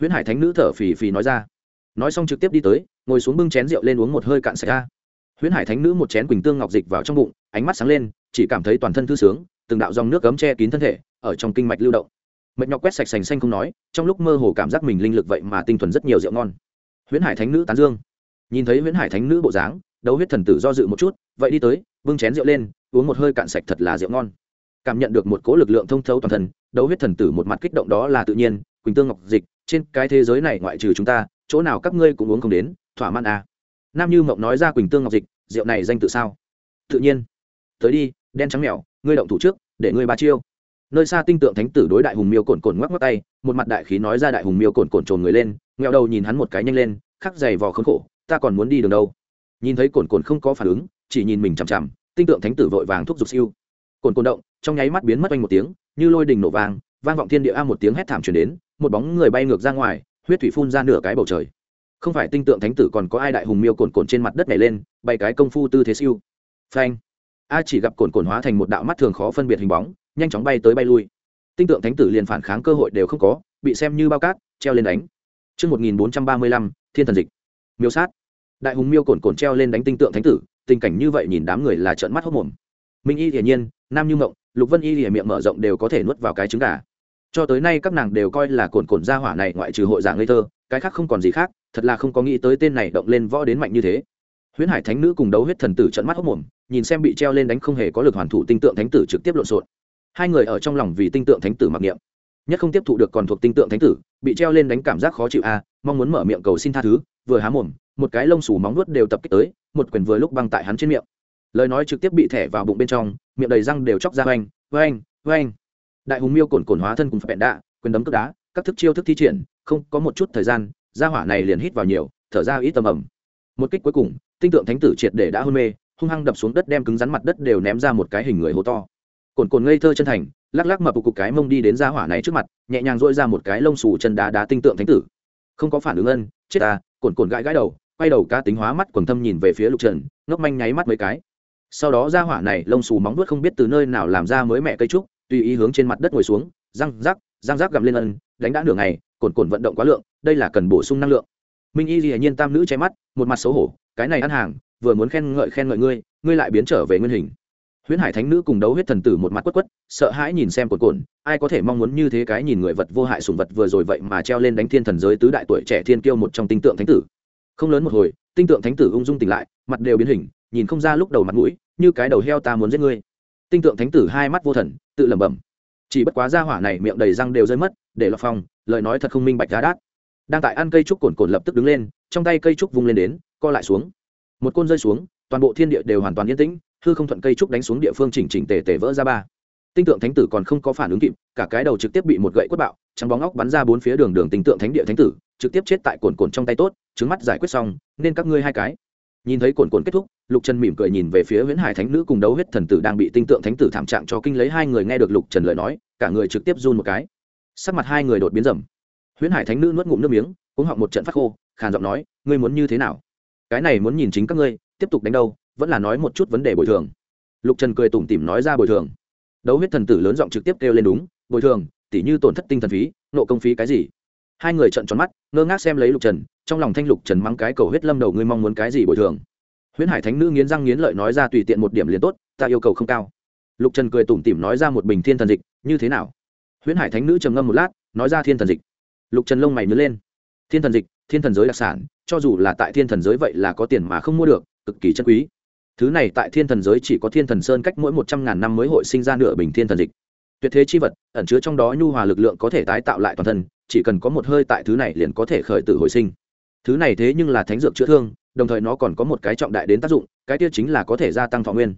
Speaker 1: Huyễn hải thánh nữ thở phì phì nói ra. Nói xong trực tiếp đi tới, ngồi xuống bưng chén rượu lên uống một hơi cạn sạch ra huyễn hải thánh nữ một chén quỳnh tương ngọc dịch vào trong bụng, ánh mắt sáng lên, chỉ cảm thấy toàn thân thư sướng, từng đạo dòng nước cấm che kín thân thể, ở trong kinh mạch lưu động. Mệt nhọc quét sạch sành xanh không nói, trong lúc mơ hồ cảm giác mình linh lực vậy mà tinh thuần rất nhiều rượu ngon. Huyễn hải thánh nữ tán dương. Nhìn thấy huyễn hải thánh nữ bộ dáng, đấu huyết thần tử do dự một chút, vậy đi tới, bưng chén rượu lên, uống một hơi cạn sạch thật là rượu ngon. Cảm nhận được một cỗ lực lượng thông thấu toàn thân, đấu huyết thần tử một mặt kích động đó là tự nhiên, quỳnh tương ngọc dịch, trên cái thế giới này ngoại trừ chúng ta, chỗ nào các ngươi cũng uống không đến, thỏa mãn à nam như mộng nói ra quỳnh tương ngọc dịch rượu này danh tự sao tự nhiên tới đi đen trắng mèo ngươi động thủ trước để ngươi ba chiêu nơi xa tinh tượng thánh tử đối đại hùng miêu cồn cồn ngoắc ngoắc tay một mặt đại khí nói ra đại hùng miêu cồn cồn trồn người lên nghèo đầu nhìn hắn một cái nhanh lên khắc dày vò khốn khổ ta còn muốn đi đường đâu nhìn thấy cồn cồn không có phản ứng chỉ nhìn mình chằm chằm tinh tượng thánh tử vội vàng thúc giục siêu cồn cồn động trong nháy mắt biến mất quanh một tiếng như lôi đình nổ vàng vang vọng thiên địa a một tiếng hét thảm truyền đến một bóng người bay ngược ra ngoài huyết thủy phun ra nửa cái bầu trời không phải tinh tượng thánh tử còn có ai đại hùng miêu cồn cồn trên mặt đất này lên bay cái công phu tư thế siêu phanh a chỉ gặp cồn cồn hóa thành một đạo mắt thường khó phân biệt hình bóng nhanh chóng bay tới bay lui tinh tượng thánh tử liền phản kháng cơ hội đều không có bị xem như bao cát treo lên đánh Trước 1435, thiên thần dịch. Miêu sát. Đại hùng miêu cồn cồn treo lên đánh tinh tượng thánh tử, tình cảnh như vậy nhìn đám người là trợn mắt hốt mồm. Minh Y hiển nhiên, Nam Như Mộng, Lục Vân Y hiển miệng mở rộng đều có thể nuốt vào cái trứng gà. Cho tới nay các nàng đều coi là cồn cồn gia hỏa này ngoại trừ hội giả ngây thơ, cái khác không còn gì khác, thật là không có nghĩ tới tên này động lên võ đến mạnh như thế. Huyễn Hải Thánh Nữ cùng đấu huyết thần tử trợn mắt hốt mồm, nhìn xem bị treo lên đánh không hề có lực hoàn thủ tinh tượng thánh tử trực tiếp lộn xộn. Hai người ở trong lòng vì tinh tượng thánh tử mặc niệm. Nhất không tiếp thụ được còn thuộc tinh tượng thánh tử bị treo lên đánh cảm giác khó chịu a à, mong muốn mở miệng cầu xin tha thứ vừa há mồm một cái lông xù móng nuốt đều tập kích tới một quyền vừa lúc băng tại hắn trên miệng. Lời nói trực tiếp bị thẻ vào bụng bên trong miệng đầy răng đều chóc ra oanh oanh oanh. Đại hùng miêu cồn cồn hóa thân cùng phẹn đạ quyền đấm cướp đá các thức chiêu thức thi triển không có một chút thời gian gia hỏa này liền hít vào nhiều, thở ra ít tầm ẩm một kích cuối cùng, tinh tượng thánh tử triệt để đã hôn mê, hung hăng đập xuống đất đem cứng rắn mặt đất đều ném ra một cái hình người hố to. Cồn cồn ngây thơ chân thành, lắc lắc mập cục cái mông đi đến gia hỏa này trước mặt, nhẹ nhàng dội ra một cái lông xù chân đá đá tinh tượng thánh tử. Không có phản ứng ân, chết ta, cồn cồn gãi gãi đầu, quay đầu ca tính hóa mắt quần thâm nhìn về phía lục trần, ngốc manh nháy mắt mấy cái. Sau đó gia hỏa này lông xù móng vuốt không biết từ nơi nào làm ra mới mẹ cây trúc, tùy ý hướng trên mặt đất ngồi xuống, răng rắc răng rắc gặm lên ân, đánh đã nửa ngày, cồn cồn vận động quá lượng đây là cần bổ sung năng lượng. Minh y dĩ nhiên tam nữ che mắt, một mặt xấu hổ, cái này ăn hàng, vừa muốn khen ngợi khen ngợi ngươi ngươi lại biến trở về nguyên hình. Huyễn hải thánh nữ cùng đấu huyết thần tử một mặt quất quất, sợ hãi nhìn xem cồn cồn ai có thể mong muốn như thế cái nhìn người vật vô hại sùng vật vừa rồi vậy mà treo lên đánh thiên thần giới tứ đại tuổi trẻ thiên kiêu một trong tinh tượng thánh tử. Không lớn một hồi, tinh tượng thánh tử ung dung tỉnh lại, mặt đều biến hình, nhìn không ra lúc đầu mặt mũi, như cái đầu heo ta muốn giết ngươi. Tinh tượng thánh tử hai mắt vô thần, tự lẩm bẩm. Chỉ bất quá ra hỏa này miệng đầy răng đều rơi mất, để lọt phong lời nói thật không minh bạch giá đát đang tại ăn cây trúc cồn cồn lập tức đứng lên, trong tay cây trúc vung lên đến, co lại xuống. Một côn rơi xuống, toàn bộ thiên địa đều hoàn toàn yên tĩnh, hư không thuận cây trúc đánh xuống địa phương chỉnh chỉnh tề tề vỡ ra ba. Tinh tượng thánh tử còn không có phản ứng kịp, cả cái đầu trực tiếp bị một gậy quất bạo, trắng bóng óc bắn ra bốn phía đường đường tinh tượng thánh địa thánh tử, trực tiếp chết tại cồn cồn trong tay tốt, trứng mắt giải quyết xong, nên các ngươi hai cái. Nhìn thấy cồn cồn kết thúc, lục trần mỉm cười nhìn về phía huyễn hải thánh nữ cùng đấu huyết thần tử đang bị tinh tượng thánh tử thảm trạng cho kinh lấy hai người nghe được lục trần lời nói, cả người trực tiếp run một cái. Sắc mặt hai người đột biến rầm huyễn hải thánh nữ nuốt ngụm nước miếng cũng họng một trận phát khô, khàn giọng nói, ngươi muốn như thế nào? Cái này muốn nhìn chính các ngươi, tiếp tục đánh đâu, vẫn là nói một chút vấn đề bồi thường. Lục trần cười tủm tỉm nói ra bồi thường. Đấu huyết thần tử lớn giọng trực tiếp kêu lên đúng, bồi thường, tỉ như tổn thất tinh thần phí, nộ công phí cái gì? Hai người trận tròn mắt, ngơ ngác xem lấy lục trần, trong lòng thanh lục trần mắng cái cầu huyết lâm đầu ngươi mong muốn cái gì bồi thường. Huyễn hải thánh nữ nghiến răng nghiến lợi nói ra tùy tiện một điểm liền tốt, ta yêu cầu không cao. Lục trần cười tủm tỉm nói ra một bình thiên thần dịch, như thế nào? Huyễn hải thánh nữ trầm ngâm một lát, nói ra thiên thần dịch lục trần lông mày nhớ lên. Thiên thần dịch, thiên thần giới đặc sản, cho dù là tại thiên thần giới vậy là có tiền mà không mua được, cực kỳ chân quý. Thứ này tại thiên thần giới chỉ có thiên thần sơn cách mỗi một trăm ngàn năm mới hội sinh ra nửa bình thiên thần dịch. Tuyệt thế chi vật, ẩn chứa trong đó nhu hòa lực lượng có thể tái tạo lại toàn thân, chỉ cần có một hơi tại thứ này liền có thể khởi tử hồi sinh. Thứ này thế nhưng là thánh dược chữa thương, đồng thời nó còn có một cái trọng đại đến tác dụng, cái kia chính là có thể gia tăng thọ nguyên.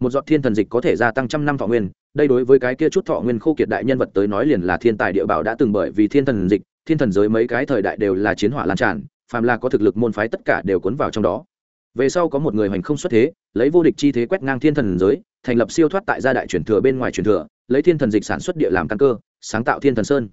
Speaker 1: Một giọt thiên thần dịch có thể gia tăng trăm năm thọ nguyên, đây đối với cái kia chút thọ nguyên khô kiệt đại nhân vật tới nói liền là thiên tài địa bảo đã từng bởi vì thiên thần dịch thiên thần giới mấy cái thời đại đều là chiến hỏa lan tràn, phàm là có thực lực môn phái tất cả đều cuốn vào trong đó. Về sau có một người hoành không xuất thế, lấy vô địch chi thế quét ngang thiên thần giới, thành lập siêu thoát tại gia đại truyền thừa bên ngoài truyền thừa, lấy thiên thần dịch sản xuất địa làm căn cơ, sáng tạo thiên thần sơn.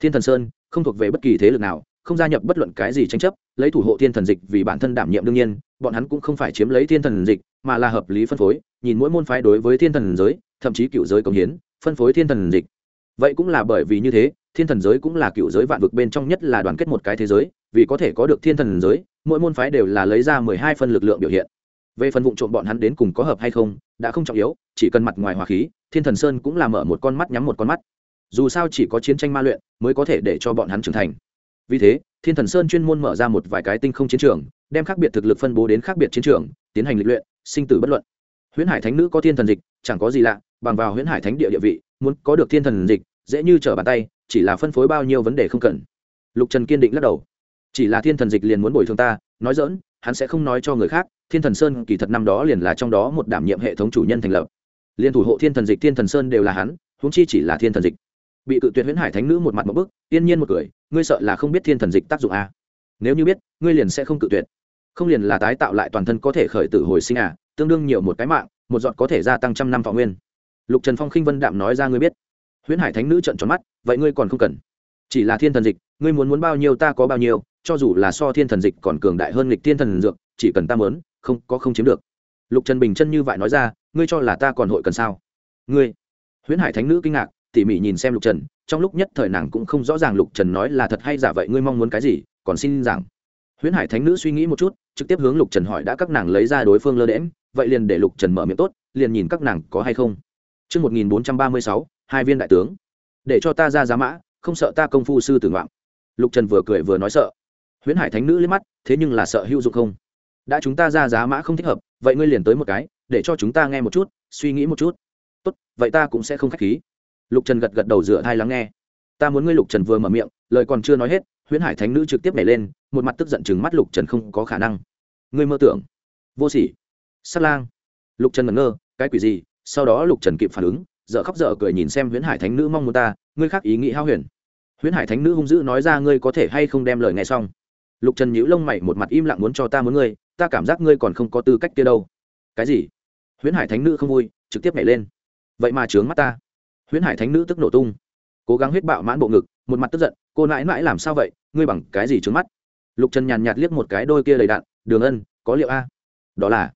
Speaker 1: Thiên thần sơn không thuộc về bất kỳ thế lực nào, không gia nhập bất luận cái gì tranh chấp, lấy thủ hộ thiên thần dịch vì bản thân đảm nhiệm đương nhiên, bọn hắn cũng không phải chiếm lấy thiên thần dịch, mà là hợp lý phân phối, nhìn mỗi môn phái đối với thiên thần giới, thậm chí cựu giới công hiến, phân phối thiên thần dịch vậy cũng là bởi vì như thế, thiên thần giới cũng là cựu giới vạn vực bên trong nhất là đoàn kết một cái thế giới, vì có thể có được thiên thần giới, mỗi môn phái đều là lấy ra mười hai phân lực lượng biểu hiện. Về phần vụ trộm bọn hắn đến cùng có hợp hay không, đã không trọng yếu, chỉ cần mặt ngoài hòa khí, thiên thần sơn cũng là mở một con mắt nhắm một con mắt. Dù sao chỉ có chiến tranh ma luyện mới có thể để cho bọn hắn trưởng thành. Vì thế, thiên thần sơn chuyên môn mở ra một vài cái tinh không chiến trường, đem khác biệt thực lực phân bố đến khác biệt chiến trường, tiến hành lịch luyện, sinh tử bất luận. Huyễn hải thánh nữ có thiên thần dịch, chẳng có gì lạ, bằng vào huyễn hải thánh địa địa vị muốn có được thiên thần dịch, dễ như trở bàn tay, chỉ là phân phối bao nhiêu vấn đề không cần. Lục trần kiên định lắc đầu. Chỉ là thiên thần dịch liền muốn bồi thường ta, nói dỡn hắn sẽ không nói cho người khác, thiên thần sơn kỳ thật năm đó liền là trong đó một đảm nhiệm hệ thống chủ nhân thành lập. Liên thủ hộ thiên thần dịch, thiên thần sơn đều là hắn, huống chi chỉ là thiên thần dịch. Bị cự tuyệt huyễn hải thánh nữ một mặt một bức, yên nhiên một cười, ngươi sợ là không biết thiên thần dịch tác dụng à. nếu như biết, ngươi liền sẽ không cự tuyệt. Không liền là tái tạo lại toàn thân có thể khởi tử hồi sinh à? Tương đương nhiều một cái mạng, một giọt có thể gia tăng trăm năm thọ nguyên lục trần phong khinh vân đạm nói ra, ngươi biết, huyễn hải thánh nữ trận tròn mắt, vậy ngươi còn không cần. Chỉ là thiên thần dịch, ngươi muốn muốn bao nhiêu ta có bao nhiêu, cho dù là so thiên thần dịch còn cường đại hơn lịch thiên thần dược, chỉ cần ta mớn không, có không chiếm được. Lục trần bình chân như vậy nói ra, ngươi cho là ta còn hội cần sao? Ngươi? Huyễn hải thánh nữ kinh ngạc, tỉ mỉ nhìn xem lục trần, trong lúc nhất thời nàng cũng không rõ ràng lục trần nói là thật hay giả vậy, ngươi mong muốn cái gì, còn xin rằng huyễn hải thánh nữ suy nghĩ một chút, trực tiếp hướng lục trần hỏi, đã các nàng lấy ra đối phương lơ đễm vậy liền để lục trần mở miệng tốt, liền nhìn các nàng có hay không? Trước 1436, hai viên đại tướng. Để cho ta ra giá mã, không sợ ta công phu sư tử ngoạn. Lục Trần vừa cười vừa nói sợ. Huyễn Hải Thánh nữ liếc mắt, thế nhưng là sợ hữu dụng không? Đã chúng ta ra giá mã không thích hợp, vậy ngươi liền tới một cái, để cho chúng ta nghe một chút, suy nghĩ một chút. Tốt, vậy ta cũng sẽ không khách khí lục trần gật gật đầu dựa tai lắng nghe ta muốn ngươi lục trần vừa mở miệng lời còn chưa nói hết huyễn hải thánh nữ trực tiếp nhảy lên một mặt tức giận chừng mắt lục trần không có khả năng ngươi mơ tưởng vô sỉ sắt lang lục trần ngẩn ngơ cái quỷ gì sau đó lục trần kịp phản ứng dợ khóc dở cười nhìn xem huyễn hải thánh nữ mong muốn ta, ngươi khác ý nghĩ hao huyền. Huyễn hải thánh nữ hung dữ nói ra ngươi có thể hay không đem lời nghe xong. Lục trần nhữ lông mày một mặt im lặng muốn cho ta muốn ngươi, ta cảm giác ngươi còn không có tư cách kia đâu. Cái gì? Huyễn hải thánh nữ không vui, trực tiếp nhảy lên. Vậy mà trướng mắt ta. Huyễn hải thánh nữ tức nổ tung. Cố gắng huyết bạo mãn bộ ngực, một mặt tức giận, cô nãi nãi làm sao vậy? Ngươi bằng cái gì trướng mắt? Lục trần nhàn nhạt liếc một cái đôi kia đầy đạn, đường ân, có liệu a? Đó là.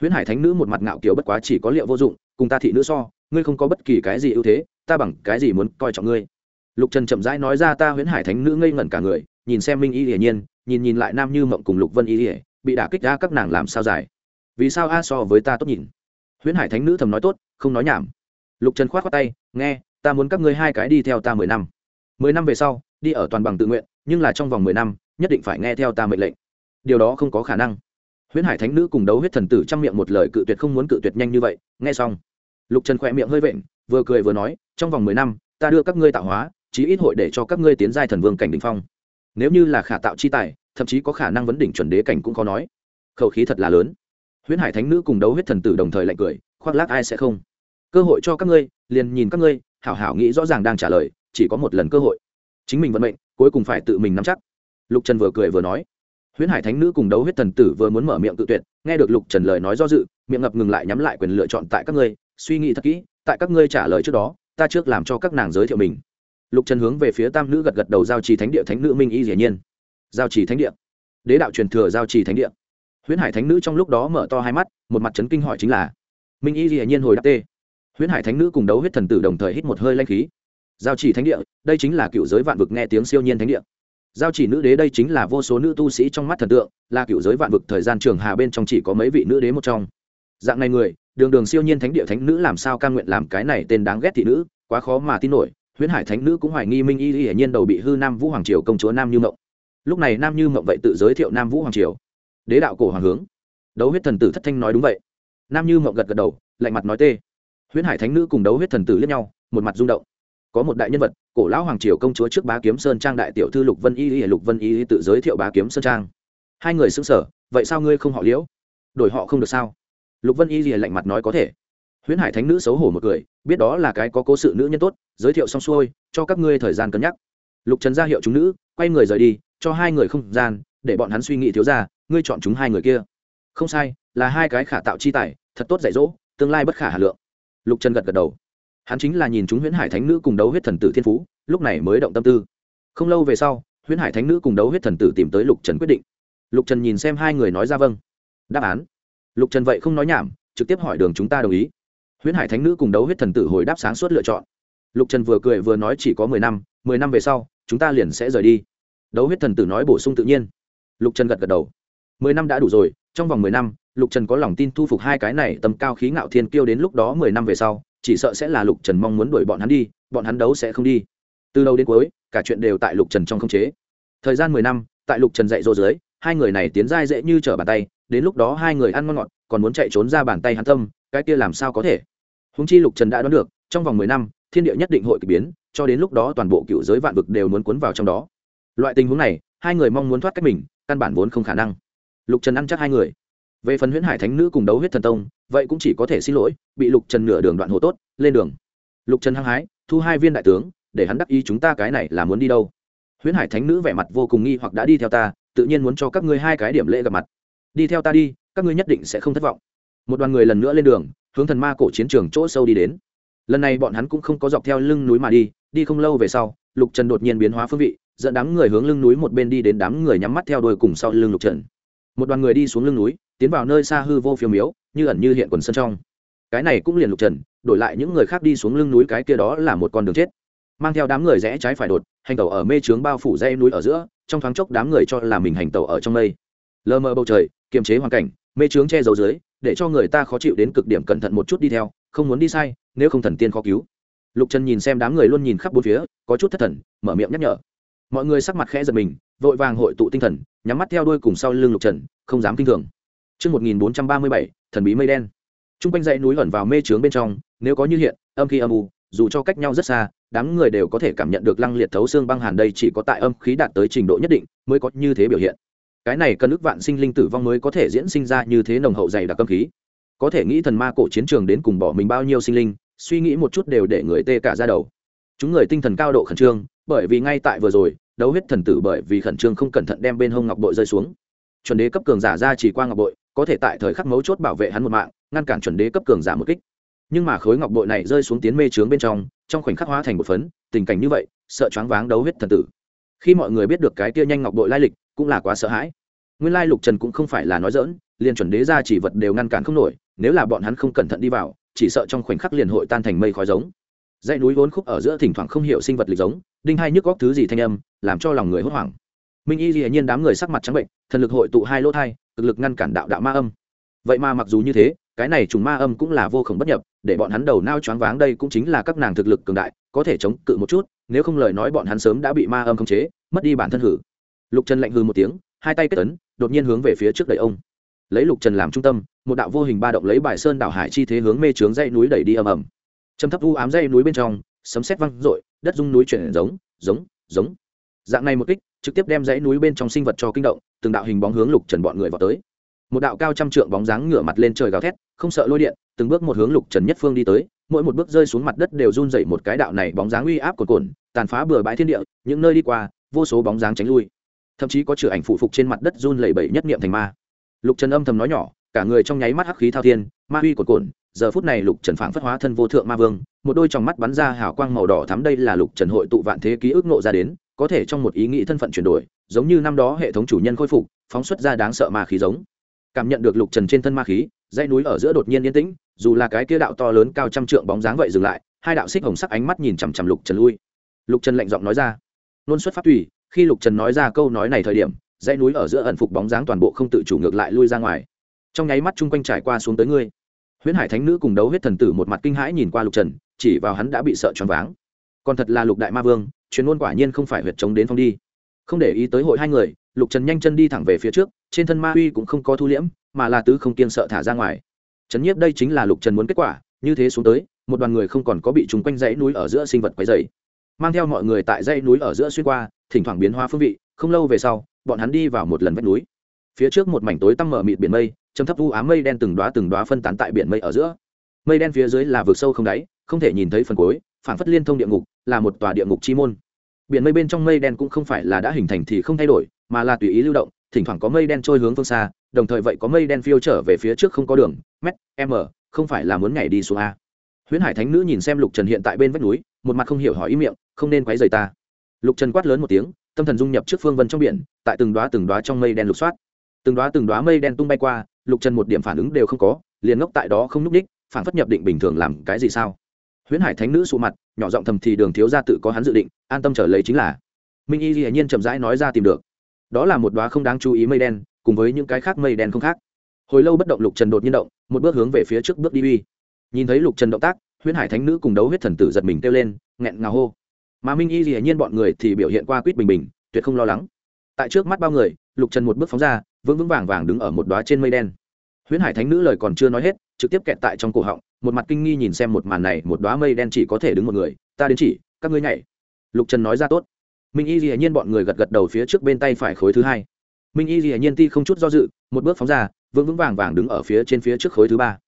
Speaker 1: Huyễn hải thánh nữ một mặt ngạo kiểu bất quá chỉ có liệu vô dụng cùng ta thị nữ so, ngươi không có bất kỳ cái gì ưu thế, ta bằng cái gì muốn coi trọng ngươi? Lục trần chậm rãi nói ra ta huyễn hải thánh nữ ngây ngẩn cả người, nhìn xem minh y hiển nhiên, nhìn nhìn lại nam như mộng cùng lục vân y hiển bị đả kích ra các nàng làm sao giải? Vì sao a so với ta tốt nhìn? Huyễn hải thánh nữ thầm nói tốt, không nói nhảm. Lục trần k h o á t khoác tay, nghe, ta muốn các ngươi hai cái đi theo ta mười năm. Mười năm về sau, đi ở toàn bằng tự nguyện, nhưng là trong vòng mười năm, nhất định phải nghe theo ta mệnh lệnh. Điều đó không có khả năng. Huyễn hải thánh nữ cùng đấu huyết thần tử trong miệng một lời cự tuyệt không muốn cự tuyệt nhanh như vậy, nghe xong lục trần khỏe miệng hơi vện, vừa cười vừa nói, trong vòng mười năm, ta đưa các ngươi tạo hóa, chí ít hội để cho các ngươi tiến giai thần vương cảnh đ ỉ n h phong. Nếu như là khả tạo chi tài, thậm chí có khả năng vấn đỉnh chuẩn đế cảnh cũng khó nói. Khẩu khí thật là lớn. Huyễn hải thánh nữ cùng đấu huyết thần tử đồng thời lạnh cười, khoác lác ai sẽ không? Cơ hội cho các ngươi, liền nhìn các ngươi, hảo hảo nghĩ rõ ràng đang trả lời, chỉ có một lần cơ hội. Chính mình vận mệnh, cuối cùng phải tự mình nắm chắc. Lục trần vừa cười vừa nói. Huyễn hải thánh nữ cùng đấu huyết thần tử vừa muốn mở miệng tự tuyệt, nghe được lục trần lời nói do dự, miệng ngập ngừng lại nhắm lại quyền lựa chọn tại các ngươi suy nghĩ thật kỹ, tại các ngươi trả lời trước đó, ta trước làm cho các nàng giới thiệu mình. Lục trần hướng về phía tam nữ gật gật đầu giao trì thánh địa thánh nữ minh y dĩ nhiên. Giao trì thánh địa. Đế đạo truyền thừa giao trì thánh địa. Huyễn hải thánh nữ trong lúc đó mở to hai mắt, một mặt trấn kinh hỏi chính là, minh y dĩ nhiên hồi đáp tê. Huyễn hải thánh nữ cùng đấu huyết thần tử đồng thời hít một hơi lanh khí. Giao trì thánh địa, đây chính là cựu giới vạn vực nghe tiếng siêu nhiên thánh địa. Giao chỉ nữ đế đây chính là vô số nữ tu sĩ trong mắt thần tượng, là cựu giới vạn vực thời gian trường hà bên trong chỉ có mấy vị nữ đế một trong. Dạng này người đường đường siêu nhiên thánh địa thánh nữ làm sao cam nguyện làm cái này tên đáng ghét thị nữ, quá khó mà tin nổi, huyễn hải thánh nữ cũng hoài nghi minh y hiển nhiên đầu bị hư nam vũ hoàng triều công chúa nam như mộng. Lúc này nam như mộng vậy tự giới thiệu nam vũ hoàng triều. Đế đạo cổ hoàng hướng. Đấu huyết thần tử thất thanh nói đúng vậy. Nam như mộng gật gật đầu, lạnh mặt nói tê. Huyễn hải thánh nữ cùng đấu huyết thần tử liếc nhau, một mặt rung động. Có một đại nhân vật, cổ lão hoàng triều công chúa trước bá kiếm sơn trang đại tiểu thư lục vân y lục vân y tự giới thiệu bá kiếm sơn trang. Hai người xứng sở vậy sao ngươi không họ liễu? Đổi họ không được sao? Lục vân y lạnh mặt nói có thể. Huyễn hải thánh nữ xấu hổ một cười, biết đó là cái có cố sự nữ nhân tốt, giới thiệu xong xuôi, cho các ngươi thời gian cân nhắc. Lục trần ra hiệu chúng nữ, quay người rời đi, cho hai người không gian, để bọn hắn suy nghĩ thiếu ra, ngươi chọn chúng hai người kia. Không sai, là hai cái khả tạo chi tài, thật tốt dạy dỗ, tương lai bất khả hà lượng. Lục trần gật gật đầu. Hắn chính là nhìn chúng huyễn hải thánh nữ cùng đấu huyết thần tử thiên phú, lúc này mới động tâm tư. Không lâu về sau, huyễn hải thánh nữ cùng đấu huyết thần tử tìm tới lục trần quyết định. Lục trần nhìn xem hai người nói ra vâng. Đáp án lục trần vậy không nói nhảm, trực tiếp hỏi đường chúng ta đồng ý. Huyễn hải thánh nữ cùng đấu huyết thần tử hồi đáp sáng suốt lựa chọn. Lục trần vừa cười vừa nói chỉ có mười năm mười năm về sau, chúng ta liền sẽ rời đi. Đấu huyết thần tử nói bổ sung tự nhiên. Lục trần gật gật đầu. Mười năm đã đủ rồi, trong vòng mười năm, lục trần có lòng tin thu phục hai cái này tầm cao khí ngạo thiên kiêu đến lúc đó mười năm về sau, chỉ sợ sẽ là lục trần mong muốn đuổi bọn hắn đi, bọn hắn đấu sẽ không đi. Từ đầu đến cuối, cả chuyện đều tại lục trần trong không chế. Thời gian mười năm, tại lục trần dạy dỗ dưới, hai người này tiến giai dễ như trở bàn tay đến lúc đó hai người ăn ngon ngọt, còn muốn chạy trốn ra bàn tay hắn tâm, cái kia làm sao có thể? Húng chi lục trần đã đoán được, trong vòng mười năm, thiên địa nhất định hội k ỳ biến, cho đến lúc đó toàn bộ cựu giới vạn vực đều muốn cuốn vào trong đó. Loại tình huống này, hai người mong muốn thoát cách mình, căn bản vốn không khả năng. Lục trần ăn chắc hai người. Về phần huyễn hải thánh nữ cùng đấu huyết thần tông, vậy cũng chỉ có thể xin lỗi, bị lục trần nửa đường đoạn hồ tốt, lên đường. Lục trần hăng hái, thu hai viên đại tướng, để hắn đắc ý chúng ta cái này là muốn đi đâu. Huyễn hải thánh nữ vẻ mặt vô cùng nghi hoặc đã đi theo ta, tự nhiên muốn cho các ngươi hai cái điểm lễ gặp mặt đi theo ta đi, các ngươi nhất định sẽ không thất vọng. Một đoàn người lần nữa lên đường, hướng thần ma cổ chiến trường chỗ sâu đi đến. Lần này bọn hắn cũng không có dọc theo lưng núi mà đi đi không lâu về sau, lục trần đột nhiên biến hóa phương vị, dẫn đám người hướng lưng núi một bên đi đến đám người nhắm mắt theo đuôi cùng sau lưng lục trần. Một đoàn người đi xuống lưng núi, tiến vào nơi xa hư vô phiêu miếu, như ẩn như hiện quần sân trong. Cái này cũng liền lục trần, đổi lại những người khác đi xuống lưng núi cái kia đó là một con đường chết. Mang theo đám người rẽ trái phải đột, hành tàu ở mê trướng bao phủ dây núi ở giữa, trong thoáng chốc đám người cho là mình hành tàu ở trong mây. Lờ mờ bầu trời kiềm chế hoàn cảnh mê trướng che giấu dưới để cho người ta khó chịu đến cực điểm cẩn thận một chút đi theo không muốn đi sai nếu không thần tiên khó cứu lục trần nhìn xem đám người luôn nhìn khắp bốn phía có chút thất thần mở miệng nhắc nhở mọi người sắc mặt khẽ giật mình vội vàng hội tụ tinh thần nhắm mắt theo đuôi cùng sau lưng lục trần không dám kinh thường Trước 1437, thần bí mây đen. Trung quanh dãy núi ẩn vào mê trướng bên trong, nếu có như hiện, âm khí âm u, dù cho cách nhau rất xa, đám người đều có thể cảm nhận được lăng liệt thấu xương băng hàn đây chỉ có tại âm khí đạt tới trình độ nhất định mới có như thế biểu hiện. Cái này cần ước vạn sinh linh tử vong mới có thể diễn sinh ra như thế nồng hậu dày đặc âm khí. Có thể nghĩ thần ma cổ chiến trường đến cùng bỏ mình bao nhiêu sinh linh, suy nghĩ một chút đều để người tê cả da đầu. Chúng người tinh thần cao độ khẩn trương, bởi vì ngay tại vừa rồi, đấu huyết thần tử bởi vì khẩn trương không cẩn thận đem bên hông ngọc bội rơi xuống chuẩn đế cấp cường giả ra chỉ qua ngọc bội có thể tại thời khắc mấu chốt bảo vệ hắn một mạng ngăn cản chuẩn đế cấp cường giả một kích nhưng mà khối ngọc bội này rơi xuống tiến mê trướng bên trong trong khoảnh khắc hóa thành một phấn tình cảnh như vậy sợ choáng váng đấu huyết thần tử khi mọi người biết được cái tia nhanh ngọc bội lai lịch cũng là quá sợ hãi nguyên lai lục trần cũng không phải là nói dỡn liền chuẩn đế ra chỉ vật đều ngăn cản không nổi, nếu là bọn hắn không cẩn thận đi vào, chỉ sợ trong khoảnh khắc liền hội tan thành mây khói giống. Dãy núi vốn khúc ở giữa thỉnh thoảng không hiểu sinh vật lịch giống, đinh hai nhức góc thứ gì thanh âm, làm cho lòng người hốt hoảng. Minh y dĩ nhiên đám người sắc mặt trắng bệnh, thần lực hội tụ hai lỗ thai, cực lực ngăn cản đạo đạo ma âm. Vậy mà mặc dù như thế, cái này trùng ma âm cũng là vô khổng bất nhập, để bọn hắn đầu nao choáng váng đây cũng chính là các nàng thực lực cường đại, có thể chống cự một chút, nếu không lời nói bọn hắn sớm đã bị ma âm khống chế, mất đi bản thân hử. Lục trần lạnh hư một tiếng, hai tay kết tấn đột nhiên hướng về phía trước đẩy ông. Lấy lục trần làm trung tâm, một đạo vô hình ba động lấy bài sơn đảo hải chi thế hướng mê trướng dây núi đẩy đi ầm ầm. Châm thấp u ám dây núi bên trong, sấm sét văng rội đất rung núi chuyển giống giống giống. Dạng này một kích, trực tiếp đem dãy núi bên trong sinh vật cho kinh động, từng đạo hình bóng hướng lục trần bọn người vào tới. Một đạo cao trăm trượng bóng dáng ngửa mặt lên trời gào thét, không sợ lôi điện, từng bước một hướng lục trần nhất phương đi tới, mỗi một bước rơi xuống mặt đất đều run dậy một cái đạo này bóng dáng uy áp cồn cồn tàn phá bừa bãi thiên địa, những nơi đi qua, vô số bóng dáng tránh lui thậm chí có chữ ảnh phụ phục trên mặt đất run lẩy bẩy nhất niệm thành ma. Lục trần âm thầm nói nhỏ, cả người trong nháy mắt hắc khí thao thiên, ma uy cồn cồn giờ phút này lục trần phảng phất hóa thân vô thượng ma vương, một đôi trong mắt bắn ra hào quang màu đỏ thắm đây là lục trần hội tụ vạn thế ký ức nộ ra đến, có thể trong một ý nghĩ thân phận chuyển đổi, giống như năm đó hệ thống chủ nhân khôi phục, phóng xuất ra đáng sợ ma khí giống. Cảm nhận được lục trần trên thân ma khí, dãy núi ở giữa đột nhiên yên tĩnh, dù là cái kia đạo to lớn cao trăm trượng bóng dáng vậy dừng lại, hai đạo xích hồng sắc ánh mắt nhìn chằm chằm lục trần lui. Lục trần lạnh giọng nói ra, nôn xuất pháp tùy khi lục trần nói ra câu nói này thời điểm, dãy núi ở giữa ẩn phục bóng dáng toàn bộ không tự chủ ngược lại lui ra ngoài. Trong nháy mắt chung quanh trải qua xuống tới ngươi. Huyễn hải thánh nữ cùng đấu huyết thần tử một mặt kinh hãi nhìn qua lục trần, chỉ vào hắn đã bị sợ choáng váng. Còn thật là lục đại ma vương chuyên môn quả nhiên không phải huyệt chống đến phong đi. Không để ý tới hội hai người, lục trần nhanh chân đi thẳng về phía trước, trên thân ma uy cũng không có thu liễm, mà là tứ không kiên sợ thả ra ngoài. Trấn nhiếp đây chính là lục trần muốn kết quả, như thế xuống tới, một đoàn người không còn có bị trùng quanh dãy núi ở giữa sinh vật quấy dày mang theo mọi người tại dãy núi ở giữa xuyên qua, thỉnh thoảng biến hóa phương vị, không lâu về sau, bọn hắn đi vào một lần vách núi. Phía trước một mảnh tối tăm mở mịt biển mây châm thấp u ám mây đen từng đoá từng đoá phân tán tại biển mây ở giữa. Mây đen phía dưới là vực sâu không đáy, không thể nhìn thấy phần cuối phản phất liên thông địa ngục, là một tòa địa ngục chi môn. Biển mây bên trong mây đen cũng không phải là đã hình thành thì không thay đổi, mà là tùy ý lưu động, thỉnh thoảng có mây đen trôi hướng phương xa, đồng thời vậy có mây đen phiêu trở về phía trước không có đường. Mét m không phải là muốn nhảy đi xuống a. Huyễn hải thánh nữ nhìn xem lục trần hiện tại bên vách núi một mặt không hiểu hỏi ý miệng, không nên quấy rầy ta. Lục trần quát lớn một tiếng, tâm thần dung nhập trước phương vân trong biển, tại từng đoá từng đoá trong mây đen lục soát. Từng đoá từng đoá mây đen tung bay qua, lục trần một điểm phản ứng đều không có, liền ngốc tại đó không n ú c ních, phản phất nhập định bình thường làm cái gì sao? Huyễn hải thánh nữ sụ mặt, nhỏ giọng thầm thì đường thiếu gia tự có hắn dự định, an tâm trở lấy chính là. Minh y hiển nhiên chậm rãi nói ra tìm được. Đó là một đoá không đáng chú ý mây đen, cùng với những cái khác mây đen không khác. Hồi lâu bất động lục trần đột nhiên động, một bước hướng về phía trước bước đi uy. Nhìn thấy lục trần động tác huyễn hải thánh nữ cùng đấu huyết thần tử giật mình kêu lên, nghẹn ngào hô. Mà minh y hiển nhiên bọn người thì biểu hiện qua quýt bình bình, tuyệt không lo lắng. Tại trước mắt bao người, lục trần một bước phóng ra, vững vững vàng vàng đứng ở một đoá trên mây đen. Huyễn hải thánh nữ lời còn chưa nói hết, trực tiếp kẹt tại trong cổ họng, một mặt kinh nghi nhìn xem một màn này, một đoá mây đen chỉ có thể đứng một người, ta đến chỉ, các ngươi nhảy. Lục trần nói ra tốt. Minh y dĩ nhiên bọn người gật gật đầu phía trước bên tay phải khối thứ hai. Minh y dĩ nhiên ti không chút do dự, một bước phóng ra, vững vững vàng vàng đứng ở phía trên phía trước khối thứ ba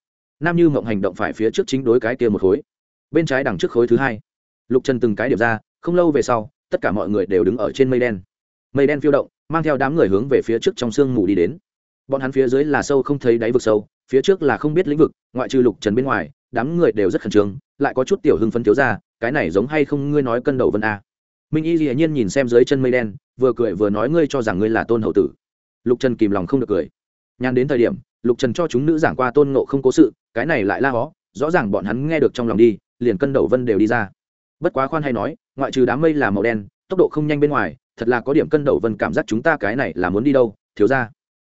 Speaker 1: nam như mộng hành động phải phía trước chính đối cái kia một khối. Bên trái đằng trước khối thứ hai. Lục trần từng cái điểm ra, không lâu về sau, tất cả mọi người đều đứng ở trên mây đen. Mây đen phiêu động, mang theo đám người hướng về phía trước trong sương mù đi đến. Bọn hắn phía dưới là sâu không thấy đáy vực sâu, phía trước là không biết lĩnh vực, ngoại trừ lục trần bên ngoài, đám người đều rất khẩn trương, lại có chút tiểu hưng phân thiếu ra, cái này giống hay không ngươi nói cân đầu vân a? Minh y dĩ nhiên nhìn xem dưới chân mây đen, vừa cười vừa nói ngươi cho rằng ngươi là tôn hậu tử. Lục trần kìm lòng không được cười. Nhàn đến thời điểm, lục trần cho chúng nữ giảng qua tôn ngộ không cố sự cái này lại la hó, rõ ràng bọn hắn nghe được trong lòng đi, liền cân đầu vân đều đi ra. Bất quá khoan hay nói, ngoại trừ đám mây là màu đen, tốc độ không nhanh bên ngoài, thật là có điểm cân đầu vân cảm giác chúng ta cái này là muốn đi đâu, thiếu ra.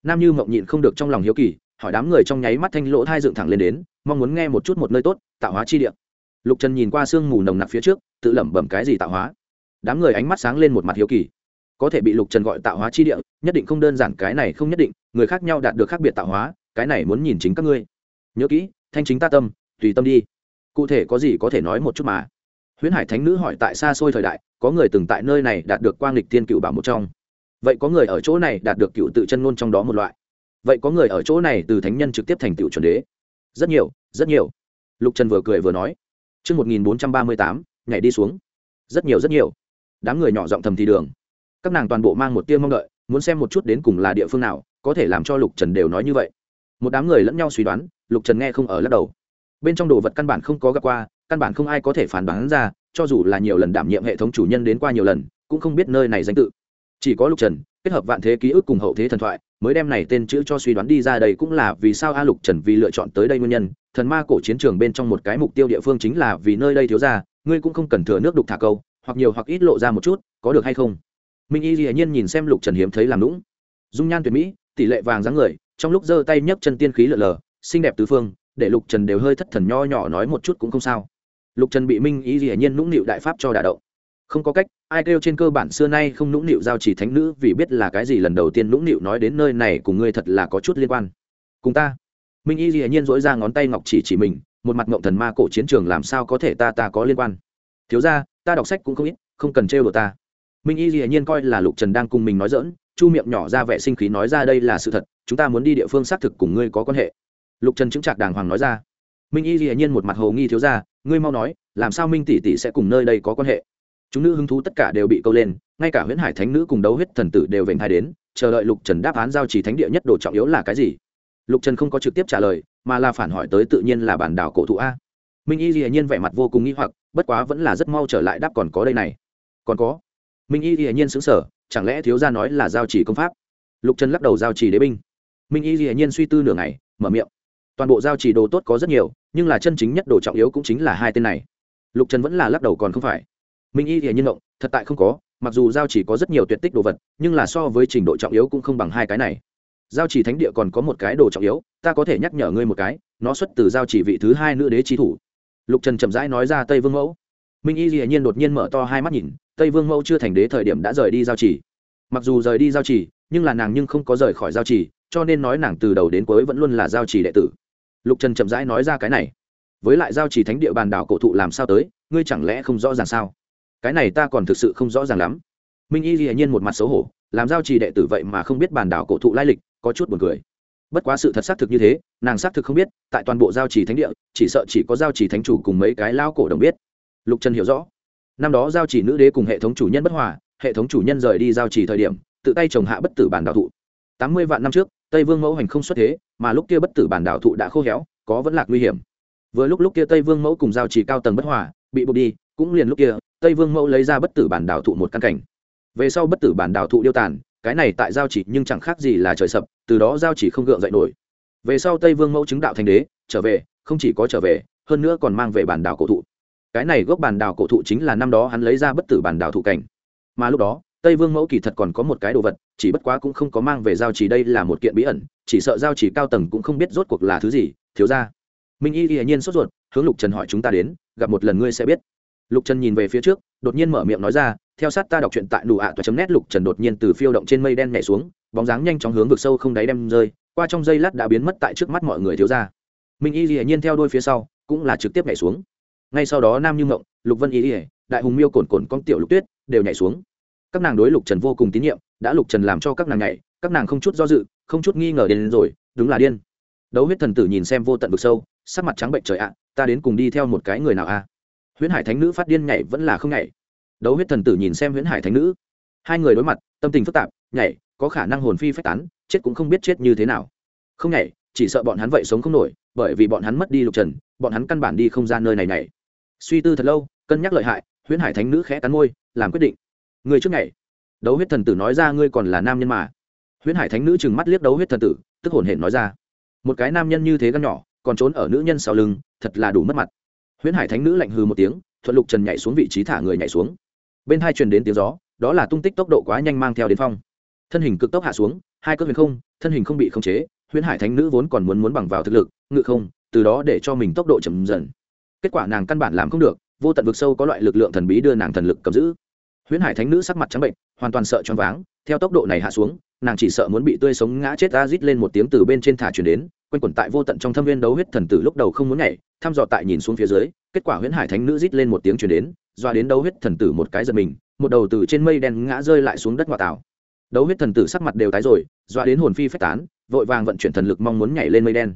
Speaker 1: Nam như mộng nhịn không được trong lòng hiếu kỳ, hỏi đám người trong nháy mắt thanh lỗ thai dựng thẳng lên đến, mong muốn nghe một chút một nơi tốt, tạo hóa chi địa. Lục trần nhìn qua sương mù nồng nặc phía trước, tự lẩm bẩm cái gì tạo hóa. Đám người ánh mắt sáng lên một mặt hiếu kỳ. Có thể bị lục trần gọi tạo hóa chi địa, nhất định không đơn giản, cái này không nhất định, người khác nhau đạt được khác biệt tạo hóa, cái này muốn nhìn chính các ngươi nhớ kỹ thanh chính ta tâm tùy tâm đi cụ thể có gì có thể nói một chút mà huyễn hải thánh nữ hỏi tại xa xôi thời đại có người từng tại nơi này đạt được quang lịch thiên cựu bảo một trong vậy có người ở chỗ này đạt được cựu tự chân ngôn trong đó một loại vậy có người ở chỗ này từ thánh nhân trực tiếp thành tựu chuẩn đế rất nhiều rất nhiều lục trần vừa cười vừa nói Trước 1438, nhảy đi xuống. Rất nhiều rất nhiều. Đám người nhỏ giọng thầm thì đường. Các nàng toàn bộ mang một tiêu mong đợi, muốn xem một chút đến cùng là địa phương nào, có thể làm cho Lục Trần đều nói như vậy. Một đám người lẫn nhau suy đoán, Lục Trần nghe không ở lắc đầu. Bên trong đồ vật căn bản không có gặp qua, căn bản không ai có thể phản đoán ra, cho dù là nhiều lần đảm nhiệm hệ thống chủ nhân đến qua nhiều lần, cũng không biết nơi này danh tự. Chỉ có Lục Trần, kết hợp vạn thế ký ức cùng hậu thế thần thoại, mới đem này tên chữ cho suy đoán đi ra đây cũng là vì sao A Lục Trần vì lựa chọn tới đây nguyên nhân, thần ma cổ chiến trường bên trong một cái mục tiêu địa phương chính là vì nơi đây thiếu ra ngươi cũng không cần thừa nước đục thả câu hoặc nhiều hoặc ít lộ ra một chút có được hay không minh y dĩ nhiên nhìn xem lục trần hiếm thấy làm lũng dung nhan tuyệt mỹ tỷ lệ vàng dáng người trong lúc giơ tay nhấc chân tiên khí lượn lờ xinh đẹp tứ phương, để lục trần đều hơi thất thần nho nhỏ nói một chút cũng không sao. Lục trần bị minh y dĩ nhiên nũng nịu đại pháp cho đả động. Không có cách, ai kêu trên cơ bản xưa nay không nũng nịu giao chỉ thánh nữ vì biết là cái gì lần đầu tiên nũng nịu nói đến nơi này cùng ngươi thật là có chút liên quan. Cùng ta. Minh y dĩ nhiên dỗi ra ngón tay ngọc chỉ chỉ mình, một mặt ngộng thần ma cổ chiến trường làm sao có thể ta ta có liên quan. Thiếu ra ta đọc sách cũng không ít, không cần trêu đồ ta. Minh y dĩ nhiên coi là lục trần đang cùng mình nói dỡn chu miệng nhỏ ra vẻ sinh khí nói ra đây là sự thật, chúng ta muốn đi địa phương xác thực cùng ngươi có quan hệ lục trần chứng trạc đàng hoàng nói ra. Minh y dĩ nhiên một mặt hồ nghi thiếu ra ngươi mau nói, làm sao minh tỷ tỷ sẽ cùng nơi đây có quan hệ? Chúng nữ hứng thú tất cả đều bị câu lên, ngay cả huyễn hải thánh nữ cùng đấu huyết thần tử đều vểnh thai đến, chờ đợi lục trần đáp án giao chỉ thánh địa nhất đồ trọng yếu là cái gì? Lục trần không có trực tiếp trả lời, mà là phản hỏi tới tự nhiên là bản đảo cổ thụ a. Minh y dĩ nhiên vẻ mặt vô cùng nghi hoặc, bất quá vẫn là rất mau trở lại đáp còn có đây này. Còn có? Minh y dĩ nhiên xứng sở chẳng lẽ thiếu gia nói là giao chỉ công pháp? Lục trần lắc đầu giao chỉ đế binh. Minh y dĩ nhiên suy tư nửa ngày, mở miệng toàn bộ giao chỉ đồ tốt có rất nhiều, nhưng là chân chính nhất đồ trọng yếu cũng chính là hai tên này. Lục trần vẫn là lắc đầu còn không phải. Minh y thì nhiên động thật tại không có, mặc dù giao chỉ có rất nhiều tuyệt tích đồ vật, nhưng là so với trình độ trọng yếu cũng không bằng hai cái này. Giao chỉ thánh địa còn có một cái đồ trọng yếu, ta có thể nhắc nhở ngươi một cái, nó xuất từ giao chỉ vị thứ hai nữ đế trí thủ. Lục trần chậm rãi nói ra tây vương mẫu. Minh y dĩ nhiên đột nhiên mở to hai mắt nhìn, tây vương mẫu chưa thành đế thời điểm đã rời đi giao chỉ mặc dù rời đi giao chỉ nhưng là nàng nhưng không có rời khỏi giao chỉ cho nên nói nàng từ đầu đến cuối vẫn luôn là giao chỉ đệ tử lục trần chậm rãi nói ra cái này với lại giao chỉ thánh địa bàn đảo cổ thụ làm sao tới ngươi chẳng lẽ không rõ ràng sao cái này ta còn thực sự không rõ ràng lắm minh y dĩ nhiên một mặt xấu hổ làm giao trì đệ tử vậy mà không biết bàn đảo cổ thụ lai lịch có chút buồn cười bất quá sự thật xác thực như thế nàng xác thực không biết tại toàn bộ giao trì thánh địa chỉ sợ chỉ có giao trì thánh chủ cùng mấy cái lao cổ đồng biết lục trần hiểu rõ năm đó giao trì nữ đế cùng hệ thống chủ nhân bất hòa hệ thống chủ nhân rời đi giao trì thời điểm tự tay trồng hạ bất tử bản đạo thụ tám mươi vạn năm trước tây vương mẫu hành không xuất thế, mà lúc kia bất tử bản đảo thụ đã khô héo, có vẫn lạc nguy hiểm. Vừa lúc lúc kia tây vương mẫu cùng giao trì cao tầng bất hòa, bị buộc đi, cũng liền lúc kia, tây vương mẫu lấy ra bất tử bản đảo thụ một căn cảnh. Về sau bất tử bản đảo thụ điêu tàn, cái này tại giao chỉ nhưng chẳng khác gì là trời sập, từ đó giao chỉ không gượng dậy nổi. Về sau tây vương mẫu chứng đạo thành đế, trở về, không chỉ có trở về, hơn nữa còn mang về bản đảo cổ thụ. Cái này gốc bản đảo cổ thụ chính là năm đó hắn lấy ra bất tử bản đảo thụ cảnh. Mà lúc đó tây vương mẫu kỳ thật còn có một cái đồ vật, chỉ bất quá cũng không có mang về giao chỉ đây là một kiện bí ẩn, chỉ sợ giao chỉ cao tầng cũng không biết rốt cuộc là thứ gì, thiếu ra minh y y nhiên sốt ruột, hướng lục trần hỏi chúng ta đến, gặp một lần ngươi sẽ biết. Lục trần nhìn về phía trước, đột nhiên mở miệng nói ra, theo sát ta đọc truyện tại nụ ạ toa chấm nét, lục trần đột nhiên từ phiêu động trên mây đen nhảy xuống, bóng dáng nhanh chóng hướng vực sâu không đáy đem rơi, qua trong giây lát đã biến mất tại trước mắt mọi người thiếu ra minh y y nhiên theo đuôi phía sau, cũng là trực tiếp nhảy xuống. Ngay sau đó nam như ngộng lục vân y y, đại hùng miêu cồn cồn con tiểu lục tuyết, đều nhảy xuống các nàng đối lục trần vô cùng tín nhiệm, đã lục trần làm cho các nàng nhảy, các nàng không chút do dự, không chút nghi ngờ đến rồi, đúng là điên. Đấu huyết thần tử nhìn xem vô tận vực sâu, sắc mặt trắng bệnh trời ạ, ta đến cùng đi theo một cái người nào a? Huyễn hải thánh nữ phát điên nhảy vẫn là không nhảy. Đấu huyết thần tử nhìn xem huyễn hải thánh nữ. Hai người đối mặt, tâm tình phức tạp, nhảy, có khả năng hồn phi phách tán, chết cũng không biết chết như thế nào. Không nhảy, chỉ sợ bọn hắn vậy sống không nổi, bởi vì bọn hắn mất đi lục trần, bọn hắn căn bản đi không ra nơi này nhảy. Suy tư thật lâu, cân nhắc lợi hại, huyễn hải thánh nữ khẽ cắn môi, làm quyết định người trước ngày. Đấu huyết thần tử nói ra ngươi còn là nam nhân mà. Huyễn hải thánh nữ chừng mắt liếc đấu huyết thần tử, tức hổn hển nói ra. Một cái nam nhân như thế gan nhỏ, còn trốn ở nữ nhân sau lưng, thật là đủ mất mặt. Huyễn hải thánh nữ lạnh hư một tiếng, thuận lục trần nhảy xuống vị trí thả người nhảy xuống. Bên hai truyền đến tiếng gió, đó là tung tích tốc độ quá nhanh mang theo đến phong. Thân hình cực tốc hạ xuống, hai cơn huyền không, thân hình không bị khống chế, huyễn hải thánh nữ vốn còn muốn muốn bằng vào thực lực, ngự không, từ đó để cho mình tốc độ chậm dần. Kết quả nàng căn bản làm không được, vô tận vực sâu có loại lực lượng thần bí đưa nàng thần lực cầm giữ huyễn hải thánh nữ sắc mặt trắng bệnh, hoàn toàn sợ choáng váng, theo tốc độ này hạ xuống, nàng chỉ sợ muốn bị tươi sống ngã chết ra rít lên một tiếng từ bên trên thả chuyển đến, quanh quẩn tại vô tận trong thâm viên đấu huyết thần tử lúc đầu không muốn nhảy, thăm dò tại nhìn xuống phía dưới, kết quả huyễn hải thánh nữ rít lên một tiếng chuyển đến, doa đến đấu huyết thần tử một cái giật mình, một đầu từ trên mây đen ngã rơi lại xuống đất ngoại tảo. Đấu huyết thần tử sắc mặt đều tái rồi, doa đến hồn phi phách tán, vội vàng vận chuyển thần lực mong muốn nhảy lên mây đen.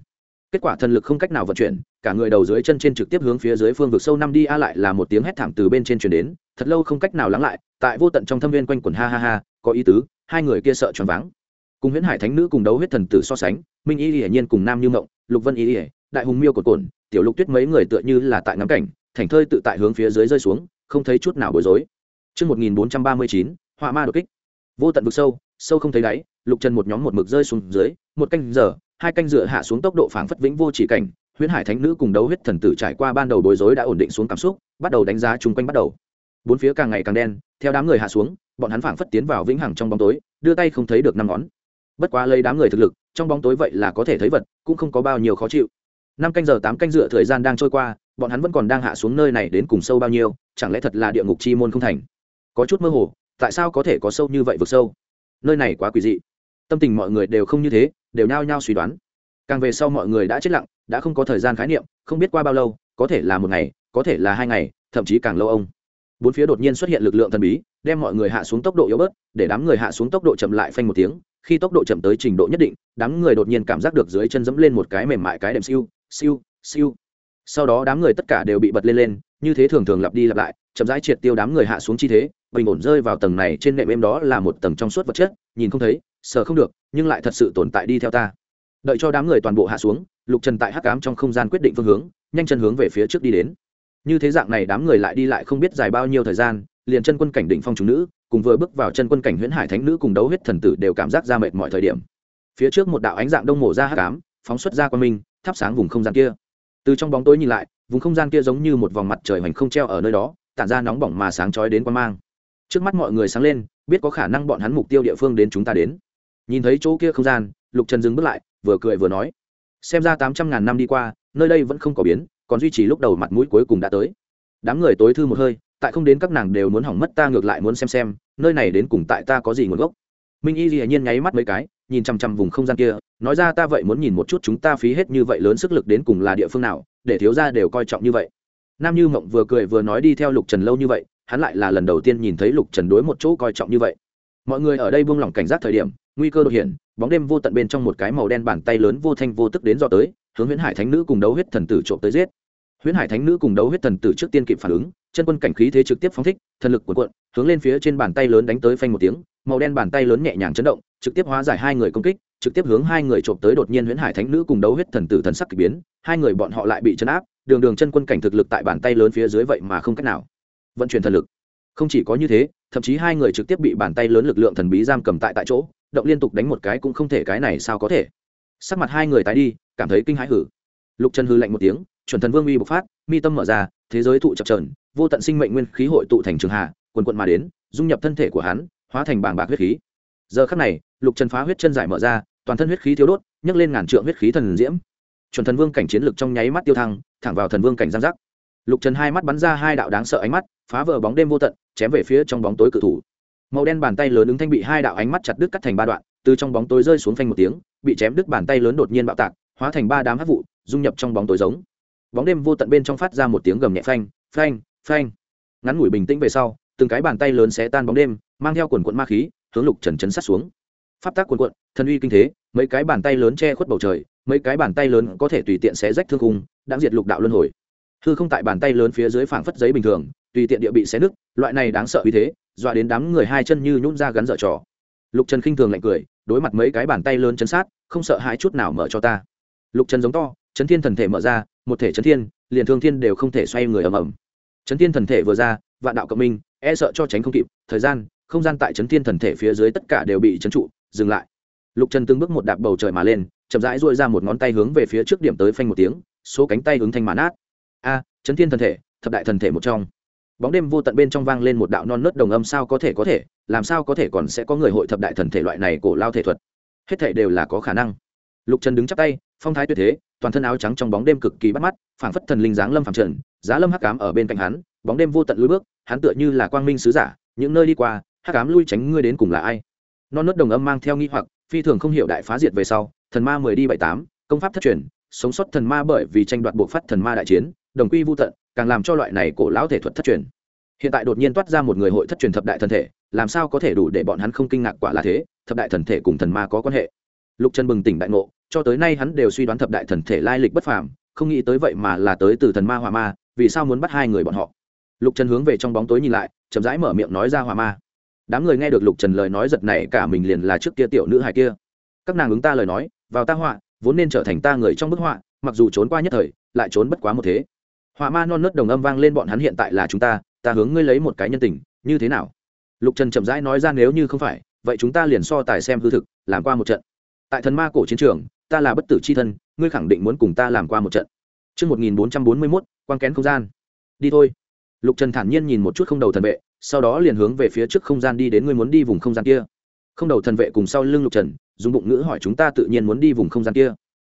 Speaker 1: Kết quả thần lực không cách nào vận chuyển, cả người đầu dưới chân trên trực tiếp hướng phía dưới phương vực sâu năm đi a lại là một tiếng hét thảm từ bên trên chuyển đến thật lâu không cách nào lắng lại tại vô tận trong thâm viên quanh quần ha ha ha có ý tứ hai người kia sợ choáng váng. Cùng huyễn hải thánh nữ cùng đấu huyết thần tử so sánh minh y hiển nhiên cùng nam như mộng lục vân y hiển đại hùng miêu cột cồn tiểu lục tuyết mấy người tựa như là tại ngắm cảnh thành thơi tự tại hướng phía dưới rơi xuống không thấy chút nào bối rối. Trước 1439, họa ma đột kích. Vô tận vực sâu, sâu không thấy đáy, lục trần một nhóm một mực rơi xuống dưới, một canh giờ, hai canh dựa hạ xuống tốc độ phảng phất vĩnh vô chỉ cảnh, huyễn hải thánh nữ cùng đấu huyết thần tử trải qua ban đầu bối rối đã ổn định xuống cảm xúc bắt đầu đánh giá chung quanh bắt đầu bốn phía càng ngày càng đen, theo đám người hạ xuống, bọn hắn phảng phất tiến vào vĩnh hằng trong bóng tối, đưa tay không thấy được năm ngón. Bất quá lấy đám người thực lực, trong bóng tối vậy là có thể thấy vật, cũng không có bao nhiêu khó chịu. Năm canh giờ tám canh dựa thời gian đang trôi qua, bọn hắn vẫn còn đang hạ xuống nơi này đến cùng sâu bao nhiêu, chẳng lẽ thật là địa ngục chi môn không thành? Có chút mơ hồ, tại sao có thể có sâu như vậy vực sâu? Nơi này quá quỷ dị. Tâm tình mọi người đều không như thế, đều nhao nhao suy đoán. Càng về sau mọi người đã chết lặng, đã không có thời gian khái niệm, không biết qua bao lâu, có thể là một ngày, có thể là hai ngày, thậm chí càng lâu ông bốn phía đột nhiên xuất hiện lực lượng thần bí, đem mọi người hạ xuống tốc độ yếu bớt, để đám người hạ xuống tốc độ chậm lại phanh một tiếng. Khi tốc độ chậm tới trình độ nhất định, đám người đột nhiên cảm giác được dưới chân dẫm lên một cái mềm mại cái đệm siêu siêu siêu. Sau đó đám người tất cả đều bị bật lên lên, như thế thường thường lặp đi lặp lại, chậm rãi triệt tiêu đám người hạ xuống chi thế, bình ổn rơi vào tầng này trên nệm êm đó là một tầng trong suốt vật chất, nhìn không thấy, sờ không được, nhưng lại thật sự tồn tại đi theo ta. Đợi cho đám người toàn bộ hạ xuống, lục trần tại hắc cám trong không gian quyết định phương hướng, nhanh chân hướng về phía trước đi đến như thế dạng này đám người lại đi lại không biết dài bao nhiêu thời gian, liền chân quân cảnh đỉnh phong chúng nữ, cùng vừa bước vào chân quân cảnh huyễn hải thánh nữ cùng đấu huyết thần tử đều cảm giác ra mệt mọi thời điểm. Phía trước một đạo ánh dạng đông mổ ra hắc ám, phóng xuất ra qua minh, thắp sáng vùng không gian kia. Từ trong bóng tối nhìn lại, vùng không gian kia giống như một vòng mặt trời hoành không treo ở nơi đó, tản ra nóng bỏng mà sáng chói đến quan mang. Trước mắt mọi người sáng lên, biết có khả năng bọn hắn mục tiêu địa phương đến chúng ta đến. Nhìn thấy chỗ kia không gian, lục trần dừng bước lại, vừa cười vừa nói. Xem ra tám trăm ngàn năm đi qua, nơi đây vẫn không có biến còn duy trì lúc đầu mặt mũi cuối cùng đã tới. Đám người tối thư một hơi, tại không đến các nàng đều muốn hỏng mất ta ngược lại muốn xem xem, nơi này đến cùng tại ta có gì nguồn gốc. Minh y dĩ nhiên nháy mắt mấy cái, nhìn chằm chằm vùng không gian kia, nói ra ta vậy muốn nhìn một chút chúng ta phí hết như vậy lớn sức lực đến cùng là địa phương nào, để thiếu ra đều coi trọng như vậy. Nam như mộng vừa cười vừa nói đi theo lục trần lâu như vậy, hắn lại là lần đầu tiên nhìn thấy lục trần đối một chỗ coi trọng như vậy. Mọi người ở đây buông lỏng cảnh giác thời điểm, nguy cơ đột hiện, bóng đêm vô tận bên trong một cái màu đen bàn tay lớn vô thanh vô tức đến do tới hướng huyễn hải thánh nữ cùng đấu huyết thần tử trộm tới giết. Huyễn hải thánh nữ cùng đấu huyết thần tử trước tiên kịp phản ứng, chân quân cảnh khí thế trực tiếp phóng thích, thần lực cuộn cuộn, hướng lên phía trên bàn tay lớn đánh tới phanh một tiếng, màu đen bàn tay lớn nhẹ nhàng chấn động, trực tiếp hóa giải hai người công kích, trực tiếp hướng hai người trộm tới đột nhiên huyễn hải thánh nữ cùng đấu huyết thần tử thần sắc k ỳ biến, hai người bọn họ lại bị chấn áp, đường đường chân quân cảnh thực lực tại bàn tay lớn phía dưới vậy mà không cách nào vận chuyển thần lực. Không chỉ có như thế, thậm chí hai người trực tiếp bị bàn tay lớn lực lượng thần bí giam cầm tại tại chỗ, động liên tục đánh một cái cũng không thể cái này sao có thể sắc mặt hai người tái đi, cảm thấy kinh hãi hử. Lục trần hư lạnh một tiếng, chuẩn thần vương uy bộc phát, mi tâm mở ra, thế giới thụ chập trờn vô tận sinh mệnh nguyên khí hội tụ thành trường hạ, quần quận mà đến, dung nhập thân thể của hắn, hóa thành bảng bạc huyết khí. Giờ khắc này, lục trần phá huyết chân giải mở ra, toàn thân huyết khí thiếu đốt, nhấc lên ngàn trượng huyết khí thần diễm. Chuẩn thần vương cảnh chiến lực trong nháy mắt tiêu thăng, thẳng vào thần vương cảnh giang giác. Lục trần hai mắt bắn ra hai đạo đáng sợ ánh mắt, phá vỡ bóng đêm vô tận, chém về phía trong bóng tối cự thủ. Màu đen bàn tay lớn ứng thanh bị hai đạo ánh mắt chặt đứt cắt thành ba đoạn, từ trong bóng tối rơi xuống phanh một tiếng bị chém đứt bàn tay lớn đột nhiên bạo tạc, hóa thành ba đám hát vụ, dung nhập trong bóng tối giống. Bóng đêm vô tận bên trong phát ra một tiếng gầm nhẹ phanh phanh phanh. Ngắn ngủi bình tĩnh về sau, từng cái bàn tay lớn xé tan bóng đêm, mang theo quần quận ma khí, hướng lục trần chấn sát xuống. Pháp tác quần quận, thần uy kinh thế, mấy cái bàn tay lớn che khuất bầu trời, mấy cái bàn tay lớn có thể tùy tiện xé rách thương khung đã diệt lục đạo luân hồi. Hư không tại bàn tay lớn phía dưới phảng phất giấy bình thường, tùy tiện địa bị xé nứt, loại này đáng sợ uy thế, dọa đến đám người hai chân như nhún ra gắn dở trò. Lục trần khinh thường lạnh cười đối mặt mấy cái bàn tay lớn chấn sát, không sợ hãi chút nào mở cho ta. Lục trần giống to, chấn thiên thần thể mở ra, một thể chấn thiên, liền thương thiên đều không thể xoay người ầm ầm. Chấn thiên thần thể vừa ra, vạn đạo cộng minh e sợ cho tránh không kịp, thời gian, không gian tại chấn thiên thần thể phía dưới tất cả đều bị chấn trụ, dừng lại. Lục trần từng bước một đạp bầu trời mà lên, chậm rãi duỗi ra một ngón tay hướng về phía trước điểm tới phanh một tiếng, số cánh tay hướng thanh màn nát. A, chấn thiên thần thể, thập đại thần thể một trong bóng đêm vô tận bên trong vang lên một đạo non nớt đồng âm sao có thể có thể, làm sao có thể còn sẽ có người hội thập đại thần thể loại này cổ lao thể thuật. Hết thể đều là có khả năng. Lục trần đứng chắp tay, phong thái tuyệt thế, toàn thân áo trắng trong bóng đêm cực kỳ bắt mắt, phảng phất thần linh dáng lâm phẳng trần, giá lâm hắc cám ở bên cạnh hắn, bóng đêm vô tận lối bước, hắn tựa như là quang minh sứ giả, những nơi đi qua, hắc cám lui tránh ngươi đến cùng là ai. Non nớt đồng âm mang theo nghi hoặc, phi thường không hiểu đại phá diệt về sau, thần ma mười đi bảy tám, công pháp thất truyền, sống sót thần ma bởi vì tranh đoạt buộc phát thần ma đại chiến, đồng quy vô tận càng làm cho loại này cổ lão thể thuật thất truyền. Hiện tại đột nhiên toát ra một người hội thất truyền thập đại thần thể, làm sao có thể đủ để bọn hắn không kinh ngạc quả là thế, thập đại thần thể cùng thần ma có quan hệ. Lục trần bừng tỉnh đại ngộ, cho tới nay hắn đều suy đoán thập đại thần thể lai lịch bất phàm, không nghĩ tới vậy mà là tới từ thần ma hỏa ma, vì sao muốn bắt hai người bọn họ? Lục trần hướng về trong bóng tối nhìn lại, chậm rãi mở miệng nói ra hỏa ma. Đám người nghe được lục trần lời nói giật này cả mình liền là trước kia tiểu nữ hài kia. Các nàng ứng ta lời nói, vào ta họa, vốn nên trở thành ta người trong bức họa, mặc dù trốn qua nhất thời, lại trốn bất quá một thế họa ma non nớt đồng âm vang lên bọn hắn hiện tại là chúng ta ta hướng ngươi lấy một cái nhân tình như thế nào lục trần chậm rãi nói ra nếu như không phải vậy chúng ta liền so tài xem hư thực làm qua một trận tại thần ma cổ chiến trường ta là bất tử c h i thân ngươi khẳng định muốn cùng ta làm qua một trận Chương 1441, quang kén không gian. Đi thôi. Lục Trần thản nhiên nhìn một chút không đầu thần vệ, sau đó liền hướng về phía trước không gian đi đến ngươi muốn đi vùng không gian kia. Không đầu thần vệ cùng sau lưng Lục Trần, dùng bụng ngữ hỏi chúng ta tự nhiên muốn đi vùng không gian kia.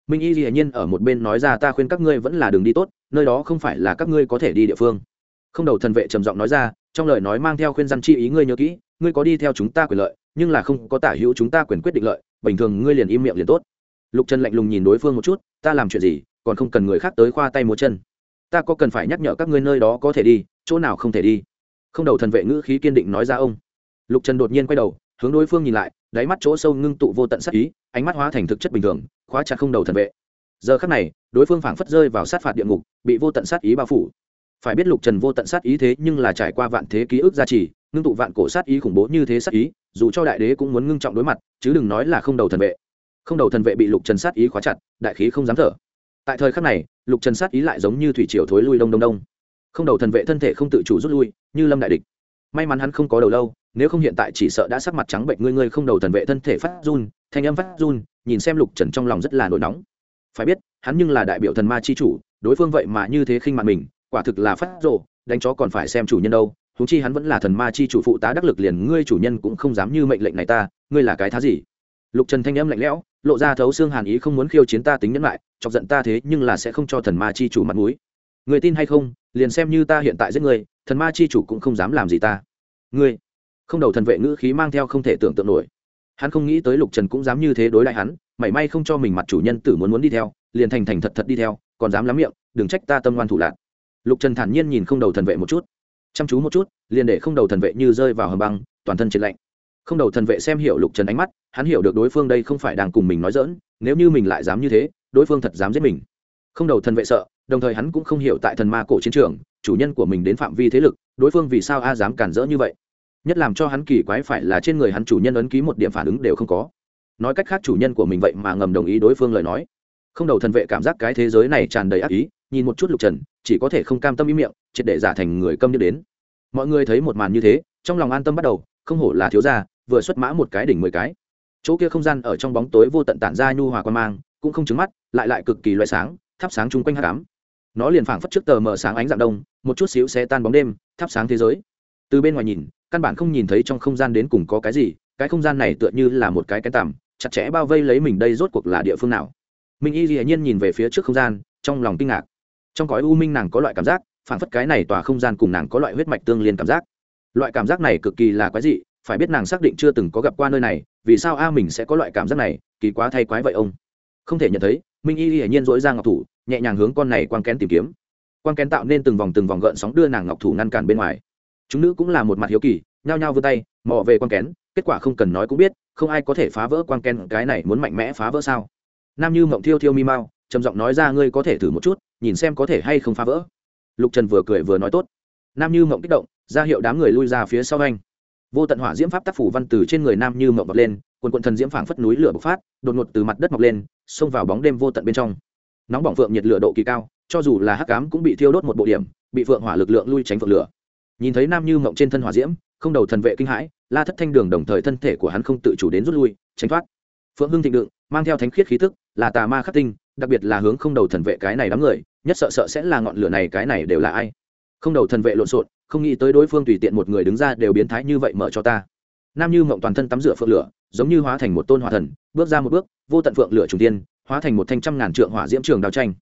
Speaker 1: Minh Y dĩ Nhiên ở một bên nói ra ta khuyên các ngươi vẫn là đường đi tốt, nơi đó không phải là các ngươi có thể đi địa phương. Không đầu thần vệ trầm giọng nói ra, trong lời nói mang theo khuyên răn chi ý ngươi nhớ kỹ, ngươi có đi theo chúng ta quyền lợi, nhưng là không có tả hữu chúng ta quyền quyết định lợi, bình thường ngươi liền im miệng liền tốt. Lục Trần lạnh lùng nhìn đối phương một chút, ta làm chuyện gì, còn không cần người khác tới khoa tay múa chân ta có cần phải nhắc nhở các ngươi nơi đó có thể đi chỗ nào không thể đi không đầu thần vệ ngữ khí kiên định nói ra ông lục trần đột nhiên quay đầu hướng đối phương nhìn lại đáy mắt chỗ sâu ngưng tụ vô tận sắc ý ánh mắt hóa thành thực chất bình thường, khóa chặt không đầu thần vệ. Giờ khắc này, đối phương phảng phất rơi vào sát phạt địa ngục, bị vô tận sát ý bao phủ. Phải biết lục trần vô tận sát ý thế nhưng là trải qua vạn thế ký ức gia trì, ngưng tụ vạn cổ sát ý khủng bố như thế sát ý, dù cho đại đế cũng muốn ngưng trọng đối mặt, chứ đừng nói là không đầu thần vệ. Không đầu thần vệ bị lục trần sát ý khóa chặt, đại khí không dám thở. Tại thời khắc này, lục trần sát ý lại giống như thủy triều thối lui đông đông đông. Không đầu thần vệ thân thể không tự chủ rút lui, như lâm đại địch. May mắn hắn không có đầu lâu, nếu không hiện tại chỉ sợ đã sắc mặt trắng bệnh, ngươi ngươi không đầu thần vệ thân thể phát run thanh âm phát run, nhìn xem lục trần trong lòng rất là nổi nóng. Phải biết, hắn nhưng là đại biểu thần ma chi chủ, đối phương vậy mà như thế khinh mạng mình, quả thực là phát rộ đánh chó còn phải xem chủ nhân đâu thú chi hắn vẫn là thần ma chi chủ phụ tá đắc lực liền ngươi chủ nhân cũng không dám như mệnh lệnh này ta, ngươi là cái thá gì? Lục trần thanh âm lạnh lẽo, lộ ra thấu xương hàn ý không muốn khiêu chiến ta tính nhẫn lại, chọc giận ta thế nhưng là sẽ không cho thần ma chi chủ mặt mũi. Người tin hay không, liền xem như ta hiện tại giết người thần ma chi chủ cũng không dám làm gì ta. Ngươi, không đầu thần vệ ngữ khí mang theo không thể tưởng tượng nổi hắn không nghĩ tới lục trần cũng dám như thế đối lại hắn, mảy may không cho mình mặt chủ nhân tử muốn muốn đi theo, liền thành thành thật thật đi theo, còn dám lắm miệng, đừng trách ta tâm ngoan thủ lạc. Lục trần thản nhiên nhìn không đầu thần vệ một chút, chăm chú một chút, liền để không đầu thần vệ như rơi vào hầm băng, toàn thân trên lạnh. Không đầu thần vệ xem hiểu lục trần ánh mắt, hắn hiểu được đối phương đây không phải đang cùng mình nói dỡn nếu như mình lại dám như thế, đối phương thật dám giết mình. Không đầu thần vệ sợ, đồng thời hắn cũng không hiểu tại thần ma cổ chiến trường, chủ nhân của mình đến phạm vi thế lực, đối phương vì sao a dám cản rỡ như vậy nhất làm cho hắn kỳ quái phải là trên người hắn chủ nhân ấn ký một điểm phản ứng đều không có. Nói cách khác chủ nhân của mình vậy mà ngầm đồng ý đối phương lời nói. Không đầu thần vệ cảm giác cái thế giới này tràn đầy ác ý, nhìn một chút lục trần, chỉ có thể không cam tâm ý miệng, triệt để giả thành người câm như đến. Mọi người thấy một màn như thế, trong lòng an tâm bắt đầu, không hổ là thiếu gia, vừa xuất mã một cái đỉnh mười cái. Chỗ kia không gian ở trong bóng tối vô tận tản ra nhu hòa quan mang, cũng không trứng mắt, lại lại cực kỳ loại sáng, thắp sáng chung quanh hát cám nó liền phảng phất trước tờ mở sáng ánh dạng đông, một chút xíu sẽ tan bóng đêm, thắp sáng thế giới. Từ bên ngoài nhìn căn bản không nhìn thấy trong không gian đến cùng có cái gì, cái không gian này tựa như là một cái cái tằm, chặt chẽ bao vây lấy mình đây rốt cuộc là địa phương nào. Minh y dĩ nhiên nhìn về phía trước không gian, trong lòng kinh ngạc. Trong cõi u minh nàng có loại cảm giác phản phất cái này tòa không gian cùng nàng có loại huyết mạch tương liên cảm giác. Loại cảm giác này cực kỳ là quái dị, phải biết nàng xác định chưa từng có gặp qua nơi này, vì sao a mình sẽ có loại cảm giác này, kỳ quá thay quái vậy ông? Không thể nhận thấy, minh y hiển nhiên dỗi ra ngọc thủ, nhẹ nhàng hướng con này quang kén tìm kiếm. Quang kén tạo nên từng vòng từng vòng gợn sóng đưa nàng ngọc thủ ngăn cản bên ngoài chúng nữ cũng là một mặt hiếu kỳ, nhao nhao vươn tay, mò về quang kén, kết quả không cần nói cũng biết, không ai có thể phá vỡ quang kén, cái này muốn mạnh mẽ phá vỡ sao? Nam như mộng thiêu thiêu mi mau trầm giọng nói ra, ngươi có thể thử một chút, nhìn xem có thể hay không phá vỡ. Lục trần vừa cười vừa nói tốt. Nam như mộng kích động, ra hiệu đám người lui ra phía sau anh. Vô tận hỏa diễm pháp tác phủ văn từ trên người nam như mộng bật lên, quần quần thần diễm phảng phất núi lửa bộc phát, đột ngột từ mặt đất mọc lên, xông vào bóng đêm vô tận bên trong. Nóng bỏng phượng nhiệt lửa độ kỳ cao, cho dù là hắc cám cũng bị thiêu đốt một bộ điểm, bị phượng hỏa lực lượng lui tránh phượng lửa nhìn thấy nam như mộng trên thân hỏa diễm, không đầu thần vệ kinh hãi, la thất thanh đường đồng thời thân thể của hắn không tự chủ đến rút lui, tránh thoát. Phượng hưng thịnh đựng, mang theo thánh khiết khí tức, là tà ma khắc tinh, đặc biệt là hướng không đầu thần vệ cái này đám người, nhất sợ sợ sẽ là ngọn lửa này, cái này đều là ai? Không đầu thần vệ lộn xộn, không nghĩ tới đối phương tùy tiện một người đứng ra đều biến thái như vậy mở cho ta. Nam như mộng toàn thân tắm rửa phượng lửa, giống như hóa thành một tôn hỏa thần, bước ra một bước, vô tận phượng lửa trùng tiên, hóa thành một thanh trăm ngàn trượng hỏa diễm trường đao tranh.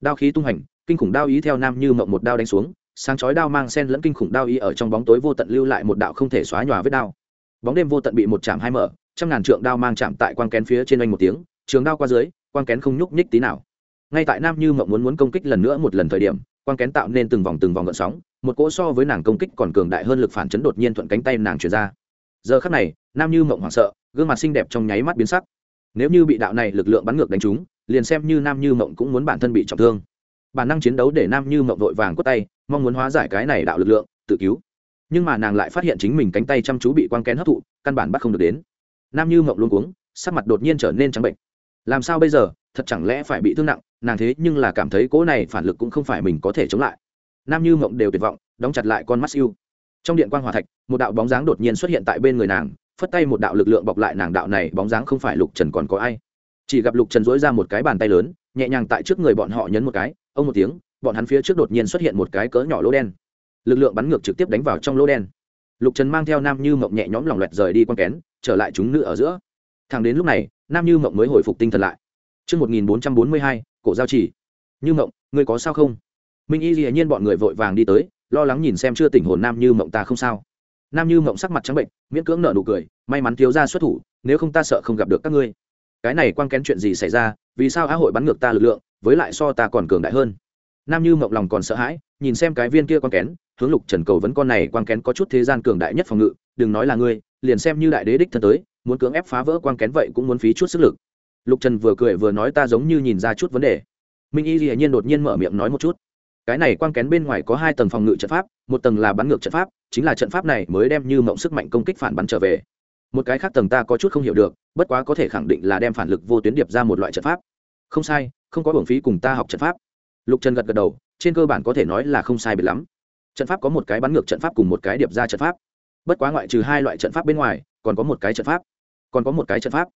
Speaker 1: Đao khí tung hành kinh khủng đao ý theo nam như mộng một đao đánh xuống sáng chói đao mang sen lẫn kinh khủng đao y ở trong bóng tối vô tận lưu lại một đạo không thể xóa nhòa vết đao. Bóng đêm vô tận bị một chạm hai mở, trăm ngàn trượng đao mang chạm tại quang kén phía trên anh một tiếng, trường đao qua dưới, quang kén không nhúc nhích tí nào. Ngay tại nam như mộng muốn muốn công kích lần nữa một lần thời điểm, quang kén tạo nên từng vòng từng vòng gợn sóng, một cỗ so với nàng công kích còn cường đại hơn lực phản chấn đột nhiên thuận cánh tay nàng chuyển ra. Giờ khắc này, nam như mộng hoảng sợ, gương mặt xinh đẹp trong nháy mắt biến sắc. Nếu như bị đạo này lực lượng bắn ngược đánh trúng, liền xem như nam như mộng cũng muốn bản thân bị trọng thương. Bản năng chiến đấu để nam như mộng vội vàng quất tay mong muốn hóa giải cái này đạo lực lượng, tự cứu. Nhưng mà nàng lại phát hiện chính mình cánh tay chăm chú bị quang kén hấp thụ, căn bản bắt không được đến. Nam như mộng luôn cuống, sắc mặt đột nhiên trở nên trắng bệnh. Làm sao bây giờ, thật chẳng lẽ phải bị thương nặng, nàng thế nhưng là cảm thấy cỗ này phản lực cũng không phải mình có thể chống lại. Nam như mộng đều tuyệt vọng, đóng chặt lại con mắt siêu. Trong điện quan hòa thạch, một đạo bóng dáng đột nhiên xuất hiện tại bên người nàng, phất tay một đạo lực lượng bọc lại nàng đạo này, bóng dáng không phải lục trần còn có ai. Chỉ gặp lục trần dỗi ra một cái bàn tay lớn, nhẹ nhàng tại trước người bọn họ nhấn một cái, ông một tiếng bọn hắn phía trước đột nhiên xuất hiện một cái cỡ nhỏ lỗ đen lực lượng bắn ngược trực tiếp đánh vào trong lỗ đen lục trần mang theo nam như mộng nhẹ nhõm lòng loẹt rời đi q kén trở lại chúng nữ ở giữa thằng đến lúc này nam như mộng mới hồi phục tinh thần lại Trước 1442, cổ giao chỉ. Như mộng, ngươi có sao không? Minh Y Dĩ nhiên bọn người vội vàng đi tới, lo lắng nhìn xem chưa tỉnh hồn Nam Như mộng ta không sao. Nam Như mộng sắc mặt trắng bệnh, miễn cưỡng nở nụ cười, may mắn thiếu gia xuất thủ, nếu không ta sợ không gặp được các ngươi. Cái này quang kén chuyện gì xảy ra, vì sao á hội bắn ngược ta lực lượng, với lại so ta còn cường đại hơn. Nam Như mộng lòng còn sợ hãi, nhìn xem cái viên kia quang kén, hướng Lục Trần cầu vấn con này quang kén có chút thế gian cường đại nhất phòng ngự, đừng nói là ngươi, liền xem như đại đế đích thân tới, muốn cưỡng ép phá vỡ quang kén vậy cũng muốn phí chút sức lực. Lục trần vừa cười vừa nói ta giống như nhìn ra chút vấn đề. Minh y dĩ nhiên đột nhiên mở miệng nói một chút. Cái này quang kén bên ngoài có hai tầng phòng ngự trận pháp một tầng là bắn ngược trận pháp chính là trận pháp này mới đem như mộng sức mạnh công kích phản bắn trở về. Một cái khác tầng ta có chút không hiểu được bất quá có thể khẳng định là đem phản lực vô tuyến điệp ra một loại trận pháp. Không sai không có hưởng phí cùng ta học trận pháp lục trần gật gật đầu, trên cơ bản có thể nói là không sai biệt lắm. Trận pháp có một cái bắn ngược trận pháp cùng một cái điệp ra trận pháp. Bất quá ngoại trừ hai loại trận pháp bên ngoài, còn có một cái trận pháp. Còn có một cái trận pháp.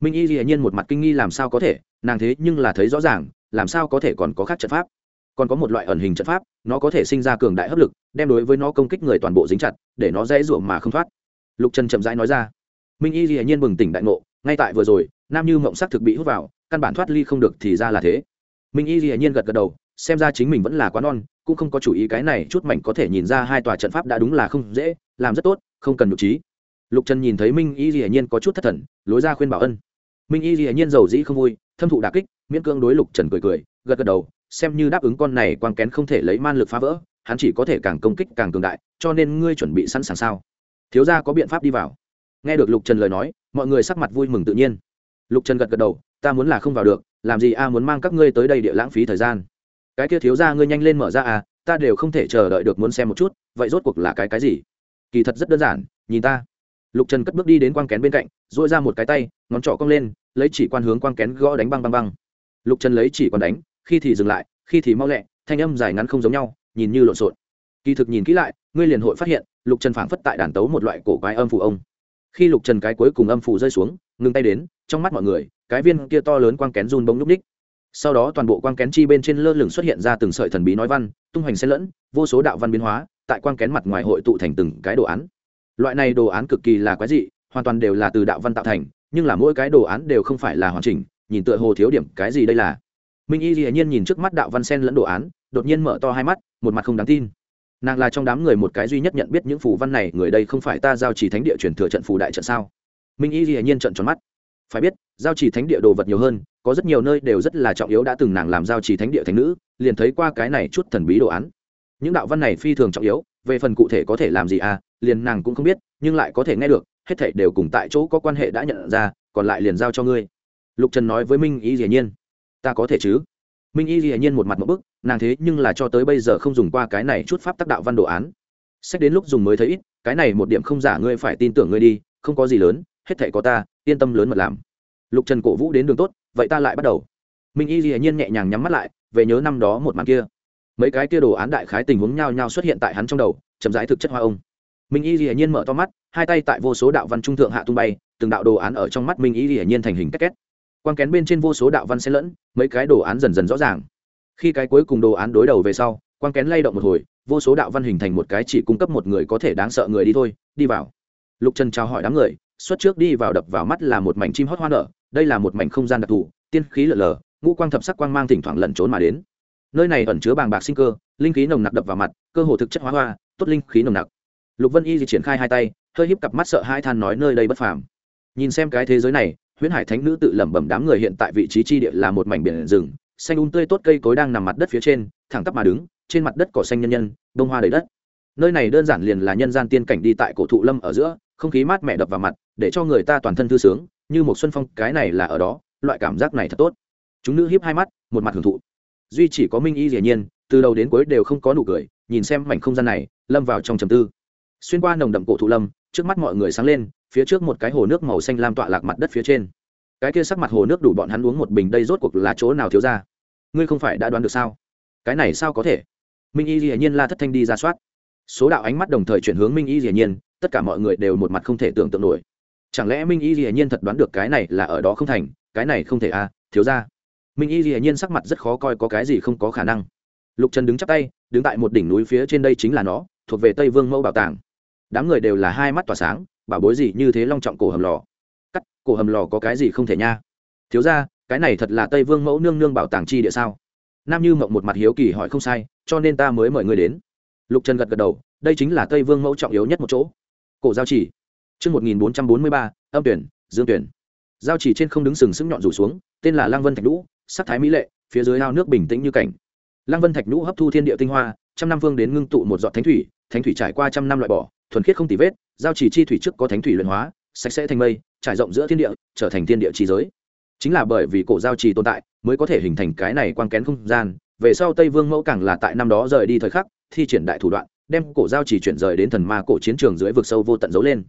Speaker 1: Minh y dĩ nhiên một mặt kinh nghi làm sao có thể, nàng thế nhưng là thấy rõ ràng, làm sao có thể còn có khác trận pháp. Còn có một loại ẩn hình trận pháp, nó có thể sinh ra cường đại hấp lực, đem đối với nó công kích người toàn bộ dính chặt, để nó dễ ruộng mà không thoát. Lục trần chậm rãi nói ra. Minh y dĩ nhiên bừng tỉnh đại ngộ, ngay tại vừa rồi, nam như mộng sắc thực bị hút vào, căn bản thoát ly không được thì ra là thế minh y dĩ nhiên gật gật đầu, xem ra chính mình vẫn là quá non, cũng không có chủ ý cái này chút mảnh có thể nhìn ra hai tòa trận pháp đã đúng là không dễ, làm rất tốt, không cần nhục trí. Lục trần nhìn thấy minh y dĩ nhiên có chút thất thần, lối ra khuyên bảo ân. Minh y dĩ nhiên giàu dĩ không vui, thâm thụ đà kích, miễn cưỡng đối lục trần cười cười, gật gật đầu, xem như đáp ứng con này quang kén không thể lấy man lực phá vỡ, hắn chỉ có thể càng công kích càng cường đại, cho nên ngươi chuẩn bị sẵn sàng sao? Thiếu gia có biện pháp đi vào. Nghe được lục trần lời nói, mọi người sắc mặt vui mừng tự nhiên. Lục trần gật gật đầu, ta muốn là không vào được làm gì a, muốn mang các ngươi tới đây địa lãng phí thời gian. Cái kia thiếu gia ngươi nhanh lên mở ra à ta đều không thể chờ đợi được muốn xem một chút, vậy rốt cuộc là cái cái gì? Kỳ thật rất đơn giản, nhìn ta. Lục trần cất bước đi đến quang kén bên cạnh dội ra một cái tay, ngón trỏ cong lên, lấy chỉ quan hướng quang kén gõ đánh băng băng băng. Lục trần lấy chỉ còn đánh, khi thì dừng lại, khi thì mau lẹ, thanh âm dài ngắn không giống nhau, nhìn như lộn xộn. Kỳ thực nhìn kỹ lại, ngươi liền hội phát hiện, lục trần phảng phất tại đàn tấu một loại cổ quái âm phủ ông. Khi lục trần cái cuối cùng âm phủ rơi xuống, ngừng tay đến, trong mắt mọi người cái viên kia to lớn quang kén run bông lúc ních sau đó toàn bộ quang kén chi bên trên lơ lửng xuất hiện ra từng sợi thần bí nói văn, tung hoành xen lẫn, vô số đạo văn biến hóa, tại quang kén mặt ngoài hội tụ thành từng cái đồ án. Loại này đồ án cực kỳ là quái dị, hoàn toàn đều là từ đạo văn tạo thành, nhưng là mỗi cái đồ án đều không phải là hoàn chỉnh, nhìn tựa hồ thiếu điểm, cái gì đây là? Minh y hiển nhiên nhìn trước mắt đạo văn sen lẫn đồ án, đột nhiên mở to hai mắt, một mặt không đáng tin. Nàng là trong đám người một cái duy nhất nhận biết những phù văn này, người đây không phải ta giao chỉ thánh địa truyền thừa trận phù đại trận sao? Minh y hiển nhiên trận tròn mắt phải biết, giao chỉ thánh địa đồ vật nhiều hơn, có rất nhiều nơi đều rất là trọng yếu đã từng nàng làm giao chỉ thánh địa thánh nữ, liền thấy qua cái này chút thần bí đồ án. Những đạo văn này phi thường trọng yếu, về phần cụ thể có thể làm gì à liền nàng cũng không biết, nhưng lại có thể nghe được, hết thảy đều cùng tại chỗ có quan hệ đã nhận ra, còn lại liền giao cho ngươi. Lục trần nói với minh y dĩ nhiên, ta có thể chứ? Minh y dĩ nhiên một mặt một bức, nàng thế nhưng là cho tới bây giờ không dùng qua cái này chút pháp tác đạo văn đồ án. Xét đến lúc dùng mới thấy ít, cái này một điểm không giả ngươi phải tin tưởng ngươi đi, không có gì lớn, hết thảy có ta yên tâm lớn mật làm. Lục trần cổ vũ đến đường tốt, vậy ta lại bắt đầu. Minh y dĩ nhiên nhẹ nhàng nhắm mắt lại, về nhớ năm đó một màn kia. Mấy cái kia đồ án đại khái tình huống nhau nhau xuất hiện tại hắn trong đầu, chậm rãi thực chất hoa ông. Minh y dĩ nhiên mở to mắt, hai tay tại vô số đạo văn trung thượng hạ tung bay, từng đạo đồ án ở trong mắt minh y dĩ nhiên thành hình két két. Quan kén bên trên vô số đạo văn xen lẫn, mấy cái đồ án dần dần rõ ràng. Khi cái cuối cùng đồ án đối đầu về sau quan kén lay động một hồi, vô số đạo văn hình thành một cái chỉ cung cấp một người có thể đáng sợ người đi thôi, đi vào. Lục trần chào hỏi đám người xuất trước đi vào đập vào mắt là một mảnh chim hót hoa nở, đây là một mảnh không gian đặc thù, tiên khí lở lở, ngũ quang thập sắc quang mang thỉnh thoảng lẩn trốn mà đến. Nơi này ẩn chứa bàng bạc sinh cơ, linh khí nồng nặc đập vào mặt, cơ hồ thực chất hóa hoa, tốt linh khí nồng nặc. Lục vân y di triển khai hai tay, hơi híp cặp mắt sợ hai than nói nơi đây bất phàm. Nhìn xem cái thế giới này, huyễn hải thánh nữ tự lẩm bẩm đám người hiện tại vị trí chi địa là một mảnh biển rừng, xanh un tươi tốt cây cối đang nằm mặt đất phía trên, thẳng tắp mà đứng, trên mặt đất cỏ xanh nhân nhân, bông hoa đầy đất. Nơi này đơn giản liền là nhân gian tiên cảnh đi tại cổ thụ lâm ở giữa, không khí mát mẻ đập vào mặt để cho người ta toàn thân thư sướng, như một xuân phong, cái này là ở đó, loại cảm giác này thật tốt. Chúng nữ hiếp hai mắt, một mặt hưởng thụ. Duy chỉ có minh y dĩ nhiên, từ đầu đến cuối đều không có nụ cười, nhìn xem mảnh không gian này, lâm vào trong trầm tư. Xuyên qua nồng đậm cổ thụ lâm, trước mắt mọi người sáng lên, phía trước một cái hồ nước màu xanh lam tọa lạc mặt đất phía trên. Cái kia sắc mặt hồ nước đủ bọn hắn uống một bình đây rốt cuộc là chỗ nào thiếu ra? Ngươi không phải đã đoán được sao? Cái này sao có thể? Minh y dĩ nhiên la thất thanh đi ra soát. Số đạo ánh mắt đồng thời chuyển hướng minh y dĩ nhiên, tất cả mọi người đều một mặt không thể tưởng tượng nổi chẳng lẽ minh y dĩ nhiên thật đoán được cái này là ở đó không thành? Cái này không thể à thiếu ra minh y hiển nhiên sắc mặt rất khó coi, có cái gì không có khả năng. Lục trần đứng chắp tay, đứng tại một đỉnh núi phía trên đây chính là nó, thuộc về tây vương mẫu bảo tàng. Đám người đều là hai mắt tỏa sáng, bảo bối gì như thế long trọng cổ hầm lò. Cắt, cổ hầm lò có cái gì không thể nha? Thiếu ra cái này thật là tây vương mẫu nương nương bảo tàng chi địa sao? Nam như mộng một mặt hiếu kỳ hỏi không sai, cho nên ta mới mời người đến. Lục trần gật gật đầu, đây chính là tây vương mẫu trọng yếu nhất một chỗ. Cổ giao chỉ. Trước 1443, âm tuyển, dương tuyển. Giao chỉ trên không đứng sừng sững nhọn rủ xuống, tên là Lăng Vân Thạch Nhũ, sắc thái mỹ lệ, phía dưới ao nước bình tĩnh như cảnh. Lăng Vân Thạch Nhũ hấp thu thiên địa tinh hoa, trăm năm vương đến ngưng tụ một giọt thánh thủy, thánh thủy trải qua trăm năm loại bỏ, thuần khiết không tì vết, giao chỉ chi thủy trước có thánh thủy luyện hóa, sạch sẽ thành mây, trải rộng giữa thiên địa, trở thành thiên địa chi giới. Chính là bởi vì cổ giao trì tồn tại, mới có thể hình thành cái này quang kén không gian. Về sau Tây Vương Mẫu càng là tại năm đó rời đi thời khắc, thi triển đại thủ đoạn, đem cổ giao chỉ chuyển rời đến thần ma cổ chiến trường dưới vực sâu vô tận giấu lên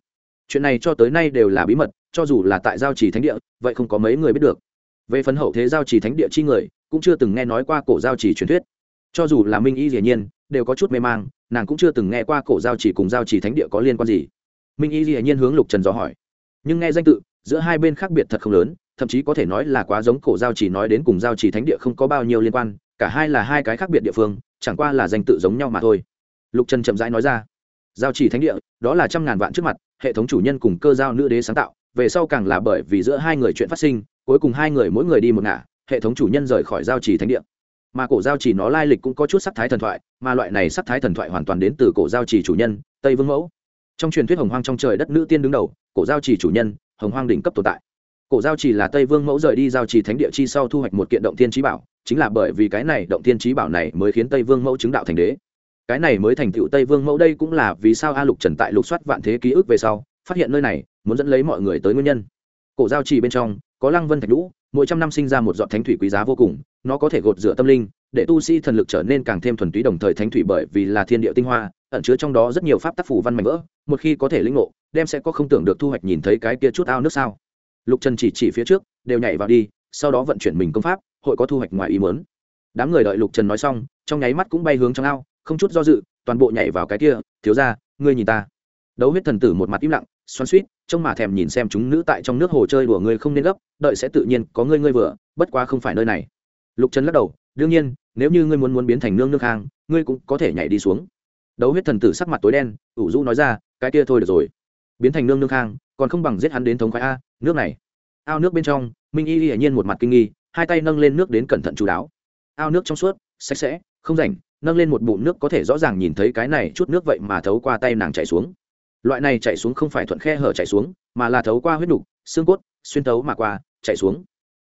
Speaker 1: chuyện này cho tới nay đều là bí mật, cho dù là tại giao chỉ thánh địa, vậy không có mấy người biết được. Về phần hậu thế giao chỉ thánh địa chi người, cũng chưa từng nghe nói qua cổ giao chỉ truyền thuyết. Cho dù là minh y dĩ nhiên, đều có chút mê mang, nàng cũng chưa từng nghe qua cổ giao chỉ cùng giao chỉ thánh địa có liên quan gì. Minh y dĩ nhiên hướng lục trần dò hỏi. Nhưng nghe danh tự, giữa hai bên khác biệt thật không lớn, thậm chí có thể nói là quá giống cổ giao chỉ nói đến cùng giao chỉ thánh địa không có bao nhiêu liên quan, cả hai là hai cái khác biệt địa phương, chẳng qua là danh tự giống nhau mà thôi. Lục trần chậm rãi nói ra giao chỉ thánh địa, đó là trăm ngàn vạn trước mặt, hệ thống chủ nhân cùng cơ giao nữ đế sáng tạo, về sau càng là bởi vì giữa hai người chuyện phát sinh, cuối cùng hai người mỗi người đi một ngả, hệ thống chủ nhân rời khỏi giao chỉ thánh địa. Mà cổ giao chỉ nó lai lịch cũng có chút sắc thái thần thoại, mà loại này sắc thái thần thoại hoàn toàn đến từ cổ giao chỉ chủ nhân, tây vương mẫu. Trong truyền thuyết hồng hoang trong trời đất nữ tiên đứng đầu, cổ giao chỉ chủ nhân, hồng hoang đỉnh cấp tồn tại. Cổ giao chỉ là tây vương mẫu rời đi giao chỉ thánh địa chi sau thu hoạch một kiện động thiên trí bảo, chính là bởi vì cái này động thiên trí bảo này mới khiến tây vương mẫu chứng đạo thành đế cái này mới thành tựu tây vương mẫu đây cũng là vì sao a lục trần tại lục soát vạn thế ký ức về sau, phát hiện nơi này, muốn dẫn lấy mọi người tới nguyên nhân. Cổ giao trì bên trong, có lăng vân thạch lũ mỗi trăm năm sinh ra một giọt thánh thủy quý giá vô cùng, nó có thể gột rửa tâm linh, để tu sĩ thần lực trở nên càng thêm thuần túy đồng thời thánh thủy bởi vì là thiên địa tinh hoa, ẩn chứa trong đó rất nhiều pháp tác phủ văn mạnh vỡ một khi có thể lĩnh ngộ, đem sẽ có không tưởng được thu hoạch nhìn thấy cái kia chút ao nước sao. Lục trần chỉ chỉ phía trước, đều nhảy vào đi, sau đó vận chuyển mình công pháp, hội có thu hoạch ngoài ý muốn. Đám người đợi lục trần nói xong, trong nháy mắt cũng bay hướng trong ao không chút do dự, toàn bộ nhảy vào cái kia, thiếu ra ngươi nhìn ta. Đấu huyết thần tử một mặt im lặng, xoắn suýt trông mà thèm nhìn xem chúng nữ tại trong nước hồ chơi đùa ngươi không nên gấp, đợi sẽ tự nhiên có ngươi ngươi vừa, bất quá không phải nơi này. Lục trần lắc đầu, đương nhiên, nếu như ngươi muốn muốn biến thành nương nước hang ngươi cũng có thể nhảy đi xuống. Đấu huyết thần tử sắc mặt tối đen, ủ rũ nói ra, cái kia thôi được rồi. Biến thành nương nước hang còn không bằng giết hắn đến thống khoái a, nước này. Ao nước bên trong, minh y hiển nhiên một mặt kinh nghi, hai tay nâng lên nước đến cẩn thận chú đáo. Ao nước trong suốt, sạch sẽ, không rảnh nâng lên một bụng nước có thể rõ ràng nhìn thấy cái này chút nước vậy mà thấu qua tay nàng chạy xuống. Loại này chạy xuống không phải thuận khe hở chạy xuống, mà là thấu qua huyết đục, xương cốt, xuyên thấu mà qua chạy xuống.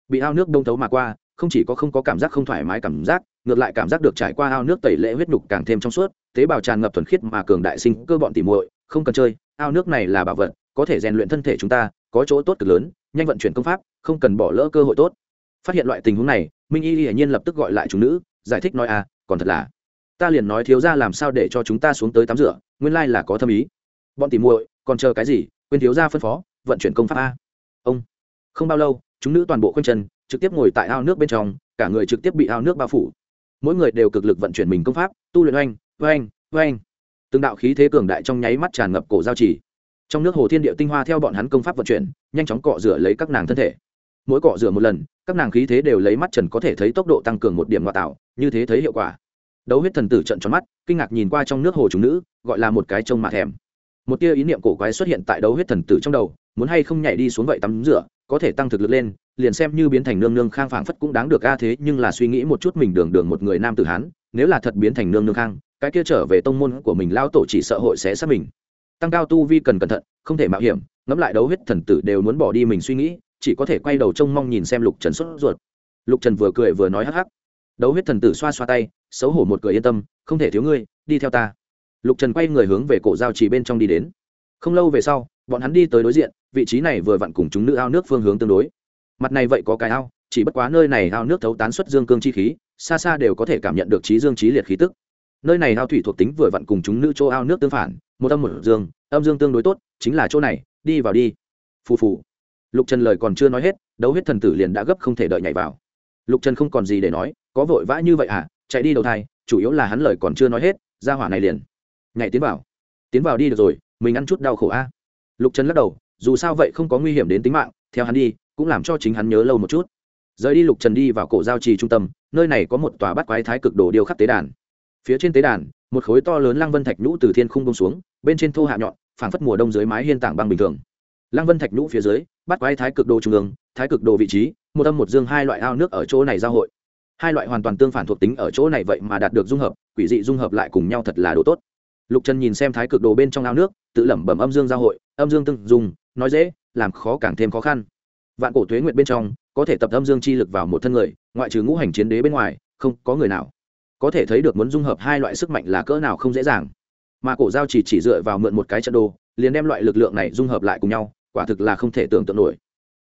Speaker 1: Bị ao nước đông thấu mà qua, không chỉ có không có cảm giác không thoải mái cảm giác, ngược lại cảm giác được trải qua ao nước tẩy lễ huyết đục càng thêm trong suốt, tế bào tràn ngập thuần khiết mà cường đại sinh cơ bọn tỉ muội, không cần chơi, ao nước này là bảo vật, có thể rèn luyện thân thể chúng ta, có chỗ tốt cực lớn, nhanh vận chuyển công pháp, không cần bỏ lỡ cơ hội tốt. Phát hiện loại tình huống này, minh y hiển nhiên lập tức gọi lại chúng nữ, giải thích nói à còn thật là ta liền nói thiếu ra làm sao để cho chúng ta xuống tới tắm rửa, nguyên lai là có thâm ý. Bọn tỉ muội, còn chờ cái gì, quên thiếu ra phân phó, vận chuyển công pháp a. Ông, không bao lâu, chúng nữ toàn bộ khoanh chân, trực tiếp ngồi tại ao nước bên trong, cả người trực tiếp bị ao nước bao phủ. Mỗi người đều cực lực vận chuyển mình công pháp, tu luyện oanh oanh oanh. Từng đạo khí thế cường đại trong nháy mắt tràn ngập cổ giao trì. trong nước hồ thiên địa tinh hoa theo bọn hắn công pháp vận chuyển, nhanh chóng cọ rửa lấy các nàng thân thể. Mỗi cọ rửa một lần, các nàng khí thế đều lấy mắt trần có thể thấy tốc độ tăng cường một điểm ngoại tạo, như thế thấy hiệu quả đấu huyết thần tử trận tròn mắt, kinh ngạc nhìn qua trong nước hồ chúng nữ, gọi là một cái trông mà thèm. Một tia ý niệm cổ quái xuất hiện tại đấu huyết thần tử trong đầu, muốn hay không nhảy đi xuống vậy tắm rửa, có thể tăng thực lực lên, liền xem như biến thành nương nương khang phảng phất cũng đáng được a thế, nhưng là suy nghĩ một chút mình đường đường một người nam tử hán, nếu là thật biến thành nương nương khang, cái kia trở về tông môn của mình lao tổ chỉ sợ hội sẽ sát mình. Tăng cao tu vi cần cẩn thận, không thể mạo hiểm, ngẫm lại đấu huyết thần tử đều muốn bỏ đi mình suy nghĩ, chỉ có thể quay đầu trông mong nhìn xem lục trần xuất ruột. Lục trần vừa cười vừa nói hắc hắc đấu huyết thần tử xoa xoa tay, xấu hổ một cười yên tâm, không thể thiếu ngươi, đi theo ta. Lục trần quay người hướng về cổ giao trì bên trong đi đến. Không lâu về sau, bọn hắn đi tới đối diện, vị trí này vừa vặn cùng chúng nữ ao nước phương hướng tương đối. Mặt này vậy có cái ao, chỉ bất quá nơi này ao nước thấu tán xuất dương cương chi khí, xa xa đều có thể cảm nhận được trí dương trí liệt khí tức. Nơi này ao thủy thuộc tính vừa vặn cùng chúng nữ chỗ ao nước tương phản, một âm một dương, âm dương tương đối tốt, chính là chỗ này, đi vào đi. Phù phù. Lục trần lời còn chưa nói hết, đấu huyết thần tử liền đã gấp không thể đợi nhảy vào. Lục trần không còn gì để nói có vội vã như vậy à? Chạy đi đầu thai, chủ yếu là hắn lời còn chưa nói hết, ra hỏa này liền nhảy tiến vào. Tiến vào đi được rồi, mình ăn chút đau khổ a. Lục trần lắc đầu, dù sao vậy không có nguy hiểm đến tính mạng, theo hắn đi, cũng làm cho chính hắn nhớ lâu một chút. Rời đi lục trần đi vào cổ giao trì trung tâm, nơi này có một tòa bắt quái thái cực đồ điêu khắc tế đàn. Phía trên tế đàn, một khối to lớn lăng vân thạch nhũ từ thiên khung bông xuống, bên trên thô hạ nhọn, phảng phất mùa đông dưới mái hiên tảng băng bình thường. Lăng vân thạch nhũ phía dưới bắt quái thái cực đồ trung ương, thái cực đồ vị trí, một âm một dương hai loại ao nước ở chỗ này giao hội hai loại hoàn toàn tương phản thuộc tính ở chỗ này vậy mà đạt được dung hợp, quỷ dị dung hợp lại cùng nhau thật là đồ tốt. Lục trần nhìn xem thái cực đồ bên trong ao nước, tự lẩm bẩm âm dương giao hội, âm dương tương dùng nói dễ, làm khó càng thêm khó khăn. Vạn cổ thuế nguyện bên trong, có thể tập âm dương chi lực vào một thân người, ngoại trừ ngũ hành chiến đế bên ngoài, không có người nào. Có thể thấy được muốn dung hợp hai loại sức mạnh là cỡ nào không dễ dàng. Mà cổ giao chỉ chỉ dựa vào mượn một cái trận đồ, liền đem loại lực lượng này dung hợp lại cùng nhau, quả thực là không thể tưởng tượng nổi.